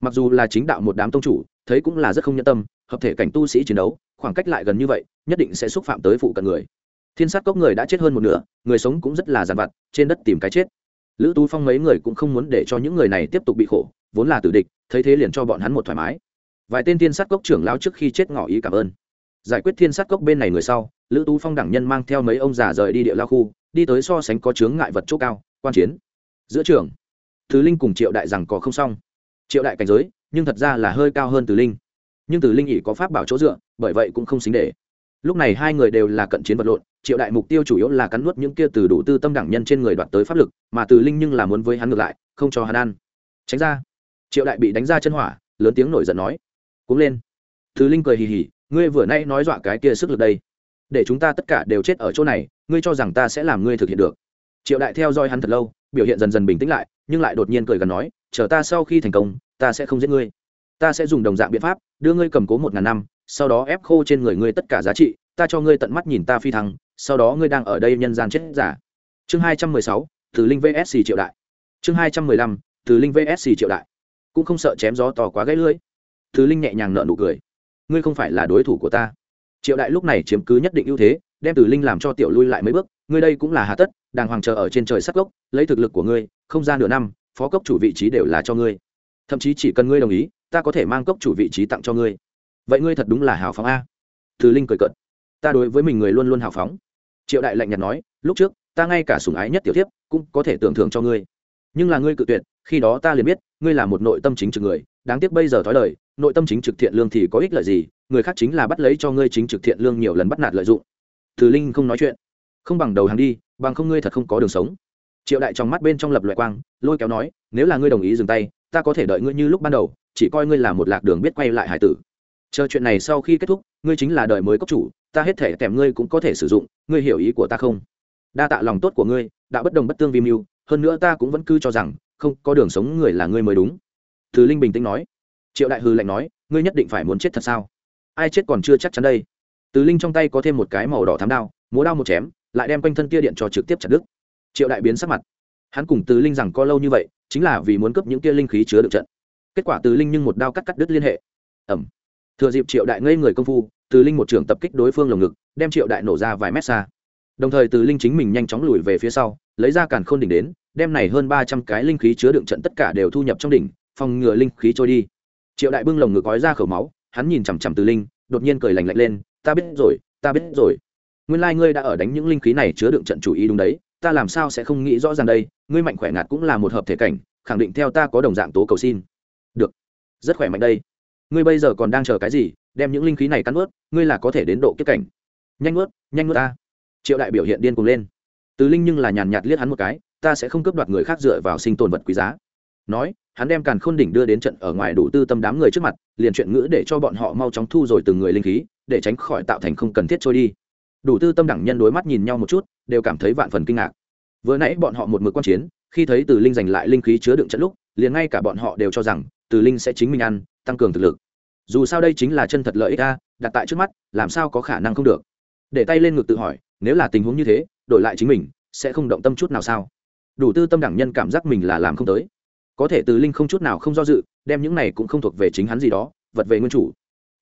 Mặc dù là chính đạo một đám tông chủ, thấy cũng là rất không nhân tâm, hợp thể cảnh tu sĩ chiến đấu, khoảng cách lại gần như vậy, nhất định sẽ xúc phạm tới phụ cận người. Thiên sát cốc người đã chết hơn một nửa, người sống cũng rất là giàn vặt, trên đất tìm cái chết lữ tú phong mấy người cũng không muốn để cho những người này tiếp tục bị khổ, vốn là tử địch, thấy thế liền cho bọn hắn một thoải mái. Vài tên thiên sát cốc trưởng lao trước khi chết ngỏ ý cảm ơn. Giải quyết thiên sát cốc bên này người sau, lữ tú phong đẳng nhân mang theo mấy ông già rời đi địa lao khu, đi tới so sánh có chướng ngại vật chỗ cao, quan chiến. Giữa trường, từ linh cùng triệu đại rằng có không xong. Triệu đại cảnh giới, nhưng thật ra là hơi cao hơn từ linh. Nhưng từ linh ỉ có pháp bảo chỗ dựa, bởi vậy cũng không xính để lúc này hai người đều là cận chiến vật lộn, triệu đại mục tiêu chủ yếu là cắn nuốt những kia từ đủ tư tâm đẳng nhân trên người đoạt tới pháp lực, mà từ linh nhưng là muốn với hắn ngược lại, không cho hắn ăn. Tránh ra. Triệu đại bị đánh ra chân hỏa, lớn tiếng nổi giận nói. Cúng lên. Từ linh cười hì hì, ngươi vừa nay nói dọa cái kia sức lực đây. Để chúng ta tất cả đều chết ở chỗ này, ngươi cho rằng ta sẽ làm ngươi thực hiện được. Triệu đại theo dõi hắn thật lâu, biểu hiện dần dần bình tĩnh lại, nhưng lại đột nhiên cười gần nói, chờ ta sau khi thành công, ta sẽ không giết ngươi ta sẽ dùng đồng dạng biện pháp, đưa ngươi cầm cố một ngàn năm, sau đó ép khô trên người ngươi tất cả giá trị, ta cho ngươi tận mắt nhìn ta phi thăng, sau đó ngươi đang ở đây nhân gian chết giả. Chương hai trăm mười sáu từ linh vsc triệu đại. Chương hai trăm mười lăm từ linh vsc triệu đại. Cũng không sợ chém gió to quá gãy lưỡi. Thứ linh nhẹ nhàng nợ nụ cười. Ngươi không phải là đối thủ của ta. Triệu đại lúc này chiếm cứ nhất định ưu thế, đem tử linh làm cho tiểu lui lại mấy bước, ngươi đây cũng là hà tất, đàng hoàng chờ ở trên trời sắt gốc, lấy thực lực của ngươi, không ra nửa năm, phó cốc chủ vị trí đều là cho ngươi. Thậm chí chỉ cần ngươi đồng ý ta có thể mang cốc chủ vị trí tặng cho ngươi. Vậy ngươi thật đúng là hào phóng a. Từ linh cười cợt. Ta đối với mình người luôn luôn hào phóng. Triệu đại lạnh nhạt nói, lúc trước, ta ngay cả sủng ái nhất tiểu thiếp cũng có thể tưởng thưởng cho ngươi. Nhưng là ngươi cự tuyệt, khi đó ta liền biết, ngươi là một nội tâm chính trực người. Đáng tiếc bây giờ thói lời, nội tâm chính trực thiện lương thì có ích lợi gì, người khác chính là bắt lấy cho ngươi chính trực thiện lương nhiều lần bắt nạt lợi dụng. Từ linh không nói chuyện. Không bằng đầu hàng đi, bằng không ngươi thật không có đường sống. Triệu đại trong mắt bên trong lập loại quang, lôi kéo nói, nếu là ngươi đồng ý dừng tay, ta có thể đợi ngươi như lúc ban đầu chỉ coi ngươi là một lạc đường biết quay lại hải tử. Chờ chuyện này sau khi kết thúc, ngươi chính là đời mới cốc chủ, ta hết thể kèm ngươi cũng có thể sử dụng, ngươi hiểu ý của ta không? Đa tạ lòng tốt của ngươi, đã bất đồng bất tương vi mưu, hơn nữa ta cũng vẫn cứ cho rằng, không có đường sống người là ngươi mới đúng. Thứ linh bình tĩnh nói. Triệu đại hư lạnh nói, ngươi nhất định phải muốn chết thật sao? Ai chết còn chưa chắc chắn đây. Từ linh trong tay có thêm một cái màu đỏ thám đao, múa đao một chém, lại đem quanh thân tia điện cho trực tiếp chặt đứt. Triệu đại biến sắc mặt. Hắn cùng từ linh rằng có lâu như vậy, chính là vì muốn cấp những tia linh khí chứa được trận kết quả từ linh nhưng một đao cắt cắt đứt liên hệ. Ẩm thừa dịp triệu đại ngây người công phu, từ linh một trường tập kích đối phương lồng ngực, đem triệu đại nổ ra vài mét xa. Đồng thời từ linh chính mình nhanh chóng lùi về phía sau, lấy ra càn khôn đỉnh đến, đem này hơn ba trăm cái linh khí chứa đựng trận tất cả đều thu nhập trong đỉnh, phòng ngừa linh khí trôi đi. Triệu đại bưng lồng ngực gói ra khẩu máu, hắn nhìn chằm chằm từ linh, đột nhiên cười lành lạnh lên, ta biết rồi, ta biết rồi. Nguyên lai、like、ngươi đã ở đánh những linh khí này chứa đựng trận chủ ý đúng đấy, ta làm sao sẽ không nghĩ rõ ràng đây, ngươi mạnh khỏe ngạt cũng là một hợp thể cảnh, khẳng định theo ta có đồng dạng tố cầu xin được. Rất khỏe mạnh đây. Ngươi bây giờ còn đang chờ cái gì? Đem những linh khí này cắn ướt ngươi là có thể đến độ kiếp cảnh. Nhanh ướt nhanh ướt ta. Triệu đại biểu hiện điên cuồng lên. Từ linh nhưng là nhàn nhạt liếc hắn một cái, ta sẽ không cướp đoạt người khác dựa vào sinh tồn vật quý giá. Nói, hắn đem càn khôn đỉnh đưa đến trận ở ngoài đủ tư tâm đám người trước mặt, liền chuyện ngữ để cho bọn họ mau chóng thu rồi từng người linh khí, để tránh khỏi tạo thành không cần thiết trôi đi. Đủ tư tâm đẳng nhân đối mắt nhìn nhau một chút, đều cảm thấy vạn phần kinh ngạc. Vừa nãy bọn họ một mực quan chiến, khi thấy từ linh giành lại linh khí chứa đựng trận lúc, liền ngay cả bọn họ đều cho rằng từ linh sẽ chính mình ăn, tăng cường thực lực. Dù sao đây chính là chân thật lợi ích a, đặt tại trước mắt, làm sao có khả năng không được? Để tay lên ngực tự hỏi, nếu là tình huống như thế, đổi lại chính mình, sẽ không động tâm chút nào sao? Đủ tư tâm đẳng nhân cảm giác mình là làm không tới. Có thể từ linh không chút nào không do dự, đem những này cũng không thuộc về chính hắn gì đó, vật về nguyên chủ.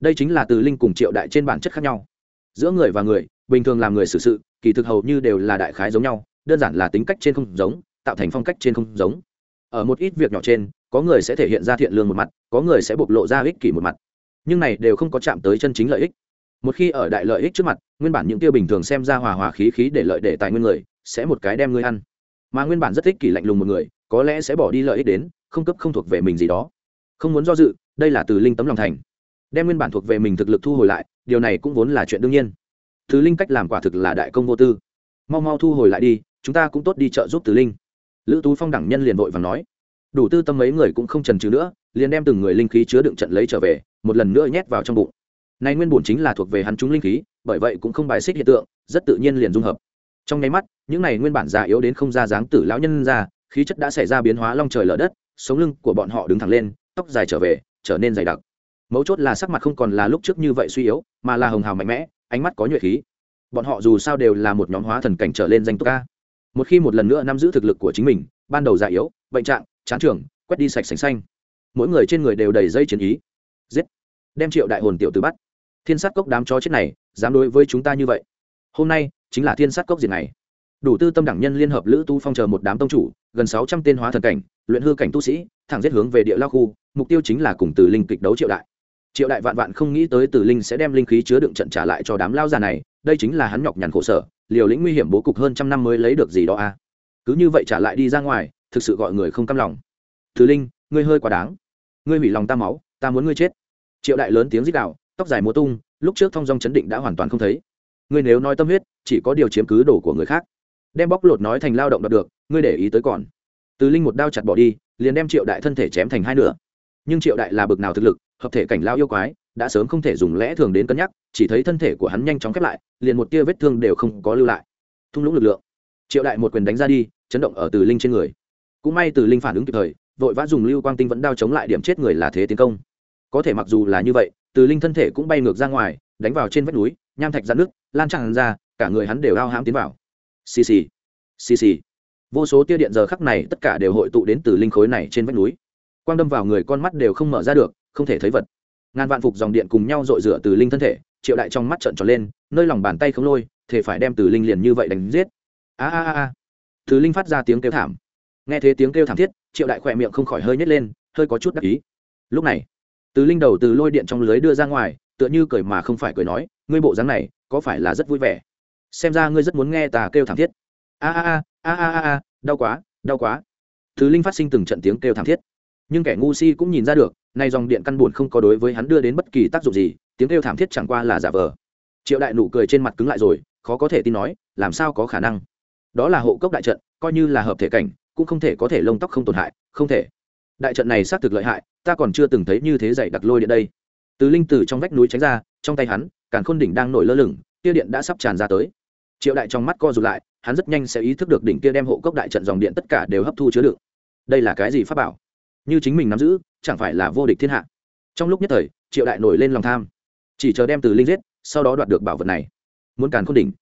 Đây chính là từ linh cùng triệu đại trên bản chất khác nhau. Giữa người và người, bình thường làm người xử sự, kỳ thực hầu như đều là đại khái giống nhau, đơn giản là tính cách trên không giống, tạo thành phong cách trên không giống. Ở một ít việc nhỏ trên có người sẽ thể hiện ra thiện lương một mặt, có người sẽ bộc lộ ra ích kỷ một mặt. Nhưng này đều không có chạm tới chân chính lợi ích. Một khi ở đại lợi ích trước mặt, nguyên bản những tiêu bình thường xem ra hòa hòa khí khí để lợi để tài nguyên người, sẽ một cái đem ngươi ăn. Mà nguyên bản rất ích kỷ lạnh lùng một người, có lẽ sẽ bỏ đi lợi ích đến, không cấp không thuộc về mình gì đó. Không muốn do dự, đây là từ linh tấm lòng thành. Đem nguyên bản thuộc về mình thực lực thu hồi lại, điều này cũng vốn là chuyện đương nhiên. Từ linh cách làm quả thực là đại công vô tư. Mau mau thu hồi lại đi, chúng ta cũng tốt đi chợ giúp từ linh. Lữ tú phong đẳng nhân liền vội và nói đủ tư tâm mấy người cũng không trần trừ nữa, liền đem từng người linh khí chứa đựng trận lấy trở về, một lần nữa nhét vào trong bụng. Này nguyên bổn chính là thuộc về hắn chúng linh khí, bởi vậy cũng không bài xích hiện tượng, rất tự nhiên liền dung hợp. Trong nháy mắt, những này nguyên bản già yếu đến không ra dáng tử lão nhân ra, khí chất đã xảy ra biến hóa long trời lở đất, sống lưng của bọn họ đứng thẳng lên, tóc dài trở về, trở nên dày đặc. Mấu chốt là sắc mặt không còn là lúc trước như vậy suy yếu, mà là hồng hào mạnh mẽ, ánh mắt có nhuệ khí. Bọn họ dù sao đều là một nhóm hóa thần cảnh trở lên danh túc ca. Một khi một lần nữa nắm giữ thực lực của chính mình, ban đầu già yếu, bệnh trạng chán trường, quét đi sạch sành xanh. Mỗi người trên người đều đầy dây chiến ý. Giết! Đem triệu đại hồn tiểu từ bắt. Thiên sát cốc đám chó chết này, dám đối với chúng ta như vậy. Hôm nay, chính là thiên sát cốc diệt này. Đủ tư tâm đẳng nhân liên hợp lữ tu phong chờ một đám tông chủ, gần sáu trăm tên hóa thần cảnh, luyện hư cảnh tu sĩ, thẳng giết hướng về địa lao khu, mục tiêu chính là cùng từ linh kịch đấu triệu đại. Triệu đại vạn vạn không nghĩ tới từ linh sẽ đem linh khí chứa đựng trận trả lại cho đám lao già này, đây chính là hắn nhọc nhằn khổ sở, liều lĩnh nguy hiểm bố cục hơn trăm năm mới lấy được gì đó a. À. cứ như vậy trả lại đi ra ngoài thực sự gọi người không căm lòng. Từ linh, ngươi hơi quá đáng. Ngươi hủy lòng ta máu, ta muốn ngươi chết. Triệu đại lớn tiếng rít đạo tóc dài múa tung, lúc trước thong dong chấn định đã hoàn toàn không thấy. Ngươi nếu nói tâm huyết, chỉ có điều chiếm cứ đồ của người khác. Đem bóc lột nói thành lao động đạt được, ngươi để ý tới còn. Từ linh một đao chặt bỏ đi, liền đem triệu đại thân thể chém thành hai nửa. Nhưng triệu đại là bực nào thực lực, hợp thể cảnh lao yêu quái, đã sớm không thể dùng lẽ thường đến cân nhắc, chỉ thấy thân thể của hắn nhanh chóng khép lại, liền một tia vết thương đều không có lưu lại. Thung lũng lực lượng. Triệu đại một quyền đánh ra đi, chấn động ở từ linh trên người cũng may từ linh phản ứng kịp thời, vội vã dùng lưu quang tinh vẫn đao chống lại điểm chết người là thế tiến công. Có thể mặc dù là như vậy, từ linh thân thể cũng bay ngược ra ngoài, đánh vào trên vách núi, nham thạch ra nước lan tràn ra, cả người hắn đều ao hãm tiến vào. Xì xì xì xì. Vô số tia điện giờ khắc này tất cả đều hội tụ đến từ linh khối này trên vách núi. Quang đâm vào người con mắt đều không mở ra được, không thể thấy vật. Ngàn vạn phục dòng điện cùng nhau dội rửa từ linh thân thể, triệu đại trong mắt trợn tròn lên, nơi lòng bàn tay không lôi thể phải đem từ linh liền như vậy đánh giết. A a a. Từ linh phát ra tiếng kêu thảm nghe thấy tiếng kêu thảm thiết, triệu đại khỏe miệng không khỏi hơi nhét lên, hơi có chút đắc ý. Lúc này, từ linh đầu từ lôi điện trong lưới đưa ra ngoài, tựa như cười mà không phải cười nói, ngươi bộ dáng này, có phải là rất vui vẻ? Xem ra ngươi rất muốn nghe ta kêu thảm thiết. A a a a a a, đau quá đau quá. Từ linh phát sinh từng trận tiếng kêu thảm thiết. Nhưng kẻ ngu si cũng nhìn ra được, nay dòng điện căn buồn không có đối với hắn đưa đến bất kỳ tác dụng gì, tiếng kêu thảm thiết chẳng qua là giả vờ. Triệu đại nụ cười trên mặt cứng lại rồi, khó có thể tin nói, làm sao có khả năng? Đó là hộ cốc đại trận, coi như là hợp thể cảnh cũng không thể có thể lông tóc không tổn hại, không thể. Đại trận này xác thực lợi hại, ta còn chưa từng thấy như thế dày đặc lôi điện đây. Từ linh từ trong vách núi tránh ra, trong tay hắn, càn khôn đỉnh đang nổi lơ lửng, tia điện đã sắp tràn ra tới. Triệu đại trong mắt co rụt lại, hắn rất nhanh sẽ ý thức được đỉnh kia đem hộ cốc đại trận dòng điện tất cả đều hấp thu chứa đựng. Đây là cái gì pháp bảo? Như chính mình nắm giữ, chẳng phải là vô địch thiên hạ? Trong lúc nhất thời, triệu đại nổi lên lòng tham. Chỉ chờ đem từ linh giết, sau đó đoạt được bảo vật này. Muốn càn khôn đỉnh.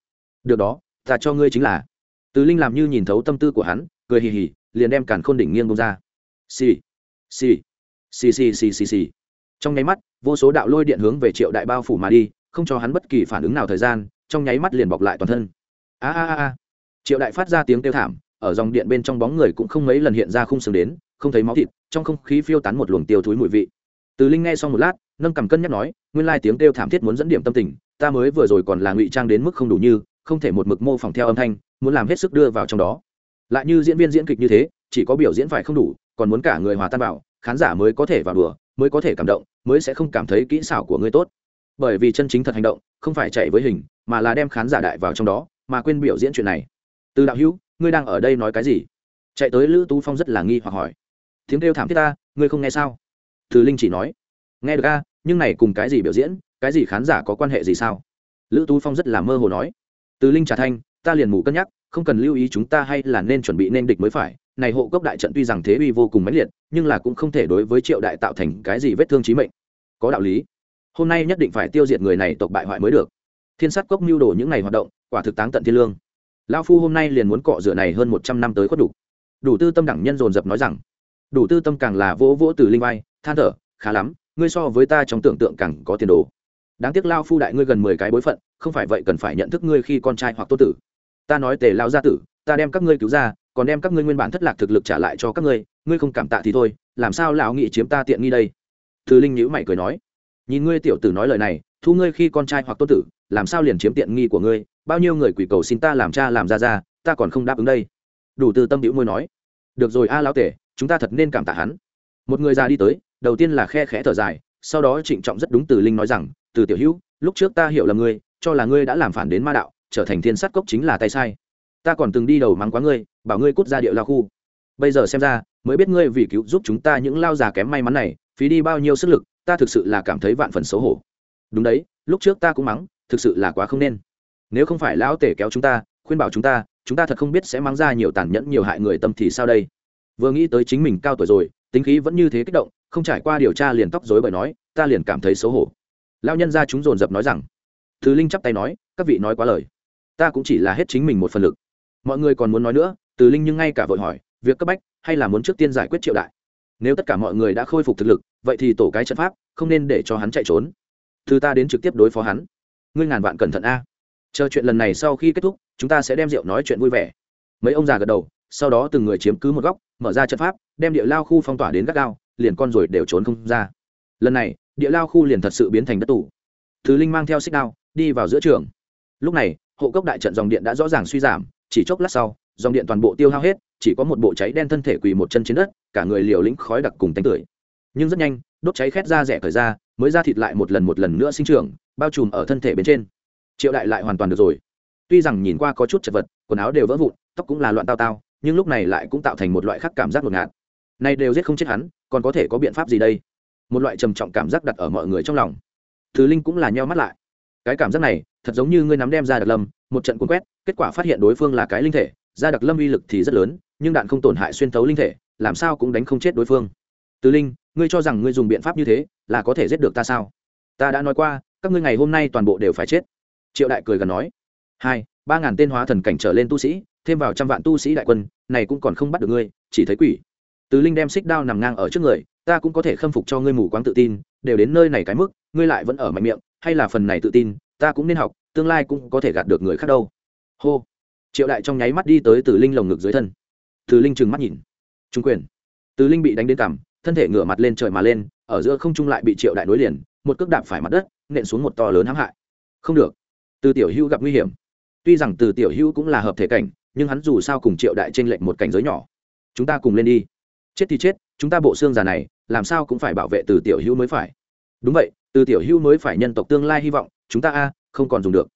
Được đó, ta cho ngươi chính là. Từ linh làm như nhìn thấu tâm tư của hắn cười hì hì, liền đem càn khôn đỉnh nghiêng bông ra. Xì xì xì xì xì xì xì. Trong nháy mắt, vô số đạo lôi điện hướng về triệu đại bao phủ mà đi, không cho hắn bất kỳ phản ứng nào thời gian, trong nháy mắt liền bọc lại toàn thân. A a a triệu đại phát ra tiếng kêu thảm, ở dòng điện bên trong bóng người cũng không mấy lần hiện ra khung sừng đến, không thấy máu thịt, trong không khí phiêu tán một luồng tiêu thúi mùi vị. Từ linh nghe xong một lát, nâng cầm cân nhắc nói, nguyên lai tiếng kêu thảm thiết muốn dẫn điểm tâm tình, ta mới vừa rồi còn là ngụy trang đến mức không đủ như, không thể một mực mô phỏng theo âm thanh, muốn làm hết sức đưa vào trong đó lại như diễn viên diễn kịch như thế, chỉ có biểu diễn phải không đủ, còn muốn cả người hòa tan vào, khán giả mới có thể vào đùa, mới có thể cảm động, mới sẽ không cảm thấy kỹ xảo của ngươi tốt. Bởi vì chân chính thật hành động, không phải chạy với hình, mà là đem khán giả đại vào trong đó, mà quên biểu diễn chuyện này. Từ đạo hữu, ngươi đang ở đây nói cái gì? Chạy tới lữ tú phong rất là nghi hoặc hỏi. Tiếng kêu thảm thiết ta, ngươi không nghe sao? Từ linh chỉ nói. Nghe được a, nhưng này cùng cái gì biểu diễn, cái gì khán giả có quan hệ gì sao? Lữ tú phong rất là mơ hồ nói. Từ linh trả thanh, ta liền mù cân nhắc không cần lưu ý chúng ta hay là nên chuẩn bị nên địch mới phải. Này hộ cốc đại trận tuy rằng thế uy vô cùng mãnh liệt, nhưng là cũng không thể đối với triệu đại tạo thành cái gì vết thương chí mệnh. Có đạo lý. Hôm nay nhất định phải tiêu diệt người này, tộc bại hoại mới được. Thiên sát cốc mưu đồ những ngày hoạt động, quả thực táng tận thiên lương. Lao phu hôm nay liền muốn cọ rửa này hơn một trăm năm tới khuất đủ. Đủ tư tâm đẳng nhân dồn dập nói rằng, đủ tư tâm càng là vỗ vỗ từ linh vai, than thở, khá lắm, ngươi so với ta trong tưởng tượng càng có tiền đồ. Đáng tiếc lao phu đại ngươi gần mười cái bối phận, không phải vậy cần phải nhận thức ngươi khi con trai hoặc tô tử ta nói tề lao gia tử, ta đem các ngươi cứu ra, còn đem các ngươi nguyên bản thất lạc thực lực trả lại cho các ngươi ngươi không cảm tạ thì thôi, làm sao lão nghị chiếm ta tiện nghi đây? Từ linh nhữ mày cười nói. Nhìn ngươi tiểu tử nói lời này, thu ngươi khi con trai hoặc tôn tử, làm sao liền chiếm tiện nghi của ngươi, bao nhiêu người quỷ cầu xin ta làm cha làm ra ra ta còn không đáp ứng đây. Đủ từ tâm hữu môi nói. Được rồi a lão tể, chúng ta thật nên cảm tạ hắn. Một người già đi tới, đầu tiên là khe khẽ thở dài, sau đó trịnh trọng rất đúng từ linh nói rằng, từ tiểu hữu, lúc trước ta hiểu là ngươi, cho là ngươi đã làm phản đến ma đạo trở thành thiên sát cốc chính là tay sai. Ta còn từng đi đầu mắng quá ngươi, bảo ngươi cút ra điệu lao khu. Bây giờ xem ra, mới biết ngươi vì cứu giúp chúng ta những lao già kém may mắn này, phí đi bao nhiêu sức lực, ta thực sự là cảm thấy vạn phần xấu hổ. Đúng đấy, lúc trước ta cũng mắng, thực sự là quá không nên. Nếu không phải lão tể kéo chúng ta, khuyên bảo chúng ta chúng ta thật không biết sẽ mắng ra nhiều tàn nhẫn nhiều hại người tâm thì sao đây? Vừa nghĩ tới chính mình cao tuổi rồi, tính khí vẫn như thế kích động, không trải qua điều tra liền tóc dối bởi nói, ta liền cảm thấy xấu hổ. Lao nhân ra chúng dồn dập nói rằng, thứ linh chắp tay nói, các vị nói quá lời ta cũng chỉ là hết chính mình một phần lực. Mọi người còn muốn nói nữa, từ linh nhưng ngay cả vội hỏi, việc cấp bách, hay là muốn trước tiên giải quyết triệu đại? Nếu tất cả mọi người đã khôi phục thực lực, vậy thì tổ cái trận pháp, không nên để cho hắn chạy trốn. Từ ta đến trực tiếp đối phó hắn. Ngươi ngàn vạn cẩn thận a. Chờ chuyện lần này sau khi kết thúc, chúng ta sẽ đem rượu nói chuyện vui vẻ. Mấy ông già gật đầu, sau đó từng người chiếm cứ một góc, mở ra trận pháp, đem địa lao khu phong tỏa đến gắt gao, liền con rồi đều trốn không ra. Lần này, địa lao khu liền thật sự biến thành đất tủ thứ linh mang theo xích đao, đi vào giữa trường lúc này, hộ cốc đại trận dòng điện đã rõ ràng suy giảm, chỉ chốc lát sau, dòng điện toàn bộ tiêu hao hết, chỉ có một bộ cháy đen thân thể quỳ một chân trên đất, cả người liều lĩnh khói đặc cùng tánh tưởi. Nhưng rất nhanh, đốt cháy khét ra rẻ thời ra, mới ra thịt lại một lần một lần nữa sinh trưởng, bao trùm ở thân thể bên trên. Triệu đại lại hoàn toàn được rồi. Tuy rằng nhìn qua có chút chật vật, quần áo đều vỡ vụn, tóc cũng là loạn tao tao, nhưng lúc này lại cũng tạo thành một loại khác cảm giác ngột ngạt. Này đều giết không chết hắn, còn có thể có biện pháp gì đây? Một loại trầm trọng cảm giác đặt ở mọi người trong lòng. Thứ linh cũng là nheo mắt lại. Cái cảm giác này thật giống như ngươi nắm đem ra đặc lâm, một trận cuốn quét, kết quả phát hiện đối phương là cái linh thể, ra đặc lâm uy lực thì rất lớn, nhưng đạn không tổn hại xuyên thấu linh thể, làm sao cũng đánh không chết đối phương. Từ linh, ngươi cho rằng ngươi dùng biện pháp như thế, là có thể giết được ta sao? Ta đã nói qua, các ngươi ngày hôm nay toàn bộ đều phải chết. Triệu đại cười gần nói. Hai, ba ngàn tên hóa thần cảnh trở lên tu sĩ, thêm vào trăm vạn tu sĩ đại quân, này cũng còn không bắt được ngươi, chỉ thấy quỷ. Từ linh đem xích đao nằm ngang ở trước người, ta cũng có thể khâm phục cho ngươi mù quáng tự tin, đều đến nơi này cái mức, ngươi lại vẫn ở mạnh miệng, hay là phần này tự tin ta cũng nên học, tương lai cũng có thể gạt được người khác đâu. Hô. Triệu đại trong nháy mắt đi tới từ linh lồng ngực dưới thân. Từ linh trừng mắt nhìn. Trung quyền. Từ linh bị đánh đến cằm, thân thể ngửa mặt lên trời mà lên, ở giữa không trung lại bị triệu đại nối liền, một cước đạp phải mặt đất, nện xuống một to lớn hãm hại. Không được. Từ tiểu hữu gặp nguy hiểm. Tuy rằng từ tiểu hữu cũng là hợp thể cảnh, nhưng hắn dù sao cùng triệu đại t r ê n lệch một cảnh giới nhỏ. Chúng ta cùng lên đi. Chết thì chết, chúng ta bộ xương già này, làm sao cũng phải bảo vệ từ tiểu hữu mới phải. Đúng vậy, từ tiểu hữu mới phải nhân tộc tương lai hy vọng chúng ta a, không còn dùng được.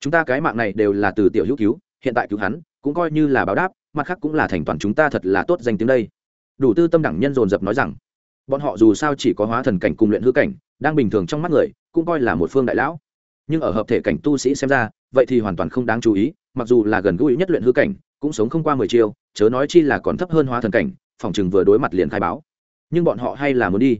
Chúng ta cái mạng này đều là từ tiểu hữu cứu, hiện tại cứu hắn, cũng coi như là báo đáp, mặt khác cũng là thành toàn chúng ta thật là tốt danh tiếng đây. Đủ tư tâm đẳng nhân dồn dập nói rằng. Bọn họ dù sao chỉ có hóa thần cảnh cùng luyện hư cảnh, đang bình thường trong mắt người, cũng coi là một phương đại lão. Nhưng ở hợp thể cảnh tu sĩ xem ra, vậy thì hoàn toàn không đáng chú ý, mặc dù là gần gũi nhất luyện hư cảnh, cũng sống không qua mười chiêu, chớ nói chi là còn thấp hơn hóa thần cảnh, phòng chừng vừa đối mặt liền khai báo. Nhưng bọn họ hay là muốn đi.